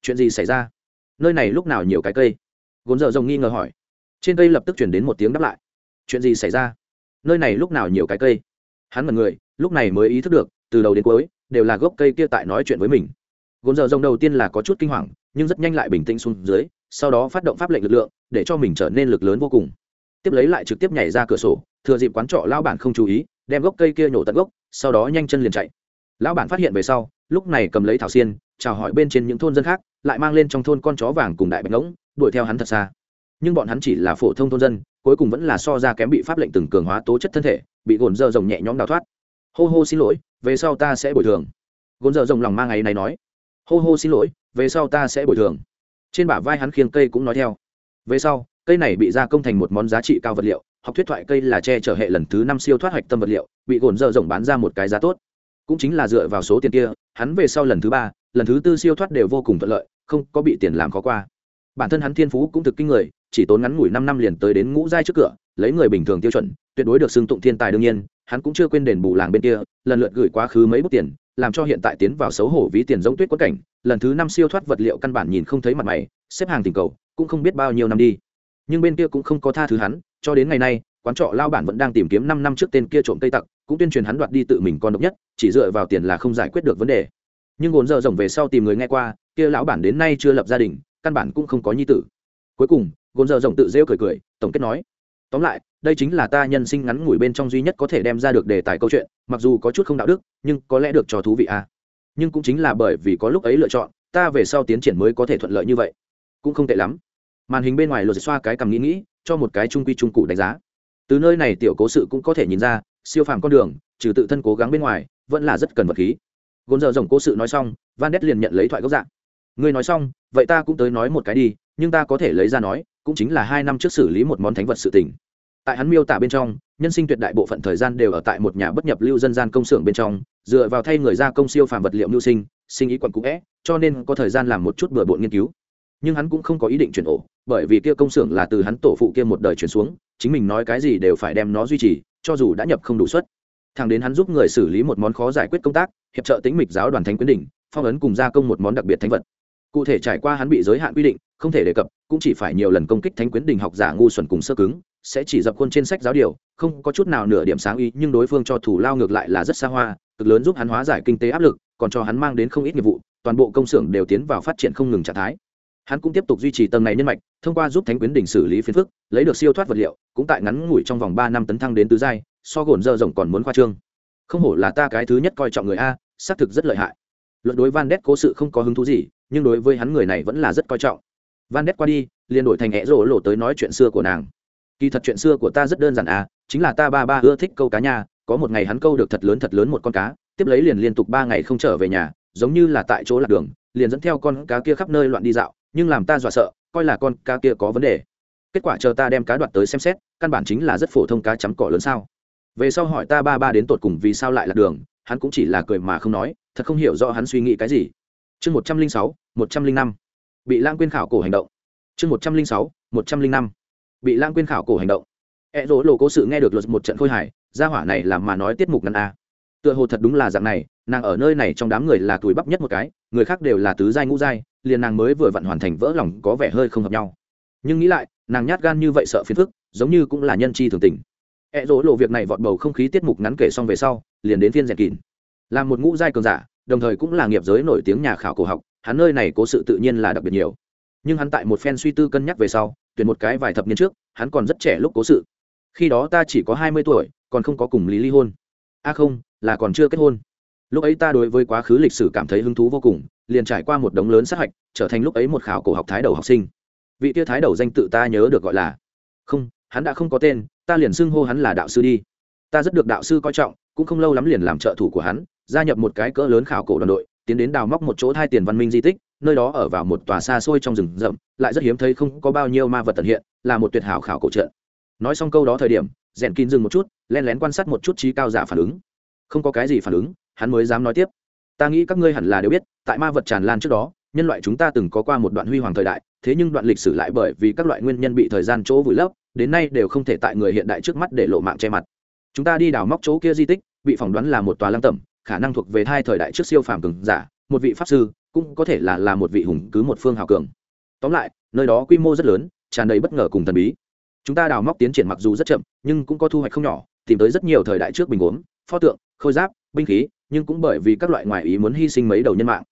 Chuyện gì xảy ra? Nơi này lúc nào nhiều cái cây? Gồn dợ rồng nghi ngờ hỏi. Trên cây lập tức chuyển đến một tiếng đáp lại. Chuyện gì xảy ra? Nơi này lúc nào nhiều cái cây? Hắn mật người, lúc này mới ý thức được, từ đầu đến cuối, đều là gốc cây kia tại nói chuyện với mình. Gồn dợ rồng đầu tiên là có chút kinh hoàng, nhưng rất nhanh lại bình tĩnh xuống dưới, sau đó phát động pháp lệnh lực lượng, để cho mình trở nên lực lớn vô cùng. Tiếp lấy lại trực tiếp nhảy ra cửa sổ, thừa dịp quán trọ lao bản không chú ý, đem gốc cây kia nhổ tận gốc, sau đó nhanh chân liền chạy. Lão bản phát hiện về sau, lúc này cầm lấy thảo xiên, chào hỏi bên trên những thôn dân khác lại mang lên trong thôn con chó vàng cùng đại bạch ngỗng, đuổi theo hắn thật xa. Nhưng bọn hắn chỉ là phổ thông thôn dân, cuối cùng vẫn là so ra kém bị pháp lệnh từng cường hóa tố chất thân thể, bị gồn dơ rồng nhẹ nhõm đào thoát. Hô hô xin lỗi, về sau ta sẽ bồi thường. Gồn dơ rồng lòng mang ngày này nói. Hô hô xin lỗi, về sau ta sẽ bồi thường. Trên bả vai hắn khiêng cây cũng nói theo. Về sau, cây này bị gia công thành một món giá trị cao vật liệu, học thuyết thoại cây là che chở hệ lần thứ năm siêu thoát hoạch tâm vật liệu, bị gồn dơ rộng bán ra một cái giá tốt. Cũng chính là dựa vào số tiền kia, hắn về sau lần thứ ba lần thứ tư siêu thoát đều vô cùng thuận lợi, không có bị tiền làm khó qua. Bản thân hắn thiên phú cũng thực kinh người, chỉ tốn ngắn ngủi năm năm liền tới đến ngũ giai trước cửa, lấy người bình thường tiêu chuẩn, tuyệt đối được xưng tụng thiên tài đương nhiên, hắn cũng chưa quên đền bù làng bên kia, lần lượt gửi quá khứ mấy bút tiền, làm cho hiện tại tiến vào xấu hổ ví tiền giống tuyết quất cảnh, lần thứ năm siêu thoát vật liệu căn bản nhìn không thấy mặt mày, xếp hàng tình cầu, cũng không biết bao nhiêu năm đi. Nhưng bên kia cũng không có tha thứ hắn, cho đến ngày nay, quán trọ lao bản vẫn đang tìm kiếm năm năm trước tên kia trộm cây tặc, cũng tuyên truyền hắn đoạt đi tự mình con độc nhất, chỉ dựa vào tiền là không giải quyết được vấn đề nhưng gồn dở rộng về sau tìm người nghe qua, kia lão bản đến nay chưa lập gia đình, căn bản cũng không có nhi tử. Cuối cùng, gồn dở rộng tự rêu cười cười, tổng kết nói, tóm lại, đây chính là ta nhân sinh ngắn ngủi bên trong duy nhất có thể đem ra được đề tài câu chuyện, mặc dù có chút không đạo đức, nhưng có lẽ được cho thú vị à. nhưng cũng chính là bởi vì có lúc ấy lựa chọn, ta về sau tiến triển mới có thể thuận lợi như vậy. Cũng không tệ lắm. Màn hình bên ngoài lột xoa cái cầm nghĩ nghĩ, cho một cái trung quy trung cụ đánh giá. Từ nơi này tiểu cố sự cũng có thể nhìn ra, siêu phàm con đường, trừ tự thân cố gắng bên ngoài, vẫn là rất cần vật khí gồn giờ rồng cố sự nói xong, van đét liền nhận lấy thoại gốc dạng ngươi nói xong, vậy ta cũng tới nói một cái đi, nhưng ta có thể lấy ra nói, cũng chính là hai năm trước xử lý một món thánh vật sự tình. Tại hắn miêu tả bên trong, nhân sinh tuyệt đại bộ phận thời gian đều ở tại một nhà bất nhập lưu dân gian công xưởng bên trong, dựa vào thay người ra công siêu phàm vật liệu mưu sinh sinh ý quận cũ vẽ, cho nên có thời gian làm một chút bừa bộn nghiên cứu. Nhưng hắn cũng không có ý định chuyển ổ, bởi vì kia công xưởng là từ hắn tổ phụ kia một đời chuyển xuống, chính mình nói cái gì đều phải đem nó duy trì, cho dù đã nhập không đủ suất. Thằng đến hắn giúp người xử lý một món khó giải quyết công tác hiệp trợ tính mịch giáo đoàn thánh quyến đỉnh, phong ấn cùng gia công một món đặc biệt thánh vật. Cụ thể trải qua hắn bị giới hạn quy định, không thể đề cập, cũng chỉ phải nhiều lần công kích thánh quyến đình học giả ngu xuẩn cùng sơ cứng, sẽ chỉ dập khuôn trên sách giáo điều, không có chút nào nửa điểm sáng ý, nhưng đối phương cho thủ lao ngược lại là rất xa hoa, cực lớn giúp hắn hóa giải kinh tế áp lực, còn cho hắn mang đến không ít nghiệp vụ, toàn bộ công xưởng đều tiến vào phát triển không ngừng trạng thái. Hắn cũng tiếp tục duy trì tầng này nhân mạch, thông qua giúp thánh quyến đỉnh xử lý phiến phức, lấy được siêu thoát vật liệu, cũng tại ngắn ngủi trong vòng ba năm tấn thăng đến tứ giai, so gồn dơ rộng còn muốn khoa trương không hổ là ta cái thứ nhất coi trọng người a, xác thực rất lợi hại. Luận đối van đét cố sự không có hứng thú gì, nhưng đối với hắn người này vẫn là rất coi trọng. Van đét qua đi, liền đổi thành hẹ rổ lộ tới nói chuyện xưa của nàng. Kỳ thật chuyện xưa của ta rất đơn giản à chính là ta ba ba ưa thích câu cá nhà có một ngày hắn câu được thật lớn thật lớn một con cá, tiếp lấy liền liên tục ba ngày không trở về nhà, giống như là tại chỗ lạc đường, liền dẫn theo con cá kia khắp nơi loạn đi dạo, nhưng làm ta dọa sợ, coi là con cá kia có vấn đề. Kết quả chờ ta đem cá đoạt tới xem xét, căn bản chính là rất phổ thông cá chấm cỏ lớn sao về sau hỏi ta ba ba đến tột cùng vì sao lại lạc đường, hắn cũng chỉ là cười mà không nói, thật không hiểu rõ hắn suy nghĩ cái gì. Chương một trăm linh sáu, một trăm linh năm. Bị lãng quên khảo cổ hành động. Chương một trăm linh sáu, một trăm linh năm. Bị lãng quên khảo cổ hành động. E dỗ lộ cố sự nghe được luật một trận khôi hài, gia hỏa này làm mà nói tiết mục ngăn a. Tựa hồ thật đúng là dạng này, nàng ở nơi này trong đám người là tuổi bắp nhất một cái, người khác đều là tứ giai ngũ giai, liền nàng mới vừa vặn hoàn thành vỡ lòng có vẻ hơi không hợp nhau. Nhưng nghĩ lại, nàng nhát gan như vậy sợ phiền phức, giống như cũng là nhân chi thường tình e dỗ lộ việc này vọt bầu không khí tiết mục ngắn kể xong về sau, liền đến phiên rèn kín. Là một ngũ giai cường giả, đồng thời cũng là nghiệp giới nổi tiếng nhà khảo cổ học, hắn nơi này cố sự tự nhiên là đặc biệt nhiều. Nhưng hắn tại một phen suy tư cân nhắc về sau, tuyển một cái vài thập niên trước, hắn còn rất trẻ lúc cố sự. Khi đó ta chỉ có hai mươi tuổi, còn không có cùng lý ly hôn. A à không, là còn chưa kết hôn. Lúc ấy ta đối với quá khứ lịch sử cảm thấy hứng thú vô cùng, liền trải qua một đống lớn sát hạch, trở thành lúc ấy một khảo cổ học thái đầu học sinh. Vị tia thái đầu danh tự ta nhớ được gọi là không hắn đã không có tên, ta liền xưng hô hắn là đạo sư đi. Ta rất được đạo sư coi trọng, cũng không lâu lắm liền làm trợ thủ của hắn, gia nhập một cái cỡ lớn khảo cổ đoàn đội, tiến đến đào móc một chỗ thai tiền văn minh di tích, nơi đó ở vào một tòa xa xôi trong rừng rậm, lại rất hiếm thấy không có bao nhiêu ma vật tận hiện, là một tuyệt hảo khảo cổ trợ nói xong câu đó thời điểm, rèn kín dừng một chút, len lén quan sát một chút trí cao giả phản ứng. Không có cái gì phản ứng, hắn mới dám nói tiếp. Ta nghĩ các ngươi hẳn là đều biết, tại ma vật tràn lan trước đó, nhân loại chúng ta từng có qua một đoạn huy hoàng thời đại, thế nhưng đoạn lịch sử lại bởi vì các loại nguyên nhân bị thời gian chỗ vùi lấp đến nay đều không thể tại người hiện đại trước mắt để lộ mạng che mặt. Chúng ta đi đào móc chỗ kia di tích, bị phỏng đoán là một tòa lăng tẩm, khả năng thuộc về hai thời đại trước siêu phàm cường giả, một vị pháp sư, cũng có thể là là một vị hùng cứ một phương hào cường. Tóm lại, nơi đó quy mô rất lớn, tràn đầy bất ngờ cùng thần bí. Chúng ta đào móc tiến triển mặc dù rất chậm, nhưng cũng có thu hoạch không nhỏ, tìm tới rất nhiều thời đại trước bình uống pho tượng, khôi giáp, binh khí, nhưng cũng bởi vì các loại ngoại ý muốn hy sinh mấy đầu nhân mạng.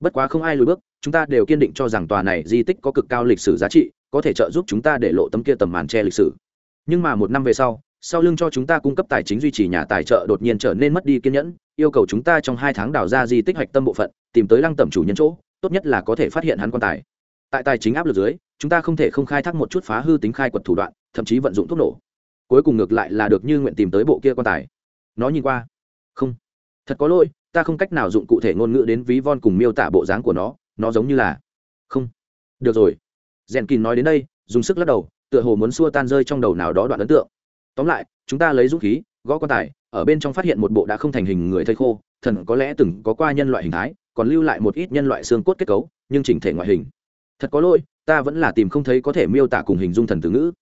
Bất quá không ai lùi bước, chúng ta đều kiên định cho rằng tòa này di tích có cực cao lịch sử giá trị có thể trợ giúp chúng ta để lộ tấm kia tầm màn che lịch sử. Nhưng mà một năm về sau sau lưng cho chúng ta cung cấp tài chính duy trì nhà tài trợ đột nhiên trở nên mất đi kiên nhẫn, yêu cầu chúng ta trong hai tháng đào ra di tích hạch tâm bộ phận, tìm tới lăng tẩm chủ nhân chỗ, tốt nhất là có thể phát hiện hắn quan tài. Tại tài chính áp lực dưới, chúng ta không thể không khai thác một chút phá hư tính khai quật thủ đoạn, thậm chí vận dụng thuốc nổ. Cuối cùng ngược lại là được như nguyện tìm tới bộ kia quan tài. Nó nhìn qua. Không. Thật có lỗi, ta không cách nào dụng cụ thể ngôn ngữ đến ví von cùng miêu tả bộ dáng của nó nó giống như là. Không. Được rồi rèn kín nói đến đây, dùng sức lắc đầu, tựa hồ muốn xua tan rơi trong đầu nào đó đoạn ấn tượng. Tóm lại, chúng ta lấy dũng khí, gõ quan tài, ở bên trong phát hiện một bộ đã không thành hình người thây khô, thần có lẽ từng có qua nhân loại hình thái, còn lưu lại một ít nhân loại xương cốt kết cấu, nhưng chỉnh thể ngoại hình. Thật có lỗi, ta vẫn là tìm không thấy có thể miêu tả cùng hình dung thần từ ngữ.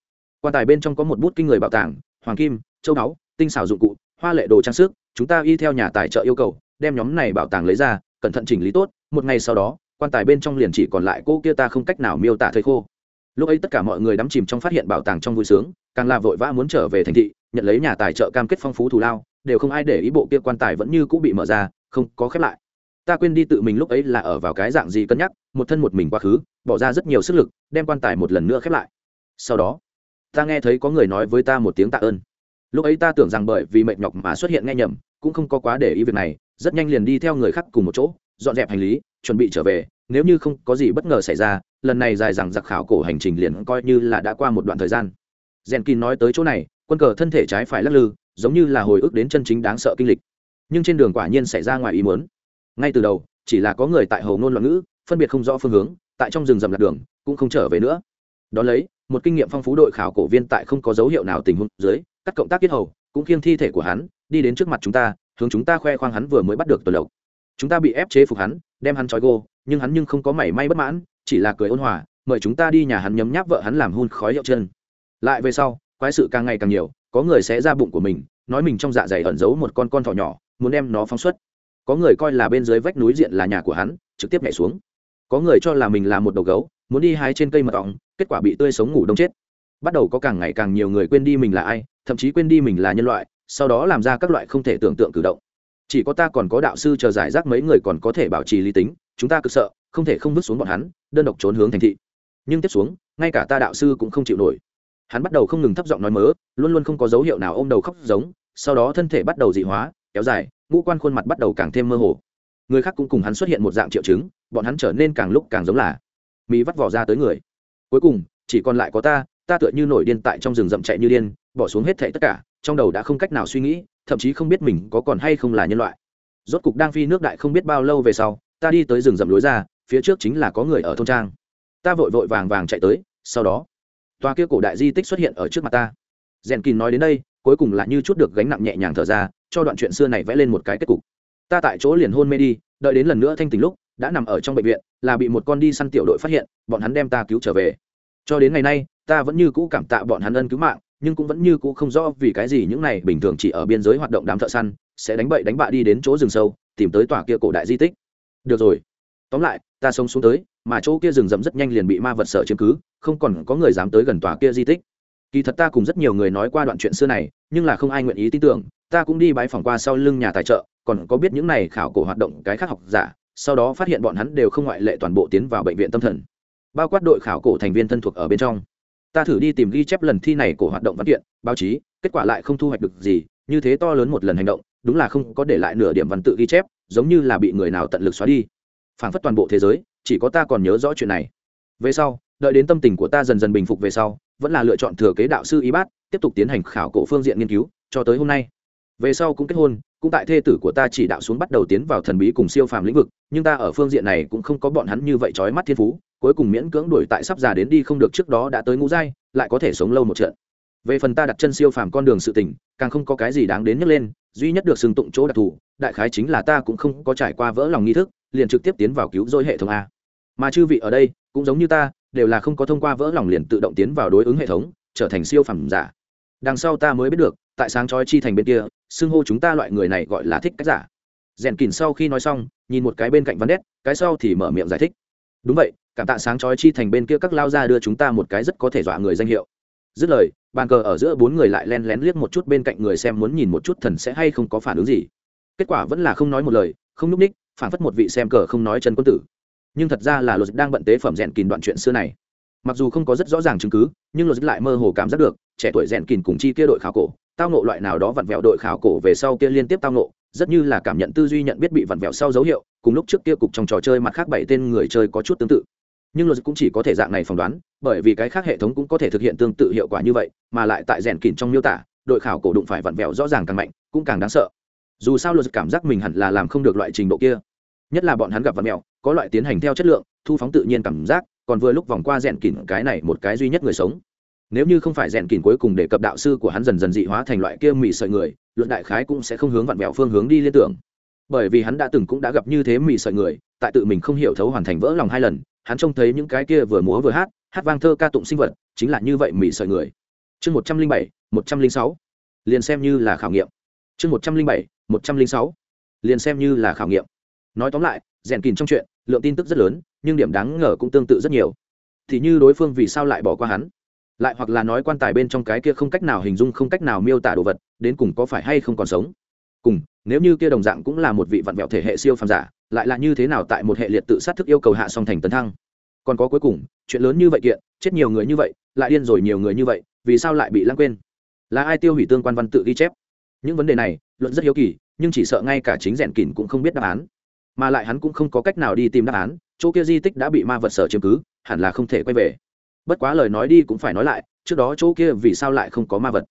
Quan tài bên trong có một bút kinh người bảo tàng, hoàng kim, châu báu, tinh xảo dụng cụ, hoa lệ đồ trang sức, chúng ta y theo nhà tài trợ yêu cầu, đem nhóm này bảo tàng lấy ra, cẩn thận chỉnh lý tốt, một ngày sau đó quan tài bên trong liền chỉ còn lại cô kia ta không cách nào miêu tả thầy khô. Lúc ấy tất cả mọi người đắm chìm trong phát hiện bảo tàng trong vui sướng, càng là vội vã muốn trở về thành thị, nhận lấy nhà tài trợ cam kết phong phú thù lao, đều không ai để ý bộ kia quan tài vẫn như cũng bị mở ra, không có khép lại. Ta quên đi tự mình lúc ấy là ở vào cái dạng gì cân nhắc, một thân một mình quá khứ, bỏ ra rất nhiều sức lực, đem quan tài một lần nữa khép lại. Sau đó, ta nghe thấy có người nói với ta một tiếng tạ ơn. Lúc ấy ta tưởng rằng bởi vì mệt nhọc mà xuất hiện nghe nhầm, cũng không có quá để ý việc này, rất nhanh liền đi theo người khác cùng một chỗ dọn dẹp hành lý, chuẩn bị trở về, nếu như không có gì bất ngờ xảy ra, lần này dài dằng giặc khảo cổ hành trình liền coi như là đã qua một đoạn thời gian. Rèn kín nói tới chỗ này, quân cờ thân thể trái phải lắc lư, giống như là hồi ức đến chân chính đáng sợ kinh lịch. Nhưng trên đường quả nhiên xảy ra ngoài ý muốn. Ngay từ đầu, chỉ là có người tại hầu ngôn loạn ngữ, phân biệt không rõ phương hướng, tại trong rừng rậm lạc đường, cũng không trở về nữa. Đ ó lấy, một kinh nghiệm phong phú đội khảo cổ viên tại không có dấu hiệu nào tình huống dưới, cắt cộng tác kết hầu, cũng khiêng thi thể của hắn, đi đến trước mặt chúng ta, hướng chúng ta khoe khoang hắn vừa mới bắt được tuần lộc chúng ta bị ép chế phục hắn, đem hắn trói gô, nhưng hắn nhưng không có mảy may bất mãn, chỉ là cười ôn hòa, mời chúng ta đi nhà hắn nhấm nháp vợ hắn làm hôn khói hiệu chân. Lại về sau, quái sự càng ngày càng nhiều, có người sẽ ra bụng của mình, nói mình trong dạ dày ẩn giấu một con con thỏ nhỏ, muốn đem nó phóng xuất. Có người coi là bên dưới vách núi diện là nhà của hắn, trực tiếp nhảy xuống. Có người cho là mình là một đầu gấu, muốn đi hái trên cây mật ong, kết quả bị tươi sống ngủ đông chết. Bắt đầu có càng ngày càng nhiều người quên đi mình là ai, thậm chí quên đi mình là nhân loại, sau đó làm ra các loại không thể tưởng tượng cử động chỉ có ta còn có đạo sư chờ giải rác mấy người còn có thể bảo trì lý tính, chúng ta cực sợ, không thể không vứt xuống bọn hắn, đơn độc trốn hướng thành thị. Nhưng tiếp xuống, ngay cả ta đạo sư cũng không chịu nổi. Hắn bắt đầu không ngừng thấp giọng nói mớ, luôn luôn không có dấu hiệu nào ôm đầu khóc giống, sau đó thân thể bắt đầu dị hóa, kéo dài, ngũ quan khuôn mặt bắt đầu càng thêm mơ hồ. Người khác cũng cùng hắn xuất hiện một dạng triệu chứng, bọn hắn trở nên càng lúc càng giống là mỹ vắt vỏ ra tới người. Cuối cùng, chỉ còn lại có ta ta tựa như nổi điên tại trong rừng rậm chạy như điên, bỏ xuống hết thệ tất cả trong đầu đã không cách nào suy nghĩ, thậm chí không biết mình có còn hay không là nhân loại. Rốt cục đang phi nước đại không biết bao lâu về sau, ta đi tới rừng rậm lối ra, phía trước chính là có người ở thôn trang. Ta vội vội vàng vàng chạy tới, sau đó toa kia cổ đại di tích xuất hiện ở trước mặt ta. Rèn kín nói đến đây, cuối cùng là như chút được gánh nặng nhẹ nhàng thở ra, cho đoạn chuyện xưa này vẽ lên một cái kết cục. Ta tại chỗ liền hôn mê đi, đợi đến lần nữa thanh tình lúc, đã nằm ở trong bệnh viện, là bị một con đi săn tiểu đội phát hiện, bọn hắn đem ta cứu trở về. Cho đến ngày nay, ta vẫn như cũ cảm tạ bọn hắn ân cứu mạng nhưng cũng vẫn như cũ không rõ vì cái gì những này bình thường chỉ ở biên giới hoạt động đám thợ săn sẽ đánh bậy đánh bạ đi đến chỗ rừng sâu, tìm tới tòa kia cổ đại di tích. Được rồi. Tóm lại, ta sống xuống tới, mà chỗ kia rừng rậm rất nhanh liền bị ma vật sợ chiếm cứ, không còn có người dám tới gần tòa kia di tích. Kỳ thật ta cùng rất nhiều người nói qua đoạn chuyện xưa này, nhưng là không ai nguyện ý tin tưởng, ta cũng đi bãi phòng qua sau lưng nhà tài trợ, còn có biết những này khảo cổ hoạt động cái khác học giả, sau đó phát hiện bọn hắn đều không ngoại lệ toàn bộ tiến vào bệnh viện tâm thần. Bao quát đội khảo cổ thành viên thân thuộc ở bên trong ta thử đi tìm ghi chép lần thi này của hoạt động văn kiện, báo chí, kết quả lại không thu hoạch được gì, như thế to lớn một lần hành động, đúng là không có để lại nửa điểm văn tự ghi chép, giống như là bị người nào tận lực xóa đi. Phảng phất toàn bộ thế giới, chỉ có ta còn nhớ rõ chuyện này. Về sau, đợi đến tâm tình của ta dần dần bình phục về sau, vẫn là lựa chọn thừa kế đạo sư y bát tiếp tục tiến hành khảo cổ phương diện nghiên cứu, cho tới hôm nay. Về sau cũng kết hôn, cũng tại thê tử của ta chỉ đạo xuống bắt đầu tiến vào thần bí cùng siêu phàm lĩnh vực, nhưng ta ở phương diện này cũng không có bọn hắn như vậy trói mắt thiên phú cuối cùng miễn cưỡng đuổi tại sắp già đến đi không được trước đó đã tới ngũ giai, lại có thể sống lâu một trận. Về phần ta đặt chân siêu phàm con đường sự tình, càng không có cái gì đáng đến nhắc lên, duy nhất được xưng tụng chỗ đặc thù, đại khái chính là ta cũng không có trải qua vỡ lòng nghi thức, liền trực tiếp tiến vào cứu rỗi hệ thống a. Mà chư vị ở đây, cũng giống như ta, đều là không có thông qua vỡ lòng liền tự động tiến vào đối ứng hệ thống, trở thành siêu phẩm giả. Đằng sau ta mới biết được, tại sáng chói chi thành bên kia, xưng hô chúng ta loại người này gọi là thích cách giả. Rèn kìn sau khi nói xong, nhìn một cái bên cạnh văn đét, cái sau thì mở miệng giải thích đúng vậy, cảm tạ sáng chói chi thành bên kia các lao ra đưa chúng ta một cái rất có thể dọa người danh hiệu. Dứt lời, bàn cờ ở giữa bốn người lại len lén liếc một chút bên cạnh người xem muốn nhìn một chút thần sẽ hay không có phản ứng gì. Kết quả vẫn là không nói một lời, không núp ních, phản phất một vị xem cờ không nói chân quân tử. Nhưng thật ra là luật đang bận tế phẩm rèn kìn đoạn chuyện xưa này. Mặc dù không có rất rõ ràng chứng cứ, nhưng luật lại mơ hồ cảm giác được, trẻ tuổi rèn kìn cùng chi kia đội khảo cổ, tao nộ loại nào đó vặn vẹo đội khảo cổ về sau kia liên tiếp tao nộ rất như là cảm nhận tư duy nhận biết bị vặn vẹo sau dấu hiệu cùng lúc trước kia cục trong trò chơi mặt khác bảy tên người chơi có chút tương tự. Nhưng luật cũng chỉ có thể dạng này phỏng đoán, bởi vì cái khác hệ thống cũng có thể thực hiện tương tự hiệu quả như vậy, mà lại tại rèn kỉn trong miêu tả, đội khảo cổ đụng phải vặn vẹo rõ ràng càng mạnh, cũng càng đáng sợ. Dù sao luật cảm giác mình hẳn là làm không được loại trình độ kia. Nhất là bọn hắn gặp vặn mẹo có loại tiến hành theo chất lượng, thu phóng tự nhiên cảm giác, còn vừa lúc vòng qua rèn kỉn cái này một cái duy nhất người sống. Nếu như không phải rèn kỉn cuối cùng để cập đạo sư của hắn dần dần dị hóa thành loại kia mị sợi người luận đại khái cũng sẽ không hướng vặn vẹo phương hướng đi liên tưởng bởi vì hắn đã từng cũng đã gặp như thế mị sợi người, tại tự mình không hiểu thấu hoàn thành vỡ lòng hai lần, hắn trông thấy những cái kia vừa múa vừa hát hát vang thơ ca tụng sinh vật, chính là như vậy mị sợi người. Chương một trăm linh bảy, một trăm linh sáu. Liền xem như là khảo nghiệm. Chương một trăm linh bảy, một trăm linh sáu. Liền xem như là khảo nghiệm. Nói tóm lại, rèn kìn trong chuyện, lượng tin tức rất lớn, nhưng điểm đáng ngờ cũng tương tự rất nhiều. Thì như đối phương vì sao lại bỏ qua hắn? Lại hoặc là nói quan tài bên trong cái kia không cách nào hình dung, không cách nào miêu tả đồ vật, đến cùng có phải hay không còn sống? Cùng nếu như kia đồng dạng cũng là một vị vặn vẹo thể hệ siêu phàm giả, lại là như thế nào tại một hệ liệt tự sát thức yêu cầu hạ song thành tấn thăng? Còn có cuối cùng, chuyện lớn như vậy kiện, chết nhiều người như vậy, lại điên rồi nhiều người như vậy, vì sao lại bị lãng quên? Là ai tiêu hủy tương quan văn tự ghi chép? Những vấn đề này, luận rất hiếu kỳ, nhưng chỉ sợ ngay cả chính rèn kỉn cũng không biết đáp án. Mà lại hắn cũng không có cách nào đi tìm đáp án, chỗ kia di tích đã bị ma vật sở chiếm cứ, hẳn là không thể quay về. Bất quá lời nói đi cũng phải nói lại, trước đó chỗ kia vì sao lại không có ma vật?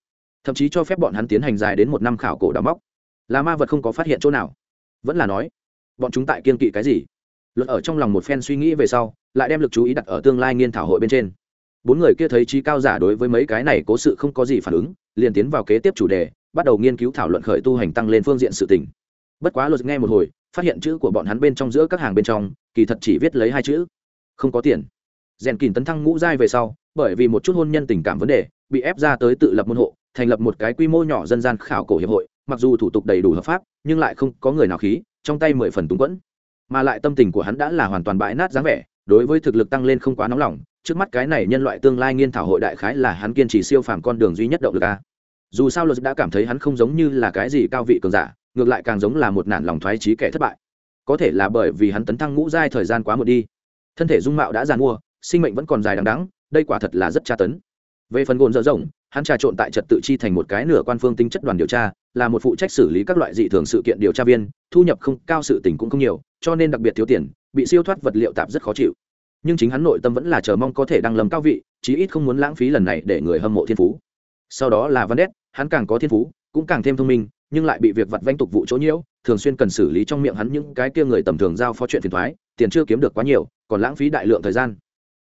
Thậm chí cho phép bọn hắn tiến hành dài đến một năm khảo cổ đào móc là ma vật không có phát hiện chỗ nào. Vẫn là nói, bọn chúng tại kiên kỵ cái gì? Luật ở trong lòng một phen suy nghĩ về sau, lại đem lực chú ý đặt ở tương lai nghiên thảo hội bên trên. Bốn người kia thấy trí cao giả đối với mấy cái này cố sự không có gì phản ứng, liền tiến vào kế tiếp chủ đề, bắt đầu nghiên cứu thảo luận khởi tu hành tăng lên phương diện sự tình. Bất quá luật nghe một hồi, phát hiện chữ của bọn hắn bên trong giữa các hàng bên trong, kỳ thật chỉ viết lấy hai chữ. Không có tiền. Rèn kìn tấn thăng ngũ giai về sau bởi vì một chút hôn nhân tình cảm vấn đề, bị ép ra tới tự lập môn hộ, thành lập một cái quy mô nhỏ dân gian khảo cổ hiệp hội, mặc dù thủ tục đầy đủ hợp pháp, nhưng lại không có người nào khí, trong tay mười phần túng quẫn. Mà lại tâm tình của hắn đã là hoàn toàn bãi nát dáng vẻ, đối với thực lực tăng lên không quá nóng lòng, trước mắt cái này nhân loại tương lai nghiên thảo hội đại khái là hắn kiên trì siêu phàm con đường duy nhất động lực a. Dù sao luật đã cảm thấy hắn không giống như là cái gì cao vị cường giả, ngược lại càng giống là một nản lòng thoái trí kẻ thất bại. Có thể là bởi vì hắn tấn thăng ngũ giai thời gian quá một đi. Thân thể dung mạo đã giàn mua, sinh mệnh vẫn còn dài đằng đắng đây quả thật là rất tra tấn. Về phần gồn dở rộng, hắn trà trộn tại trật tự chi thành một cái nửa quan phương tinh chất đoàn điều tra, là một phụ trách xử lý các loại dị thường sự kiện điều tra viên, thu nhập không, cao sự tình cũng không nhiều, cho nên đặc biệt thiếu tiền, bị siêu thoát vật liệu tạp rất khó chịu. Nhưng chính hắn nội tâm vẫn là chờ mong có thể đăng lầm cao vị, chí ít không muốn lãng phí lần này để người hâm mộ thiên phú. Sau đó là văn đét hắn càng có thiên phú, cũng càng thêm thông minh, nhưng lại bị việc vặt vanh tục vụ chỗ nhiễu, thường xuyên cần xử lý trong miệng hắn những cái kia người tầm thường giao phó chuyện phiền thoái, tiền chưa kiếm được quá nhiều, còn lãng phí đại lượng thời gian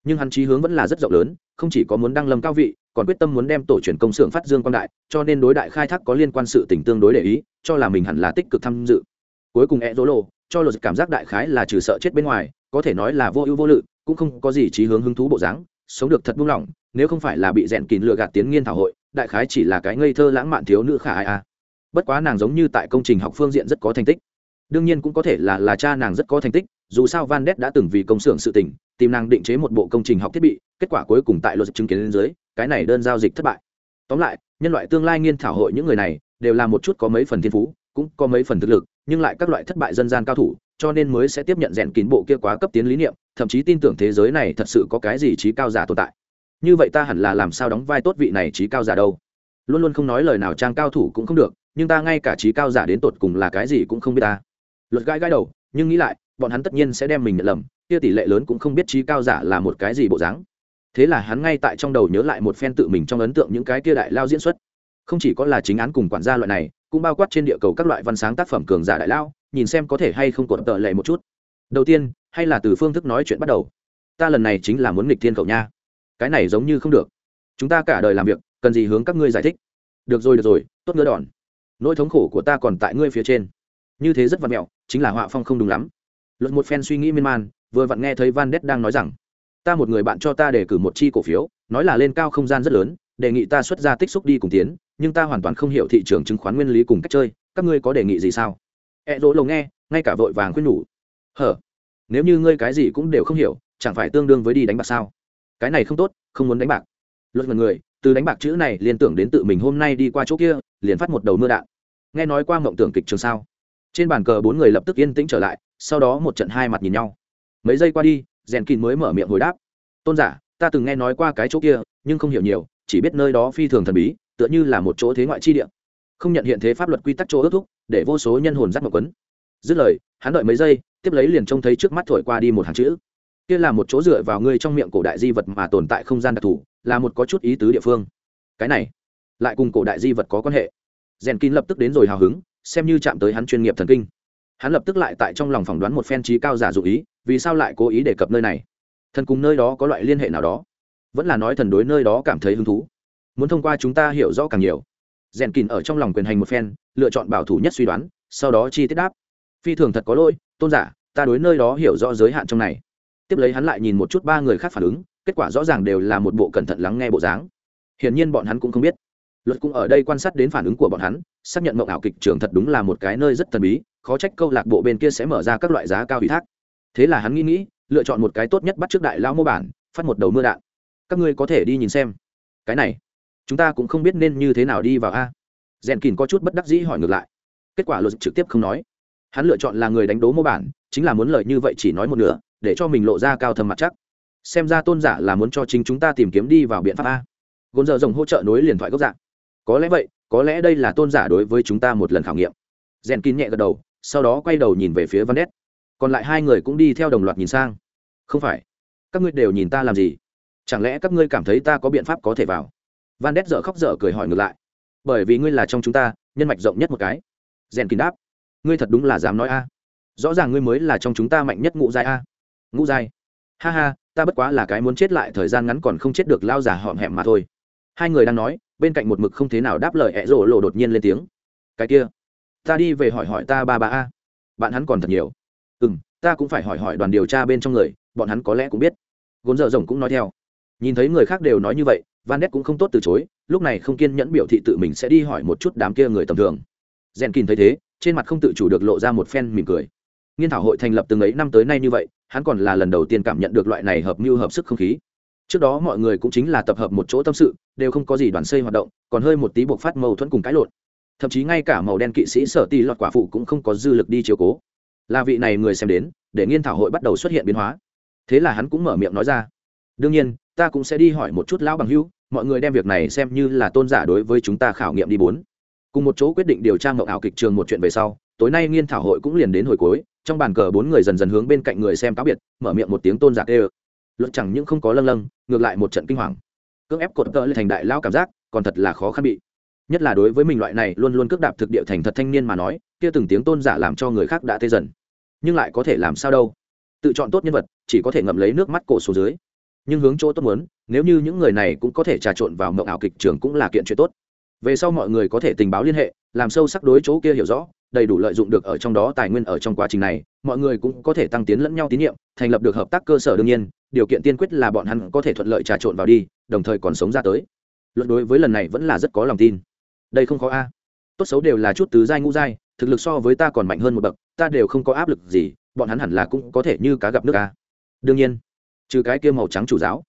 nhưng hắn chí hướng vẫn là rất rộng lớn, không chỉ có muốn đăng lâm cao vị, còn quyết tâm muốn đem tổ truyền công xưởng phát dương quan đại, cho nên đối đại khai thác có liên quan sự tình tương đối để ý, cho là mình hẳn là tích cực tham dự. Cuối cùng e dỗ lộ, cho luật cảm giác đại khái là trừ sợ chết bên ngoài, có thể nói là vô ưu vô lự, cũng không có gì trí hướng hứng thú bộ dáng, sống được thật buông lỏng, nếu không phải là bị rèn kín lừa gạt tiến nghiên thảo hội, đại khái chỉ là cái ngây thơ lãng mạn thiếu nữ khả ai a. Bất quá nàng giống như tại công trình học phương diện rất có thành tích. Đương nhiên cũng có thể là là cha nàng rất có thành tích, dù sao van đét đã từng vì công xưởng sự tình tìm nàng định chế một bộ công trình học thiết bị, kết quả cuối cùng tại luật chứng kiến lên dưới, cái này đơn giao dịch thất bại. Tóm lại, nhân loại tương lai nghiên thảo hội những người này, đều là một chút có mấy phần thiên phú, cũng có mấy phần thực lực, nhưng lại các loại thất bại dân gian cao thủ, cho nên mới sẽ tiếp nhận rèn kín bộ kia quá cấp tiến lý niệm, thậm chí tin tưởng thế giới này thật sự có cái gì trí cao giả tồn tại. Như vậy ta hẳn là làm sao đóng vai tốt vị này trí cao giả đâu? Luôn luôn không nói lời nào trang cao thủ cũng không được, nhưng ta ngay cả trí cao giả đến tột cùng là cái gì cũng không biết ta. Luật gai gai đầu, nhưng nghĩ lại bọn hắn tất nhiên sẽ đem mình nhận lầm, kia tỷ lệ lớn cũng không biết trí cao giả là một cái gì bộ dáng. Thế là hắn ngay tại trong đầu nhớ lại một phen tự mình trong ấn tượng những cái kia đại lao diễn xuất. Không chỉ có là chính án cùng quản gia loại này, cũng bao quát trên địa cầu các loại văn sáng tác phẩm cường giả đại lao, nhìn xem có thể hay không cột tợ lệ một chút. Đầu tiên, hay là từ phương thức nói chuyện bắt đầu. Ta lần này chính là muốn nghịch thiên cậu nha. Cái này giống như không được. Chúng ta cả đời làm việc, cần gì hướng các ngươi giải thích? Được rồi được rồi, tốt ngứa đòn. Nỗi thống khổ của ta còn tại ngươi phía trên. Như thế rất văn mẹo, chính là họa phong không đúng lắm luật một phen suy nghĩ miên man, vừa vặn nghe thấy van đét đang nói rằng, ta một người bạn cho ta để cử một chi cổ phiếu, nói là lên cao không gian rất lớn, đề nghị ta xuất ra tích xúc đi cùng tiến, nhưng ta hoàn toàn không hiểu thị trường chứng khoán nguyên lý cùng cách chơi, các ngươi có đề nghị gì sao? E dỗ lầu nghe, ngay cả vội vàng khuyên nhủ, hở, nếu như ngươi cái gì cũng đều không hiểu, chẳng phải tương đương với đi đánh bạc sao? Cái này không tốt, không muốn đánh bạc. Luật mật người, từ đánh bạc chữ này liên tưởng đến tự mình hôm nay đi qua chỗ kia, liền phát một đầu mưa đạn. Nghe nói qua mộng tưởng kịch trường sao? Trên bàn cờ bốn người lập tức yên tĩnh trở lại, sau đó một trận hai mặt nhìn nhau. Mấy giây qua đi, rèn kín mới mở miệng hồi đáp. Tôn giả, ta từng nghe nói qua cái chỗ kia, nhưng không hiểu nhiều, chỉ biết nơi đó phi thường thần bí, tựa như là một chỗ thế ngoại chi địa. Không nhận hiện thế pháp luật quy tắc chỗ ước thúc, để vô số nhân hồn dắt một quấn dứt lời, hắn đợi mấy giây, tiếp lấy liền trông thấy trước mắt thổi qua đi một hàng chữ. Kia là một chỗ dựa vào ngươi trong miệng cổ đại di vật mà tồn tại không gian đặc thù, là một có chút ý tứ địa phương. Cái này, lại cùng cổ đại di vật có quan hệ. Rèn kín lập tức đến rồi hào hứng xem như chạm tới hắn chuyên nghiệp thần kinh. Hắn lập tức lại tại trong lòng phỏng đoán một phen trí cao giả dụ ý, vì sao lại cố ý đề cập nơi này? Thần cùng nơi đó có loại liên hệ nào đó? Vẫn là nói thần đối nơi đó cảm thấy hứng thú. Muốn thông qua chúng ta hiểu rõ càng nhiều. Rèn kín ở trong lòng quyền hành một phen, lựa chọn bảo thủ nhất suy đoán, sau đó chi tiết đáp. Phi thường thật có lỗi, tôn giả, ta đối nơi đó hiểu rõ giới hạn trong này. Tiếp lấy hắn lại nhìn một chút ba người khác phản ứng, kết quả rõ ràng đều là một bộ cẩn thận lắng nghe bộ dáng. Hiển nhiên bọn hắn cũng không biết luật cũng ở đây quan sát đến phản ứng của bọn hắn, xác nhận mộng ảo kịch trường thật đúng là một cái nơi rất thần bí, khó trách câu lạc bộ bên kia sẽ mở ra các loại giá cao ủy thác. Thế là hắn nghĩ nghĩ, lựa chọn một cái tốt nhất bắt trước đại lao mô bản, phát một đầu mưa đạn. Các ngươi có thể đi nhìn xem. Cái này, chúng ta cũng không biết nên như thế nào đi vào a. Rèn kín có chút bất đắc dĩ hỏi ngược lại. Kết quả luật trực tiếp không nói. Hắn lựa chọn là người đánh đố mô bản, chính là muốn lợi như vậy chỉ nói một nửa, để cho mình lộ ra cao thâm mặt chắc. Xem ra tôn giả là muốn cho chính chúng ta tìm kiếm đi vào biện pháp a. Gồn giờ rồng hỗ trợ nối liền thoại gốc dạng có lẽ vậy, có lẽ đây là tôn giả đối với chúng ta một lần khảo nghiệm. Rèn kín nhẹ gật đầu, sau đó quay đầu nhìn về phía van đét còn lại hai người cũng đi theo đồng loạt nhìn sang. Không phải. Các ngươi đều nhìn ta làm gì? Chẳng lẽ các ngươi cảm thấy ta có biện pháp có thể vào? Van đét dở khóc dở cười hỏi ngược lại. Bởi vì ngươi là trong chúng ta, nhân mạch rộng nhất một cái. Rèn kín đáp. Ngươi thật đúng là dám nói a. Rõ ràng ngươi mới là trong chúng ta mạnh nhất ngũ giai a. Ngũ giai. Ha ha, ta bất quá là cái muốn chết lại thời gian ngắn còn không chết được lao giả họm hẹm mà thôi hai người đang nói, bên cạnh một mực không thế nào đáp lời ẹ rổ lộ đột nhiên lên tiếng. Cái kia, ta đi về hỏi hỏi ta ba ba a. Bạn hắn còn thật nhiều. Ừ m ta cũng phải hỏi hỏi đoàn điều tra bên trong người, bọn hắn có lẽ cũng biết. Gốn dở rồng cũng nói theo. Nhìn thấy người khác đều nói như vậy, van Nét cũng không tốt từ chối, lúc này không kiên nhẫn biểu thị tự mình sẽ đi hỏi một chút đám kia người tầm thường. Rèn kín thấy thế, trên mặt không tự chủ được lộ ra một phen mỉm cười. Nghiên thảo hội thành lập từng ấy năm tới nay như vậy, hắn còn là lần đầu tiên cảm nhận được loại này hợp mưu hợp sức không khí trước đó mọi người cũng chính là tập hợp một chỗ tâm sự, đều không có gì đoàn xây hoạt động, còn hơi một tí buộc phát mâu thuẫn cùng cãi lộn. Thậm chí ngay cả màu đen kỵ sĩ sở ti lọt quả phụ cũng không có dư lực đi chiều cố. Là vị này người xem đến, để nghiên thảo hội bắt đầu xuất hiện biến hóa. Thế là hắn cũng mở miệng nói ra. Đương nhiên, ta cũng sẽ đi hỏi một chút lão bằng hữu, mọi người đem việc này xem như là tôn giả đối với chúng ta khảo nghiệm đi bốn. Cùng một chỗ quyết định điều tra mậu ảo kịch trường một chuyện về sau, tối nay nghiên thảo hội cũng liền đến hồi cuối, trong bàn cờ bốn người dần dần hướng bên cạnh người xem cáo biệt, mở miệng một tiếng tôn giả kêu luật chẳng những không có lâng lâng, ngược lại một trận kinh hoàng. Cưỡng ép cột tợ lên thành đại lao cảm giác, còn thật là khó khăn bị. Nhất là đối với mình loại này luôn luôn cước đạp thực địa thành thật thanh niên mà nói, kia từng tiếng tôn giả làm cho người khác đã tê dần. Nhưng lại có thể làm sao đâu? Tự chọn tốt nhân vật, chỉ có thể ngậm lấy nước mắt cổ số dưới. Nhưng hướng chỗ tốt muốn, nếu như những người này cũng có thể trà trộn vào mộng ảo kịch trường cũng là kiện chuyện tốt. Về sau mọi người có thể tình báo liên hệ, làm sâu sắc đối chỗ kia hiểu rõ đầy đủ lợi dụng được ở trong đó tài nguyên ở trong quá trình này, mọi người cũng có thể tăng tiến lẫn nhau tín nhiệm, thành lập được hợp tác cơ sở đương nhiên, điều kiện tiên quyết là bọn hắn có thể thuận lợi trà trộn vào đi, đồng thời còn sống ra tới. Luận đối với lần này vẫn là rất có lòng tin. Đây không khó a. Tốt xấu đều là chút tứ giai ngũ giai, thực lực so với ta còn mạnh hơn một bậc, ta đều không có áp lực gì, bọn hắn hẳn là cũng có thể như cá gặp nước a. Đương nhiên, trừ cái kia màu trắng chủ giáo,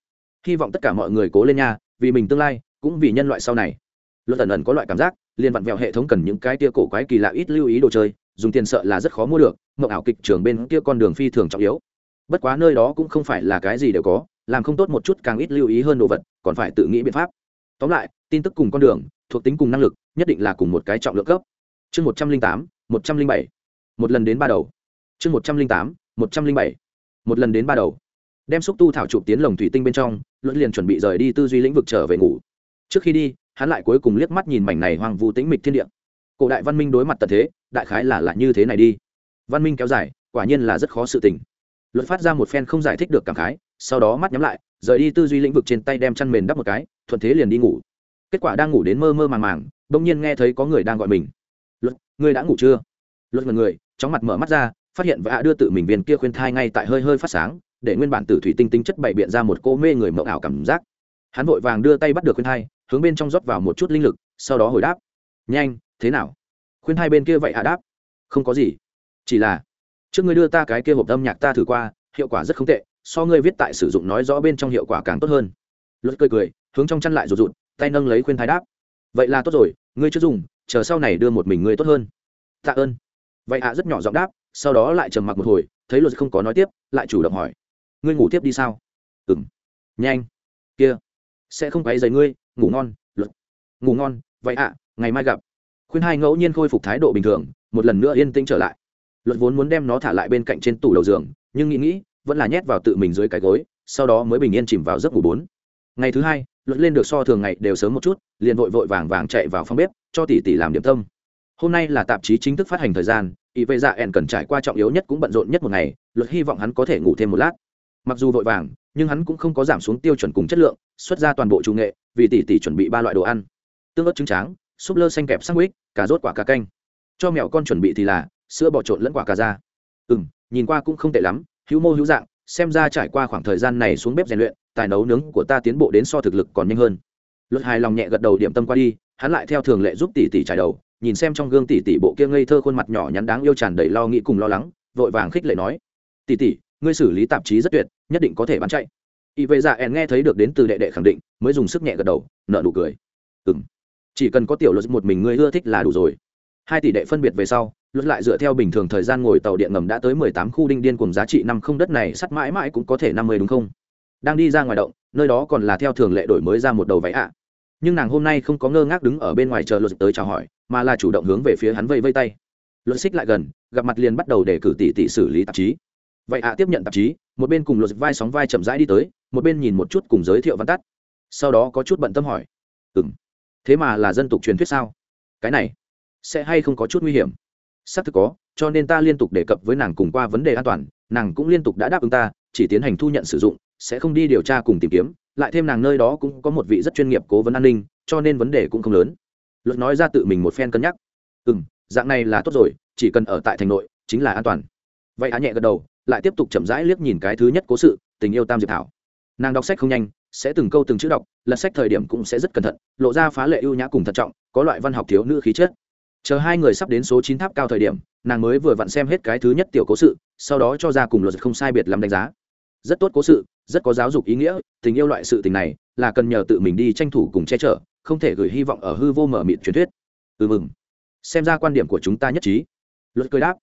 hy vọng tất cả mọi người cố lên nha, vì mình tương lai, cũng vì nhân loại sau này luật ẩn ẩn có loại cảm giác, liền vặn vẹo hệ thống cần những cái tia cổ quái kỳ lạ ít lưu ý đồ chơi, dùng tiền sợ là rất khó mua được, mộng ảo kịch trường bên kia con đường phi thường trọng yếu. Bất quá nơi đó cũng không phải là cái gì đều có, làm không tốt một chút càng ít lưu ý hơn đồ vật, còn phải tự nghĩ biện pháp. Tóm lại, tin tức cùng con đường, thuộc tính cùng năng lực, nhất định là cùng một cái trọng lượng cấp. Chương một trăm linh tám, một trăm linh bảy. Một lần đến ba đầu. Chương một trăm linh tám, một trăm linh bảy. Một lần đến ba đầu. Đem xúc tu thảo chụp tiến lồng thủy tinh bên trong luận liền chuẩn bị rời đi tư duy lĩnh vực trở về ngủ. Trước khi đi hắn lại cuối cùng liếc mắt nhìn mảnh này hoang vu tĩnh mịch thiên địa. Cổ đại văn minh đối mặt tật thế, đại khái là lại như thế này đi. Văn minh kéo dài, quả nhiên là rất khó sự tình. Luật phát ra một phen không giải thích được cảm khái, sau đó mắt nhắm lại, rời đi tư duy lĩnh vực trên tay đem chăn mền đắp một cái, thuận thế liền đi ngủ. Kết quả đang ngủ đến mơ mơ màng màng, bỗng nhiên nghe thấy có người đang gọi mình. Luật, ngươi đã ngủ chưa? Luật mật người, chóng mặt mở mắt ra, phát hiện và đưa tự mình viên kia khuyên thai ngay tại hơi hơi phát sáng, để nguyên bản tử thủy tinh tinh chất bày biện ra một cô mê người mộng ảo cảm giác. Hắn vội vàng đưa tay bắt được khuyên thai hướng bên trong rót vào một chút linh lực, sau đó hồi đáp. Nhanh, thế nào? Khuyên hai bên kia vậy hạ đáp. Không có gì. Chỉ là, trước ngươi đưa ta cái kia hộp âm nhạc ta thử qua, hiệu quả rất không tệ, so ngươi viết tại sử dụng nói rõ bên trong hiệu quả càng tốt hơn. Luật cười cười, hướng trong chăn lại rụt rụt, tay nâng lấy khuyên thai đáp. Vậy là tốt rồi, ngươi chưa dùng, chờ sau này đưa một mình ngươi tốt hơn. Tạ ơn. Vậy hạ rất nhỏ giọng đáp, sau đó lại trầm mặc một hồi, thấy luật không có nói tiếp, lại chủ động hỏi. Ngươi ngủ tiếp đi sao? Ừ m nhanh. Kia. Sẽ không quấy dày ngươi ngủ ngon, luật. Ngủ ngon, vậy ạ, ngày mai gặp. Khuyên hai ngẫu nhiên khôi phục thái độ bình thường, một lần nữa yên tĩnh trở lại. Luật vốn muốn đem nó thả lại bên cạnh trên tủ đầu giường, nhưng nghĩ nghĩ, vẫn là nhét vào tự mình dưới cái gối, sau đó mới bình yên chìm vào giấc ngủ bốn. Ngày thứ hai, luật lên được so thường ngày đều sớm một chút, liền vội vội vàng vàng chạy vào phòng bếp, cho tỷ tỷ làm điểm tâm. Hôm nay là tạp chí chính thức phát hành thời gian ý vậy dạ ẻn cần trải qua trọng yếu nhất cũng bận rộn nhất một ngày, luật hy vọng hắn có thể ngủ thêm một lát. Mặc dù vội vàng, nhưng hắn cũng không có giảm xuống tiêu chuẩn cùng chất lượng, xuất ra toàn bộ chủ nghệ vì tỷ tỷ chuẩn bị ba loại đồ ăn. Tương ớt trứng tráng, súp lơ xanh kẹp sandwich, cà rốt quả cà canh. Cho mẹo con chuẩn bị thì là sữa bò trộn lẫn quả cà ra. Ừ m nhìn qua cũng không tệ lắm, hữu mô hữu dạng, xem ra trải qua khoảng thời gian này xuống bếp rèn luyện, tài nấu nướng của ta tiến bộ đến so thực lực còn nhanh hơn. Luật hài lòng nhẹ gật đầu điểm tâm qua đi, hắn lại theo thường lệ giúp tỷ tỷ trải đầu, nhìn xem trong gương tỷ tỷ bộ kia ngây thơ khuôn mặt nhỏ nhắn đáng yêu tràn đầy lo nghĩ cùng lo lắng, vội vàng khích lệ nói, tỷ tỷ, ngươi xử lý tạp chí rất tuyệt, nhất định có thể bán chạy y vệ dạ ẻn nghe thấy được đến từ đệ đệ khẳng định, mới dùng sức nhẹ gật đầu nợ nụ cười. Ừ m chỉ cần có tiểu luật một mình ngươi ưa thích là đủ rồi. Hai tỷ đệ phân biệt về sau, luật lại dựa theo bình thường thời gian ngồi tàu điện ngầm đã tới mười tám khu đinh điên cùng giá trị năm không đất này, sắt mãi mãi cũng có thể năm mươi đúng không? Đang đi ra ngoài động, nơi đó còn là theo thường lệ đổi mới ra một đầu váy ạ. Nhưng nàng hôm nay không có ngơ ngác đứng ở bên ngoài chờ luật tới chào hỏi, mà là chủ động hướng về phía hắn vây vây tay. Luật xích lại gần, gặp mặt liền bắt đầu để cử tỷ tỷ xử lý tạp chí vậy ạ, tiếp nhận tạp chí, một bên cùng luật vai sóng vai chậm rãi đi tới, một bên nhìn một chút cùng giới thiệu văn tắt. Sau đó có chút bận tâm hỏi ừ m thế mà là dân tục truyền thuyết sao? Cái này sẽ hay không có chút nguy hiểm? Xác thực có, cho nên ta liên tục đề cập với nàng cùng qua vấn đề an toàn, nàng cũng liên tục đã đáp ứng ta, chỉ tiến hành thu nhận sử dụng, sẽ không đi điều tra cùng tìm kiếm, lại thêm nàng nơi đó cũng có một vị rất chuyên nghiệp cố vấn an ninh, cho nên vấn đề cũng không lớn. Luật nói ra tự mình một phen cân nhắc ừ m dạng này là tốt rồi, chỉ cần ở tại thành nội, chính là an toàn. Vậy á nhẹ gật đầu lại tiếp tục chậm rãi liếc nhìn cái thứ nhất cố sự, tình yêu tam diệp thảo. Nàng đọc sách không nhanh, sẽ từng câu từng chữ đọc, lật sách thời điểm cũng sẽ rất cẩn thận, lộ ra phá lệ ưu nhã cùng thận trọng, có loại văn học thiếu nữ khí chất. Chờ hai người sắp đến số chín tháp cao thời điểm, nàng mới vừa vặn xem hết cái thứ nhất tiểu cố sự, sau đó cho ra cùng luật không sai biệt làm đánh giá. Rất tốt cố sự, rất có giáo dục ý nghĩa, tình yêu loại sự tình này là cần nhờ tự mình đi tranh thủ cùng che chở, không thể gửi hy vọng ở hư vô mở mịt truyền thuyết. Ừ mừng. Xem ra quan điểm của chúng ta nhất trí. Luật cười đáp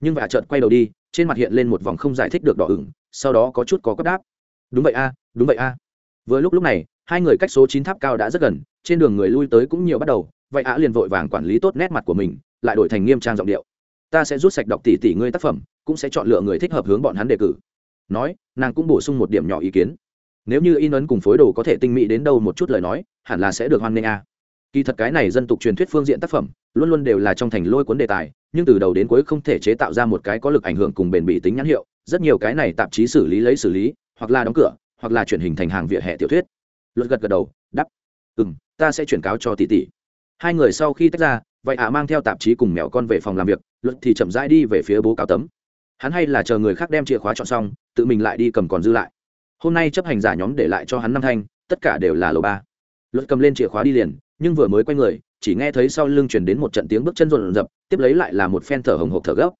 nhưng vả trợt quay đầu đi, trên mặt hiện lên một vòng không giải thích được đỏ ửng, sau đó có chút có cấp đáp. Đúng vậy a, đúng vậy a. Vừa lúc lúc này, hai người cách số chín tháp cao đã rất gần, trên đường người lui tới cũng nhiều bắt đầu, vậy á liền vội vàng quản lý tốt nét mặt của mình, lại đổi thành nghiêm trang giọng điệu. Ta sẽ rút sạch đọc tỷ tỷ ngươi tác phẩm, cũng sẽ chọn lựa người thích hợp hướng bọn hắn đề cử. Nói, nàng cũng bổ sung một điểm nhỏ ý kiến. Nếu như in ấn cùng phối đồ có thể tinh mỹ đến đâu một chút lời nói, hẳn là sẽ được hoan nghênh a. Kỳ thật cái này dân tục truyền thuyết phương diện tác phẩm luôn luôn đều là trong thành lôi cuốn đề tài, nhưng từ đầu đến cuối không thể chế tạo ra một cái có lực ảnh hưởng cùng bền bỉ tính nhãn hiệu, rất nhiều cái này tạp chí xử lý lấy xử lý, hoặc là đóng cửa, hoặc là chuyển hình thành hàng vỉa hè tiểu thuyết. Luật gật gật đầu đắp ừ m ta sẽ chuyển cáo cho tỷ tỷ. Hai người sau khi tách ra, vậy ạ mang theo tạp chí cùng mẹo con về phòng làm việc, luật thì chậm rãi đi về phía bố cáo tấm. Hắn hay là chờ người khác đem chìa khóa chọn xong, tự mình lại đi cầm còn dư lại. Hôm nay chấp hành giả nhóm để lại cho hắn năm thanh, tất cả đều là lầu ba. Luật cầm lên chìa khóa đi liền, nhưng vừa mới quay người chỉ nghe thấy sau lưng chuyển đến một trận tiếng bước chân rộn rập, tiếp lấy lại là một phen thở hồng hộc thở gấp.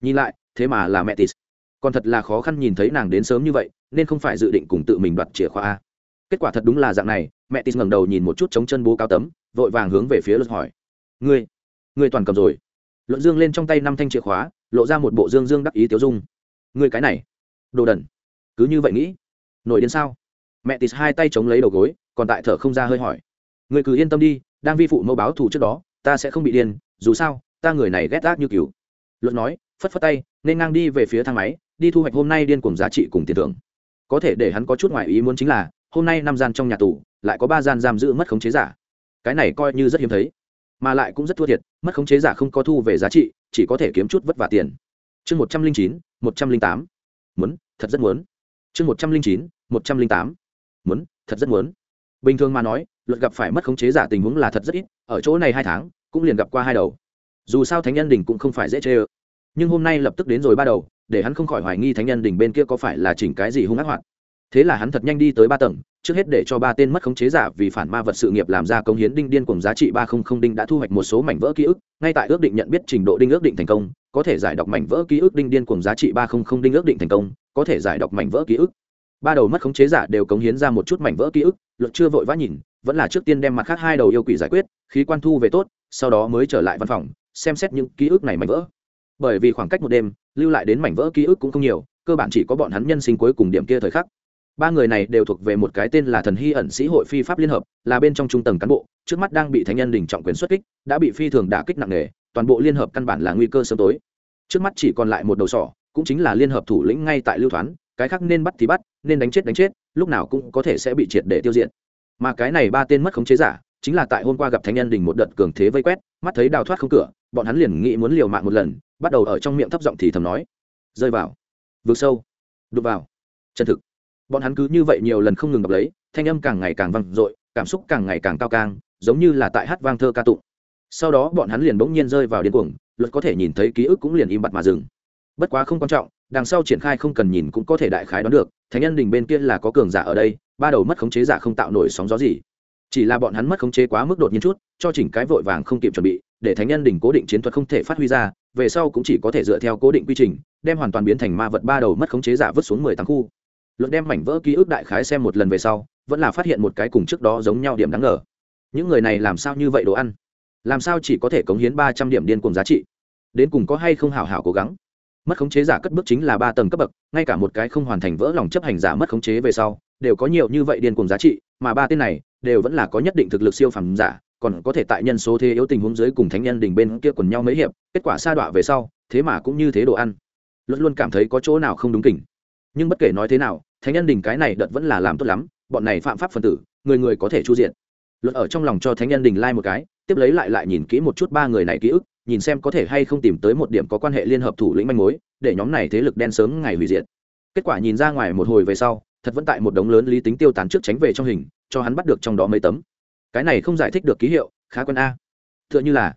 Nhìn lại, thế mà là mẹ tis còn thật là khó khăn nhìn thấy nàng đến sớm như vậy, nên không phải dự định cùng tự mình đoạt chìa khóa kết quả thật đúng là dạng này, mẹ tis ngẩng đầu nhìn một chút chống chân bố cao tấm, vội vàng hướng về phía luật hỏi. Ngươi ngươi toàn cầm rồi? Luận dương lên trong tay năm thanh chìa khóa, lộ ra một bộ dương dương đắc ý tiêu dung. Ngươi cái này, đồ đần, cứ như vậy nghĩ, nổi đến sao? Mẹ tis hai tay chống lấy đầu gối, còn tại thở không ra hơi hỏi. Ngươi cứ yên tâm đi đang vi phụ mẫu báo thù trước đó, ta sẽ không bị điên, dù sao, ta người này ghét ác như cứu luận nói, phất phất tay, nên ngang đi về phía thang máy, đi thu hoạch hôm nay điên cùng giá trị cùng tiền thưởng. Có thể để hắn có chút ngoại ý muốn chính là, hôm nay năm gian trong nhà tù, lại có ba gian giam giữ mất khống chế giả. Cái này coi như rất hiếm thấy, mà lại cũng rất thua thiệt, mất khống chế giả không có thu về giá trị, chỉ có thể kiếm chút vất vả tiền. Chương một trăm linh chín, một trăm linh tám. Muốn, thật rất muốn. Chương một trăm linh chín, một trăm linh tám. Muốn, thật rất muốn. Bình thường mà nói luật gặp phải mất khống chế giả tình huống là thật rất ít, ở chỗ này hai tháng, cũng liền gặp qua hai đầu. Dù sao thánh nhân đình cũng không phải dễ chê ơ. Nhưng hôm nay lập tức đến rồi ba đầu, để hắn không khỏi hoài nghi thánh nhân đình bên kia có phải là chỉnh cái gì hung ác hoạt. Thế là hắn thật nhanh đi tới ba tầng, trước hết để cho ba tên mất khống chế giả vì phản ma vật sự nghiệp làm ra công hiến đinh điên cùng giá trị ba không không đinh đã thu hoạch một số mảnh vỡ ký ức, ngay tại ước định nhận biết trình độ đinh ước định thành công, có thể giải đọc mảnh vỡ ký ức đinh điên cùng giá trị ba không không đinh ước định thành công, có thể giải đọc mảnh vỡ ký ức. Ba đầu mất khống chế giả đều cống hiến ra một chút mảnh vỡ ký ức, luật chưa vội vã nhìn vẫn là trước tiên đem mặt khác hai đầu yêu quỷ giải quyết, khí quan thu về tốt, sau đó mới trở lại văn phòng, xem xét những ký ức này mảnh vỡ. Bởi vì khoảng cách một đêm, lưu lại đến mảnh vỡ ký ức cũng không nhiều, cơ bản chỉ có bọn hắn nhân sinh cuối cùng điểm kia thời khắc. Ba người này đều thuộc về một cái tên là thần hy ẩn sĩ hội phi pháp liên hợp, là bên trong trung tầng cán bộ, trước mắt đang bị thánh nhân đình trọng quyền xuất kích, đã bị phi thường đả kích nặng nề, toàn bộ liên hợp căn bản là nguy cơ sớm tối. Trước mắt chỉ còn lại một đầu sỏ, cũng chính là liên hợp thủ lĩnh ngay tại lưu thoán, cái khác nên bắt thì bắt, nên đánh chết đánh chết, lúc nào cũng có thể sẽ bị triệt để tiêu diệt mà cái này ba tên mất khống chế giả, chính là tại hôm qua gặp thánh nhân đình một đợt cường thế vây quét, mắt thấy đào thoát không cửa, bọn hắn liền nghĩ muốn liều mạng một lần, bắt đầu ở trong miệng thấp giọng thì thầm nói. Rơi vào. Vượt sâu. Đục vào. Chân thực. Bọn hắn cứ như vậy nhiều lần không ngừng gặp lấy, thanh âm càng ngày càng vang dội, cảm xúc càng ngày càng cao càng giống như là tại hát vang thơ ca tụng. Sau đó bọn hắn liền bỗng nhiên rơi vào điên cuồng, luật có thể nhìn thấy ký ức cũng liền im bặt mà dừng. Bất quá không quan trọng, đằng sau triển khai không cần nhìn cũng có thể đại khái đoán được, thánh nhân đình bên kia là có cường giả ở đây ba đầu mất khống chế giả không tạo nổi sóng gió gì. Chỉ là bọn hắn mất khống chế quá mức đột nhiên chút, cho chỉnh cái vội vàng không kịp chuẩn bị, để thánh nhân đỉnh cố định chiến thuật không thể phát huy ra, về sau cũng chỉ có thể dựa theo cố định quy trình, đem hoàn toàn biến thành ma vật ba đầu mất khống chế giả vứt xuống mười tám khu. Luận đem mảnh vỡ ký ức đại khái xem một lần về sau, vẫn là phát hiện một cái cùng trước đó giống nhau điểm đáng ngờ. Những người này làm sao như vậy đồ ăn? Làm sao chỉ có thể cống hiến ba trăm điểm điên cùng giá trị? Đến cùng có hay không hảo hảo cố gắng? Mất khống chế giả cất bước chính là ba tầng cấp bậc, ngay cả một cái không hoàn thành vỡ lòng chấp hành giả mất khống chế về sau đều có nhiều như vậy điên cùng giá trị, mà ba tên này đều vẫn là có nhất định thực lực siêu phẩm giả, còn có thể tại nhân số thế yếu tình huống dưới cùng thánh nhân Đỉnh bên kia quần nhau mấy hiệp, kết quả sa đọa về sau, thế mà cũng như thế đồ ăn. Luôn luôn cảm thấy có chỗ nào không đúng kỉnh. Nhưng bất kể nói thế nào, thánh nhân Đỉnh cái này đợt vẫn là làm tốt lắm, bọn này phạm pháp phần tử, người người có thể chu diện. Luật ở trong lòng cho thánh nhân đình một cái, tiếp lấy lại lại nhìn kỹ một chút ba người này ký ức, nhìn xem có thể hay không tìm tới một điểm có quan hệ liên hợp thủ lĩnh manh mối, để nhóm này thế lực đen sớm ngày hủy diệt. Kết quả nhìn ra ngoài một hồi về sau thật vẫn tại một đống lớn lý tính tiêu tán trước tránh về trong hình, cho hắn bắt được trong đó mấy tấm. Cái này không giải thích được ký hiệu, khá quân a. Tựa như là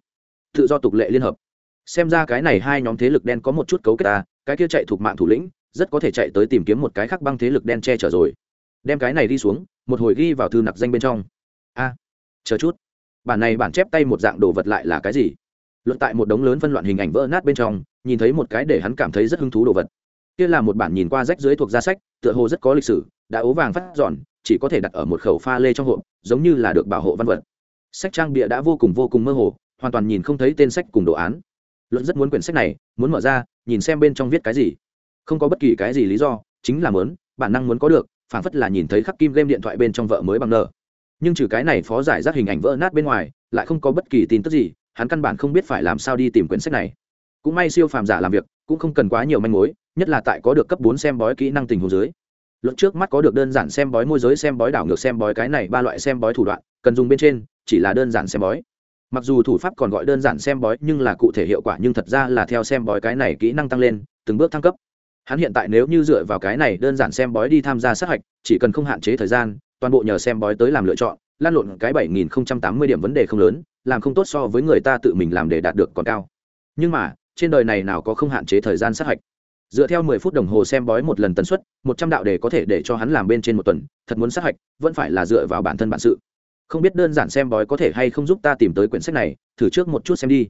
tự do tục lệ liên hợp. Xem ra cái này hai nhóm thế lực đen có một chút cấu kết ta cái kia chạy thuộc mạng thủ lĩnh, rất có thể chạy tới tìm kiếm một cái khác băng thế lực đen che chở rồi. Đem cái này đi xuống, một hồi ghi vào thư nặc danh bên trong. A, chờ chút. Bản này bản chép tay một dạng đồ vật lại là cái gì? Luận tại một đống lớn phân loạn hình ảnh vỡ nát bên trong, nhìn thấy một cái để hắn cảm thấy rất hứng thú đồ vật. Kia là một bản nhìn qua rách dưới thuộc gia sách tựa hồ rất có lịch sử, đã ố vàng phát giòn, chỉ có thể đặt ở một khẩu pha lê trong hộp, giống như là được bảo hộ văn vật. Sách trang bịa đã vô cùng vô cùng mơ hồ, hoàn toàn nhìn không thấy tên sách cùng đồ án. Luận rất muốn quyển sách này, muốn mở ra, nhìn xem bên trong viết cái gì. Không có bất kỳ cái gì lý do, chính là mớn bản năng muốn có được, phảng phất là nhìn thấy khắc kim game điện thoại bên trong vợ mới bằng nợ nhưng trừ cái này phó giải rác hình ảnh vỡ nát bên ngoài, lại không có bất kỳ tin tức gì, hắn căn bản không biết phải làm sao đi tìm quyển sách này. Cũng may siêu phàm giả làm việc, cũng không cần quá nhiều manh mối nhất là tại có được cấp bốn xem bói kỹ năng tình hồ dưới. Luận trước mắt có được đơn giản xem bói môi giới, xem bói đảo ngược, xem bói cái này ba loại xem bói thủ đoạn, cần dùng bên trên, chỉ là đơn giản xem bói. Mặc dù thủ pháp còn gọi đơn giản xem bói, nhưng là cụ thể hiệu quả nhưng thật ra là theo xem bói cái này kỹ năng tăng lên, từng bước thăng cấp. Hắn hiện tại nếu như dựa vào cái này đơn giản xem bói đi tham gia sát hạch, chỉ cần không hạn chế thời gian, toàn bộ nhờ xem bói tới làm lựa chọn, lan lộn cái bảy nghìn tám mươi điểm vấn đề không lớn, làm không tốt so với người ta tự mình làm để đạt được còn cao. Nhưng mà, trên đời này nào có không hạn chế thời gian sát hạch? Dựa theo mười phút đồng hồ xem bói một lần tần suất, một trăm đạo đề có thể để cho hắn làm bên trên một tuần, thật muốn sát hạch, vẫn phải là dựa vào bản thân bản sự. Không biết đơn giản xem bói có thể hay không giúp ta tìm tới quyển sách này, thử trước một chút xem đi.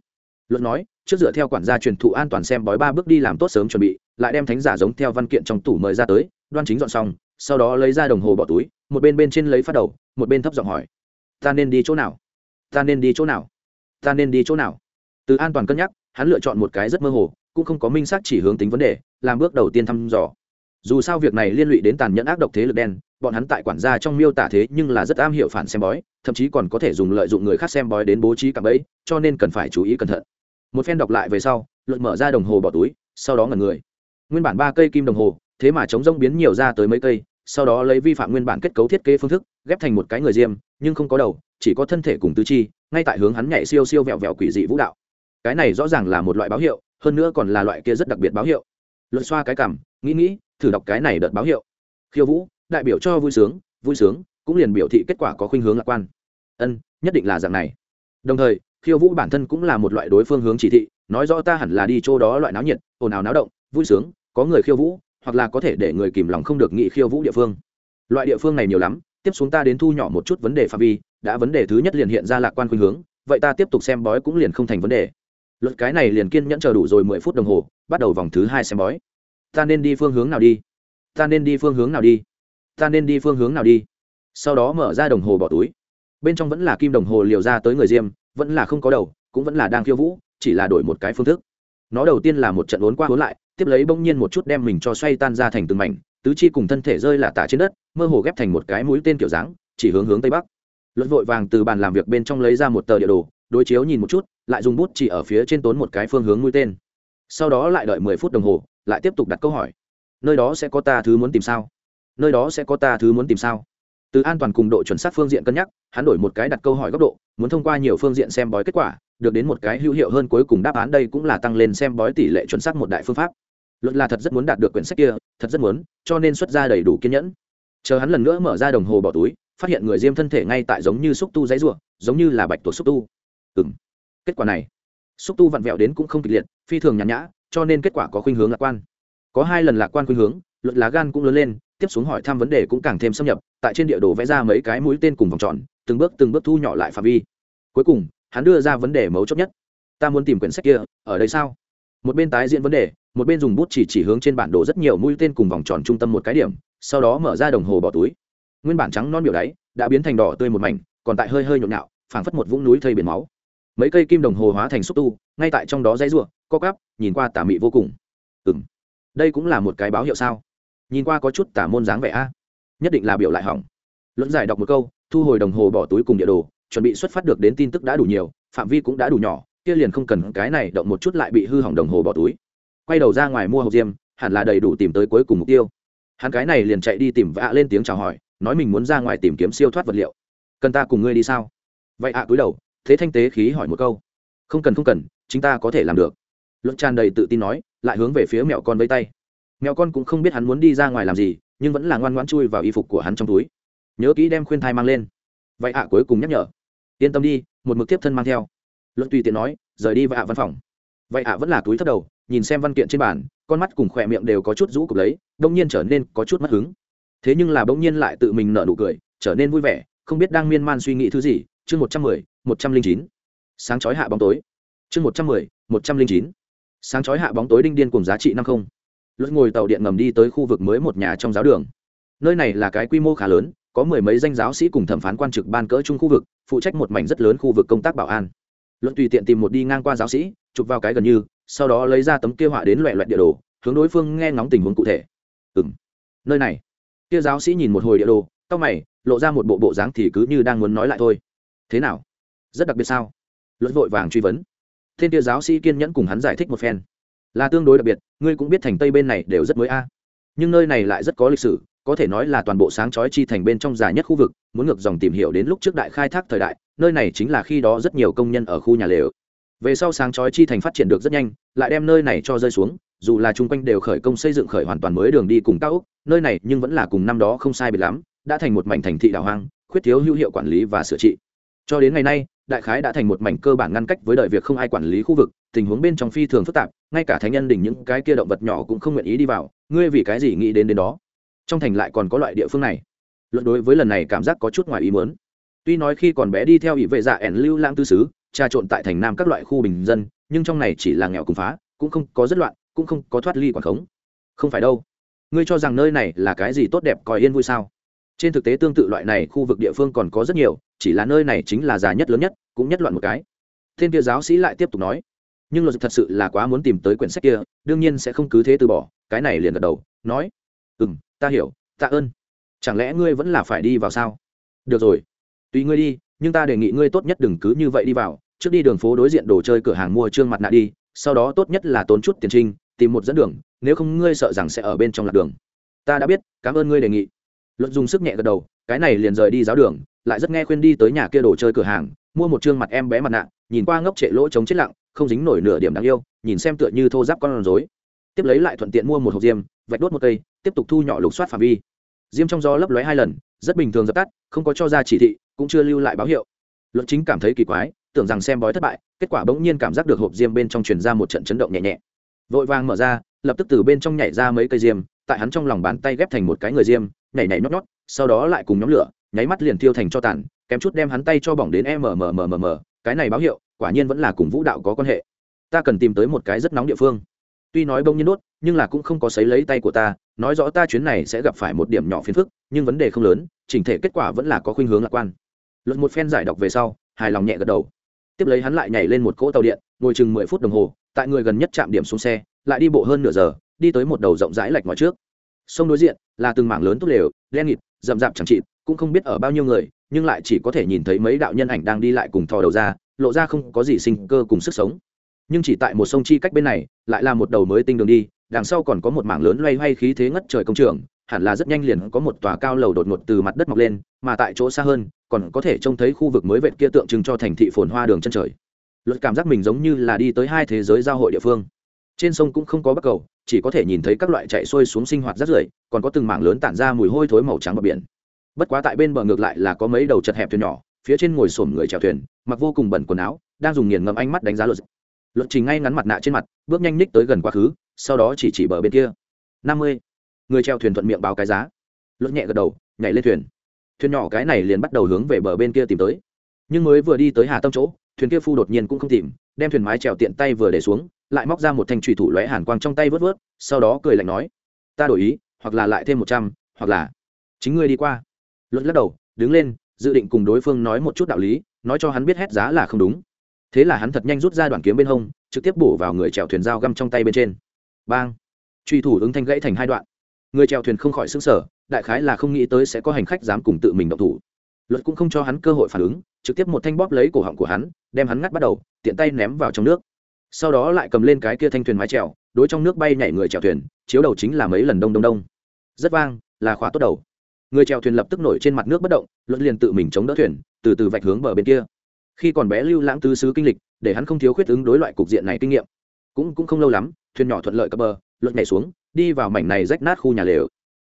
Luật nói, trước dựa theo quản gia truyền thụ an toàn xem bói ba bước đi làm tốt sớm chuẩn bị, lại đem thánh giả giống theo văn kiện trong tủ mời ra tới, đoan chính dọn xong, sau đó lấy ra đồng hồ bỏ túi, một bên bên trên lấy phát đầu, một bên thấp giọng hỏi, ta nên đi chỗ nào? Ta nên đi chỗ nào? Ta nên đi chỗ nào? Từ an toàn cân nhắc, hắn lựa chọn một cái rất mơ hồ, cũng không có minh xác chỉ hướng tính vấn đề làm bước đầu tiên thăm dò. Dù sao việc này liên lụy đến tàn nhẫn ác độc thế lực đen, bọn hắn tại quản gia trong miêu tả thế nhưng là rất am hiểu phản xem bói, thậm chí còn có thể dùng lợi dụng người khác xem bói đến bố trí cả bẫy, cho nên cần phải chú ý cẩn thận. Một phen đọc lại về sau, luận mở ra đồng hồ bỏ túi, sau đó ngẩn người. Nguyên bản ba cây kim đồng hồ, thế mà chống rông biến nhiều ra tới mấy cây, sau đó lấy vi phạm nguyên bản kết cấu thiết kế phương thức, ghép thành một cái người diêm, nhưng không có đầu, chỉ có thân thể cùng tứ chi, ngay tại hướng hắn nhảy siêu siêu vẹo vẹo quỷ dị vũ đạo. Cái này rõ ràng là một loại báo hiệu, hơn nữa còn là loại kia rất đặc biệt báo hiệu luật xoa cái cảm, nghĩ nghĩ, thử đọc cái này đợt báo hiệu. Khiêu vũ, đại biểu cho vui sướng vui sướng, cũng liền biểu thị kết quả có khuynh hướng lạc quan. Ân, nhất định là dạng này. Đồng thời, khiêu vũ bản thân cũng là một loại đối phương hướng chỉ thị, nói rõ ta hẳn là đi chỗ đó loại náo nhiệt, ồn ào náo động, vui sướng, có người khiêu vũ, hoặc là có thể để người kìm lòng không được nghị khiêu vũ địa phương. Loại địa phương này nhiều lắm, tiếp xuống ta đến thu nhỏ một chút vấn đề phạm vi, đã vấn đề thứ nhất liền hiện ra lạc quan khuynh hướng, vậy ta tiếp tục xem bói cũng liền không thành vấn đề luật cái này liền kiên nhẫn chờ đủ rồi mười phút đồng hồ, bắt đầu vòng thứ hai xem bói. Ta nên đi phương hướng nào đi? Ta nên đi phương hướng nào đi? Ta nên đi phương hướng nào đi? Sau đó mở ra đồng hồ bỏ túi. Bên trong vẫn là kim đồng hồ liều ra tới người diêm, vẫn là không có đầu, cũng vẫn là đang khiêu vũ, chỉ là đổi một cái phương thức. Nó đầu tiên là một trận uốn qua uốn lại, tiếp lấy bỗng nhiên một chút đem mình cho xoay tan ra thành từng mảnh, tứ chi cùng thân thể rơi là tả trên đất, mơ hồ ghép thành một cái mũi tên kiểu dáng, chỉ hướng hướng tây bắc. Luật vội vàng từ bàn làm việc bên trong lấy ra một tờ địa đồ đối chiếu nhìn một chút, lại dùng bút chỉ ở phía trên tốn một cái phương hướng mũi tên. Sau đó lại đợi mười phút đồng hồ, lại tiếp tục đặt câu hỏi. Nơi đó sẽ có ta thứ muốn tìm sao? Nơi đó sẽ có ta thứ muốn tìm sao? Từ an toàn cùng độ chuẩn xác phương diện cân nhắc, hắn đổi một cái đặt câu hỏi góc độ, muốn thông qua nhiều phương diện xem bói kết quả, được đến một cái hữu hiệu hơn cuối cùng đáp án đây cũng là tăng lên xem bói tỷ lệ chuẩn xác một đại phương pháp. Luận là thật rất muốn đạt được quyển sách kia, thật rất muốn, cho nên xuất ra đầy đủ kiên nhẫn. Chờ hắn lần nữa mở ra đồng hồ bỏ túi, phát hiện người diêm thân thể ngay tại giống như xúc tu giấy ruộng giống như là bạch tuộc xúc tu ừng kết quả này, xúc tu vặn vẹo đến cũng không kịch liệt, phi thường nhàn nhã, cho nên kết quả có khuynh hướng lạc quan. Có hai lần lạc quan khuynh hướng luận lá gan cũng lớn lên, tiếp xuống hỏi thăm vấn đề cũng càng thêm xâm nhập, tại trên địa đồ vẽ ra mấy cái mũi tên cùng vòng tròn, từng bước từng bước thu nhỏ lại phạm vi. Cuối cùng, hắn đưa ra vấn đề mấu chốt nhất. Ta muốn tìm quyển sách kia, ở đây sao? Một bên tái diễn vấn đề, một bên dùng bút chỉ chỉ hướng trên bản đồ rất nhiều mũi tên cùng vòng tròn trung tâm một cái điểm, sau đó mở ra đồng hồ bỏ túi. Nguyên bản trắng non biểu đáy, đã biến thành đỏ tươi một mảnh, còn tại hơi hơi nhộn nhạo, phảng phất một vũng núi thây biển máu mấy cây kim đồng hồ hóa thành xúc tu, ngay tại trong đó dãy ruộng co cắp nhìn qua tà mị vô cùng. Ừ m đây cũng là một cái báo hiệu sao? Nhìn qua có chút tả môn dáng vẻ a. Nhất định là biểu lại hỏng. Luận giải đọc một câu, thu hồi đồng hồ bỏ túi cùng địa đồ, chuẩn bị xuất phát được đến tin tức đã đủ nhiều, phạm vi cũng đã đủ nhỏ, kia liền không cần cái này động một chút lại bị hư hỏng đồng hồ bỏ túi. Quay đầu ra ngoài mua hộp diêm, hẳn là đầy đủ tìm tới cuối cùng mục tiêu. Hắn cái này liền chạy đi tìm vạ lên tiếng chào hỏi, nói mình muốn ra ngoài tìm kiếm siêu thoát vật liệu. Cần ta cùng ngươi đi sao? Vậy ạ, cúi đầu thế thanh tế khí hỏi một câu. Không cần không cần chúng ta có thể làm được. Luận tràn đầy tự tin nói, lại hướng về phía mẹo con vây tay. Mẹo con cũng không biết hắn muốn đi ra ngoài làm gì, nhưng vẫn là ngoan ngoãn chui vào y phục của hắn trong túi. Nhớ kỹ đem khuyên thai mang lên. Vậy ạ, cuối cùng nhắc nhở. Yên tâm đi, một mực tiếp thân mang theo. Luận tùy tiện nói, rời đi và ạ văn phòng. Vậy ạ vẫn là túi thấp đầu, nhìn xem văn kiện trên bàn, con mắt cùng khỏe miệng đều có chút rũ cục lấy, đông nhiên trở nên có chút mất hứng. Thế nhưng là bỗng nhiên lại tự mình nở nụ cười, trở nên vui vẻ, không biết đang miên man suy nghĩ thứ gì. Chương một trăm mười một trăm linh chín. Sáng chói hạ bóng tối. Chương một trăm mười, một trăm linh chín. Sáng chói hạ bóng tối đinh điên cùng giá trị năm không. Luật ngồi tàu điện ngầm đi tới khu vực mới một nhà trong giáo đường. Nơi này là cái quy mô khá lớn, có mười mấy danh giáo sĩ cùng thẩm phán quan trực ban cỡ chung khu vực, phụ trách một mảnh rất lớn khu vực công tác bảo an. Luận tùy tiện tìm một đi ngang qua giáo sĩ, chụp vào cái gần như, sau đó lấy ra tấm kia họa đến loẹ loẹt địa đồ, hướng đối phương nghe ngóng tình huống cụ thể. Ừ m nơi này. Kia giáo sĩ nhìn một hồi địa đồ tóc mày, lộ ra một bộ bộ dáng thì cứ như đang muốn nói lại thôi. Thế nào? Rất đặc biệt sao? Luận vội vàng truy vấn. Thiên tiêu giáo sĩ kiên nhẫn cùng hắn giải thích một phen. Là tương đối đặc biệt, ngươi cũng biết thành tây bên này đều rất mới a. Nhưng nơi này lại rất có lịch sử, có thể nói là toàn bộ sáng chói chi thành bên trong dài nhất khu vực, muốn ngược dòng tìm hiểu đến lúc trước đại khai thác thời đại, nơi này chính là khi đó rất nhiều công nhân ở khu nhà lều. Về sau sáng chói chi thành phát triển được rất nhanh, lại đem nơi này cho rơi xuống, dù là chung quanh đều khởi công xây dựng khởi hoàn toàn mới đường đi cùng cao úc nơi này nhưng vẫn là cùng năm đó không sai biệt lắm, đã thành một mảnh thành thị đảo hoang, khuyết thiếu hữu hiệu quản lý và sửa trị. Cho đến ngày nay đại khái đã thành một mảnh cơ bản ngăn cách với đợi việc không ai quản lý khu vực, tình huống bên trong phi thường phức tạp, ngay cả thánh nhân đỉnh những cái kia động vật nhỏ cũng không nguyện ý đi vào. Ngươi vì cái gì nghĩ đến đến đó? Trong thành lại còn có loại địa phương này. Luận đối với lần này cảm giác có chút ngoài ý muốn. Tuy nói khi còn bé đi theo ỷ vệ dạ ẻn lưu lãng tư sứ trà trộn tại thành nam các loại khu bình dân, nhưng trong này chỉ là nghèo cùng phá, cũng không có rất loạn, cũng không có thoát ly quản khống. Không phải đâu. Ngươi cho rằng nơi này là cái gì tốt đẹp còi yên vui sao? Trên thực tế tương tự loại này khu vực địa phương còn có rất nhiều, chỉ là nơi này chính là già nhất lớn nhất, cũng nhất loạn một cái. Thiên kia giáo sĩ lại tiếp tục nói, nhưng luật thật sự là quá muốn tìm tới quyển sách kia, đương nhiên sẽ không cứ thế từ bỏ. Cái này liền gật đầu, nói ừ m ta hiểu, tạ ơn. Chẳng lẽ ngươi vẫn là phải đi vào sao? Được rồi. Tùy ngươi đi, nhưng ta đề nghị ngươi tốt nhất đừng cứ như vậy đi vào. Trước đi đường phố đối diện đồ chơi cửa hàng mua trương mặt nạ đi, sau đó tốt nhất là tốn chút tiền trinh, tìm một dẫn đường, nếu không ngươi sợ rằng sẽ ở bên trong lạc đường. Ta đã biết, cảm ơn ngươi đề nghị luận dùng sức nhẹ gật đầu, cái này liền rời đi giáo đường, lại rất nghe khuyên đi tới nhà kia đồ chơi cửa hàng, mua một trương mặt em bé mặt nạ, nhìn qua ngốc trệ lỗ chống chết lặng, không dính nổi nửa điểm đáng yêu, nhìn xem tựa như thô giáp con rối. Tiếp lấy lại thuận tiện mua một hộp diêm, vạch đốt một cây, tiếp tục thu nhỏ lục soát phạm vi. Diêm trong gió lấp lóe hai lần, rất bình thường dập tắt, không có cho ra chỉ thị, cũng chưa lưu lại báo hiệu. Luận chính cảm thấy kỳ quái, tưởng rằng xem bói thất bại, kết quả bỗng nhiên cảm giác được hộp diêm bên trong truyền ra một trận chấn động nhẹ nhẹ. Vội vàng mở ra, lập tức từ bên trong nhảy ra mấy cây diêm, tại hắn trong lòng bàn tay ghép thành một cái người diêm nhảy nhảy nhót nhót, sau đó lại cùng nhóm lửa, nháy mắt liền thiêu thành cho tàn, kém chút đem hắn tay cho bỏng đến mmmmm cái này báo hiệu, quả nhiên vẫn là cùng vũ đạo có quan hệ. Ta cần tìm tới một cái rất nóng địa phương. Tuy nói bông nhiên đốt, nhưng là cũng không có sấy lấy tay của ta, nói rõ ta chuyến này sẽ gặp phải một điểm nhỏ phiền phức, nhưng vấn đề không lớn, chỉnh thể kết quả vẫn là có khuynh hướng lạc quan. Luận một phen giải đọc về sau, hài lòng nhẹ gật đầu. Tiếp lấy hắn lại nhảy lên một cỗ tàu điện, ngồi chừng mười phút đồng hồ, tại người gần nhất chạm điểm xuống xe, lại đi bộ hơn nửa giờ, đi tới một đầu rộng rãi lạch ngoài trước sông đối diện là từng mảng lớn tốt lều, đen nghịt, rậm rạp chẳng chịt, cũng không biết ở bao nhiêu người, nhưng lại chỉ có thể nhìn thấy mấy đạo nhân ảnh đang đi lại cùng thò đầu ra, lộ ra không có gì sinh cơ cùng sức sống. Nhưng chỉ tại một sông chi cách bên này, lại là một đầu mới tinh đường đi, đằng sau còn có một mảng lớn loay hoay khí thế ngất trời công trường, hẳn là rất nhanh liền có một tòa cao lầu đột ngột từ mặt đất mọc lên, mà tại chỗ xa hơn, còn có thể trông thấy khu vực mới vẹn kia tượng trưng cho thành thị phồn hoa đường chân trời. Luật cảm giác mình giống như là đi tới hai thế giới giao hội địa phương. Trên sông cũng không có bắc cầu chỉ có thể nhìn thấy các loại chạy xuôi xuống sinh hoạt rất rưởi, còn có từng mảng lớn tản ra mùi hôi thối màu trắng bờ biển. Bất quá tại bên bờ ngược lại là có mấy đầu chật hẹp thuyền nhỏ, phía trên ngồi xổm người chèo thuyền, mặc vô cùng bẩn quần áo, đang dùng nghiền ngầm ánh mắt đánh giá luật. Luật trình ngay ngắn mặt nạ trên mặt, bước nhanh ních tới gần quá khứ, sau đó chỉ chỉ bờ bên kia. Năm mươi. Người treo thuyền thuận miệng báo cái giá. Luật nhẹ gật đầu, nhảy lên thuyền. Thuyền nhỏ cái này liền bắt đầu hướng về bờ bên kia tìm tới. Nhưng mới vừa đi tới hà tâm chỗ thuyền kia phu đột nhiên cũng không tìm, đem thuyền mái trèo tiện tay vừa để xuống, lại móc ra một thanh trùy thủ lóe hàn quang trong tay vớt vớt, sau đó cười lạnh nói, ta đổi ý, hoặc là lại thêm một trăm, hoặc là chính ngươi đi qua. Luật lắc đầu, đứng lên, dự định cùng đối phương nói một chút đạo lý, nói cho hắn biết hết giá là không đúng. Thế là hắn thật nhanh rút ra đoạn kiếm bên hông, trực tiếp bổ vào người chèo thuyền dao găm trong tay bên trên. Bang! Truy thủ ứng thanh gãy thành hai đoạn. Người chèo thuyền không khỏi xứng sở đại khái là không nghĩ tới sẽ có hành khách dám cùng tự mình động thủ luật cũng không cho hắn cơ hội phản ứng trực tiếp một thanh bóp lấy cổ họng của hắn đem hắn ngắt bắt đầu tiện tay ném vào trong nước. Sau đó lại cầm lên cái kia thanh thuyền mái trèo, đối trong nước bay nhảy người trèo thuyền chiếu đầu chính là mấy lần đông đông đông. Rất vang là khóa tốt đầu. Người trèo thuyền lập tức nổi trên mặt nước bất động luật liền tự mình chống đỡ thuyền từ từ vạch hướng bờ bên kia. Khi còn bé lưu lãng tứ xứ kinh lịch để hắn không thiếu khuyết ứng đối loại cục diện này kinh nghiệm. Cũng cũng không lâu lắm thuyền nhỏ thuận lợi cập bờ luật nhảy xuống đi vào mảnh này rách nát khu nhà lều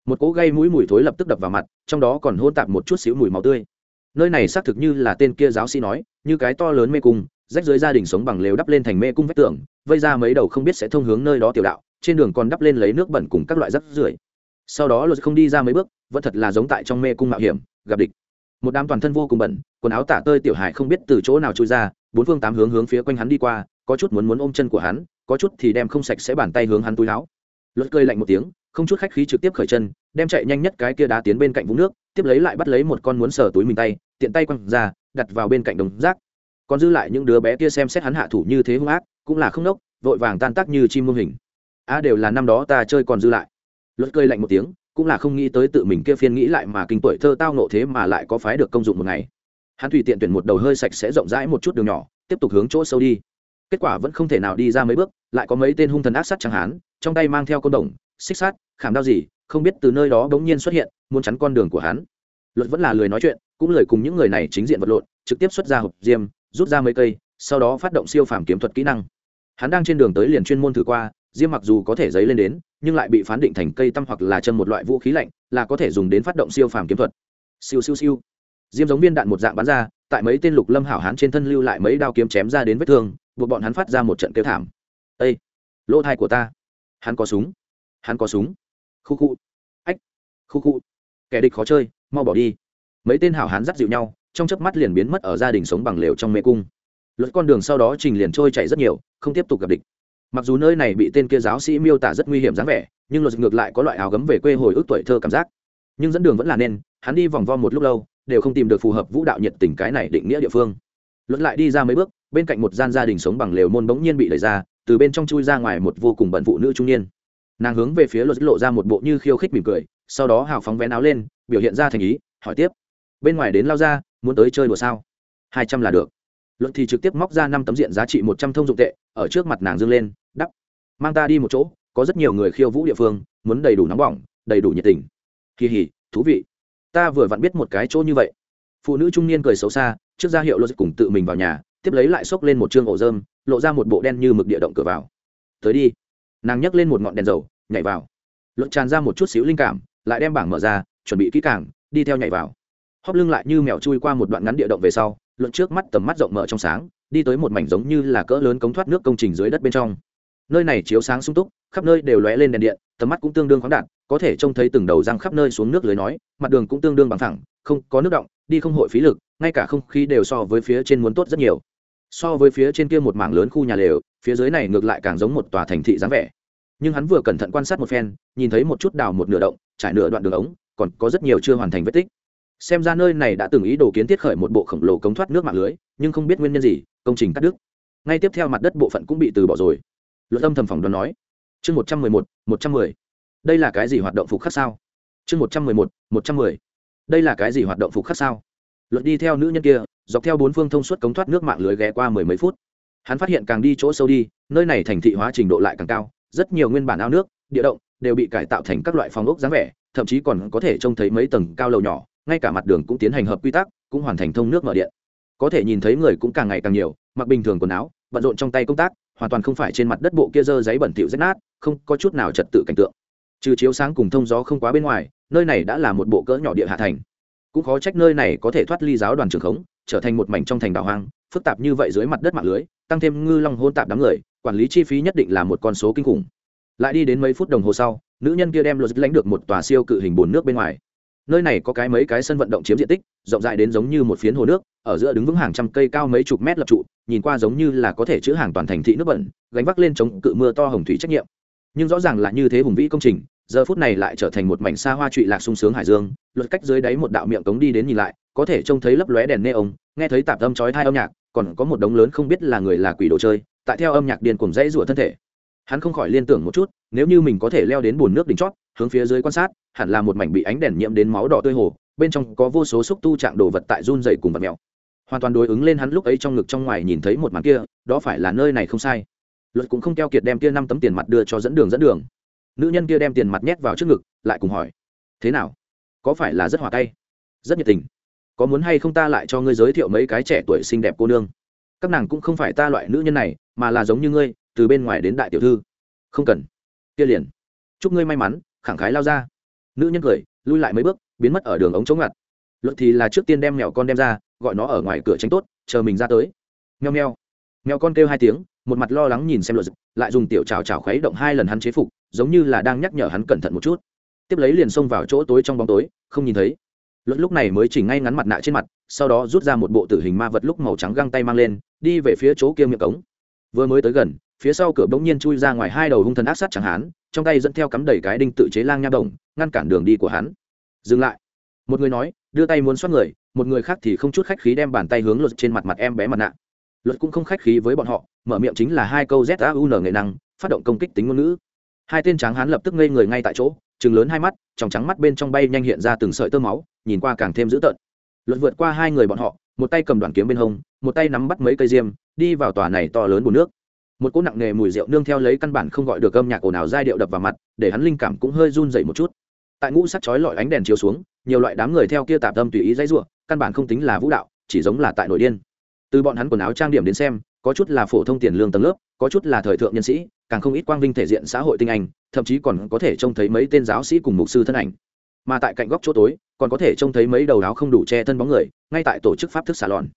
một cỗ gây mũi mùi thối lập tức đập vào mặt, trong đó còn hôn tạp một chút xíu mùi máu tươi. Nơi này xác thực như là tên kia giáo sĩ nói, như cái to lớn mê cung, rách dưới gia đình sống bằng lều đắp lên thành mê cung vách tường, vây ra mấy đầu không biết sẽ thông hướng nơi đó tiểu đạo, trên đường còn đắp lên lấy nước bẩn cùng các loại rắc rưởi. Sau đó luật không đi ra mấy bước, vẫn thật là giống tại trong mê cung mạo hiểm, gặp địch. Một đám toàn thân vô cùng bẩn, quần áo tả tơi tiểu hải không biết từ chỗ nào trôi ra, bốn phương tám hướng hướng phía quanh hắn đi qua, có chút muốn muốn ôm chân của hắn, có chút thì đem không sạch sẽ bàn tay hướng hắn túi áo. Luật cơi lạnh một tiếng không chút khách khí trực tiếp khởi chân, đem chạy nhanh nhất cái kia đá tiến bên cạnh vũng nước, tiếp lấy lại bắt lấy một con muốn sờ túi mình tay, tiện tay quăng ra, đặt vào bên cạnh đồng rác. Còn dư lại những đứa bé kia xem xét hắn hạ thủ như thế hung ác, cũng là không nốc, vội vàng tan tác như chim mô hình. A đều là năm đó ta chơi còn dư lại. Luật cười lạnh một tiếng, cũng là không nghĩ tới tự mình kia phiên nghĩ lại mà kinh tuổi thơ tao nộ thế mà lại có phái được công dụng một ngày. Hắn tùy tiện tuyển một đầu hơi sạch sẽ rộng rãi một chút đường nhỏ, tiếp tục hướng chỗ sâu đi. Kết quả vẫn không thể nào đi ra mấy bước, lại có mấy tên hung thần ác sát chẳng hán, trong tay mang theo côn đồng, xích sát khảm đau gì, không biết từ nơi đó bỗng nhiên xuất hiện, muốn chắn con đường của hắn. Luật vẫn là lười nói chuyện, cũng lời cùng những người này chính diện vật lộn, trực tiếp xuất ra hộp diêm, rút ra mấy cây, sau đó phát động siêu phàm kiếm thuật kỹ năng. Hắn đang trên đường tới liền chuyên môn thử qua, diêm mặc dù có thể giấy lên đến, nhưng lại bị phán định thành cây tăm hoặc là chân một loại vũ khí lạnh, là có thể dùng đến phát động siêu phàm kiếm thuật. Siêu siêu siêu. Diêm giống viên đạn một dạng bắn ra, tại mấy tên lục lâm hảo hán trên thân lưu lại mấy đao kiếm chém ra đến vết thương, buộc bọn hắn phát ra một trận kêu thảm. Ây lỗ thai của ta. Hắn có súng. Hắn có súng khu khu. Ách, khu khu. Kẻ địch khó chơi, mau bỏ đi. Mấy tên hảo hán dắt dịu nhau, trong chớp mắt liền biến mất ở gia đình sống bằng lều trong mê cung. Luật con đường sau đó trình liền trôi chảy rất nhiều, không tiếp tục gặp địch. Mặc dù nơi này bị tên kia giáo sĩ miêu tả rất nguy hiểm dáng vẻ, nhưng luật ngược lại có loại áo gấm về quê hồi ức tuổi thơ cảm giác. Nhưng dẫn đường vẫn là nên, hắn đi vòng vo một lúc lâu, đều không tìm được phù hợp vũ đạo nhiệt tình cái này định nghĩa địa phương. Luật lại đi ra mấy bước, bên cạnh một gian gia đình sống bằng lều môn bỗng nhiên bị đẩy ra, từ bên trong chui ra ngoài một vô cùng bận phụ nữ trung niên nàng hướng về phía luật lộ ra một bộ như khiêu khích mỉm cười, sau đó hào phóng vén áo lên, biểu hiện ra thành ý, hỏi tiếp. Bên ngoài đến lao ra, muốn tới chơi đùa sao? Hai trăm là được. Luật thì trực tiếp móc ra năm tấm diện giá trị một trăm thông dụng tệ, ở trước mặt nàng dương lên, đắp. Mang ta đi một chỗ, có rất nhiều người khiêu vũ địa phương, muốn đầy đủ nóng bỏng, đầy đủ nhiệt tình. Kỳ hỉ, thú vị. Ta vừa vặn biết một cái chỗ như vậy. Phụ nữ trung niên cười xấu xa, trước ra hiệu luật cùng tự mình vào nhà, tiếp lấy lại xốc lên một chương ổ dơm lộ ra một bộ đen như mực địa động cửa vào. Tới đi nàng nhấc lên một ngọn đèn dầu, nhảy vào. Luật tràn ra một chút xíu linh cảm, lại đem bảng mở ra, chuẩn bị kỹ càng, đi theo nhảy vào. Hóp lưng lại như mèo chui qua một đoạn ngắn địa động về sau, luận trước mắt tầm mắt rộng mở trong sáng, đi tới một mảnh giống như là cỡ lớn cống thoát nước công trình dưới đất bên trong. Nơi này chiếu sáng sung túc, khắp nơi đều lóe lên đèn điện, tầm mắt cũng tương đương khoáng đạt, có thể trông thấy từng đầu răng khắp nơi xuống nước lưới nói, mặt đường cũng tương đương bằng thẳng không, có nước động, đi không hội phí lực, ngay cả không khí đều so với phía trên muốn tốt rất nhiều. So với phía trên kia một mảng lớn khu nhà lều phía dưới này ngược lại càng giống một tòa thành thị dáng vẻ. Nhưng hắn vừa cẩn thận quan sát một phen, nhìn thấy một chút đào một nửa động, trải nửa đoạn đường ống, còn có rất nhiều chưa hoàn thành vết tích. Xem ra nơi này đã từng ý đồ kiến thiết khởi một bộ khổng lồ cống thoát nước mạng lưới, nhưng không biết nguyên nhân gì, công trình cắt đứt. Ngay tiếp theo mặt đất bộ phận cũng bị từ bỏ rồi. Luật âm thầm phỏng đoán nói. Chương một trăm mười một một trăm mười. Đây là cái gì hoạt động phục khắc sao? Chương một trăm mười một một trăm mười. Đây là cái gì hoạt động phục khắc sao? Luật đi theo nữ nhân kia, dọc theo bốn phương thông suốt cống thoát nước mạng lưới ghé qua mười mấy phút hắn phát hiện càng đi chỗ sâu đi, nơi này thành thị hóa trình độ lại càng cao, rất nhiều nguyên bản ao nước, địa động đều bị cải tạo thành các loại phòng ốc dáng vẻ, thậm chí còn có thể trông thấy mấy tầng cao lầu nhỏ, ngay cả mặt đường cũng tiến hành hợp quy tắc, cũng hoàn thành thông nước mở điện. Có thể nhìn thấy người cũng càng ngày càng nhiều, mặc bình thường quần áo, bận rộn trong tay công tác, hoàn toàn không phải trên mặt đất bộ kia dơ giấy bẩn thỉu rách nát, không có chút nào trật tự cảnh tượng. Trừ chiếu sáng cùng thông gió không quá bên ngoài, nơi này đã là một bộ cỡ nhỏ địa hạ thành. Cũng khó trách nơi này có thể thoát ly giáo đoàn trường khống, trở thành một mảnh trong thành đảo hoang, phức tạp như vậy dưới mặt đất mạng lưới tăng thêm ngư long hôn tạp đám người, quản lý chi phí nhất định là một con số kinh khủng. Lại đi đến mấy phút đồng hồ sau, nữ nhân kia đem lột lãnh được một tòa siêu cự hình bồn nước bên ngoài. Nơi này có cái mấy cái sân vận động chiếm diện tích, rộng rãi đến giống như một phiến hồ nước, ở giữa đứng vững hàng trăm cây cao mấy chục mét lập trụ, nhìn qua giống như là có thể chữ hàng toàn thành thị nước bẩn, gánh vác lên chống cự mưa to hồng thủy trách nhiệm. Nhưng rõ ràng là như thế hùng vĩ công trình, giờ phút này lại trở thành một mảnh xa hoa trụy lạc sung sướng hải dương luật cách dưới đáy một đạo miệng cống đi đến nhìn lại, có thể trông thấy lấp lóe đèn nê ông nghe thấy tạp âm chói thai âm nhạc còn có một đống lớn không biết là người là quỷ đồ chơi, tại theo âm nhạc điên cùng dãy rủa thân thể. Hắn không khỏi liên tưởng một chút, nếu như mình có thể leo đến bùn nước đỉnh chót, hướng phía dưới quan sát, hẳn là một mảnh bị ánh đèn nhiễm đến máu đỏ tươi hồ, bên trong có vô số xúc tu trạng đồ vật tại run dày cùng vật mèo. Hoàn toàn đối ứng lên hắn lúc ấy trong ngực trong ngoài nhìn thấy một màn kia, đó phải là nơi này không sai. Luật cũng không keo kiệt đem kia năm tấm tiền mặt đưa cho dẫn đường dẫn đường. Nữ nhân kia đem tiền mặt nhét vào trước ngực, lại cùng hỏi, thế nào? Có phải là rất hòa tay? Rất nhiệt tình có muốn hay không ta lại cho ngươi giới thiệu mấy cái trẻ tuổi xinh đẹp cô nương? Các nàng cũng không phải ta loại nữ nhân này, mà là giống như ngươi, từ bên ngoài đến đại tiểu thư. Không cần. Kia liền. Chúc ngươi may mắn, khẳng khái lao ra. Nữ nhân cười, lui lại mấy bước, biến mất ở đường ống chống ngặt. Luật thì là trước tiên đem mèo con đem ra, gọi nó ở ngoài cửa tránh tốt, chờ mình ra tới. Nheo nheo mèo con kêu hai tiếng, một mặt lo lắng nhìn xem luật lại dùng tiểu trào trào khuấy động hai lần hắn chế phục, giống như là đang nhắc nhở hắn cẩn thận một chút. Tiếp lấy liền xông vào chỗ tối trong bóng tối, không nhìn thấy luật lúc này mới chỉnh ngay ngắn mặt nạ trên mặt, sau đó rút ra một bộ tử hình ma vật lúc màu trắng găng tay mang lên, đi về phía chỗ kia miệng cống. Vừa mới tới gần, phía sau cửa bỗng nhiên chui ra ngoài hai đầu hung thần ác sát chẳng hán, trong tay dẫn theo cắm đầy cái đinh tự chế lang nha đồng, ngăn cản đường đi của hắn. Dừng lại. Một người nói, đưa tay muốn xoát người, một người khác thì không chút khách khí đem bàn tay hướng luật trên mặt mặt em bé mặt nạ. Luật cũng không khách khí với bọn họ, mở miệng chính là hai câu z a u n nghệ năng, phát động công kích tính ngôn ngữ. Hai tên tráng hán lập tức ngây người ngay tại chỗ chừng lớn hai mắt, trong trắng mắt bên trong bay nhanh hiện ra từng sợi tơ máu, nhìn qua càng thêm dữ tợn. Luật vượt qua hai người bọn họ, một tay cầm đoàn kiếm bên hông, một tay nắm bắt mấy cây diêm, đi vào tòa này to lớn bùn nước. Một cỗ nặng nề mùi rượu nương theo lấy căn bản không gọi được âm nhạc ồn ào giai điệu đập vào mặt, để hắn linh cảm cũng hơi run dậy một chút. Tại ngũ sắc chói lọi ánh đèn chiếu xuống, nhiều loại đám người theo kia tạp tâm tùy ý dãy ruộng căn bản không tính là vũ đạo, chỉ giống là tại nội điên. Từ bọn hắn quần áo trang điểm đến xem, có chút là phổ thông tiền lương tầng lớp, có chút là thời thượng nhân sĩ càng không ít quang vinh thể diện xã hội tinh anh, thậm chí còn có thể trông thấy mấy tên giáo sĩ cùng mục sư thân ảnh. Mà tại cạnh góc chỗ tối, còn có thể trông thấy mấy đầu áo không đủ che thân bóng người, ngay tại tổ chức pháp thức xà lòn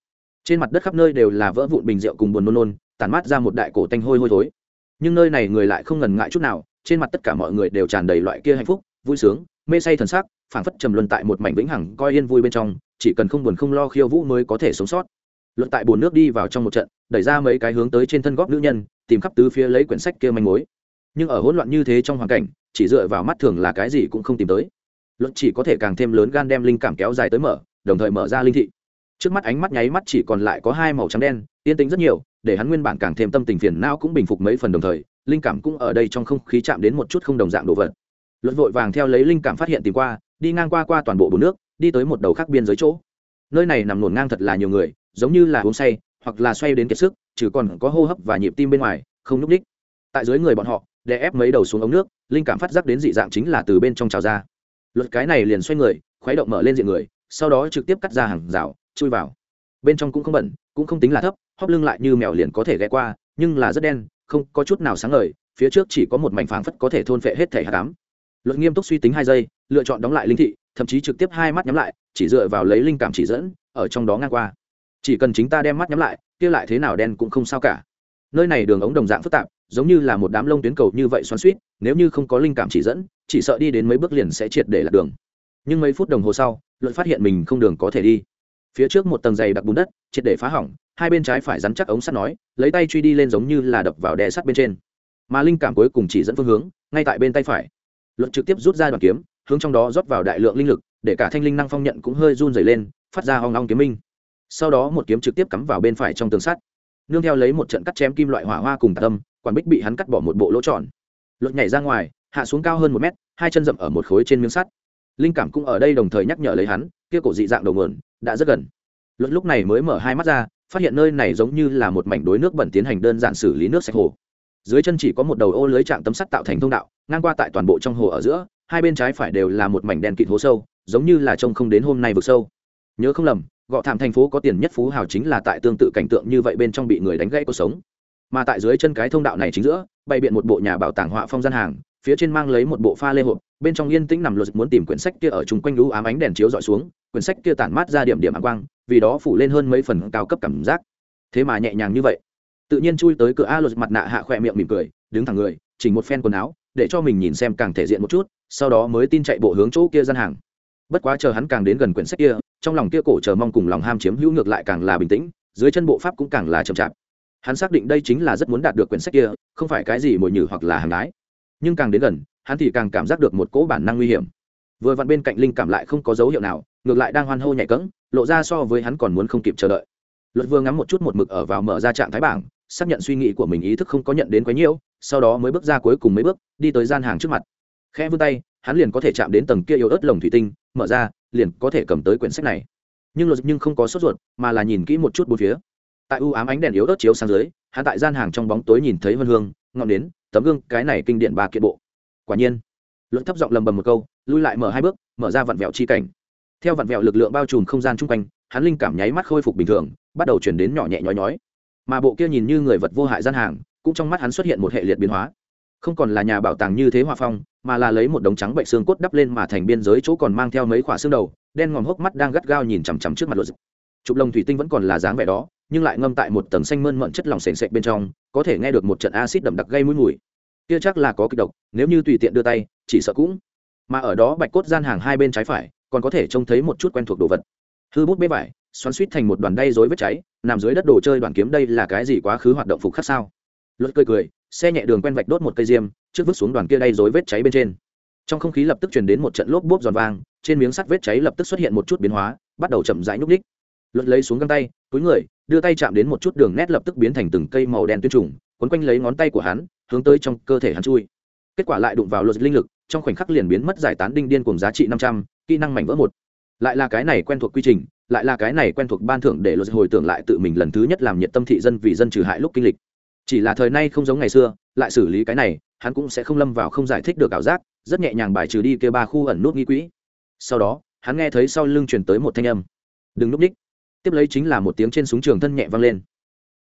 trên mặt đất khắp nơi đều là vỡ vụn bình rượu cùng buồn nôn nôn, tản mát ra một đại cổ tanh hôi hôi thối. Nhưng nơi này người lại không ngần ngại chút nào, trên mặt tất cả mọi người đều tràn đầy loại kia hạnh phúc, vui sướng, mê say thần sắc, phảng phất trầm luân tại một mảnh vĩnh hằng, coi yên vui bên trong, chỉ cần không buồn không lo khiêu vũ mới có thể sống sót luận tại bồn nước đi vào trong một trận, đẩy ra mấy cái hướng tới trên thân góp nữ nhân, tìm khắp tứ phía lấy quyển sách kia manh mối. Nhưng ở hỗn loạn như thế trong hoàn cảnh, chỉ dựa vào mắt thường là cái gì cũng không tìm tới. Luận chỉ có thể càng thêm lớn gan đem linh cảm kéo dài tới mở, đồng thời mở ra linh thị. Trước mắt ánh mắt nháy mắt chỉ còn lại có hai màu trắng đen, yên tĩnh rất nhiều, để hắn nguyên bản càng thêm tâm tình phiền não cũng bình phục mấy phần đồng thời, linh cảm cũng ở đây trong không khí chạm đến một chút không đồng dạng đồ vật. Luận vội vàng theo lấy linh cảm phát hiện tìm qua, đi ngang qua qua toàn bộ bồn nước, đi tới một đầu khác biên giới chỗ. Nơi này nằm nổn ngang thật là nhiều người giống như là uống say, hoặc là xoay đến kiệt sức chứ còn có hô hấp và nhịp tim bên ngoài, không núp đích tại dưới người bọn họ, đè ép mấy đầu xuống ống nước, linh cảm phát giác đến dị dạng chính là từ bên trong trào ra. Luật cái này liền xoay người, khuấy động mở lên diện người, sau đó trực tiếp cắt ra hàng rào, chui vào. Bên trong cũng không bẩn, cũng không tính là thấp, hóp lưng lại như mèo liền có thể ghé qua, nhưng là rất đen, không có chút nào sáng ngời, phía trước chỉ có một mảnh phảng phất có thể thôn phệ hết thể hạ cám luật nghiêm túc suy tính hai giây, lựa chọn đóng lại linh thị, thậm chí trực tiếp hai mắt nhắm lại, chỉ dựa vào lấy linh cảm chỉ dẫn, ở trong đó ngang qua chỉ cần chính ta đem mắt nhắm lại, kia lại thế nào đen cũng không sao cả. Nơi này đường ống đồng dạng phức tạp, giống như là một đám lông tuyến cầu như vậy xoắn suýt nếu như không có linh cảm chỉ dẫn, chỉ sợ đi đến mấy bước liền sẽ triệt để lạc đường. Nhưng mấy phút đồng hồ sau, luận phát hiện mình không đường có thể đi. Phía trước một tầng dày đặc bùn đất, triệt để phá hỏng, hai bên trái phải rắn chắc ống sắt nói, lấy tay truy đi lên giống như là đập vào đè sắt bên trên. Mà linh cảm cuối cùng chỉ dẫn phương hướng, ngay tại bên tay phải. Luận trực tiếp rút ra đoàn kiếm, hướng trong đó rót vào đại lượng linh lực, để cả thanh linh năng phong nhận cũng hơi run dày lên, phát ra hoang long kiếm minh sau đó một kiếm trực tiếp cắm vào bên phải trong tường sắt. Nương theo lấy một trận cắt chém kim loại hỏa hoa cùng tạc tâm, quản bích bị hắn cắt bỏ một bộ lỗ tròn. Luật nhảy ra ngoài, hạ xuống cao hơn một mét, hai chân rậm ở một khối trên miếng sắt. Linh cảm cũng ở đây đồng thời nhắc nhở lấy hắn, kia cổ dị dạng đầu nguồn, đã rất gần. Luật lúc này mới mở hai mắt ra, phát hiện nơi này giống như là một mảnh đối nước bẩn tiến hành đơn giản xử lý nước sạch hồ. Dưới chân chỉ có một đầu ô lưới trạng tấm sắt tạo thành thông đạo, ngang qua tại toàn bộ trong hồ ở giữa, hai bên trái phải đều là một mảnh đèn kịt hố sâu, giống như là trông không đến hôm nay vực sâu. Nhớ không lầm gọ thảm thành phố có tiền nhất phú hào chính là tại tương tự cảnh tượng như vậy bên trong bị người đánh gãy cuộc sống. Mà tại dưới chân cái thông đạo này chính giữa, bày biện một bộ nhà bảo tàng họa phong gian hàng, phía trên mang lấy một bộ pha lê hộp, bên trong yên tĩnh nằm luật muốn tìm quyển sách kia ở chung quanh lũ ám ánh đèn chiếu dọi xuống, quyển sách kia tản mát ra điểm điểm ám quang, vì đó phủ lên hơn mấy phần cao cấp cảm giác. Thế mà nhẹ nhàng như vậy, tự nhiên chui tới cửa a luật mặt nạ hạ khỏe miệng mỉm cười, đứng thẳng người, chỉnh một phen quần áo, để cho mình nhìn xem càng thể diện một chút, sau đó mới tin chạy bộ hướng chỗ kia gian hàng. Bất quá chờ hắn càng đến gần quyển sách kia trong lòng kia cổ chờ mong cùng lòng ham chiếm hữu ngược lại càng là bình tĩnh, dưới chân bộ pháp cũng càng là chậm chạp. Hắn xác định đây chính là rất muốn đạt được quyển sách kia, không phải cái gì mồi nhử hoặc là hàng đái. Nhưng càng đến gần, hắn thì càng cảm giác được một cỗ bản năng nguy hiểm. Vừa vặn bên cạnh linh cảm lại không có dấu hiệu nào, ngược lại đang hoan hô nhảy cẫng, lộ ra so với hắn còn muốn không kịp chờ đợi. Luật vương ngắm một chút một mực ở vào mở ra trạng thái bảng, xác nhận suy nghĩ của mình ý thức không có nhận đến quá nhiều, sau đó mới bước ra cuối cùng mấy bước, đi tới gian hàng trước mặt. Khẽ vươn tay, hắn liền có thể chạm đến tầng kia yếu ớt lồng thủy tinh, mở ra liền có thể cầm tới quyển sách này. Nhưng luật nhưng không có sốt ruột, mà là nhìn kỹ một chút bốn phía. Tại u ám ánh đèn yếu ớt chiếu sang dưới, hắn tại gian hàng trong bóng tối nhìn thấy vân hương, ngọn nến, tấm gương, cái này kinh điện ba kiện bộ. Quả nhiên, luật thấp giọng lầm bầm một câu, lui lại mở hai bước, mở ra vặn vẹo chi cảnh. Theo vặn vẹo lực lượng bao trùm không gian chung quanh, hắn linh cảm nháy mắt khôi phục bình thường, bắt đầu chuyển đến nhỏ nhẹ nhói nhói. Mà bộ kia nhìn như người vật vô hại gian hàng, cũng trong mắt hắn xuất hiện một hệ liệt biến hóa không còn là nhà bảo tàng như thế hòa phong, mà là lấy một đống trắng bệnh xương cốt đắp lên mà thành biên giới chỗ còn mang theo mấy khỏa xương đầu, đen ngòm hốc mắt đang gắt gao nhìn chằm chằm trước mặt luật chụp lồng thủy tinh vẫn còn là dáng vẻ đó, nhưng lại ngâm tại một tầng xanh mơn mận chất lỏng sền sệt bên trong, có thể nghe được một trận acid đậm đặc gây mũi mùi. Kia chắc là có kịch độc, nếu như tùy tiện đưa tay, chỉ sợ cũng. Mà ở đó bạch cốt gian hàng hai bên trái phải, còn có thể trông thấy một chút quen thuộc đồ vật. Hư bút bế vải, xoắn suýt thành một đoàn đay rối vết cháy, nằm dưới đất đồ chơi đoàn kiếm đây là cái gì quá khứ hoạt động phục khắc sao? Luật cười cười xe nhẹ đường quen vạch đốt một cây diêm, trước vứt xuống đoàn kia đay dối vết cháy bên trên. Trong không khí lập tức truyền đến một trận lốp bốp giòn vang, trên miếng sắt vết cháy lập tức xuất hiện một chút biến hóa, bắt đầu chậm rãi nhúc ních luật lấy xuống găng tay, túi người, đưa tay chạm đến một chút đường nét lập tức biến thành từng cây màu đen tuyên trùng, quấn quanh lấy ngón tay của hắn, hướng tới trong cơ thể hắn chui. Kết quả lại đụng vào luật linh lực, trong khoảnh khắc liền biến mất giải tán đinh điên cùng giá trị năm trăm, kỹ năng mảnh vỡ một. Lại là cái này quen thuộc quy trình, lại là cái này quen thuộc ban thưởng để luật hồi tưởng lại tự mình lần thứ nhất làm nhiệt tâm thị dân vì dân trừ hại lúc kinh lịch chỉ là thời nay không giống ngày xưa, lại xử lý cái này, hắn cũng sẽ không lâm vào không giải thích được ảo giác, rất nhẹ nhàng bài trừ đi kêu ba khu ẩn nút nghi quỹ. Sau đó, hắn nghe thấy sau lưng chuyển tới một thanh âm. Đừng núp ních tiếp lấy chính là một tiếng trên súng trường thân nhẹ vang lên.